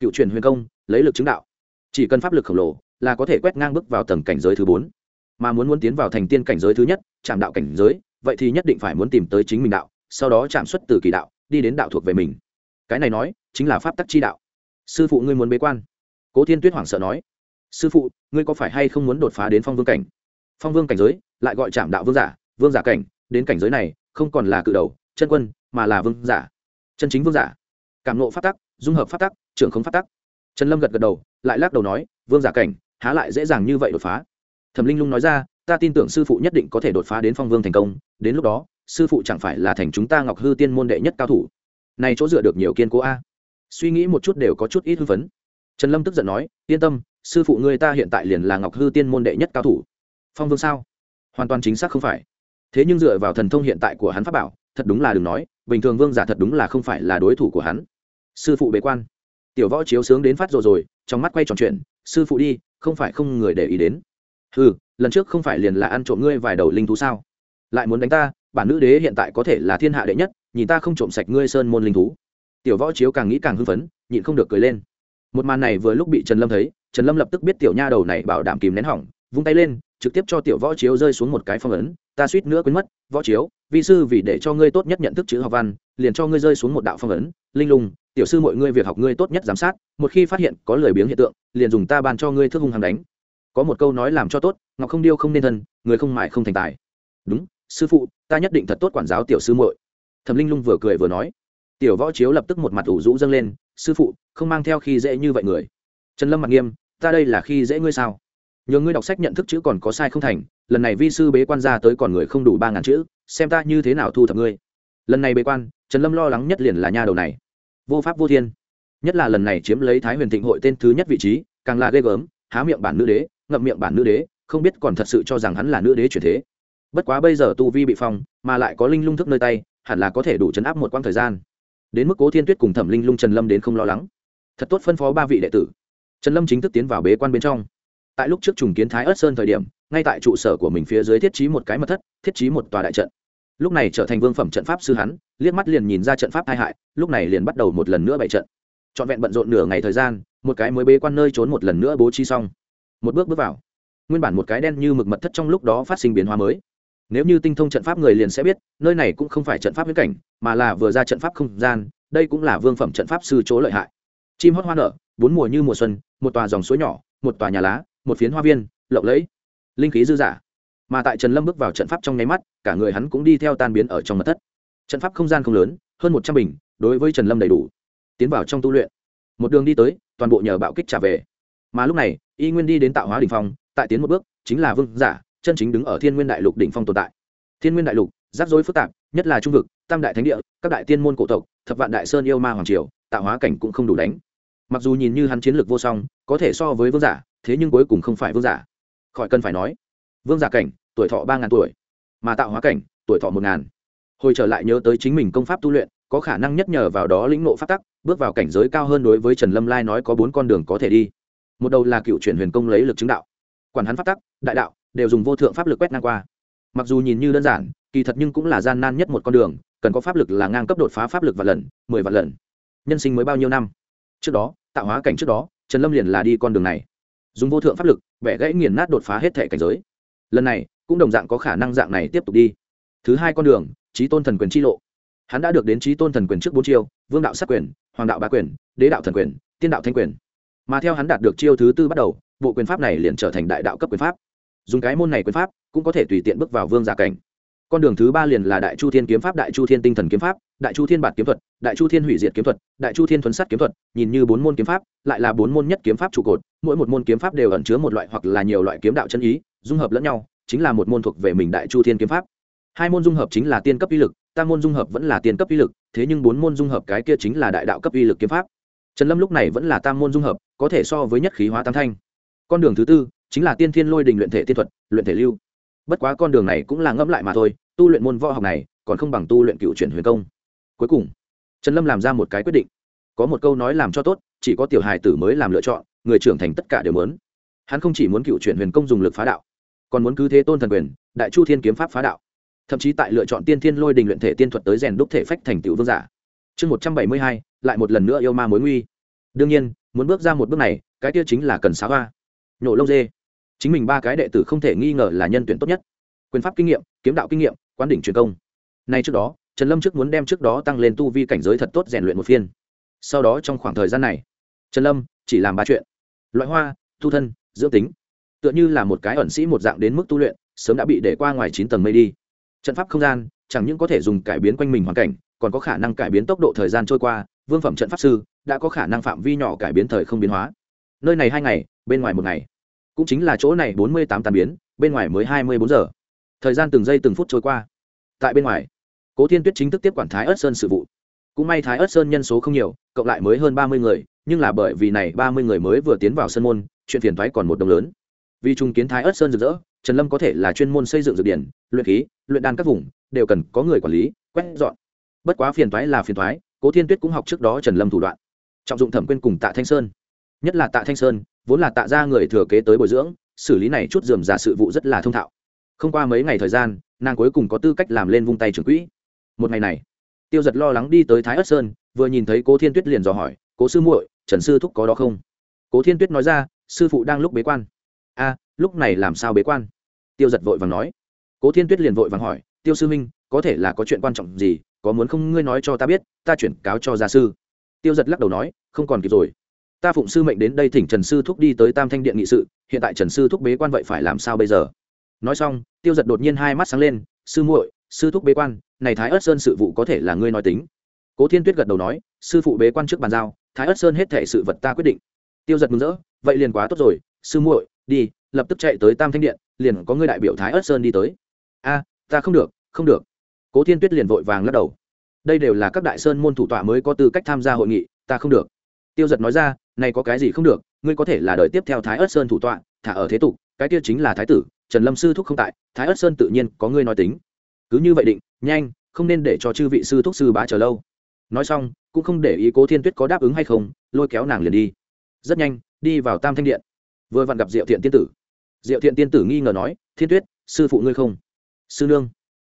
Cựu truyền huyền công, lấy lực chứng đạo. Chỉ cần pháp lực khổng lồ, là có thể quét ngang bước vào tầng cảnh giới thứ bốn. Mà muốn muốn tiến vào thành tiên cảnh giới thứ nhất, chạm đạo cảnh giới, vậy thì nhất định phải muốn tìm tới chính mình đạo, sau đó chạm xuất từ kỳ đạo, đi đến đạo thuộc về mình. Cái này nói, chính là pháp tắc chi đạo. Sư phụ ngươi muốn bế quan cố thiên tuyết hoảng sợ nói, sư phụ, ngươi có phải hay không muốn đột phá đến phong vương cảnh? Phong vương cảnh giới lại gọi chạm đạo vương giả vương giả cảnh, đến cảnh giới này không còn là cự đầu, chân quân, mà là vương giả. Chân chính vương giả. Cảm nộ phát tắc, dung hợp phát tắc, trưởng không phát tắc. Trần lâm gật gật đầu, lại lắc đầu nói, vương giả cảnh, há lại dễ dàng như vậy đột phá? Thẩm linh lung nói ra, ta tin tưởng sư phụ nhất định có thể đột phá đến phong vương thành công, đến lúc đó, sư phụ chẳng phải là thành chúng ta ngọc hư tiên môn đệ nhất cao thủ. Này chỗ dựa được nhiều kiên cố a. Suy nghĩ một chút đều có chút ít hư vấn trần lâm tức giận nói, yên tâm, sư phụ ngươi ta hiện tại liền là ngọc hư tiên môn đệ nhất cao thủ. Phong vương sao? Hoàn toàn chính xác không phải. Thế nhưng dựa vào thần thông hiện tại của hắn pháp bảo, thật đúng là đừng nói, bình thường vương giả thật đúng là không phải là đối thủ của hắn. Sư phụ bế quan. Tiểu võ chiếu sướng đến phát rồi rồi, trong mắt quay tròn chuyện, sư phụ đi, không phải không người để ý đến. Ừ lần trước không phải liền là ăn trộm ngươi vài đầu linh thú sao? Lại muốn đánh ta, bản nữ đế hiện tại có thể là thiên hạ đệ nhất, nhìn ta không trộm sạch ngươi sơn môn linh thú. Tiểu võ chiếu càng nghĩ càng hưng phấn, nhịn không được cười lên một màn này vừa lúc bị trần lâm thấy trần lâm lập tức biết tiểu nha đầu này bảo đảm kìm nén hỏng vung tay lên trực tiếp cho tiểu võ chiếu rơi xuống một cái phong ấn ta suýt nữa quên mất võ chiếu vi sư vì để cho ngươi tốt nhất nhận thức chữ học văn liền cho ngươi rơi xuống một đạo phong ấn linh lùng, tiểu sư mọi ngươi việc học ngươi tốt nhất giám sát một khi phát hiện có lời biếng hiện tượng liền dùng ta ban cho ngươi thức hung hàng đánh. Có một câu nói làm cho tốt ngọc không điêu không nên thân người không mại không thành tài. Đúng sư phụ ta nhất định thật tốt quản giáo tiểu sư muội. Thẩm linh lung vừa cười vừa nói. Tiểu võ chiếu lập tức một mặt ủ rũ dâng lên sư phụ, không mang theo khi dễ như vậy người. Trần lâm mặt nghiêm, ta đây là khi dễ ngươi sao? Nhờ ngươi đọc sách nhận thức chữ còn có sai không thành, lần này vi sư bế quan ra tới còn người không đủ ba ngàn chữ, xem ta như thế nào thu thập ngươi. Lần này bế quan, trần lâm lo lắng nhất liền là nha đầu này. Vô pháp vô thiên. Nhất là lần này chiếm lấy thái huyền thịnh hội tên thứ nhất vị trí, càng là ghê gớm, há miệng bản nữ đế, ngậm miệng bản nữ đế, không biết còn thật sự cho rằng hắn là nữ đế chuyển thế. Bất quá bây giờ tu vi bị phong, mà lại có linh lung thức nơi tay, hẳn là có thể đủ chấn áp một quãng thời gian đến mức cố thiên tuyết cùng thẩm linh lung trần lâm đến không lo lắng thật tốt phân phó ba vị đệ tử trần lâm chính thức tiến vào bế quan bên trong tại lúc trước trùng kiến thái ớt sơn thời điểm ngay tại trụ sở của mình phía dưới thiết trí một cái mật thất thiết trí một tòa đại trận lúc này trở thành vương phẩm trận pháp sư hắn liếc mắt liền nhìn ra trận pháp hai hại lúc này liền bắt đầu một lần nữa bày trận trọn vẹn bận rộn nửa ngày thời gian một cái mới bế quan nơi trốn một lần nữa bố trí xong một bước bước vào nguyên bản một cái đen như mực mật thất trong lúc đó phát sinh biến hóa mới nếu như tinh thông trận pháp người liền sẽ biết, nơi này cũng không phải trận pháp viễn cảnh, mà là vừa ra trận pháp không gian, đây cũng là vương phẩm trận pháp sư chỗ lợi hại. Chim hót hoa nở, bốn mùa như mùa xuân, một tòa dòng suối nhỏ, một tòa nhà lá, một phiến hoa viên, lộng lẫy, linh khí dư giả mà tại trần lâm bước vào trận pháp trong nháy mắt, cả người hắn cũng đi theo tan biến ở trong mật thất. Trận pháp không gian không lớn, hơn một trăm bình, đối với trần lâm đầy đủ. Tiến vào trong tu luyện. Một đường đi tới, toàn bộ nhờ bạo kích trả về. Mà lúc này, y nguyên đi đến tạo hóa đình phong, tại tiến một bước, chính là vương giả chân chính đứng ở thiên nguyên đại lục đỉnh phong tồn tại. Thiên nguyên đại lục, rắc rối phức tạp, nhất là trung vực, tam đại thánh địa, các đại tiên môn cổ tộc, thập vạn đại sơn yêu ma hoàng triều, tạo hóa cảnh cũng không đủ đánh. Mặc dù nhìn như hắn chiến lược vô song, có thể so với vương giả, thế nhưng cuối cùng không phải vương giả. Khỏi cần phải nói, vương giả cảnh, tuổi thọ ba ngàn tuổi, mà tạo hóa cảnh, tuổi thọ một ngàn. Hồi trở lại nhớ tới chính mình công pháp tu luyện, có khả năng nhất nhờ vào đó lĩnh ngộ phát tắc, bước vào cảnh giới cao hơn đối với trần lâm lai nói có bốn con đường có thể đi. Một đầu là cựu chuyển huyền công lấy lực chứng đạo. Quản hắn phát tắc, đại đạo đều dùng vô thượng pháp lực quét ngang qua. Mặc dù nhìn như đơn giản, kỳ thật nhưng cũng là gian nan nhất một con đường, cần có pháp lực là ngang cấp đột phá pháp lực và lần, mười vạn lần. Nhân sinh mới bao nhiêu năm? Trước đó, tạo hóa cảnh trước đó, trần lâm liền là đi con đường này. Dùng vô thượng pháp lực vẻ gãy nghiền nát đột phá hết thể cảnh giới. Lần này, cũng đồng dạng có khả năng dạng này tiếp tục đi. Thứ hai con đường trí tôn thần quyền chi lộ. Hắn đã được đến trí tôn thần quyền trước bốn chiêu, vương đạo sát quyền, hoàng đạo bá quyền, đế đạo thần quyền, tiên đạo thanh quyền. Mà theo hắn đạt được chiêu thứ tư bắt đầu, bộ quyền pháp này liền trở thành đại đạo cấp quyền pháp dùng cái môn này quyền pháp, cũng có thể tùy tiện bước vào vương giả cảnh. Con đường thứ ba liền là đại chu thiên kiếm pháp, đại chu thiên tinh thần kiếm pháp, đại chu thiên bạt kiếm thuật, đại chu thiên hủy diệt kiếm thuật, đại chu thiên thuấn sắt kiếm thuật, nhìn như bốn môn kiếm pháp, lại là bốn môn nhất kiếm pháp trụ cột, mỗi một môn kiếm pháp đều ẩn chứa một loại hoặc là nhiều loại kiếm đạo chân ý, dung hợp lẫn nhau, chính là một môn thuộc về mình đại chu thiên kiếm pháp. Hai môn dung hợp chính là tiên cấp uy lực, tam môn dung hợp vẫn là tiên cấp uy lực, thế nhưng bốn môn dung hợp cái kia chính là đại đạo cấp uy lực kiếm pháp. Trần lâm lúc này vẫn là tam môn dung hợp, có thể so với nhất khí hóa tam thanh. Con đường thứ tư chính là tiên thiên lôi đình luyện thể tiên thuật, luyện thể lưu. Bất quá con đường này cũng là ngẫm lại mà thôi, tu luyện môn võ học này, còn không bằng tu luyện cựu chuyển huyền công. Cuối cùng, trần lâm làm ra một cái quyết định. Có một câu nói làm cho tốt, chỉ có tiểu hài tử mới làm lựa chọn, người trưởng thành tất cả đều muốn. Hắn không chỉ muốn cựu chuyển huyền công dùng lực phá đạo, còn muốn cứ thế tôn thần quyền, đại chu thiên kiếm pháp phá đạo. Thậm chí tại lựa chọn tiên thiên lôi đình luyện thể tiên thuật tới rèn đúc thể phách thành tựu vương giả. Chương một trăm bảy mươi hai, lại một lần nữa yêu ma mối nguy. Đương nhiên, muốn bước ra một bước này, cái kia chính là cần xá hoa. Nhổ lông dê chính mình ba cái đệ tử không thể nghi ngờ là nhân tuyển tốt nhất. Quyền pháp kinh nghiệm, kiếm đạo kinh nghiệm, quán đỉnh truyền công. Nay trước đó, trần lâm trước muốn đem trước đó tăng lên tu vi cảnh giới thật tốt rèn luyện một phiên. Sau đó trong khoảng thời gian này, trần lâm chỉ làm ba chuyện. Loại hoa, tu thân, dưỡng tính. Tựa như là một cái ẩn sĩ một dạng đến mức tu luyện, sớm đã bị để qua ngoài chín tầng mây đi. Trận pháp không gian, chẳng những có thể dùng cải biến quanh mình hoàn cảnh, còn có khả năng cải biến tốc độ thời gian trôi qua, vương phẩm trận pháp sư, đã có khả năng phạm vi nhỏ cải biến thời không biến hóa. Nơi này hai ngày, bên ngoài một ngày cũng chính là chỗ này bốn mươi tám tàn biến, bên ngoài mới hai mươi bốn giờ. Thời gian từng giây từng phút trôi qua. Tại bên ngoài, cố thiên tuyết chính thức tiếp quản thái ớt sơn sự vụ. Cũng may thái ớt sơn nhân số không nhiều, cộng lại mới hơn ba mươi người, nhưng là bởi vì này ba mươi người mới vừa tiến vào sân môn, chuyện phiền thoái còn một đồng lớn. Vì trung kiến thái ớt sơn rực rỡ, trần lâm có thể là chuyên môn xây dựng dược điển, luyện khí, luyện đan các vùng, đều cần có người quản lý, quét dọn. Bất quá phiền thoái là phiền thoái cố thiên tuyết cũng học trước đó trần lâm thủ đoạn. Trọng dụng thẩm quyên cùng tạ thanh sơn. Nhất là tạ thanh sơn vốn là tạ ra người thừa kế tới bồi dưỡng, xử lý này chút dườm giả sự vụ rất là thông thạo. Không qua mấy ngày thời gian, nàng cuối cùng có tư cách làm lên vung tay trưởng quỹ. Một ngày này, tiêu giật lo lắng đi tới thái ất sơn, vừa nhìn thấy cố thiên tuyết liền dò hỏi, cố sư muội, trần sư thúc có đó không? Cố thiên tuyết nói ra, sư phụ đang lúc bế quan. A, lúc này làm sao bế quan? Tiêu giật vội vàng nói. Cố thiên tuyết liền vội vàng hỏi, tiêu sư minh có thể là có chuyện quan trọng gì? Có muốn không ngươi nói cho ta biết, ta chuyển cáo cho gia sư. Tiêu giật lắc đầu nói, không còn kịp rồi ta phụng sư mệnh đến đây thỉnh trần sư thúc đi tới tam thanh điện nghị sự, hiện tại trần sư thúc bế quan vậy phải làm sao bây giờ? Nói xong, tiêu giật đột nhiên hai mắt sáng lên, sư muội, sư thúc bế quan, này thái ớt sơn sự vụ có thể là ngươi nói tính. Cố thiên tuyết gật đầu nói, sư phụ bế quan trước bàn giao, thái ớt sơn hết thể sự vật ta quyết định. Tiêu giật mừng rỡ, vậy liền quá tốt rồi, sư muội, đi, lập tức chạy tới tam thanh điện, liền có ngươi đại biểu thái ớt sơn đi tới. A, ta không được không được. Cố thiên tuyết liền vội vàng lắc đầu. Đây đều là các đại sơn môn thủ tọa mới có tư cách tham gia hội nghị, ta không được. Tiêu giật nói ra này có cái gì không được, ngươi có thể là đời tiếp theo thái ớt sơn thủ tọa, thả ở thế tục, cái kia chính là thái tử, trần lâm sư thúc không tại, thái ớt sơn tự nhiên có ngươi nói tính. Cứ như vậy định, nhanh, không nên để cho chư vị sư thúc sư bá chờ lâu. Nói xong, cũng không để ý cố thiên tuyết có đáp ứng hay không, lôi kéo nàng liền đi. Rất nhanh, đi vào tam thanh điện. Vừa vặn gặp diệu thiện tiên tử. Diệu thiện tiên tử nghi ngờ nói, thiên tuyết, sư phụ ngươi không? Sư nương.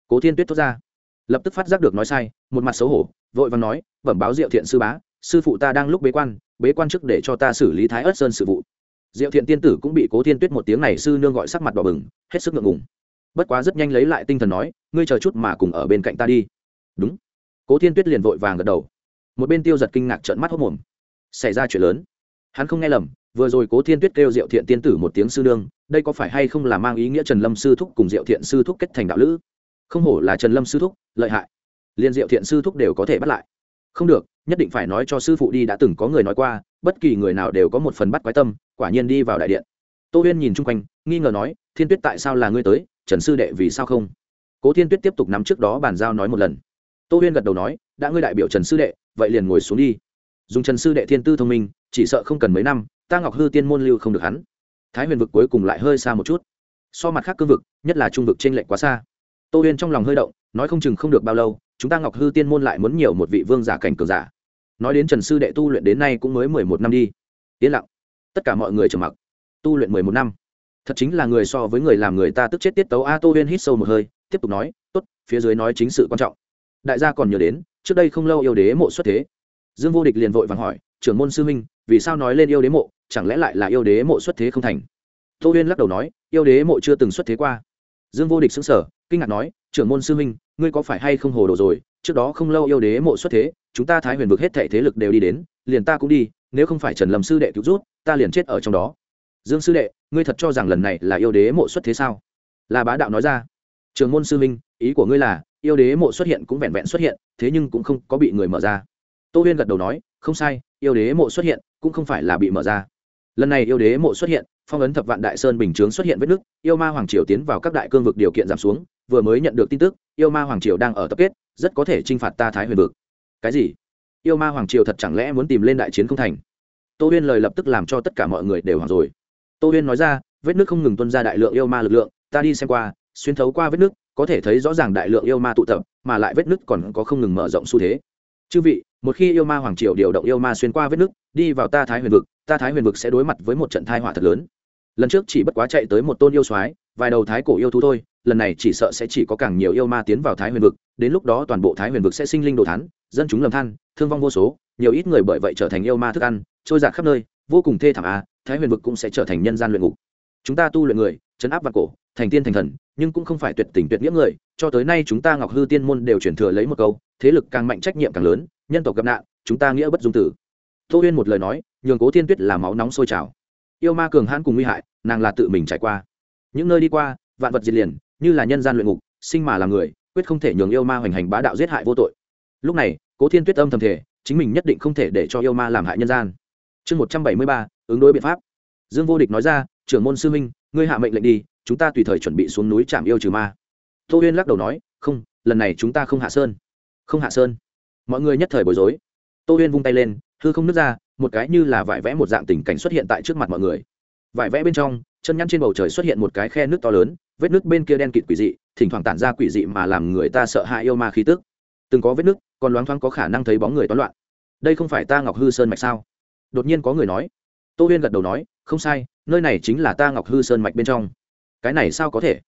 Cố thiên tuyết thốt ra. Lập tức phát giác được nói sai, một mặt xấu hổ, vội vàng nói, bẩm báo diệu thiện sư bá, sư phụ ta đang lúc bế quan bế quan chức để cho ta xử lý thái ớt sơn sự vụ. Diệu thiện tiên tử cũng bị cố thiên tuyết một tiếng này sư nương gọi sắc mặt đỏ bừng, hết sức ngượng ngùng. Bất quá rất nhanh lấy lại tinh thần nói, ngươi chờ chút mà cùng ở bên cạnh ta đi. Đúng. Cố thiên tuyết liền vội vàng gật đầu. Một bên tiêu giật kinh ngạc trợn mắt hốc mồm. Xảy ra chuyện lớn. Hắn không nghe lầm, vừa rồi cố thiên tuyết kêu diệu thiện tiên tử một tiếng sư nương, đây có phải hay không là mang ý nghĩa trần lâm sư thúc cùng diệu thiện sư thúc kết thành đạo lữ? Không hổ là trần lâm sư thúc, lợi hại. Liền diệu thiện sư thúc đều có thể bắt lại không được, nhất định phải nói cho sư phụ đi đã từng có người nói qua, bất kỳ người nào đều có một phần bắt quái tâm, quả nhiên đi vào đại điện. Tô huyên nhìn chung quanh, nghi ngờ nói, thiên tuyết tại sao là ngươi tới? Trần sư đệ vì sao không? Cố thiên tuyết tiếp tục nắm trước đó bàn giao nói một lần. Tô huyên gật đầu nói, đã ngươi đại biểu trần sư đệ, vậy liền ngồi xuống đi. Dùng trần sư đệ thiên tư thông minh, chỉ sợ không cần mấy năm, ta ngọc hư tiên môn lưu không được hắn. Thái huyền vực cuối cùng lại hơi xa một chút. So mặt khác cương vực, nhất là trung vực t r ê n lệch quá xa. Tô huyên trong lòng hơi động, nói không chừng không được bao lâu chúng ta ngọc hư tiên môn lại muốn nhiều một vị vương giả cảnh cường giả. Nói đến trần sư đệ tu luyện đến nay cũng mới mười một năm đi. Yên lặng. Tất cả mọi người trầm mặc. Tu luyện mười một năm. Thật chính là người so với người làm người ta tức chết tiết tấu a tô huyên hít sâu một hơi, tiếp tục nói t ố t phía dưới nói chính sự quan trọng. Đại gia còn nhớ đến, trước đây không lâu yêu đế mộ xuất thế. Dương vô địch liền vội vàng hỏi, trưởng môn sư minh vì sao nói lên yêu đế mộ, chẳng lẽ lại là yêu đế mộ xuất thế không thành? Tô huyên lắc đầu nói, yêu đế mộ chưa từng xuất thế qua. Dương vô địch xứng sở kinh ngạc nói trưởng môn sư minh ngươi có phải hay không hồ đồ rồi? Trước đó không lâu yêu đế mộ xuất thế, chúng ta thái huyền vực hết thệ thế lực đều đi đến, liền ta cũng đi, nếu không phải trần lâm sư đệ cứu rút, ta liền chết ở trong đó. Dương sư đệ, ngươi thật cho rằng lần này là yêu đế mộ xuất thế sao? Là bá đạo nói ra. Trường môn sư minh ý của ngươi là, yêu đế mộ xuất hiện cũng vẹn vẹn xuất hiện, thế nhưng cũng không có bị người mở ra. Tô huyên gật đầu nói, không sai, yêu đế mộ xuất hiện, cũng không phải là bị mở ra. Lần này yêu đế mộ xuất hiện, phong ấn thập vạn đại sơn bình chướng xuất hiện vết nứt, yêu ma hoàng triều tiến vào các đại cương vực điều kiện giảm xuống vừa mới nhận được tin tức, yêu ma hoàng triều đang ở tập kết, rất có thể t r i n h phạt ta thái huyền vực. Cái gì? Yêu ma hoàng triều thật chẳng lẽ muốn tìm lên đại chiến không thành? Tô huyên lời lập tức làm cho tất cả mọi người đều hoàng rồi. Tô huyên nói ra, vết nước không ngừng tuân ra đại lượng yêu ma lực lượng, ta đi xem qua, xuyên thấu qua vết nước, có thể thấy rõ ràng đại lượng yêu ma tụ tập, mà lại vết nước còn có không ngừng mở rộng xu thế. Chư vị, một khi yêu ma hoàng triều điều động yêu ma xuyên qua vết nước, đi vào ta thái huyền vực, ta thái huyền vực sẽ đối mặt với một trận thai họa thật lớn lần trước chỉ bất quá chạy tới một tôn yêu soái, vài đầu thái cổ yêu thú thôi, lần này chỉ sợ sẽ chỉ có càng nhiều yêu ma tiến vào thái huyền vực, đến lúc đó toàn bộ thái huyền vực sẽ sinh linh đồ thán, dân chúng lầm than, thương vong vô số, nhiều ít người bởi vậy trở thành yêu ma thức ăn, trôi giạt khắp nơi, vô cùng thê thảm a, thái huyền vực cũng sẽ trở thành nhân gian luyện ngục. Chúng ta tu luyện người chấn áp vạn cổ, thành tiên thành thần, nhưng cũng không phải tuyệt tình tuyệt nghĩa người, cho tới nay chúng ta ngọc hư tiên môn đều chuyển thừa lấy một câu, thế lực càng mạnh trách nhiệm càng lớn, nhân tộc gặp nạn, chúng ta nghĩa bất dung tử. Tô huyên một lời nói, nhường cố thiên tuyết là máu nóng sôi trào yêu ma cường hãn cùng nguy hại, nàng là tự mình trải qua. Những nơi đi qua, vạn vật diệt liền, như là nhân gian luyện ngục, sinh mà làm người, quyết không thể nhường yêu ma hoành hành bá đạo giết hại vô tội. Lúc này, cố thiên tuyết âm thầm thể chính mình nhất định không thể để cho yêu ma làm hại nhân gian. Chương một trăm bảy mươi ba, ứng đối biện pháp. Dương vô địch nói ra, trưởng môn sư minh, ngươi hạ mệnh lệnh đi, chúng ta tùy thời chuẩn bị xuống núi chạm yêu trừ ma. Tô huyên lắc đầu nói, không, lần này chúng ta không hạ sơn. Không hạ sơn. Mọi người nhất thời bối rối. Tô huyên vung tay lên, hư không nứt ra một cái như là vải vẽ một dạng tình cảnh xuất hiện tại trước mặt mọi người. Vải vẽ bên trong, chân nhăn trên bầu trời xuất hiện một cái khe nước to lớn, vết nước bên kia đen kịt quỷ dị, thỉnh thoảng tản ra quỷ dị mà làm người ta sợ hãi yêu ma khí tức. Từng có vết nước, còn loáng thoáng có khả năng thấy bóng người toán loạn. Đây không phải ta ngọc hư sơn mạch sao? Đột nhiên có người nói. Tô huyên gật đầu nói, không sai, nơi này chính là ta ngọc hư sơn mạch bên trong. Cái này sao có thể?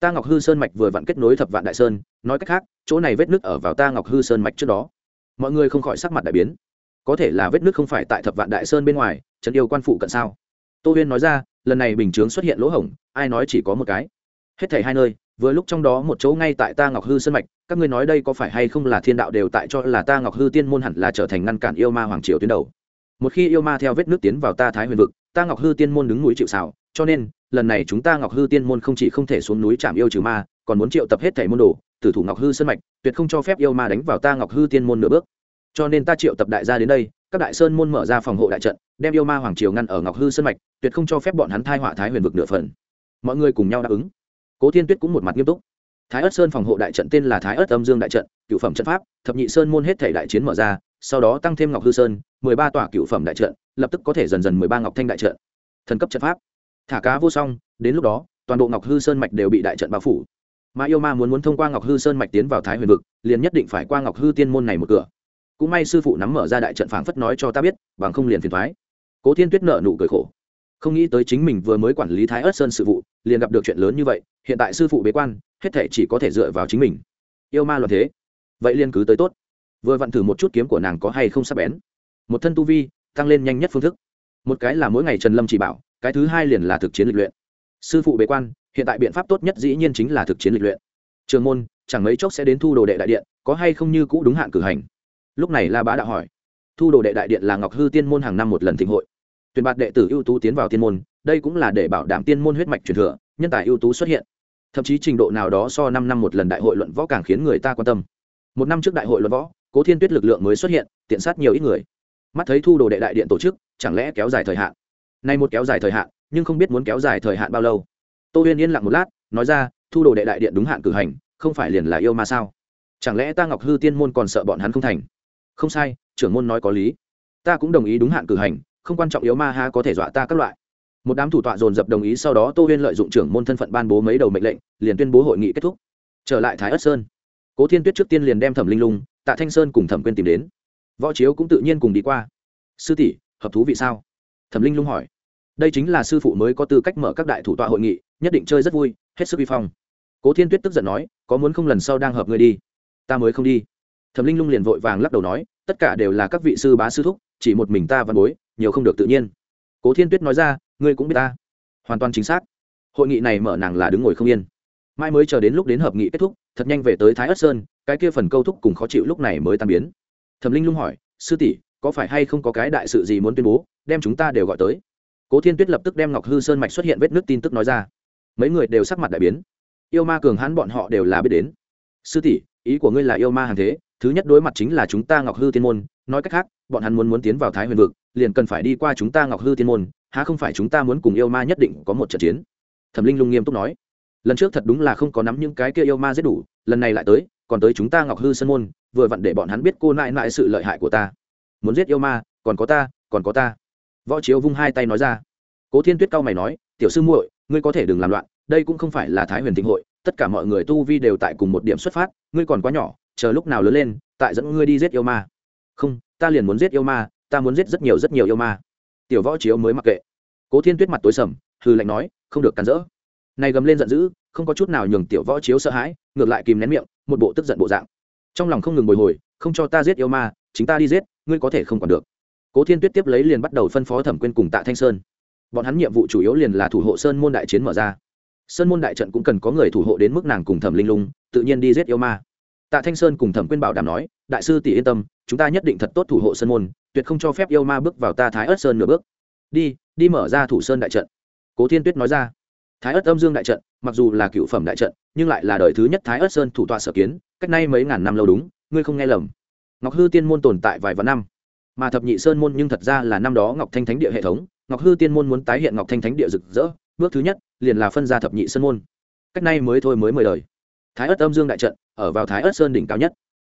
Ta ngọc hư sơn mạch vừa vặn kết nối thập vạn đại sơn, nói cách khác, chỗ này vết nước ở vào ta ngọc hư sơn mạch trước đó. Mọi người không khỏi sắc mặt đại biến có thể là vết nước không phải tại thập vạn đại sơn bên ngoài trấn yêu quan phụ cận sao? Tô huyên nói ra, lần này bình chướng xuất hiện lỗ hổng, ai nói chỉ có một cái. Hết thảy hai nơi, vừa lúc trong đó một chỗ ngay tại ta ngọc hư sân mạch, các ngươi nói đây có phải hay không là thiên đạo đều tại cho là ta ngọc hư tiên môn hẳn là trở thành ngăn cản yêu ma hoàng triều tuyến đầu. Một khi yêu ma theo vết nước tiến vào ta thái huyền vực, ta ngọc hư tiên môn đứng núi chịu xào cho nên, lần này chúng ta ngọc hư tiên môn không chỉ không thể xuống núi chạm yêu trừ ma, còn muốn triệu tập hết thảy môn đồ, tử thủ ngọc hư sân mạch, tuyệt không cho phép yêu ma đánh vào ta ngọc hư tiên môn nửa bước cho nên ta triệu tập đại gia đến đây, các đại sơn môn mở ra phòng hộ đại trận, đem yêu ma hoàng triều ngăn ở ngọc hư sơn mạch, tuyệt không cho phép bọn hắn thai họa thái huyền vực nửa phần. Mọi người cùng nhau đáp ứng. Cố thiên tuyết cũng một mặt nghiêm túc. Thái ất sơn phòng hộ đại trận tên là thái ất âm dương đại trận, cựu phẩm trận pháp, thập nhị sơn môn hết thể đại chiến mở ra, sau đó tăng thêm ngọc hư sơn, mười ba tòa cựu phẩm đại trận, lập tức có thể dần dần mười ba ngọc thanh đại trận. Thần cấp trận pháp. Thả cá vô song, đến lúc đó, toàn bộ ngọc hư sơn mạch đều bị đại trận bao phủ. Mà yêu ma muốn muốn thông qua ngọc hư sơn mạch tiến vào thái huyền vực, liền nhất định phải qua ngọc hư tiên môn này một cửa cũng may sư phụ nắm mở ra đại trận phảng phất nói cho ta biết, bằng không liền phiền thoái cố thiên tuyết nợ nụ cười khổ. Không nghĩ tới chính mình vừa mới quản lý thái ớt sơn sự vụ, liền gặp được chuyện lớn như vậy, hiện tại sư phụ bế quan, hết thể chỉ có thể dựa vào chính mình. Yêu ma loạn thế. Vậy liên cứ tới tốt. Vừa vặn thử một chút kiếm của nàng có hay không sắp bén. Một thân tu vi, tăng lên nhanh nhất phương thức. Một cái là mỗi ngày trần lâm chỉ bảo, cái thứ hai liền là thực chiến lịch luyện. Sư phụ bế quan, hiện tại biện pháp tốt nhất dĩ nhiên chính là thực chiến lịch luyện. Trường môn, chẳng mấy chốc sẽ đến thu đồ đệ đại điện, có hay không như cũ đúng hạn cử hành lúc này la bá đạo hỏi, thu đồ đệ đại điện là ngọc hư tiên môn hàng năm một lần thịnh hội. Tuyển bạt đệ tử ưu tú tiến vào tiên môn, đây cũng là để bảo đảm tiên môn huyết mạch truyền thừa, nhân tài ưu tú xuất hiện. Thậm chí trình độ nào đó so năm năm một lần đại hội luận võ càng khiến người ta quan tâm. Một năm trước đại hội luận võ, cố thiên tuyết lực lượng mới xuất hiện, tiện sát nhiều ít người. Mắt thấy thu đồ đệ đại điện tổ chức, chẳng lẽ kéo dài thời hạn? Nay một kéo dài thời hạn, nhưng không biết muốn kéo dài thời hạn bao lâu. Tô huyên yên lặng một lát, nói ra, thu đồ đệ đại điện đúng hạn cử hành, không phải liền là yêu ma sao? Chẳng lẽ ta ngọc hư tiên môn còn sợ bọn hắn không thành? Không sai, trưởng môn nói có lý. Ta cũng đồng ý đúng hạn cử hành, không quan trọng yếu ma ha có thể dọa ta các loại. Một đám thủ tọa dồn dập đồng ý sau đó tô huyên lợi dụng trưởng môn thân phận ban bố mấy đầu mệnh lệnh, liền tuyên bố hội nghị kết thúc. Trở lại thái ất sơn. Cố thiên tuyết trước tiên liền đem thẩm linh lung, tạ thanh sơn cùng thẩm quyên tìm đến. Võ chiếu cũng tự nhiên cùng đi qua. Sư tỷ, hợp thú vị sao? Thẩm linh lung hỏi. Đây chính là sư phụ mới có tư cách mở các đại thủ tọa hội nghị, nhất định chơi rất vui, hết sức vi phong. Cố thiên tuyết tức giận nói, có muốn không lần sau đang hợp người đi, ta mới không đi thẩm linh lung liền vội vàng lắc đầu nói, tất cả đều là các vị sư bá sư thúc, chỉ một mình ta văn bối, nhiều không được tự nhiên. Cố thiên tuyết nói ra, ngươi cũng biết ta. Hoàn toàn chính xác. Hội nghị này mở nàng là đứng ngồi không yên. Mai mới chờ đến lúc đến hợp nghị kết thúc, thật nhanh về tới thái ất sơn, cái kia phần câu thúc cùng khó chịu lúc này mới tan biến. Thẩm linh lung hỏi, sư tỷ, có phải hay không có cái đại sự gì muốn tuyên bố, đem chúng ta đều gọi tới? Cố thiên tuyết lập tức đem ngọc hư sơn mạch xuất hiện vết nước tin tức nói ra. Mấy người đều sắc mặt đại biến. Yêu ma cường hãn bọn họ đều là biết đến. Sư tỷ, ý của ngươi là yêu ma hàng thế thứ nhất đối mặt chính là chúng ta ngọc hư tiên môn, nói cách khác, bọn hắn muốn muốn tiến vào thái huyền vực, liền cần phải đi qua chúng ta ngọc hư tiên môn, há không phải chúng ta muốn cùng yêu ma nhất định có một trận chiến? Thẩm linh lung nghiêm túc nói. Lần trước thật đúng là không có nắm những cái kia yêu ma giết đủ, lần này lại tới, còn tới chúng ta ngọc hư sân môn, vừa vặn để bọn hắn biết cô nại nại sự lợi hại của ta. Muốn giết yêu ma, còn có ta, còn có ta. Võ chiếu vung hai tay nói ra. Cố thiên tuyết cao mày nói, tiểu sư muội, ngươi có thể đừng làm loạn, đây cũng không phải là thái huyền thịnh hội, tất cả mọi người tu vi đều tại cùng một điểm xuất phát, ngươi còn quá nhỏ chờ lúc nào lớn lên, tại dẫn ngươi đi giết yêu ma. Không, ta liền muốn giết yêu ma, ta muốn giết rất nhiều rất nhiều yêu ma. Tiểu võ chiếu mới mặc kệ. Cố thiên tuyết mặt tối sầm hư lạnh nói, không được cắn rỡ. Này gầm lên giận dữ, không có chút nào nhường tiểu võ chiếu sợ hãi, ngược lại kìm nén miệng, một bộ tức giận bộ dạng. Trong lòng không ngừng bồi hồi, không cho ta giết yêu ma, chính ta đi giết, ngươi có thể không còn được. Cố thiên tuyết tiếp lấy liền bắt đầu phân phó thẩm quyên cùng tạ thanh sơn. Bọn hắn nhiệm vụ chủ yếu liền là thủ hộ sơn môn đại chiến mở ra. Sơn môn đại trận cũng cần có người thủ hộ đến mức nàng cùng thẩm linh lung, tự nhiên đi giết yêu ma tạ thanh sơn cùng thẩm quyên bảo đảm nói, đại sư tỷ yên tâm, chúng ta nhất định thật tốt thủ hộ sơn môn, tuyệt không cho phép yêu ma bước vào ta thái ớt sơn nửa bước. Đi đi mở ra thủ sơn đại trận. Cố thiên tuyết nói ra. Thái ớt âm dương đại trận, mặc dù là cựu phẩm đại trận, nhưng lại là đời thứ nhất thái ớt sơn thủ tọa sở kiến, cách nay mấy ngàn năm lâu đúng, ngươi không nghe lầm. Ngọc hư tiên môn tồn tại vài vạn năm, mà thập nhị sơn môn nhưng thật ra là năm đó ngọc thanh thánh địa hệ thống. Ngọc hư tiên môn muốn tái hiện ngọc thanh thánh địa rực rỡ, bước thứ nhất liền là phân ra thập nhị sơn môn. Cách nay mới thôi mới mười đời thái ất âm dương đại trận, ở vào thái ất sơn đỉnh cao nhất.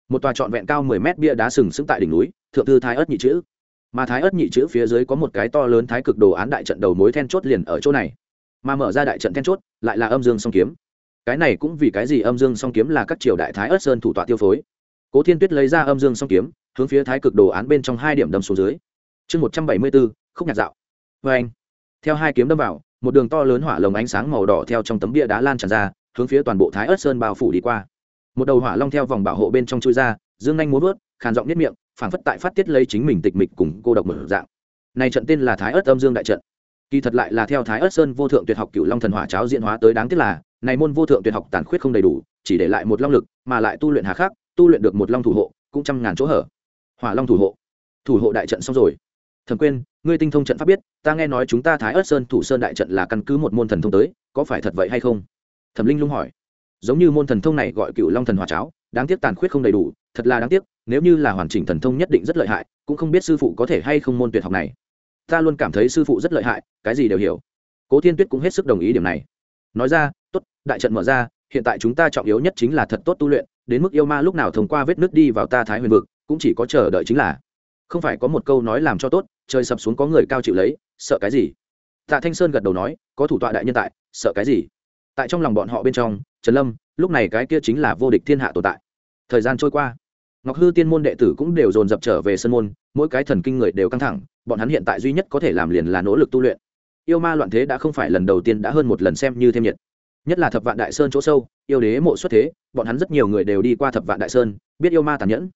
Một tòa trọn vẹn cao mười mét bia đá sừng sững tại đỉnh núi, thượng thư thái ất nhị chữ. Mà thái ất nhị chữ phía dưới có một cái to lớn thái cực đồ án đại trận đầu mối then chốt liền ở chỗ này. Mà mở ra đại trận then chốt, lại là âm dương song kiếm. Cái này cũng vì cái gì âm dương song kiếm là các triều đại thái ất sơn thủ tọa tiêu phối. Cố thiên tuyết lấy ra âm dương song kiếm, hướng phía thái cực đồ án bên trong hai điểm đâm xuống dưới. Chương một trăm bảy mươi bốn, khúc nhạc dạo. Vê anh theo hai kiếm đâm vào, một đường to lớn hỏa lồng ánh sáng màu đỏ theo trong tấm bia đá lan tràn ra hướng phía toàn bộ thái ớt sơn bao phủ đi qua. Một đầu hỏa long theo vòng bảo hộ bên trong chui ra, dương anh muốn vớt, khàn giọng nhất miệng phản phất tại phát tiết lấy chính mình tịch mịch cùng cô độc mở dạng. Này trận tên là thái ớt âm dương đại trận. Kỳ thật lại là theo thái ớt sơn vô thượng tuyệt học cựu long thần hỏa cháo diễn hóa tới đáng tiếc là, này môn vô thượng tuyệt học tàn khuyết không đầy đủ, chỉ để lại một long lực, mà lại tu luyện hà khắc, tu luyện được một long thủ hộ, cũng trăm ngàn chỗ hở. Hỏa long thủ hộ. Thủ hộ đại trận xong rồi. Thẩm quên ngươi tinh thông trận pháp biết, ta nghe nói chúng ta thái ớt sơn thủ sơn đại trận là căn cứ một môn thần thông tới, có phải thật vậy hay không? Thẩm linh lung hỏi. Giống như môn thần thông này gọi cựu long thần hòa cháo, đáng tiếc tàn khuyết không đầy đủ, thật là đáng tiếc, nếu như là hoàn chỉnh thần thông nhất định rất lợi hại, cũng không biết sư phụ có thể hay không môn tuyệt học này. Ta luôn cảm thấy sư phụ rất lợi hại, cái gì đều hiểu. Cố thiên tuyết cũng hết sức đồng ý điểm này. Nói ra, tốt, đại trận mở ra, hiện tại chúng ta trọng yếu nhất chính là thật tốt tu luyện, đến mức yêu ma lúc nào thông qua vết nước đi vào ta thái huyền vực, cũng chỉ có chờ đợi chính là. Không phải có một câu nói làm cho tốt, trời sập xuống có người cao chịu lấy, sợ cái gì? Tạ thanh sơn gật đầu nói, có thủ tọa đại nhân tại, sợ cái gì? Tại trong lòng bọn họ bên trong, trần lâm, lúc này cái kia chính là vô địch thiên hạ tồn tại. Thời gian trôi qua, ngọc hư tiên môn đệ tử cũng đều dồn dập trở về sân môn, mỗi cái thần kinh người đều căng thẳng, bọn hắn hiện tại duy nhất có thể làm liền là nỗ lực tu luyện. Yêu ma loạn thế đã không phải lần đầu tiên đã hơn một lần xem như thêm nhiệt. Nhất là thập vạn đại sơn chỗ sâu, yêu đế mộ xuất thế, bọn hắn rất nhiều người đều đi qua thập vạn đại sơn, biết yêu ma tàn nhẫn.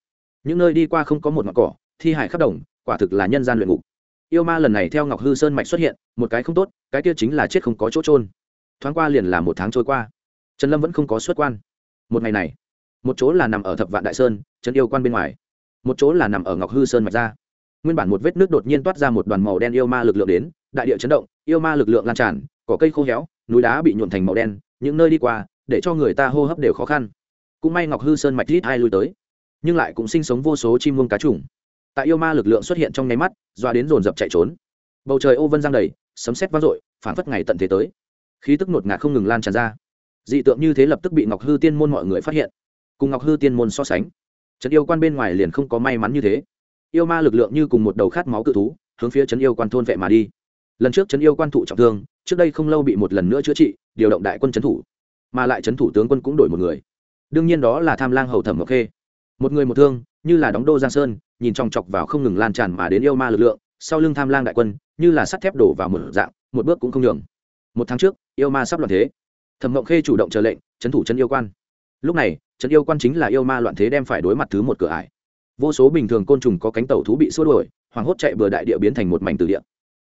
Những nơi đi qua không có một ngọn cỏ, thi hải khắp đồng, quả thực là nhân gian luyện ngục. Yêu ma lần này theo ngọc hư sơn mạch xuất hiện, một cái không tốt, cái kia chính là chết không có chỗ trôn thoáng qua liền là một tháng trôi qua. Trần lâm vẫn không có xuất quan. Một ngày này, một chỗ là nằm ở thập vạn đại sơn, trấn yêu quan bên ngoài. Một chỗ là nằm ở ngọc hư sơn mạch ra. Nguyên bản một vết nước đột nhiên toát ra một đoàn màu đen yêu ma lực lượng đến, đại địa chấn động, yêu ma lực lượng lan tràn cỏ cây khô héo, núi đá bị nhuộn thành màu đen, những nơi đi qua, để cho người ta hô hấp đều khó khăn. Cũng may ngọc hư sơn mạch rít hai lui tới, nhưng lại cũng sinh sống vô số chim muông cá trùng. Tại yêu ma lực lượng xuất hiện trong nháy mắt, doa đến dồn dập chạy trốn. Bầu trời ô vân giang đầy, sấm sét vang dội phản phất ngày tận thế tới khí tức ngột ngạt không ngừng lan tràn ra. Dị tượng như thế lập tức bị ngọc hư tiên môn mọi người phát hiện. Cùng ngọc hư tiên môn so sánh, trấn yêu quan bên ngoài liền không có may mắn như thế. Yêu ma lực lượng như cùng một đầu khát máu cự thú, hướng phía trấn yêu quan thôn vệ mà đi. Lần trước trấn yêu quan thụ trọng thương, trước đây không lâu bị một lần nữa chữa trị, điều động đại quân trấn thủ. Mà lại trấn thủ tướng quân cũng đổi một người. Đương nhiên đó là tham lang hầu thẩm ngọc khê. Một người một thương, như là đóng đô giang sơn, nhìn trong chọc vào không ngừng lan tràn mà đến yêu ma lực lượng, sau lưng tham lang đại quân, như là sắt thép đổ vào một dạng, một bước cũng không nhường. Một tháng trước yêu ma sắp loạn thế. Thẩm ngọc khê chủ động chờ lệnh trấn thủ chân yêu quan. Lúc này trấn yêu quan chính là yêu ma loạn thế đem phải đối mặt thứ một cửa ải. Vô số bình thường côn trùng có cánh tàu thú bị xua đuổi, hoảng hốt chạy bừa đại địa biến thành một mảnh từ địa.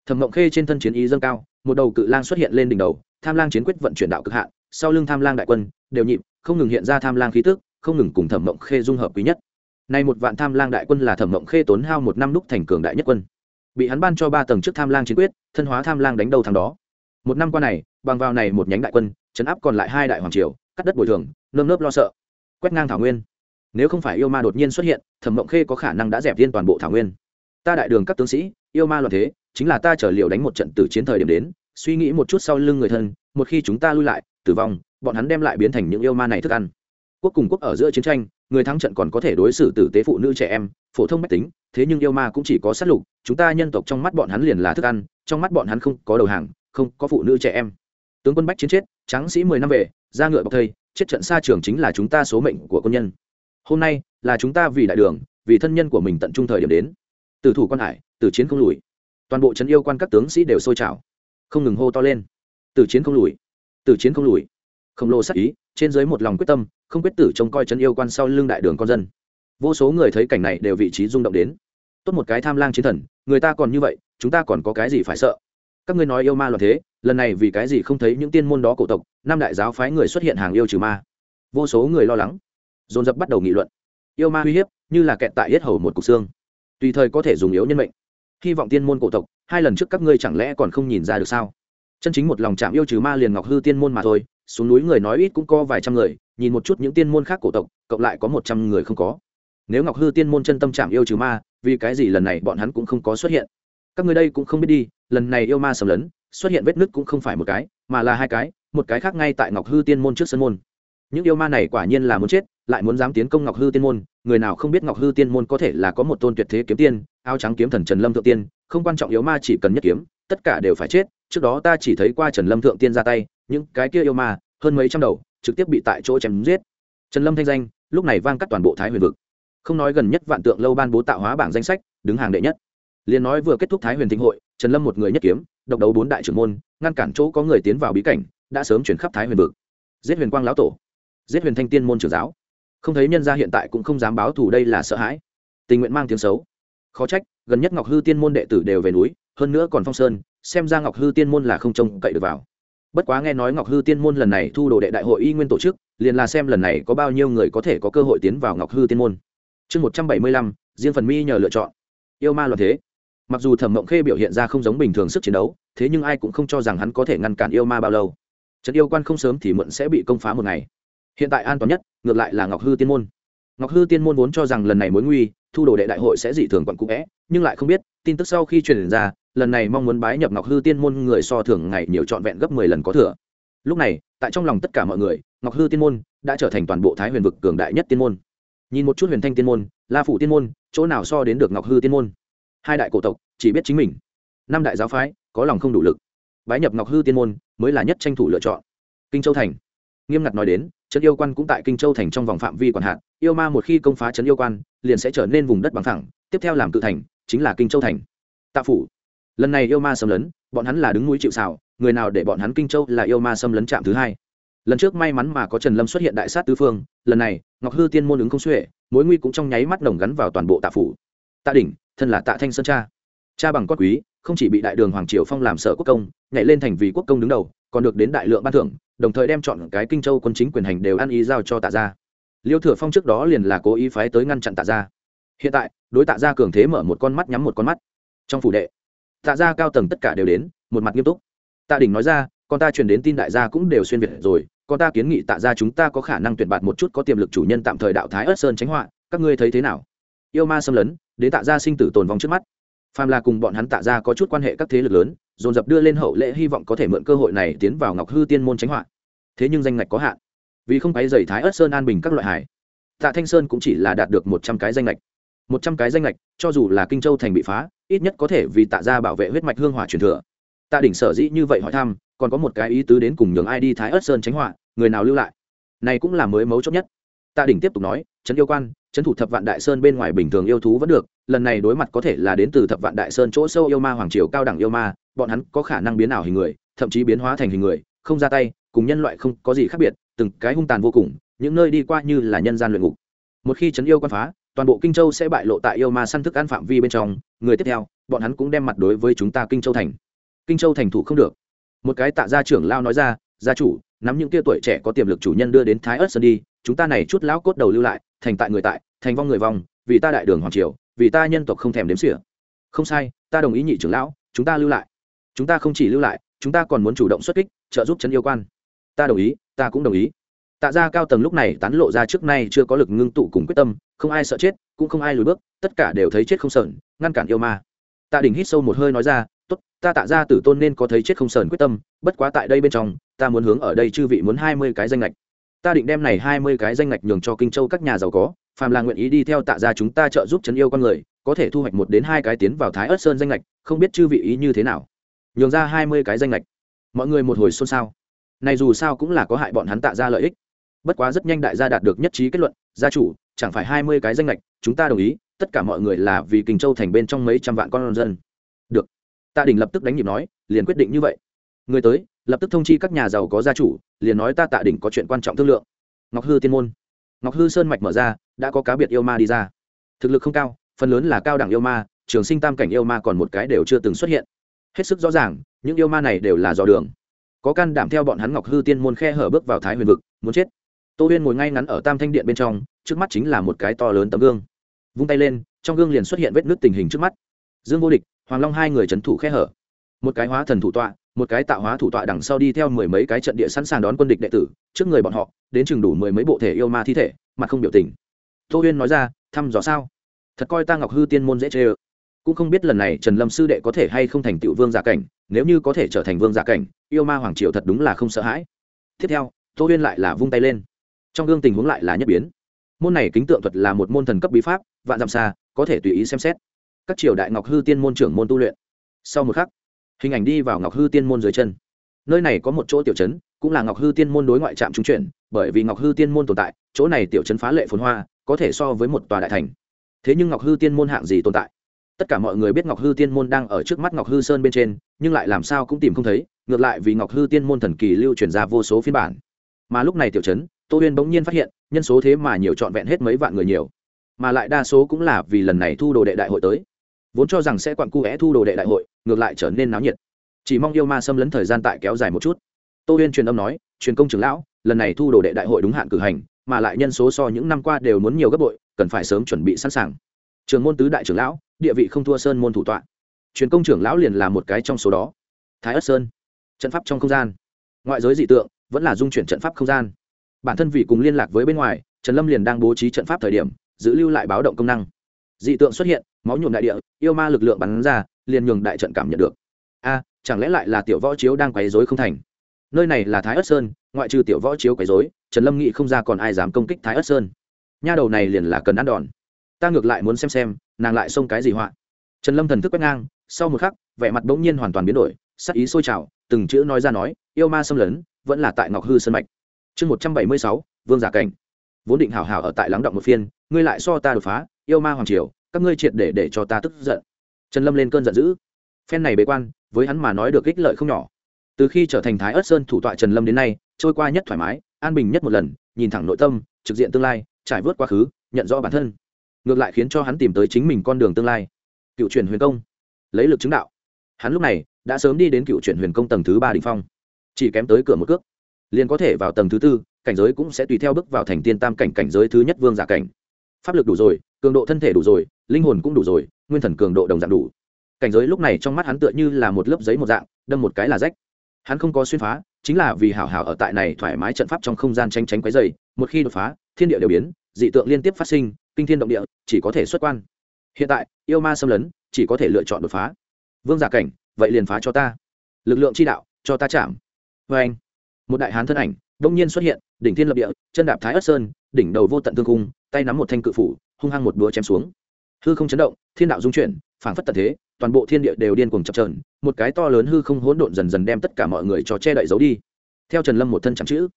Thẩm ngọc khê trên thân chiến ý dâng cao, một đầu cự lang xuất hiện lên đỉnh đầu, tham lang chiến quyết vận chuyển đạo cực hạn, sau lưng tham lang đại quân, đều nhịp, không ngừng hiện ra tham lang khí tức, không ngừng cùng thẩm mộng khê dung hợp quý nhất. Nay một vạn tham lang đại quân là thẩm mộng khê tốn hao một năm đúc thành cường đại nhất quân. Bị hắn ban cho ba tầng trước tham lang chiến quyết, thân hóa tham lang đánh đầu thằng đó một năm qua này, bằng vào này một nhánh đại quân, chấn áp còn lại hai đại hoàng triều, cắt đất bồi thường, nơm nớp lo sợ. Quét ngang thảo nguyên. Nếu không phải yêu ma đột nhiên xuất hiện, thẩm mộng khê có khả năng đã dẹp viên toàn bộ thảo nguyên. Ta đại đường các tướng sĩ, yêu ma loạn thế, chính là ta trở liệu đánh một trận từ chiến thời điểm đến, suy nghĩ một chút sau lưng người thân, một khi chúng ta lui lại, tử vong, bọn hắn đem lại biến thành những yêu ma này thức ăn. Quốc cùng quốc ở giữa chiến tranh, người thắng trận còn có thể đối xử tử tế phụ nữ trẻ em, phổ thông mách tính, thế nhưng yêu ma cũng chỉ có sát lục, chúng ta nhân tộc trong mắt bọn hắn liền là thức ăn, trong mắt bọn hắn không có đầu hàng không có phụ nữ trẻ em. Tướng quân bách chiến chết, tráng sĩ mười năm về ra ngựa bọc thây, chết trận xa trường chính là chúng ta số mệnh của quân nhân. Hôm nay là chúng ta vì đại đường, vì thân nhân của mình tận trung thời điểm đến. Từ thủ quan hải từ chiến không lùi. Toàn bộ trấn yêu quan các tướng sĩ đều sôi trào. Không ngừng hô to lên. Từ chiến không lùi. Từ chiến không lùi. Khổng lồ sắc ý, trên dưới một lòng quyết tâm, không quyết tử trông coi trấn yêu quan sau lưng đại đường con dân. Vô số người thấy cảnh này đều vị trí rung động đến. Tốt một cái tham lang chiến thần, người ta còn như vậy, chúng ta còn có cái gì phải sợ? Các ngươi nói yêu ma loạn thế, lần này vì cái gì không thấy những tiên môn đó cổ tộc, năm đại giáo phái người xuất hiện hàng yêu trừ ma. Vô số người lo lắng. Dồn dập bắt đầu nghị luận. Yêu ma uy hiếp, như là kẹt tại yết hầu một cục xương. Tùy thời có thể dùng yếu nhân mệnh. Hy vọng tiên môn cổ tộc, hai lần trước các ngươi chẳng lẽ còn không nhìn ra được sao? Chân chính một lòng chạm yêu trừ ma liền ngọc hư tiên môn mà thôi, xuống núi người nói ít cũng có vài trăm người, nhìn một chút những tiên môn khác cổ tộc, cộng lại có một trăm người không có. Nếu ngọc hư tiên môn chân tâm chạm yêu trừ ma, vì cái gì lần này bọn hắn cũng không có xuất hiện? Các ngươi đây cũng không biết đi lần này yêu ma sầm lấn, xuất hiện vết nứt cũng không phải một cái, mà là hai cái, một cái khác ngay tại ngọc hư tiên môn trước sân môn. Những yêu ma này quả nhiên là muốn chết, lại muốn dám tiến công ngọc hư tiên môn, người nào không biết ngọc hư tiên môn có thể là có một tôn tuyệt thế kiếm tiên, áo trắng kiếm thần trần lâm thượng tiên, không quan trọng yêu ma chỉ cần nhất kiếm, tất cả đều phải chết, trước đó ta chỉ thấy qua trần lâm thượng tiên ra tay, những cái kia yêu ma, hơn mấy trăm đầu, trực tiếp bị tại chỗ chém giết. Trần lâm thanh danh, lúc này vang cắt toàn bộ thái huyền vực. Không nói gần nhất vạn tượng lâu ban bố tạo hóa bảng danh sách, đứng hàng đệ nhất liền nói vừa kết thúc thái huyền thịnh hội, trần lâm một người nhất kiếm, độc đấu bốn đại trưởng môn, ngăn cản chỗ có người tiến vào bí cảnh, đã sớm chuyển khắp thái huyền vực. Giết huyền quang lão tổ, giết huyền thanh tiên môn trưởng giáo. Không thấy nhân gia hiện tại cũng không dám báo thù đây là sợ hãi. Tình nguyện mang tiếng xấu. Khó trách, gần nhất ngọc hư tiên môn đệ tử đều về núi, hơn nữa còn phong sơn, xem ra ngọc hư tiên môn là không trông cậy được vào. Bất quá nghe nói ngọc hư tiên môn lần này thu đồ đệ đại hội y nguyên tổ chức, liền là xem lần này có bao nhiêu người có thể có cơ hội tiến vào ngọc hư tiên môn. Chương một trăm bảy mươi lăm, riêng phần mi nhờ lựa chọn. Yêu ma loạn thế mặc dù thẩm mộng khê biểu hiện ra không giống bình thường sức chiến đấu, thế nhưng ai cũng không cho rằng hắn có thể ngăn cản yêu ma bao lâu. Trận yêu quan không sớm thì muộn sẽ bị công phá một ngày. Hiện tại an toàn nhất, ngược lại là ngọc hư tiên môn. Ngọc hư tiên môn vốn cho rằng lần này mối nguy, thu đồ đệ đại hội sẽ dị thường quận cũ vẽ nhưng lại không biết, tin tức sau khi truyền ra, lần này mong muốn bái nhập ngọc hư tiên môn người so thường ngày nhiều trọn vẹn gấp mười lần có thừa. Lúc này, tại trong lòng tất cả mọi người, ngọc hư tiên môn đã trở thành toàn bộ thái huyền vực cường đại nhất tiên môn. Nhìn một chút huyền thanh tiên môn, la phủ tiên môn, chỗ nào so đến được ngọc hư tiên môn? Hai đại cổ tộc chỉ biết chính mình. Năm đại giáo phái có lòng không đủ lực. Bái nhập ngọc hư tiên môn mới là nhất tranh thủ lựa chọn. Kinh châu thành. Nghiêm ngặt nói đến, trấn yêu quan cũng tại kinh châu thành trong vòng phạm vi quản hạn yêu ma một khi công phá trấn yêu quan, liền sẽ trở nên vùng đất bằng thẳng tiếp theo làm cự thành, chính là kinh châu thành. Tạ phủ. Lần này yêu ma xâm lấn, bọn hắn là đứng núi chịu xào người nào để bọn hắn kinh châu là yêu ma xâm lấn trạm thứ hai. Lần trước may mắn mà có trần lâm xuất hiện đại sát tứ phương, lần này ngọc hư tiên môn ứng không xuể, mối nguy cũng trong nháy mắt nồng gắn vào toàn bộ tạ phủ tạ đỉnh, thân là tạ thanh sơn cha. Cha bằng con quý, không chỉ bị đại đường hoàng triều phong làm sở quốc công, nhảy lên thành vì quốc công đứng đầu, còn được đến đại lượng ban thưởng, đồng thời đem chọn cái kinh châu quân chính quyền hành đều ăn ý giao cho tạ gia. Liêu thừa phong trước đó liền là cố ý phái tới ngăn chặn tạ gia. Hiện tại, đối tạ gia cường thế mở một con mắt nhắm một con mắt. Trong phủ đệ, tạ gia cao tầng tất cả đều đến, một mặt nghiêm túc. Tạ đỉnh nói ra, con ta truyền đến tin đại gia cũng đều xuyên việt rồi, con ta kiến nghị tạ gia chúng ta có khả năng tuyển bạt một chút có tiềm lực chủ nhân tạm thời đạo thái ớt sơn tránh họa, các ngươi thấy thế nào? Yêu ma xâm lấn đến tạ gia sinh tử tồn vong trước mắt. Phàm là cùng bọn hắn tạ gia có chút quan hệ các thế lực lớn, dồn dập đưa lên hậu lễ hy vọng có thể mượn cơ hội này tiến vào ngọc hư tiên môn tránh họa. Thế nhưng danh ngạch có hạn. Vì không cái giày thái ớt sơn an bình các loại hải, tạ thanh sơn cũng chỉ là đạt được một trăm cái danh lệch một trăm cái danh lệch cho dù là kinh châu thành bị phá, ít nhất có thể vì tạ gia bảo vệ huyết mạch hương hỏa truyền thừa. Tạ đỉnh sở dĩ như vậy hỏi thăm, còn có một cái ý tứ đến cùng nhường ai đi thái ớt sơn tránh họa, người nào lưu lại? Này cũng là mới mấu chốt nhất tạ đỉnh tiếp tục nói, trấn yêu quan, trấn thủ thập vạn đại sơn bên ngoài bình thường yêu thú vẫn được, lần này đối mặt có thể là đến từ thập vạn đại sơn chỗ sâu yêu ma hoàng triều cao đẳng yêu ma, bọn hắn có khả năng biến ảo hình người, thậm chí biến hóa thành hình người, không ra tay, cùng nhân loại không có gì khác biệt, từng cái hung tàn vô cùng, những nơi đi qua như là nhân gian luyện ngục. Một khi trấn yêu quan phá, toàn bộ kinh châu sẽ bại lộ tại yêu ma săn thức ăn phạm vi bên trong, người tiếp theo, bọn hắn cũng đem mặt đối với chúng ta kinh châu thành. Kinh châu thành thủ không được. Một cái tạ gia trưởng lao nói ra, gia chủ, nắm những tia tuổi trẻ có tiềm lực chủ nhân đưa đến thái ớt sơn đi chúng ta này chút lão cốt đầu lưu lại, thành tại người tại, thành vong người vong, vì ta đại đường hoàng triều, vì ta nhân tộc không thèm đếm xỉa. Không sai, ta đồng ý nhị trưởng lão, chúng ta lưu lại. Chúng ta không chỉ lưu lại, chúng ta còn muốn chủ động xuất kích, trợ giúp trấn yêu quan. Ta đồng ý, ta cũng đồng ý. Tạ ra cao tầng lúc này tán lộ ra trước nay chưa có lực ngưng tụ cùng quyết tâm, không ai sợ chết, cũng không ai lùi bước, tất cả đều thấy chết không sờn, ngăn cản yêu ma. Tạ đình hít sâu một hơi nói ra, tốt, ta tạ ra tử tôn nên có thấy chết không sờn quyết tâm, bất quá tại đây bên trong, ta muốn hướng ở đây chư vị muốn hai mươi cái danh lệch ta định đem này hai mươi cái danh ngạch nhường cho kinh châu các nhà giàu có, phàm là nguyện ý đi theo tạ ra chúng ta trợ giúp chấn yêu con người, có thể thu hoạch một đến hai cái tiến vào thái ớt sơn danh lệch không biết chư vị ý như thế nào. Nhường ra hai mươi cái danh lệch mọi người một hồi xôn xao. Này dù sao cũng là có hại bọn hắn tạ ra lợi ích. Bất quá rất nhanh đại gia đạt được nhất trí kết luận, gia chủ, chẳng phải hai mươi cái danh lệch chúng ta đồng ý, tất cả mọi người là vì kinh châu thành bên trong mấy trăm vạn con dân. Được. Tạ đình lập tức đánh nhịp nói, liền quyết định như vậy. Người tới, lập tức thông chi các nhà giàu có gia chủ liền nói ta tạ đỉnh có chuyện quan trọng thương lượng. Ngọc hư tiên môn. Ngọc hư sơn mạch mở ra, đã có cá biệt yêu ma đi ra. Thực lực không cao, phần lớn là cao đẳng yêu ma, trường sinh tam cảnh yêu ma còn một cái đều chưa từng xuất hiện. Hết sức rõ ràng, những yêu ma này đều là dò đường. Có can đảm theo bọn hắn ngọc hư tiên môn khe hở bước vào thái huyền vực, muốn chết. Tô huyên ngồi ngay ngắn ở tam thanh điện bên trong, trước mắt chính là một cái to lớn tấm gương. Vung tay lên, trong gương liền xuất hiện vết nứt tình hình trước mắt. Dương vô địch, hoàng long hai người c h ấ n thủ khe hở. Một cái hóa thần thủ tọa một cái tạo hóa thủ tọa đằng sau đi theo mười mấy cái trận địa sẵn sàng đón quân địch đệ tử, trước người bọn họ, đến chừng đủ mười mấy bộ thể yêu ma thi thể, mặt không biểu tình. Tô huyên nói ra, thăm dò sao? Thật coi ta ngọc hư tiên môn dễ chê ơ. Cũng không biết lần này trần lâm sư đệ có thể hay không thành tựu vương giả cảnh, nếu như có thể trở thành vương giả cảnh, yêu ma hoàng triều thật đúng là không sợ hãi. Tiếp theo, tô huyên lại là vung tay lên. Trong gương tình huống lại là nhất biến. Môn này kính tượng thuật là một môn thần cấp bí pháp, vạn dặm xa, có thể tùy ý xem xét. Các triều đại ngọc hư tiên môn trưởng môn tu luyện. Sau một khắc hình ảnh đi vào ngọc hư tiên môn dưới chân. Nơi này có một chỗ tiểu trấn, cũng là ngọc hư tiên môn đối ngoại trạm trung chuyển, bởi vì ngọc hư tiên môn tồn tại, chỗ này tiểu trấn phá lệ phồn hoa, có thể so với một tòa đại thành. Thế nhưng ngọc hư tiên môn hạng gì tồn tại? Tất cả mọi người biết ngọc hư tiên môn đang ở trước mắt ngọc hư sơn bên trên, nhưng lại làm sao cũng tìm không thấy, ngược lại vì ngọc hư tiên môn thần kỳ lưu truyền ra vô số phiên bản. Mà lúc này tiểu trấn, tô huyên bỗng nhiên phát hiện, nhân số thế mà nhiều trọn vẹn hết mấy vạn người nhiều. Mà lại đa số cũng là vì lần này thu đồ đệ đại hội tới. Vốn cho rằng sẽ quặn cu vẽ thu đồ đệ đại hội ngược lại trở nên náo nhiệt. Chỉ mong yêu ma xâm lấn thời gian tại kéo dài một chút. Tô huyên truyền âm nói, truyền công trưởng lão, lần này thu đồ đệ đại hội đúng hạn cử hành, mà lại nhân số so những năm qua đều muốn nhiều gấp bội, cần phải sớm chuẩn bị sẵn sàng. Trường môn tứ đại trưởng lão, địa vị không thua sơn môn thủ tọa. Truyền công trưởng lão liền là một cái trong số đó. Thái ất sơn, trận pháp trong không gian. Ngoại giới dị tượng, vẫn là dung chuyển trận pháp không gian. Bản thân vị cùng liên lạc với bên ngoài, trần lâm liền đang bố trí trận pháp thời điểm, giữ lưu lại báo động công năng. Dị tượng xuất hiện, máu nhuộm đại địa, yêu ma lực lượng bắn ra liền nhường đại trận cảm nhận được. A, chẳng lẽ lại là tiểu võ chiếu đang quấy dối không thành? Nơi này là thái ất sơn, ngoại trừ tiểu võ chiếu quấy dối trần lâm nghĩ không ra còn ai dám công kích thái ất sơn. Nha đầu này liền là cần ăn đòn. Ta ngược lại muốn xem xem, nàng lại xông cái gì họa. Trần lâm thần thức quét ngang, sau một khắc, vẻ mặt bỗng nhiên hoàn toàn biến đổi, sắc ý sôi trào, từng chữ nói ra nói, yêu ma xâm lấn, vẫn là tại ngọc hư sân mạch. Chương một trăm bảy mươi sáu, vương giả cảnh. Vốn định hảo hảo ở tại lắng động một phiên, ngươi lại so ta đột phá, yêu ma hoàng triều, các ngươi triệt để để cho ta tức giận trần lâm lên cơn giận dữ. Phen này bế quan, với hắn mà nói được ích lợi không nhỏ. Từ khi trở thành thái ớt sơn thủ tọa trần lâm đến nay, trôi qua nhất thoải mái, an bình nhất một lần, nhìn thẳng nội tâm, trực diện tương lai, trải vớt quá khứ, nhận rõ bản thân. Ngược lại khiến cho hắn tìm tới chính mình con đường tương lai. Cựu truyền huyền công. Lấy lực chứng đạo. Hắn lúc này, đã sớm đi đến cựu truyền huyền công tầng thứ ba đình phong. Chỉ kém tới cửa một cước, liền có thể vào tầng thứ tư, cảnh giới cũng sẽ tùy theo bước vào thành tiên tam cảnh cảnh giới thứ nhất vương giả cảnh. Pháp lực đủ rồi, cường độ thân thể đủ rồi, linh hồn cũng đủ rồi nguyên thần cường độ đồng dạng đủ. Cảnh giới lúc này trong mắt hắn tựa như là một lớp giấy một dạng, đâm một cái là rách. Hắn không có xuyên phá, chính là vì hảo hảo ở tại này thoải mái trận pháp trong không gian tranh tránh quấy dày một khi đột phá, thiên địa đều biến, dị tượng liên tiếp phát sinh, kinh thiên động địa, chỉ có thể xuất quan. Hiện tại, yêu ma xâm lấn, chỉ có thể lựa chọn đột phá. Vương giả cảnh, vậy liền phá cho ta. Lực lượng chi đạo, cho ta chạm. Vê anh. Một đại hán thân ảnh, đông nhiên xuất hiện, đỉnh thiên lập địa, chân đạp thái ất sơn, đỉnh đầu vô tận thương cung tay nắm một thanh cự phủ, hung hăng một đũa chém xuống hư không chấn động, thiên đạo dung chuyển, phảng phất tật thế, toàn bộ thiên địa đều điên cuồng chập trờn một cái to lớn hư không hỗn độn dần dần đem tất cả mọi người cho che đậy giấu đi. Theo trần lâm một thân chẳng chữ,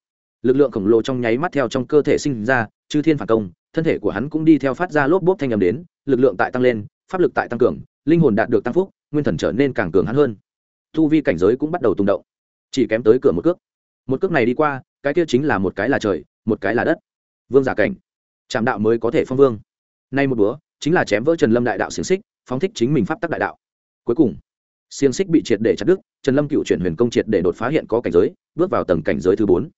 lực lượng khổng lồ trong nháy mắt theo trong cơ thể sinh ra, chư thiên phản công, thân thể của hắn cũng đi theo phát ra lốp bốp thanh â m đến, lực lượng tại tăng lên, pháp lực tại tăng cường, linh hồn đạt được tăng phúc, nguyên thần trở nên càng cường hắn hơn. Thu vi cảnh giới cũng bắt đầu tung động, chỉ kém tới cửa một cước. Một cước này đi qua, cái kia chính là một cái là trời, một cái là đất. Vương giả cảnh trạm đạo mới có thể phong vương. Nay một búa chính là chém vỡ trần lâm đại đạo xiềng xích, phóng thích chính mình pháp tắc đại đạo. Cuối cùng, xiềng xích bị triệt để chặt đứt, trần lâm cựu chuyển huyền công triệt để đột phá hiện có cảnh giới, bước vào tầng cảnh giới thứ bốn.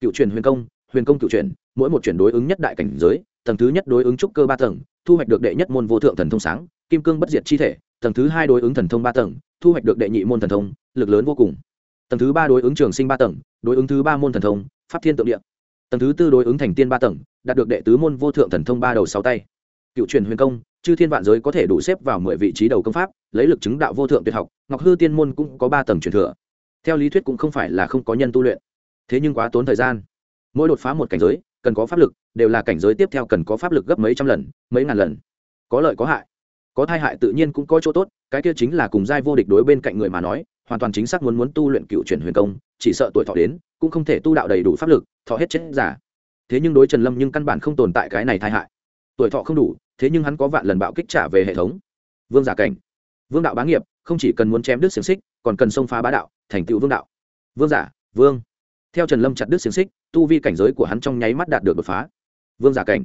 Cựu chuyển huyền công huyền công cựu chuyển, mỗi một chuyển đối ứng nhất đại cảnh giới, tầng thứ nhất đối ứng trúc cơ ba tầng, thu hoạch được đệ nhất môn vô thượng thần thông sáng, kim cương bất diệt chi thể, tầng thứ hai đối ứng thần thông ba tầng, thu hoạch được đệ nhị môn thần thông, lực lớn vô cùng. Tầng thứ ba đối ứng trường sinh ba tầng, đối ứng thứ ba môn thần thông, pháp thiên tượng địa. Tầng thứ tư đối ứng thành tiên ba tầng, đạt được đệ tứ môn vô thượng thần thông ba đầu sáu tay cựu truyền huyền công, chư thiên vạn giới có thể đủ xếp vào mười vị trí đầu công pháp, lấy lực chứng đạo vô thượng tuyệt học, ngọc hư tiên môn cũng có ba tầng truyền thừa. Theo lý thuyết cũng không phải là không có nhân tu luyện. Thế nhưng quá tốn thời gian. Mỗi đột phá một cảnh giới, cần có pháp lực, đều là cảnh giới tiếp theo cần có pháp lực gấp mấy trăm lần, mấy ngàn lần. Có lợi có hại. Có thai hại tự nhiên cũng có chỗ tốt, cái kia chính là cùng giai vô địch đối bên cạnh người mà nói, hoàn toàn chính xác muốn muốn tu luyện cựu chuyển huyền công, chỉ sợ tuổi thọ đến, cũng không thể tu đạo đầy đủ pháp lực, thọ hết chết giả thế nhưng đối trần lâm nhưng căn bản không tồn tại cái này thai hại. Tuổi thọ không đủ thế nhưng hắn có vạn lần bạo kích trả về hệ thống. Vương giả cảnh. Vương đạo bá nghiệp, không chỉ cần muốn chém đứt xiềng xích, còn cần xông phá bá đạo, thành tựu vương đạo. Vương giả, vương. Theo trần lâm chặt đứt xiềng xích, tu vi cảnh giới của hắn trong nháy mắt đạt được đột phá. Vương giả cảnh.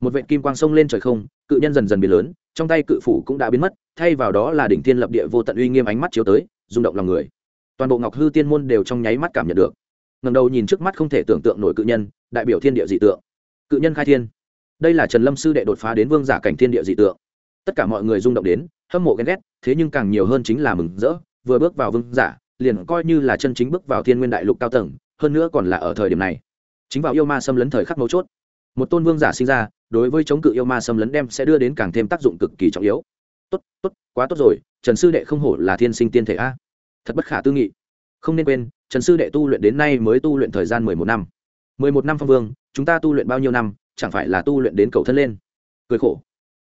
Một vệ kim quang sông lên trời không, cự nhân dần dần biến lớn, trong tay cự phủ cũng đã biến mất, thay vào đó là đỉnh thiên lập địa vô tận uy nghiêm ánh mắt chiếu tới, rung động lòng người. Toàn bộ ngọc hư tiên môn đều trong nháy mắt cảm nhận được. Ngầm đầu nhìn trước mắt không thể tưởng tượng nổi cự nhân, đại biểu thiên địa dị tượng. Cự nhân khai thiên đây là trần lâm sư đệ đột phá đến vương giả cảnh thiên địa dị tượng. Tất cả mọi người rung động đến, hâm mộ ghen ghét, thế nhưng càng nhiều hơn chính là mừng rỡ, vừa bước vào vương giả, liền coi như là chân chính bước vào thiên nguyên đại lục cao tầng, hơn nữa còn là ở thời điểm này. Chính vào yêu ma xâm lấn thời khắc mấu chốt, một tôn vương giả sinh ra, đối với chống cự yêu ma xâm lấn đem sẽ đưa đến càng thêm tác dụng cực kỳ trọng yếu. Tốt tốt, quá tốt rồi, trần sư đệ không hổ là thiên sinh tiên thể a. Thật bất khả tư nghị. Không nên quên, trần sư đệ tu luyện đến nay mới tu luyện thời gian mười một năm. Mười một năm phong vương, chúng ta tu luyện bao nhiêu năm? Chẳng phải là tu luyện đến cầu thân lên. Cười khổ.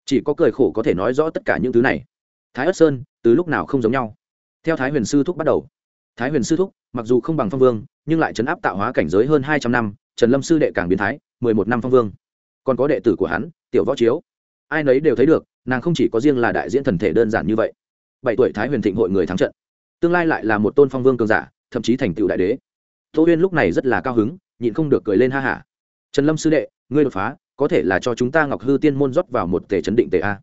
Chỉ có cười khổ có thể nói rõ tất cả những thứ này. Thái ất sơn, từ lúc nào không giống nhau? Theo thái huyền sư thúc bắt đầu. Thái huyền sư thúc, mặc dù không bằng phong vương, nhưng lại chấn áp tạo hóa cảnh giới hơn hai trăm năm, trần lâm sư đệ càng biến thái, mười một năm phong vương. Còn có đệ tử của hắn, tiểu võ chiếu. Ai nấy đều thấy được, nàng không chỉ có riêng là đại diễn thần thể đơn giản như vậy. Bảy tuổi thái huyền thịnh hội người thắng trận. Tương lai lại là một tôn phong vương cường giả, thậm chí thành tựu đại đế. Tô huyên lúc này rất là cao hứng, nhịn không được cười lên ha hả trần lâm sư đệ, ngươi đột phá, có thể là cho chúng ta ngọc hư tiên môn rót vào một tề chấn định tề a.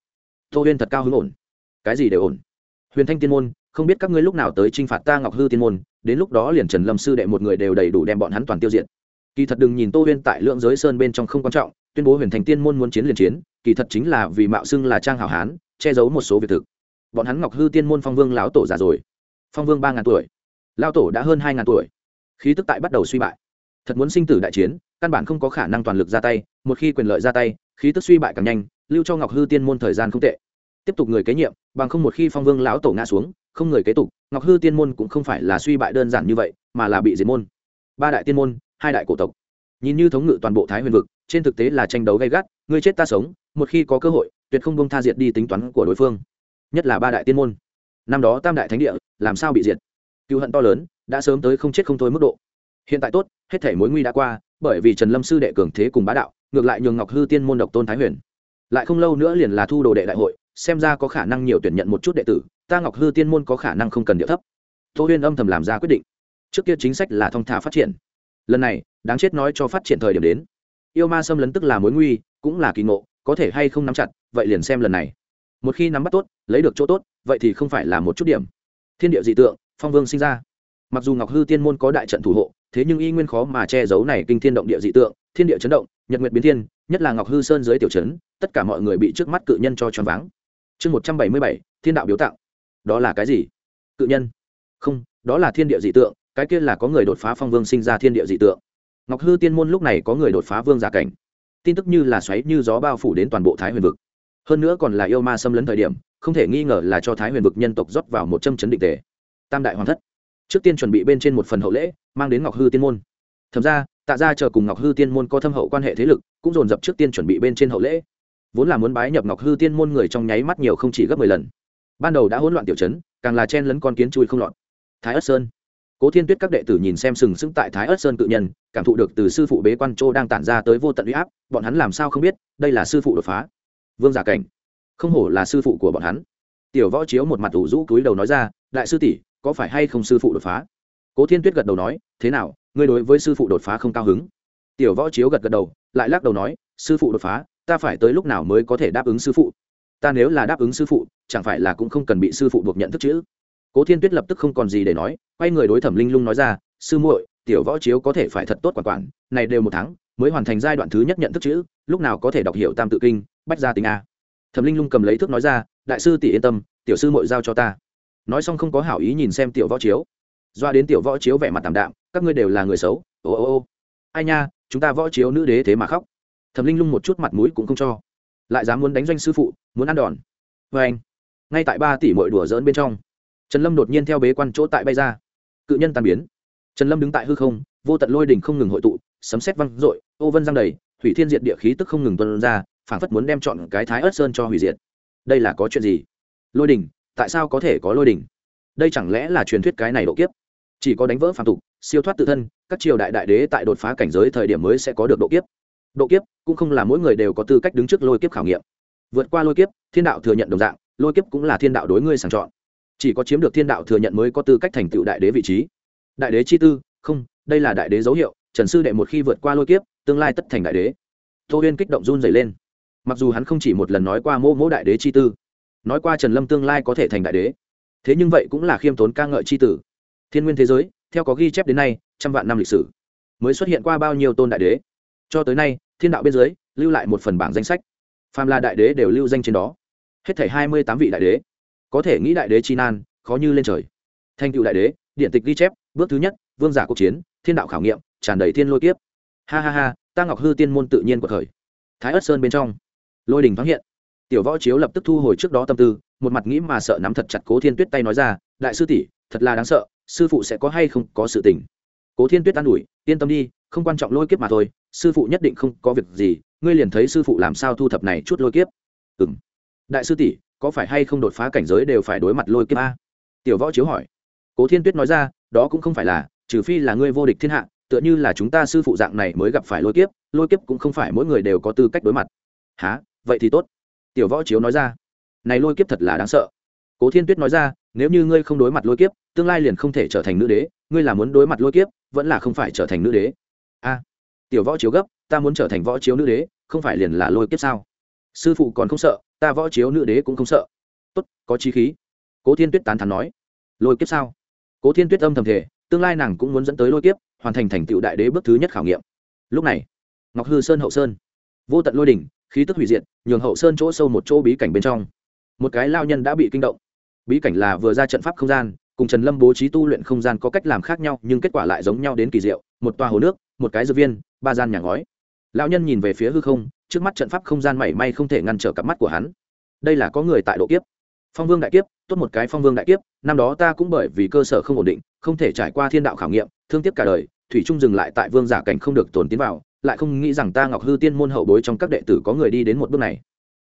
Tô huyên thật cao hứng ổn. Cái gì đều ổn. Huyền thanh tiên môn, không biết các ngươi lúc nào tới t r i n h phạt ta ngọc hư tiên môn, đến lúc đó liền trần lâm sư đệ một người đều đầy đủ đem bọn hắn toàn tiêu diệt. Kỳ thật đừng nhìn tô huyên tại lượng giới sơn bên trong không quan trọng, tuyên bố huyền thành tiên môn muốn chiến liền chiến, kỳ thật chính là vì mạo xưng là trang hảo hán, che giấu một số việc thực. Bọn hắn ngọc hư tiên môn phong vương lão tổ già rồi. Phong vương ba ngàn tuổi. Lao tổ đã hơn hai ngàn tuổi. Khí tức tại bắt đầu suy bại thật muốn sinh tử đại chiến, căn bản không có khả năng toàn lực ra tay, một khi quyền lợi ra tay, khí tức suy bại càng nhanh, lưu cho ngọc hư tiên môn thời gian không tệ. Tiếp tục người kế nhiệm, bằng không một khi phong vương lão tổ ngã xuống, không người kế tục, ngọc hư tiên môn cũng không phải là suy bại đơn giản như vậy, mà là bị diệt môn. Ba đại tiên môn, hai đại cổ tộc. Nhìn như thống ngự toàn bộ thái huyền vực, trên thực tế là tranh đấu gay gắt người chết ta sống, một khi có cơ hội, tuyệt không bông tha diệt đi tính toán của đối phương. Nhất là ba đại tiên môn. Năm đó tam đại thánh địa, làm sao bị diệt? Cựu hận to lớn, đã sớm tới không chết không thôi mức độ hiện tại tốt, hết thể mối nguy đã qua, bởi vì trần lâm sư đệ cường thế cùng bá đạo, ngược lại nhường ngọc hư tiên môn độc tôn thái huyền. Lại không lâu nữa liền là thu đồ đệ đại hội, xem ra có khả năng nhiều tuyển nhận một chút đệ tử, ta ngọc hư tiên môn có khả năng không cần địa thấp. Tô huyên âm thầm làm ra quyết định. Trước kia chính sách là thong thả phát triển. Lần này, đáng chết nói cho phát triển thời điểm đến. Yêu ma xâm lấn tức là mối nguy, cũng là kỳ ngộ, có thể hay không nắm chặt, vậy liền xem lần này. Một khi nắm bắt tốt, lấy được chỗ tốt, vậy thì không phải là một chút điểm. Thiên địa dị tượng, phong vương sinh ra. Mặc dù ngọc hư tiên môn có đại trận thủ hộ thế nhưng y nguyên khó mà che giấu này kinh thiên động địa dị tượng, thiên địa chấn động, nhật nguyệt biến thiên, nhất là ngọc hư sơn dưới tiểu trấn, tất cả mọi người bị trước mắt cự nhân cho choáng váng. Chương một trăm bảy mươi bảy, thiên đạo biếu tạo đó là cái gì? Cự nhân. Không, đó là thiên địa dị tượng, cái kia là có người đột phá phong vương sinh ra thiên địa dị tượng. Ngọc hư tiên môn lúc này có người đột phá vương giả cảnh. Tin tức như là xoáy như gió bao phủ đến toàn bộ thái huyền vực. Hơn nữa còn là yêu ma xâm lấn thời điểm, không thể nghi ngờ là cho thái huyền vực nhân tộc rót vào một châm chấn định tề. Tam đại hoàn thất trước tiên chuẩn bị bên trên một phần hậu lễ, mang đến ngọc hư tiên môn. Thậm ra, tạ ra chờ cùng ngọc hư tiên môn có thâm hậu quan hệ thế lực, cũng dồn dập trước tiên chuẩn bị bên trên hậu lễ. Vốn là muốn bái nhập ngọc hư tiên môn người trong nháy mắt nhiều không chỉ gấp mười lần. Ban đầu đã hỗn loạn tiểu chấn càng là chen lấn con kiến chui không lọt. Thái ất sơn. Cố thiên tuyết các đệ tử nhìn xem sừng sững tại thái ất sơn cự nhân, cảm thụ được từ sư phụ bế quan châu đang tản ra tới vô tận uy áp, bọn hắn làm sao không biết, đây là sư phụ đột phá. Vương giả cảnh. Không hổ là sư phụ của bọn hắn. Tiểu võ chiếu một mặt ủ rũ cúi đầu nói ra, đại sư tỷ có phải hay không sư phụ đột phá? Cố thiên tuyết gật đầu nói, thế nào, ngươi đối với sư phụ đột phá không cao hứng? Tiểu võ chiếu gật gật đầu, lại lắc đầu nói, sư phụ đột phá, ta phải tới lúc nào mới có thể đáp ứng sư phụ? Ta nếu là đáp ứng sư phụ, chẳng phải là cũng không cần bị sư phụ buộc nhận thức chữ cố thiên tuyết lập tức không còn gì để nói, quay người đối thẩm linh lung nói ra, sư muội, tiểu võ chiếu có thể phải thật tốt quản quản, này đều một tháng, mới hoàn thành giai đoạn thứ nhất nhận thức chữ lúc nào có thể đọc hiểu tam tự kinh, bách gia tình a. Thẩm linh lung cầm lấy thước nói ra, đại sư tỷ yên tâm, tiểu sư muội giao cho ta nói xong không có hảo ý nhìn xem tiểu võ chiếu. Doa đến tiểu võ chiếu vẻ mặt tảm đạm, các ngươi đều là người xấu, ô ô ô. Ai nha, chúng ta võ chiếu nữ đế thế mà khóc. Thẩm linh lung một chút mặt mũi cũng không cho. Lại dám muốn đánh doanh sư phụ, muốn ăn đòn. Vê anh, ngay tại ba tỷ mội đùa dỡn bên trong, trần lâm đột nhiên theo bế quan chỗ tại bay ra. Cự nhân tàn biến. Trần lâm đứng tại hư không, vô tận lôi đình không ngừng hội tụ, sấm xét văng dội, ô vân giang đầy thủy thiên diệt địa khí tức không ngừng tuân ra, phảng phất muốn đem chọn cái thái ớt sơn cho hủy diệt. Đây là có chuyện gì? Lôi đình tại sao có thể có lôi đỉnh? đây chẳng lẽ là truyền thuyết cái này độ kiếp? Chỉ có đánh vỡ phản tục, siêu thoát tự thân, các triều đại đại đế tại đột phá cảnh giới thời điểm mới sẽ có được độ kiếp. Độ kiếp cũng không là mỗi người đều có tư cách đứng trước lôi kiếp khảo nghiệm. Vượt qua lôi kiếp, thiên đạo thừa nhận đồng dạng, lôi kiếp cũng là thiên đạo đối ngươi sàng chọn. Chỉ có chiếm được thiên đạo thừa nhận mới có tư cách thành tựu đại đế vị trí. Đại đế chi tư, không, đây là đại đế dấu hiệu, trần sư đệ một khi vượt qua lôi kiếp, tương lai tất thành đại đế. Tô huyên kích động run dày lên. Mặc dù hắn không chỉ một lần nói qua mô mô đại đế chi tư nói qua trần lâm tương lai có thể thành đại đế. Thế nhưng vậy cũng là khiêm tốn ca ngợi chi tử. Thiên nguyên thế giới, theo có ghi chép đến nay, trăm vạn năm lịch sử, mới xuất hiện qua bao nhiêu tôn đại đế. Cho tới nay, thiên đạo bên dưới, lưu lại một phần bảng danh sách. Phàm là đại đế đều lưu danh trên đó. Hết thảy hai mươi tám vị đại đế. Có thể nghĩ đại đế chi nan, khó như lên trời. Thành cựu đại đế, điện tịch ghi chép, bước thứ nhất, vương giả cuộc chiến, thiên đạo khảo nghiệm, tràn đầy thiên lôi kiếp. Ha ha ha, ta ngọc hư tiên môn tự nhiên của thời thái ất sơn bên trong, lôi đình thoáng hiện tiểu võ chiếu lập tức thu hồi trước đó tâm tư, một mặt nghĩ mà sợ nắm thật chặt cố thiên tuyết tay nói ra, đại sư tỷ, thật là đáng sợ, sư phụ sẽ có hay không có sự tình? Cố thiên tuyết an ủi, yên tâm đi, không quan trọng lôi kiếp mà thôi, sư phụ nhất định không có việc gì, ngươi liền thấy sư phụ làm sao thu thập này chút lôi kiếp. Ừ m đại sư tỷ, có phải hay không đột phá cảnh giới đều phải đối mặt lôi kiếp a? Tiểu võ chiếu hỏi. Cố thiên tuyết nói ra, đó cũng không phải là, trừ phi là ngươi vô địch thiên hạ, tựa như là chúng ta sư phụ dạng này mới gặp phải lôi kiếp lôi kiếp cũng không phải mỗi người đều có tư cách đối mặt. Há vậy thì tốt tiểu võ chiếu nói ra. Này lôi kiếp thật là đáng sợ. Cố thiên tuyết nói ra, nếu như ngươi không đối mặt lôi kiếp, tương lai liền không thể trở thành nữ đế, ngươi là muốn đối mặt lôi kiếp, vẫn là không phải trở thành nữ đế? A. Tiểu võ chiếu gấp, ta muốn trở thành võ chiếu nữ đế, không phải liền là lôi kiếp sao? Sư phụ còn không sợ, ta võ chiếu nữ đế cũng không sợ. Tốt, có chi khí. Cố thiên tuyết tán thắn nói. Lôi kiếp sao? Cố thiên tuyết âm thầm thể tương lai nàng cũng muốn dẫn tới lôi kiếp, hoàn thành thành tựu đại đế bước thứ nhất khảo nghiệm. Lúc này, ngọc hư sơn hậu sơn. Vô tận lôi đỉnh khí tức hủy diệt, nhường hậu sơn chỗ sâu một chỗ bí cảnh bên trong. Một cái lao nhân đã bị kinh động. Bí cảnh là vừa ra trận pháp không gian, cùng trần lâm bố trí tu luyện không gian có cách làm khác nhau, nhưng kết quả lại giống nhau đến kỳ diệu. Một toa hồ nước, một cái dược viên, ba gian nhà ngói. Lão nhân nhìn về phía hư không, trước mắt trận pháp không gian mảy may không thể ngăn trở cặp mắt của hắn. Đây là có người tại độ kiếp. Phong vương đại kiếp, tốt một cái phong vương đại kiếp, năm đó ta cũng bởi vì cơ sở không ổn định, không thể trải qua thiên đạo khảo nghiệm, thương tiếc cả đời, thủy trung dừng lại tại vương giả cảnh không được tồn tiến vào lại không nghĩ rằng ta ngọc hư tiên môn hậu bối trong các đệ tử có người đi đến một bước này.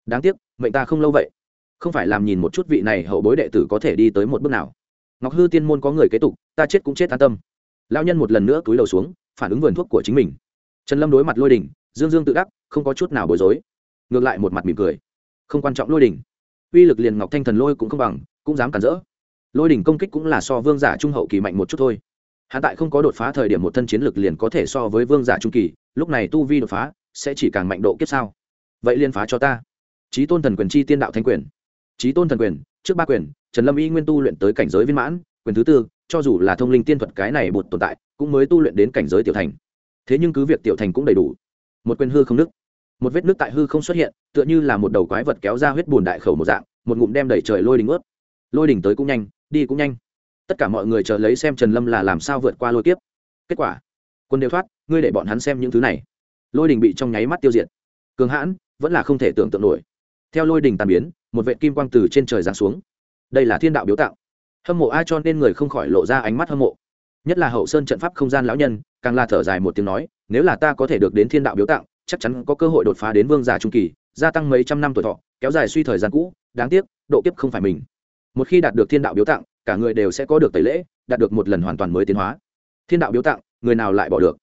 Đáng tiếc, mệnh ta không lâu vậy. Không phải làm nhìn một chút vị này hậu bối đệ tử có thể đi tới một bước nào. Ngọc hư tiên môn có người kế tục, ta chết cũng chết an tâm. Lao nhân một lần nữa túi đầu xuống, phản ứng vườn thuốc của chính mình. Trần lâm đối mặt lôi đình, dương dương tự đắc, không có chút nào bối rối. Ngược lại một mặt mỉm cười. Không quan trọng lôi đình. Uy lực liền ngọc thanh thần lôi cũng không bằng, cũng dám cản rỡ. Lôi đình công kích cũng là so vương giả trung hậu kỳ mạnh một chút thôi hạ tại không có đột phá thời điểm một thân chiến lực liền có thể so với vương giả trung kỳ, lúc này tu vi đột phá sẽ chỉ càng mạnh độ kiếp sao vậy liên phá cho ta. Trí tôn thần quyền chi tiên đạo thanh quyền. Trí tôn thần quyền, trước ba quyền, trần lâm y nguyên tu luyện tới cảnh giới viên mãn, quyền thứ tư, cho dù là thông linh tiên thuật cái này bột tồn tại, cũng mới tu luyện đến cảnh giới tiểu thành. Thế nhưng cứ việc tiểu thành cũng đầy đủ. Một quyền hư không nứt một vết nước tại hư không xuất hiện, tựa như là một đầu quái vật kéo ra huyết bùn đại khẩu một dạng, một ngụm đem đẩy trời lôi đình ướt. Lôi đỉnh tới cũng nhanh, đi cũng nhanh tất cả mọi người chờ lấy xem trần lâm là làm sao vượt qua lôi kiếp. Kết quả, quân đều thoát, ngươi để bọn hắn xem những thứ này. Lôi đình bị trong nháy mắt tiêu diệt. Cường hãn, vẫn là không thể tưởng tượng nổi. Theo lôi đình tàn biến, một vệ kim quang từ trên trời giáng xuống. Đây là thiên đạo biếu tạo. Hâm mộ ai cho nên người không khỏi lộ ra ánh mắt hâm mộ. Nhất là hậu sơn trận pháp không gian lão nhân, càng là thở dài một tiếng nói, nếu là ta có thể được đến thiên đạo biếu tặng chắc chắn có cơ hội đột phá đến vương giả trung kỳ, gia tăng mấy trăm năm tuổi thọ, kéo dài suy thời gian cũ, đáng tiếc, độ kiếp không phải mình. Một khi đạt được thiên đạo biếu tặng cả người đều sẽ có được tẩy lễ, đạt được một lần hoàn toàn mới tiến hóa. Thiên đạo biếu tặng, người nào lại bỏ được?